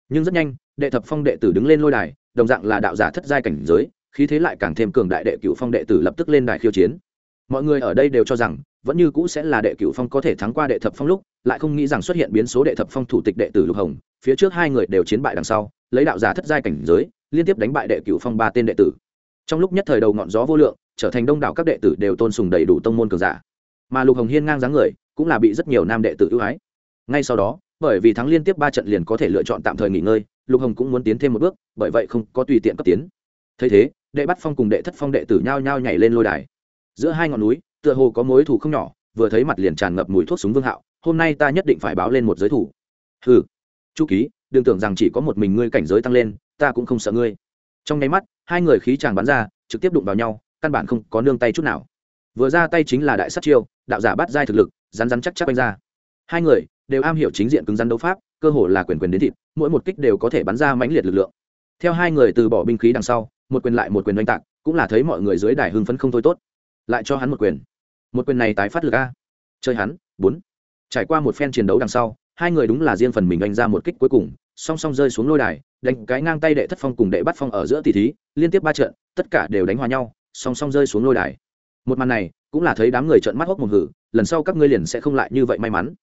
nhưng rất nhanh, đệ thập phong đệ tử đứng lên lôi đài, đồng dạng là đạo giả thất giai cảnh giới, khí thế lại càng thêm cường đại đệ cửu phong đệ tử lập tức lên đài khiêu chiến. Mọi người ở đây đều cho rằng, vẫn như cũ sẽ là đệ cửu phong có thể thắng qua đệ thập phong lúc, lại không nghĩ rằng xuất hiện biến số đệ thập phong thủ tịch đệ tử lục hồng, phía trước hai người đều chiến bại đằng sau, lấy đạo giả thất giai cảnh giới, liên tiếp đánh bại đệ cửu phong ba tên đệ tử. Trong lúc nhất thời đầu ngọn gió vô lượng, trở thành đông đảo các đệ tử đều tôn sùng đầy đủ tông môn cường giả. Mà lục hồng hiên ngang dáng người, cũng là bị rất nhiều nam đệ tử ưu ái. Ngay sau đó bởi vì thắng liên tiếp ba trận liền có thể lựa chọn tạm thời nghỉ ngơi, lục hồng cũng muốn tiến thêm một bước, bởi vậy không có tùy tiện cấp tiến. Thấy thế, đệ bắt phong cùng đệ thất phong đệ tử nhao nhao nhảy lên lôi đài. Giữa hai ngọn núi, tựa hồ có mối thù không nhỏ, vừa thấy mặt liền tràn ngập mùi thuốc súng vương hạo, hôm nay ta nhất định phải báo lên một giới thủ. Hừ, chu ký, đừng tưởng rằng chỉ có một mình ngươi cảnh giới tăng lên, ta cũng không sợ ngươi. Trong nháy mắt, hai người khí tràng bắn ra, trực tiếp đụng vào nhau, căn bản không có nương tay chút nào. Vừa ra tay chính là đại sát chiêu, đạo giả bắt giai thực lực, rắn rắn chắc chắc banh ra hai người đều am hiểu chính diện cứng rắn đấu pháp, cơ hồ là quyền quyền đến thịt, mỗi một kích đều có thể bắn ra mãnh liệt lực lượng. Theo hai người từ bỏ binh khí đằng sau, một quyền lại một quyền oanh tạc, cũng là thấy mọi người dưới đài hưng phấn không thôi tốt. Lại cho hắn một quyền. Một quyền này tái phát lực a. Chơi hắn, bốn. Trải qua một phen chiến đấu đằng sau, hai người đúng là riêng phần mình đánh ra một kích cuối cùng, song song rơi xuống lôi đài, đánh cái ngang tay đệ thất phong cùng đệ bắt phong ở giữa tỷ thí, liên tiếp ba trận, tất cả đều đánh hòa nhau, song song rơi xuống lôi đài. Một màn này, cũng là thấy đám người trợn mắt hốc một hử, lần sau các ngươi liền sẽ không lại như vậy may mắn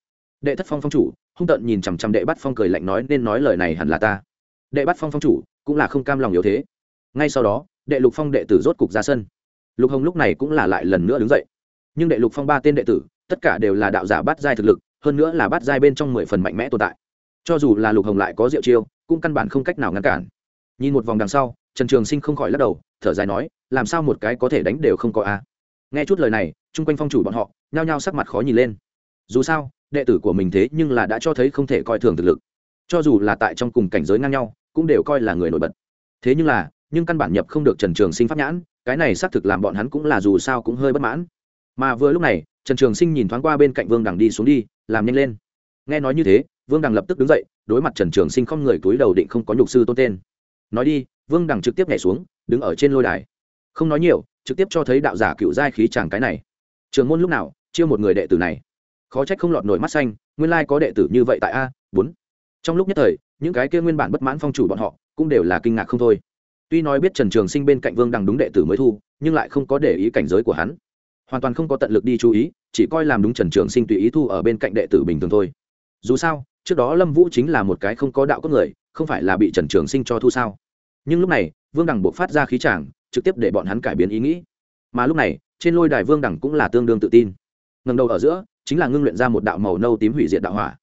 đệ thất phong phong chủ, hung tận nhìn chằm chằm đệ bắt phong cười lạnh nói, nên nói lời này hẳn là ta. Đệ bắt phong phong chủ cũng là không cam lòng yếu thế. Ngay sau đó, đệ lục phong đệ tử rốt cục ra sân. Lục hồng lúc này cũng là lại lần nữa đứng dậy. Nhưng đệ lục phong ba tên đệ tử, tất cả đều là đạo giả bắt giai thực lực, hơn nữa là bắt giai bên trong mười phần mạnh mẽ tồn tại. Cho dù là lục hồng lại có diệu chiêu, cũng căn bản không cách nào ngăn cản. Nhìn một vòng đằng sau, trần trường sinh không khỏi lắc đầu, thở dài nói, làm sao một cái có thể đánh đều không có a? Nghe chút lời này, chung quanh phong chủ bọn họ nhao nhao sắc mặt khó nhìn lên. Dù sao đệ tử của mình thế nhưng là đã cho thấy không thể coi thường thực lực. Cho dù là tại trong cùng cảnh giới ngang nhau, cũng đều coi là người nổi bật. Thế nhưng là, nhưng căn bản nhập không được trần trường sinh pháp nhãn, cái này xác thực làm bọn hắn cũng là dù sao cũng hơi bất mãn. Mà vừa lúc này, trần trường sinh nhìn thoáng qua bên cạnh vương đằng đi xuống đi, làm nhanh lên. Nghe nói như thế, vương đằng lập tức đứng dậy, đối mặt trần trường sinh không người túi đầu định không có nhục sư tôn tên. Nói đi, vương đằng trực tiếp nhảy xuống, đứng ở trên lôi đài. Không nói nhiều, trực tiếp cho thấy đạo giả cựu giai khí chàng cái này. Trường môn lúc nào, chiêu một người đệ tử này khó trách không lọt nổi mắt xanh, nguyên lai có đệ tử như vậy tại a, bốn. Trong lúc nhất thời, những cái kia nguyên bản bất mãn phong chủ bọn họ cũng đều là kinh ngạc không thôi. Tuy nói biết trần trường sinh bên cạnh vương đằng đúng đệ tử mới thu, nhưng lại không có để ý cảnh giới của hắn. Hoàn toàn không có tận lực đi chú ý, chỉ coi làm đúng trần trường sinh tùy ý thu ở bên cạnh đệ tử bình thường thôi. Dù sao, trước đó lâm vũ chính là một cái không có đạo có người, không phải là bị trần trường sinh cho thu sao. Nhưng lúc này, vương đằng buộc phát ra khí tràng trực tiếp để bọn hắn cải biến ý nghĩ. Mà lúc này, trên lôi đài vương đằng cũng là tương đương tự tin. Ngầm đầu ở giữa chính là ngưng luyện ra một đạo màu nâu tím hủy diệt đạo hỏa.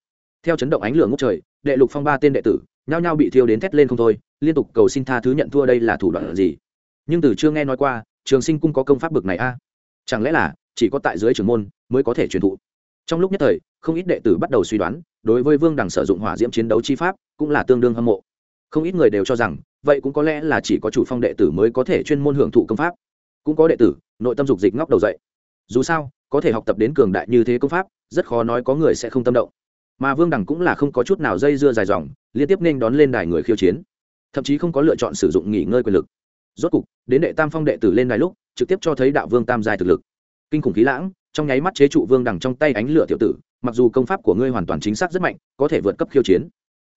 Theo chấn động ánh lửa ngốc trời, đệ lục phong ba tên đệ tử, nhao nhao bị thiêu đến thét lên không thôi, liên tục cầu xin tha thứ nhận thua đây là thủ đoạn gì? Nhưng từ chưa nghe nói qua, trường sinh cung có công pháp bực này a? Chẳng lẽ là chỉ có tại dưới trường môn mới có thể truyền thụ? Trong lúc nhất thời, không ít đệ tử bắt đầu suy đoán, đối với vương đằng sử dụng hỏa diễm chiến đấu chi pháp cũng là tương đương hâm mộ. Không ít người đều cho rằng, vậy cũng có lẽ là chỉ có chủ phong đệ tử mới có thể chuyên môn hưởng thụ công pháp. Cũng có đệ tử, nội tâm dục dịch ngóc đầu dậy. Dù sao có thể học tập đến cường đại như thế công pháp, rất khó nói có người sẽ không tâm động. Mà vương đẳng cũng là không có chút nào dây dưa dài dòng, liên tiếp nên đón lên đài người khiêu chiến. Thậm chí không có lựa chọn sử dụng nghỉ ngơi quyền lực. Rốt cục, đến đệ tam phong đệ tử lên đài lúc, trực tiếp cho thấy đạo vương tam dài thực lực. Kinh khủng khí lãng, trong nháy mắt chế trụ vương đằng trong tay ánh lửa tiểu tử, mặc dù công pháp của ngươi hoàn toàn chính xác rất mạnh, có thể vượt cấp khiêu chiến.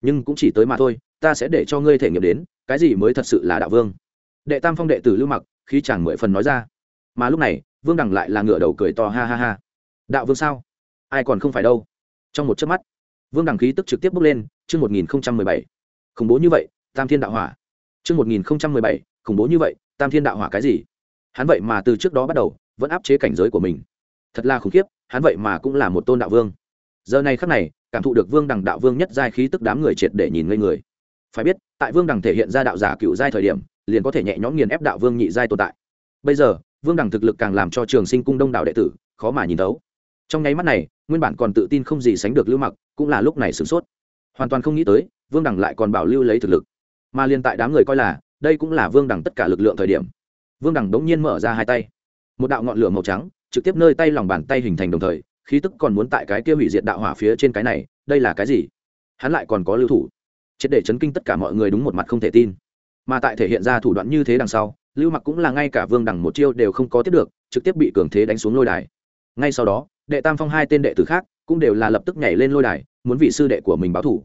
Nhưng cũng chỉ tới mà thôi, ta sẽ để cho ngươi thể nghiệm đến, cái gì mới thật sự là đạo vương. Đệ tam phong đệ tử lưu mặc khi chàng mười phần nói ra mà lúc này, vương đằng lại là ngựa đầu cười to, ha ha ha. Đạo vương sao? Ai còn không phải đâu. Trong một chớp mắt, vương đằng khí tức trực tiếp bước lên, chương một nghìn mười bảy. Khủng bố như vậy, tam thiên đạo hỏa. Chương một nghìn mười bảy, khủng bố như vậy, tam thiên đạo hỏa cái gì? Hắn vậy mà từ trước đó bắt đầu, vẫn áp chế cảnh giới của mình. Thật là khủng khiếp, hắn vậy mà cũng là một tôn đạo vương. Giờ này khắc này, cảm thụ được vương đằng đạo vương nhất giai khí tức đám người triệt để nhìn ngây người. Phải biết, tại vương đằng thể hiện ra đạo giả cựu giai thời điểm, liền có thể nhẹ nhõm nghiền ép đạo vương nhị giai tồn tại. Bây giờ vương đẳng thực lực càng làm cho trường sinh cung đông đảo đệ tử khó mà nhìn thấu. Trong nháy mắt này, nguyên bản còn tự tin không gì sánh được lưu mặc, cũng là lúc này sửng sốt. Hoàn toàn không nghĩ tới, vương đẳng lại còn bảo lưu lấy thực lực. Mà liên tại đám người coi là, đây cũng là vương đẳng tất cả lực lượng thời điểm. Vương đẳng đống nhiên mở ra hai tay. Một đạo ngọn lửa màu trắng, trực tiếp nơi tay lòng bàn tay hình thành đồng thời, khí tức còn muốn tại cái kia hủy diệt đạo hỏa phía trên cái này, đây là cái gì? Hắn lại còn có lưu thủ. Triệt để chấn kinh tất cả mọi người đúng một mặt không thể tin. Mà tại thể hiện ra thủ đoạn như thế đằng sau lưu mặc cũng là ngay cả vương đằng một chiêu đều không có tiếp được, trực tiếp bị cường thế đánh xuống lôi đài. Ngay sau đó, đệ tam phong hai tên đệ tử khác cũng đều là lập tức nhảy lên lôi đài, muốn vị sư đệ của mình báo thủ.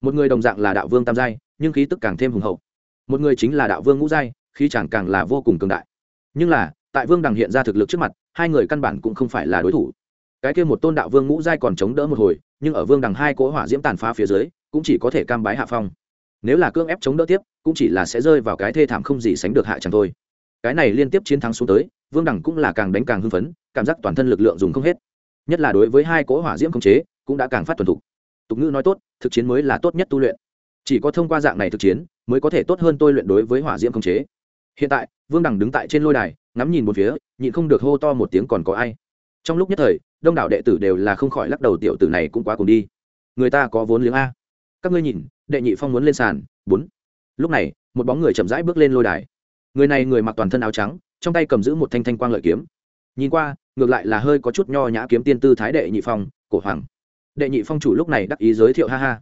Một người đồng dạng là đạo vương tam giai, nhưng khí tức càng thêm hùng hậu. Một người chính là đạo vương ngũ giai, khí chẳng càng là vô cùng cường đại. Nhưng là, tại vương đằng hiện ra thực lực trước mặt, hai người căn bản cũng không phải là đối thủ. Cái kia một tôn đạo vương ngũ giai còn chống đỡ một hồi, nhưng ở vương đằng hai cỗ hỏa diễm tàn phá phía dưới, cũng chỉ có thể cam bái hạ phong nếu là cương ép chống đỡ tiếp, cũng chỉ là sẽ rơi vào cái thê thảm không gì sánh được hạ chẳng thôi. Cái này liên tiếp chiến thắng xuống tới, vương đẳng cũng là càng đánh càng hưng phấn, cảm giác toàn thân lực lượng dùng không hết. Nhất là đối với hai cỗ hỏa diễm không chế, cũng đã càng phát thuần thục. Tục ngữ nói tốt, thực chiến mới là tốt nhất tu luyện. Chỉ có thông qua dạng này thực chiến, mới có thể tốt hơn tôi luyện đối với hỏa diễm không chế. Hiện tại, vương đẳng đứng tại trên lôi đài, ngắm nhìn một phía, nhịn không được hô to một tiếng còn có ai. Trong lúc nhất thời, đông đảo đệ tử đều là không khỏi lắc đầu tiểu tử này cũng quá cùng đi. Người ta có vốn liếng a. Các ngươi nhìn đệ nhị phong muốn lên sàn, bốn. Lúc này, một bóng người chậm rãi bước lên lôi đài. Người này người mặc toàn thân áo trắng, trong tay cầm giữ một thanh thanh quang lợi kiếm. Nhìn qua, ngược lại là hơi có chút nho nhã kiếm tiên tư thái đệ nhị phong, cổ hoàng. Đệ nhị phong chủ lúc này đắc ý giới thiệu, ha ha.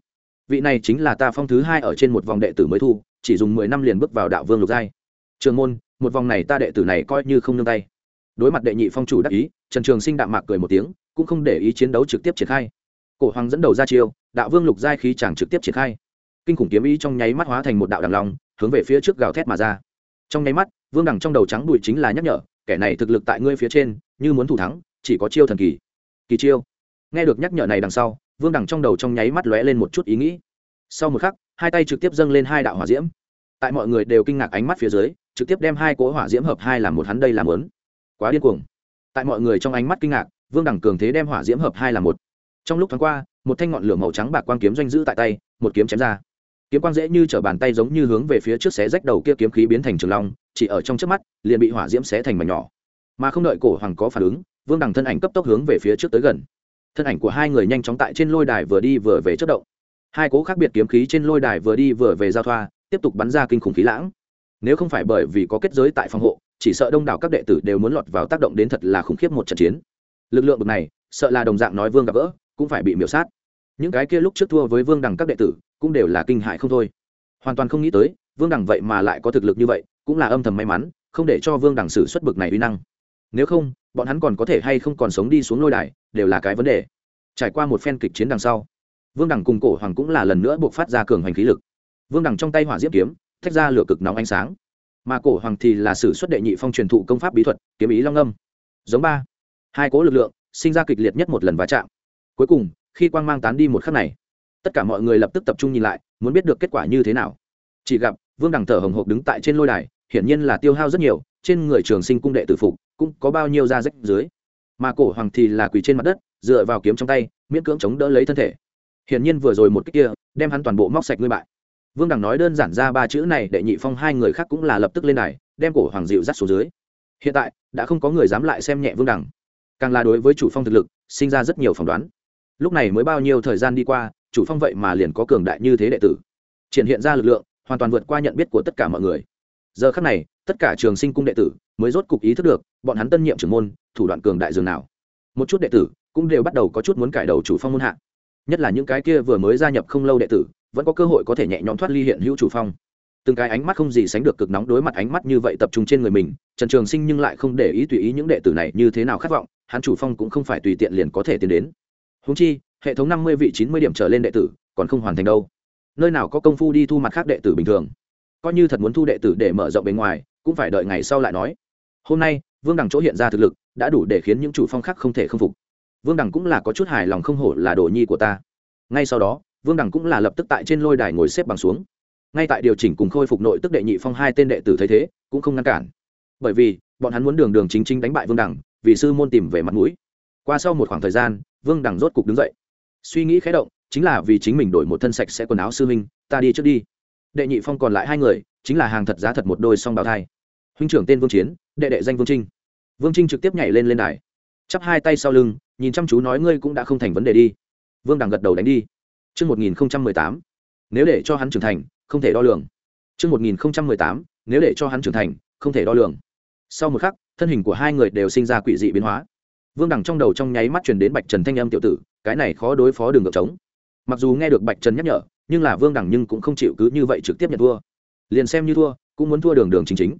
Vị này chính là ta phong thứ hai ở trên một vòng đệ tử mới thu, chỉ dùng mười năm liền bước vào đạo vương lục giai. Trường môn, một vòng này ta đệ tử này coi như không nương tay. Đối mặt đệ nhị phong chủ đắc ý, trần trường sinh đạm mạc cười một tiếng, cũng không để ý chiến đấu trực tiếp triển khai. Cổ hoàng dẫn đầu ra chiêu, đạo vương lục giai khí chàng trực tiếp triển khai kinh khủng kiếm ý trong nháy mắt hóa thành một đạo đằng long, hướng về phía trước gào thét mà ra. Trong nháy mắt, vương đằng trong đầu trắng bụi chính là nhắc nhở, kẻ này thực lực tại ngươi phía trên, như muốn thủ thắng, chỉ có chiêu thần kỳ. Kỳ chiêu. Nghe được nhắc nhở này đằng sau, vương đằng trong đầu trong nháy mắt lóe lên một chút ý nghĩ. Sau một khắc, hai tay trực tiếp dâng lên hai đạo hỏa diễm. Tại mọi người đều kinh ngạc ánh mắt phía dưới, trực tiếp đem hai cỗ hỏa diễm hợp hai làm một hắn đây làm lớn quá điên cuồng. Tại mọi người trong ánh mắt kinh ngạc, vương đẳng cường thế đem hỏa diễm hợp hai làm một. Trong lúc thoáng qua, một thanh ngọn lửa màu trắng bạc quang kiếm doanh giữ tại tay, một kiếm chém ra kiếm quang dễ như t r ở bàn tay giống như hướng về phía trước xé rách đầu kia kiếm khí biến thành trường long, chỉ ở trong trước mắt, liền bị hỏa diễm xé thành mảnh nhỏ. Mà không đợi cổ hoàng có phản ứng, vương đằng thân ảnh cấp tốc hướng về phía trước tới gần. Thân ảnh của hai người nhanh chóng tại trên lôi đài vừa đi vừa về chất động. Hai cố khác biệt kiếm khí trên lôi đài vừa đi vừa về giao thoa, tiếp tục bắn ra kinh khủng khí lãng. Nếu không phải bởi vì có kết giới tại phòng hộ, chỉ sợ đông đảo các đệ tử đều muốn lọt vào tác động đến thật là khủng khiếp một trận chiến. Lực lượng bậc này, sợ là đồng dạng nói vương gặp gỡ, cũng phải bị miểu sát những cái kia lúc trước thua với vương đằng các đệ tử, cũng đều là kinh hại không thôi. Hoàn toàn không nghĩ tới, vương đằng vậy mà lại có thực lực như vậy, cũng là âm thầm may mắn, không để cho vương đằng xử xuất bực này uy năng. Nếu không, bọn hắn còn có thể hay không còn sống đi xuống lôi đài, đều là cái vấn đề. Trải qua một phen kịch chiến đằng sau, vương đằng cùng cổ hoàng cũng là lần nữa buộc phát ra cường hành khí lực. Vương đằng trong tay hỏa diễm kiếm, thách ra lửa cực nóng ánh sáng. Mà cổ hoàng thì là sử xuất đệ nhị phong truyền thụ công pháp bí thuật, kiếm ý long âm. Giống ba. Hai cố lực lượng, sinh ra kịch liệt nhất một lần va chạm. Cuối cùng khi quang mang tán đi một khắc này, tất cả mọi người lập tức tập trung nhìn lại, muốn biết được kết quả như thế nào. Chỉ gặp, vương đằng thở hồng hộc đứng tại trên lôi đài, hiển nhiên là tiêu hao rất nhiều, trên người trường sinh cung đệ tử phục cũng có bao nhiêu da rách dưới. Mà cổ hoàng thì là quỳ trên mặt đất, dựa vào kiếm trong tay, miễn cưỡng chống đỡ lấy thân thể. Hiển nhiên vừa rồi một cái kia, đem hắn toàn bộ móc sạch ngươi bại. Vương đằng nói đơn giản ra ba chữ này đệ nhị phong hai người khác cũng là lập tức lên đài, đem cổ hoàng dịu dắt xuống dưới. Hiện tại, đã không có người dám lại xem nhẹ vương đằng. Càng là đối với chủ phong thực lực, sinh ra rất nhiều phỏng đoán lúc này mới bao nhiêu thời gian đi qua, chủ phong vậy mà liền có cường đại như thế đệ tử. Triển hiện ra lực lượng, hoàn toàn vượt qua nhận biết của tất cả mọi người. Giờ khắc này, tất cả trường sinh cung đệ tử mới rốt cục ý thức được, bọn hắn tân nhiệm trưởng môn, thủ đoạn cường đại dường nào. Một chút đệ tử cũng đều bắt đầu có chút muốn cải đầu chủ phong môn hạ. Nhất là những cái kia vừa mới gia nhập không lâu đệ tử, vẫn có cơ hội có thể nhẹ nhõm thoát ly hiện hữu chủ phong. Từng cái ánh mắt không gì sánh được cực nóng đối mặt ánh mắt như vậy tập trung trên người mình, trần trường sinh nhưng lại không để ý tùy ý những đệ tử này như thế nào khát vọng, hắn chủ phong cũng không phải tùy tiện liền có thể tiến đến húng chi, hệ thống năm mươi vị chín mươi điểm trở lên đệ tử còn không hoàn thành đâu. Nơi nào có công phu đi thu mặt khác đệ tử bình thường? Coi như thật muốn thu đệ tử để mở rộng bên ngoài, cũng phải đợi ngày sau lại nói. Hôm nay, vương đằng chỗ hiện ra thực lực, đã đủ để khiến những chủ phong khác không thể k phục. Vương đằng cũng là có chút hài lòng không hổ là đồ nhi của ta. Ngay sau đó, vương đẳng cũng là lập tức tại trên lôi đài ngồi xếp bằng xuống. Ngay tại điều chỉnh cùng khôi phục nội tức đệ nhị phong hai tên đệ tử thấy thế, cũng không ngăn cản. Bởi vì, bọn hắn muốn đường đường chính chính đánh bại vương đẳng vì sư môn tìm về mặt mũi. Qua sau một khoảng thời gian vương Đằng rốt cục đứng dậy. Suy nghĩ khé động chính là vì chính mình đổi một thân sạch sẽ quần áo sư minh ta đi trước đi. Đệ nhị phong còn lại hai người chính là hàng thật giá thật một đôi song bào thai. Huynh trưởng tên vương chiến đệ đệ danh vương trinh. Vương trinh trực tiếp nhảy lên lên đài. Chắp hai tay sau lưng nhìn chăm chú nói ngươi cũng đã không thành vấn đề đi. Vương đằng gật đầu đánh đi. Trước 1018, nếu để cho hắn trưởng thành, không thể đo lường. Trước 1018, nếu để cho hắn trưởng thành, không thể đo lường. Sau một khắc, thân hình của hai người đều sinh ra quỷ dị biến hóa. Vương Đằng trong đầu trong nháy mắt truyền đến Bạch Trần thanh âm tiểu tử, cái này khó đối phó đường ngược trống. Mặc dù nghe được Bạch Trần nhắc nhở, nhưng là Vương Đằng nhưng cũng không chịu cứ như vậy trực tiếp nhận thua. Liền xem như thua, cũng muốn thua đường đường chính chính.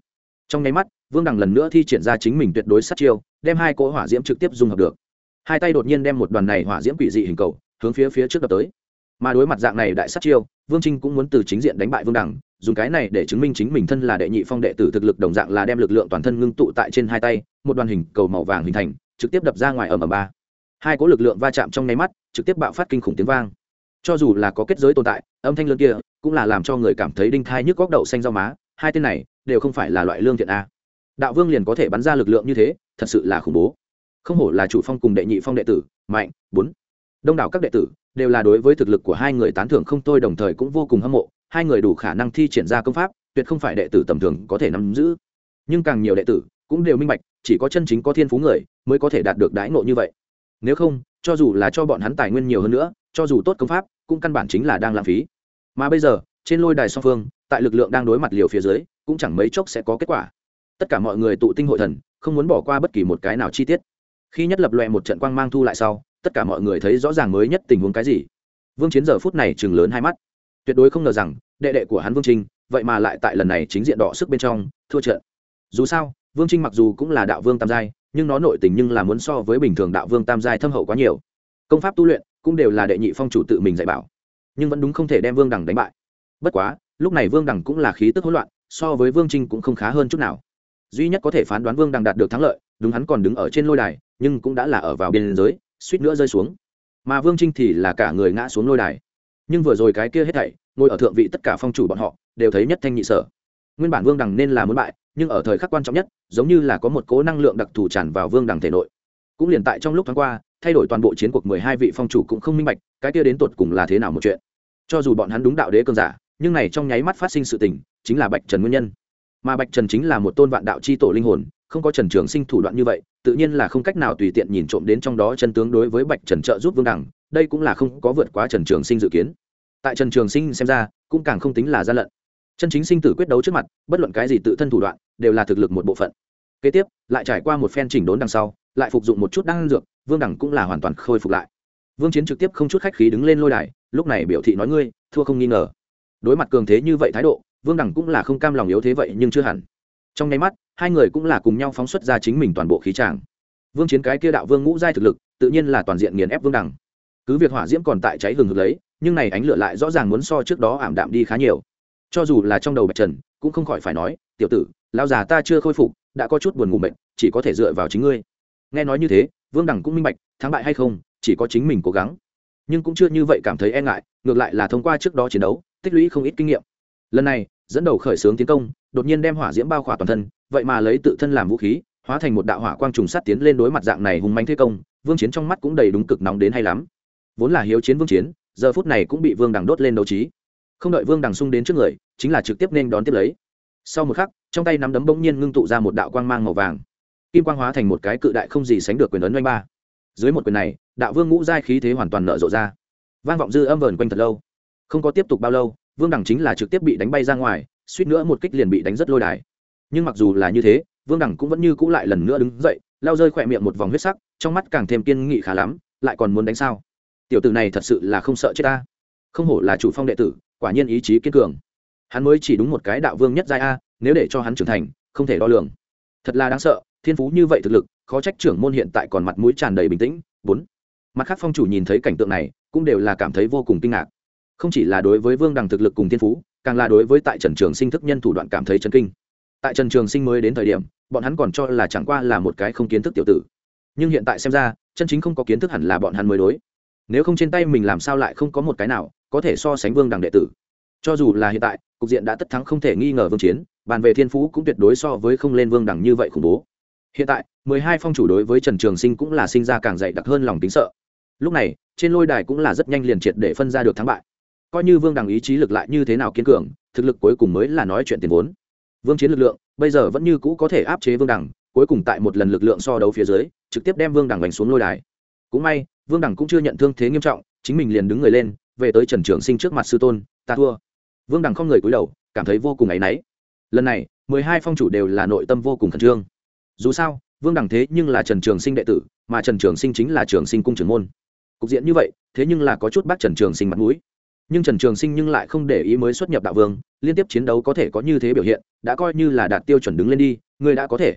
Trong nháy mắt, Vương Đằng lần nữa thi triển ra chính mình tuyệt đối sát chiêu, đem hai cỗ hỏa diễm trực tiếp dùng hợp được. Hai tay đột nhiên đem một đoàn này hỏa diễm quỷ dị hình cầu, hướng phía phía trước đập tới mà đối mặt dạng này đại sát chiêu vương trinh cũng muốn từ chính diện đánh bại vương đẳng dùng cái này để chứng minh chính mình thân là đệ nhị phong đệ tử thực lực đồng dạng là đem lực lượng toàn thân ngưng tụ tại trên hai tay một đoàn hình cầu màu vàng hình thành trực tiếp đập ra ngoài ở ầm ba. Hai có lực lượng va chạm trong nháy mắt, trực tiếp bạo phát kinh khủng tiếng vang. Cho dù là có kết giới tồn tại, âm thanh lớn kia cũng là làm cho người cảm thấy đinh thai nhức góc đậu xanh rau má, hai tên này đều không phải là loại lương thiện a. Đạo vương liền có thể bắn ra lực lượng như thế, thật sự là khủng bố. Không hổ là chủ phong cùng đệ nhị phong đệ tử, mạnh, bốn. Đông đảo các đệ tử đều là đối với thực lực của hai người tán thưởng không tôi đồng thời cũng vô cùng hâm mộ, hai người đủ khả năng thi triển ra công pháp, tuyệt không phải đệ tử tầm thường có thể nắm giữ. Nhưng càng nhiều đệ tử cũng đều minh bạch, chỉ có chân chính có thiên phú người mới có thể đạt được đãi ngộ như vậy. Nếu không, cho dù là cho bọn hắn tài nguyên nhiều hơn nữa, cho dù tốt công pháp, cũng căn bản chính là đang lãng phí. Mà bây giờ, trên lôi đài song phương, tại lực lượng đang đối mặt liều phía dưới, cũng chẳng mấy chốc sẽ có kết quả. Tất cả mọi người tụ tinh hội thần, không muốn bỏ qua bất kỳ một cái nào chi tiết. Khi nhất lập loẹ một trận quang mang thu lại sau, tất cả mọi người thấy rõ ràng mới nhất tình huống cái gì. Vương chiến giờ phút này chừng lớn hai mắt. Tuyệt đối không ngờ rằng, đệ đệ của hắn vương trinh, vậy mà lại tại lần này chính diện đỏ sức bên trong, thua trận. Dù sao vương trinh mặc dù cũng là đạo vương tam giai, nhưng nó nội tình nhưng là muốn so với bình thường đạo vương tam giai thâm hậu quá nhiều. Công pháp tu luyện cũng đều là đệ nhị phong chủ tự mình dạy bảo, nhưng vẫn đúng không thể đem vương đằng đánh bại. Bất quá, lúc này vương đằng cũng là khí tức hỗn loạn, so với vương trinh cũng không khá hơn chút nào. Duy nhất có thể phán đoán vương đằng đạt được thắng lợi, đúng hắn còn đứng ở trên lôi đài, nhưng cũng đã là ở vào biên giới, suýt nữa rơi xuống. Mà vương trinh thì là cả người ngã xuống lôi đài. Nhưng vừa rồi cái kia hết thảy, ngồi ở thượng vị tất cả phong chủ bọn họ, đều thấy nhất thanh nhị sở. Nguyên bản vương đằng nên là muốn bại nhưng ở thời khắc quan trọng nhất, giống như là có một cố năng lượng đặc thù tràn vào vương đằng thể nội. Cũng liền tại trong lúc tháng qua, thay đổi toàn bộ chiến cuộc mười hai vị phong chủ cũng không minh bạch, cái kia đến tột cùng là thế nào một chuyện. Cho dù bọn hắn đúng đạo đế cường giả, nhưng này trong nháy mắt phát sinh sự tình, chính là bạch trần nguyên nhân. Mà bạch trần chính là một tôn vạn đạo c h i tổ linh hồn, không có trần trường sinh thủ đoạn như vậy, tự nhiên là không cách nào tùy tiện nhìn trộm đến trong đó chân tướng đối với bạch trần trợ giúp vương đẳng đây cũng là không có vượt quá trần trường sinh dự kiến. Tại trần trường sinh xem ra, cũng càng không tính là gian lận chân chính sinh tử quyết đấu trước mặt, bất luận cái gì tự thân thủ đoạn, đều là thực lực một bộ phận. Kế tiếp, lại trải qua một phen chỉnh đốn đằng sau, lại phục dụng một chút đan dược, vương đẳng cũng là hoàn toàn khôi phục lại. Vương chiến trực tiếp không chút khách khí đứng lên lôi đài, lúc này biểu thị nói ngươi, thua không nghi ngờ. Đối mặt cường thế như vậy thái độ, vương đẳng cũng là không cam lòng yếu thế vậy nhưng chưa hẳn. Trong nháy mắt, hai người cũng là cùng nhau phóng xuất ra chính mình toàn bộ khí tràng. Vương chiến cái kia đạo vương ngũ giai thực lực, tự nhiên là toàn diện nghiền ép vương đẳng. Cứ việc hỏa diễm còn tại cháy hừng hực lấy, nhưng này ánh lửa lại rõ ràng muốn so trước đó ảm đạm đi khá nhiều cho dù là trong đầu bạch trần, cũng không khỏi phải nói, tiểu tử lao già ta chưa khôi phục, đã có chút buồn ngủ mệt, chỉ có thể dựa vào chính ngươi. Nghe nói như thế, vương đẳng cũng minh bạch, thắng bại hay không, chỉ có chính mình cố gắng. Nhưng cũng chưa như vậy cảm thấy e ngại, ngược lại là thông qua trước đó chiến đấu, tích lũy không ít kinh nghiệm. Lần này, dẫn đầu khởi xướng tiến công, đột nhiên đem hỏa diễm bao khỏa toàn thân, vậy mà lấy tự thân làm vũ khí, hóa thành một đạo hỏa quang trùng sát tiến lên đối mặt dạng này hùng manh thế công, vương chiến trong mắt cũng đầy đúng cực nóng đến hay lắm. Vốn là hiếu chiến vương chiến, giờ phút này cũng bị vương đằng đốt lên đấu trí không đợi vương đằng sung đến trước người, chính là trực tiếp nên đón tiếp lấy. Sau một khắc, trong tay nắm đấm bỗng nhiên ngưng tụ ra một đạo quang mang màu vàng. Kim quang hóa thành một cái cự đại không gì sánh được quyền ấn oanh ba. Dưới một quyền này, đạo vương ngũ giai khí thế hoàn toàn nở rộ ra. Vang vọng dư âm vờn quanh thật lâu. Không có tiếp tục bao lâu, vương đằng chính là trực tiếp bị đánh bay ra ngoài, suýt nữa một kích liền bị đánh rất lôi đài. Nhưng mặc dù là như thế, vương đẳng cũng vẫn như cũ lại lần nữa đứng dậy, lao rơi khỏe miệng một vòng huyết sắc, trong mắt càng thêm kiên nghị khá lắm, lại còn muốn đánh sao? Tiểu tử này thật sự là không sợ chết ta. Không hổ là chủ phong đệ tử quả nhiên ý chí kiên cường. Hắn mới chỉ đúng một cái đạo vương nhất giai a, nếu để cho hắn trưởng thành, không thể đo lường. Thật là đáng sợ, thiên phú như vậy thực lực, khó trách trưởng môn hiện tại còn mặt mũi tràn đầy bình tĩnh. Bốn. Mặt khác phong chủ nhìn thấy cảnh tượng này, cũng đều là cảm thấy vô cùng kinh ngạc. Không chỉ là đối với vương đằng thực lực cùng thiên phú, càng là đối với tại trần trường sinh thức nhân thủ đoạn cảm thấy chấn kinh. Tại trần trường sinh mới đến thời điểm, bọn hắn còn cho là chẳng qua là một cái không kiến thức tiểu tử. Nhưng hiện tại xem ra, chân chính không có kiến thức hẳn là bọn hắn mới đối. Nếu không trên tay mình làm sao lại không có một cái nào có thể so sánh vương đẳng đệ tử. Cho dù là hiện tại, cục diện đã tất thắng không thể nghi ngờ vương chiến, bàn về thiên phú cũng tuyệt đối so với không lên vương đẳng như vậy khủng bố. Hiện tại, mười hai phong chủ đối với trần trường sinh cũng là sinh ra càng dạy đặc hơn lòng tính sợ. Lúc này, trên lôi đài cũng là rất nhanh liền triệt để phân ra được thắng bại. Coi như vương đằng ý chí lực lại như thế nào kiên cường, thực lực cuối cùng mới là nói chuyện tiền vốn. Vương chiến lực lượng, bây giờ vẫn như cũ có thể áp chế vương đằng, cuối cùng tại một lần lực lượng so đấu phía dưới, trực tiếp đem vương đằng đánh xuống lôi đài. Cũng may, vương đằng cũng chưa nhận thương thế nghiêm trọng, chính mình liền đứng người lên về tới trần trường sinh trước mặt sư tôn ta thua. Vương đằng không người cúi đầu cảm thấy vô cùng áy náy. Lần này mười hai phong chủ đều là nội tâm vô cùng khẩn trương. Dù sao vương đằng thế nhưng là trần trường sinh đệ tử mà trần trường sinh chính là trường sinh cung trưởng môn. Cục diện như vậy thế nhưng là có chút bác trần trường sinh mặt mũi. Nhưng trần trường sinh nhưng lại không để ý mới xuất nhập đạo vương liên tiếp chiến đấu có thể có như thế biểu hiện đã coi như là đạt tiêu chuẩn đứng lên đi ngươi đã có thể.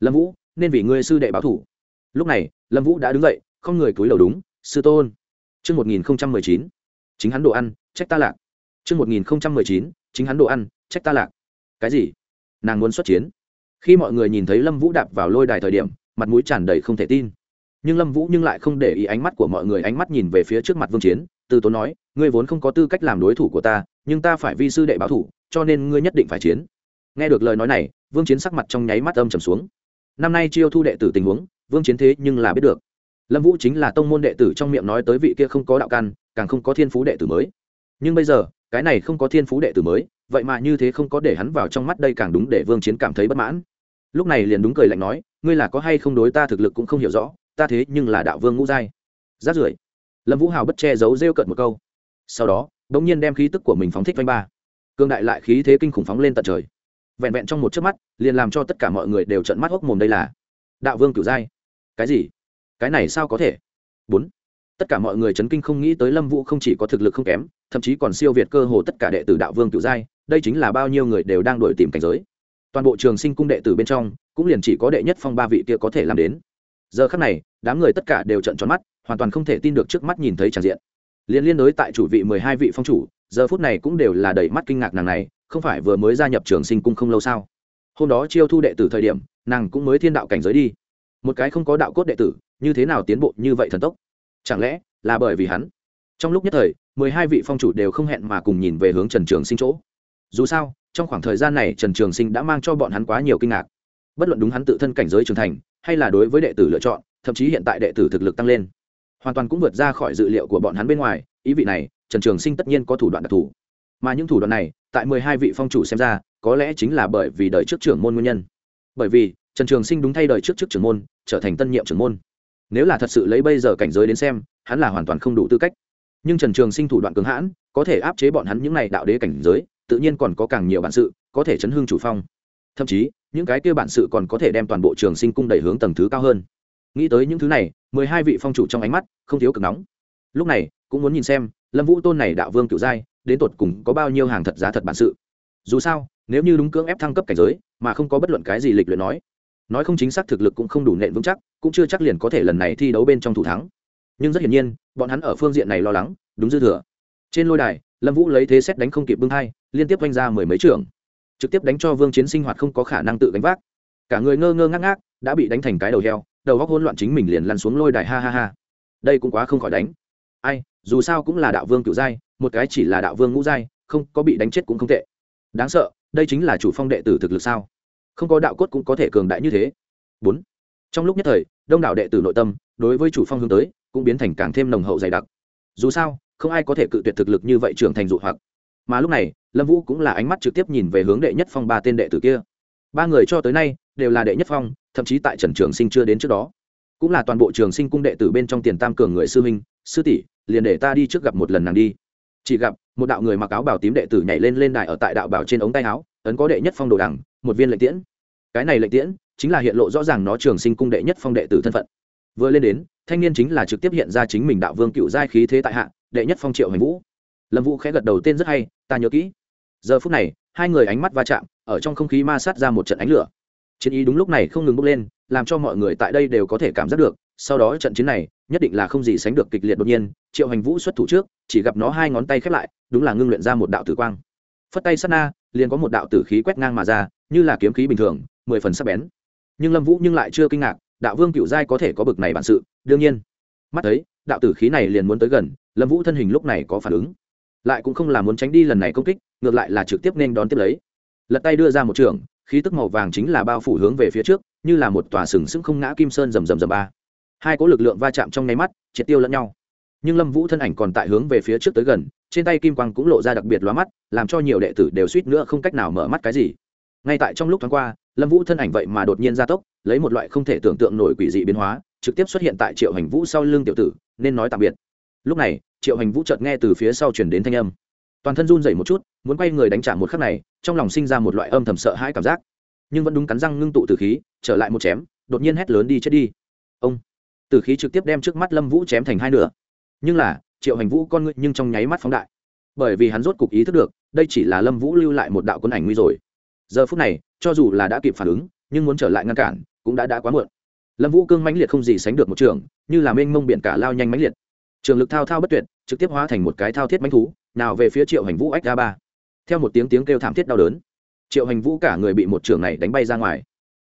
Lâm vũ nên vì ngươi sư đệ báo thủ. Lúc này lâm vũ đã đứng dậy không người cúi đầu đúng sư tôn. Trước 1019, chính hắn đồ ăn, trách ta lạc. Trước 1019, chính hắn đồ ăn, trách ta lạc. Cái gì? Nàng muốn xuất chiến. Khi mọi người nhìn thấy Lâm Vũ đạp vào lôi đài thời điểm, mặt mũi tràn đầy không thể tin. Nhưng Lâm Vũ nhưng lại không để ý ánh mắt của mọi người, ánh mắt nhìn về phía trước mặt Vương Chiến, từ tốn nói, ngươi vốn không có tư cách làm đối thủ của ta, nhưng ta phải vi sư đệ báo thủ, cho nên ngươi nhất định phải chiến. Nghe được lời nói này, Vương Chiến sắc mặt trong nháy mắt âm trầm xuống. Năm nay chiêu thu đệ tử tình huống, Vương Chiến thế nhưng là biết được lâm vũ chính là tông môn đệ tử trong miệng nói tới vị kia không có đạo căn càng không có thiên phú đệ tử mới. Nhưng bây giờ, cái này không có thiên phú đệ tử mới, vậy mà như thế không có để hắn vào trong mắt đây càng đúng để vương chiến cảm thấy bất mãn. Lúc này liền đúng cười lạnh nói, ngươi là có hay không đối ta thực lực cũng không hiểu rõ, ta thế nhưng là đạo vương ngũ giai. Rát rưởi, lâm vũ hào bất che giấu rêu cận một câu. Sau đó đ ỗ n g nhiên đem khí tức của mình phóng thích vanh ba. Cương đại lại khí thế kinh khủng phóng lên tận trời. Vẹn vẹn trong một chớp mắt, liền làm cho tất cả mọi người đều trận mắt hốc mồm đây là đạo vương cửu giai. Cái gì? Cái này sao có thể? Bốn tất cả mọi người chấn kinh không nghĩ tới lâm vũ không chỉ có thực lực không kém, thậm chí còn siêu việt cơ hồ tất cả đệ tử đạo vương tự giai, đây chính là bao nhiêu người đều đang đổi tìm cảnh giới. Toàn bộ trường sinh cung đệ tử bên trong, cũng liền chỉ có đệ nhất phong ba vị kia có thể làm đến. Giờ khắc này, đám người tất cả đều trận tròn mắt, hoàn toàn không thể tin được trước mắt nhìn thấy tràn diện. Liên liên đối tại chủ vị mười hai vị phong chủ, giờ phút này cũng đều là đầy mắt kinh ngạc nàng này, không phải vừa mới gia nhập trường sinh cung không lâu sao? Hôm đó chiêu thu đệ tử thời điểm, nàng cũng mới thiên đạo cảnh giới đi. Một cái không có đạo cốt đệ tử, như thế nào tiến bộ như vậy thần tốc? Chẳng lẽ là bởi vì hắn? Trong lúc nhất thời, mười hai vị phong chủ đều không hẹn mà cùng nhìn về hướng trần trường sinh chỗ. Dù sao, trong khoảng thời gian này trần trường sinh đã mang cho bọn hắn quá nhiều kinh ngạc. Bất luận đúng hắn tự thân cảnh giới trưởng thành, hay là đối với đệ tử lựa chọn, thậm chí hiện tại đệ tử thực lực tăng lên, hoàn toàn cũng vượt ra khỏi dự liệu của bọn hắn bên ngoài, ý vị này, trần trường sinh tất nhiên có thủ đoạn đặc thù. Mà những thủ đoạn này, tại mười hai vị phong chủ xem ra, có lẽ chính là bởi vì đời trước trưởng môn nguyên nhân. Bởi vì, trần trường sinh đúng thay đời trước trước trưởng môn, trở thành tân nhiệm trưởng môn nếu là thật sự lấy bây giờ cảnh giới đến xem, hắn là hoàn toàn không đủ tư cách. Nhưng trần trường sinh thủ đoạn cứng hãn, có thể áp chế bọn hắn những n à y đạo đế cảnh giới, tự nhiên còn có càng nhiều bản sự, có thể chấn hương chủ phong. Thậm chí, những cái kia bản sự còn có thể đem toàn bộ trường sinh cung đẩy hướng tầng thứ cao hơn. Nghĩ tới những thứ này, mười hai vị phong chủ trong ánh mắt không thiếu cực nóng. Lúc này, cũng muốn nhìn xem, lâm vũ tôn này đạo vương cựu giai, đến tột cùng có bao nhiêu hàng thật giá thật bản sự. Dù sao, nếu như đúng cưỡng ép thăng cấp cảnh giới, mà không có bất luận cái gì lịch luyện nói nói không chính xác thực lực cũng không đủ nện vững chắc cũng chưa chắc liền có thể lần này thi đấu bên trong thủ thắng. Nhưng rất hiển nhiên, bọn hắn ở phương diện này lo lắng, đúng dư thừa. Trên lôi đài, lâm vũ lấy thế xét đánh không kịp bưng hai liên tiếp oanh ra mười mấy trưởng trực tiếp đánh cho vương chiến sinh hoạt không có khả năng tự gánh vác. Cả người ngơ ngơ ngác ngác, đã bị đánh thành cái đầu heo, đầu góc hỗn loạn chính mình liền lăn xuống lôi đài ha ha ha. Đây cũng quá không khỏi đánh. Ai, dù sao cũng là đạo vương cựu giai, một cái chỉ là đạo vương ngũ giai, không có bị đánh chết cũng không tệ. Đáng sợ, đây chính là chủ phong đệ tử thực lực sao? Không có đạo cốt cũng có thể cường đại như thế. Bốn trong lúc nhất thời, đông đảo đệ tử nội tâm, đối với chủ phong hướng tới, cũng biến thành càng thêm nồng hậu dày đặc. Dù sao, không ai có thể cự tuyệt thực lực như vậy trưởng thành dụ hoặc. Mà lúc này, lâm vũ cũng là ánh mắt trực tiếp nhìn về hướng đệ nhất phong ba tên đệ tử kia. Ba người cho tới nay, đều là đệ nhất phong, thậm chí tại trần trường sinh chưa đến trước đó. Cũng là toàn bộ trường sinh cung đệ tử bên trong tiền tam cường người sư minh sư tỷ, liền để ta đi trước gặp một lần nàng đi. Chỉ gặp, một đạo người mặc áo bảo tím đệ tử nhảy lên lên đài ở tại đạo bảo trên ống tay áo, ấn có đệ nhất phong đồ đằng, một viên lệnh tiễn. Cái này lệnh tiễn chính là hiện lộ rõ ràng nó trường sinh cung đệ nhất phong đệ tử thân phận. Vừa lên đến, thanh niên chính là trực tiếp hiện ra chính mình đạo vương cựu giai khí thế tại hạ, đệ nhất phong triệu hành vũ. Lâm vũ khẽ gật đầu tên rất hay, ta nhớ kỹ. Giờ phút này, hai người ánh mắt va chạm, ở trong không khí ma sát ra một trận ánh lửa. Chiến ý đúng lúc này không ngừng bốc lên, làm cho mọi người tại đây đều có thể cảm giác được, sau đó trận chiến này, nhất định là không gì sánh được kịch liệt đột nhiên, triệu hành vũ xuất thủ trước, chỉ gặp nó hai ngón tay khép lại, đúng là ngưng luyện ra một đạo tử quang. Phất tay sát na, liền có một đạo tử khí quét ngang mà ra, như là kiếm khí bình thường, mười phần sắc bén nhưng lâm vũ nhưng lại chưa kinh ngạc, đạo vương cựu giai có thể có bực này bản sự, đương nhiên. Mắt thấy, đạo tử khí này liền muốn tới gần, lâm vũ thân hình lúc này có phản ứng. Lại cũng không là muốn tránh đi lần này công kích, ngược lại là trực tiếp nên đón tiếp lấy. Lật tay đưa ra một trường, khí tức màu vàng chính là bao phủ hướng về phía trước, như là một tòa sừng sững không ngã kim sơn rầm rầm rầm ba. Hai cỗ lực lượng va chạm trong nháy mắt, triệt tiêu lẫn nhau. Nhưng lâm vũ thân ảnh còn tại hướng về phía trước tới gần, trên tay kim quang cũng lộ ra đặc biệt lóa mắt, làm cho nhiều đệ tử đều suýt nữa không cách nào mở mắt cái gì ngay tại trong lúc thoáng qua, lâm vũ thân ảnh vậy mà đột nhiên gia tốc, lấy một loại không thể tưởng tượng nổi quỷ dị biến hóa, trực tiếp xuất hiện tại triệu hành vũ sau lưng tiểu tử, nên nói tạm biệt. Lúc này, triệu hành vũ chợt nghe từ phía sau chuyển đến thanh âm. Toàn thân run dậy một chút, muốn quay người đánh trả một khắc này, trong lòng sinh ra một loại âm thầm sợ hãi cảm giác. Nhưng vẫn đúng cắn răng ngưng tụ từ khí, trở lại một chém, đột nhiên hét lớn đi chết đi. Ông! Từ khí trực tiếp đem trước mắt lâm vũ chém thành hai nửa. Nhưng là, triệu hành vũ con ngự nhưng trong nháy mắt phóng đại. Bởi vì hắn rốt cục ý thức được, đây chỉ là lâm vũ lưu lại một đạo quân ảnh nguy rồi giờ phút này, cho dù là đã kịp phản ứng, nhưng muốn trở lại ngăn cản cũng đã đã quá muộn. Lâm vũ cương mãnh liệt không gì sánh được một trường, như là mênh mông biển cả lao nhanh mãnh liệt. Trường lực thao thao bất tuyệt, trực tiếp hóa thành một cái thao thiết mãnh thú, nào về phía triệu hành vũ ách a ba. Theo một tiếng tiếng kêu thảm thiết đau đớn, triệu hành vũ cả người bị một trường này đánh bay ra ngoài.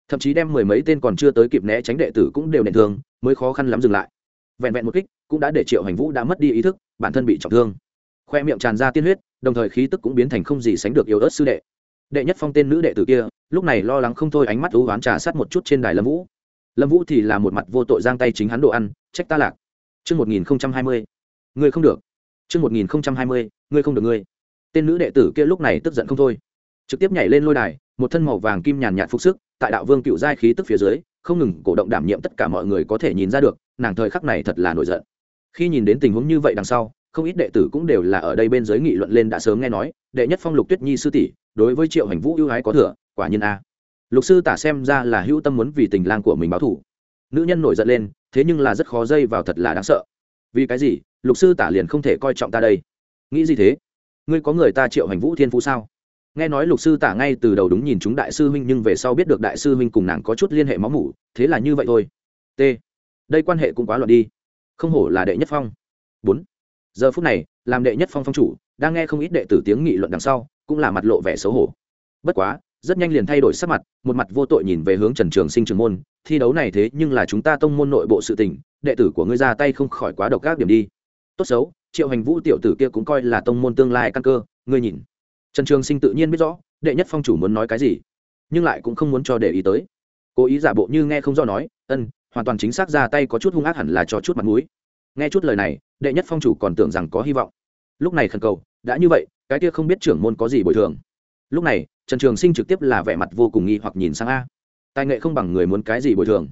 Thậm chí đem mười mấy tên còn chưa tới kịp né tránh đệ tử cũng đều nện thương, mới khó khăn lắm dừng lại. Vẹn vẹn một kích, cũng đã để triệu hành vũ đã mất đi ý thức, bản thân bị trọng thương. Khoe miệng tràn ra tiên huyết, đồng thời khí tức cũng biến thành không gì sánh được yếu ớt sư đệ đệ nhất phong tên nữ đệ tử kia lúc này lo lắng không thôi ánh mắt ú oán trà sát một chút trên đài lâm vũ lâm vũ thì là một mặt vô tội giang tay chính hắn đồ ăn trách ta lạc chương một nghìn hai mươi ngươi không được. chương một nghìn hai mươi ngươi không được ngươi. Tên nữ đệ tử kia lúc này tức giận không thôi. Trực tiếp nhảy lên lôi đài, một thân màu vàng kim nhàn nhạt phục sức, tại đạo vương cựu giai khí tức phía dưới, không ngừng cổ động đảm nhiệm tất cả mọi người có thể nhìn ra được, nàng thời khắc này thật là nổi giận. Khi nhìn đến tình huống như vậy đằng sau, không ít đệ tử cũng đều là ở đây bên dưới nghị luận lên đã sớm nghe nói, đệ nhất phong lục tuyết nhi sư tỷ, đối với Triệu Hành Vũ ưu ái có thừa, quả nhiên a. Lục sư tả xem ra là hữu tâm muốn vì tình lang của mình báo thù. Nữ nhân nổi giận lên, thế nhưng là rất khó dây vào thật là đáng sợ. Vì cái gì? Lục sư tả liền không thể coi trọng ta đây. Nghĩ gì thế? Ngươi có người ta triệu hành vũ thiên phú sao? Nghe nói lục sư tả ngay từ đầu đúng nhìn chúng đại sư huynh nhưng về sau biết được đại sư huynh cùng nàng có chút liên hệ máu mủ thế là như vậy thôi. T. Đây quan hệ cũng quá loạn đi. Không hổ là đệ nhất phong. Bốn. Giờ phút này làm đệ nhất phong phong chủ đang nghe không ít đệ tử tiếng nghị luận đằng sau cũng là mặt lộ vẻ xấu hổ. Bất quá, rất nhanh liền thay đổi sắc mặt, một mặt vô tội nhìn về hướng trần trường sinh trường môn, thi đấu này thế nhưng là chúng ta tông môn nội bộ sự tình, đệ tử của ngươi ra tay không khỏi quá độc các điểm đi. Tốt xấu, triệu hành vũ tiểu tử kia cũng coi là tông môn tương lai căn cơ, ngươi nhìn. Trần trường sinh tự nhiên biết rõ, đệ nhất phong chủ muốn nói cái gì, nhưng lại cũng không muốn cho để ý tới. Cố ý giả bộ như nghe không do nói, ân, hoàn toàn chính xác ra tay có chút hung ác hẳn là cho chút mặt mũi. Nghe chút lời này, đệ nhất phong chủ còn tưởng rằng có hy vọng. Lúc này khẩn cầu, đã như vậy cái kia không biết trưởng môn có gì bồi thường. Lúc này, trần trường sinh trực tiếp là vẻ mặt vô cùng nghi hoặc nhìn sang a. Tài nghệ không bằng người muốn cái gì bồi thường.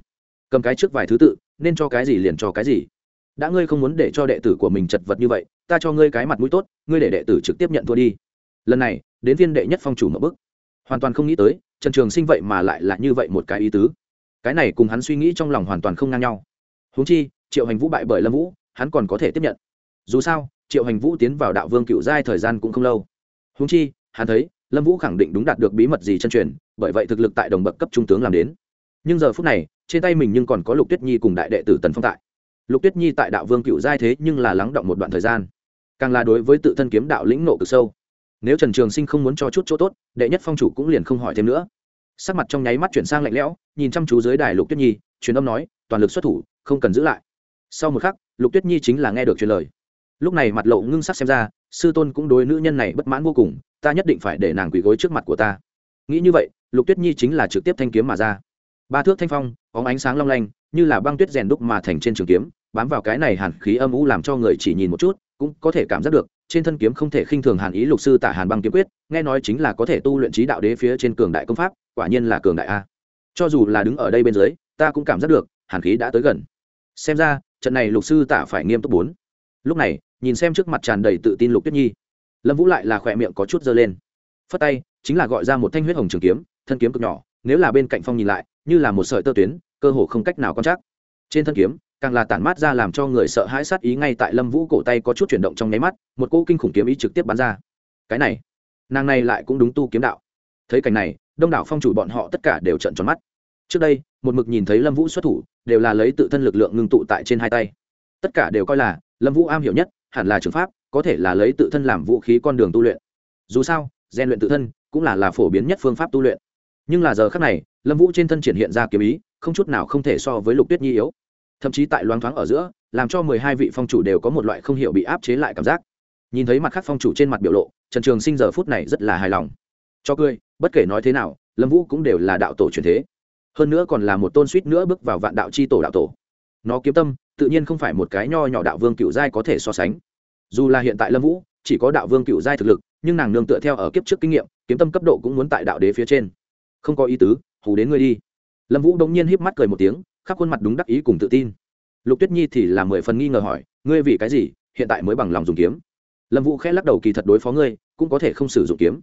Cầm cái trước vài thứ tự, nên cho cái gì liền cho cái gì. Đã ngươi không muốn để cho đệ tử của mình chật vật như vậy, ta cho ngươi cái mặt mũi tốt, ngươi để đệ tử trực tiếp nhận thua đi. Lần này, đến viên đệ nhất phong chủ mở bức. Hoàn toàn không nghĩ tới, trần trường sinh vậy mà lại là như vậy một cái ý tứ. Cái này cùng hắn suy nghĩ trong lòng hoàn toàn không ngang nhau. Huống chi, triệu hành vũ bại bởi lâm vũ, hắn còn có thể tiếp nhận. Dù sao triệu hành vũ tiến vào đạo vương cựu giai thời gian cũng không lâu. Huống chi, hắn thấy, lâm vũ khẳng định đúng đạt được bí mật gì chân truyền, bởi vậy thực lực tại đồng bậc cấp trung tướng làm đến. Nhưng giờ phút này, trên tay mình nhưng còn có lục tuyết nhi cùng đại đệ tử tần phong tại. Lục tuyết nhi tại đạo vương cựu giai thế nhưng là lắng động một đoạn thời gian. Càng là đối với tự thân kiếm đạo lĩnh nộ cực sâu. Nếu trần trường sinh không muốn cho chút chỗ tốt, đệ nhất phong chủ cũng liền không hỏi thêm nữa. Sắc mặt trong nháy mắt chuyển sang lạnh lẽo, nhìn chăm chú dưới đài lục tuyết nhi, truyền âm nói, toàn lực xuất thủ, không cần giữ lại. Sau một khắc, lục tuyết nhi chính là nghe được truyền lời lúc này mặt lộ ngưng sắc xem ra, sư tôn cũng đối nữ nhân này bất mãn vô cùng, ta nhất định phải để nàng quỳ gối trước mặt của ta. Nghĩ như vậy, lục tuyết nhi chính là trực tiếp thanh kiếm mà ra. Ba thước thanh phong có ánh sáng long lanh, như là băng tuyết rèn đúc mà thành trên trường kiếm, bám vào cái này hàn khí âm u làm cho người chỉ nhìn một chút, cũng có thể cảm giác được, trên thân kiếm không thể khinh thường hàn ý lục sư tả hàn băng kiếm quyết, nghe nói chính là có thể tu luyện trí đạo đế phía trên cường đại công pháp, quả nhiên là cường đại a. Cho dù là đứng ở đây bên dưới, ta cũng cảm giác được, hàn khí đã tới gần. Xem ra, trận này lục sư tả phải nghiêm túc bốn lúc này, nhìn xem trước mặt tràn đầy tự tin lục tuyết nhi, lâm vũ lại là khỏe miệng có chút dơ lên. Phất tay, chính là gọi ra một thanh huyết hồng trường kiếm, thân kiếm cực nhỏ, nếu là bên cạnh phong nhìn lại, như là một sợi tơ tuyến, cơ hồ không cách nào con chắc trên thân kiếm, càng là tản mát ra làm cho người sợ hãi sát ý ngay tại lâm vũ cổ tay có chút chuyển động trong nháy mắt, một cỗ kinh khủng kiếm ý trực tiếp bắn ra. Cái này, nàng này lại cũng đúng tu kiếm đạo. Thấy cảnh này, đông đảo phong chủ bọn họ tất cả đều trận tròn mắt. Trước đây, một mực nhìn thấy lâm vũ xuất thủ, đều là lấy tự thân lực lượng ngưng tụ tại trên hai tay tất cả đều coi là, lâm vũ am hiểu nhất, hẳn là trường pháp, có thể là lấy tự thân làm vũ khí con đường tu luyện. Dù sao, rèn luyện tự thân cũng là là phổ biến nhất phương pháp tu luyện. Nhưng là giờ khác này, lâm vũ trên thân triển hiện ra kiếm ý, không chút nào không thể so với lục tuyết nhi yếu. Thậm chí tại loáng thoáng ở giữa, làm cho mười hai vị phong chủ đều có một loại không hiểu bị áp chế lại cảm giác. Nhìn thấy mặt khác phong chủ trên mặt biểu lộ, trần trường sinh giờ phút này rất là hài lòng. Cho cười, bất kể nói thế nào, lâm vũ cũng đều là đạo tổ truyền thế. Hơn nữa còn là một tôn suýt nữa bước vào vạn đạo c h i tổ đạo tổ. Nó kiếm tâm tự nhiên không phải một cái nho nhỏ đạo vương cựu giai có thể so sánh. Dù là hiện tại lâm vũ, chỉ có đạo vương cựu giai thực lực, nhưng nàng nương tựa theo ở kiếp trước kinh nghiệm, kiếm tâm cấp độ cũng muốn tại đạo đế phía trên. Không có ý tứ, hù đến ngươi đi. Lâm vũ đông nhiên híp mắt cười một tiếng, khắp khuôn mặt đúng đắc ý cùng tự tin. Lục tuyết nhi thì là mười phần nghi ngờ hỏi, ngươi vì cái gì hiện tại mới bằng lòng dùng kiếm? Lâm vũ khẽ lắc đầu kỳ thật đối phó ngươi, cũng có thể không sử dụng kiếm.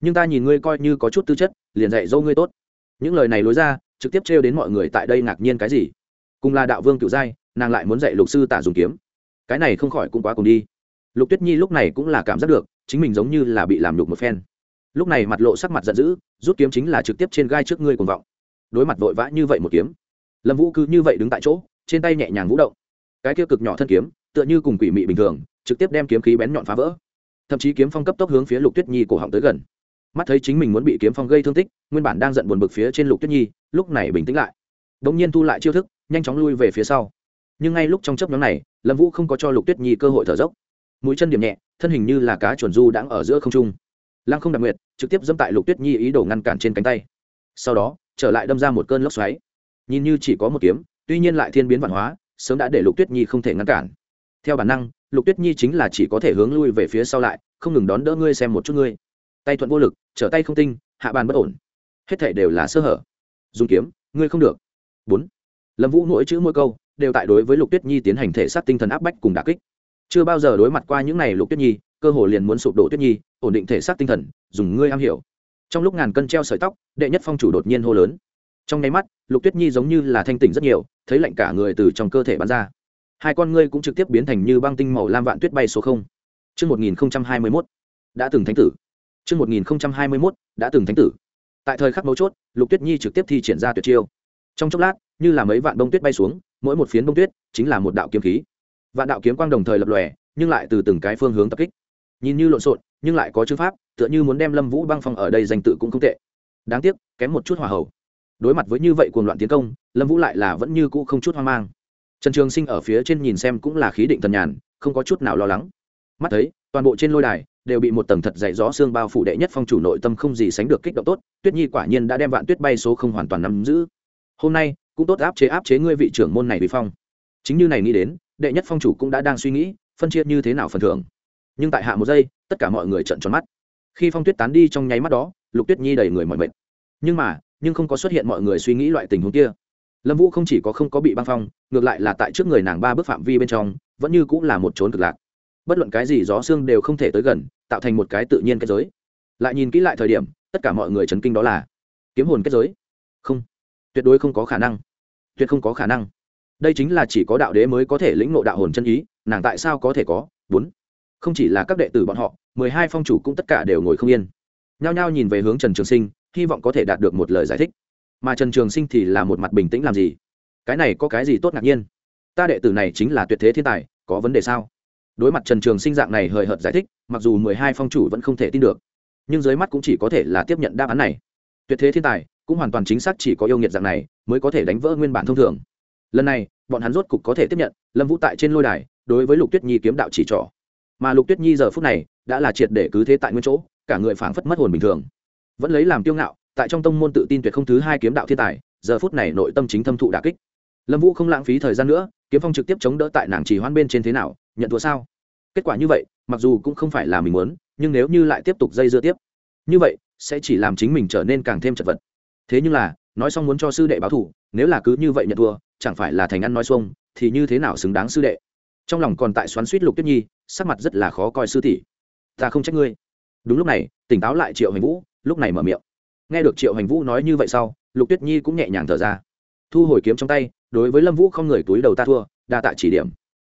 Nhưng ta nhìn ngươi coi như có chút tư chất, liền dạy dâu ngươi tốt. Những lời này lối ra, trực tiếp trêu đến mọi người tại đây ngạc nhiên cái gì? Cùng là đạo vương cựu giai nàng lại muốn dạy lục sư tả dùng kiếm. Cái này không khỏi cũng quá cùng đi. Lục tuyết nhi lúc này cũng là cảm giác được, chính mình giống như là bị làm nhục một phen. Lúc này mặt lộ sắc mặt giận dữ, rút kiếm chính là trực tiếp trên gai trước ngươi cùng vọng. Đối mặt vội vã như vậy một kiếm, lâm vũ cứ như vậy đứng tại chỗ, trên tay nhẹ nhàng vũ động. Cái kia cực nhỏ thân kiếm, tựa như cùng quỷ mị bình thường, trực tiếp đem kiếm khí bén nhọn phá vỡ. Thậm chí kiếm phong cấp tốc hướng phía lục tuyết nhi cổ họng tới gần. Mắt thấy chính mình muốn bị kiếm phong gây thương tích, nguyên bản đang giận buồn bực phía trên lục tuyết nhi, lúc này bình tĩnh lại. Đ ỗ n g nhiên thu lại chiêu thức, nhanh chóng lui về phía sau nhưng ngay lúc trong chấp nhóm này, lâm vũ không có cho lục tuyết nhi cơ hội thở dốc. Mũi chân điểm nhẹ, thân hình như là cá chuẩn du đang ở giữa không trung. Lăng không đặc nguyệt trực tiếp dẫm tại lục tuyết nhi ý đồ ngăn cản trên cánh tay. Sau đó, trở lại đâm ra một cơn lốc xoáy. Nhìn như chỉ có một kiếm, tuy nhiên lại thiên biến văn hóa, sớm đã để lục tuyết nhi không thể ngăn cản. Theo bản năng, lục tuyết nhi chính là chỉ có thể hướng lui về phía sau lại, không ngừng đón đỡ ngươi xem một chút ngươi. Tay thuận vô lực, trở tay không tinh, hạ bàn bất ổn. Hết thể đều là sơ hở. Dùng kiếm, ngươi không được. Bốn. Lâm vũ mỗi chữ mỗi câu đều tại đối với lục tuyết nhi tiến hành thể xác tinh thần áp bách cùng đà kích chưa bao giờ đối mặt qua những n à y lục tuyết nhi cơ hồ liền muốn sụp đổ tuyết nhi ổn định thể xác tinh thần dùng ngươi am hiểu trong lúc ngàn cân treo sợi tóc đệ nhất phong chủ đột nhiên hô lớn trong nháy mắt lục tuyết nhi giống như là thanh tỉnh rất nhiều thấy lạnh cả người từ trong cơ thể bắn ra hai con ngươi cũng trực tiếp biến thành như băng tinh màu lam vạn tuyết bay số không chương một nghìn hai mươi mốt đã từng thánh tử. chương một nghìn hai mươi mốt đã từng thánh tử. Tại thời khắc mấu chốt, Lục Tuyết Nhi trực tiếp thi triển ra tuyệt chiêu. Trong chốc lát, như là mấy vạn bông tuyết bay xuống, mỗi một phiến bông tuyết chính là một đạo kiếm khí. Vạn đạo kiếm quang đồng thời lập lòe, nhưng lại từ từng cái phương hướng tập kích. Nhìn như lộn xộn, nhưng lại có chữ pháp, tựa như muốn đem Lâm Vũ băng phong ở đây danh tự cũng không tệ. Đáng tiếc, kém một chút hòa hậu. Đối mặt với như vậy cuồng loạn tiến công, Lâm Vũ lại là vẫn như cũ không chút hoang mang. Trần Trường Sinh ở phía trên nhìn xem cũng là khí định thần nhàn, không có chút nào lo lắng. Mắt thấy, toàn bộ trên lôi đài đều bị một tầng thật dày gió xương bao phủ đệ nhất phong chủ nội tâm không gì sánh được kích động tốt tuyết nhi quả nhiên đã đem vạn tuyết bay số không hoàn toàn nắm giữ hôm nay cũng tốt áp chế áp chế ngươi vị trưởng môn này vì phong. Chính như này nghĩ đến, đệ nhất phong chủ cũng đã đang suy nghĩ, phân chia như thế nào phần thưởng. Nhưng tại hạ một giây, tất cả mọi người trợn tròn mắt. Khi phong tuyết tán đi trong nháy mắt đó, lục tuyết nhi đầy người mọi mệt. Nhưng mà, nhưng không có xuất hiện mọi người suy nghĩ loại tình huống kia. Lâm vũ không chỉ có không có bị băng phong, ngược lại là tại trước người nàng ba bước phạm vi bên trong, vẫn như cũng là một trốn cực lạc. Bất luận cái gì gió xương đều không thể tới gần, tạo thành một cái tự nhiên kết giới. Lại nhìn kỹ lại thời điểm, tất cả mọi người chấn kinh đó là, kiếm hồn kết giới. Không, tuyệt đối không có khả năng tuyệt không có khả năng. Đây chính là chỉ có đạo đế mới có thể lĩnh ngộ đạo hồn chân ý, nàng tại sao có thể có? Bốn. Không chỉ là các đệ tử bọn họ, mười hai phong chủ cũng tất cả đều ngồi không yên. Nhao nhao nhìn về hướng trần trường sinh, hy vọng có thể đạt được một lời giải thích. Mà trần trường sinh thì là một mặt bình tĩnh làm gì? Cái này có cái gì tốt ngạc nhiên? Ta đệ tử này chính là tuyệt thế thiên tài, có vấn đề sao? Đối mặt trần trường sinh dạng này hời hợt giải thích, mặc dù mười hai phong chủ vẫn không thể tin được, nhưng dưới mắt cũng chỉ có thể là tiếp nhận đáp án này tuyệt thế thiên tài cũng hoàn toàn chính xác chỉ có yêu nghiệt dạng này mới có thể đánh vỡ nguyên bản thông thường. Lần này, bọn hắn rốt cục có thể tiếp nhận, lâm vũ tại trên lôi đài, đối với lục tuyết nhi kiếm đạo chỉ trỏ. Mà lục tuyết nhi giờ phút này đã là triệt để cứ thế tại nguyên chỗ, cả người phảng phất mất hồn bình thường. Vẫn lấy làm kiêu ngạo, tại trong tông môn tự tin tuyệt không thứ hai kiếm đạo thiên tài, giờ phút này nội tâm chính thâm thụ đà kích. Lâm vũ không lãng phí thời gian nữa, kiếm phong trực tiếp chống đỡ tại nàng chỉ hoan bên trên thế nào, nhận thua sao? Kết quả như vậy, mặc dù cũng không phải là mình muốn, nhưng nếu như lại tiếp tục dây dưa tiếp. Như vậy sẽ chỉ làm chính mình trở nên càng thêm chật vật. Thế nhưng là, nói xong muốn cho sư đệ báo thủ nếu là cứ như vậy nhận thua, chẳng phải là thành ăn nói xuông, thì như thế nào xứng đáng sư đệ? Trong lòng còn tại xoắn suýt lục tuyết nhi, sắc mặt rất là khó coi sư tỷ. Ta không trách ngươi. Đúng lúc này, tỉnh táo lại triệu hành vũ, lúc này mở miệng. Nghe được triệu hành vũ nói như vậy sau, lục tuyết nhi cũng nhẹ nhàng thở ra. Thu hồi kiếm trong tay, đối với lâm vũ không người túi đầu ta thua, đa tạ chỉ điểm.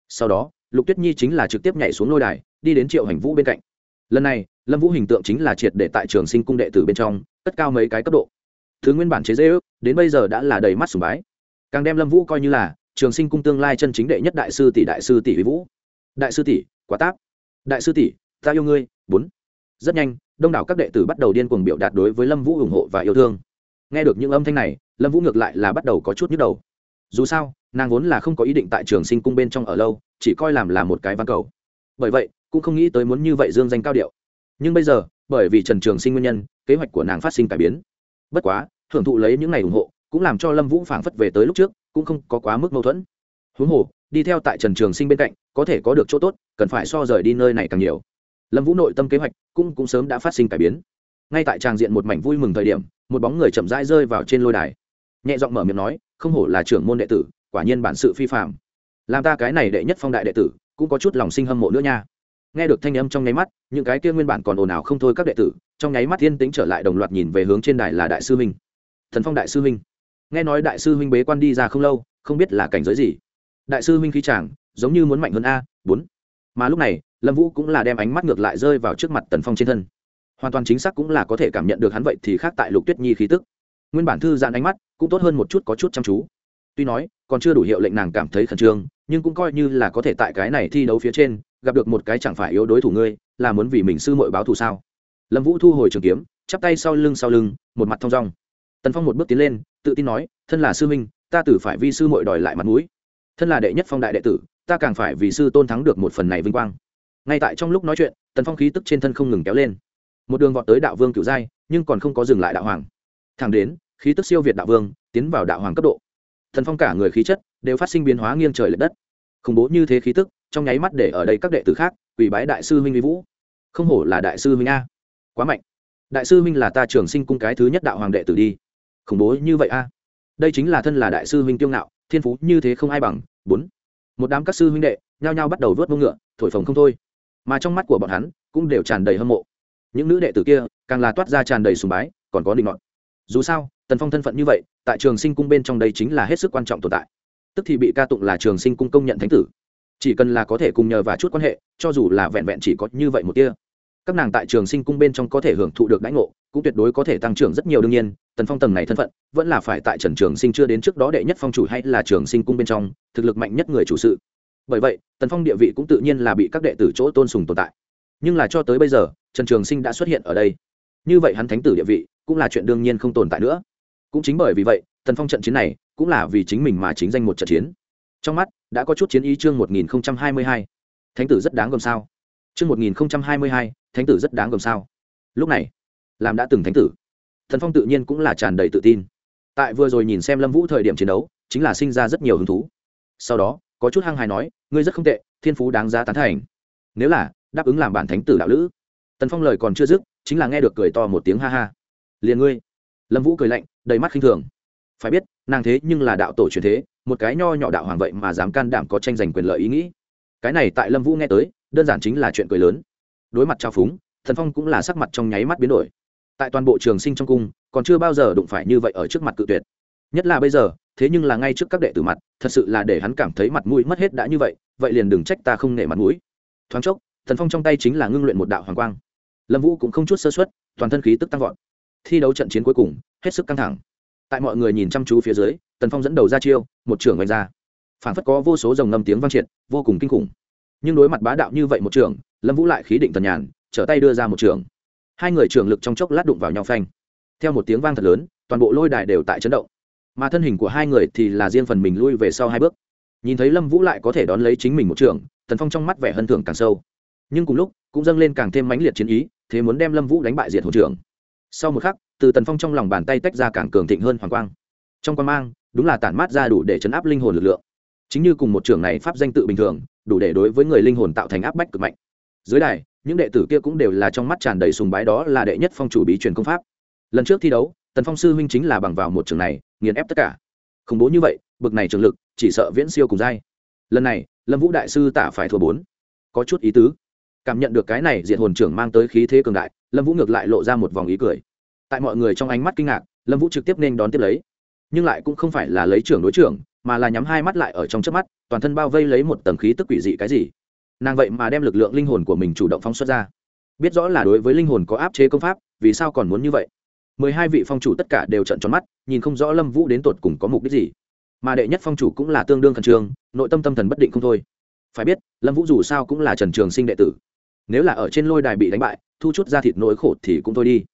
Sau đó, lục tuyết nhi chính là trực tiếp nhảy xuống lôi đài, đi đến triệu hành vũ bên cạnh. Lần này lâm vũ hình tượng chính là triệt để tại trường sinh cung đệ tử bên trong tất cao mấy cái cấp độ. Thứ nguyên bản chế dễ ước, đến bây giờ đã là đầy mắt sùng bái. Càng đem lâm vũ coi như là trường sinh cung tương lai chân chính đệ nhất đại sư tỷ đại sư tỷ huy vũ. Đại sư tỷ quá táp. Đại sư tỷ, ta yêu ngươi. Bốn. Rất nhanh, đông đảo các đệ tử bắt đầu điên cuồng biểu đạt đối với lâm vũ ủng hộ và yêu thương. Nghe được những âm thanh này, lâm vũ ngược lại là bắt đầu có chút nhức đầu. Dù sao, nàng vốn là không có ý định tại trường sinh cung bên trong ở lâu, chỉ coi làm là một cái văn cầu. Bởi vậy, cũng không nghĩ tới muốn như vậy dương danh cao điệu nhưng bây giờ, bởi vì trần trường sinh nguyên nhân, kế hoạch của nàng phát sinh cải biến. Bất quá, hưởng thụ lấy những ngày ủng hộ, cũng làm cho lâm vũ phảng phất về tới lúc trước, cũng không có quá mức mâu thuẫn. Huống hồ, đi theo tại trần trường sinh bên cạnh, có thể có được chỗ tốt, cần phải so rời đi nơi này càng nhiều. Lâm vũ nội tâm kế hoạch cũng cũng sớm đã phát sinh cải biến. Ngay tại tràng diện một mảnh vui mừng thời điểm, một bóng người chậm rãi rơi vào trên lôi đài. Nhẹ giọng mở miệng nói, không hổ là trưởng môn đệ tử, quả nhiên bản sự phi phạm làm ta cái này đệ nhất phong đại đệ tử, cũng có chút lòng sinh hâm mộ nữa nha nghe được thanh âm trong nháy mắt, những cái kia nguyên bản còn ồn ào không thôi các đệ tử, trong nháy mắt thiên tính trở lại đồng loạt nhìn về hướng trên đài là đại sư huynh thần phong đại sư huynh nghe nói đại sư huynh bế quan đi ra không lâu, không biết là cảnh giới gì. Đại sư huynh khí chàng, giống như muốn mạnh hơn a bốn. Mà lúc này, lâm vũ cũng là đem ánh mắt ngược lại rơi vào trước mặt tần phong trên thân. Hoàn toàn chính xác cũng là có thể cảm nhận được hắn vậy thì khác tại lục tuyết nhi khí tức. Nguyên bản thư giãn ánh mắt, cũng tốt hơn một chút có chút chăm chú. Tuy nói, còn chưa đủ hiệu lệnh nàng cảm thấy khẩn trương, nhưng cũng coi như là có thể tại cái này thi đấu phía trên gặp được một cái chẳng phải yếu đối thủ ngươi, là muốn vì mình sư mội báo thù sao? Lâm vũ thu hồi trường kiếm, chắp tay sau lưng sau lưng, một mặt thong dong. Tần phong một bước tiến lên, tự tin nói, thân là sư minh ta tử phải vi sư mội đòi lại mặt mũi. Thân là đệ nhất phong đại đệ tử, ta càng phải vì sư tôn thắng được một phần này vinh quang. Ngay tại trong lúc nói chuyện, tần phong khí tức trên thân không ngừng kéo lên. Một đường vọt tới đạo vương cựu giai, nhưng còn không có dừng lại đạo hoàng. Thẳng đến, khí tức siêu việt đạo vương, tiến vào đạo hoàng cấp độ. Thần phong cả người khí chất đều phát sinh biến hóa nghiêng trời l ệ đất. Khủng bố như thế khí tức trong nháy mắt để ở đây các đệ tử khác, quỳ bái đại sư huynh vi vũ. Không hổ là đại sư huynh a. Quá mạnh. Đại sư huynh là ta trường sinh cung cái thứ nhất đạo hoàng đệ tử đi. Khủng bố như vậy a. Đây chính là thân là đại sư huynh tiêu ngạo, thiên phú như thế không ai bằng. Bốn. Một đám các sư huynh đệ nhao nhao bắt đầu vớt mông ngựa, thổi phồng không thôi. Mà trong mắt của bọn hắn cũng đều tràn đầy hâm mộ. Những nữ đệ tử kia càng là toát ra tràn đầy sùng bái, còn có định ngọn dù sao, tần phong thân phận như vậy, tại trường sinh cung bên trong đây chính là hết sức quan trọng tồn tại. Tức thì bị ca tụng là trường sinh cung công nhận thánh tử chỉ cần là có thể cùng nhờ và chút quan hệ, cho dù là vẹn vẹn chỉ có như vậy một tia. Các nàng tại trường sinh cung bên trong có thể hưởng thụ được đãi ngộ, cũng tuyệt đối có thể tăng trưởng rất nhiều đương nhiên, tần phong tầng này thân phận, vẫn là phải tại trần trường sinh chưa đến trước đó đệ nhất phong chủ hay là trường sinh cung bên trong, thực lực mạnh nhất người chủ sự. Bởi vậy, tần phong địa vị cũng tự nhiên là bị các đệ tử chỗ tôn sùng tồn tại. Nhưng là cho tới bây giờ, trần trường sinh đã xuất hiện ở đây. Như vậy hắn thánh tử địa vị, cũng là chuyện đương nhiên không tồn tại nữa. Cũng chính bởi vì vậy, tần phong trận chiến này, cũng là vì chính mình mà chính danh một trận chiến. Trong mắt đã có chút chiến ý chương một nghìn hai mươi hai. Thánh tử rất đáng gờm sao? Chương một nghìn hai mươi hai, thánh tử rất đáng gờm sao? Lúc này, làm đã từng thánh tử, thần phong tự nhiên cũng là tràn đầy tự tin. Tại vừa rồi nhìn xem lâm vũ thời điểm chiến đấu, chính là sinh ra rất nhiều hứng thú. Sau đó, có chút hăng hài nói, ngươi rất không tệ, thiên phú đáng giá tán thành. Nếu là, đáp ứng làm bản thánh tử đạo lữ. Tần phong lời còn chưa dứt, chính là nghe được cười to một tiếng ha ha. Liền ngươi. Lâm vũ cười lạnh, đầy mắt khinh thường. Phải biết nàng thế nhưng là đạo tổ truyền thế, một cái nho nhỏ đạo hoàng vậy mà dám can đảm có tranh giành quyền lợi ý nghĩ. Cái này tại lâm vũ nghe tới, đơn giản chính là chuyện cười lớn. Đối mặt trao phúng, thần phong cũng là sắc mặt trong nháy mắt biến đổi. Tại toàn bộ trường sinh trong cung, còn chưa bao giờ đụng phải như vậy ở trước mặt cự tuyệt. Nhất là bây giờ, thế nhưng là ngay trước các đệ tử mặt, thật sự là để hắn cảm thấy mặt mũi mất hết đã như vậy vậy liền đừng trách ta không nể mặt mũi. Thoáng chốc, thần phong trong tay chính là ngưng luyện một đạo hoàng quang. Lâm vũ cũng không chút sơ xuất toàn thân khí tức tăng vọt. Thi đấu trận chiến cuối cùng, hết sức căng thẳng tại mọi người nhìn chăm chú phía dưới tần phong dẫn đầu ra chiêu một trưởng vạch ra. Phản phất có vô số dòng ngâm tiếng vang triệt vô cùng kinh khủng. Nhưng đối mặt bá đạo như vậy một trưởng lâm vũ lại khí định tần nhàn trở tay đưa ra một trưởng. Hai người trưởng lực trong chốc lát đụng vào nhau phanh. Theo một tiếng vang thật lớn toàn bộ lôi đài đều tại chấn động. Mà thân hình của hai người thì là riêng phần mình lui về sau hai bước. Nhìn thấy lâm vũ lại có thể đón lấy chính mình một trưởng, tần phong trong mắt vẻ hân thường càng sâu. Nhưng cùng lúc cũng dâng lên càng thêm mãnh liệt chiến ý thế muốn đem lâm vũ đánh bại diệt hộ trưởng. Sau một khắc từ tần phong trong lòng bàn tay tách ra càng cường thịnh hơn hoàng quang. Trong quan mang, đúng là tản mát ra đủ để chấn áp linh hồn lực lượng. Chính như cùng một trường này pháp danh tự bình thường, đủ để đối với người linh hồn tạo thành áp bách cực mạnh. Dưới đài, những đệ tử kia cũng đều là trong mắt tràn đầy sùng bái đó là đệ nhất phong chủ bí truyền công pháp. Lần trước thi đấu, tần phong sư huynh chính là bằng vào một trường này, nghiền ép tất cả. Khủng bố như vậy, bực này trường lực, chỉ sợ viễn siêu cùng dai. Lần này, lâm vũ đại sư tả phải thua bốn. Có chút ý tứ. Cảm nhận được cái này diện hồn trưởng mang tới khí thế cường đại, lâm vũ ngược lại lộ ra một vòng ý cười tại mọi người trong ánh mắt kinh ngạc, lâm vũ trực tiếp nên đón tiếp lấy. Nhưng lại cũng không phải là lấy trưởng đối trưởng, mà là nhắm hai mắt lại ở trong trước mắt, toàn thân bao vây lấy một tầng khí tức quỷ dị cái gì. Nàng vậy mà đem lực lượng linh hồn của mình chủ động phóng xuất ra. Biết rõ là đối với linh hồn có áp chế công pháp, vì sao còn muốn như vậy? Mười hai vị phong chủ tất cả đều trận tròn mắt, nhìn không rõ lâm vũ đến tột cùng có mục đích gì. Mà đệ nhất phong chủ cũng là tương đương khẩn trương, nội tâm tâm thần bất định không thôi. Phải biết, lâm vũ dù sao cũng là trần trường sinh đệ tử. Nếu là ở trên lôi đài bị đánh bại, thu chút ra thịt nỗi khổ thì cũng thôi đi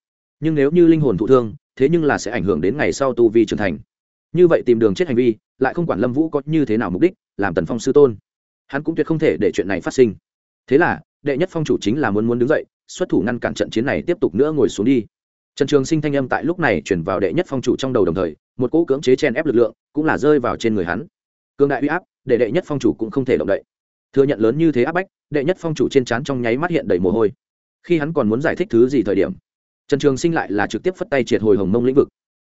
nhưng nếu như linh hồn thụ thương, thế nhưng là sẽ ảnh hưởng đến ngày sau tu vi trưởng thành. Như vậy tìm đường chết hành vi, lại không quản lâm vũ có như thế nào mục đích, làm tần phong sư tôn. Hắn cũng tuyệt không thể để chuyện này phát sinh. Thế là, đệ nhất phong chủ chính là muốn muốn đứng dậy, xuất thủ ngăn cản trận chiến này tiếp tục nữa ngồi xuống đi. Trần trường sinh thanh âm tại lúc này chuyển vào đệ nhất phong chủ trong đầu đồng thời, một cỗ cưỡng chế chen ép lực lượng cũng là rơi vào trên người hắn. Cương đại uy áp, để đệ nhất phong chủ cũng không thể động đậy. Thừa nhận lớn như thế áp bách, đệ nhất phong chủ trên trán trong nháy mắt hiện đầy mồ hôi. Khi hắn còn muốn giải thích thứ gì thời điểm trần trường sinh lại là trực tiếp phất tay triệt hồi hồng mông lĩnh vực.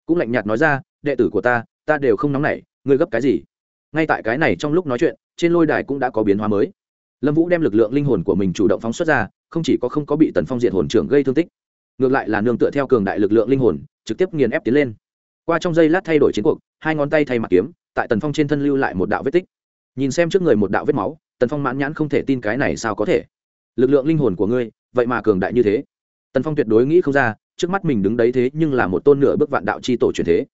Cũng lạnh nhạt nói ra, đệ tử của ta ta đều không nóng nảy, ngươi gấp cái gì? Ngay tại cái này trong lúc nói chuyện, trên lôi đài cũng đã có biến hóa mới. Lâm vũ đem lực lượng linh hồn của mình chủ động phóng xuất ra, không chỉ có không có bị tần phong diệt hồn trưởng gây thương tích, ngược lại là nương tựa theo cường đại lực lượng linh hồn, trực tiếp nghiền ép tiến lên. Qua trong giây lát thay đổi chiến cuộc, hai ngón tay thay mặt kiếm, tại tần phong trên thân lưu lại một đạo vết tích. Nhìn xem trước người một đạo vết máu, tần phong mãn nhãn không thể tin cái này sao có thể. Lực lượng linh hồn của ngươi, vậy mà cường đại như thế tần phong tuyệt đối nghĩ không ra, trước mắt mình đứng đấy thế nhưng là một tôn nửa bước vạn đạo c h i tổ truyền thế.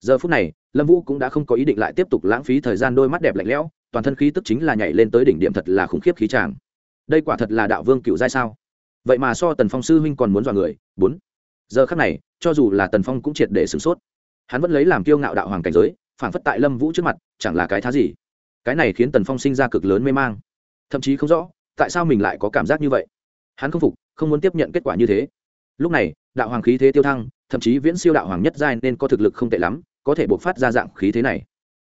Giờ phút này, lâm vũ cũng đã không có ý định lại tiếp tục lãng phí thời gian đôi mắt đẹp lạnh lẽo, toàn thân khí tức chính là nhảy lên tới đỉnh điểm thật là khủng khiếp khí tràng. Đây quả thật là đạo vương cựu giai sao? Vậy mà so tần phong sư huynh còn muốn dọa người, bốn. Giờ khắc này, cho dù là tần phong cũng triệt để sửng sốt. Hắn vẫn lấy làm kiêu ngạo đạo hoàng cảnh giới, phản phất tại lâm vũ trước mặt, chẳng là cái thá gì. Cái này khiến tần phong sinh ra cực lớn mê mang. Thậm chí không rõ, tại sao mình lại có cảm giác như vậy? Hắn không phục, không muốn tiếp nhận kết quả như thế. Lúc này, đạo hoàng khí thế tiêu thăng, thậm chí viễn siêu đạo hoàng nhất giai nên có thực lực không tệ lắm, có thể buộc phát ra dạng khí thế này.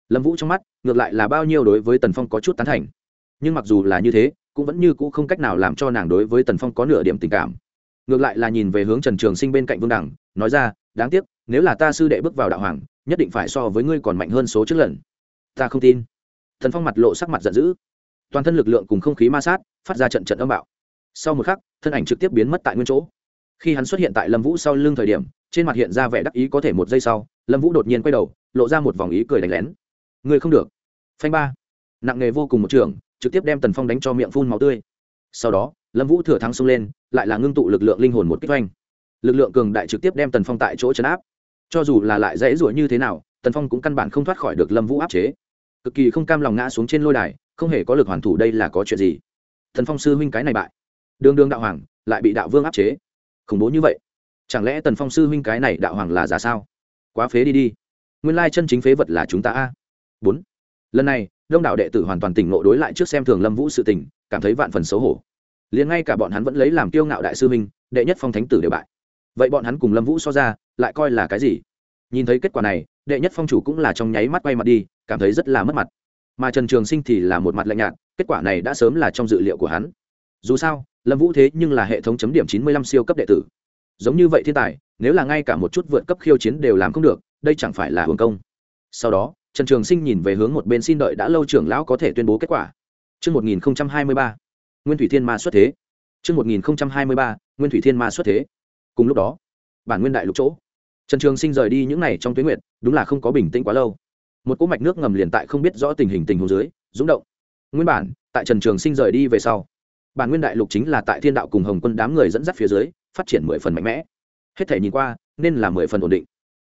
Lâm vũ trong mắt, ngược lại là bao nhiêu đối với tần phong có chút tán thành. Nhưng mặc dù là như thế, cũng vẫn như cũ không cách nào làm cho nàng đối với tần phong có nửa điểm tình cảm. Ngược lại là nhìn về hướng trần trường sinh bên cạnh vương đẳng nói ra, đáng tiếc, nếu là ta sư đệ bước vào đạo hoàng, nhất định phải so với ngươi còn mạnh hơn số trước lần. Ta không tin. Thần phong mặt lộ sắc mặt giận dữ. Toàn thân lực lượng cùng không khí ma sát, phát ra trận trận âm bạo sau một khắc, thân ảnh trực tiếp biến mất tại nguyên chỗ. Khi hắn xuất hiện tại lâm vũ sau lưng thời điểm, trên mặt hiện ra vẻ đắc ý có thể một giây sau, lâm vũ đột nhiên quay đầu, lộ ra một vòng ý cười đánh lén. Người không được. Phanh ba. Nặng nghề vô cùng một trường, trực tiếp đem tần phong đánh cho miệng phun màu tươi. Sau đó, lâm vũ thừa thắng xông lên, lại là ngưng tụ lực lượng linh hồn một kích doanh lực lượng cường đại trực tiếp đem tần phong tại chỗ chấn áp. Cho dù là lại dễ dỗi như thế nào, tần phong cũng căn bản không thoát khỏi được lâm vũ áp chế. Cực kỳ không cam lòng ngã xuống trên lôi đài, không hề có lực hoàn thủ đây là có chuyện gì. Thần phong sư huynh cái này bại đường đường đạo hoàng lại bị đạo vương áp chế. Khủng bố như vậy, chẳng lẽ tần phong sư huynh cái này đạo hoàng là giả sao? Quá phế đi đi. Nguyên lai chân chính phế vật là chúng ta a. Bốn. Lần này, đông đạo đệ tử hoàn toàn tỉnh ngộ đối lại trước xem thường lâm vũ sự tình, cảm thấy vạn phần xấu hổ. Liền ngay cả bọn hắn vẫn lấy làm kiêu ngạo đại sư huynh, đệ nhất phong thánh tử đều bại. Vậy bọn hắn cùng lâm vũ so ra, lại coi là cái gì? Nhìn thấy kết quả này, đệ nhất phong chủ cũng là trong nháy mắt quay mặt đi, cảm thấy rất là mất mặt. Mà trần trường sinh thì là một mặt lạnh nhạt, kết quả này đã sớm là trong dự liệu của hắn. Dù sao lâm vũ thế nhưng là hệ thống chấm điểm chín mươi lăm siêu cấp đệ tử giống như vậy thiên tài nếu là ngay cả một chút vượt cấp khiêu chiến đều làm không được đây chẳng phải là hưởng công sau đó trần trường sinh nhìn về hướng một bên xin đợi đã lâu trưởng lão có thể tuyên bố kết quả Trước 1023, Nguyên Thủy Thiên Ma xuất thế. Trước 1023, Nguyên Thủy Thiên Ma xuất thế. Cùng lúc đó, bản nguyên đại lục chỗ, Trần Trường Sinh rời đi những này trong tuyết nguyệt, đúng là không có bình tĩnh quá lâu. Một cỗ mạch nước ngầm liền tại không biết rõ tình hình tình huống dưới, rung động. Nguyên bản, tại Trần Trường Sinh rời đi về sau, bản nguyên đại lục chính là tại Thiên đạo cùng Hồng Quân đám người dẫn dắt phía dưới, phát triển mười phần mạnh mẽ. Hết thể nhìn qua, nên là mười phần ổn định.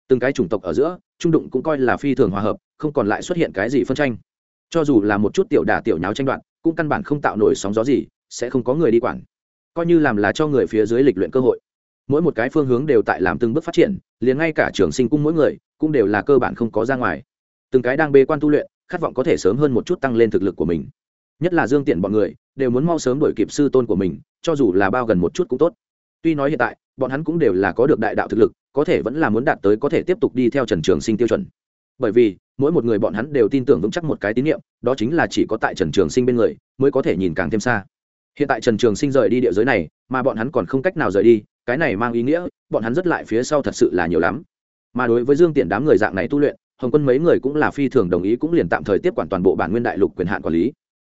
Từng cái chủng tộc ở giữa, trung đụng cũng coi là phi thường hòa hợp, không còn lại xuất hiện cái gì phân tranh. Cho dù là một chút tiểu đả tiểu nháo tranh đoạn cũng căn bản không tạo nổi sóng gió gì sẽ không có người đi quản. Coi như làm là cho người phía dưới lịch luyện cơ hội. Mỗi một cái phương hướng đều tại làm từng bước phát triển liền ngay cả trường sinh cung mỗi người cũng đều là cơ bản không có ra ngoài. Từng cái đang bê quan tu luyện khát vọng có thể sớm hơn một chút tăng lên thực lực của mình. Nhất là dương tiện bọn người đều muốn mau sớm đổi kịp sư tôn của mình, cho dù là bao gần một chút cũng tốt. Tuy nói hiện tại, bọn hắn cũng đều là có được đại đạo thực lực, có thể vẫn là muốn đạt tới có thể tiếp tục đi theo trần trường sinh tiêu chuẩn. Bởi vì, mỗi một người bọn hắn đều tin tưởng vững chắc một cái tín nhiệm đó chính là chỉ có tại trần trường sinh bên người, mới có thể nhìn càng thêm xa. Hiện tại trần trường sinh rời đi địa giới này, mà bọn hắn còn không cách nào rời đi, cái này mang ý nghĩa, bọn hắn rất lại phía sau thật sự là nhiều lắm. Mà đối với dương tiện đám người dạng này tu luyện, hồng quân mấy người cũng là phi thường đồng ý cũng liền tạm thời tiếp quản toàn bộ bản nguyên đại lục quyền hạn quản lý.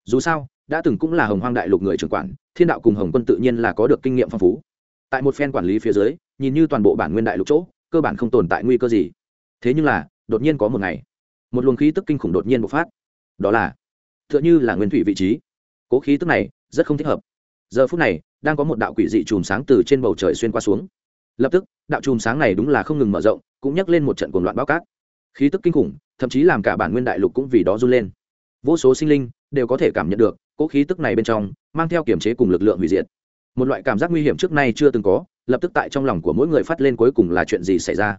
Dù sao đã từng cũng là hồng hoang đại lục người trưởng quản, thiên đạo cùng hồng quân tự nhiên là có được kinh nghiệm phong phú. Tại một phen quản lý phía dưới, nhìn như toàn bộ bản nguyên đại lục chỗ, cơ bản không tồn tại nguy cơ gì. Thế nhưng là, đột nhiên có một ngày, một luồng khí tức kinh khủng đột nhiên bộc phát. Đó là t h ư ợ n h ư là nguyên thủy vị trí. Cố khí tức này, rất không thích hợp. Giờ phút này, đang có một đạo quỷ dị chùm sáng từ trên bầu trời xuyên qua xuống. Lập tức, đạo chùm sáng này đúng là không ngừng mở rộng, cũng nhắc lên một trận cuồng loạn bao cát. Khí tức kinh khủng, thậm chí làm cả bản nguyên đại lục cũng vì đó run lên. Vô số sinh linh đều có thể cảm nhận được cỗ khí tức này bên trong, mang theo kiểm chế cùng lực lượng hủy diệt. Một loại cảm giác nguy hiểm trước nay chưa từng có, lập tức tại trong lòng của mỗi người phát lên cuối cùng là chuyện gì xảy ra.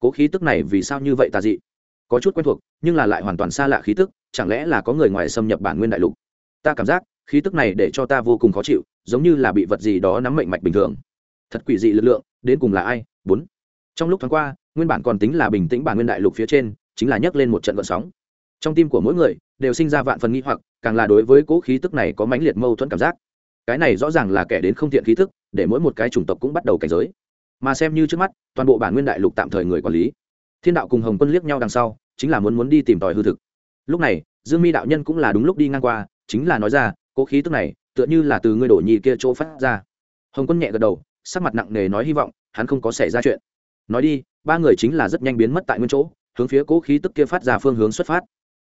Cố khí tức này vì sao như vậy tà dị? Có chút quen thuộc, nhưng là lại hoàn toàn xa lạ khí tức, chẳng lẽ là có người ngoài xâm nhập bản nguyên đại lục? Ta cảm giác, khí tức này để cho ta vô cùng khó chịu, giống như là bị vật gì đó nắm mệnh mạch bình thường. Thật quỷ dị lực lượng, đến cùng là ai? Bốn. Trong lúc thoáng qua, nguyên bản còn tính là bình tĩnh bản nguyên đại lục phía trên, chính là nhấc lên một trận vận sóng. Trong tim của mỗi người đều sinh ra vạn phần nghi hoặc, càng là đối với cỗ khí tức này có mãnh liệt mâu thuẫn cảm giác. Cái này rõ ràng là kẻ đến không thiện khí tức để mỗi một cái chủng tộc cũng bắt đầu cảnh giới. Mà xem như trước mắt, toàn bộ bản nguyên đại lục tạm thời người quản lý. Thiên đạo cùng hồng quân liếc nhau đằng sau, chính là muốn muốn đi tìm tòi hư thực. Lúc này, dương mi đạo nhân cũng là đúng lúc đi ngang qua, chính là nói ra cỗ khí tức này, tựa như là từ ngươi đổ nhì kia chỗ phát ra. Hồng quân nhẹ gật đầu, sắc mặt nặng nề nói hy vọng, hắn không có xảy ra chuyện. Nói đi, ba người chính là rất nhanh biến mất tại nguyên chỗ, hướng phía cỗ khí tức kia phát ra phương hướng xuất phát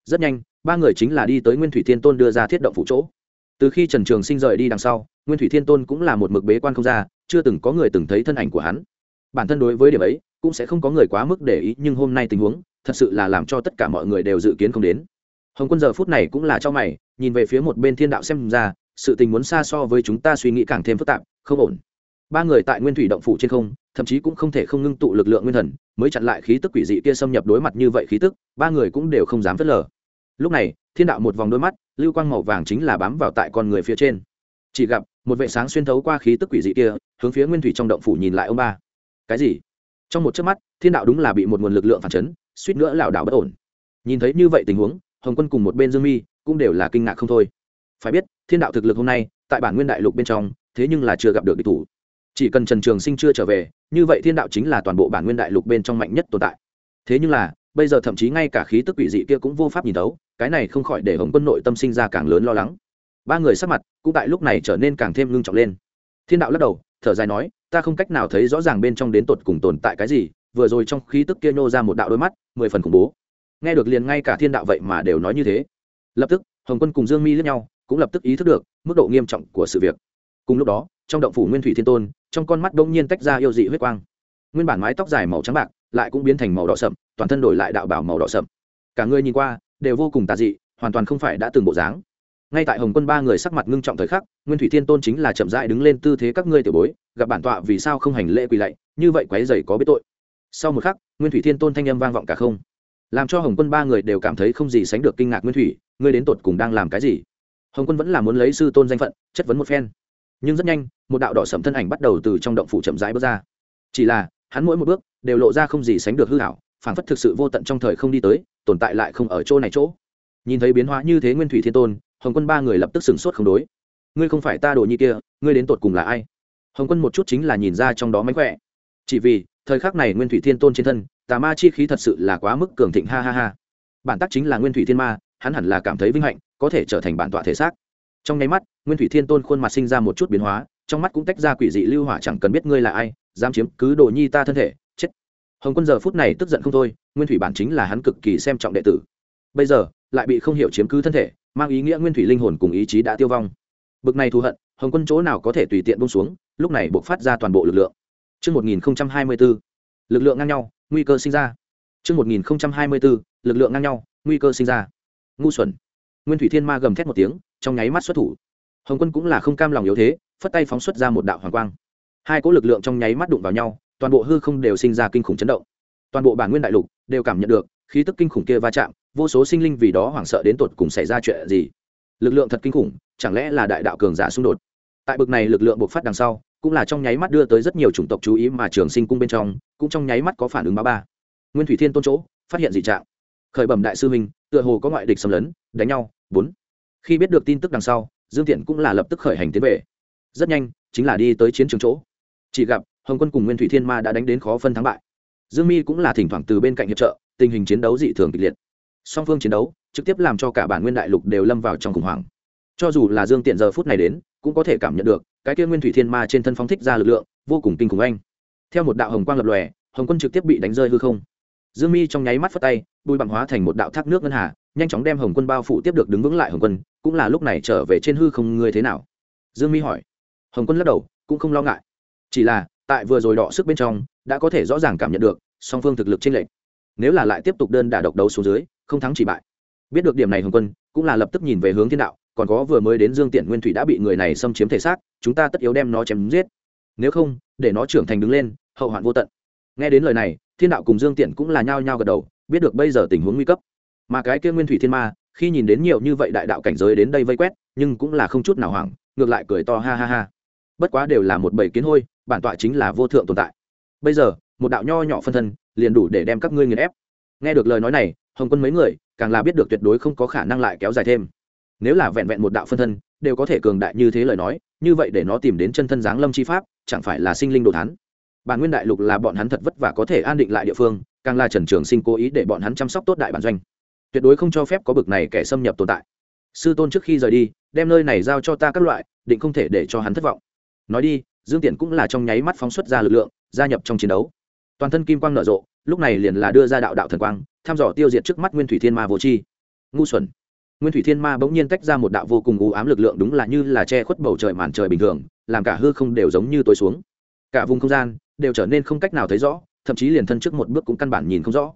rất nhanh, ba người chính là đi tới nguyên thủy thiên tôn đưa ra thiết động phụ chỗ. Từ khi trần trường sinh rời đi đằng sau, nguyên thủy thiên tôn cũng là một mực bế quan không ra, chưa từng có người từng thấy thân ảnh của hắn. Bản thân đối với điểm ấy, cũng sẽ không có người quá mức để ý, nhưng hôm nay tình huống, thật sự là làm cho tất cả mọi người đều dự kiến không đến. Hồng quân giờ phút này cũng là cho mày, nhìn về phía một bên thiên đạo xem ra, sự tình muốn xa so với chúng ta suy nghĩ càng thêm phức tạp, không ổn. Ba người tại nguyên thủy động phủ trên không, thậm chí cũng không thể không ngưng tụ lực lượng nguyên thần, mới chặn lại khí tức quỷ dị kia xâm nhập đối mặt như vậy khí tức, ba người cũng đều không dám phớt lờ lúc này, thiên đạo một vòng đôi mắt, lưu quang màu vàng chính là bám vào tại con người phía trên. Chỉ gặp, một vệ sáng xuyên thấu qua khí tức quỷ dị kia, hướng phía nguyên thủy trong động phủ nhìn lại ông ba. Cái gì? Trong một chớp mắt, thiên đạo đúng là bị một nguồn lực lượng phản chấn, suýt nữa lảo đảo bất ổn. Nhìn thấy như vậy tình huống, hồng quân cùng một bên dương mi cũng đều là kinh ngạc không thôi. Phải biết, thiên đạo thực lực hôm nay, tại bản nguyên đại lục bên trong, thế nhưng là chưa gặp được địch thủ. Chỉ cần trần trường sinh chưa trở về, như vậy thiên đạo chính là toàn bộ bản nguyên đại lục bên trong mạnh nhất tồn tại. Thế nhưng là, bây giờ thậm chí ngay cả khí tức quỷ dị kia cũng vô pháp nhìn thấu cái này không khỏi để hồng quân nội tâm sinh ra càng lớn lo lắng. Ba người sắc mặt cũng tại lúc này trở nên càng thêm ngưng trọng lên. Thiên đạo lắc đầu, thở dài nói, ta không cách nào thấy rõ ràng bên trong đến tột cùng tồn tại cái gì, vừa rồi trong khí tức kia nhô ra một đạo đôi mắt, mười phần khủng bố. Nghe được liền ngay cả thiên đạo vậy mà đều nói như thế. Lập tức, hồng quân cùng dương mi lẫn nhau, cũng lập tức ý thức được mức độ nghiêm trọng của sự việc. Cùng lúc đó, trong động phủ nguyên thủy thiên tôn, trong con mắt đông nhiên tách ra yêu dị huyết quang. Nguyên bản mái tóc dài màu trắng bạc lại cũng biến thành màu đỏ sậm, toàn thân đổi lại đạo bảo màu đỏ sậm. Cả người nhìn qua đều vô cùng tà dị, hoàn toàn không phải đã từng bộ dáng. Ngay tại hồng quân ba người sắc mặt ngưng trọng thời khắc, nguyên thủy thiên tôn chính là chậm rãi đứng lên tư thế các ngươi tiểu bối, gặp bản tọa vì sao không hành lễ quỳ lạy, như vậy quái dày có biết tội. Sau một khắc, nguyên thủy thiên tôn thanh âm vang vọng cả không. Làm cho hồng quân ba người đều cảm thấy không gì sánh được kinh ngạc nguyên thủy, ngươi đến tột cùng đang làm cái gì? Hồng quân vẫn là muốn lấy sư tôn danh phận, chất vấn một phen. Nhưng rất nhanh, một đạo đỏ sầm thân ảnh bắt đầu từ trong động phủ chậm rãi bước ra. Chỉ là, hắn mỗi một bước đều lộ ra không gì sánh được hư hảo phảng phất thực sự vô tận trong thời không đi tới tồn tại lại không ở chỗ này chỗ. Nhìn thấy biến hóa như thế nguyên thủy thiên tôn, hồng quân ba người lập tức sửng sốt không đối. Ngươi không phải ta đồ như kia, ngươi đến tột cùng là ai? Hồng quân một chút chính là nhìn ra trong đó mánh khỏe. Chỉ vì, thời khắc này nguyên thủy thiên tôn trên thân, tà ma chi khí thật sự là quá mức cường thịnh, ha ha ha. Bản tắc chính là nguyên thủy thiên ma, hắn hẳn là cảm thấy vinh hạnh, có thể trở thành bản tọa thể xác. Trong nháy mắt, nguyên thủy thiên tôn khuôn mặt sinh ra một chút biến hóa, trong mắt cũng tách ra quỷ dị lưu hỏa chẳng cần biết ngươi là ai, dám chiếm cứ đồ nhi ta thân thể hồng quân giờ phút này tức giận không thôi nguyên thủy bản chính là hắn cực kỳ xem trọng đệ tử bây giờ lại bị không hiểu chiếm cứ thân thể mang ý nghĩa nguyên thủy linh hồn cùng ý chí đã tiêu vong bực này thù hận hồng quân chỗ nào có thể tùy tiện bông xuống lúc này buộc phát ra toàn bộ lực lượng Trước 1024, lực lượng ngang nhau, nguy cơ sinh ra. Trước 1024, lực lượng ngang nhau, nguy cơ sinh ra. Ngu xuẩn. Nguyên Thủy Thiên Ma gầm thét một tiếng, trong nháy mắt xuất thủ. Hồng Quân cũng là không cam lòng yếu thế, phất tay phóng xuất ra một đạo hoàng quang. Hai cỗ lực lượng trong nháy mắt đụng vào nhau, toàn bộ hư không đều sinh ra kinh khủng chấn động. Toàn bộ bản nguyên đại lục đều cảm nhận được khí tức kinh khủng kia va chạm, vô số sinh linh vì đó hoảng sợ đến tột cùng xảy ra chuyện gì. Lực lượng thật kinh khủng, chẳng lẽ là đại đạo cường giả xung đột? Tại bực này lực lượng bộc phát đằng sau, cũng là trong nháy mắt đưa tới rất nhiều chủng tộc chú ý mà trường sinh cung bên trong cũng trong nháy mắt có phản ứng ba ba nguyên thủy thiên tôn chỗ phát hiện dị trạng khởi bẩm đại sư huynh, tựa hồ có ngoại địch xâm lấn đánh nhau bốn khi biết được tin tức đằng sau dương tiện cũng là lập tức khởi hành tiến về rất nhanh chính là đi tới chiến trường chỗ chỉ gặp hồng quân cùng nguyên thủy thiên ma đã đánh đến khó phân thắng bại dương mi cũng là thỉnh thoảng từ bên cạnh hiệp trợ tình hình chiến đấu dị thường kịch liệt song phương chiến đấu trực tiếp làm cho cả bản nguyên đại lục đều lâm vào trong khủng hoảng cho dù là dương tiện giờ phút này đến cũng có thể cảm nhận được cái kia nguyên thủy thiên ma trên thân phóng thích ra lực lượng vô cùng kinh khủng anh theo một đạo hồng quang lập lòe hồng quân trực tiếp bị đánh rơi hư không dương mi trong nháy mắt phất tay bùi bằng hóa thành một đạo thác nước ngân hà nhanh chóng đem hồng quân bao phủ tiếp được đứng vững lại hồng quân cũng là lúc này trở về trên hư không ngươi thế nào dương mi hỏi hồng quân lắc đầu cũng không lo ngại chỉ là tại vừa rồi đọ sức bên trong, đã có thể rõ ràng cảm nhận được song phương thực lực trên lệnh nếu là lại tiếp tục đơn đả độc đấu xuống dưới, không thắng chỉ bại. Biết được điểm này hồng quân, cũng là lập tức nhìn về hướng thiên đạo, còn có vừa mới đến dương tiện nguyên thủy đã bị người này xâm chiếm thể xác, chúng ta tất yếu đem nó chém giết. Nếu không, để nó trưởng thành đứng lên, hậu hoạn vô tận. Nghe đến lời này, thiên đạo cùng dương tiện cũng là nhao nhao gật đầu, biết được bây giờ tình huống nguy cấp. Mà cái kia nguyên thủy thiên ma, khi nhìn đến nhiều như vậy đại đạo cảnh giới đến đây vây quét, nhưng cũng là không chút nào hoảng, ngược lại cười to ha ha ha. Bất quá đều là một bầy kiến hôi bản tọa chính là vô thượng tồn tại. Bây giờ, một đạo nho nhỏ phân thân liền đủ để đem các ngươi nghiền ép. Nghe được lời nói này, hồng quân mấy người càng là biết được tuyệt đối không có khả năng lại kéo dài thêm. Nếu là vẹn vẹn một đạo phân thân, đều có thể cường đại như thế lời nói, như vậy để nó tìm đến chân thân giáng lâm chi pháp, chẳng phải là sinh linh đồ thán? Bản nguyên đại lục là bọn hắn thật vất vả có thể an định lại địa phương, càng là trần trường sinh cố ý để bọn hắn chăm sóc tốt đại bản doanh. Tuyệt đối không cho phép có bực này kẻ xâm nhập tồn tại. Sư tôn trước khi rời đi, đem nơi này giao cho ta các loại, định không thể để cho hắn thất vọng. Nói đi dương tiện cũng là trong nháy mắt phóng xuất ra lực lượng, gia nhập trong chiến đấu. Toàn thân kim quang nở rộ, lúc này liền là đưa ra đạo đạo thần quang thăm dò tiêu diệt trước mắt nguyên thủy thiên ma vô chi ngu xuẩn. Nguyên thủy thiên ma bỗng nhiên tách ra một đạo vô cùng u ám lực lượng đúng là như là che khuất bầu trời màn trời bình thường, làm cả hư không đều giống như tối xuống. Cả vùng không gian đều trở nên không cách nào thấy rõ, thậm chí liền thân trước một bước cũng căn bản nhìn không rõ.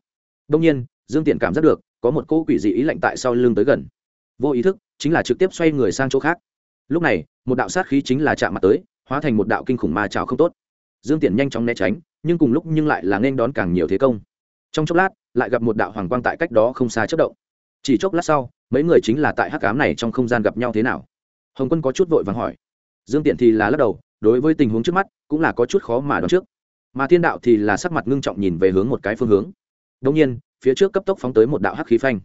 Đông nhiên, dương tiện cảm giác được, có một cỗ quỷ dị ý lạnh tại sau lưng tới gần. Vô ý thức, chính là trực tiếp xoay người sang chỗ khác. Lúc này, một đạo sát khí chính là chạm mặt tới hóa thành một đạo kinh khủng ma trào không tốt. Dương tiện nhanh chóng né tránh, nhưng cùng lúc nhưng lại là nên đón càng nhiều thế công. Trong chốc lát, lại gặp một đạo hoàng quang tại cách đó không xa chất động. Chỉ chốc lát sau, mấy người chính là tại hắc cám này trong không gian gặp nhau thế nào? Hồng quân có chút vội vàng hỏi. Dương tiện thì là lắc đầu, đối với tình huống trước mắt, cũng là có chút khó mà đoán trước. Mà thiên đạo thì là sắc mặt ngưng trọng nhìn về hướng một cái phương hướng. Đông nhiên, phía trước cấp tốc phóng tới một đạo hắc khí phanh.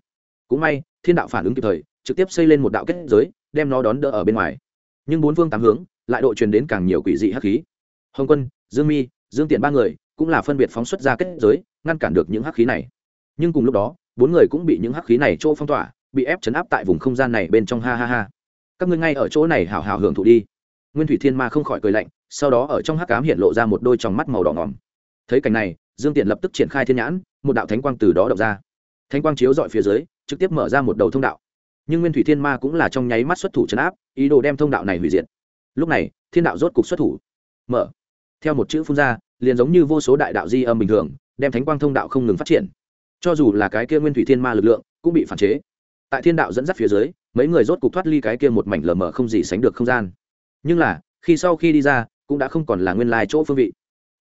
Cũng may, thiên đạo phản ứng kịp thời, trực tiếp xây lên một đạo kết giới, đem nó đón đỡ ở bên ngoài. Nhưng bốn phương tám hướng lại độ truyền đến càng nhiều quỷ dị hắc khí. Hồng quân, dương mi, dương tiện ba người cũng là phân biệt phóng xuất ra kết giới, ngăn cản được những hắc khí này. Nhưng cùng lúc đó, bốn người cũng bị những hắc khí này chỗ phong tỏa, bị ép chấn áp tại vùng không gian này bên trong, ha ha ha. Các ngươi ngay ở chỗ này hào hào hưởng thụ đi. Nguyên thủy thiên ma không khỏi cười lạnh, sau đó ở trong hắc cám hiện lộ ra một đôi tròng mắt màu đỏ ngỏm. Thấy cảnh này, dương tiện lập tức triển khai thiên nhãn, một đạo thánh quang từ đó đọc ra. Thánh quang chiếu dọi phía dưới, trực tiếp mở ra một đầu thông đạo. Nhưng nguyên thủy thiên ma cũng là trong nháy mắt xuất thủ chấn áp, ý đồ đem thông đạo này hủy diệt lúc này, thiên đạo rốt cục xuất thủ. Mở. Theo một chữ phun ra, liền giống như vô số đại đạo di âm bình thường, đem thánh quang thông đạo không ngừng phát triển. Cho dù là cái kia nguyên thủy thiên ma lực lượng, cũng bị phản chế. Tại thiên đạo dẫn dắt phía dưới, mấy người rốt cục thoát ly cái kia một mảnh lờ mờ không gì sánh được không gian. Nhưng là, khi sau khi đi ra, cũng đã không còn là nguyên lai chỗ phương vị.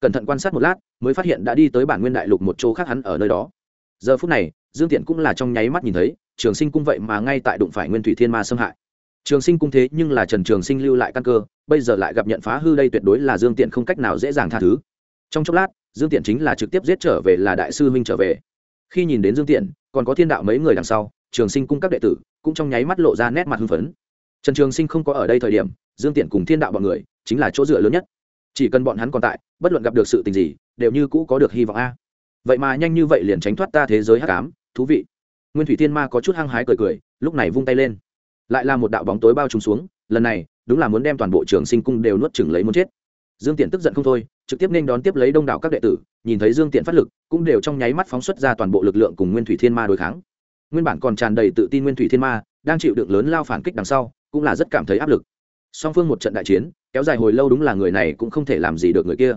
Cẩn thận quan sát một lát, mới phát hiện đã đi tới bản nguyên đại lục một chỗ khác hắn ở nơi đó. Giờ phút này, dương tiện cũng là trong nháy mắt nhìn thấy, trường sinh cung vậy mà ngay tại đụng phải nguyên thủy thiên ma xâm hại trường sinh cung thế nhưng là trần trường sinh lưu lại căn cơ, bây giờ lại gặp nhận phá hư đây tuyệt đối là dương tiện không cách nào dễ dàng tha thứ. Trong chốc lát, dương tiện chính là trực tiếp giết trở về là đại sư huynh trở về. Khi nhìn đến dương tiện, còn có thiên đạo mấy người đằng sau, trường sinh cung các đệ tử cũng trong nháy mắt lộ ra nét mặt hưng phấn. Trần trường sinh không có ở đây thời điểm, dương tiện cùng thiên đạo bọn người chính là chỗ dựa lớn nhất. Chỉ cần bọn hắn còn tại, bất luận gặp được sự tình gì, đều như cũ có được hy vọng a. Vậy mà nhanh như vậy liền tránh thoát ta thế giới hắc ám, thú vị. Nguyên thủy thiên ma có chút hăng hái cười cười, lúc này vung tay lên lại là một đạo bóng tối bao trùm xuống, lần này, đúng là muốn đem toàn bộ trường sinh cung đều nuốt chừng lấy muốn chết. Dương tiện tức giận không thôi, trực tiếp nên đón tiếp lấy đông đảo các đệ tử, nhìn thấy dương tiện phát lực, cũng đều trong nháy mắt phóng xuất ra toàn bộ lực lượng cùng nguyên thủy thiên ma đối kháng. Nguyên bản còn tràn đầy tự tin nguyên thủy thiên ma, đang chịu đựng lớn lao phản kích đằng sau, cũng là rất cảm thấy áp lực. Song phương một trận đại chiến, kéo dài hồi lâu đúng là người này cũng không thể làm gì được người kia.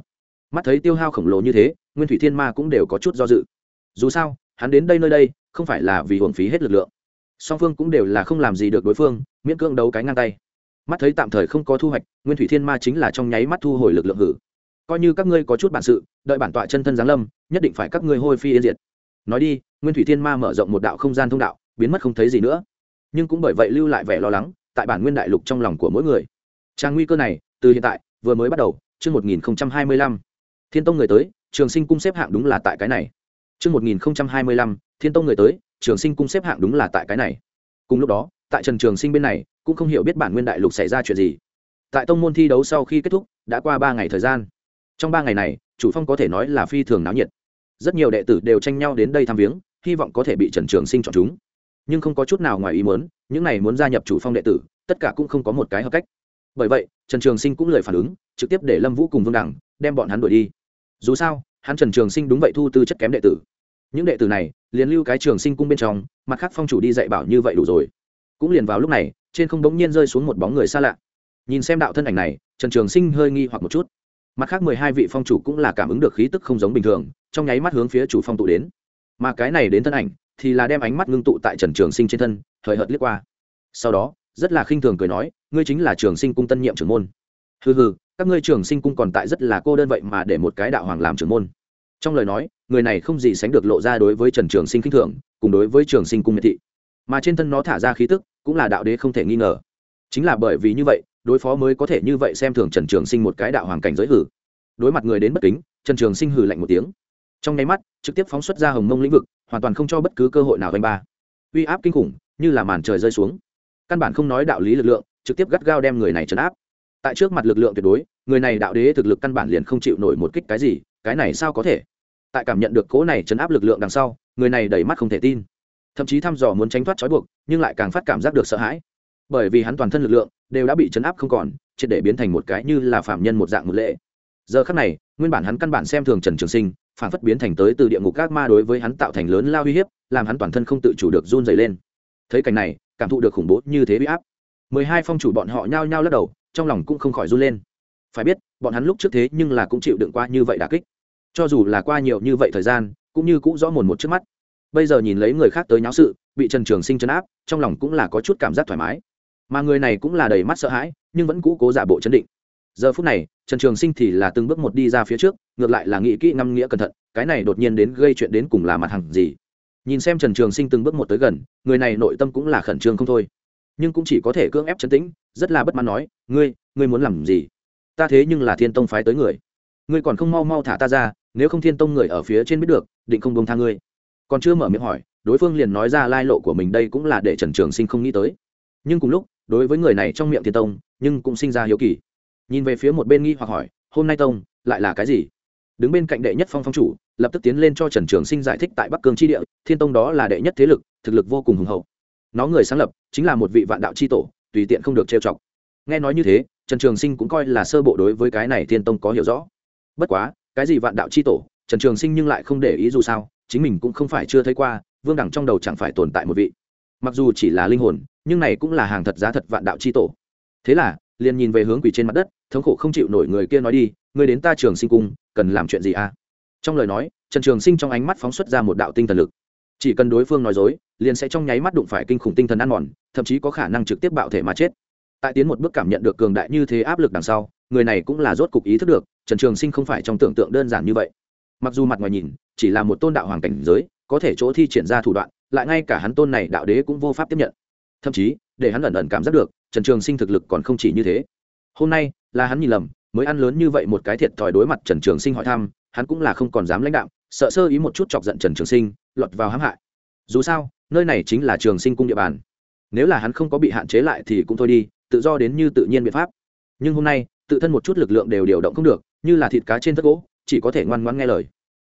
Mắt thấy tiêu hao khổng lồ như thế, nguyên thủy thiên ma cũng đều có chút do dự. Dù sao, hắn đến đây nơi đây, không phải là vì hưởng phí hết lực lượng song phương cũng đều là không làm gì được đối phương, miễn cưỡng đấu cái ngang tay. Mắt thấy tạm thời không có thu hoạch, nguyên thủy thiên ma chính là trong nháy mắt thu hồi lực lượng hử. Coi như các ngươi có chút bản sự, đợi bản tọa chân thân giáng lâm, nhất định phải các ngươi hôi phi yên diệt. Nói đi, nguyên thủy thiên ma mở rộng một đạo không gian thông đạo, biến mất không thấy gì nữa. Nhưng cũng bởi vậy lưu lại vẻ lo lắng, tại bản nguyên đại lục trong lòng của mỗi người. Trang nguy cơ này, từ hiện tại, vừa mới bắt đầu, chương một nghìn hai mươi lăm. Thiên tông người tới, trường sinh cung xếp hạng đúng là tại cái này. Chương một nghìn hai mươi lăm, thiên tông người tới trường sinh cung xếp hạng đúng là tại cái này. Cùng lúc đó, tại trần trường sinh bên này, cũng không hiểu biết bản nguyên đại lục xảy ra chuyện gì. Tại tông môn thi đấu sau khi kết thúc, đã qua ba ngày thời gian. Trong ba ngày này, chủ phong có thể nói là phi thường náo nhiệt. Rất nhiều đệ tử đều tranh nhau đến đây thăm viếng, hy vọng có thể bị trần trường sinh chọn chúng. Nhưng không có chút nào ngoài ý muốn, những này muốn gia nhập chủ phong đệ tử, tất cả cũng không có một cái hợp cách. Bởi vậy, trần trường sinh cũng lời phản ứng, trực tiếp để lâm vũ cùng vương đẳng đem bọn hắn đuổi đi. Dù sao, hắn trần trường sinh đúng vậy thu tư chất kém đệ tử những đệ tử này liền lưu cái trường sinh cung bên trong, mặt khác phong chủ đi dạy bảo như vậy đủ rồi. Cũng liền vào lúc này, trên không bỗng nhiên rơi xuống một bóng người xa lạ. Nhìn xem đạo thân ảnh này, trần trường sinh hơi nghi hoặc một chút. Mặt khác mười hai vị phong chủ cũng là cảm ứng được khí tức không giống bình thường, trong nháy mắt hướng phía chủ phong tụ đến. Mà cái này đến thân ảnh thì là đem ánh mắt ngưng tụ tại trần trường sinh trên thân, hời hợt liếc qua. Sau đó, rất là khinh thường cười nói, ngươi chính là trường sinh cung tân nhiệm trưởng môn. Hừ hừ, các ngươi trường sinh cung còn tại rất là cô đơn vậy mà để một cái đạo hoàng làm trưởng môn trong lời nói, người này không gì sánh được lộ ra đối với trần trường sinh k i n h thường, cùng đối với trường sinh cung miệt thị. Mà trên thân nó thả ra khí tức, cũng là đạo đế không thể nghi ngờ. Chính là bởi vì như vậy, đối phó mới có thể như vậy xem thường trần trường sinh một cái đạo hoàng cảnh giới hử. Đối mặt người đến bất kính, trần trường sinh hử lạnh một tiếng. Trong nháy mắt, trực tiếp phóng xuất ra hồng mông lĩnh vực, hoàn toàn không cho bất cứ cơ hội nào đánh ba. Uy áp kinh khủng, như là màn trời rơi xuống. Căn bản không nói đạo lý lực lượng, trực tiếp gắt gao đem người này trấn áp. Tại trước mặt lực lượng tuyệt đối, người này đạo đế thực lực căn bản liền không chịu nổi một kích cái gì, cái này sao có thể? Tại cảm nhận được cỗ này chấn áp lực lượng đằng sau, người này đầy mắt không thể tin. Thậm chí thăm dò muốn tránh thoát trói buộc, nhưng lại càng phát cảm giác được sợ hãi. Bởi vì hắn toàn thân lực lượng đều đã bị chấn áp không còn, triệt để biến thành một cái như là phạm nhân một dạng một lệ. Giờ khắc này, nguyên bản hắn căn bản xem thường trần trường sinh, phản phất biến thành tới từ địa ngục các ma đối với hắn tạo thành lớn lao uy hiếp, làm hắn toàn thân không tự chủ được run dày lên. Thấy cảnh này, cảm thụ được khủng bố như thế bị áp. Mười hai phong chủ bọn họ nhao nhao lắc đầu, trong lòng cũng không khỏi run lên. Phải biết, bọn hắn lúc trước thế nhưng là cũng chịu đựng qua như vậy đà kích cho dù là qua nhiều như vậy thời gian, cũng như cũng rõ mồn một trước mắt. Bây giờ nhìn lấy người khác tới nháo sự, bị trần trường sinh chấn áp, trong lòng cũng là có chút cảm giác thoải mái. Mà người này cũng là đầy mắt sợ hãi, nhưng vẫn cũ cố giả bộ chấn định. Giờ phút này, trần trường sinh thì là từng bước một đi ra phía trước, ngược lại là nghĩ kỹ ngâm nghĩa cẩn thận, cái này đột nhiên đến gây chuyện đến cùng là mặt hàng gì? Nhìn xem trần trường sinh từng bước một tới gần, người này nội tâm cũng là khẩn trương không thôi. Nhưng cũng chỉ có thể cưỡng ép chấn tĩnh, rất là bất mãn nói, ngươi ngươi muốn làm gì? Ta thế nhưng là thiên tông phái tới người. Ngươi còn không mau mau thả ta ra nếu không thiên tông người ở phía trên biết được, định không bông tha ngươi. Còn chưa mở miệng hỏi, đối phương liền nói ra lai lộ của mình đây cũng là để trần trường sinh không nghĩ tới. Nhưng cùng lúc, đối với người này trong miệng thiên tông, nhưng cũng sinh ra hiếu kỳ. Nhìn về phía một bên nghi hoặc hỏi, hôm nay tông, lại là cái gì? Đứng bên cạnh đệ nhất phong phong chủ, lập tức tiến lên cho trần trường sinh giải thích tại bắc cương tri địa, thiên tông đó là đệ nhất thế lực, thực lực vô cùng hùng hậu. Nó người sáng lập, chính là một vị vạn đạo tri tổ, tùy tiện không được trêu chọc. Nghe nói như thế, trần trường sinh cũng coi là sơ bộ đối với cái này thiên tông có hiểu rõ. Bất quá cái gì vạn đạo c h i tổ, trần trường sinh nhưng lại không để ý dù sao, chính mình cũng không phải chưa thấy qua, vương đẳng trong đầu chẳng phải tồn tại một vị. Mặc dù chỉ là linh hồn, nhưng này cũng là hàng thật giá thật vạn đạo c h i tổ. Thế là, liền nhìn về hướng quỷ trên mặt đất, thống khổ không chịu nổi người kia nói đi người đến ta trường sinh cung, cần làm chuyện gì à? Trong lời nói, trần trường sinh trong ánh mắt phóng xuất ra một đạo tinh thần lực. Chỉ cần đối phương nói dối, liền sẽ trong nháy mắt đụng phải kinh khủng tinh thần ăn mòn, thậm chí có khả năng trực tiếp bạo thể mà chết. Tại tiến một bước cảm nhận được cường đại như thế áp lực đằng sau, người này cũng là rốt cục ý thức được trần trường sinh không phải trong tưởng tượng đơn giản như vậy. Mặc dù mặt ngoài nhìn, chỉ là một tôn đạo hoàng cảnh giới, có thể chỗ thi triển ra thủ đoạn, lại ngay cả hắn tôn này đạo đế cũng vô pháp tiếp nhận. Thậm chí, để hắn ẩn ẩn cảm giác được, trần trường sinh thực lực còn không chỉ như thế. Hôm nay, là hắn nhìn lầm, mới ăn lớn như vậy một cái thiệt thòi đối mặt trần trường sinh hỏi thăm, hắn cũng là không còn dám lãnh đạo sợ sơ ý một chút chọc giận trần trường sinh, lọt vào hãm hại. Dù sao, nơi này chính là trường sinh cung địa bàn. Nếu là hắn không có bị hạn chế lại thì cũng thôi đi, tự do đến như tự nhiên biện pháp. Nhưng hôm nay, tự thân một chút lực lượng đều điều động không được như là thịt cá trên thất gỗ, chỉ có thể ngoan ngoãn nghe lời.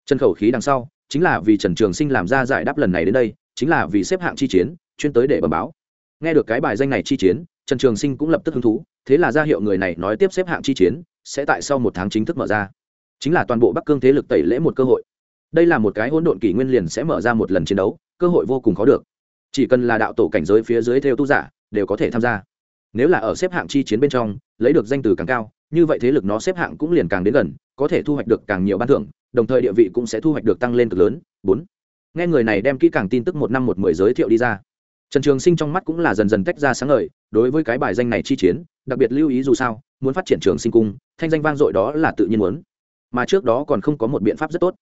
Chân khẩu khí đằng sau, chính là vì trần trường sinh làm ra giải đáp lần này đến đây, chính là vì xếp hạng chi chiến, chuyên tới để bẩm báo. Nghe được cái bài danh này chi chiến, trần trường sinh cũng lập tức hứng thú, thế là ra hiệu người này nói tiếp xếp hạng chi chiến, sẽ tại sau một tháng chính thức mở ra. Chính là toàn bộ bắc cương thế lực tẩy lễ một cơ hội. Đây là một cái hỗn độn kỷ nguyên liền sẽ mở ra một lần chiến đấu, cơ hội vô cùng khó được. Chỉ cần là đạo tổ cảnh giới phía dưới theo tu giả, đều có thể tham gia. Nếu là ở xếp hạng chi chiến bên trong, lấy được danh từ càng cao như vậy thế lực nó xếp hạng cũng liền càng đến gần, có thể thu hoạch được càng nhiều ban thưởng, đồng thời địa vị cũng sẽ thu hoạch được tăng lên cực lớn. Bốn. Nghe người này đem kỹ càng tin tức một năm một mười giới thiệu đi ra. Trần trường sinh trong mắt cũng là dần dần tách ra sáng ngời, đối với cái bài danh này chi chiến, đặc biệt lưu ý dù sao, muốn phát triển trường sinh cung, thanh danh vang dội đó là tự nhiên muốn. Mà trước đó còn không có một biện pháp rất tốt.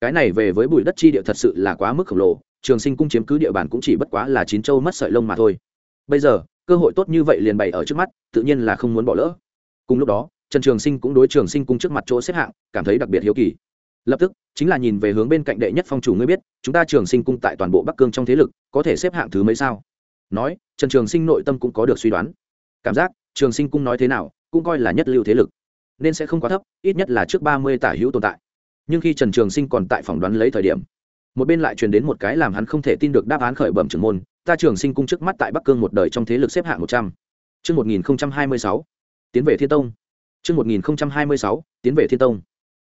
Cái này về với bụi đất chi địa thật sự là quá mức khổng lồ, trường sinh cung chiếm cứ địa bàn cũng chỉ bất quá là chín châu mất sợi lông mà thôi. Bây giờ, cơ hội tốt như vậy liền bày ở trước mắt, tự nhiên là không muốn bỏ lỡ. Cùng lúc đó trần trường sinh cũng đối trường sinh cung trước mặt chỗ xếp hạng cảm thấy đặc biệt hiếu kỳ. Lập tức chính là nhìn về hướng bên cạnh đệ nhất phong chủ ngươi biết chúng ta trường sinh cung tại toàn bộ bắc cương trong thế lực có thể xếp hạng thứ mấy sao? Nói trần trường sinh nội tâm cũng có được suy đoán. Cảm giác trường sinh cung nói thế nào cũng coi là nhất lưu thế lực. Nên sẽ không quá thấp ít nhất là trước ba mươi tả hữu tồn tại. Nhưng khi trần trường sinh còn tại phỏng đoán lấy thời điểm một bên lại truyền đến một cái làm hắn không thể tin được đáp án khởi bẩm trưởng môn ta trường sinh cung trước mắt tại bắc cương một đời trong thế lực xếp hạng một trăm. Trước 1026, tiến về thiên tông. Trước 1026, tiến về thiên tông.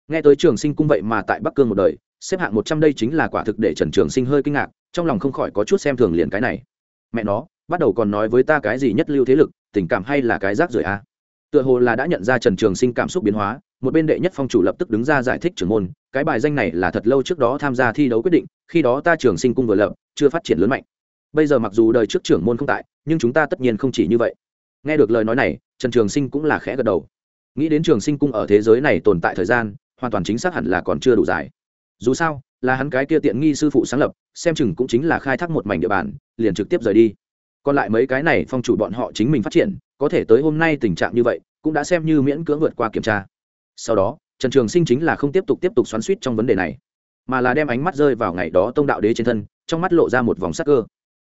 Nghe tới trường sinh cung vậy mà tại bắc cương một đời, xếp hạng một trăm đây chính là quả thực để trần trường sinh hơi kinh ngạc, trong lòng không khỏi có chút xem thường liền cái này. Mẹ nó, bắt đầu còn nói với ta cái gì nhất lưu thế lực, tình cảm hay là cái rác rưởi a? À? Tựa hồ là đã nhận ra Trần Trường Sinh cảm xúc biến hóa, một bên đệ nhất phong chủ lập tức đứng ra giải thích trưởng môn, cái bài danh này là thật lâu trước đó tham gia thi đấu quyết định, khi đó ta Trường Sinh cung vừa lập, chưa phát triển lớn mạnh bây giờ mặc dù đời trước trưởng môn không tại nhưng chúng ta tất nhiên không chỉ như vậy nghe được lời nói này trần trường sinh cũng là khẽ gật đầu nghĩ đến trường sinh cung ở thế giới này tồn tại thời gian, hoàn toàn chính xác hẳn là còn chưa đủ dài. Dù sao, là hắn cái kia tiện nghi sư phụ sáng lập, xem chừng cũng chính là khai thác một mảnh địa bàn, liền trực tiếp rời đi. Còn lại mấy cái này phong chủ bọn họ chính mình phát triển, có thể tới hôm nay tình trạng như vậy, cũng đã xem như miễn cưỡng vượt qua kiểm tra. Sau đó, trần trường sinh chính là không tiếp tục tiếp tục xoắn suýt trong vấn đề này, mà là đem ánh mắt rơi vào ngày đó tông đạo đế trên thân, trong mắt lộ ra một vòng sắc cơ.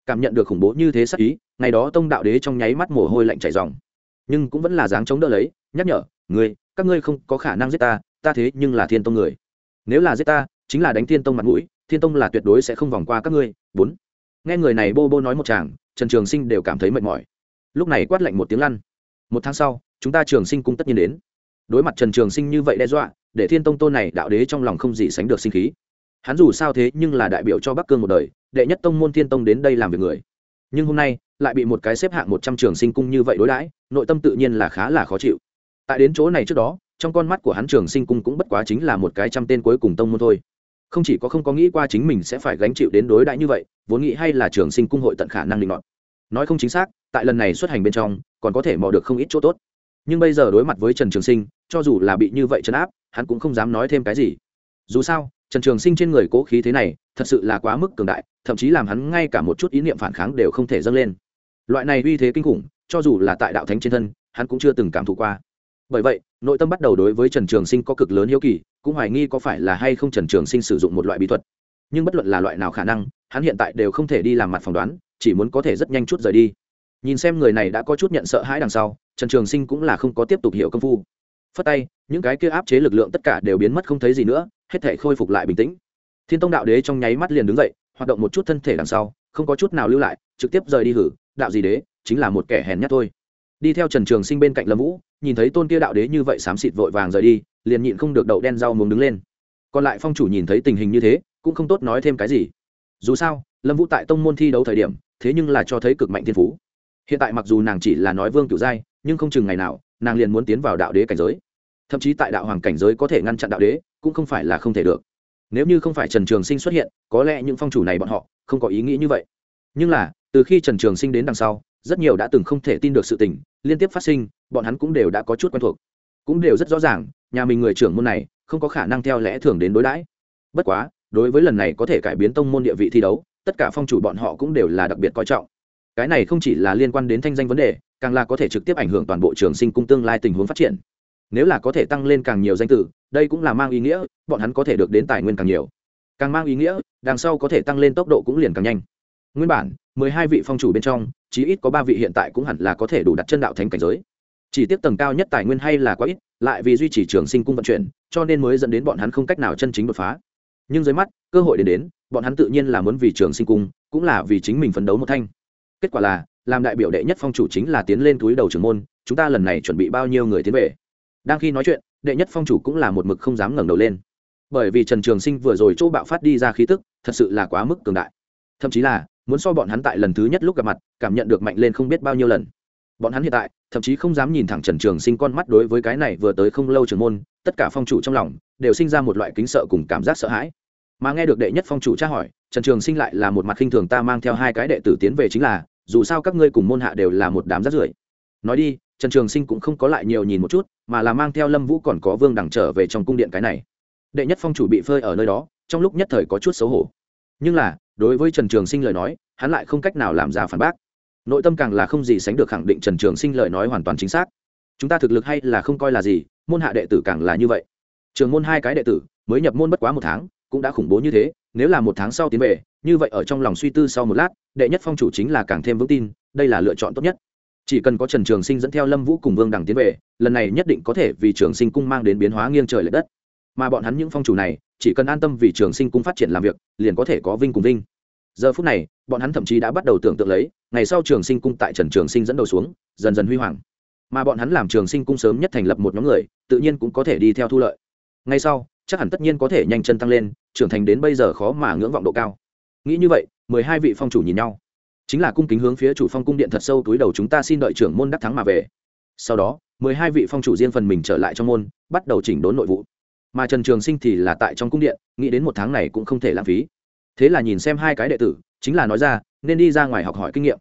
Cảm nhận được khủng bố như thế sắc ý, ngày đó tông đạo đế trong nháy mắt mồ hôi lạnh chảy dòng nhưng cũng vẫn là dáng chống đỡ lấy, nhắc nhở ngươi, các ngươi không có khả năng giết ta ta thế nhưng là thiên tông người. Nếu là giết ta, chính là đánh thiên tông mặt mũi, thiên tông là tuyệt đối sẽ không vòng qua các ngươi. Bốn. Nghe người này bô bô nói một chàng, trần trường sinh đều cảm thấy mệt mỏi. Lúc này quát lạnh một tiếng lăn. Một tháng sau, chúng ta trường sinh cũng tất nhiên đến. Đối mặt trần trường sinh như vậy đe dọa, để thiên tông tôn này đạo đế trong lòng không gì sánh được sinh khí. Hắn dù sao thế nhưng là đại biểu cho bắc cương một đời, đệ nhất tông môn thiên tông đến đây làm việc người. Nhưng hôm nay, lại bị một cái xếp hạng một trăm trường sinh cung như vậy đối đãi, nội tâm tự nhiên là khá là khó chịu tại đến chỗ này trước đó, trong con mắt của hắn trường sinh cung cũng bất quá chính là một cái trăm tên cuối cùng tông môn thôi. Không chỉ có không có nghĩ qua chính mình sẽ phải gánh chịu đến đối đãi như vậy, vốn nghĩ hay là trường sinh cung hội tận khả năng định luận nói không chính xác, tại lần này xuất hành bên trong, còn có thể mò được không ít chỗ tốt. Nhưng bây giờ đối mặt với trần trường sinh, cho dù là bị như vậy chấn áp, hắn cũng không dám nói thêm cái gì. Dù sao, trần trường sinh trên người cố khí thế này, thật sự là quá mức cường đại, thậm chí làm hắn ngay cả một chút ý niệm phản kháng đều không thể dâng lên. Loại này uy thế kinh khủng, cho dù là tại đạo thánh trên thân, hắn cũng chưa từng cảm thụ qua bởi vậy, nội tâm bắt đầu đối với trần trường sinh có cực lớn hiếu kỳ, cũng hoài nghi có phải là hay không trần trường sinh sử dụng một loại bí thuật. Nhưng bất luận là loại nào khả năng, hắn hiện tại đều không thể đi làm mặt phỏng đoán, chỉ muốn có thể rất nhanh chút rời đi. Nhìn xem người này đã có chút nhận sợ hãi đằng sau, trần trường sinh cũng là không có tiếp tục hiểu công phu. Phất tay, những cái kia áp chế lực lượng tất cả đều biến mất không thấy gì nữa, hết thể khôi phục lại bình tĩnh. Thiên tông đạo đế trong nháy mắt liền đứng dậy, hoạt động một chút thân thể đằng sau, không có chút nào lưu lại, trực tiếp rời đi hử, đạo gì đế, chính là một kẻ hèn nhát thôi. Đi theo trần trường sinh bên cạnh lâm vũ nhìn thấy tôn kia đạo đế như vậy xám xịt vội vàng rời đi, liền nhịn không được đậu đen rau muốn đứng lên. Còn lại phong chủ nhìn thấy tình hình như thế, cũng không tốt nói thêm cái gì. Dù sao, lâm vũ tại tông môn thi đấu thời điểm, thế nhưng là cho thấy cực mạnh thiên phú. Hiện tại mặc dù nàng chỉ là nói vương cựu giai, nhưng không chừng ngày nào, nàng liền muốn tiến vào đạo đế cảnh giới. Thậm chí tại đạo hoàng cảnh giới có thể ngăn chặn đạo đế, cũng không phải là không thể được. Nếu như không phải trần trường sinh xuất hiện, có lẽ những phong chủ này bọn họ không có ý nghĩ như vậy. Nhưng là, từ khi trần trường sinh đến đằng sau rất nhiều đã từng không thể tin được sự tình liên tiếp phát sinh bọn hắn cũng đều đã có chút quen thuộc. Cũng đều rất rõ ràng nhà mình người trưởng môn này không có khả năng theo lẽ thường đến đối đãi. Bất quá đối với lần này có thể cải biến tông môn địa vị thi đấu tất cả phong chủ bọn họ cũng đều là đặc biệt coi trọng. Cái này không chỉ là liên quan đến thanh danh vấn đề càng là có thể trực tiếp ảnh hưởng toàn bộ trường sinh cung tương lai tình huống phát triển. Nếu là có thể tăng lên càng nhiều danh từ, đây cũng là mang ý nghĩa bọn hắn có thể được đến tài nguyên càng nhiều. Càng mang ý nghĩa đằng sau có thể tăng lên tốc độ cũng liền càng nhanh. Nguyên bản mười hai vị phong chủ bên trong, chí ít có ba vị hiện tại cũng hẳn là có thể đủ đặt chân đạo thánh cảnh giới. Chỉ tiếp tầng cao nhất tài nguyên hay là quá ít, lại vì duy trì trường sinh cung vận chuyển, cho nên mới dẫn đến bọn hắn không cách nào chân chính đột phá. Nhưng dưới mắt, cơ hội đến đến, bọn hắn tự nhiên là muốn vì trường sinh cung, cũng là vì chính mình phấn đấu một thanh. Kết quả là, làm đại biểu đệ nhất phong chủ chính là tiến lên túi đầu trưởng môn, chúng ta lần này chuẩn bị bao nhiêu người tiến về? Đang khi nói chuyện, đệ nhất phong chủ cũng là một mực không dám ngẩng đầu lên. Bởi vì trần trường sinh vừa rồi chỗ bạo phát đi ra khí tức, thật sự là quá mức cường đại. Thậm chí là muốn so bọn hắn tại lần thứ nhất lúc gặp mặt, cảm nhận được mạnh lên không biết bao nhiêu lần. Bọn hắn hiện tại, thậm chí không dám nhìn thẳng trần trường sinh con mắt đối với cái này vừa tới không lâu trường môn, tất cả phong chủ trong lòng đều sinh ra một loại kính sợ cùng cảm giác sợ hãi. Mà nghe được đệ nhất phong chủ tra hỏi, trần trường sinh lại là một mặt khinh thường ta mang theo hai cái đệ tử tiến về chính là, dù sao các ngươi cùng môn hạ đều là một đám rác rưởi. Nói đi, trần trường sinh cũng không có lại nhiều nhìn một chút, mà là mang theo lâm vũ còn có vương đẳng trở về trong cung điện cái này. Đệ nhất phong chủ bị phơi ở nơi đó, trong lúc nhất thời có chút xấu hổ. Nhưng là đối với trần trường sinh lời nói, hắn lại không cách nào làm ra phản bác. Nội tâm càng là không gì sánh được khẳng định trần trường sinh lời nói hoàn toàn chính xác. Chúng ta thực lực hay là không coi là gì, môn hạ đệ tử càng là như vậy. Trường môn hai cái đệ tử, mới nhập môn bất quá một tháng, cũng đã khủng bố như thế, nếu là một tháng sau tiến về, như vậy ở trong lòng suy tư sau một lát, đệ nhất phong chủ chính là càng thêm vững tin, đây là lựa chọn tốt nhất. Chỉ cần có trần trường sinh dẫn theo lâm vũ cùng vương đằng tiến về, lần này nhất định có thể vì trường sinh cung mang đến biến hóa nghiêng trời l ệ đất mà bọn hắn những phong chủ này chỉ cần an tâm vì trường sinh cung phát triển làm việc, liền có thể có vinh cùng vinh. Giờ phút này, bọn hắn thậm chí đã bắt đầu tưởng tượng lấy, ngày sau trường sinh cung tại trần trường sinh dẫn đầu xuống, dần dần huy hoàng. Mà bọn hắn làm trường sinh cung sớm nhất thành lập một nhóm người, tự nhiên cũng có thể đi theo thu lợi. Ngay sau, chắc hẳn tất nhiên có thể nhanh chân tăng lên, trưởng thành đến bây giờ khó mà ngưỡng vọng độ cao. Nghĩ như vậy, mười hai vị phong chủ nhìn nhau. Chính là cung kính hướng phía chủ phong cung điện thật sâu túi đầu chúng ta xin đợi trưởng môn đắc thắng mà về. Sau đó, mười hai vị phong chủ riêng phần mình trở lại trong môn, bắt đầu chỉnh đốn nội vụ mà trần trường sinh thì là tại trong cung điện, nghĩ đến một tháng này cũng không thể lãng phí. Thế là nhìn xem hai cái đệ tử, chính là nói ra, nên đi ra ngoài học hỏi kinh nghiệm.